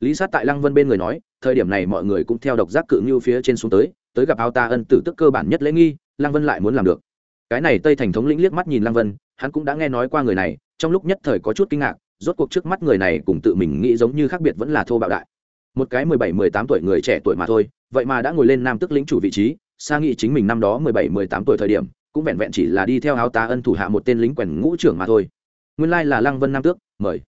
Lý sát tại lăng vân bên người nói, thời điểm này mọi người cũng theo độc giác cự ngưu phía trên xuống tới tới gặp áo ta ân tử tức cơ bản nhất lễ nghi, lăng vân lại muốn làm được. Cái này tây thành thống lĩnh liếc mắt nhìn lăng vân, hắn cũng đã nghe nói qua người này, trong lúc nhất thời có chút kinh ngạc, rốt cuộc trước mắt người này cùng tự mình nghĩ giống như khác biệt vẫn là thô bạo đại. Một cái mười bảy mười tám tuổi người trẻ tuổi mà thôi, vậy mà đã ngồi lên nam tức lĩnh chủ vị trí, xa nghĩ chính mình năm đó mười bảy mười tám tuổi thời điểm, cũng vẹn vẹn chỉ là đi theo áo tá ân thủ hạ một tên lính quèn ngũ trưởng mà thôi. Nguyên lai là lăng vân nam tước, mời.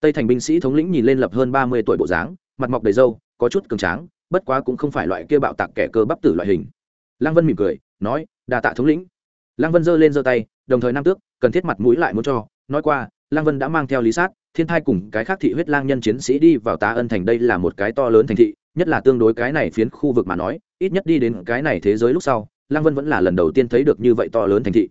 Tây thành binh sĩ thống lĩnh nhìn lên lập hơn ba mươi tuổi bộ dáng, mặt mọc đầy râu, có chút cường tráng bất quá cũng không phải loại kia bạo tạc kẻ cơ bắp tử loại hình. Lăng vân mỉm cười, nói đà tạ thống lĩnh. Lăng vân giơ lên giơ tay, đồng thời nam tước, cần thiết mặt mũi lại muốn cho, nói qua, lăng vân đã mang theo lý sát, thiên thai cùng cái khác thị huyết lang nhân chiến sĩ đi vào tá ân thành đây là một cái to lớn thành thị, nhất là tương đối cái này phiến khu vực mà nói, ít nhất đi đến cái này thế giới lúc sau, lăng vân vẫn là lần đầu tiên thấy được như vậy to lớn thành thị.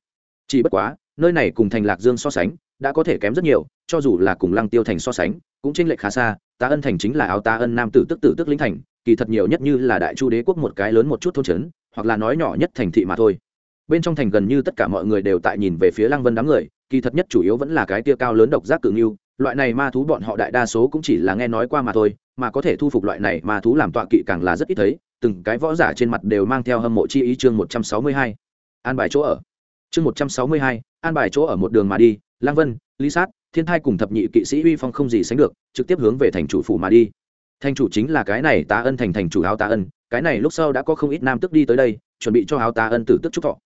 Chỉ bất quá, nơi này cùng thành lạc dương so sánh, đã có thể kém rất nhiều, cho dù là cùng lăng tiêu thành so sánh, cũng chênh lệch khá xa, tá ân thành chính là áo tá ân nam tử tức tử tức lĩnh thành kỳ thật nhiều nhất như là đại chu đế quốc một cái lớn một chút thôn trấn, hoặc là nói nhỏ nhất thành thị mà thôi. Bên trong thành gần như tất cả mọi người đều tại nhìn về phía lăng vân đám người, kỳ thật nhất chủ yếu vẫn là cái tia cao lớn độc giác cự nghiêu loại này ma thú bọn họ đại đa số cũng chỉ là nghe nói qua mà thôi, mà có thể thu phục loại này ma thú làm tọa kỵ càng là rất ít thấy, từng cái võ giả trên mặt đều mang theo hâm mộ chi ý chương một trăm sáu mươi hai. An bài chỗ ở. Chương một trăm sáu mươi hai, an bài chỗ ở một đường mà đi lang vân, lý sát, thiên thai cùng thập nhị kỵ sĩ uy phong không gì sánh được, trực tiếp hướng về thành chủ phủ mà đi thành chủ chính là cái này tá ân thành thành chủ áo tá ân, cái này lúc sau đã có không ít nam tức đi tới đây, chuẩn bị cho áo tá ân tử tức trúc thọ.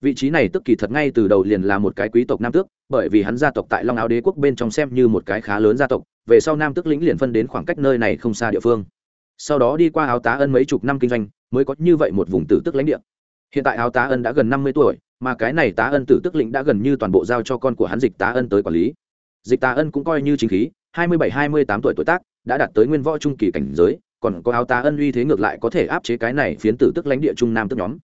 Vị trí này tức kỳ thật ngay từ đầu liền là một cái quý tộc nam tước, bởi vì hắn gia tộc tại long áo đế quốc bên trong xem như một cái khá lớn gia tộc, về sau nam tước lĩnh liền phân đến khoảng cách nơi này không xa địa phương. Sau đó đi qua áo tá ân mấy chục năm kinh doanh, mới có như vậy một vùng tử tức lãnh địa. Hiện tại áo tá ân đã gần năm mươi tuổi, mà cái này tá ân tử tức lĩnh đã gần như toàn bộ giao cho con của hắn dịch tá ân tới quản lý. Dịch tá ân cũng coi như chính khí, hai mươi bảy, hai mươi tám tuổi tuổi tác đã đạt tới nguyên võ trung kỳ cảnh giới, còn có áo tá ân uy thế ngược lại có thể áp chế cái này phiến tử tức lãnh địa trung nam tức nhóm.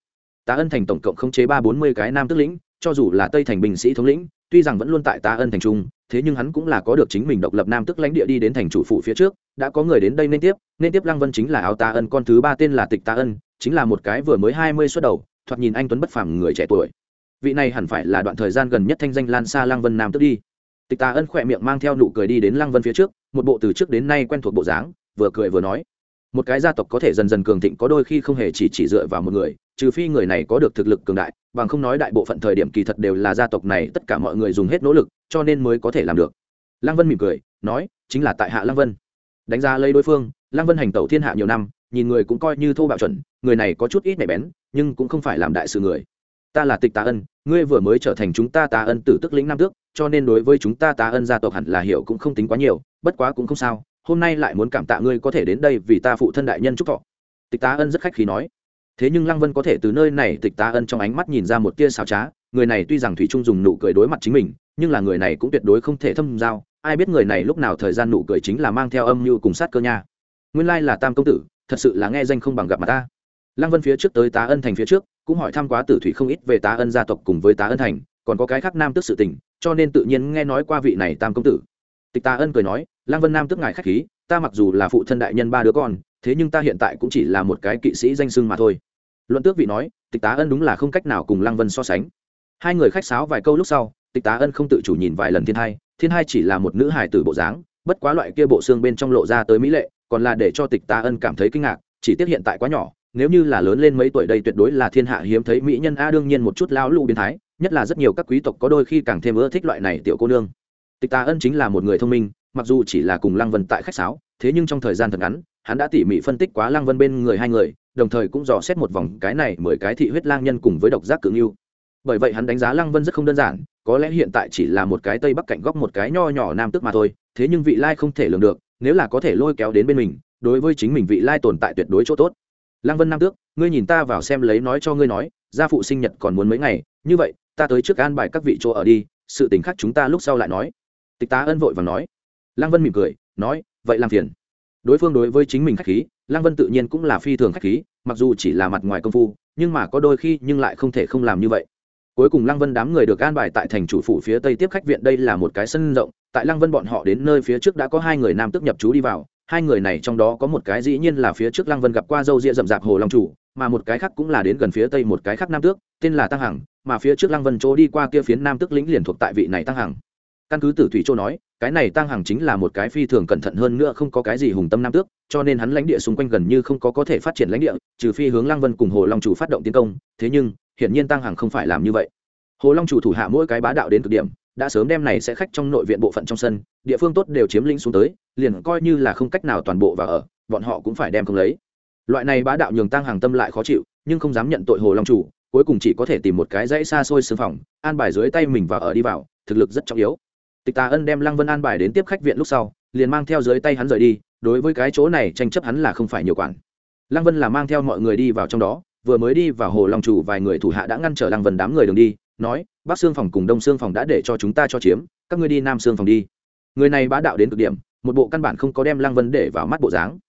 Tá ân thành tổng cộng khống chế ba bốn mươi cái nam tức lĩnh, cho dù là tây thành binh sĩ thống lĩnh, tuy rằng vẫn luôn tại tá ân thành trung, thế nhưng hắn cũng là có được chính mình độc lập nam tức lãnh địa đi đến thành chủ phủ phía trước, đã có người đến đây nên tiếp nên tiếp lăng vân chính là áo tá ân, con thứ ba tên là tịch tá ân, chính là một cái vừa mới hai mươi suất đầu, thoạt nhìn anh tuấn bất phàm người trẻ tuổi. Vị này hẳn phải là đoạn thời gian gần nhất thanh danh lan xa lăng vân nam tức đi tịch tà ân khỏe miệng mang theo nụ cười đi đến lăng vân phía trước, một bộ từ trước đến nay quen thuộc bộ dáng, vừa cười vừa nói. Một cái gia tộc có thể dần dần cường thịnh có đôi khi không hề chỉ chỉ dựa vào một người, trừ phi người này có được thực lực cường đại, bằng không nói đại bộ phận thời điểm kỳ thật đều là gia tộc này, tất cả mọi người dùng hết nỗ lực, cho nên mới có thể làm được. Lăng vân mỉm cười, nói, chính là tại hạ lăng vân. Đánh giá lấy đối phương, lăng vân hành tẩu thiên hạ nhiều năm, nhìn người cũng coi như thô bạo chuẩn, người này có chút ít mẻ bén, nhưng cũng không phải làm đại sự người. Ta là tịch tá ân, ngươi vừa mới trở thành chúng ta tá ân tử tức lĩnh nam tước cho nên đối với chúng ta tá ân gia tộc hẳn là hiểu cũng không tính quá nhiều, bất quá cũng không sao, hôm nay lại muốn cảm tạ ngươi có thể đến đây vì ta phụ thân đại nhân chúc thọ. Tịch tá ân rất khách khí nói. Thế nhưng lăng vân có thể từ nơi này, tịch tá ân trong ánh mắt nhìn ra một tia xào trá, người này tuy rằng thủy trung dùng nụ cười đối mặt chính mình, nhưng là người này cũng tuyệt đối không thể thâm giao, ai biết người này lúc nào thời gian nụ cười chính là mang theo âm mưu cùng sát cơ nha. Nguyên lai là tam công tử, thật sự là nghe danh không bằng gặp mặt ta. Lăng vân phía trước tới tá ân thành phía trước, cũng hỏi thăm quá tử thủy không ít về tá ân gia tộc cùng với tá ân thành, còn có cái khác nam tức sự tình cho nên tự nhiên nghe nói qua vị này tam công tử. Tịch ta ân cười nói, lăng vân nam tức ngài khách khí, ta mặc dù là phụ thân đại nhân ba đứa con, thế nhưng ta hiện tại cũng chỉ là một cái kỵ sĩ danh sưng mà thôi. Luận tước vị nói, tịch tá ân đúng là không cách nào cùng lăng vân so sánh. Hai người khách sáo vài câu lúc sau, tịch tá ân không tự chủ nhìn vài lần thiên hai thiên hai chỉ là một nữ hài tử bộ dáng, bất quá loại kia bộ xương bên trong lộ ra tới mỹ lệ, còn là để cho tịch tá ân cảm thấy kinh ngạc, chỉ tiếc hiện tại quá nhỏ, nếu như là lớn lên mấy tuổi đây tuyệt đối là thiên hạ hiếm thấy mỹ nhân a, đương nhiên một chút lao lụ biến thái nhất là rất nhiều các quý tộc có đôi khi càng thêm ưa thích loại này tiểu cô nương. Tịch tà ân chính là một người thông minh, mặc dù chỉ là cùng lăng vân tại khách sáo, thế nhưng trong thời gian thật ngắn, hắn đã tỉ mỉ phân tích quá lăng vân bên người hai người, đồng thời cũng dò xét một vòng cái này mười cái thị huyết lang nhân cùng với độc giác cự nghiêu bởi vậy hắn đánh giá lăng vân rất không đơn giản, có lẽ hiện tại chỉ là một cái tây bắc cạnh góc một cái nho nhỏ nam tức mà thôi, thế nhưng vị lai không thể lường được, nếu là có thể lôi kéo đến bên mình, đối với chính mình vị lai tồn tại tuyệt đối chỗ tốt. Lăng vân nam tước, ngươi nhìn ta vào xem lấy nói cho ngươi nói, gia phụ sinh nhật còn muốn mấy ngày, như vậy ta tới trước an bài các vị chỗ ở đi, sự tình khác chúng ta lúc sau lại nói. Tịch tá ân vội và nói. Lăng vân mỉm cười, nói, vậy làm phiền. Đối phương đối với chính mình khách khí, lăng vân tự nhiên cũng là phi thường khách khí, mặc dù chỉ là mặt ngoài công phu, nhưng mà có đôi khi nhưng lại không thể không làm như vậy. Cuối cùng lăng vân đám người được an bài tại thành chủ phủ phía tây tiếp khách viện, đây là một cái sân rộng, tại lăng vân bọn họ đến nơi phía trước đã có hai người nam tức nhập chú đi vào hai người này trong đó có một cái dĩ nhiên là phía trước lăng vân gặp qua dâu ria rậm rạp hồ long chủ, mà một cái khác cũng là đến gần phía tây một cái khác nam tước, tên là tăng hằng, mà phía trước lăng vân chỗ đi qua kia phiến nam tước lĩnh liền thuộc tại vị này tăng hằng. Căn cứ tử thủy châu nói, cái này tăng hằng chính là một cái phi thường cẩn thận hơn nữa không có cái gì hùng tâm nam tước, cho nên hắn lãnh địa xung quanh gần như không có có thể phát triển lãnh địa, trừ phi hướng lăng vân cùng hồ long chủ phát động tiến công, thế nhưng, hiển nhiên tăng hằng không phải làm như vậy. Hồ long chủ thủ hạ mỗi cái bá đạo đến cực điểm đã sớm đem này sẽ khách trong nội viện bộ phận trong sân, địa phương tốt đều chiếm lĩnh xuống tới, liền coi như là không cách nào toàn bộ vào ở, bọn họ cũng phải đem không lấy. Loại này bá đạo nhường tăng hàng tâm lại khó chịu, nhưng không dám nhận tội hồ long chủ, cuối cùng chỉ có thể tìm một cái dãy xa xôi xương phòng, an bài dưới tay mình vào ở đi vào, thực lực rất trọng yếu. Tịch tà ân đem lăng vân an bài đến tiếp khách viện lúc sau, liền mang theo dưới tay hắn rời đi, đối với cái chỗ này tranh chấp hắn là không phải nhiều quản. Lăng vân là mang theo mọi người đi vào trong đó, vừa mới đi vào hồ long chủ vài người thủ hạ đã ngăn trở lăng vân đám người đường đi nói, bắc xương phòng cùng đông xương phòng đã để cho chúng ta cho chiếm, các ngươi đi nam xương phòng đi. Người này bá đạo đến cực điểm, một bộ căn bản không có đem lăng vân để vào mắt bộ dáng.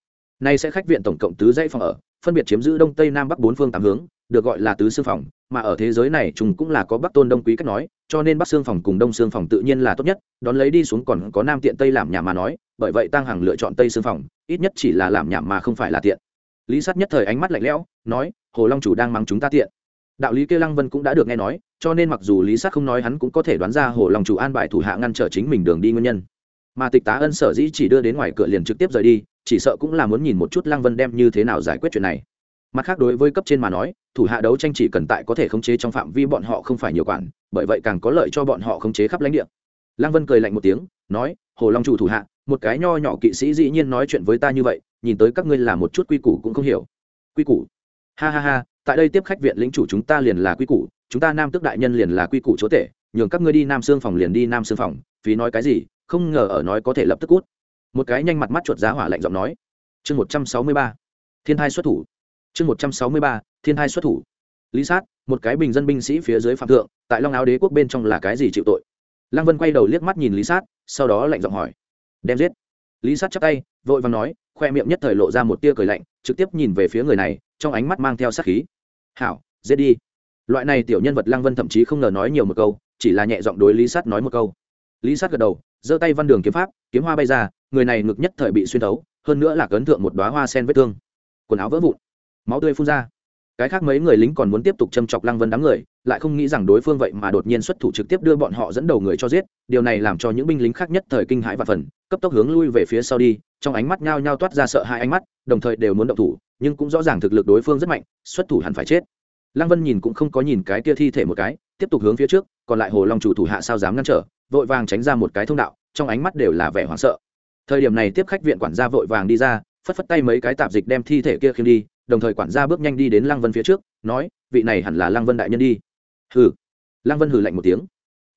Nay sẽ khách viện tổng cộng tứ dãy phòng ở, phân biệt chiếm giữ đông tây nam bắc bốn phương tám hướng, được gọi là tứ xương phòng, mà ở thế giới này chúng cũng là có bắc tôn đông quý cách nói, cho nên bắc xương phòng cùng đông xương phòng tự nhiên là tốt nhất, đón lấy đi xuống còn có nam tiện tây làm nhà mà nói, bởi vậy tăng hằng lựa chọn tây xương phòng, ít nhất chỉ là làm nhà mà không phải là tiện. Lý sát nhất thời ánh mắt lạnh lẽo, nói, hồ long chủ đang mang chúng ta tiện. Đạo lý kia lăng vân cũng đã được nghe nói cho nên mặc dù lý sát không nói hắn cũng có thể đoán ra hồ long chủ an bài thủ hạ ngăn trở chính mình đường đi nguyên nhân. Mà tịch tá ân sở dĩ chỉ đưa đến ngoài cửa liền trực tiếp rời đi, chỉ sợ cũng là muốn nhìn một chút lăng vân đem như thế nào giải quyết chuyện này. Mặt khác đối với cấp trên mà nói, thủ hạ đấu tranh chỉ cần tại có thể khống chế trong phạm vi bọn họ không phải nhiều quản, bởi vậy càng có lợi cho bọn họ khống chế khắp lãnh địa. Lăng vân cười lạnh một tiếng, nói, hồ long chủ thủ hạ, một cái nho nhỏ kỵ sĩ dĩ nhiên nói chuyện với ta như vậy, nhìn tới các ngươi là một chút quy củ cũng không hiểu. Quy củ? Ha ha ha tại đây tiếp khách viện lĩnh chủ chúng ta liền là quy củ, chúng ta nam tước đại nhân liền là quy củ chúa tể nhường các ngươi đi nam xương phòng liền đi nam xương phòng, phí nói cái gì, không ngờ ở nói có thể lập tức cút một cái nhanh mặt mắt chuột giá hỏa lạnh giọng nói. Chương một trăm sáu mươi ba. Thiên thai xuất thủ. Chương một trăm sáu mươi ba, thiên thai xuất thủ. Lý sát, một cái bình dân binh sĩ phía dưới phạm thượng, tại long áo đế quốc bên trong là cái gì chịu tội? Lăng vân quay đầu liếc mắt nhìn lý sát, sau đó lạnh giọng hỏi. Đem giết. Lý sát chắp tay, vội vàng nói, khoe miệng nhất thời lộ ra một tia cười lạnh, trực tiếp nhìn về phía người này, trong ánh mắt mang theo sát khí hảo, giết đi. Loại này tiểu nhân vật lăng vân thậm chí không ngờ nói nhiều một câu, chỉ là nhẹ giọng đối lý sát nói một câu. Lý sát gật đầu, giơ tay văn đường kiếm pháp, kiếm hoa bay ra, người này ngực nhất thời bị xuyên thấu, hơn nữa là cấn thượng một đoá hoa sen vết thương. Quần áo vỡ vụn, máu tươi phun ra cái khác mấy người lính còn muốn tiếp tục châm chọc lăng vân đám người, lại không nghĩ rằng đối phương vậy mà đột nhiên xuất thủ trực tiếp đưa bọn họ dẫn đầu người cho giết, điều này làm cho những binh lính khác nhất thời kinh hãi và phần cấp tốc hướng lui về phía sau đi, trong ánh mắt nhao nhao toát ra sợ hai ánh mắt, đồng thời đều muốn động thủ, nhưng cũng rõ ràng thực lực đối phương rất mạnh, xuất thủ hẳn phải chết. Lăng vân nhìn cũng không có nhìn cái kia thi thể một cái, tiếp tục hướng phía trước, còn lại hồ long chủ thủ hạ sao dám ngăn trở, vội vàng tránh ra một cái thông đạo, trong ánh mắt đều là vẻ hoảng sợ. Thời điểm này tiếp khách viện quản gia vội vàng đi ra, phất phất tay mấy cái tạp dịch đem thi thể kia khiêng đi đồng thời quản gia bước nhanh đi đến lăng vân phía trước, nói, vị này hẳn là lăng vân đại nhân đi. Hừ. Lăng vân hừ lạnh một tiếng.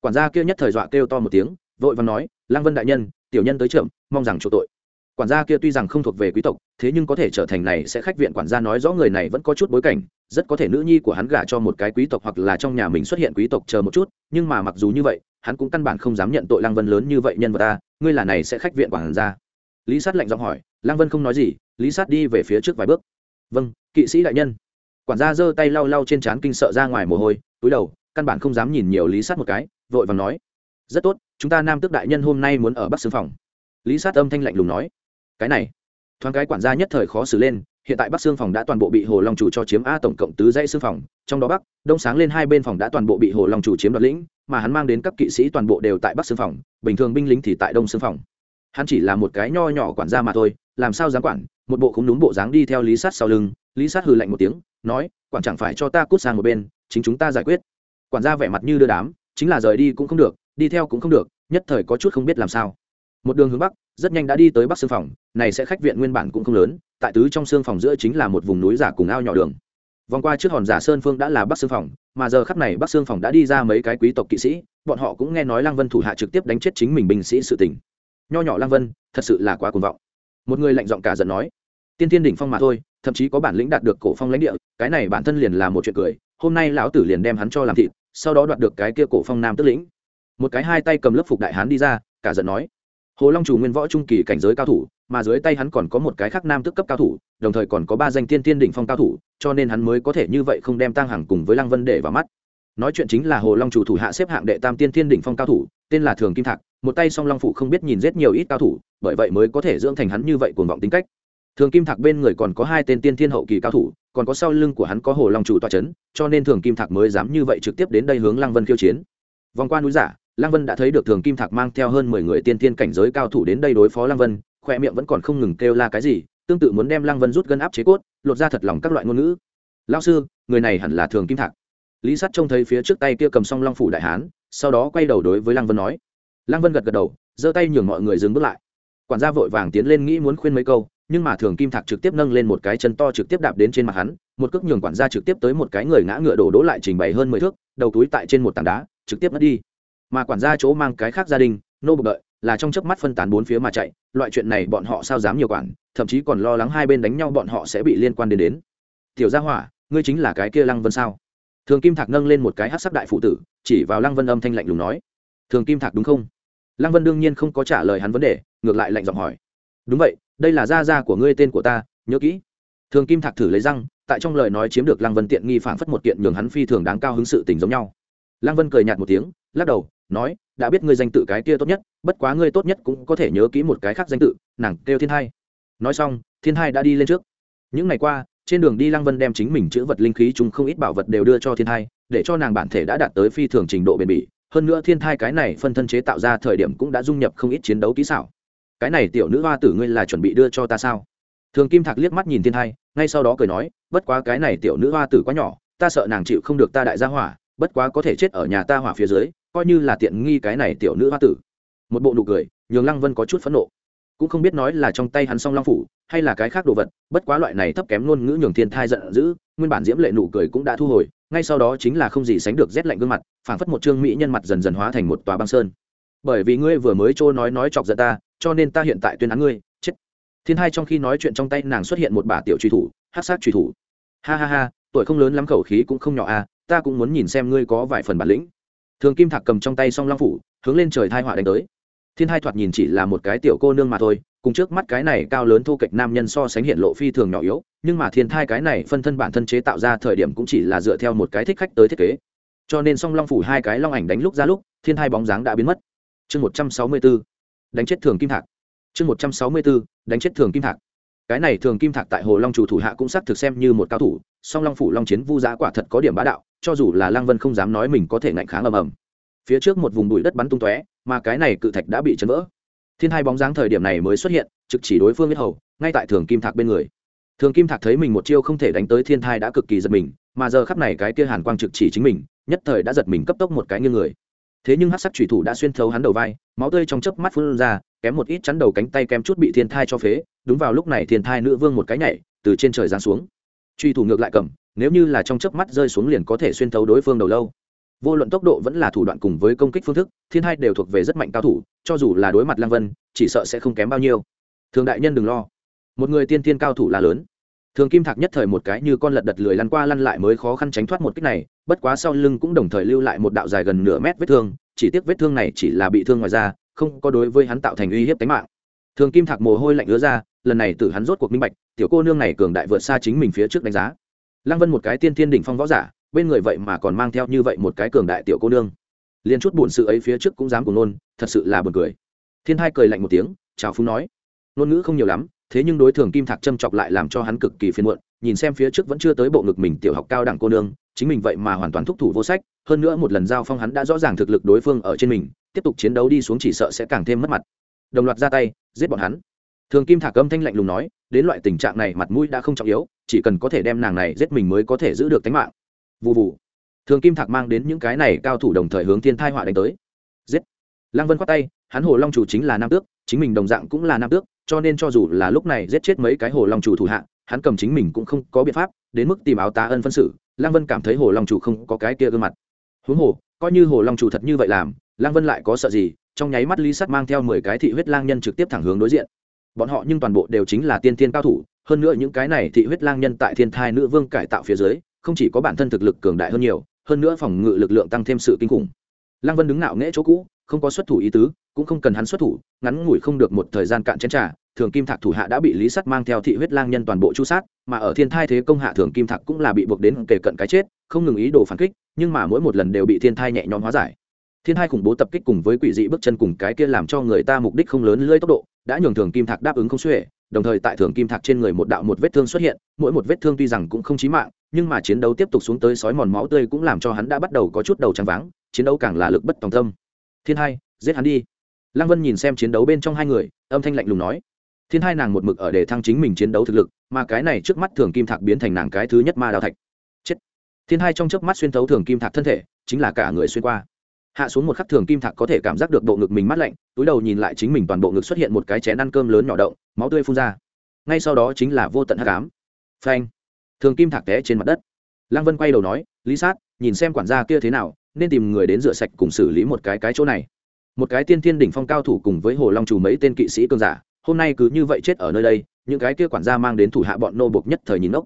Quản gia kia nhất thời dọa kêu to một tiếng, vội và nói, lăng vân đại nhân, tiểu nhân tới trưởng, mong rằng chỗ tội. Quản gia kia tuy rằng không thuộc về quý tộc, thế nhưng có thể trở thành này sẽ khách viện quản gia nói rõ người này vẫn có chút bối cảnh, rất có thể nữ nhi của hắn gả cho một cái quý tộc hoặc là trong nhà mình xuất hiện quý tộc chờ một chút, nhưng mà mặc dù như vậy, hắn cũng căn bản không dám nhận tội lăng vân lớn như vậy nhân vật ta, ngươi là này sẽ khách viện quản gia. Lý sát lạnh giọng hỏi, lăng vân không nói gì? Lý sát đi về phía trước vài bước vâng kỵ sĩ đại nhân. Quản gia giơ tay lau lau trên trán kinh sợ ra ngoài mồ hôi, túi đầu, căn bản không dám nhìn nhiều lý sát một cái, vội vàng nói. Rất tốt, chúng ta nam tước đại nhân hôm nay muốn ở bắc xương phòng. Lý sát âm thanh lạnh lùng nói. Cái này, thoáng cái quản gia nhất thời khó xử lên, hiện tại bắc xương phòng đã toàn bộ bị hồ long chủ cho chiếm a tổng cộng tứ dãy xương phòng, trong đó bắc, đông sáng lên hai bên phòng đã toàn bộ bị hồ long chủ chiếm đoạt lĩnh, mà hắn mang đến các kỵ sĩ toàn bộ đều tại bắc xương phòng, bình thường binh lính thì tại đông xương phòng. Hắn chỉ là một cái nho nhỏ quản gia mà thôi, làm sao dám quản một bộ không đúng bộ dáng đi theo lý sát sau lưng, lý sát hừ lạnh một tiếng, nói, quản chẳng phải cho ta cút sang một bên, chính chúng ta giải quyết. Quản gia vẻ mặt như đưa đám, chính là rời đi cũng không được, đi theo cũng không được, nhất thời có chút không biết làm sao. Một đường hướng bắc, rất nhanh đã đi tới bắc xương phòng, này sẽ khách viện nguyên bản cũng không lớn, tại tứ trong xương phòng giữa chính là một vùng núi giả cùng ao nhỏ đường. Vòng qua trước hòn giả sơn phương đã là bắc xương phòng, mà giờ khắp này bắc xương phòng đã đi ra mấy cái quý tộc kỵ sĩ, bọn họ cũng nghe nói lăng vân thủ hạ trực tiếp đánh chết chính mình binh sĩ sự tình. Nho nhỏ lăng vân, thật sự là quá cuồng vọng. Một người lạnh giọng cả giận nói tiên tiên đỉnh phong mà thôi, thậm chí có bản lĩnh đạt được cổ phong lãnh địa, cái này bản thân liền là một chuyện cười. Hôm nay lão tử liền đem hắn cho làm thịt, sau đó đoạt được cái kia cổ phong nam tức lĩnh. Một cái hai tay cầm lớp phục đại hán đi ra, cả giận nói, hồ long chủ nguyên võ trung kỳ cảnh giới cao thủ, mà dưới tay hắn còn có một cái khác nam tức cấp cao thủ, đồng thời còn có ba danh tiên tiên đỉnh phong cao thủ, cho nên hắn mới có thể như vậy không đem tăng hàng cùng với lăng vân để vào mắt. Nói chuyện chính là hồ long chủ thủ hạ xếp hạng đệ tam tiên Thiên đỉnh phong cao thủ, tên là thường kim thạc, một tay song long phụ không biết nhìn rất nhiều ít cao thủ, bởi vậy mới có thể dưỡng thành hắn như vậy cuồng vọng tính cách thường kim thạc bên người còn có hai tên tiên thiên hậu kỳ cao thủ, còn có sau lưng của hắn có hồ long chủ toa c h ấ n cho nên thường kim thạc mới dám như vậy trực tiếp đến đây hướng lăng vân khiêu chiến. Vòng qua núi giả, lăng vân đã thấy được thường kim thạc mang theo hơn mười người tiên thiên cảnh giới cao thủ đến đây đối phó lăng vân, khoe miệng vẫn còn không ngừng kêu la cái gì, tương tự muốn đem lăng vân rút gân áp chế cốt, lột ra thật lòng các loại ngôn ngữ. Lao sư, người này hẳn là thường kim thạc. Lý sắt trông thấy phía trước tay kia cầm song long phủ đại hán, sau đó quay đầu đối với lăng vân nói. Lăng vân gật gật đầu, giơ tay nhường mọi người dừng bước lại. Quản gia vội vàng tiến lên nghĩ muốn khuyên mấy câu nhưng mà thường kim thạc trực tiếp nâng lên một cái chân to trực tiếp đạp đến trên mặt hắn, một cước nhường quản gia trực tiếp tới một cái người ngã ngựa đổ đỗ lại trình bày hơn mười thước, đầu túi tại trên một tảng đá, trực tiếp mất đi. Mà quản gia chỗ mang cái khác gia đình, nô bực đợi, là trong chớp mắt phân tán bốn phía mà chạy, loại chuyện này bọn họ sao dám nhiều quản, thậm chí còn lo lắng hai bên đánh nhau bọn họ sẽ bị liên quan đến đến. Tiểu gia hỏa, ngươi chính là cái kia lăng vân sao? Thường kim thạc nâng lên một cái hát sắc đại phụ tử, chỉ vào lăng vân âm thanh lạnh lùng nói. Thường kim thạc đúng không? Lăng vân đương nhiên không có trả lời hắn vấn đề, ngược lại lạnh giọng hỏi đúng vậy, đây là gia gia của ngươi tên của ta, nhớ kỹ. Thường kim thạc thử lấy răng, tại trong lời nói chiếm được lăng vân tiện nghi phản phất một kiện nhường hắn phi thường đáng cao hứng sự tình giống nhau. Lăng vân cười nhạt một tiếng, lắc đầu, nói, đã biết ngươi danh tự cái kia tốt nhất, bất quá ngươi tốt nhất cũng có thể nhớ kỹ một cái khác danh tự, nàng kêu thiên hai. Nói xong, thiên hai đã đi lên trước. Những ngày qua, trên đường đi lăng vân đem chính mình chữ vật linh khí chúng không ít bảo vật đều đưa cho thiên hai, để cho nàng bản thể đã đạt tới phi thường trình độ bền bỉ. Hơn nữa thiên thai cái này phân thân chế tạo ra thời điểm cũng đã dung nhập không ít chiến đấu kỹ xảo cái này tiểu nữ hoa tử ngươi là chuẩn bị đưa cho ta sao? Thường kim thạc liếc mắt nhìn thiên thai ngay sau đó cười nói, bất quá cái này tiểu nữ hoa tử quá nhỏ, ta sợ nàng chịu không được ta đại gia hỏa, bất quá có thể chết ở nhà ta hỏa phía dưới, coi như là tiện nghi cái này tiểu nữ hoa tử. Một bộ nụ cười, nhường lăng vân có chút phẫn nộ. Cũng không biết nói là trong tay hắn song long phủ, hay là cái khác đồ vật, bất quá loại này thấp kém ngôn ngữ nhường thiên thai giận dữ, nguyên bản diễm lệ nụ cười cũng đã thu hồi, ngay sau đó chính là không gì sánh được rét lạnh gương mặt, phảng phất một trương mỹ nhân mặt dần dần hóa thành một tòa băng sơn. Bởi vì ngươi vừa mới trôi nói nói chọc giận ta cho nên ta hiện tại tuyên án ngươi, chết. Thiên hai trong khi nói chuyện trong tay nàng xuất hiện một bà tiểu truy thủ hát sát truy thủ. Ha ha ha, tuổi không lớn lắm khẩu khí cũng không nhỏ à ta cũng muốn nhìn xem ngươi có vài phần bản lĩnh. Thường kim thạc cầm trong tay song long phủ, hướng lên trời thai họa đánh tới. Thiên hai thoạt nhìn chỉ là một cái tiểu cô nương mà thôi, cùng trước mắt cái này cao lớn thu kệch nam nhân so sánh hiện lộ phi thường nhỏ yếu, nhưng mà thiên thai cái này phân thân bản thân chế tạo ra thời điểm cũng chỉ là dựa theo một cái thích khách tới thiết kế. Cho nên song long phủ hai cái long ảnh đánh lúc ra lúc, thiên thai bóng dáng đã biến mất. Chương một trăm sáu mươi bốn đánh chết thường kim thạc. Chương một trăm sáu mươi bốn đánh chết thường kim thạc. Cái này thường kim thạc tại hồ long chủ thủ hạ cũng xác thực xem như một cao thủ, song long phủ long chiến vu giã quả thật có điểm bá đạo, cho dù là lang vân không dám nói mình có thể ngạnh kháng ầm ầm. Phía trước một vùng bụi đất bắn tung tóe, mà cái này cự thạch đã bị chấn vỡ. Thiên hai bóng dáng thời điểm này mới xuất hiện, trực chỉ đối phương biết hầu, ngay tại thường kim thạc bên người. Thường kim thạc thấy mình một chiêu không thể đánh tới thiên thai đã cực kỳ giật mình, mà giờ khắp này cái kia hàn quang trực chỉ chính mình, nhất thời đã giật mình cấp tốc một cái như người thế nhưng hát sắc thủy thủ đã xuyên thấu hắn đầu vai, máu tươi trong chớp mắt phun ra, kém một ít chắn đầu cánh tay kém chút bị thiên thai cho phế, đúng vào lúc này thiên thai nữ vương một cái nhảy, từ trên trời giáng xuống. Truy thủ ngược lại cầm, nếu như là trong chớp mắt rơi xuống liền có thể xuyên thấu đối phương đầu lâu. Vô luận tốc độ vẫn là thủ đoạn cùng với công kích phương thức, thiên hai đều thuộc về rất mạnh cao thủ, cho dù là đối mặt lang vân, chỉ sợ sẽ không kém bao nhiêu. Thường đại nhân đừng lo. Một người tiên tiên cao thủ là lớn thường kim thạc nhất thời một cái như con lật đật lười lăn qua lăn lại mới khó khăn tránh thoát một kích này, bất quá sau lưng cũng đồng thời lưu lại một đạo dài gần nửa mét vết thương, chỉ tiếc vết thương này chỉ là bị thương ngoài da, không có đối với hắn tạo thành uy hiếp tính mạng. Thường kim thạc mồ hôi lạnh ứa ra, lần này tử hắn rốt cuộc minh bạch, tiểu cô nương này cường đại vượt xa chính mình phía trước đánh giá. Lăng vân một cái tiên tiên đỉnh phong võ giả, bên người vậy mà còn mang theo như vậy một cái cường đại tiểu cô nương. Liền chút buồn sự ấy phía trước cũng dám cùng nôn, thật sự là buồn cười. Thiên hai cười lạnh một tiếng, chào phúng nói. Ngôn ngữ không nhiều lắm thế nhưng đối thường kim thạc châm chọc lại làm cho hắn cực kỳ phiền muộn, nhìn xem phía trước vẫn chưa tới bộ ngực mình tiểu học cao đẳng cô nương, chính mình vậy mà hoàn toàn thúc thủ vô sách, hơn nữa một lần giao phong hắn đã rõ ràng thực lực đối phương ở trên mình, tiếp tục chiến đấu đi xuống chỉ sợ sẽ càng thêm mất mặt. Đồng loạt ra tay, giết bọn hắn. Thường kim thạc âm thanh lạnh lùng nói, đến loại tình trạng này mặt mũi đã không trọng yếu, chỉ cần có thể đem nàng này giết mình mới có thể giữ được tính mạng. Vụ vụ thường kim thạc mang đến những cái này cao thủ đồng thời hướng thiên thai họa đánh tới. Giết. Lăng vân khoát tay, hắn hồ long chủ chính là nam tước, chính mình đồng dạng cũng là nam tước cho nên cho dù là lúc này giết chết mấy cái hồ long chủ thủ hạ, hắn cầm chính mình cũng không có biện pháp, đến mức tìm áo tá ân phân xử, lăng vân cảm thấy hồ long chủ không có cái kia gương mặt. Huống hồ, coi như hồ long chủ thật như vậy làm, lăng vân lại có sợ gì, trong nháy mắt lý sắt mang theo mười cái thị huyết lang nhân trực tiếp thẳng hướng đối diện. Bọn họ nhưng toàn bộ đều chính là tiên tiên cao thủ, hơn nữa những cái này thị huyết lang nhân tại thiên thai nữ vương cải tạo phía dưới, không chỉ có bản thân thực lực cường đại hơn nhiều, hơn nữa phòng ngự lực lượng tăng thêm sự kinh khủng. Lăng vân đứng nạo nghễ chỗ cũ không có xuất thủ ý tứ, cũng không cần hắn xuất thủ, ngắn ngủi không được một thời gian cạn chén trà, thường kim thạc thủ hạ đã bị lý sắt mang theo thị huyết lang nhân toàn bộ chu sát, mà ở thiên thai thế công hạ thường kim thạc cũng là bị buộc đến kề cận cái chết, không ngừng ý đồ phản kích, nhưng mà mỗi một lần đều bị thiên thai nhẹ nhõm hóa giải. Thiên thai khủng bố tập kích cùng với quỷ dị bước chân cùng cái kia làm cho người ta mục đích không lớn lưỡi tốc độ, đã nhường thường kim thạc đáp ứng không xuể, đồng thời tại thường kim thạc trên người một đạo một vết thương xuất hiện, mỗi một vết thương tuy rằng cũng không chí mạng, nhưng mà chiến đấu tiếp tục xuống tới sói mòn máu tươi cũng làm cho hắn đã bắt đầu có chút đầu trắng váng, chiến đấu càng là lực bất tòng tâm thiên hai, giết hắn đi. Lăng vân nhìn xem chiến đấu bên trong hai người, âm thanh lạnh lùng nói. Thiên hai nàng một mực ở để thăng chính mình chiến đấu thực lực, mà cái này trước mắt thường kim thạc biến thành nàng cái thứ nhất ma đào thạch. Chết. Thiên hai trong trước mắt xuyên thấu thường kim thạc thân thể, chính là cả người xuyên qua. Hạ xuống một khắc thường kim thạc có thể cảm giác được bộ ngực mình mát lạnh, túi đầu nhìn lại chính mình toàn bộ ngực xuất hiện một cái chén ăn cơm lớn nhỏ động, máu tươi phun ra. Ngay sau đó chính là vô tận hắc ám. Phanh. Thường kim thạc té trên mặt đất. Lăng vân quay đầu nói, lý sát, nhìn xem quản gia kia thế nào nên tìm người đến rửa sạch cùng xử lý một cái cái chỗ này. Một cái tiên thiên đỉnh phong cao thủ cùng với hồ long chủ mấy tên kỵ sĩ cơn giả, hôm nay cứ như vậy chết ở nơi đây, những cái kia quản gia mang đến thủ hạ bọn nô bộc nhất thời nhìn ốc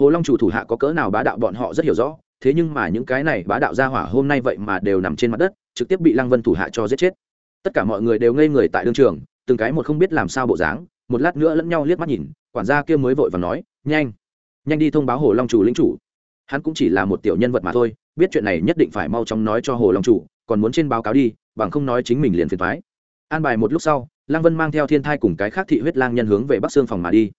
hồ long chủ thủ hạ có cỡ nào bá đạo bọn họ rất hiểu rõ, thế nhưng mà những cái này bá đạo gia hỏa hôm nay vậy mà đều nằm trên mặt đất, trực tiếp bị lăng vân thủ hạ cho giết chết. Tất cả mọi người đều ngây người tại đương trường, từng cái một không biết làm sao bộ dáng, một lát nữa lẫn nhau liếc mắt nhìn, quản gia kia mới vội và nói, nhanh nhanh đi thông báo hồ long chủ lĩnh chủ hắn cũng chỉ là một tiểu nhân vật mà thôi, biết chuyện này nhất định phải mau chóng nói cho hồ long chủ, còn muốn trên báo cáo đi, bằng không nói chính mình liền phiền thoái an bài một lúc sau lang vân mang theo thiên thai cùng cái khác thị huyết lang nhân hướng về bắc sương phòng mà đi.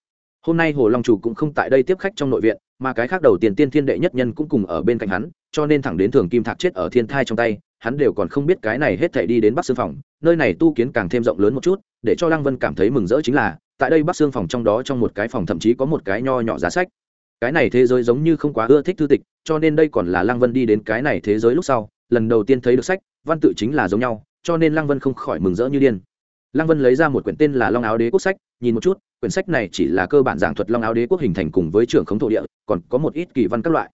Hôm nay hồ long chủ cũng không tại đây tiếp khách trong nội viện, mà cái khác đầu tiên tiên thiên đệ nhất nhân cũng cùng ở bên cạnh hắn, cho nên thẳng đến thường kim thạc chết ở thiên thai trong tay, hắn đều còn không biết cái này hết thảy đi đến bắc xương phòng, nơi này tu kiến càng thêm rộng lớn một chút, để cho lăng vân cảm thấy mừng rỡ chính là, tại đây bắc xương phòng trong đó trong một cái phòng thậm chí có một cái nho nhỏ giá sách cái này thế giới giống như không quá ưa thích thư tịch, cho nên đây còn là lăng vân đi đến cái này thế giới lúc sau, lần đầu tiên thấy được sách, văn tự chính là giống nhau, cho nên lăng vân không khỏi mừng rỡ như điên. Lăng vân lấy ra một quyển tên là long áo đế quốc sách, nhìn một chút, quyển sách này chỉ là cơ bản giảng thuật long áo đế quốc hình thành cùng với trưởng khống thổ địa, còn có một ít kỳ văn các loại.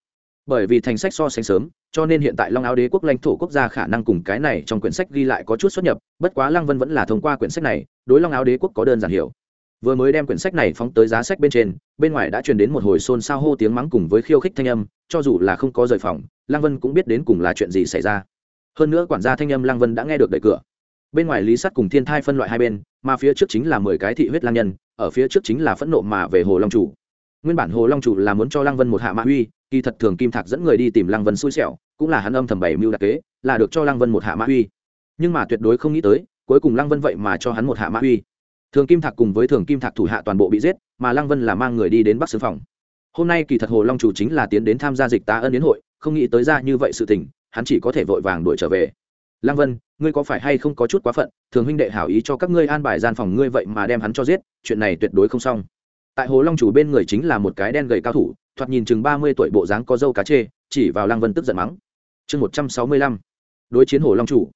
Bởi vì thành sách so sánh sớm, cho nên hiện tại long áo đế quốc lãnh thổ quốc gia khả năng cùng cái này trong quyển sách ghi lại có chút xuất nhập, bất quá lăng vân vẫn là thông qua quyển sách này, đối long áo đế quốc có đơn giản hiểu vừa mới đem quyển sách này phóng tới giá sách bên trên, bên ngoài đã truyền đến một hồi xôn xao hô tiếng mắng cùng với khiêu khích thanh âm, cho dù là không có rời phòng, lăng vân cũng biết đến cùng là chuyện gì xảy ra. Hơn nữa quản gia thanh âm lăng vân đã nghe được đẩy cửa. Bên ngoài lý sắt cùng thiên thai phân loại hai bên, mà phía trước chính là mười cái thị huyết lang nhân, ở phía trước chính là phẫn nộ mà về hồ long chủ. Nguyên bản hồ long chủ là muốn cho lăng vân một hạ mã uy, kỳ thật thường kim thạc dẫn người đi tìm lăng vân xui xẻo, cũng là hắn âm thầm bảy mưu đặc kế, là được cho lăng vân một hạ mã uy. Nhưng mà tuyệt đối không nghĩ tới, cuối cùng lăng vân vậy mà cho hắn một hạ mã uy thường kim thạc cùng với thường kim thạc thủ hạ toàn bộ bị giết, mà lăng vân là mang người đi đến bắc xương phòng. Hôm nay kỳ thật hồ long chủ chính là tiến đến tham gia dịch tá ân đến hội, không nghĩ tới ra như vậy sự tình, hắn chỉ có thể vội vàng đuổi trở về. Lăng vân, ngươi có phải hay không có chút quá phận, thường huynh đệ hảo ý cho các ngươi an bài gian phòng ngươi vậy mà đem hắn cho giết, chuyện này tuyệt đối không xong. Tại hồ long chủ bên người chính là một cái đen gầy cao thủ, thoạt nhìn chừng ba mươi tuổi bộ dáng có dâu cá chê, chỉ vào lăng vân tức giận mắng. Chương một trăm sáu mươi lăm, đối chiến hồ long chủ.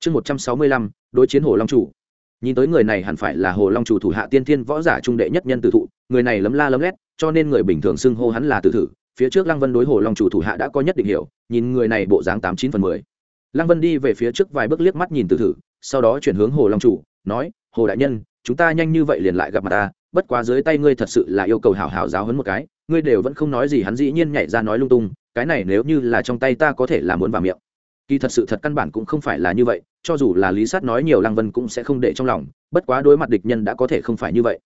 Chương một trăm sáu mươi lăm, đối chiến hồ long chủ nhìn tới người này hẳn phải là hồ long chủ thủ hạ tiên thiên võ giả trung đệ nhất nhân tử thụ, người này lấm la lấm lét, cho nên người bình thường xưng hô hắn là tử thử. Phía trước lăng vân đối hồ long chủ thủ hạ đã có nhất định hiểu, nhìn người này bộ dáng tám chín phần mười. Lăng vân đi về phía trước vài bước liếc mắt nhìn tử thử, sau đó chuyển hướng hồ long chủ, nói, hồ đại nhân, chúng ta nhanh như vậy liền lại gặp mặt ta, bất quá dưới tay ngươi thật sự là yêu cầu hảo hảo giáo hấn một cái, ngươi đều vẫn không nói gì hắn dĩ nhiên nhảy ra nói lung tung, cái này nếu như là trong tay ta có thể là muốn vào miệng kỳ thật sự thật căn bản cũng không phải là như vậy, cho dù là lý sát nói nhiều lăng vân cũng sẽ không để trong lòng, bất quá đối mặt địch nhân đã có thể không phải như vậy.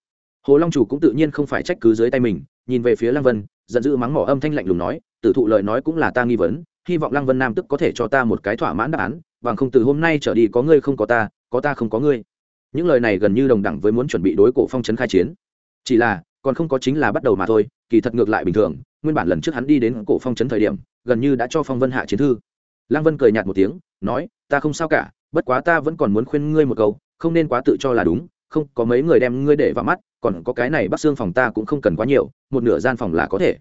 Hồ long chủ cũng tự nhiên không phải trách cứ dưới tay mình, nhìn về phía lăng vân, giận dữ mắng mỏ âm thanh lạnh lùng nói, tử thụ lời nói cũng là ta nghi vấn, hy vọng lăng vân nam tức có thể cho ta một cái thỏa mãn đáp án, bằng không từ hôm nay trở đi có ngươi không có ta có ta không có ngươi. Những lời này gần như đồng đẳng với muốn chuẩn bị đối cổ phong trấn khai chiến. Chỉ là, còn không có chính là bắt đầu mà thôi, kỳ thật ngược lại bình thường, nguyên bản lần trước hắn đi đến cổ phong trấn thời điểm, gần như đã cho phong vân hạ chiến thư lăng vân cười nhạt một tiếng, nói, ta không sao cả, bất quá ta vẫn còn muốn khuyên ngươi một câu, không nên quá tự cho là đúng, không, có mấy người đem ngươi để vào mắt, còn có cái này bắt xương phòng ta cũng không cần quá nhiều, một nửa gian phòng là có thể.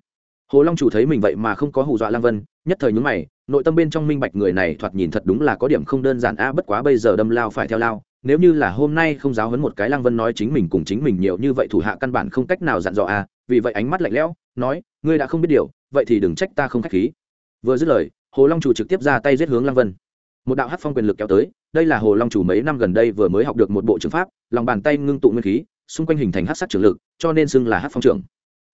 Hồ long chủ thấy mình vậy mà không có hù dọa lăng vân, nhất thời nhúng mày, nội tâm bên trong minh bạch người này thoạt nhìn thật đúng là có điểm không đơn giản a, bất quá bây giờ đâm lao phải theo lao, nếu như là hôm nay không giáo hấn một cái lăng vân nói chính mình cùng chính mình nhiều như vậy thủ hạ căn bản không cách nào dặn dò a, vì vậy ánh mắt lạnh lẽo, nói, ngươi đã không biết điều, vậy thì đừng trách ta không k h á c h khí. Vừa dứt lời hồ long chủ trực tiếp ra tay giết hướng lăng vân. Một đạo hát phong quyền lực kéo tới, đây là hồ long chủ mấy năm gần đây vừa mới học được một bộ trường pháp, lòng bàn tay ngưng tụ nguyên khí, xung quanh hình thành hát sắc trường lực, cho nên xưng là hát phong trưởng.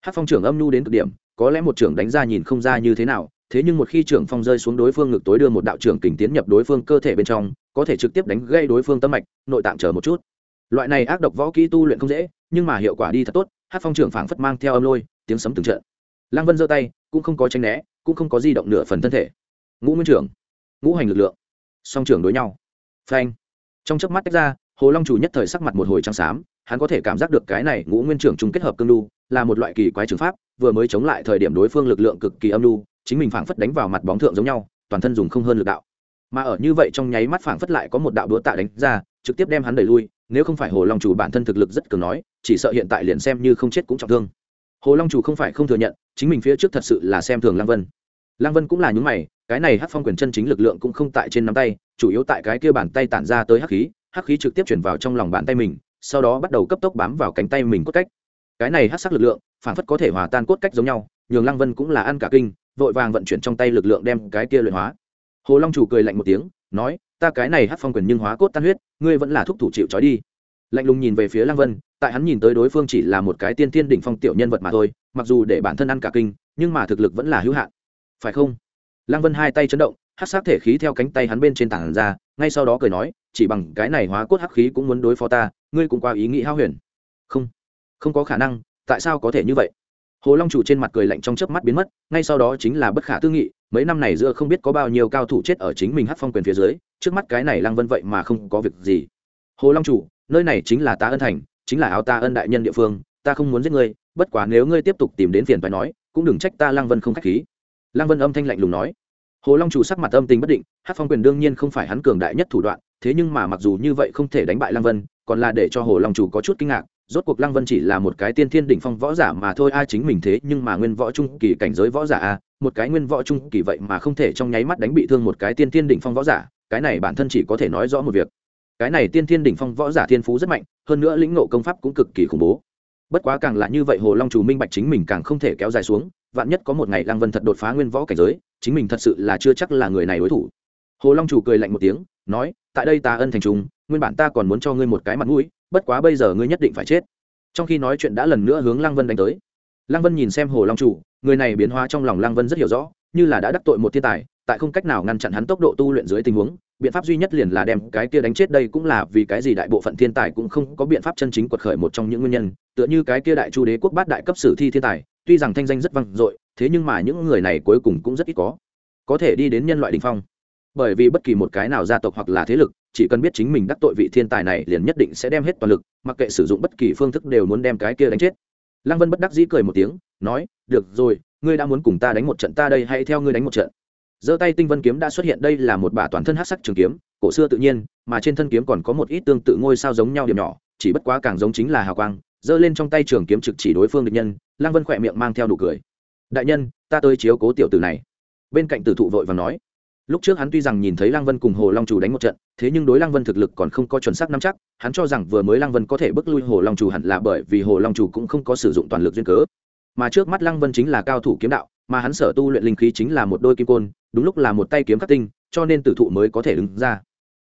Hát phong trưởng âm nhu đến cực điểm, có lẽ một trưởng đánh ra nhìn không ra như thế nào, thế nhưng một khi trưởng phong rơi xuống đối phương ngực tối đưa một đạo trưởng kình tiến nhập đối phương cơ thể bên trong, có thể trực tiếp đánh gây đối phương tâm mạch, nội tạng chờ một chút. Loại này ác độc võ kỹ tu luyện không dễ, nhưng mà hiệu quả đi thật tốt hát phong trưởng phảng phất mang theo âm lôi, tiếng sấm từng trận. Lăng vân giơ tay, cũng không có tranh né, cũng không có di động nửa phần thân thể ngũ nguyên trưởng, ngũ hành lực lượng, song trưởng đối nhau. Phanh. Trong chớp mắt tách ra, hồ long chủ nhất thời sắc mặt một hồi trắng xám, hắn có thể cảm giác được cái này ngũ nguyên trưởng chung kết hợp cương lưu là một loại kỳ quái trường pháp, vừa mới chống lại thời điểm đối phương lực lượng cực kỳ âm lưu chính mình phảng phất đánh vào mặt bóng thượng giống nhau, toàn thân dùng không hơn lực đạo. Mà ở như vậy trong nháy mắt phảng phất lại có một đạo đũa tạ đánh ra, trực tiếp đem hắn đẩy lui, nếu không phải hồ long chủ bản thân thực lực rất cường nói, chỉ sợ hiện tại liền xem như không chết cũng trọng thương. Hồ long chủ không phải không thừa nhận, chính mình phía trước thật sự là xem thường lăng vân lăng vân cũng là những mày, cái này hắc phong quyền chân chính lực lượng cũng không tại trên nắm tay, chủ yếu tại cái kia bàn tay tản ra tới hắc khí hắc khí trực tiếp chuyển vào trong lòng bàn tay mình, sau đó bắt đầu cấp tốc bám vào cánh tay mình cốt cách. Cái này hắc sắc lực lượng, phản phất có thể hòa tan cốt cách giống nhau, nhường lăng vân cũng là ăn cả kinh, vội vàng vận chuyển trong tay lực lượng đem cái kia luyện hóa. Hồ long chủ cười lạnh một tiếng, nói, ta cái này hắc phong quyền nhưng hóa cốt tan huyết, ngươi vẫn là thúc thủ chịu trói đi. Lạnh lùng nhìn về phía lăng vân, tại hắn nhìn tới đối phương chỉ là một cái tiên tiên đỉnh phong tiểu nhân vật mà thôi, mặc dù để bản thân ăn cả kinh, nhưng mà thực lực vẫn là hữu hạn phải không? Lăng vân hai tay chấn động hát sát thể khí theo cánh tay hắn bên trên tảng ra, ngay sau đó cười nói, chỉ bằng cái này hóa cốt hắc khí cũng muốn đối phó ta, ngươi cũng qua ý nghĩ hao huyền. Không không có khả năng, tại sao có thể như vậy? Hồ long chủ trên mặt cười lạnh trong chớp mắt biến mất, ngay sau đó chính là bất khả tư nghị, mấy năm này giữa không biết có bao nhiêu cao thủ chết ở chính mình hát phong quyền phía dưới, trước mắt cái này lăng vân vậy mà không có việc gì. Hồ long chủ, nơi này chính là ta ân thành, chính là áo ta ân đại nhân địa phương, ta không muốn giết ngươi, bất quá nếu ngươi tiếp tục tìm đến phiền phải nói, cũng đừng trách ta lăng vân không k h á c h khí lăng vân âm thanh lạnh lùng nói. Hồ long chủ sắc mặt âm tình bất định hát phong quyền đương nhiên không phải hắn cường đại nhất thủ đoạn, thế nhưng mà mặc dù như vậy không thể đánh bại lăng vân, còn là để cho hồ long chủ có chút kinh ngạc, rốt cuộc lăng vân chỉ là một cái tiên thiên đỉnh phong võ giả mà thôi, ai chính mình thế nhưng mà nguyên võ trung kỳ cảnh giới võ giả a, một cái nguyên võ trung kỳ vậy mà không thể trong nháy mắt đánh bị thương một cái tiên thiên đỉnh phong võ giả, cái này bản thân chỉ có thể nói rõ một việc. Cái này tiên thiên đỉnh phong võ giả thiên phú rất mạnh, hơn nữa lĩnh ngộ công pháp cũng cực kỳ khủng bố. Bất quá càng là như vậy hồ long chủ minh bạch chính mình càng không thể kéo dài xuống vạn nhất có một ngày lăng vân thật đột phá nguyên võ cảnh giới, chính mình thật sự là chưa chắc là người này đối thủ. Hồ long chủ cười lạnh một tiếng, nói, tại đây ta ân thành trung nguyên bản ta còn muốn cho ngươi một cái mặt mũi, bất quá bây giờ ngươi nhất định phải chết. Trong khi nói chuyện đã lần nữa hướng lăng vân đánh tới. Lăng vân nhìn xem hồ long chủ, người này biến hóa trong lòng lăng vân rất hiểu rõ, như là đã đắc tội một thiên tài, tại không cách nào ngăn chặn hắn tốc độ tu luyện dưới tình huống, biện pháp duy nhất liền là đem cái kia đánh chết đây cũng là vì cái gì đại bộ phận thiên tài cũng không có biện pháp chân chính quật khởi một trong những nguyên nhân, tựa như cái kia đại chu đế quốc bát đại cấp sử thi thiên tài tuy rằng thanh danh rất vang dội, thế nhưng mà những người này cuối cùng cũng rất ít có. Có thể đi đến nhân loại đỉnh phong. Bởi vì bất kỳ một cái nào gia tộc hoặc là thế lực, chỉ cần biết chính mình đắc tội vị thiên tài này liền nhất định sẽ đem hết toàn lực, mặc kệ sử dụng bất kỳ phương thức đều muốn đem cái kia đánh chết. Lăng vân bất đắc dĩ cười một tiếng, nói, được rồi, ngươi đã muốn cùng ta đánh một trận, ta đây hãy theo ngươi đánh một trận. Giơ tay tinh vân kiếm đã xuất hiện, đây là một bả toàn thân hát sắc trường kiếm, cổ xưa tự nhiên, mà trên thân kiếm còn có một ít tương tự ngôi sao giống nhau điểm nhỏ, chỉ bất quá càng giống chính là hào quang. Giơ lên trong tay trường kiếm trực chỉ đối phương địch nhân lăng vân khỏe miệng mang theo nụ cười. Đại nhân, ta tới chiếu cố tiểu tử này. Bên cạnh tử thụ vội và nói. Lúc trước hắn tuy rằng nhìn thấy lăng vân cùng hồ long chủ đánh một trận, thế nhưng đối lăng vân thực lực còn không có chuẩn xác nắm chắc, hắn cho rằng vừa mới lăng vân có thể bước lui hồ long chủ hẳn là bởi vì hồ long chủ cũng không có sử dụng toàn lực duyên cớ. Mà trước mắt lăng vân chính là cao thủ kiếm đạo, mà hắn sở tu luyện linh khí chính là một đôi kim côn, đúng lúc là một tay kiếm khắc tinh, cho nên tử thụ mới có thể đứng ra.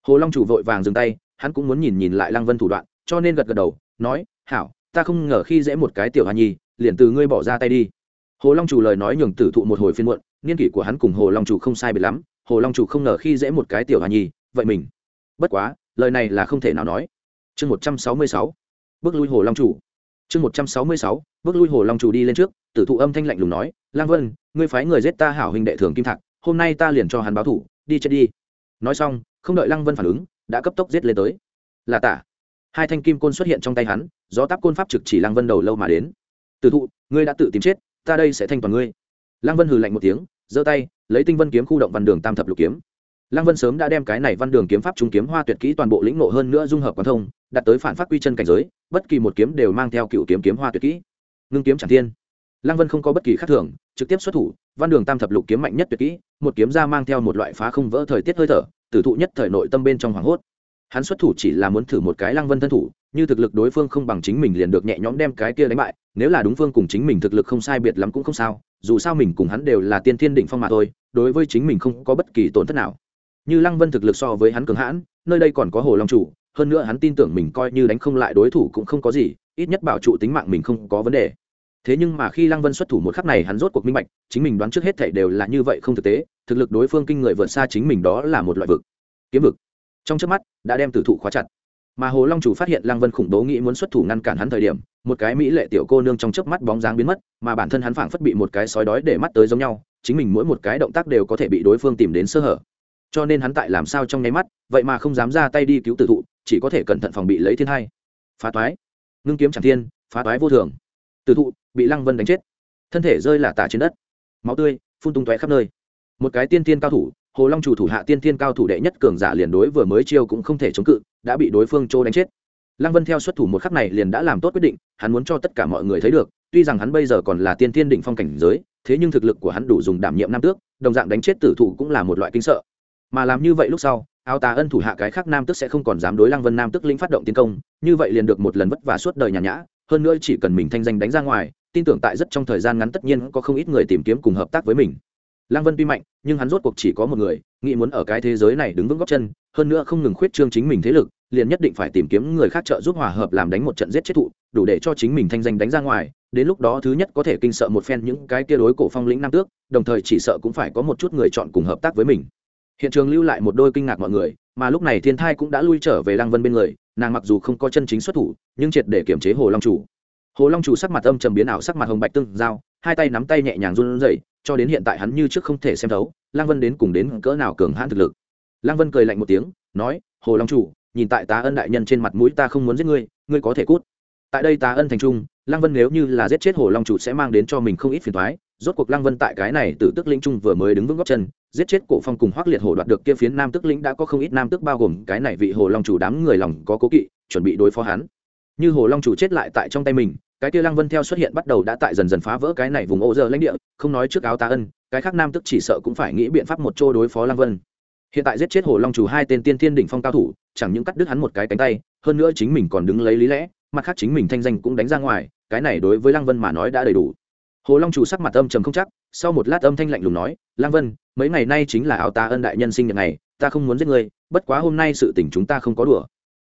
Hồ long chủ vội vàng dừng tay, hắn cũng muốn nhìn nhìn lại lăng vân thủ đoạn, cho nên gật gật đầu, nói, hảo, ta không ngờ khi dễ một cái tiểu hà nhi liền từ ngươi bỏ ra tay đi. Hồ long chủ lời nói nhường tử thụ một hồi phiên muộn, niên kỷ của hắn cùng hồ long chủ không sai biệt lắm, hồ long chủ không ngờ khi dễ một cái tiểu hòa nhi, vậy mình. Bất quá, lời này là không thể nào nói. Chương một trăm sáu mươi sáu, bước lui hồ long chủ. Chương một trăm sáu mươi sáu, bước lui hồ long chủ đi lên trước, tử thụ âm thanh lạnh lùng nói, lang vân, ngươi phái người giết ta hảo hình đệ thường kim thạc, hôm nay ta liền cho hắn báo thủ, đi chết đi. Nói xong, không đợi lăng vân phản ứng, đã cấp tốc giết lên tới. Là tả. Hai thanh kim côn xuất hiện trong tay hắn, gió táp côn pháp trực chỉ lăng vân đầu lâu mà đến tử thụ, ngươi đã tự tìm chết, ta đây sẽ thanh toàn ngươi. Lăng vân hừ lạnh một tiếng, giơ tay, lấy tinh vân kiếm khu động văn đường tam thập lục kiếm. Lăng vân sớm đã đem cái này văn đường kiếm pháp trung kiếm hoa tuyệt kỹ toàn bộ lĩnh nộ hơn nữa dung hợp quan thông, đạt tới phản phát quy chân cảnh giới, bất kỳ một kiếm đều mang theo cựu kiếm kiếm hoa tuyệt kỹ. Ngưng kiếm chẳng thiên. Lăng vân không có bất kỳ khác thường, trực tiếp xuất thủ, văn đường tam thập lục kiếm mạnh nhất tuyệt kỹ, một kiếm ra mang theo một loại phá không vỡ thời tiết hơi thở, tử thụ nhất thời nội tâm bên trong hoảng hốt hắn xuất thủ chỉ là muốn thử một cái lăng vân thân thủ, như thực lực đối phương không bằng chính mình liền được nhẹ nhõm đem cái kia đánh bại, nếu là đúng phương cùng chính mình thực lực không sai biệt lắm cũng không sao, dù sao mình cùng hắn đều là tiên thiên định phong mà thôi, đối với chính mình không có bất kỳ tổn thất nào. Như lăng vân thực lực so với hắn cường hãn, nơi đây còn có hồ long chủ, hơn nữa hắn tin tưởng mình coi như đánh không lại đối thủ cũng không có gì, ít nhất bảo trụ tính mạng mình không có vấn đề. Thế nhưng mà khi lăng vân xuất thủ một khắc này hắn rốt cuộc minh bạch, chính mình đoán trước hết thảy đều là như vậy không thực tế, thực lực đối phương kinh người vượt xa chính mình đó là một loại vực. Kiếm vực trong trước mắt, đã đem tử thụ khóa chặt. Mà hồ long chủ phát hiện lăng vân khủng bố nghĩ muốn xuất thủ ngăn cản hắn thời điểm, một cái mỹ lệ tiểu cô nương trong chớp mắt bóng dáng biến mất, mà bản thân hắn phảng phất bị một cái sói đói để mắt tới giống nhau, chính mình mỗi một cái động tác đều có thể bị đối phương tìm đến sơ hở. Cho nên hắn tại làm sao trong nháy mắt, vậy mà không dám ra tay đi cứu tử thụ, chỉ có thể cẩn thận phòng bị lấy thiên hai. Phá toái. Ngưng kiếm chẳng thiên, phá toái vô thường. Tử thụ, bị lăng vân đánh chết. Thân thể rơi là tả trên đất. Máu tươi, phun tung tóe khắp nơi. Một cái tiên tiên cao thủ hồ long chủ thủ hạ tiên Thiên cao thủ đệ nhất cường giả liền đối vừa mới chiêu cũng không thể chống cự, đã bị đối phương trô đánh chết. Lăng vân theo xuất thủ một khắc này liền đã làm tốt quyết định, hắn muốn cho tất cả mọi người thấy được, tuy rằng hắn bây giờ còn là tiên Thiên đỉnh phong cảnh giới, thế nhưng thực lực của hắn đủ dùng đảm nhiệm nam tước, đồng dạng đánh chết tử thủ cũng là một loại kinh sợ. Mà làm như vậy lúc sau, áo tà ân thủ hạ cái khác nam Tức sẽ không còn dám đối lăng vân nam Tức linh phát động tiến công, như vậy liền được một lần vất vả suốt đời nhàn nhã, hơn nữa chỉ cần mình thanh danh đánh ra ngoài, tin tưởng tại rất trong thời gian ngắn tất nhiên có không ít người tìm kiếm cùng hợp tác với mình lăng vân tuy mạnh, nhưng hắn rốt cuộc chỉ có một người, nghĩ muốn ở cái thế giới này đứng vững góc chân, hơn nữa không ngừng khuyết trương chính mình thế lực, liền nhất định phải tìm kiếm người khác trợ giúp hòa hợp làm đánh một trận giết chết thụ, đủ để cho chính mình thanh danh đánh ra ngoài, đến lúc đó thứ nhất có thể kinh sợ một phen những cái kia đối cổ phong lĩnh nam tước, đồng thời chỉ sợ cũng phải có một chút người chọn cùng hợp tác với mình. Hiện trường lưu lại một đôi kinh ngạc mọi người, mà lúc này thiên thai cũng đã lui trở về lăng vân bên người, nàng mặc dù không có chân chính xuất thủ, nhưng triệt để kiểm chế hồ long chủ. Hồ long chủ sắc mặt âm trầm biến ảo, sắc mặt hồng bạch tương giao hai tay nắm tay nhẹ nhàng run rẩy, cho đến hiện tại hắn như trước không thể xem thấu, lăng vân đến cùng đến cỡ nào cường hãn thực lực. Lăng vân cười lạnh một tiếng, nói, hồ long chủ, nhìn tại tá ân đại nhân trên mặt mũi ta không muốn giết ngươi ngươi có thể cút. Tại đây tá ân thành trung, lăng vân nếu như là giết chết hồ long chủ sẽ mang đến cho mình không ít phiền thoái rốt cuộc lăng vân tại cái này từ tức lĩnh trung vừa mới đứng vững góc chân, giết chết cổ phong cùng hoắc liệt hồ đoạt được kia phiến nam tức lĩnh đã có không ít nam tức bao gồm cái này vị hồ long chủ đám người lòng có cố kỵ, chuẩn bị đối phó hắn. Như hồ long chủ chết lại tại trong tay mình cái kia lăng vân theo xuất hiện bắt đầu đã tại dần dần phá vỡ cái này vùng ô giờ lãnh địa, không nói trước áo tá ân, cái khác nam tức chỉ sợ cũng phải nghĩ biện pháp một chỗ đối phó lăng vân. Hiện tại giết chết hồ long chủ hai tên tiên thiên đỉnh phong cao thủ, chẳng những cắt đứt hắn một cái cánh tay, hơn nữa chính mình còn đứng lấy lý lẽ, mặt khác chính mình thanh danh cũng đánh ra ngoài, cái này đối với lăng vân mà nói đã đầy đủ. Hồ long chủ sắc mặt âm trầm không chắc, sau một lát âm thanh lạnh lùng nói, lăng vân, mấy ngày nay chính là áo tá ân đại nhân sinh nhật ngày, ta không muốn giết người bất quá hôm nay sự tình chúng ta không có đùa.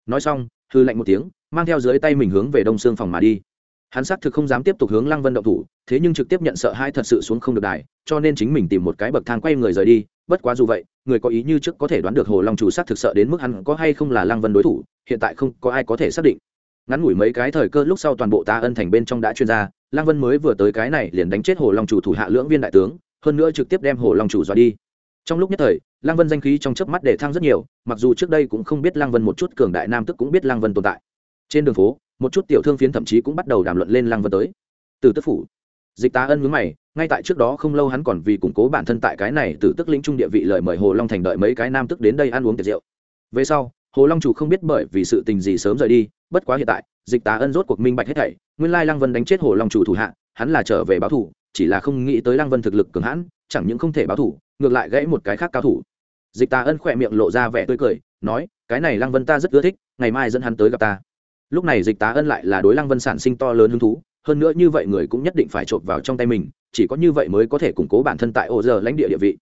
Nói xong, hư lạnh một tiếng, mang theo dưới tay mình hướng về đông xương phòng mà đi hắn xác thực không dám tiếp tục hướng lăng vân động thủ, thế nhưng trực tiếp nhận sợ hai thật sự xuống không được đài, cho nên chính mình tìm một cái bậc thang quay người rời đi, bất quá dù vậy, người có ý như trước có thể đoán được hồ long chủ xác thực sợ đến mức hắn có hay không là lăng vân đối thủ, hiện tại không có ai có thể xác định. Ngắn ngủi mấy cái thời cơ lúc sau toàn bộ ta ân thành bên trong đã chuyên gia lăng vân mới vừa tới cái này liền đánh chết hồ long chủ thủ hạ lưỡng viên đại tướng, hơn nữa trực tiếp đem hồ long chủ dọa đi. Trong lúc nhất thời, lăng vân danh khí trong chớp mắt để thăng rất nhiều, mặc dù trước đây cũng không biết lăng vân một chút cường đại nam tức cũng biết lăng vân tồn tại. Trên đường phố một chút tiểu thương phiến thậm chí cũng bắt đầu đàm luận lên lăng vân tới. Từ tức phủ, dịch tá ân mướn mày, ngay tại trước đó không lâu hắn còn vì củng cố bản thân tại cái này từ tức lĩnh trung địa vị lời mời hồ long thành đợi mấy cái nam tức đến đây ăn uống tiệc rượu. Về sau, hồ long chủ không biết bởi vì sự tình gì sớm rời đi, bất quá hiện tại, dịch tá ân rốt cuộc minh bạch hết thảy, nguyên lai lăng vân đánh chết hồ long chủ thủ hạ, hắn là trở về báo thủ, chỉ là không nghĩ tới lăng vân thực lực cường hãn, chẳng những không thể báo thủ, ngược lại gãy một cái khác cao thủ. Dịch tá ân khỏe miệng lộ ra vẻ tươi cười, nói, cái này lăng vân ta rất ưa thích, ngày mai dẫn hắn tới gặp ta lúc này dịch tá ân lại là đối lăng vân sản sinh to lớn hứng thú, hơn nữa như vậy người cũng nhất định phải trộn vào trong tay mình, chỉ có như vậy mới có thể củng cố bản thân tại ô giờ lãnh địa địa vị.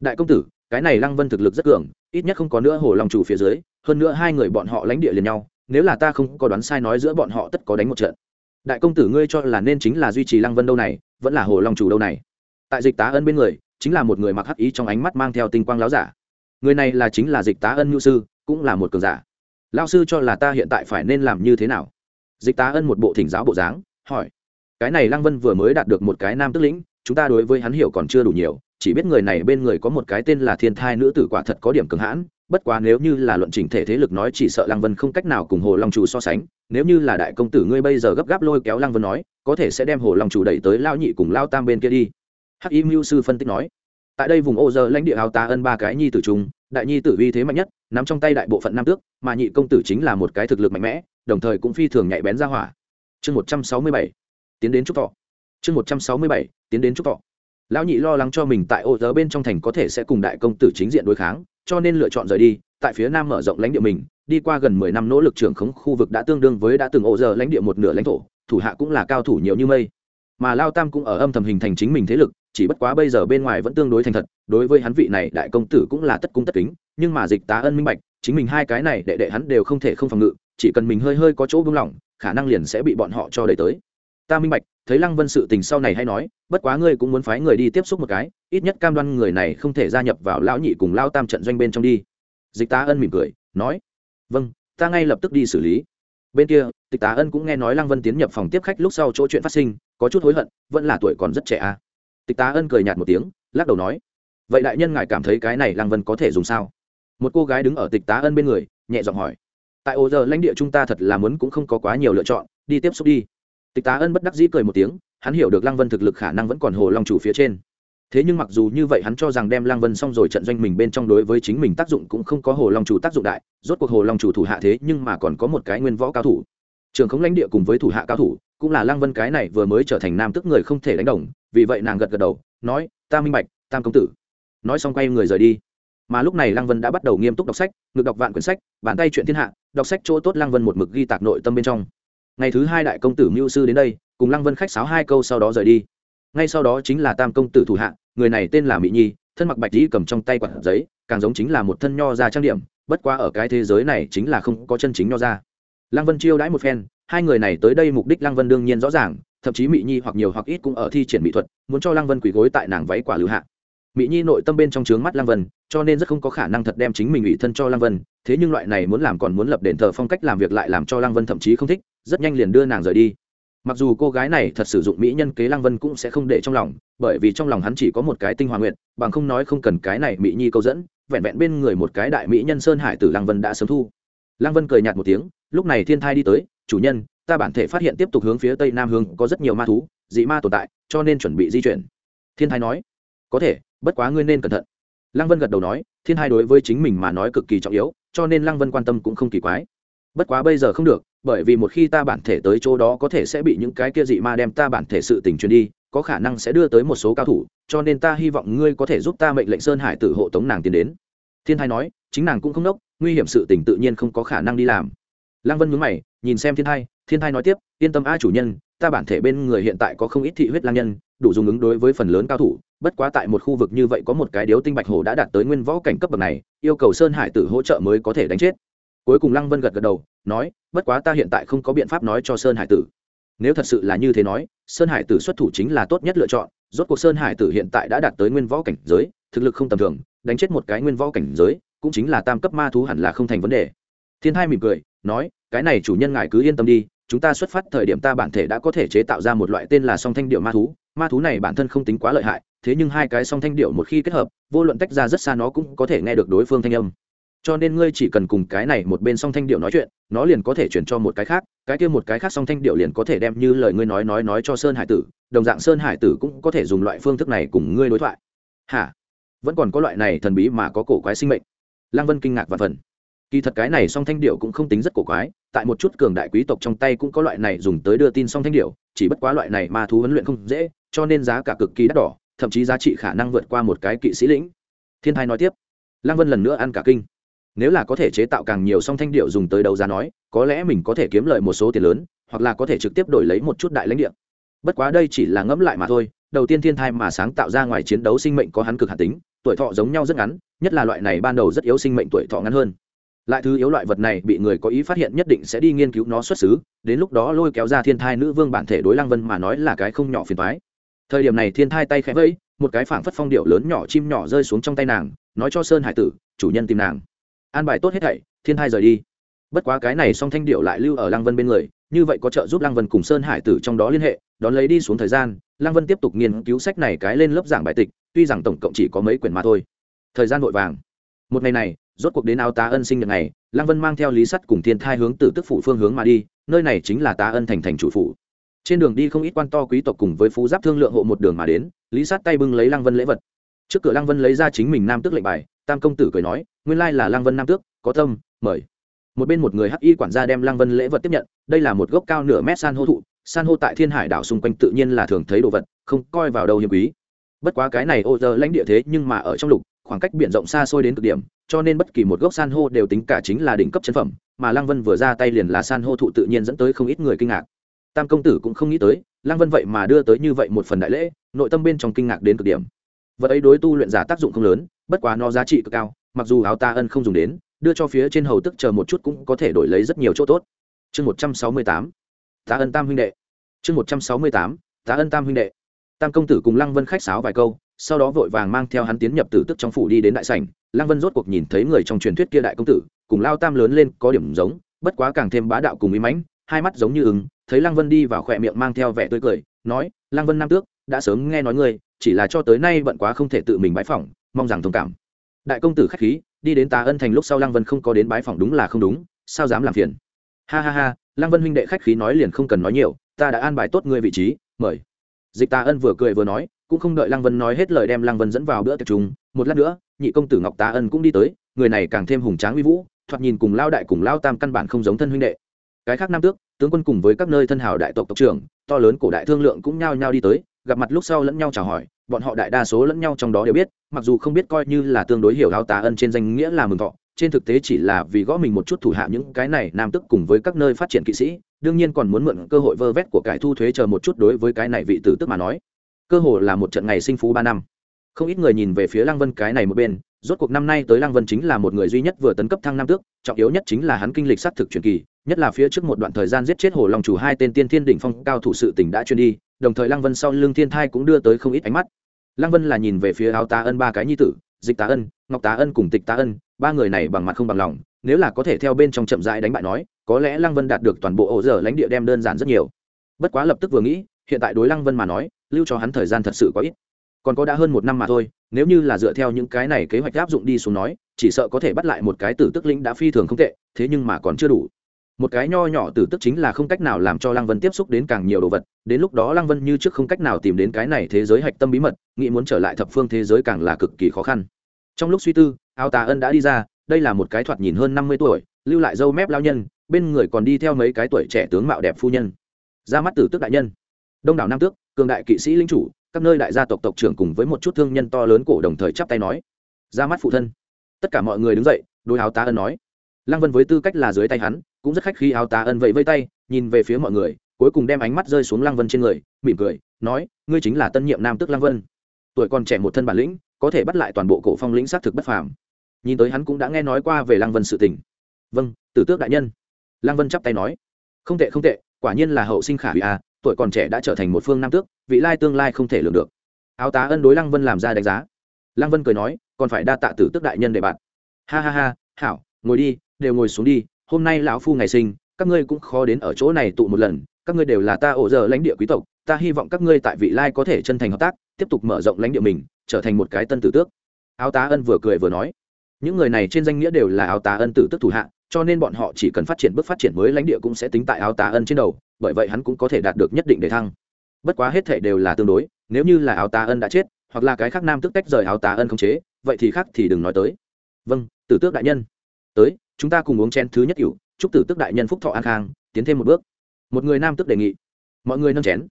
Đại công tử, cái này lăng vân thực lực rất cường, ít nhất không có nữa hồ lòng chủ phía dưới, hơn nữa hai người bọn họ lãnh địa liền nhau, nếu là ta không có đoán sai nói giữa bọn họ tất có đánh một trận. Đại công tử ngươi cho là nên chính là duy trì lăng vân đâu này, vẫn là hồ long chủ đâu này? Tại dịch tá ân bên người, chính là một người mặc hắc ý trong ánh mắt mang theo tinh quang láo giả. Người này là chính là dịch tá ân nhu sư, cũng là một cường giả lao sư cho là ta hiện tại phải nên làm như thế nào? Dịch tá ân một bộ thỉnh giáo bộ dáng, hỏi. Cái này lăng vân vừa mới đạt được một cái nam tức lĩnh, chúng ta đối với hắn hiểu còn chưa đủ nhiều, chỉ biết người này bên người có một cái tên là thiên thai nữ tử quả thật có điểm cường hãn, bất quá nếu như là luận trình thể thế lực nói chỉ sợ lăng vân không cách nào cùng hồ long chủ so sánh, nếu như là đại công tử ngươi bây giờ gấp gáp lôi kéo lăng vân nói, có thể sẽ đem hồ long chủ đẩy tới lao nhị cùng lao tam bên kia đi. Hắc y mưu sư phân tích nói. Tại đây vùng ô giờ lãnh địa áo tá ân ba cái nhi tử trung đại nhi tử uy thế mạnh nhất nắm trong tay đại bộ phận nam tước, mà nhị công tử chính là một cái thực lực mạnh mẽ, đồng thời cũng phi thường nhạy bén ra hỏa. Chương một trăm sáu mươi bảy, tiến đến trúc thọ. Chương một trăm sáu mươi bảy, tiến đến trúc thọ. Lão nhị lo lắng cho mình tại ô giờ bên trong thành có thể sẽ cùng đại công tử chính diện đối kháng, cho nên lựa chọn rời đi, tại phía nam mở rộng lãnh địa mình, đi qua gần mười năm nỗ lực trưởng khống khu vực đã tương đương với đã từng ô giờ lãnh địa một nửa lãnh thổ, thủ hạ cũng là cao thủ nhiều như mây. Mà lao tam cũng ở âm thầm hình thành chính mình thế lực chỉ bất quá bây giờ bên ngoài vẫn tương đối thành thật, đối với hắn vị này đại công tử cũng là tất cung tất kính, nhưng mà dịch tá ân minh bạch, chính mình hai cái này đệ đệ hắn đều không thể không phòng ngự, chỉ cần mình hơi hơi có chỗ buông lỏng, khả năng liền sẽ bị bọn họ cho đẩy tới. Ta minh bạch, thấy lăng vân sự tình sau này hay nói, bất quá ngươi cũng muốn phái người đi tiếp xúc một cái, ít nhất cam đoan người này không thể gia nhập vào lão nhị cùng lao tam trận doanh bên trong đi. Dịch tá ân mỉm cười, nói vâng ta ngay lập tức đi xử lý. Bên kia tịch tá ân cũng nghe nói lăng vân tiến nhập phòng tiếp khách lúc sau chỗ chuyện phát sinh, có chút hối hận, vẫn là tuổi còn rất trẻ à tịch tá ân cười nhạt một tiếng, lắc đầu nói, vậy đại nhân ngài cảm thấy cái này lăng vân có thể dùng sao? Một cô gái đứng ở tịch tá ân bên người, nhẹ giọng hỏi, tại ô giờ lãnh địa chúng ta thật là muốn cũng không có quá nhiều lựa chọn, đi tiếp xúc đi. Tịch tá ân bất đắc dĩ cười một tiếng, hắn hiểu được lăng vân thực lực khả năng vẫn còn hồ long chủ phía trên. Thế nhưng mặc dù như vậy hắn cho rằng đem lăng vân xong rồi trận doanh mình bên trong đối với chính mình tác dụng cũng không có hồ long chủ tác dụng đại, rốt cuộc hồ long chủ thủ hạ thế nhưng mà còn có một cái nguyên võ cao thủ. Trường không lãnh địa cùng với thủ hạ cao thủ, cũng là lăng vân cái này vừa mới trở thành nam tức người không thể đánh đồng vì vậy nàng gật gật đầu, nói, ta minh bạch, tam công tử. Nói xong quay người rời đi. Mà lúc này lăng vân đã bắt đầu nghiêm túc đọc sách ngược đọc vạn quyển sách, bàn tay chuyện thiên hạ, đọc sách chỗ tốt lăng vân một mực ghi tạc nội tâm bên trong. Ngày thứ hai đại công tử mưu sư đến đây, cùng lăng vân khách sáo hai câu sau đó rời đi. Ngay sau đó chính là tam công tử thủ hạ, người này tên là mỹ nhi, thân mặc bạch dĩ cầm trong tay quạt giấy, càng giống chính là một thân nho ra trang điểm, bất quá ở cái thế giới này chính là không có chân chính nho ra. Lăng vân chiêu đãi một phen, hai người này tới đây mục đích lăng vân đương nhiên rõ ràng thậm chí mỹ nhi hoặc nhiều hoặc ít cũng ở thi triển mỹ thuật, muốn cho lăng vân quỳ gối tại nàng váy quả lưu hạ. Mỹ nhi nội tâm bên trong trướng mắt lăng vân, cho nên rất không có khả năng thật đem chính mình ủy thân cho lăng vân, thế nhưng loại này muốn làm còn muốn lập đền thờ phong cách làm việc lại làm cho lăng vân thậm chí không thích, rất nhanh liền đưa nàng rời đi. Mặc dù cô gái này thật sử dụng mỹ nhân kế lăng vân cũng sẽ không để trong lòng, bởi vì trong lòng hắn chỉ có một cái tinh hoa nguyện, bằng không nói không cần cái này mỹ nhi câu dẫn, vẹn vẹn bên người một cái đại mỹ nhân sơn hải tử lăng vân đã sớm thu. Lăng vân cười nhạt một tiếng, lúc này thiên thai đi tới, chủ nhân ta bản thể phát hiện tiếp tục hướng phía tây nam hướng, có rất nhiều ma thú, dị ma tồn tại, cho nên chuẩn bị di chuyển. Thiên thai nói. Có thể, bất quá ngươi nên cẩn thận. Lăng vân gật đầu nói, thiên hai đối với chính mình mà nói cực kỳ trọng yếu, cho nên lăng vân quan tâm cũng không kỳ quái. Bất quá bây giờ không được, bởi vì một khi ta bản thể tới chỗ đó có thể sẽ bị những cái kia dị ma đem ta bản thể sự tình truyền đi, có khả năng sẽ đưa tới một số cao thủ, cho nên ta hy vọng ngươi có thể giúp ta mệnh lệnh sơn hải tử hộ tống nàng tiến đến. Thiên thai nói, chính nàng cũng không đốc, nguy hiểm sự tình tự nhiên không có khả năng đi làm. Lăng vân nhớ mày nhìn xem thiên thai thiên thai nói tiếp, yên tâm a chủ nhân, ta bản thể bên người hiện tại có không ít thị huyết lang nhân, đủ dùng ứng đối với phần lớn cao thủ, bất quá tại một khu vực như vậy có một cái điếu tinh bạch hổ đã đạt tới nguyên võ cảnh cấp bậc này, yêu cầu sơn hải tử hỗ trợ mới có thể đánh chết. Cuối cùng lăng vân gật gật đầu, nói, bất quá ta hiện tại không có biện pháp nói cho sơn hải tử. Nếu thật sự là như thế nói, sơn hải tử xuất thủ chính là tốt nhất lựa chọn, rốt cuộc sơn hải tử hiện tại đã đạt tới nguyên võ cảnh giới, thực lực không tầm thường, đánh chết một cái nguyên võ cảnh giới, cũng chính là tam cấp ma thú hẳn là không thành vấn đề. Thiên hai mỉm cười, nói cái này chủ nhân ngài cứ yên tâm đi, chúng ta xuất phát thời điểm ta bản thể đã có thể chế tạo ra một loại tên là song thanh điệu ma thú. Ma thú này bản thân không tính quá lợi hại, thế nhưng hai cái song thanh điệu một khi kết hợp, vô luận tách ra rất xa nó cũng có thể nghe được đối phương thanh âm. Cho nên ngươi chỉ cần cùng cái này một bên song thanh điệu nói chuyện, nó liền có thể chuyển cho một cái khác, cái kia một cái khác song thanh điệu liền có thể đem như lời ngươi nói nói nói cho sơn hải tử, đồng dạng sơn hải tử cũng có thể dùng loại phương thức này cùng ngươi đối thoại. Hả? Vẫn còn có loại này thần bí mà có cổ quái sinh mệnh. Lăng vân kinh ngạc và phần. Kỳ thật cái này song thanh điệu cũng không tính rất cổ quái tại một chút cường đại quý tộc trong tay cũng có loại này dùng tới đưa tin song thanh điệu chỉ bất quá loại này ma thú huấn luyện không dễ, cho nên giá cả cực kỳ đắt đỏ, thậm chí giá trị khả năng vượt qua một cái kỵ sĩ lĩnh. Thiên thai nói tiếp, lăng vân lần nữa ăn cả kinh. Nếu là có thể chế tạo càng nhiều song thanh điệu dùng tới đấu giá nói, có lẽ mình có thể kiếm lợi một số tiền lớn, hoặc là có thể trực tiếp đổi lấy một chút đại lãnh địa. Bất quá đây chỉ là ngẫm lại mà thôi, đầu tiên thiên thai mà sáng tạo ra ngoài chiến đấu sinh mệnh có hắn cực hạt tính, tuổi thọ giống nhau rất ngắn, nhất là loại này ban đầu rất yếu sinh mệnh tuổi thọ ngắn hơn lại thứ yếu loại vật này bị người có ý phát hiện nhất định sẽ đi nghiên cứu nó xuất xứ, đến lúc đó lôi kéo ra thiên thai nữ vương bản thể đối lăng vân mà nói là cái không nhỏ phiền thoái thời điểm này thiên thai tay khẽ vẫy, một cái phảng phất phong điệu lớn nhỏ chim nhỏ rơi xuống trong tay nàng, nói cho sơn hải tử, chủ nhân tìm nàng. An bài tốt hết thảy, thiên thai rời đi. Bất quá cái này song thanh điệu lại lưu ở lăng vân bên người, như vậy có trợ giúp lăng vân cùng sơn hải tử trong đó liên hệ, đón lấy đi xuống thời gian, lăng vân tiếp tục nghiên cứu sách này cái lên lớp giảng bài tịch, tuy rằng tổng cộng chỉ có mấy quyển mà thôi. Thời gian vội vàng. Một ngày này rốt cuộc đến áo tá ân sinh nhật này, lăng vân mang theo lý sắt cùng thiên thai hướng từ tức phủ phương hướng mà đi nơi này chính là tá ân thành thành chủ phủ. Trên đường đi không ít quan to quý tộc cùng với phú giáp thương lượng hộ một đường mà đến lý sát tay bưng lấy lăng vân lễ vật. Trước cửa lăng vân lấy ra chính mình nam tước lệnh bài tam công tử cười nói nguyên lai là lăng vân nam tước có tâm mời. Một bên một người hắc y quản gia đem lăng vân lễ vật tiếp nhận đây là một gốc cao nửa mét san hô thụ san hô tại thiên hải đảo xung quanh tự nhiên là thường thấy đồ vật không coi vào đâu hiếm quý. Bất quá cái này ô giờ lãnh địa thế nhưng mà ở trong lục khoảng cách biển rộng xa xôi đến cực điểm, cho nên bất kỳ một gốc san hô đều tính cả chính là đỉnh cấp chân phẩm, mà lăng vân vừa ra tay liền là san hô thụ tự nhiên dẫn tới không ít người kinh ngạc. Tam công tử cũng không nghĩ tới, lăng vân vậy mà đưa tới như vậy một phần đại lễ, nội tâm bên trong kinh ngạc đến cực điểm. Vật ấy đối tu luyện giả tác dụng không lớn, bất quá nó giá trị cực cao, mặc dù áo ta ân không dùng đến, đưa cho phía trên hầu tức chờ một chút cũng có thể đổi lấy rất nhiều chỗ tốt. Chương một trăm sáu mươi tám tá ân tam huynh đệ. Chương một trăm sáu mươi tám tá ân tam huynh đệ. Tam công tử cùng lăng vân khách sáo vài câu sau đó vội vàng mang theo hắn tiến nhập tử tức trong phủ đi đến đại sảnh. Lăng vân rốt cuộc nhìn thấy người trong truyền thuyết kia đại công tử, cùng lao tam lớn lên có điểm giống, bất quá càng thêm bá đạo cùng ý mãnh, hai mắt giống như ứng thấy lăng vân đi vào khỏe miệng mang theo vẻ tươi cười, nói, lăng vân nam tước, đã sớm nghe nói ngươi, chỉ là cho tới nay bận quá không thể tự mình bái phỏng, mong rằng thông cảm. Đại công tử khách khí, đi đến tà ân thành lúc sau lăng vân không có đến bái phỏng đúng là không đúng, sao dám làm phiền? Ha ha ha, lăng vân huynh đệ khách khí nói liền không cần nói nhiều, ta đã an bài tốt ngươi vị trí, mời. Dịch tà ân vừa cười vừa nói cũng không đợi lăng vân nói hết lời đem lăng vân dẫn vào bữa tiệc chúng một lát nữa, nhị công tử ngọc tá ân cũng đi tới, người này càng thêm hùng tráng uy vũ, thoạt nhìn cùng lao đại cùng lao tam căn bản không giống thân huynh đệ. Cái khác nam tước, tướng quân cùng với các nơi thân hào đại tộc tộc trưởng, to lớn cổ đại thương lượng cũng nhao nhao đi tới, gặp mặt lúc sau lẫn nhau chào hỏi, bọn họ đại đa số lẫn nhau trong đó đều biết, mặc dù không biết coi như là tương đối hiểu Lão tá ân trên danh nghĩa là mừng thọ, trên thực tế chỉ là vì gõ mình một chút thủ hạ những cái này nam tức cùng với các nơi phát triển kỵ sĩ, đương nhiên còn muốn mượn cơ hội vơ vét của cải thu thuế chờ một chút đối với cái này vị tử tức mà nói cơ hồ là một trận ngày sinh phú ba năm. Không ít người nhìn về phía lăng vân cái này một bên, rốt cuộc năm nay tới lăng vân chính là một người duy nhất vừa tấn cấp thăng nam tước, trọng yếu nhất chính là hắn kinh lịch xác thực truyền kỳ, nhất là phía trước một đoạn thời gian giết chết hồ lòng chủ hai tên tiên thiên đỉnh phong cao thủ sự tỉnh đã chuyên đi, đồng thời lăng vân sau lưng thiên thai cũng đưa tới không ít ánh mắt. Lăng vân là nhìn về phía áo tá ân ba cái nhi tử, dịch tá ân, ngọc tá ân cùng tịch tá ân, ba người này bằng mặt không bằng lòng, nếu là có thể theo bên trong chậm rãi đánh bại nói, có lẽ lăng vân đạt được toàn bộ ổ dở lãnh địa đem đơn giản rất nhiều. Bất quá lập tức vừa nghĩ hiện tại đối lăng vân mà nói, lưu cho hắn thời gian thật sự có ít. Còn có đã hơn một năm mà thôi, nếu như là dựa theo những cái này kế hoạch áp dụng đi xuống nói, chỉ sợ có thể bắt lại một cái tử tức lĩnh đã phi thường không tệ, thế nhưng mà còn chưa đủ. Một cái nho nhỏ tử tức chính là không cách nào làm cho lăng vân tiếp xúc đến càng nhiều đồ vật, đến lúc đó lăng vân như trước không cách nào tìm đến cái này thế giới hạch tâm bí mật, nghĩ muốn trở lại thập phương thế giới càng là cực kỳ khó khăn. Trong lúc suy tư Ao tà ân đã đi ra, đây là một cái thoạt nhìn hơn năm mươi tuổi, lưu lại dâu mép lao nhân, bên người còn đi theo mấy cái tuổi trẻ tướng mạo đẹp phu nhân. Ra mắt tử tức đại nhân đông đảo nam tước, cường đại kỵ sĩ linh chủ, các nơi đại gia tộc tộc trưởng cùng với một chút thương nhân to lớn cổ đồng thời chắp tay nói. Ra mắt phụ thân. Tất cả mọi người đứng dậy đôi áo tá ân nói. Lăng vân với tư cách là dưới tay hắn, cũng rất khách khi áo tá ân vậy vây tay, nhìn về phía mọi người, cuối cùng đem ánh mắt rơi xuống lăng vân trên người, mỉm cười, nói, ngươi chính là tân nhiệm nam tước lăng vân. Tuổi còn trẻ một thân bản lĩnh, có thể bắt lại toàn bộ cổ phong lĩnh xác thực bất phàm. Nhìn tới hắn cũng đã nghe nói qua về lăng vân sự tình. Vâng tử tước đại nhân. Lăng vân chắp tay nói. Không tệ không tệ, quả nhiên là hậu sinh khả hủy à tuổi còn trẻ đã trở thành một phương nam tước, vị lai tương lai không thể lường được. Áo tá ân đối lăng vân làm ra đánh giá. Lăng vân cười nói, còn phải đa tạ tử tước đại nhân để bạn. Ha ha ha, hảo, ngồi đi, đều ngồi xuống đi, hôm nay lão phu ngày sinh, các ngươi cũng khó đến ở chỗ này tụ một lần, các ngươi đều là ta ổ giờ lãnh địa quý tộc, ta hy vọng các ngươi tại vị lai có thể chân thành hợp tác, tiếp tục mở rộng lãnh địa mình, trở thành một cái tân tử tước. Áo tá ân vừa cười vừa nói, những người này trên danh nghĩa đều là áo tá ân tử tước thủ hạ cho nên bọn họ chỉ cần phát triển bước phát triển mới lãnh địa cũng sẽ tính tại áo tá ân trên đầu, bởi vậy hắn cũng có thể đạt được nhất định để thăng. Bất quá hết thể đều là tương đối, nếu như là áo tá ân đã chết, hoặc là cái khác nam tức tách rời áo tá ân không chế, vậy thì khác thì đừng nói tới. Vâng tử tước đại nhân. Tới, chúng ta cùng uống chen thứ nhất cửu, chúc tử tước đại nhân phúc thọ an khang, tiến thêm một bước. Một người nam tức đề nghị. Mọi người nâng chén.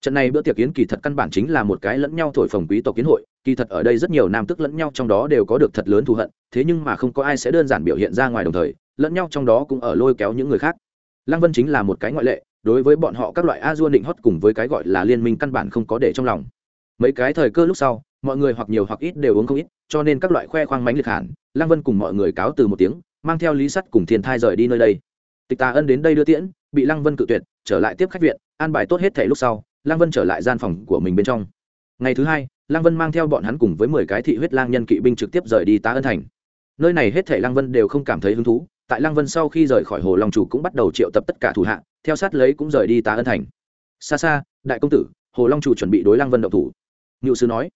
Trận này bữa tiệc kiến kỳ thật căn bản chính là một cái lẫn nhau thổi phồng quý tộc kiến hội, kỳ thật ở đây rất nhiều nam tức lẫn nhau trong đó đều có được thật lớn thù hận, thế nhưng mà không có ai sẽ đơn giản biểu hiện ra ngoài đồng thời lẫn nhau trong đó cũng ở lôi kéo những người khác. Lăng vân chính là một cái ngoại lệ, đối với bọn họ các loại a dua định hót cùng với cái gọi là liên minh căn bản không có để trong lòng. Mấy cái thời cơ lúc sau, mọi người hoặc nhiều hoặc ít đều uống không ít, cho nên các loại khoe khoang mánh liệt hẳn, lăng vân cùng mọi người cáo từ một tiếng, mang theo lý sắt cùng thiên thai rời đi nơi đây. Tịch tà ân đến đây đưa tiễn, bị lăng vân cự tuyệt, trở lại tiếp khách viện, an bài tốt hết thẻ lúc sau, lăng vân trở lại gian phòng của mình bên trong. Ngày thứ hai, lăng vân mang theo bọn hắn cùng với mười cái thị huyết lang nhân kỵ binh trực tiếp rời đi tá ân thành. Nơi này hết thẻ lăng vân đều không cảm thấy hứng thú tại lăng vân sau khi rời khỏi hồ long chủ cũng bắt đầu triệu tập tất cả thủ hạ, theo sát lấy cũng rời đi tá ân thành. Xa xa, đại công tử, hồ long chủ chuẩn bị đối lăng vân động thủ. Ngự sư nói,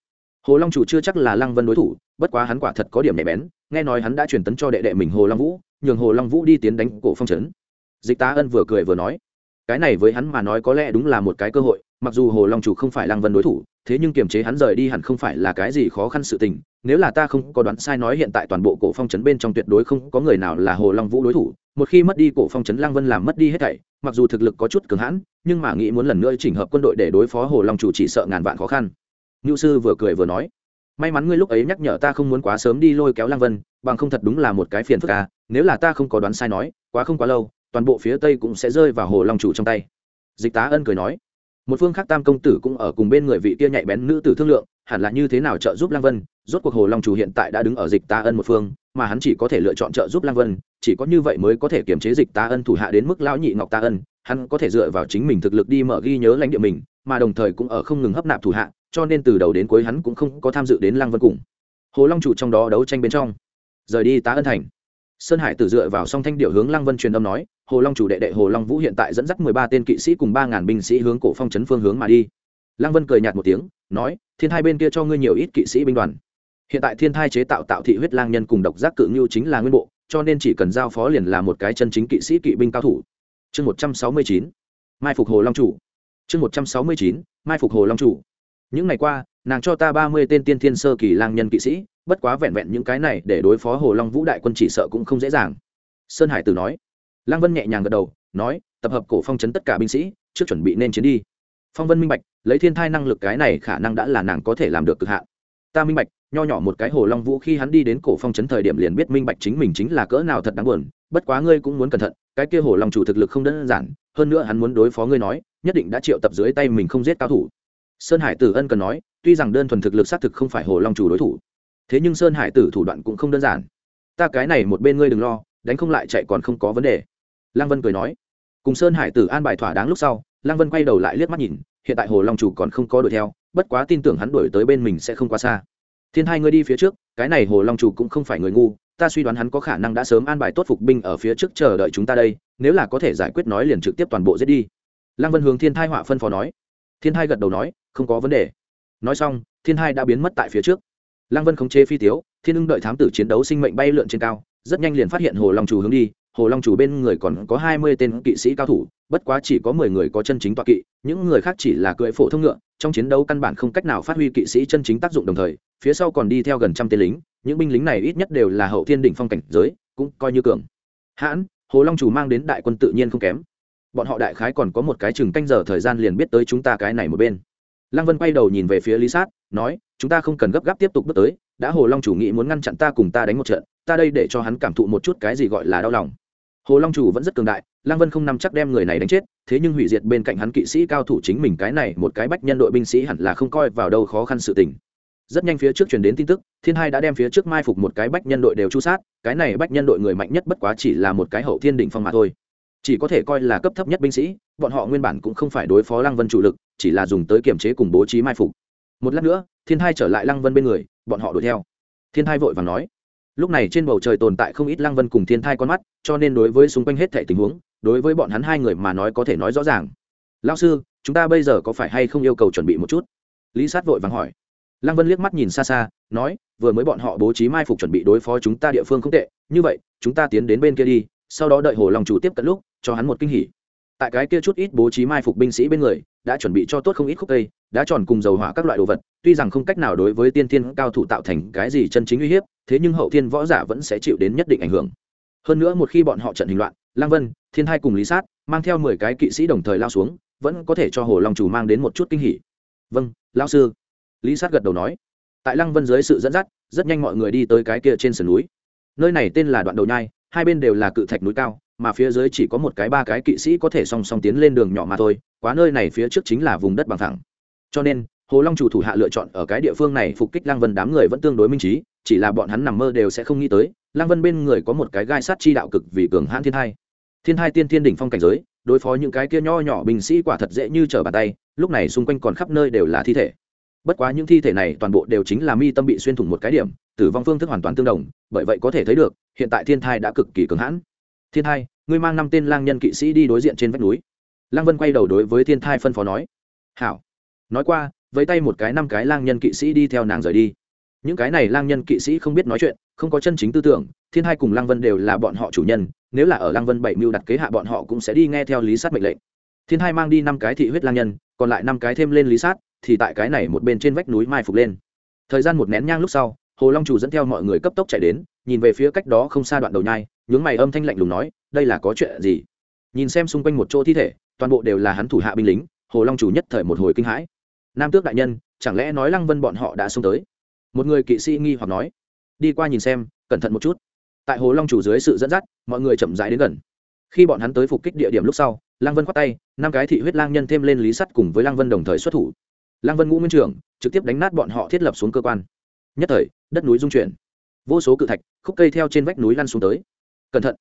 hồ long chủ chưa chắc là lăng vân đối thủ, bất quá hắn quả thật có điểm nhạy bén, nghe nói hắn đã truyền tấn cho đệ đệ mình hồ long vũ, nhường hồ long vũ đi tiến đánh cổ phong trấn. Dịch tá ân vừa cười vừa nói cái này với hắn mà nói có lẽ đúng là một cái cơ hội, mặc dù hồ long chủ không phải lăng vân đối thủ, thế nhưng kiềm chế hắn rời đi hẳn không phải là cái gì khó khăn sự tình. Nếu là ta không có đoán sai nói hiện tại toàn bộ cổ phong trấn bên trong tuyệt đối không có người nào là hồ long vũ đối thủ, một khi mất đi cổ phong trấn lăng vân làm mất đi hết thảy, mặc dù thực lực có chút cường hãn, nhưng mà nghĩ muốn lần nữa chỉnh hợp quân đội để đối phó hồ long chủ chỉ sợ ngàn vạn khó khăn. Ngưu sư vừa cười vừa nói, may mắn ngươi lúc ấy nhắc nhở ta không muốn quá sớm đi lôi kéo lăng vân, bằng không thật đúng là một cái phiền phức à nếu là ta không có đoán sai nói, quá không quá lâu toàn bộ phía tây cũng sẽ rơi vào hồ long chủ trong tay. Dịch tá ân cười nói, một phương khác tam công tử cũng ở cùng bên người vị kia nhạy bén nữ tử thương lượng, hẳn là như thế nào trợ giúp lang vân, rốt cuộc hồ long chủ hiện tại đã đứng ở dịch tá ân một phương, mà hắn chỉ có thể lựa chọn trợ giúp lang vân, chỉ có như vậy mới có thể kiềm chế dịch tá ân thủ hạ đến mức lão nhị ngọc tá ân, hắn có thể dựa vào chính mình thực lực đi mở ghi nhớ lãnh địa mình, mà đồng thời cũng ở không ngừng hấp nạp thủ hạ, cho nên từ đầu đến cuối hắn cũng không có tham dự đến lang vân cùng. Hồ long chủ trong đó đấu tranh bên trong. Rời đi tá ân thành sơn hải tử dựa vào song thanh điệu hướng lăng vân truyền âm nói, hồ long chủ đệ đệ hồ long vũ hiện tại dẫn dắt mười ba tên kỵ sĩ cùng ba ngàn binh sĩ hướng cổ phong trấn phương hướng mà đi. Lăng vân cười nhạt một tiếng, nói, thiên thai bên kia cho ngươi nhiều ít kỵ sĩ binh đoàn. Hiện tại thiên thai chế tạo tạo thị huyết lang nhân cùng độc giác cự ngưu chính là nguyên bộ, cho nên chỉ cần giao phó liền là một cái chân chính kỵ sĩ kỵ binh cao thủ. Chương một trăm sáu mươi chín, mai phục hồ long chủ. Chương một trăm sáu mươi chín, mai phục hồ long chủ. Những ngày qua nàng cho ta ba mươi tên tiên thiên sơ kỳ lang nhân kỵ sĩ, bất quá vẹn vẹn những cái này để đối phó hồ long vũ đại quân chỉ sợ cũng không dễ dàng. Sơn hải tử nói. Lăng vân nhẹ nhàng gật đầu, nói, tập hợp cổ phong chấn tất cả binh sĩ, trước chuẩn bị nên chiến đi. Phong vân minh bạch, lấy thiên thai năng lực cái này khả năng đã là nàng có thể làm được cực hạn. Ta minh bạch, nho nhỏ một cái hồ long vũ khi hắn đi đến cổ phong chấn thời điểm liền biết minh bạch chính mình chính là cỡ nào thật đáng buồn, bất quá ngươi cũng muốn cẩn thận, cái kia hồ long chủ thực lực không đơn giản, hơn nữa hắn muốn đối phó ngươi nói, nhất định đã triệu tập dưới tay mình không giết cao thủ. Sơn hải tử ân cần nói tuy rằng đơn thuần thực lực xác thực không phải hồ long chủ đối thủ, thế nhưng sơn hải tử thủ đoạn cũng không đơn giản. Ta cái này một bên ngươi đừng lo, đánh không lại chạy còn không có vấn đề. Lăng vân cười nói. Cùng sơn hải tử an bài thỏa đáng lúc sau, lăng vân quay đầu lại liếc mắt nhìn, hiện tại hồ long chủ còn không có đuổi theo, bất quá tin tưởng hắn đuổi tới bên mình sẽ không quá xa. Thiên hai ngươi đi phía trước, cái này hồ long chủ cũng không phải người ngu, ta suy đoán hắn có khả năng đã sớm an bài tốt phục binh ở phía trước chờ đợi chúng ta đây, nếu là có thể giải quyết nói liền trực tiếp toàn bộ giết đi. Lăng vân hướng thiên thai họa phân phó nói. Thiên thai gật đầu nói, không có vấn đề nói xong, thiên hai đã biến mất tại phía trước. Lăng vân khống chế phi tiếu, thiên ưng đợi thám tử chiến đấu sinh mệnh bay lượn trên cao, rất nhanh liền phát hiện hồ long chủ hướng đi. Hồ long chủ bên người còn có hai mươi tên kỵ sĩ cao thủ, bất quá chỉ có mười người có chân chính toa kỵ, những người khác chỉ là cưỡi phổ thông ngựa, trong chiến đấu căn bản không cách nào phát huy kỵ sĩ chân chính tác dụng đồng thời, phía sau còn đi theo gần trăm tên lính, những binh lính này ít nhất đều là hậu thiên đỉnh phong cảnh giới, cũng coi như cường. Hãn, hồ long chủ mang đến đại quân tự nhiên không kém. Bọn họ đại khái còn có một cái chừng canh giờ thời gian liền biết tới chúng ta cái này một bên lăng vân quay đầu nhìn về phía lý sát, nói, chúng ta không cần gấp gáp tiếp tục bước tới, đã hồ long chủ nghĩ muốn ngăn chặn ta cùng ta đánh một trận, ta đây để cho hắn cảm thụ một chút cái gì gọi là đau lòng. Hồ long chủ vẫn rất cường đại, lăng vân không nắm chắc đem người này đánh chết, thế nhưng hủy diệt bên cạnh hắn kỵ sĩ cao thủ chính mình cái này một cái bách nhân đội binh sĩ hẳn là không coi vào đâu khó khăn sự tình. Rất nhanh phía trước truyền đến tin tức, thiên hai đã đem phía trước mai phục một cái bách nhân đội đều chu sát, cái này bách nhân đội người mạnh nhất bất quá chỉ là một cái hậu thiên đỉnh phong mà thôi chỉ có thể coi là cấp thấp nhất binh sĩ, bọn họ nguyên bản cũng không phải đối phó lăng vân chủ lực, chỉ là dùng tới kiểm chế cùng bố trí mai phục. Một lát nữa, thiên hai trở lại lăng vân bên người, bọn họ đuổi theo. Thiên hai vội và nói, lúc này trên bầu trời tồn tại không ít lăng vân cùng thiên thai con mắt, cho nên đối với xung quanh hết thể tình huống, đối với bọn hắn hai người mà nói có thể nói rõ ràng. Lao sư, chúng ta bây giờ có phải hay không yêu cầu chuẩn bị một chút? Lý sát vội vàng hỏi. Lăng vân liếc mắt nhìn xa xa, nói, vừa mới bọn họ bố trí mai phục chuẩn bị đối phó chúng ta địa phương không tệ, như vậy, chúng ta tiến đến bên kia đi, sau đó đợi hồ lòng chủ tiếp cận lúc cho hắn một kinh hỉ. Tại cái kia chút ít bố trí mai phục binh sĩ bên người, đã chuẩn bị cho tốt không ít khúc cây, đã tròn cùng dầu hỏa các loại đồ vật, tuy rằng không cách nào đối với tiên thiên cao thủ tạo thành cái gì chân chính uy hiếp, thế nhưng hậu thiên võ giả vẫn sẽ chịu đến nhất định ảnh hưởng. Hơn nữa một khi bọn họ trận hình loạn, lang vân, thiên hai cùng lý sát, mang theo mười cái kỵ sĩ đồng thời lao xuống, vẫn có thể cho hồ long chủ mang đến một chút kinh hỉ. Vâng lao sư. Lý sát gật đầu nói. Tại lăng vân dưới sự dẫn dắt, rất nhanh mọi người đi tới cái kia trên sườn núi. Nơi này tên là đoạn đầu nhai, hai bên đều là cự thạch núi cao mà phía dưới chỉ có một cái ba cái kỵ sĩ có thể song song tiến lên đường nhỏ mà thôi, quá nơi này phía trước chính là vùng đất bằng thẳng cho nên, hồ long chủ thủ hạ lựa chọn ở cái địa phương này phục kích lăng vân đám người vẫn tương đối minh trí, chỉ là bọn hắn nằm mơ đều sẽ không nghĩ tới, lăng vân bên người có một cái gai sát chi đạo cực vì cường hãn thiên hai. Thiên hai tiên thiên đỉnh phong cảnh giới, đối phó những cái kia nho nhỏ binh sĩ quả thật dễ như trở bàn tay, lúc này xung quanh còn khắp nơi đều là thi thể. Bất quá những thi thể này toàn bộ đều chính là mi tâm bị xuyên thủng một cái điểm, tử vong phương thức hoàn toàn tương đồng, bởi vậy có thể thấy được, hiện tại thiên thai đã cực kỳ cường hãn thiên thai, ngươi mang năm tên lang nhân kỵ sĩ đi đối diện trên vách núi. Lang vân quay đầu đối với thiên thai phân phó nói. Hảo. Nói qua với tay một cái năm cái lang nhân kỵ sĩ đi theo nàng rời đi. Những cái này lang nhân kỵ sĩ không biết nói chuyện, không có chân chính tư tưởng, thiên hai cùng lang vân đều là bọn họ chủ nhân, nếu là ở lang vân bảy mưu đặt kế hạ bọn họ cũng sẽ đi nghe theo lý sát mệnh lệnh. Thiên hai mang đi năm cái thị huyết lang nhân, còn lại năm cái thêm lên lý sát, thì tại cái này một bên trên vách núi mai phục lên. Thời gian một nén nhang lúc sau, hồ long chủ dẫn theo mọi người cấp tốc chạy đến, nhìn về phía cách đó không xa đoạn đầu nhai nhướng mày âm thanh lạnh lùng nói, đây là có chuyện gì? Nhìn xem xung quanh một chỗ thi thể, toàn bộ đều là hắn thủ hạ binh lính, hồ long chủ nhất thời một hồi kinh hãi. Nam tước đại nhân, chẳng lẽ nói lăng vân bọn họ đã xông tới? Một người kỵ sĩ nghi hoặc nói, đi qua nhìn xem, cẩn thận một chút. Tại hồ long chủ dưới sự dẫn dắt, mọi người chậm rãi đến gần. Khi bọn hắn tới phục kích địa điểm lúc sau, lăng vân khoát tay, năm cái thị huyết lang nhân thêm lên lý sắt cùng với lăng vân đồng thời xuất thủ. Lăng vân ngũ nguyên trưởng, trực tiếp đánh nát bọn họ thiết lập xuống cơ quan. Nhất thời, đất núi dung chuyển. Vô số cự thạch, khúc cây theo trên vách núi lăn xuống tới cẩn thận.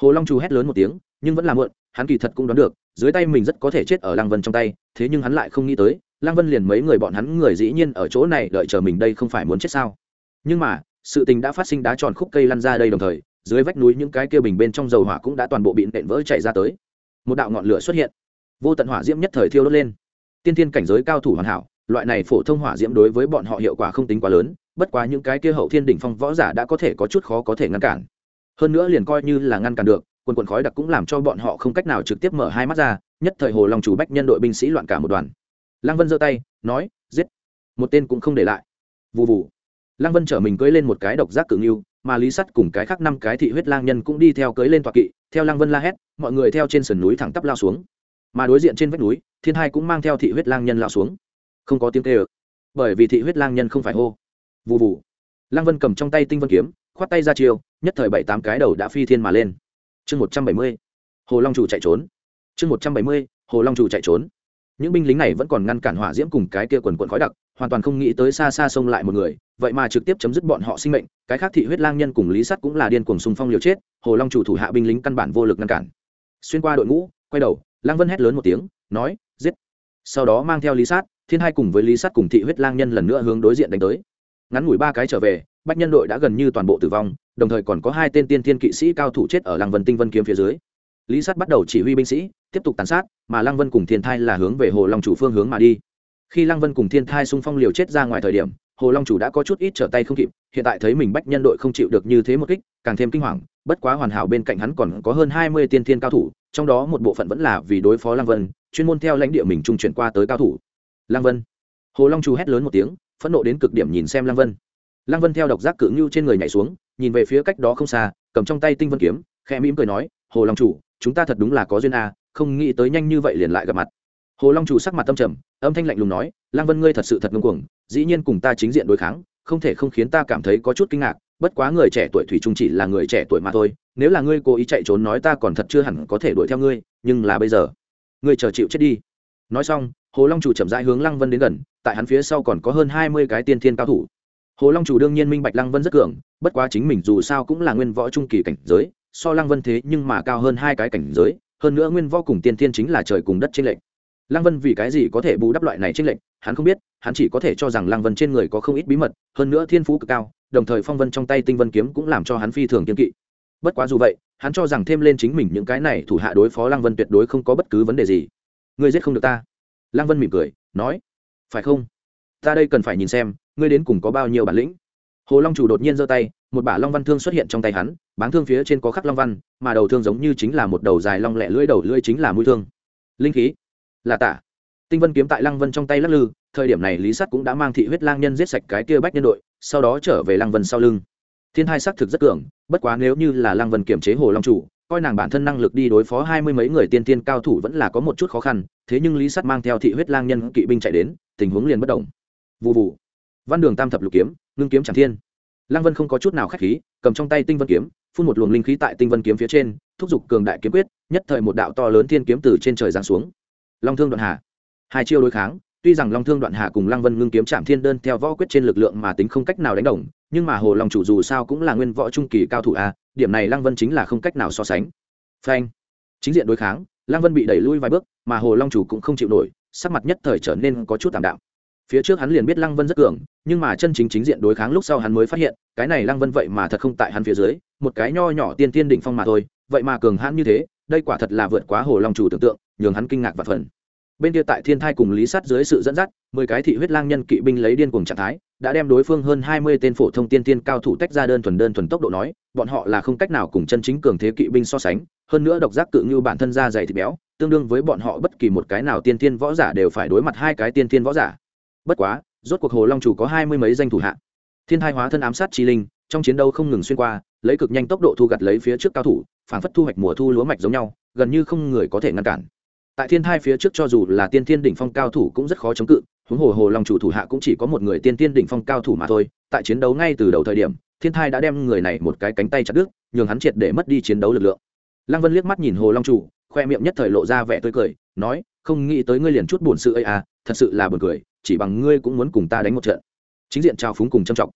Hồ long chu hét lớn một tiếng, nhưng vẫn là muộn, hắn kỳ thật cũng đoán được, dưới tay mình rất có thể chết ở lăng vân trong tay, thế nhưng hắn lại không nghĩ tới, lăng vân liền mấy người bọn hắn người dĩ nhiên ở chỗ này đợi chờ mình đây không phải muốn chết sao. Nhưng mà, sự tình đã phát sinh đá tròn khúc cây lăn ra đây đồng thời, dưới vách núi những cái kia bình bên trong dầu hỏa cũng đã toàn bộ bị nện vỡ chạy ra tới. Một đạo ngọn lửa xuất hiện. Vô tận hỏa diễm nhất thời thiêu đốt lên. Tiên thiên cảnh giới cao thủ hoàn hảo, loại này phổ thông hỏa diễm đối với bọn họ hiệu quả không tính quá lớn, bất quá những cái kia hậu thiên đỉnh phong võ giả đã có thể có chút khó có thể ngăn cản hơn nữa liền coi như là ngăn cản được, quần quần khói đặc cũng làm cho bọn họ không cách nào trực tiếp mở hai mắt ra, nhất thời hồ lòng chủ bách nhân đội binh sĩ loạn cả một đoàn. Lăng vân giơ tay, nói, giết! Một tên cũng không để lại. Vụ vụ lăng vân chở mình cưới lên một cái độc giác cự nghiêu mà lý sắt cùng cái khác năm cái thị huyết lang nhân cũng đi theo cưới lên toạc kỵ, theo lăng vân la hét, mọi người theo trên sườn núi thẳng tắp lao xuống. Mà đối diện trên vách núi, thiên hai cũng mang theo thị huyết lang nhân lao xuống. Không có tiếng kê ờ bởi vì thị huyết lang nhân không phải hô. Vụ vụ lang vân cầm trong tay tinh vân kiếm khoát tay ra chiêu, nhất thời bảy tám cái đầu đã phi thiên mà lên. Chương một trăm bảy mươi, hồ long chủ chạy trốn. Chương một trăm bảy mươi, hồ long chủ chạy trốn. Những binh lính này vẫn còn ngăn cản hỏa diễm cùng cái kia quần quần khói đặc, hoàn toàn không nghĩ tới xa xa xông lại một người, vậy mà trực tiếp chấm dứt bọn họ sinh mệnh, cái khác thị huyết lang nhân cùng lý sắt cũng là điên cuồng xung phong liều chết, hồ long chủ thủ hạ binh lính căn bản vô lực ngăn cản. Xuyên qua đội ngũ, quay đầu lang vân hét lớn một tiếng, nói, giết! Sau đó mang theo lý sát thiên hai cùng với lý sát cùng thị huyết lang nhân lần nữa hướng đối diện đánh tới. Ngắn ngủi ba cái trở về bách nhân đội đã gần như toàn bộ tử vong, đồng thời còn có hai tên tiên thiên kỵ sĩ cao thủ chết ở làng vân tinh vân kiếm phía dưới. Lý sát bắt đầu chỉ huy binh sĩ, tiếp tục tàn sát, mà lăng vân cùng thiên thai là hướng về hồ long chủ phương hướng mà đi. Khi lăng vân cùng thiên thai xung phong liều chết ra ngoài thời điểm, hồ long chủ đã có chút ít trở tay không kịp, hiện tại thấy mình bách nhân đội không chịu được như thế một kích, càng thêm kinh hoàng, bất quá hoàn hảo bên cạnh hắn còn có hơn hai mươi tiên thiên cao thủ, trong đó một bộ phận vẫn là vì đối phó lăng vân, chuyên môn theo lãnh địa mình trung chuyển qua tới cao thủ. Lăng vân. Hồ long Chủ hét lớn một tiếng, phẫn nộ đến cực điểm nhìn xem lăng vân lăng vân theo độc giác cự ngưu trên người nhảy xuống, nhìn về phía cách đó không xa, cầm trong tay tinh vân kiếm, khẽ mỉm cười nói, hồ long chủ, chúng ta thật đúng là có duyên a, không nghĩ tới nhanh như vậy liền lại gặp mặt. Hồ long chủ sắc mặt tâm trầm, âm thanh lạnh lùng nói, lăng vân ngươi thật sự thật ngưng cuồng, dĩ nhiên cùng ta chính diện đối kháng, không thể không khiến ta cảm thấy có chút kinh ngạc, bất quá người trẻ tuổi thủy trung chỉ là người trẻ tuổi mà thôi, nếu là ngươi cố ý chạy trốn nói ta còn thật chưa hẳn có thể đuổi theo ngươi, nhưng là bây giờ, ngươi chờ chịu chết đi. Nói xong, hồ long chủ chậm rãi hướng lăng vân đến gần, tại hắn phía sau còn có hơn hai mươi cái tiên thiên cao thủ hồ long chủ đương nhiên minh bạch lăng vân rất cường, bất quá chính mình dù sao cũng là nguyên võ trung kỳ cảnh giới, so lăng vân thế nhưng mà cao hơn hai cái cảnh giới, hơn nữa nguyên võ cùng tiên thiên chính là trời cùng đất trên lệnh lăng vân vì cái gì có thể bù đắp loại này trên lệnh hắn không biết, hắn chỉ có thể cho rằng lăng vân trên người có không ít bí mật, hơn nữa thiên phú cực cao, đồng thời phong vân trong tay tinh vân kiếm cũng làm cho hắn phi thường kiên kỵ. Bất quá dù vậy, hắn cho rằng thêm lên chính mình những cái này thủ hạ đối phó lăng vân tuyệt đối không có bất cứ vấn đề gì. Ngươi giết không được ta. Lăng vân mỉm cười, nói, phải không? Ta đây cần phải nhìn xem, ngươi đến cùng có bao nhiêu bản lĩnh. Hồ long chủ đột nhiên giơ tay, một bả long văn thương xuất hiện trong tay hắn, báng thương phía trên có khắc long văn, mà đầu thương giống như chính là một đầu dài long lẹ lưỡi đầu lưỡi chính là mũi thương. Linh khí, là tả tinh vân kiếm tại lăng vân trong tay lắc lư, thời điểm này lý sắt cũng đã mang thị huyết lang nhân giết sạch cái kia bách nhân đội, sau đó trở về lăng vân sau lưng. Thiên hai xác thực rất cường, bất quá nếu như là lăng vân kiểm chế hồ long chủ, coi nàng bản thân năng lực đi đối phó hai mươi mấy người tiên tiên cao thủ vẫn là có một chút khó khăn, thế nhưng lý sắt mang theo thị huyết lang nhân kỵ binh chạy đến, tình huống liền bất động vụ vụ văn đường tam thập lục kiếm, ngưng kiếm tràng thiên. Lăng vân không có chút nào k h á c h khí, cầm trong tay tinh vân kiếm, phun một luồng linh khí tại tinh vân kiếm phía trên, thúc giục cường đại kiếm quyết, nhất thời một đạo to lớn thiên kiếm từ trên trời giáng xuống. Long thương đoạn hà. Hai chiêu đối kháng, tuy rằng long thương đoạn hà cùng lăng vân ngưng kiếm trạm thiên đơn theo võ quyết trên lực lượng mà tính không cách nào đánh đồng, nhưng mà hồ long chủ dù sao cũng là nguyên võ trung kỳ cao thủ a, điểm này lăng vân chính là không cách nào so sánh. Phanh. Chính diện đối kháng, lăng vân bị đẩy lui vài bước, mà hồ long chủ cũng không chịu nổi, sắc mặt nhất thời trở nên có chút tạm đạo phía trước hắn liền biết lăng vân rất cường, nhưng mà chân chính chính diện đối kháng lúc sau hắn mới phát hiện, cái này lăng vân vậy mà thật không tại hắn phía dưới, một cái nho nhỏ tiên tiên đỉnh phong mà thôi, vậy mà cường hãn như thế, đây quả thật là vượt quá hồ long chủ tưởng tượng, nhường hắn kinh ngạc và phần bên kia tại thiên thai cùng lý sắt dưới sự dẫn dắt, mười cái thị huyết lang nhân kỵ binh lấy điên cùng trạng thái, đã đem đối phương hơn hai mươi tên phổ thông tiên tiên cao thủ tách ra đơn thuần đơn thuần tốc độ nói, bọn họ là không cách nào cùng chân chính cường thế kỵ binh so sánh, hơn nữa độc giác cự như bản thân ra dày thịt béo, tương đương với bọn họ bất kỳ một cái nào tiên tiên võ giả đều phải đối mặt hai cái tiên tiên võ giả bất quá, rốt cuộc hồ long chủ có hai mươi mấy danh thủ hạ. Thiên thai hóa thân ám sát chi linh, trong chiến đấu không ngừng xuyên qua, lấy cực nhanh tốc độ thu gặt lấy phía trước cao thủ, phảng phất thu hoạch mùa thu lúa mạch giống nhau, gần như không người có thể ngăn cản. Tại thiên thai phía trước cho dù là tiên thiên đỉnh phong cao thủ cũng rất khó chống cự, huống hồ hồ long chủ thủ hạ cũng chỉ có một người tiên thiên đỉnh phong cao thủ mà thôi. Tại chiến đấu ngay từ đầu thời điểm, thiên thai đã đem người này một cái cánh tay chặt đứt, nhường hắn triệt để mất đi chiến đấu lực lượng. Lăng vân liếc mắt nhìn hồ long chủ, khoe miệng nhất thời lộ ra vẻ tươi cười, nói, không nghĩ tới ngươi liền chút buồn sự ấy à thật sự là buồn cười chỉ bằng ngươi cũng muốn cùng ta đánh một trận. Chính diện trao phúng cùng châm trọng.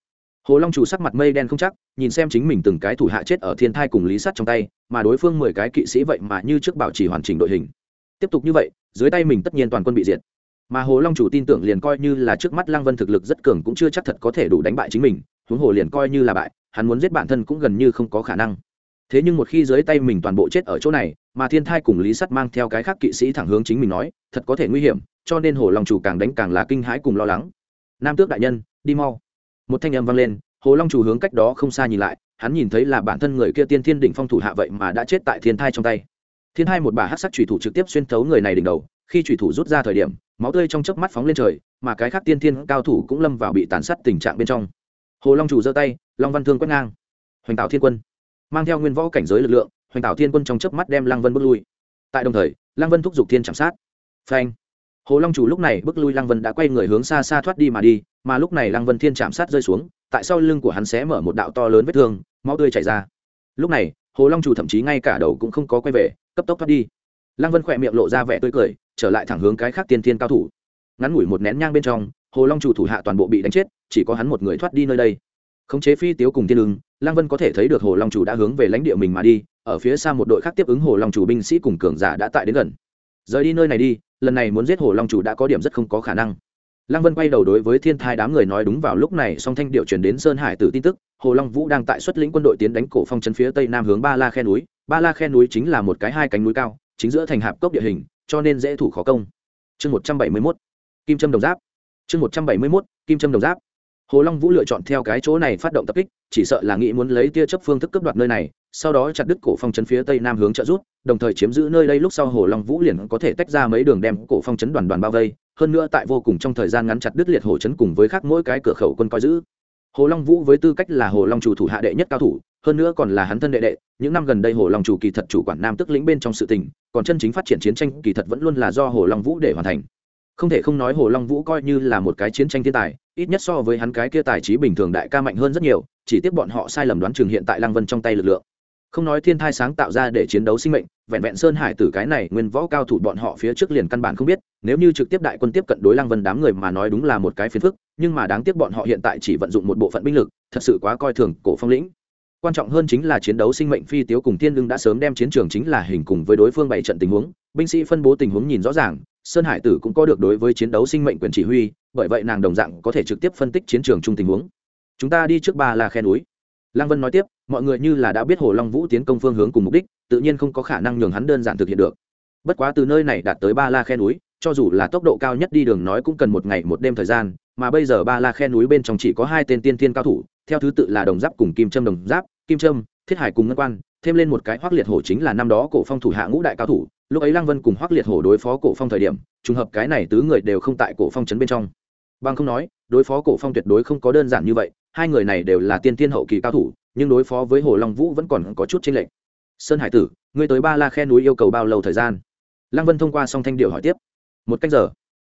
Hồ long chủ sắc mặt mây đen không chắc, nhìn xem chính mình từng cái thủ hạ chết ở thiên thai cùng lý sắt trong tay, mà đối phương mười cái kỵ sĩ vậy mà như trước bảo trì hoàn chỉnh đội hình. Tiếp tục như vậy, dưới tay mình tất nhiên toàn quân bị diệt. Mà hồ long chủ tin tưởng liền coi như là trước mắt lăng vân thực lực rất cường cũng chưa chắc thật có thể đủ đánh bại chính mình, huống hồ liền coi như là bại, hắn muốn giết bản thân cũng gần như không có khả năng. Thế nhưng một khi dưới tay mình toàn bộ chết ở chỗ này, mà thiên thai cùng lý sắt mang theo cái khác kỵ sĩ thẳng hướng chính mình nói, thật có thể nguy hiểm cho nên hồ long chủ càng đánh càng là kinh hãi cùng lo lắng. Nam tước đại nhân, đi mau. Một thanh âm vang lên, hồ long chủ hướng cách đó không xa nhìn lại, hắn nhìn thấy là bản thân người kia tiên thiên đỉnh phong thủ hạ vậy mà đã chết tại thiên thai trong tay. Thiên hai một bà hát sắc thủy thủ trực tiếp xuyên thấu người này đỉnh đầu, khi thủy thủ rút ra thời điểm, máu tươi trong chớp mắt phóng lên trời, mà cái khác tiên thiên cao thủ cũng lâm vào bị tàn sát tình trạng bên trong. Hồ long chủ giơ tay, long văn thương quét ngang. Hoành tạo thiên quân. Mang theo nguyên võ cảnh giới lực lượng, hoành tạo thiên quân trong chớp mắt đem lăng vân bước lui. Tại đồng thời, lăng vân thúc giục thiên chạm sát. Phanh hồ long chủ lúc này bước lui, lăng vân đã quay người hướng xa xa thoát đi mà đi, mà lúc này lăng vân thiên chạm sát rơi xuống, tại sau lưng của hắn xé mở một đạo to lớn vết thương, máu tươi chảy ra. Lúc này, hồ long chủ thậm chí ngay cả đầu cũng không có quay về, cấp tốc thoát đi. Lăng vân khỏe miệng lộ ra vẻ tươi cười, trở lại thẳng hướng cái khác tiên thiên cao thủ. Ngắn ngủi một nén nhang bên trong, hồ long chủ thủ hạ toàn bộ bị đánh chết, chỉ có hắn một người thoát đi nơi đây. Khống chế phi tiếu cùng tiên lưng lăng vân có thể thấy được hồ long chủ đã hướng về lãnh địa mình mà đi, ở phía xa một đội khác tiếp ứng hồ long chủ binh sĩ cùng cường giả đã tại đến gần. Rời đi nơi này đi lần này muốn giết hồ long chủ đã có điểm rất không có khả năng. Lăng vân quay đầu đối với thiên thai đám người nói đúng vào lúc này song thanh điệu chuyển đến sơn hải tử tin tức, hồ long vũ đang tại xuất lĩnh quân đội tiến đánh cổ phong chân phía tây nam hướng ba la khe núi. Ba la khe núi chính là một cái hai cánh núi cao, chính giữa thành hạp cốc địa hình, cho nên dễ thủ khó công. Chương một trăm bảy mươi mốt, kim trâm đồng giáp. Chương một trăm bảy mươi mốt, kim trâm đồng giáp hồ long vũ lựa chọn theo cái chỗ này phát động tập kích, chỉ sợ là nghĩ muốn lấy tia chấp phương thức cướp đoạt nơi này, sau đó chặt đứt cổ phong chấn phía tây nam hướng trợ rút đồng thời chiếm giữ nơi đây lúc sau hồ long vũ liền có thể tách ra mấy đường đem cổ phong chấn đoàn đoàn bao vây, hơn nữa tại vô cùng trong thời gian ngắn chặt đứt liệt hồ chấn cùng với khác mỗi cái cửa khẩu quân coi giữ. Hồ long vũ với tư cách là hồ long chủ thủ hạ đệ nhất cao thủ, hơn nữa còn là hắn thân đệ đệ, những năm gần đây hồ long chủ kỳ thật chủ quản nam tức lĩnh bên trong sự tình, còn chân chính phát triển chiến tranh kỳ thật vẫn luôn là do hồ long vũ để hoàn thành không thể không nói hồ long vũ coi như là một cái chiến tranh thiên tài, ít nhất so với hắn cái kia tài trí bình thường đại ca mạnh hơn rất nhiều, chỉ tiếc bọn họ sai lầm đoán chừng hiện tại lăng vân trong tay lực lượng. Không nói thiên thai sáng tạo ra để chiến đấu sinh mệnh, vẹn vẹn sơn hải tử cái này nguyên võ cao thủ bọn họ phía trước liền căn bản không biết, nếu như trực tiếp đại quân tiếp cận đối lăng vân đám người mà nói đúng là một cái phiền phức, nhưng mà đáng tiếc bọn họ hiện tại chỉ vận dụng một bộ phận binh lực, thật sự quá coi thường cổ phong lĩnh. Quan trọng hơn chính là chiến đấu sinh mệnh phi tiếu cùng thiên lưng đã sớm đem chiến trường chính là hình cùng với đối phương bảy trận tình huống, binh sĩ phân bố tình huống nhìn rõ ràng sơn hải tử cũng có được đối với chiến đấu sinh mệnh quyền chỉ huy, bởi vậy nàng đồng dạng có thể trực tiếp phân tích chiến trường chung tình huống. Chúng ta đi trước ba là khe núi. Lăng vân nói tiếp, mọi người như là đã biết hồ long vũ tiến công phương hướng cùng mục đích, tự nhiên không có khả năng nhường hắn đơn giản thực hiện được. Bất quá từ nơi này đạt tới ba la khe núi, cho dù là tốc độ cao nhất đi đường nói cũng cần một ngày một đêm thời gian, mà bây giờ ba la khe núi bên trong chỉ có hai tên tiên thiên cao thủ, theo thứ tự là đồng giáp cùng kim trâm đồng giáp, kim trâm thiết hải cùng ngân quan, thêm lên một cái hoác liệt hổ chính là năm đó cổ phong thủ hạ ngũ đại cao thủ lúc ấy lăng vân cùng hoác liệt hổ đối phó cổ phong thời điểm, trùng hợp cái này tứ người đều không tại cổ phong trấn bên trong. Bằng không nói, đối phó cổ phong tuyệt đối không có đơn giản như vậy, hai người này đều là tiên tiên hậu kỳ cao thủ, nhưng đối phó với hồ long vũ vẫn còn có chút chênh lệch. Sơn hải tử, ngươi tới ba la khe núi yêu cầu bao lâu thời gian? Lăng vân thông qua song thanh điệu hỏi tiếp. Một cách giờ.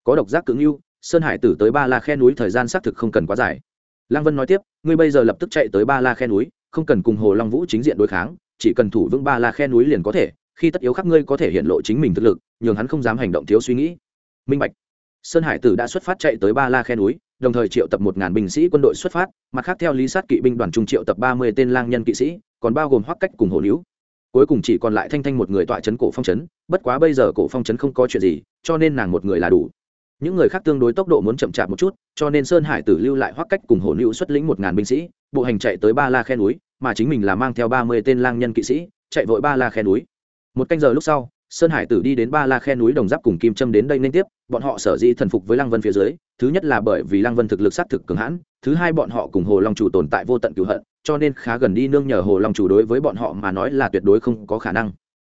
Có độc giác cứng yêu sơn hải tử tới ba la khe núi thời gian xác thực không cần quá dài. Lăng vân nói tiếp, ngươi bây giờ lập tức chạy tới ba la khe núi, không cần cùng hồ long vũ chính diện đối kháng, chỉ cần thủ vững ba la khe núi liền có thể khi tất yếu khắc ngươi có thể hiện lộ chính mình thực lực, nhường hắn không dám hành động thiếu suy nghĩ. Minh bạch. Sơn hải tử đã xuất phát chạy tới ba la khe núi, đồng thời triệu tập một ngàn binh sĩ quân đội xuất phát, mặt khác theo lý sát kỵ binh đoàn trung triệu tập ba mươi tên lang nhân kỵ sĩ, còn bao gồm hoắc cách cùng hồ níu. Cuối cùng chỉ còn lại thanh thanh một người tọa chấn cổ phong chấn, bất quá bây giờ cổ phong chấn không có chuyện gì, cho nên nàng một người là đủ. Những người khác tương đối tốc độ muốn chậm chạp một chút, cho nên sơn hải tử lưu lại hoắc cách cùng hồ níu xuất lĩnh một ngàn binh sĩ, bộ hành chạy tới ba la khe núi, mà chính mình là mang theo ba mươi tên lang nhân kỵ sĩ, chạy vội ba la khe núi một canh giờ lúc sau, sơn hải tử đi đến ba la khe núi đồng giáp cùng kim trâm đến đây nên tiếp, bọn họ sở dĩ thần phục với lăng vân phía dưới, thứ nhất là bởi vì lăng vân thực lực s á t thực cường hãn, thứ hai bọn họ cùng hồ long chủ tồn tại vô tận cựu hận, cho nên khá gần đi nương nhờ hồ long chủ đối với bọn họ mà nói là tuyệt đối không có khả năng.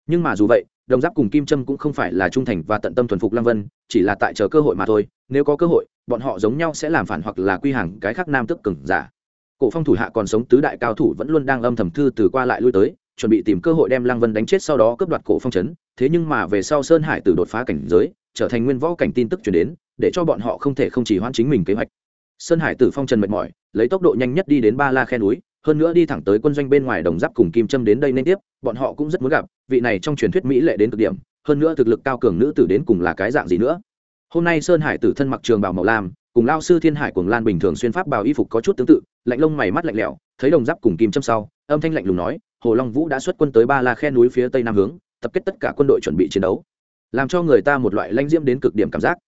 Nhưng mà dù vậy, đồng giáp cùng kim trâm cũng không phải là trung thành và tận tâm thuần phục lăng vân, chỉ là tại chờ cơ hội mà thôi, nếu có cơ hội, bọn họ giống nhau sẽ làm phản hoặc là quy hàng cái khác nam tức cừng giả. Cổ phong thủ hạ còn sống tứ đại cao thủ vẫn luôn đang âm thầm thư từ qua lại lui tới chuẩn bị tìm cơ hội đem lăng vân đánh chết sau đó cướp đoạt cổ phong trấn. Thế nhưng mà về sau sơn hải tử đột phá cảnh giới, trở thành nguyên võ cảnh tin tức chuyển đến, để cho bọn họ không thể không chỉ hoãn chính mình kế hoạch. Sơn hải tử phong trần mệt mỏi, lấy tốc độ nhanh nhất đi đến ba la khe núi, hơn nữa đi thẳng tới quân doanh bên ngoài đồng giáp cùng kim trâm đến đây nên tiếp, bọn họ cũng rất muốn gặp, vị này trong truyền thuyết mỹ lệ đến cực điểm, hơn nữa thực lực cao cường nữ tử đến cùng là cái dạng gì nữa. Hôm nay sơn hải tử thân mặc trường bào màu lam cùng lao sư thiên hải cuồng lan bình thường xuyên pháp bào y phục có chút tương tự, lạnh lông mày mắt lạnh lẽo, thấy đồng giáp cùng kim châm sau, âm thanh lạnh lùng nói, hồ long vũ đã xuất quân tới ba la khe núi phía tây nam hướng, tập kết tất cả quân đội chuẩn bị chiến đấu, làm cho người ta một loại lãnh diễm đến cực điểm cảm giác.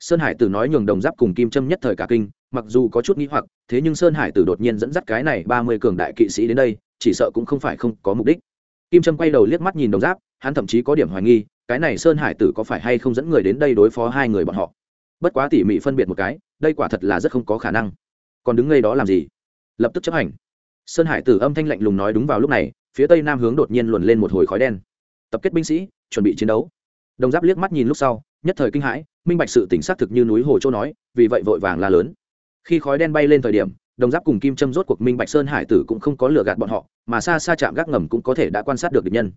Sơn hải tử nói nhường đồng giáp cùng kim châm nhất thời cả kinh, mặc dù có chút nghĩ hoặc, thế nhưng sơn hải tử đột nhiên dẫn dắt cái này ba mươi cường đại kỵ sĩ đến đây, chỉ sợ cũng không phải không có mục đích. Kim trâm quay đầu liếc mắt nhìn đồng giáp, hắn thậm chí có điểm hoài nghi, cái này sơn hải tử có phải hay không dẫn người đến đây đối phó hai người bọn họ bất quá tỉ mỉ phân biệt một cái, đây quả thật là rất không có khả năng. Còn đứng ngay đó làm gì? Lập tức chấp hành. Sơn hải tử âm thanh lạnh lùng nói đúng vào lúc này, phía tây nam hướng đột nhiên luồn lên một hồi khói đen. Tập kết binh sĩ, chuẩn bị chiến đấu. Đồng giáp liếc mắt nhìn lúc sau, nhất thời kinh hãi, minh bạch sự tỉnh xác thực như núi hồ châu nói, vì vậy vội vàng la lớn. Khi khói đen bay lên thời điểm, đồng giáp cùng kim châm rốt cuộc minh bạch sơn hải tử cũng không có lừa gạt bọn họ, mà xa xa chạm gác ngầm cũng có thể đã quan sát được địch nhân.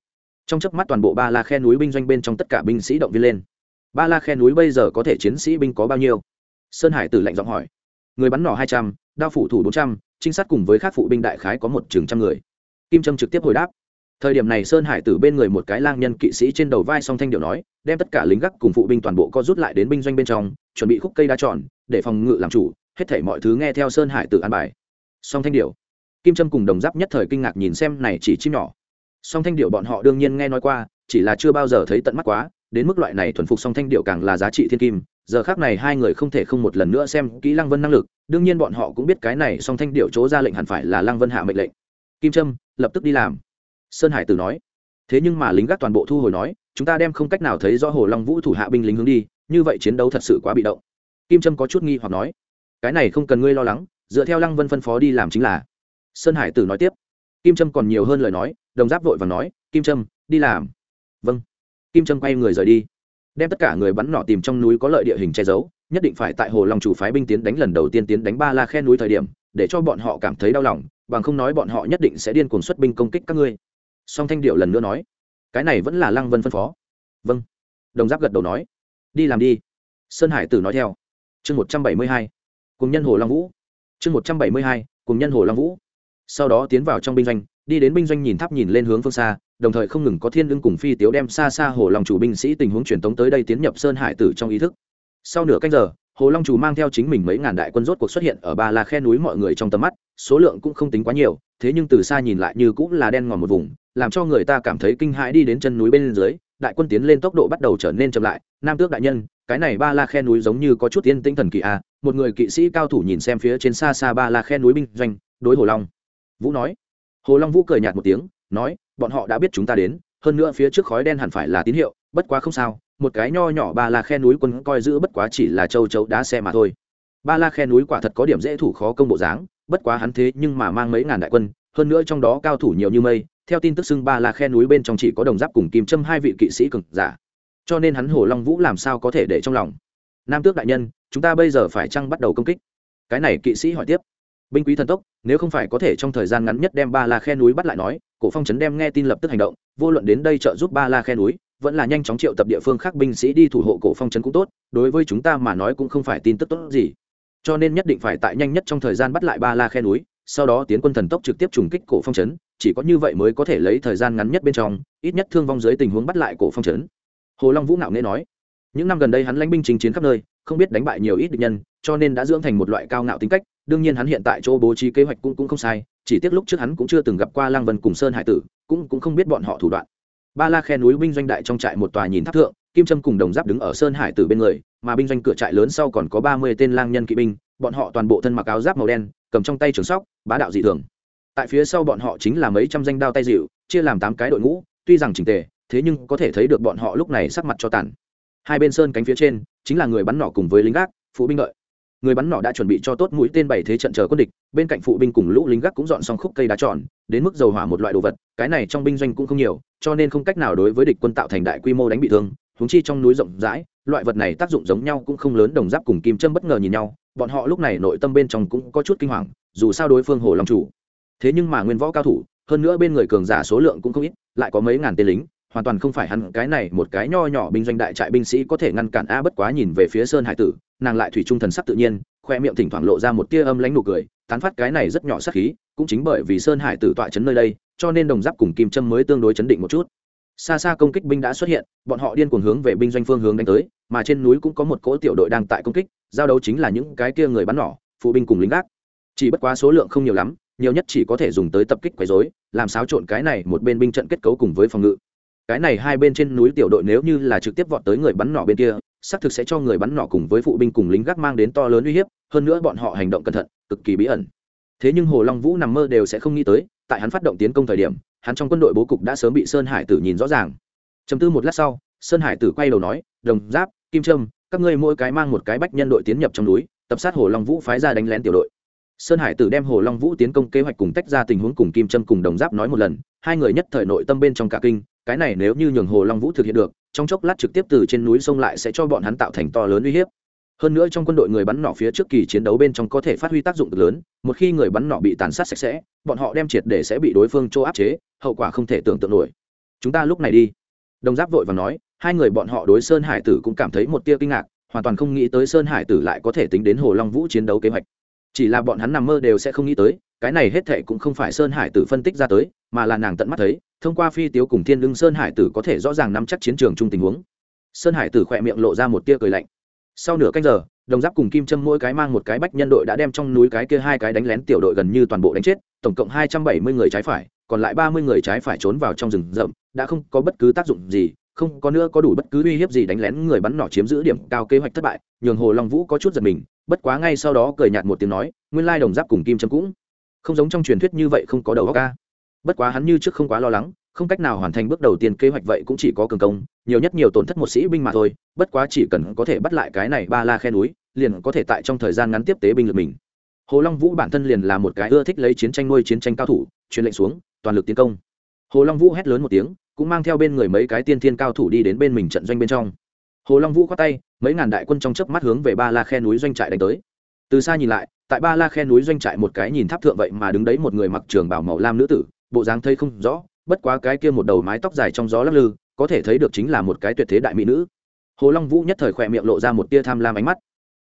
Trong chớp mắt toàn bộ ba la khe núi binh doanh bên trong tất cả binh sĩ động viên lên ba la khe núi bây giờ có thể chiến sĩ binh có bao nhiêu? Sơn hải tử lạnh giọng hỏi. Người bắn nỏ hai trăm, đao phủ thủ bốn trăm, trinh sát cùng với các phụ binh đại khái có một chừng trăm người. Kim trâm trực tiếp hồi đáp. Thời điểm này sơn hải tử bên người một cái lang nhân kỵ sĩ trên đầu vai song thanh điệu nói, đem tất cả lính gác cùng phụ binh toàn bộ co rút lại đến binh doanh bên trong, chuẩn bị khúc cây đa tròn, để phòng ngự làm chủ, hết thảy mọi thứ nghe theo sơn hải tử an bài. Song thanh điệu. Kim trâm cùng đồng giáp nhất thời kinh ngạc nhìn xem này chỉ chim nhỏ. Song thanh điệu bọn họ đương nhiên nghe nói qua, chỉ là chưa bao giờ thấy tận mắt quá đến mức loại này thuần phục song thanh điệu càng là giá trị thiên kim, giờ khác này hai người không thể không một lần nữa xem kỹ lăng vân năng lực, đương nhiên bọn họ cũng biết cái này song thanh điệu chỗ ra lệnh hẳn phải là lăng vân hạ mệnh lệnh. Kim trâm, lập tức đi làm. Sơn hải tử nói. Thế nhưng mà lính gác toàn bộ thu hồi nói, chúng ta đem không cách nào thấy rõ hồ long vũ thủ hạ binh lính hướng đi, như vậy chiến đấu thật sự quá bị động. Kim trâm có chút nghi hoặc nói. Cái này không cần ngươi lo lắng, dựa theo lăng vân phân phó đi làm chính là. Sơn hải tử nói tiếp. Kim trâm còn nhiều hơn lời nói, đồng giáp vội và nói, kim trâm, đi làm. Vâng kim trâm quay người rời đi. Đem tất cả người bắn nỏ tìm trong núi có lợi địa hình che giấu, nhất định phải tại hồ long chủ phái binh tiến đánh lần đầu tiên tiến đánh ba la khe núi thời điểm, để cho bọn họ cảm thấy đau lòng, bằng không nói bọn họ nhất định sẽ điên cuồng xuất binh công kích các ngươi. Song thanh điệu lần nữa nói, cái này vẫn là lăng vân phân phó. Vâng. Đồng giáp gật đầu nói, đi làm đi. Sơn hải tử nói theo. Chương một trăm bảy mươi hai, cùng nhân hồ long vũ. Chương một trăm bảy mươi hai, cùng nhân hồ long vũ. Sau đó tiến vào trong binh doanh, đi đến binh doanh nhìn tháp nhìn lên hướng phương xa đồng thời không ngừng có thiên lưng cùng phi tiếu đem xa xa hồ long chủ binh sĩ tình huống truyền tống tới đây tiến nhập sơn hải tử trong ý thức. Sau nửa canh giờ, hồ long chủ mang theo chính mình mấy ngàn đại quân rốt cuộc xuất hiện ở ba la khe núi mọi người trong tầm mắt, số lượng cũng không tính quá nhiều, thế nhưng từ xa nhìn lại như cũng là đen ngòm một vùng, làm cho người ta cảm thấy kinh hãi đi đến chân núi bên dưới, đại quân tiến lên tốc độ bắt đầu trở nên chậm lại. Nam tước đại nhân, cái này ba la khe núi giống như có chút tiên tinh thần kỳ a một người kỵ sĩ cao thủ nhìn xem phía trên xa xa ba la khe núi binh doanh, đối hồ long. Vũ nói. Hồ long vũ cười nhạt một tiếng, nói bọn họ đã biết chúng ta đến, hơn nữa phía trước khói đen hẳn phải là tín hiệu, bất quá không sao, một cái nho nhỏ ba la khe núi quân coi giữ bất quá chỉ là châu chấu đá xe mà thôi. Ba la khe núi quả thật có điểm dễ thủ khó công bộ dáng, bất quá hắn thế nhưng mà mang mấy ngàn đại quân, hơn nữa trong đó cao thủ nhiều như mây, theo tin tức xưng ba la khe núi bên trong chỉ có đồng giáp cùng kim châm hai vị kỵ sĩ cực giả. Cho nên hắn hồ long vũ làm sao có thể để trong lòng? Nam tước đại nhân, chúng ta bây giờ phải chăng bắt đầu công kích? Cái này kỵ sĩ hỏi tiếp. Binh quý thần tốc, nếu không phải có thể trong thời gian ngắn nhất đem ba la khe núi bắt lại nói cổ phong trấn đem nghe tin lập tức hành động, vô luận đến đây trợ giúp ba la khe núi, vẫn là nhanh chóng triệu tập địa phương khác binh sĩ đi thủ hộ cổ phong trấn cũng tốt, đối với chúng ta mà nói cũng không phải tin tức tốt gì. Cho nên nhất định phải tại nhanh nhất trong thời gian bắt lại ba la khe núi, sau đó tiến quân thần tốc trực tiếp trùng kích cổ phong trấn, chỉ có như vậy mới có thể lấy thời gian ngắn nhất bên trong, ít nhất thương vong dưới tình huống bắt lại cổ phong trấn. Hồ long vũ ngạo nghe nói, những năm gần đây hắn lãnh binh chính chiến khắp nơi, không biết đánh bại nhiều ít địch nhân, cho nên đã dưỡng thành một loại cao ngạo tính cách đương nhiên hắn hiện tại chỗ bố trí kế hoạch cũng cũng không sai, chỉ tiếc lúc trước hắn cũng chưa từng gặp qua lang vân cùng sơn hải tử, cũng cũng không biết bọn họ thủ đoạn. Ba la khe núi binh doanh đại trong trại một tòa nhìn tháp thượng, kim trâm cùng đồng giáp đứng ở sơn hải tử bên người, mà binh doanh cửa trại lớn sau còn có ba mươi tên lang nhân kỵ binh, bọn họ toàn bộ thân mặc áo giáp màu đen, cầm trong tay trường sóc, bá đạo dị thường. Tại phía sau bọn họ chính là mấy trăm danh đao tay dịu, chia làm tám cái đội ngũ, tuy rằng chỉnh tề, thế nhưng có thể thấy được bọn họ lúc này sắc mặt cho tàn. Hai bên sơn cánh phía trên, chính là người bắn nỏ cùng với lính gác, phụ binh đợi người bắn nỏ đã chuẩn bị cho tốt mũi tên bảy thế trận chờ quân địch, bên cạnh phụ binh cùng lũ lính gác cũng dọn xong khúc cây đá tròn, đến mức dầu hỏa một loại đồ vật, cái này trong binh doanh cũng không nhiều, cho nên không cách nào đối với địch quân tạo thành đại quy mô đánh bị thương húng chi trong núi rộng rãi, loại vật này tác dụng giống nhau cũng không lớn, đồng giáp cùng kim châm bất ngờ nhìn nhau, bọn họ lúc này nội tâm bên trong cũng có chút kinh hoàng, dù sao đối phương hồ long chủ. Thế nhưng mà nguyên võ cao thủ, hơn nữa bên người cường giả số lượng cũng không ít, lại có mấy ngàn tên lính hoàn toàn không phải hắn, cái này một cái nho nhỏ binh doanh đại trại binh sĩ có thể ngăn cản a bất quá nhìn về phía sơn hải tử, nàng lại thủy trung thần sắc tự nhiên, khoe miệng thỉnh thoảng lộ ra một tia âm lãnh nụ cười, tán phát cái này rất nhỏ sắc khí, cũng chính bởi vì sơn hải tử tọa chấn nơi đây, cho nên đồng giáp cùng kim trâm mới tương đối chấn định một chút. Xa xa công kích binh đã xuất hiện, bọn họ điên cuồng hướng về binh doanh phương hướng đánh tới, mà trên núi cũng có một cỗ tiểu đội đang tại công kích, giao đấu chính là những cái kia người bắn nỏ, phụ binh cùng lính gác. Chỉ bất quá số lượng không nhiều lắm, nhiều nhất chỉ có thể dùng tới tập kích quấy rối, làm xáo trộn cái này một bên binh trận kết cấu cùng với phòng ngự cái này hai bên trên núi tiểu đội nếu như là trực tiếp vọt tới người bắn nỏ bên kia, xác thực sẽ cho người bắn nỏ cùng với phụ binh cùng lính gác mang đến to lớn uy hiếp, hơn nữa bọn họ hành động cẩn thận, cực kỳ bí ẩn. Thế nhưng hồ long vũ nằm mơ đều sẽ không nghĩ tới, tại hắn phát động tiến công thời điểm, hắn trong quân đội bố cục đã sớm bị sơn hải tử nhìn rõ ràng. Chấm tư một lát sau, sơn hải tử quay đầu nói, đồng giáp, kim trâm, các ngươi mỗi cái mang một cái bách nhân đội tiến nhập trong núi, tập sát hồ long vũ phái ra đánh lén tiểu đội. Sơn hải tử đem hồ long vũ tiến công kế hoạch cùng tách ra tình huống cùng kim trâm cùng đồng giáp nói một lần, hai người nhất thời nội tâm bên trong cả kinh cái này nếu như nhường hồ long vũ thực hiện được, trong chốc lát trực tiếp từ trên núi sông lại sẽ cho bọn hắn tạo thành to lớn uy hiếp. Hơn nữa trong quân đội người bắn nỏ phía trước kỳ chiến đấu bên trong có thể phát huy tác dụng cực lớn, một khi người bắn nỏ bị tàn sát sạch sẽ, bọn họ đem triệt để sẽ bị đối phương chỗ áp chế, hậu quả không thể tưởng tượng nổi. Chúng ta lúc này đi. Đồng giáp vội và nói, hai người bọn họ đối sơn hải tử cũng cảm thấy một tia kinh ngạc, hoàn toàn không nghĩ tới sơn hải tử lại có thể tính đến hồ long vũ chiến đấu kế hoạch. Chỉ là bọn hắn nằm mơ đều sẽ không nghĩ tới, cái này hết thệ cũng không phải sơn hải tử phân tích ra tới, mà là nàng tận mắt thấy thông qua phi tiếu cùng thiên lưng sơn hải tử có thể rõ ràng nắm chắc chiến trường chung tình huống. Sơn hải tử khỏe miệng lộ ra một tia cười lạnh. Sau nửa canh giờ, đồng giáp cùng kim trâm mỗi cái mang một cái bách nhân đội đã đem trong núi cái kia hai cái đánh lén tiểu đội gần như toàn bộ đánh chết, tổng cộng hai trăm bảy mươi người trái phải, còn lại ba mươi người trái phải trốn vào trong rừng rậm, đã không có bất cứ tác dụng gì, không có nữa có đủ bất cứ uy hiếp gì đánh lén người bắn nỏ chiếm giữ điểm cao kế hoạch thất bại, nhường hồ long vũ có chút giật mình, bất quá ngay sau đó cười nhạt một tiếng nói, nguyên lai đồng giáp cùng kim trâm cũng không giống trong truyền thuyết như vậy không có đầu óc ca bất quá hắn như trước không quá lo lắng, không cách nào hoàn thành bước đầu tiên kế hoạch vậy cũng chỉ có cường công, nhiều nhất nhiều tổn thất một sĩ binh mà thôi, bất quá chỉ cần có thể bắt lại cái này ba la khe núi, liền có thể tại trong thời gian ngắn tiếp tế binh lực mình. Hồ long vũ bản thân liền là một cái ưa thích lấy chiến tranh nuôi chiến tranh cao thủ, truyền lệnh xuống, toàn lực tiến công. Hồ long vũ hét lớn một tiếng, cũng mang theo bên người mấy cái tiên thiên cao thủ đi đến bên mình trận doanh bên trong. Hồ long vũ khoát tay, mấy ngàn đại quân trong chớp mắt hướng về ba la khe núi doanh trại đánh tới. Từ xa nhìn lại, tại ba la khe núi doanh trại một cái nhìn tháp thượng vậy mà đứng đấy một người mặc trường bảo màu lam nữ tử bộ dáng thấy không rõ, bất quá cái kia một đầu mái tóc dài trong gió lắc lư, có thể thấy được chính là một cái tuyệt thế đại mỹ nữ. Hồ long vũ nhất thời khỏe miệng lộ ra một tia tham lam ánh mắt.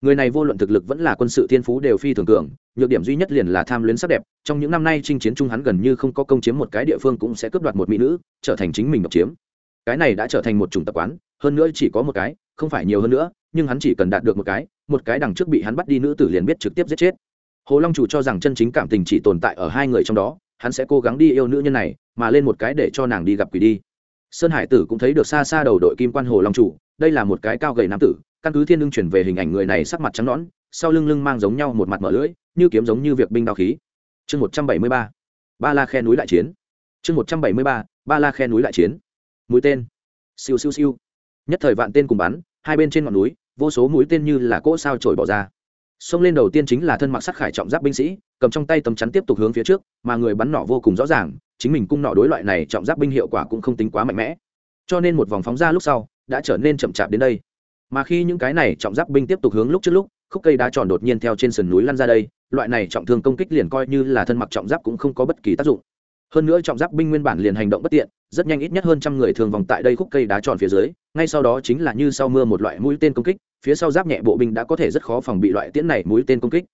Người này vô luận thực lực vẫn là quân sự thiên phú đều phi thường cường, nhược điểm duy nhất liền là tham luyến sắc đẹp, trong những năm nay chinh chiến chung hắn gần như không có công chiếm một cái địa phương cũng sẽ cướp đoạt một mỹ nữ, trở thành chính mình độc chiếm. Cái này đã trở thành một chủng tập quán, hơn nữa chỉ có một cái, không phải nhiều hơn nữa, nhưng hắn chỉ cần đạt được một cái một cái đằng trước bị hắn bắt đi nữ tử liền biết trực tiếp giết chết. Hồ long chủ cho rằng chân chính cảm tình chỉ tồn tại ở hai người trong đó hắn sẽ cố gắng đi yêu nữ nhân này, mà lên một cái để cho nàng đi gặp quỷ đi. Sơn hải tử cũng thấy được xa xa đầu đội kim quan hồ long chủ, đây là một cái cao gầy nam tử, căn cứ thiên lương chuyển về hình ảnh người này sắc mặt trắng nõn, sau lưng lưng mang giống nhau một mặt mở lưỡi, như kiếm giống như việc binh đao khí. Chương một trăm bảy mươi ba ba la khe núi đại chiến. Chương một trăm bảy mươi ba ba la khe núi đại chiến. Mũi tên. Siêu siêu siêu. Nhất thời vạn tên cùng bắn, hai bên trên ngọn núi, vô số mũi tên như là cỗ sao trổi bỏ ra xông lên đầu tiên chính là thân mặc sắc khải trọng giáp binh sĩ, cầm trong tay tấm chắn tiếp tục hướng phía trước, mà người bắn nỏ vô cùng rõ ràng, chính mình cung nỏ đối loại này trọng giáp binh hiệu quả cũng không tính quá mạnh mẽ. Cho nên một vòng phóng ra lúc sau, đã trở nên chậm chạp đến đây. Mà khi những cái này trọng giáp binh tiếp tục hướng lúc trước lúc, khúc cây đá tròn đột nhiên theo trên sườn núi lăn ra đây, loại này trọng thương công kích liền coi như là thân mặc trọng giáp cũng không có bất kỳ tác dụng hơn nữa trọng giáp binh nguyên bản liền hành động bất tiện, rất nhanh ít nhất hơn trăm người thường vòng tại đây khúc cây đá tròn phía dưới, ngay sau đó chính là như sau mưa một loại mũi tên công kích, phía sau giáp nhẹ bộ binh đã có thể rất khó phòng bị loại tiễn này mũi tên công kích.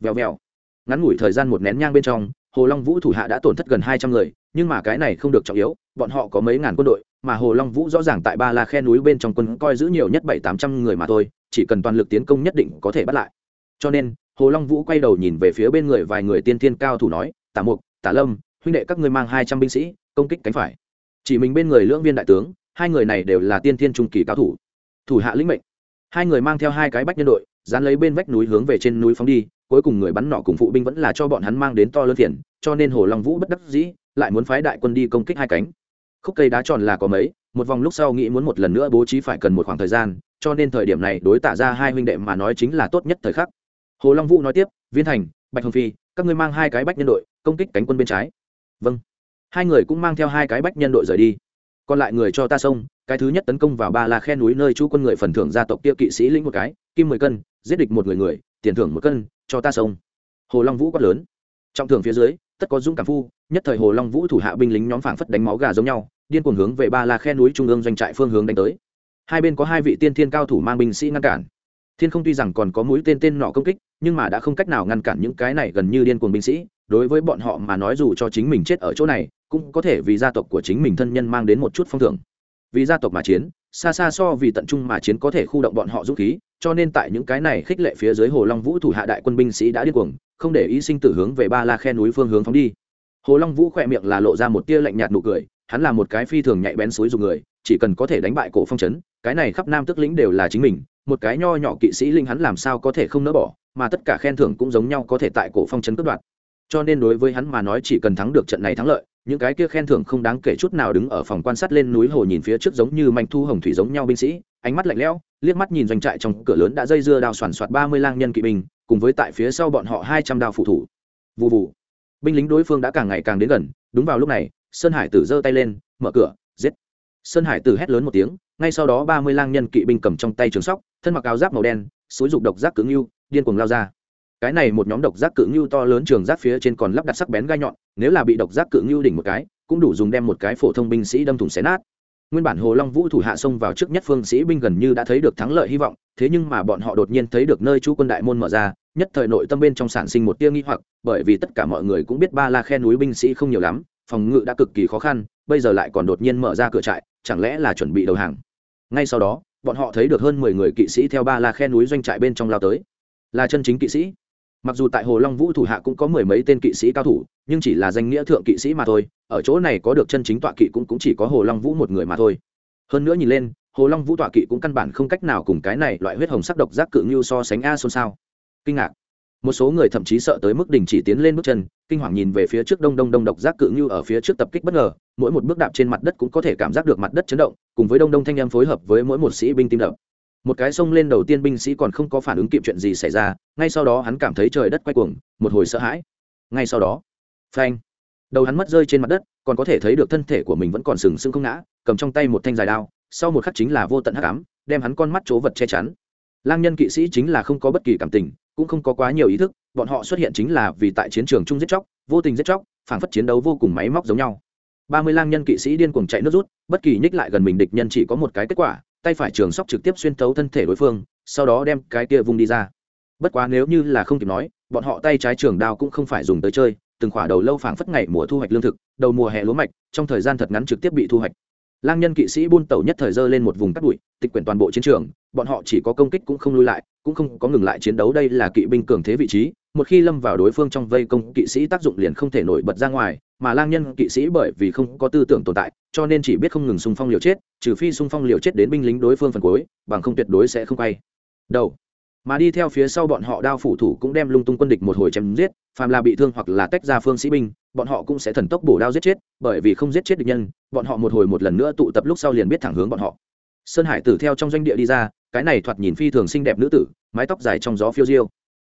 Vèo vèo. Ngắn ngủi thời gian một nén nhang bên trong, hồ long vũ thủ hạ đã tổn thất gần hai trăm người, nhưng mà cái này không được trọng yếu, bọn họ có mấy ngàn quân đội, mà hồ long vũ rõ ràng tại ba la khe núi bên trong quân coi giữ nhiều nhất bảy tám trăm người mà thôi, chỉ cần toàn lực tiến công nhất định có thể bắt lại. Cho nên, hồ long vũ quay đầu nhìn về phía bên người vài người tiên thiên cao thủ nói, tả mục, tả lâm huynh đệ các ngươi mang hai trăm binh sĩ, công kích cánh phải. Chỉ mình bên người lưỡng viên đại tướng, hai người này đều là tiên Thiên trung kỳ cao thủ. Thủ hạ lĩnh mệnh. Hai người mang theo hai cái bách nhân đội, dán lấy bên vách núi hướng về trên núi phóng đi, cuối cùng người bắn nọ cùng phụ binh vẫn là cho bọn hắn mang đến to lớn tiền cho nên hồ long vũ bất đắc dĩ, lại muốn phái đại quân đi công kích hai cánh. Khúc cây đá tròn là có mấy, một vòng lúc sau nghĩ muốn một lần nữa bố trí phải cần một khoảng thời gian, cho nên thời điểm này đối tả ra hai huynh đệ mà nói chính là tốt nhất thời khắc. Hồ long vũ nói tiếp, viên thành, bạch hồng phi, các ngươi mang hai cái bách nhân đội, công kích cánh quân bên trái vâng. Hai người cũng mang theo hai cái bách nhân đội rời đi. Còn lại người cho ta xông, cái thứ nhất tấn công vào ba la khe núi nơi chú quân người phần thưởng gia tộc kia kỵ sĩ lĩnh một cái, kim mười cân, giết địch một người người, tiền thưởng một cân, cho ta xông. Hồ long vũ quát lớn. Trọng thưởng phía dưới, tất có dũng cảm phu, nhất thời hồ long vũ thủ hạ binh lính nhóm phảng phất đánh máu gà giống nhau, điên cuồng hướng về ba la khe núi trung ương doanh trại phương hướng đánh tới. Hai bên có hai vị tiên thiên cao thủ mang binh sĩ ngăn cản. Thiên không tuy rằng còn có mũi tên tên nọ công kích, nhưng mà đã không cách nào ngăn cản những cái này gần như điên cuồng binh sĩ đối với bọn họ mà nói dù cho chính mình chết ở chỗ này, cũng có thể vì gia tộc của chính mình thân nhân mang đến một chút phong thưởng. Vì gia tộc mà chiến, xa xa so vì tận trung mà chiến có thể khu động bọn họ dũng khí, cho nên tại những cái này khích lệ phía dưới hồ long vũ thủ hạ đại quân binh sĩ đã điên cuồng, không để ý sinh tử hướng về ba la khe núi phương hướng phóng đi. Hồ long vũ khỏe miệng là lộ ra một tia lạnh nhạt nụ cười, hắn là một cái phi thường nhạy bén suối dùng người, chỉ cần có thể đánh bại cổ phong trấn, cái này khắp nam tức lĩnh đều là chính mình, một cái nho nhỏ kỵ sĩ linh hắn làm sao có thể không nỡ bỏ, mà tất cả khen thưởng cũng giống nhau có thể tại cổ phong trấn cướp đoạt cho nên đối với hắn mà nói chỉ cần thắng được trận này thắng lợi, những cái kia khen thưởng không đáng kể chút nào đứng ở phòng quan sát lên núi hồ nhìn phía trước giống như manh thu hồng thủy giống nhau binh sĩ, ánh mắt lạnh lẽo, liếc mắt nhìn doanh trại trong cửa lớn đã dây dưa đao soàn soạt ba mươi lang nhân kỵ binh, cùng với tại phía sau bọn họ hai trăm đao phụ thủ. Vụ vụ binh lính đối phương đã càng ngày càng đến gần, đúng vào lúc này, sơn hải tử giơ tay lên, mở cửa, giết. Sơn hải tử hét lớn một tiếng, ngay sau đó ba mươi lang nhân kỵ binh cầm trong tay trường sóc, thân mặc áo giáp màu đen, xúi dục độc giác cứng yêu điên cuồng lao ra cái này một nhóm độc giác cự ngưu to lớn trường giác phía trên còn lắp đặt sắc bén gai nhọn, nếu là bị độc giác cự ngưu đỉnh một cái, cũng đủ dùng đem một cái phổ thông binh sĩ đâm thủng xé nát. Nguyên bản hồ long vũ thủ hạ xông vào trước nhất phương sĩ binh gần như đã thấy được thắng lợi hy vọng, thế nhưng mà bọn họ đột nhiên thấy được nơi chú quân đại môn mở ra, nhất thời nội tâm bên trong sản sinh một tia nghi hoặc, bởi vì tất cả mọi người cũng biết ba la khe núi binh sĩ không nhiều lắm, phòng ngự đã cực kỳ khó khăn, bây giờ lại còn đột nhiên mở ra cửa trại, chẳng lẽ là chuẩn bị đầu hàng? Ngay sau đó, bọn họ thấy được hơn mười người kỵ sĩ theo ba la khe núi doanh trại bên trong lao tới. Là chân chính kỵ sĩ mặc dù tại hồ long vũ thủ hạ cũng có mười mấy tên kỵ sĩ cao thủ nhưng chỉ là danh nghĩa thượng kỵ sĩ mà thôi ở chỗ này có được chân chính tọa kỵ cũng, cũng chỉ có hồ long vũ một người mà thôi. Hơn nữa nhìn lên hồ long vũ tọa kỵ cũng căn bản không cách nào cùng cái này loại huyết hồng sắc độc giác cự ngưu so sánh a xôn xao kinh ngạc. Một số người thậm chí sợ tới mức đình chỉ tiến lên bước chân kinh hoàng nhìn về phía trước đông đông đông độc giác cự ngưu ở phía trước tập kích bất ngờ mỗi một bước đạp trên mặt đất cũng có thể cảm giác được mặt đất chấn động cùng với đông đông thanh em phối hợp với mỗi một sĩ binh tim đập một cái xông lên đầu tiên binh sĩ còn không có phản ứng kịp chuyện gì xảy ra, ngay sau đó hắn cảm thấy trời đất quay cuồng, một hồi sợ hãi. Ngay sau đó, phanh, đầu hắn mất rơi trên mặt đất, còn có thể thấy được thân thể của mình vẫn còn sừng sững không ngã, cầm trong tay một thanh dài đao, sau một khắc chính là vô tận hắc ám, đem hắn con mắt chỗ vật che chắn. Lang nhân kỵ sĩ chính là không có bất kỳ cảm tình, cũng không có quá nhiều ý thức, bọn họ xuất hiện chính là vì tại chiến trường chung giết chóc, vô tình giết chóc, phảng phất chiến đấu vô cùng máy móc giống nhau. Ba mươi lang nhân kỵ sĩ điên cuồng chạy nước rút, bất kỳ nhích lại gần mình địch nhân chỉ có một cái kết quả tay phải trường sóc trực tiếp xuyên tấu thân thể đối phương, sau đó đem cái kia vung đi ra. Bất quá nếu như là không kịp nói, bọn họ tay trái trường đao cũng không phải dùng tới chơi, từng khỏa đầu lâu phảng phất ngày mùa thu hoạch lương thực, đầu mùa hè lúa mạch, trong thời gian thật ngắn trực tiếp bị thu hoạch. Lang nhân kỵ sĩ buôn tẩu nhất thời dơ lên một vùng cắt bụi, tịch quyển toàn bộ chiến trường, bọn họ chỉ có công kích cũng không lui lại, cũng không có ngừng lại chiến đấu, đây là kỵ binh cường thế vị trí một khi lâm vào đối phương trong vây công, kỵ sĩ tác dụng liền không thể nổi bật ra ngoài, mà lang nhân, kỵ sĩ bởi vì không có tư tưởng tồn tại, cho nên chỉ biết không ngừng xung phong liều chết, trừ phi xung phong liều chết đến binh lính đối phương phần cuối, bằng không tuyệt đối sẽ không quay. Đầu. Mà đi theo phía sau bọn họ đao phủ thủ cũng đem lung tung quân địch một hồi chém giết, phàm là bị thương hoặc là tách ra phương sĩ binh, bọn họ cũng sẽ thần tốc bổ đao giết chết, bởi vì không giết chết địch nhân, bọn họ một hồi một lần nữa tụ tập lúc sau liền biết thẳng hướng bọn họ. Sơn hải tử theo trong doanh địa đi ra, cái này thoạt nhìn phi thường xinh đẹp nữ tử, mái tóc dài trong gió phiêu diêu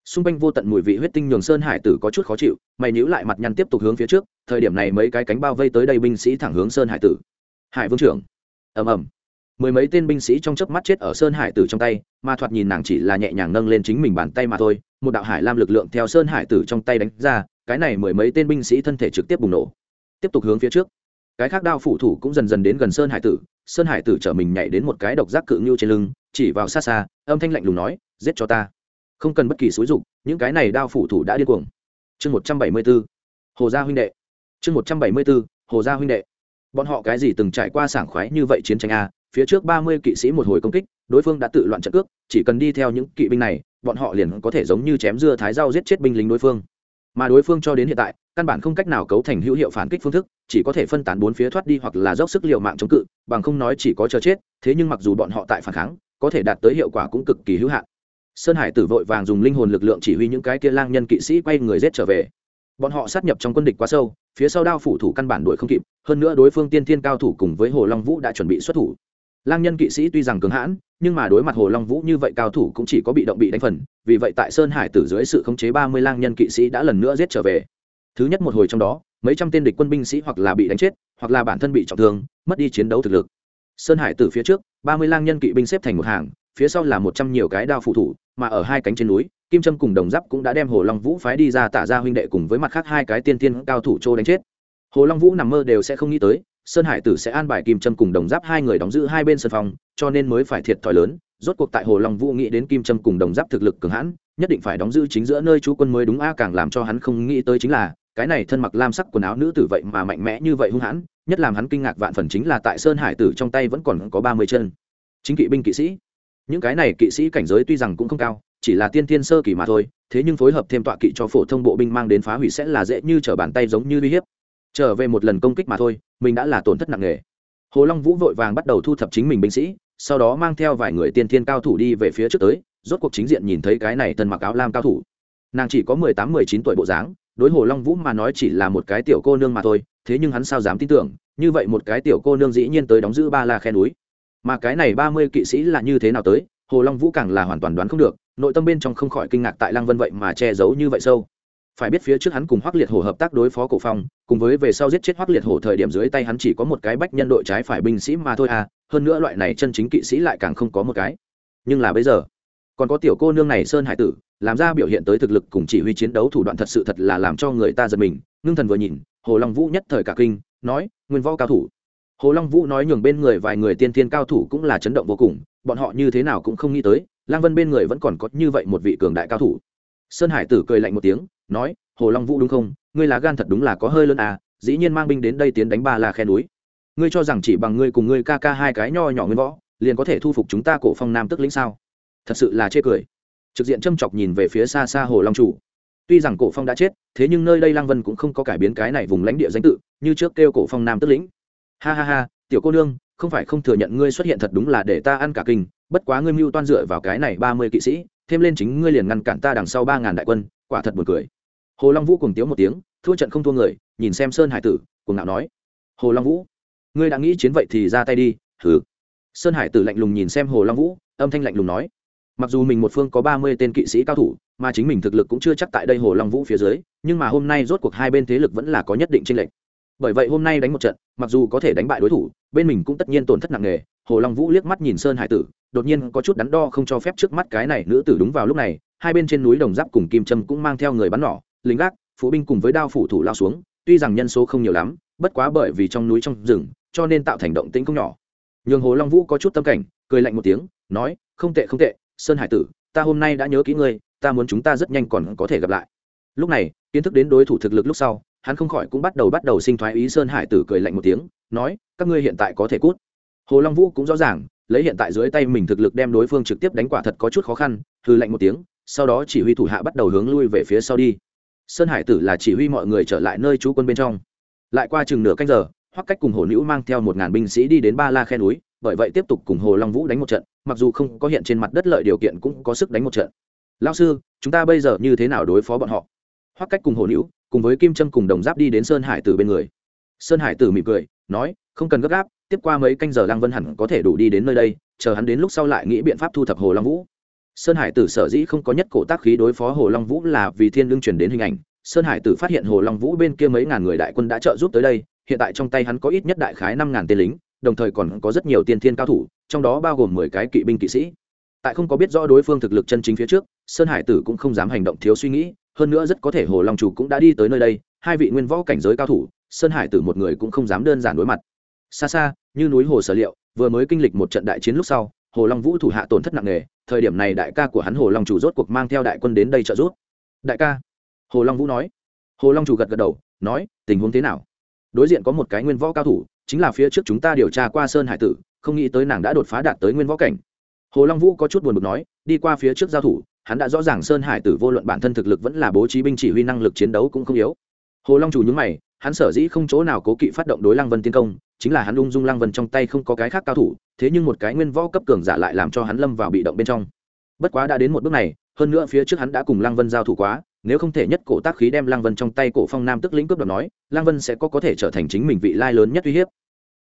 xung quanh vô tận mùi vị huyết tinh nhường sơn hải tử có chút khó chịu, mày nhíu lại mặt nhăn tiếp tục hướng phía trước, thời điểm này mấy cái cánh bao vây tới đây binh sĩ thẳng hướng sơn hải tử. Hải vương trưởng. Ầm ầm. Mười mấy tên binh sĩ trong chớp mắt chết ở sơn hải tử trong tay mà thoạt nhìn nàng chỉ là nhẹ nhàng nâng lên chính mình bàn tay mà thôi, một đạo hải lam lực lượng theo sơn hải tử trong tay đánh ra, cái này mười mấy tên binh sĩ thân thể trực tiếp bùng nổ. Tiếp tục hướng phía trước. Cái khác đao phủ thủ cũng dần dần đến gần sơn hải tử, sơn hải tử trở mình nhảy đến một cái độc giác cự ngưu trên lưng, chỉ vào xa xa, âm thanh lạnh lùng nói, giết cho ta không cần bất kỳ xúi dục, những cái này đao phủ thủ đã điên cuồng. Chương một trăm bảy mươi b ố hồ gia huynh đệ. Chương một trăm bảy mươi b ố hồ gia huynh đệ. Bọn họ cái gì từng trải qua sảng khoái như vậy chiến tranh a? Phía trước ba mươi kỵ sĩ một hồi công kích, đối phương đã tự loạn trận cước, chỉ cần đi theo những kỵ binh này, bọn họ liền có thể giống như chém dưa thái rau giết chết binh lính đối phương. Mà đối phương cho đến hiện tại, căn bản không cách nào cấu thành hữu hiệu phản kích phương thức, chỉ có thể phân tán bốn phía thoát đi hoặc là dốc sức l i ề u mạng chống cự, bằng không nói chỉ có chờ chết, thế nhưng mặc dù bọn họ tại phản kháng, có thể đạt tới hiệu quả cũng cực kỳ hữu hạn sơn hải tử vội vàng dùng linh hồn lực lượng chỉ huy những cái kia lang nhân kỵ sĩ quay người rết trở về. Bọn họ sát nhập trong quân địch quá sâu, phía sau đao phủ thủ căn bản đuổi không kịp, hơn nữa đối phương tiên thiên cao thủ cùng với hồ long vũ đã chuẩn bị xuất thủ. Lang nhân kỵ sĩ tuy rằng cứng hãn, nhưng mà đối mặt hồ long vũ như vậy cao thủ cũng chỉ có bị động bị đánh phần, vì vậy tại sơn hải tử dưới sự khống chế ba mươi lang nhân kỵ sĩ đã lần nữa giết trở về. Thứ nhất một hồi trong đó, mấy trăm tên địch quân binh sĩ hoặc là bị đánh chết, hoặc là bản thân bị trọng thương, mất đi chiến đấu thực lực. Sơn hải tử phía trước, ba mươi lang nhân kỵ binh xếp thành một hàng, phía sau là một trăm nhiều cái đao phụ thủ mà ở hai cánh trên núi, kim trâm cùng đồng giáp cũng đã đem hồ long vũ phái đi ra tả ra huynh đệ cùng với mặt khác hai cái tiên tiên cao thủ châu đánh chết. Hồ long vũ nằm mơ đều sẽ không nghĩ tới, sơn hải tử sẽ an bài kim trâm cùng đồng giáp hai người đóng giữ hai bên sân phòng, cho nên mới phải thiệt thòi lớn. Rốt cuộc tại hồ long vũ nghĩ đến kim trâm cùng đồng giáp thực lực cường hãn, nhất định phải đóng giữ chính giữa nơi chú quân mới đúng a, càng làm cho hắn không nghĩ tới chính là, cái này thân mặc lam sắc quần áo nữ tử vậy mà mạnh mẽ như vậy hung hãn, nhất làm hắn kinh ngạc vạn phần chính là tại sơn hải tử trong tay vẫn còn có ba mươi chân. Chính kỵ binh kỵ sĩ những cái này kỵ sĩ cảnh giới tuy rằng cũng không cao, chỉ là tiên tiên sơ kỳ mà thôi, thế nhưng phối hợp thêm tọa kỵ cho phổ thông bộ binh mang đến phá hủy sẽ là dễ như trở bàn tay giống như uy hiếp. Trở về một lần công kích mà thôi, mình đã là tổn thất nặng nề. Hồ long vũ vội vàng bắt đầu thu thập chính mình binh sĩ, sau đó mang theo vài người tiên thiên cao thủ đi về phía trước tới, rốt cuộc chính diện nhìn thấy cái này thân mặc áo lam cao thủ. Nàng chỉ có mười tám, mười chín tuổi bộ dáng, đối hồ long vũ mà nói chỉ là một cái tiểu cô nương mà thôi, thế nhưng hắn sao dám tin tưởng, như vậy một cái tiểu cô nương dĩ nhiên tới đóng giữ ba la khe núi mà cái này ba mươi kỵ sĩ là như thế nào tới, hồ long vũ càng là hoàn toàn đoán không được, nội tâm bên trong không khỏi kinh ngạc tại lăng vân vậy mà che giấu như vậy sâu. Phải biết phía trước hắn cùng hoắc liệt hổ hợp tác đối phó cổ phong, cùng với về sau giết chết hoắc liệt hổ thời điểm dưới tay hắn chỉ có một cái bách nhân đội trái phải binh sĩ mà thôi à hơn nữa loại này chân chính kỵ sĩ lại càng không có một cái. Nhưng là bây giờ, còn có tiểu cô nương này sơn hải tử, làm ra biểu hiện tới thực lực cùng chỉ huy chiến đấu thủ đoạn thật sự thật là làm cho người ta giật mình, ngưng thần vừa nhìn, hồ long vũ nhất thời cả kinh, nói, nguyên võ cao thủ hồ long vũ nói nhường bên người vài người tiên thiên cao thủ cũng là chấn động vô cùng, bọn họ như thế nào cũng không nghĩ tới, lang vân bên người vẫn còn có như vậy một vị cường đại cao thủ. Sơn hải tử cười lạnh một tiếng, nói, hồ long vũ đúng không? Ngươi lá gan thật đúng là có hơi lớn à dĩ nhiên mang binh đến đây tiến đánh ba là khe núi. Ngươi cho rằng chỉ bằng ngươi cùng ngươi ca ca hai cái nho nhỏ nguyên võ, liền có thể thu phục chúng ta cổ phong nam tức lĩnh sao? Thật sự là chê cười. Trực diện châm chọc nhìn về phía xa xa hồ long chủ. Tuy rằng cổ phong đã chết, thế nhưng nơi đây lang vân cũng không có cải biến cái này vùng lãnh địa danh tự, như trước kêu cổ phong nam tức lĩnh ha ha ha, tiểu cô nương, không phải không thừa nhận ngươi xuất hiện thật đúng là để ta ăn cả kinh, bất quá ngươi mưu toan dựa vào cái này ba mươi kỵ sĩ, thêm lên chính ngươi liền ngăn cản ta đằng sau ba ngàn đại quân, quả thật buồn cười. Hồ long vũ cùng tiếu một tiếng, thua trận không thua người, nhìn xem sơn hải tử cùng nạo nói. Hồ long vũ, ngươi đã nghĩ chiến vậy thì ra tay đi thử sơn hải tử lạnh lùng nhìn xem hồ long vũ, âm thanh lạnh lùng nói. Mặc dù mình một phương có ba mươi tên kỵ sĩ cao thủ, mà chính mình thực lực cũng chưa chắc tại đây hồ long vũ phía dưới, nhưng mà hôm nay rốt cuộc hai bên thế lực vẫn là có nhất định tranh lệch bởi vậy hôm nay đánh một trận, mặc dù có thể đánh bại đối thủ, bên mình cũng tất nhiên tổn thất nặng nề. Hồ long vũ liếc mắt nhìn sơn hải tử, đột nhiên có chút đắn đo không cho phép trước mắt cái này nữ tử đúng vào lúc này. Hai bên trên núi đồng giáp cùng kim trâm cũng mang theo người bắn nỏ, lính gác phụ binh cùng với đao phủ thủ lao xuống. Tuy rằng nhân số không nhiều lắm, bất quá bởi vì trong núi trong rừng, cho nên tạo thành động tĩnh không nhỏ. Nhường hồ long vũ có chút tâm cảnh, cười lạnh một tiếng, nói, không tệ không tệ, sơn hải tử, ta hôm nay đã nhớ kỹ ngươi, ta muốn chúng ta rất nhanh còn có thể gặp lại lúc này, kiến thức đến đối thủ thực lực lúc sau, hắn không khỏi cũng bắt đầu bắt đầu sinh thoái ý sơn hải tử cười lạnh một tiếng, nói, các ngươi hiện tại có thể cút. Hồ long vũ cũng rõ ràng, lấy hiện tại dưới tay mình thực lực đem đối phương trực tiếp đánh quả thật có chút khó khăn hư lạnh một tiếng, sau đó chỉ huy thủ hạ bắt đầu hướng lui về phía sau đi. Sơn hải tử là chỉ huy mọi người trở lại nơi trú quân bên trong. Lại qua chừng nửa canh giờ hoắc cách cùng hồ nữ mang theo một ngàn binh sĩ đi đến ba la khe núi, bởi vậy tiếp tục cùng hồ long vũ đánh một trận, mặc dù không có hiện trên mặt đất lợi điều kiện cũng có sức đánh một trận. Lao sư, chúng ta bây giờ như thế nào đối phó bọn họ? Hoắc cách cùng hồ nữu cùng với kim trâm cùng đồng giáp đi đến sơn hải tử bên người. Sơn hải tử mỉm cười, nói, không cần gấp gáp, tiếp qua mấy canh giờ lăng vân hẳn có thể đủ đi đến nơi đây, chờ hắn đến lúc sau lại nghĩ biện pháp thu thập hồ long vũ. Sơn hải tử sở dĩ không có nhất cổ tác khí đối phó hồ long vũ là vì thiên lương truyền đến hình ảnh. Sơn hải tử phát hiện hồ long vũ bên kia mấy ngàn người đại quân đã trợ giúp tới đây, hiện tại trong tay hắn có ít nhất đại khái năm ngàn tên lính, đồng thời còn có rất nhiều tiên thiên cao thủ, trong đó bao gồm mười cái kỵ binh kỵ sĩ. Tại không có biết rõ đối phương thực lực chân chính phía trước, sơn hải tử cũng không dám hành động thiếu suy nghĩ hơn nữa rất có thể hồ long chủ cũng đã đi tới nơi đây, hai vị nguyên võ cảnh giới cao thủ, sơn hải tử một người cũng không dám đơn giản đối mặt. Xa xa, như núi hồ sở liệu, vừa mới kinh lịch một trận đại chiến lúc sau, hồ long vũ thủ hạ tổn thất nặng nề, thời điểm này đại ca của hắn hồ long chủ rốt cuộc mang theo đại quân đến đây trợ giúp. Đại ca? Hồ long vũ nói. Hồ long chủ gật gật đầu, nói, tình huống thế nào? Đối diện có một cái nguyên võ cao thủ, chính là phía trước chúng ta điều tra qua sơn hải tử, không nghĩ tới nàng đã đột phá đạt tới nguyên võ cảnh. Hồ long vũ có chút buồn bực nói, đi qua phía trước giao thủ hắn đã rõ ràng sơn hải tử vô luận bản thân thực lực vẫn là bố trí binh chỉ huy năng lực chiến đấu cũng không yếu. Hồ long chủ nhúng mày, hắn sở dĩ không chỗ nào cố kỵ phát động đối lăng vân tiến công, chính là hắn ung dung lăng vân trong tay không có cái khác cao thủ, thế nhưng một cái nguyên võ cấp cường giả lại làm cho hắn lâm vào bị động bên trong. Bất quá đã đến một bước này, hơn nữa phía trước hắn đã cùng lăng vân giao thủ quá, nếu không thể nhất cổ tác khí đem lăng vân trong tay cổ phong nam tức lĩnh cướp đoạt nói, lăng vân sẽ có có thể trở thành chính mình vị lai lớn nhất uy hiếp.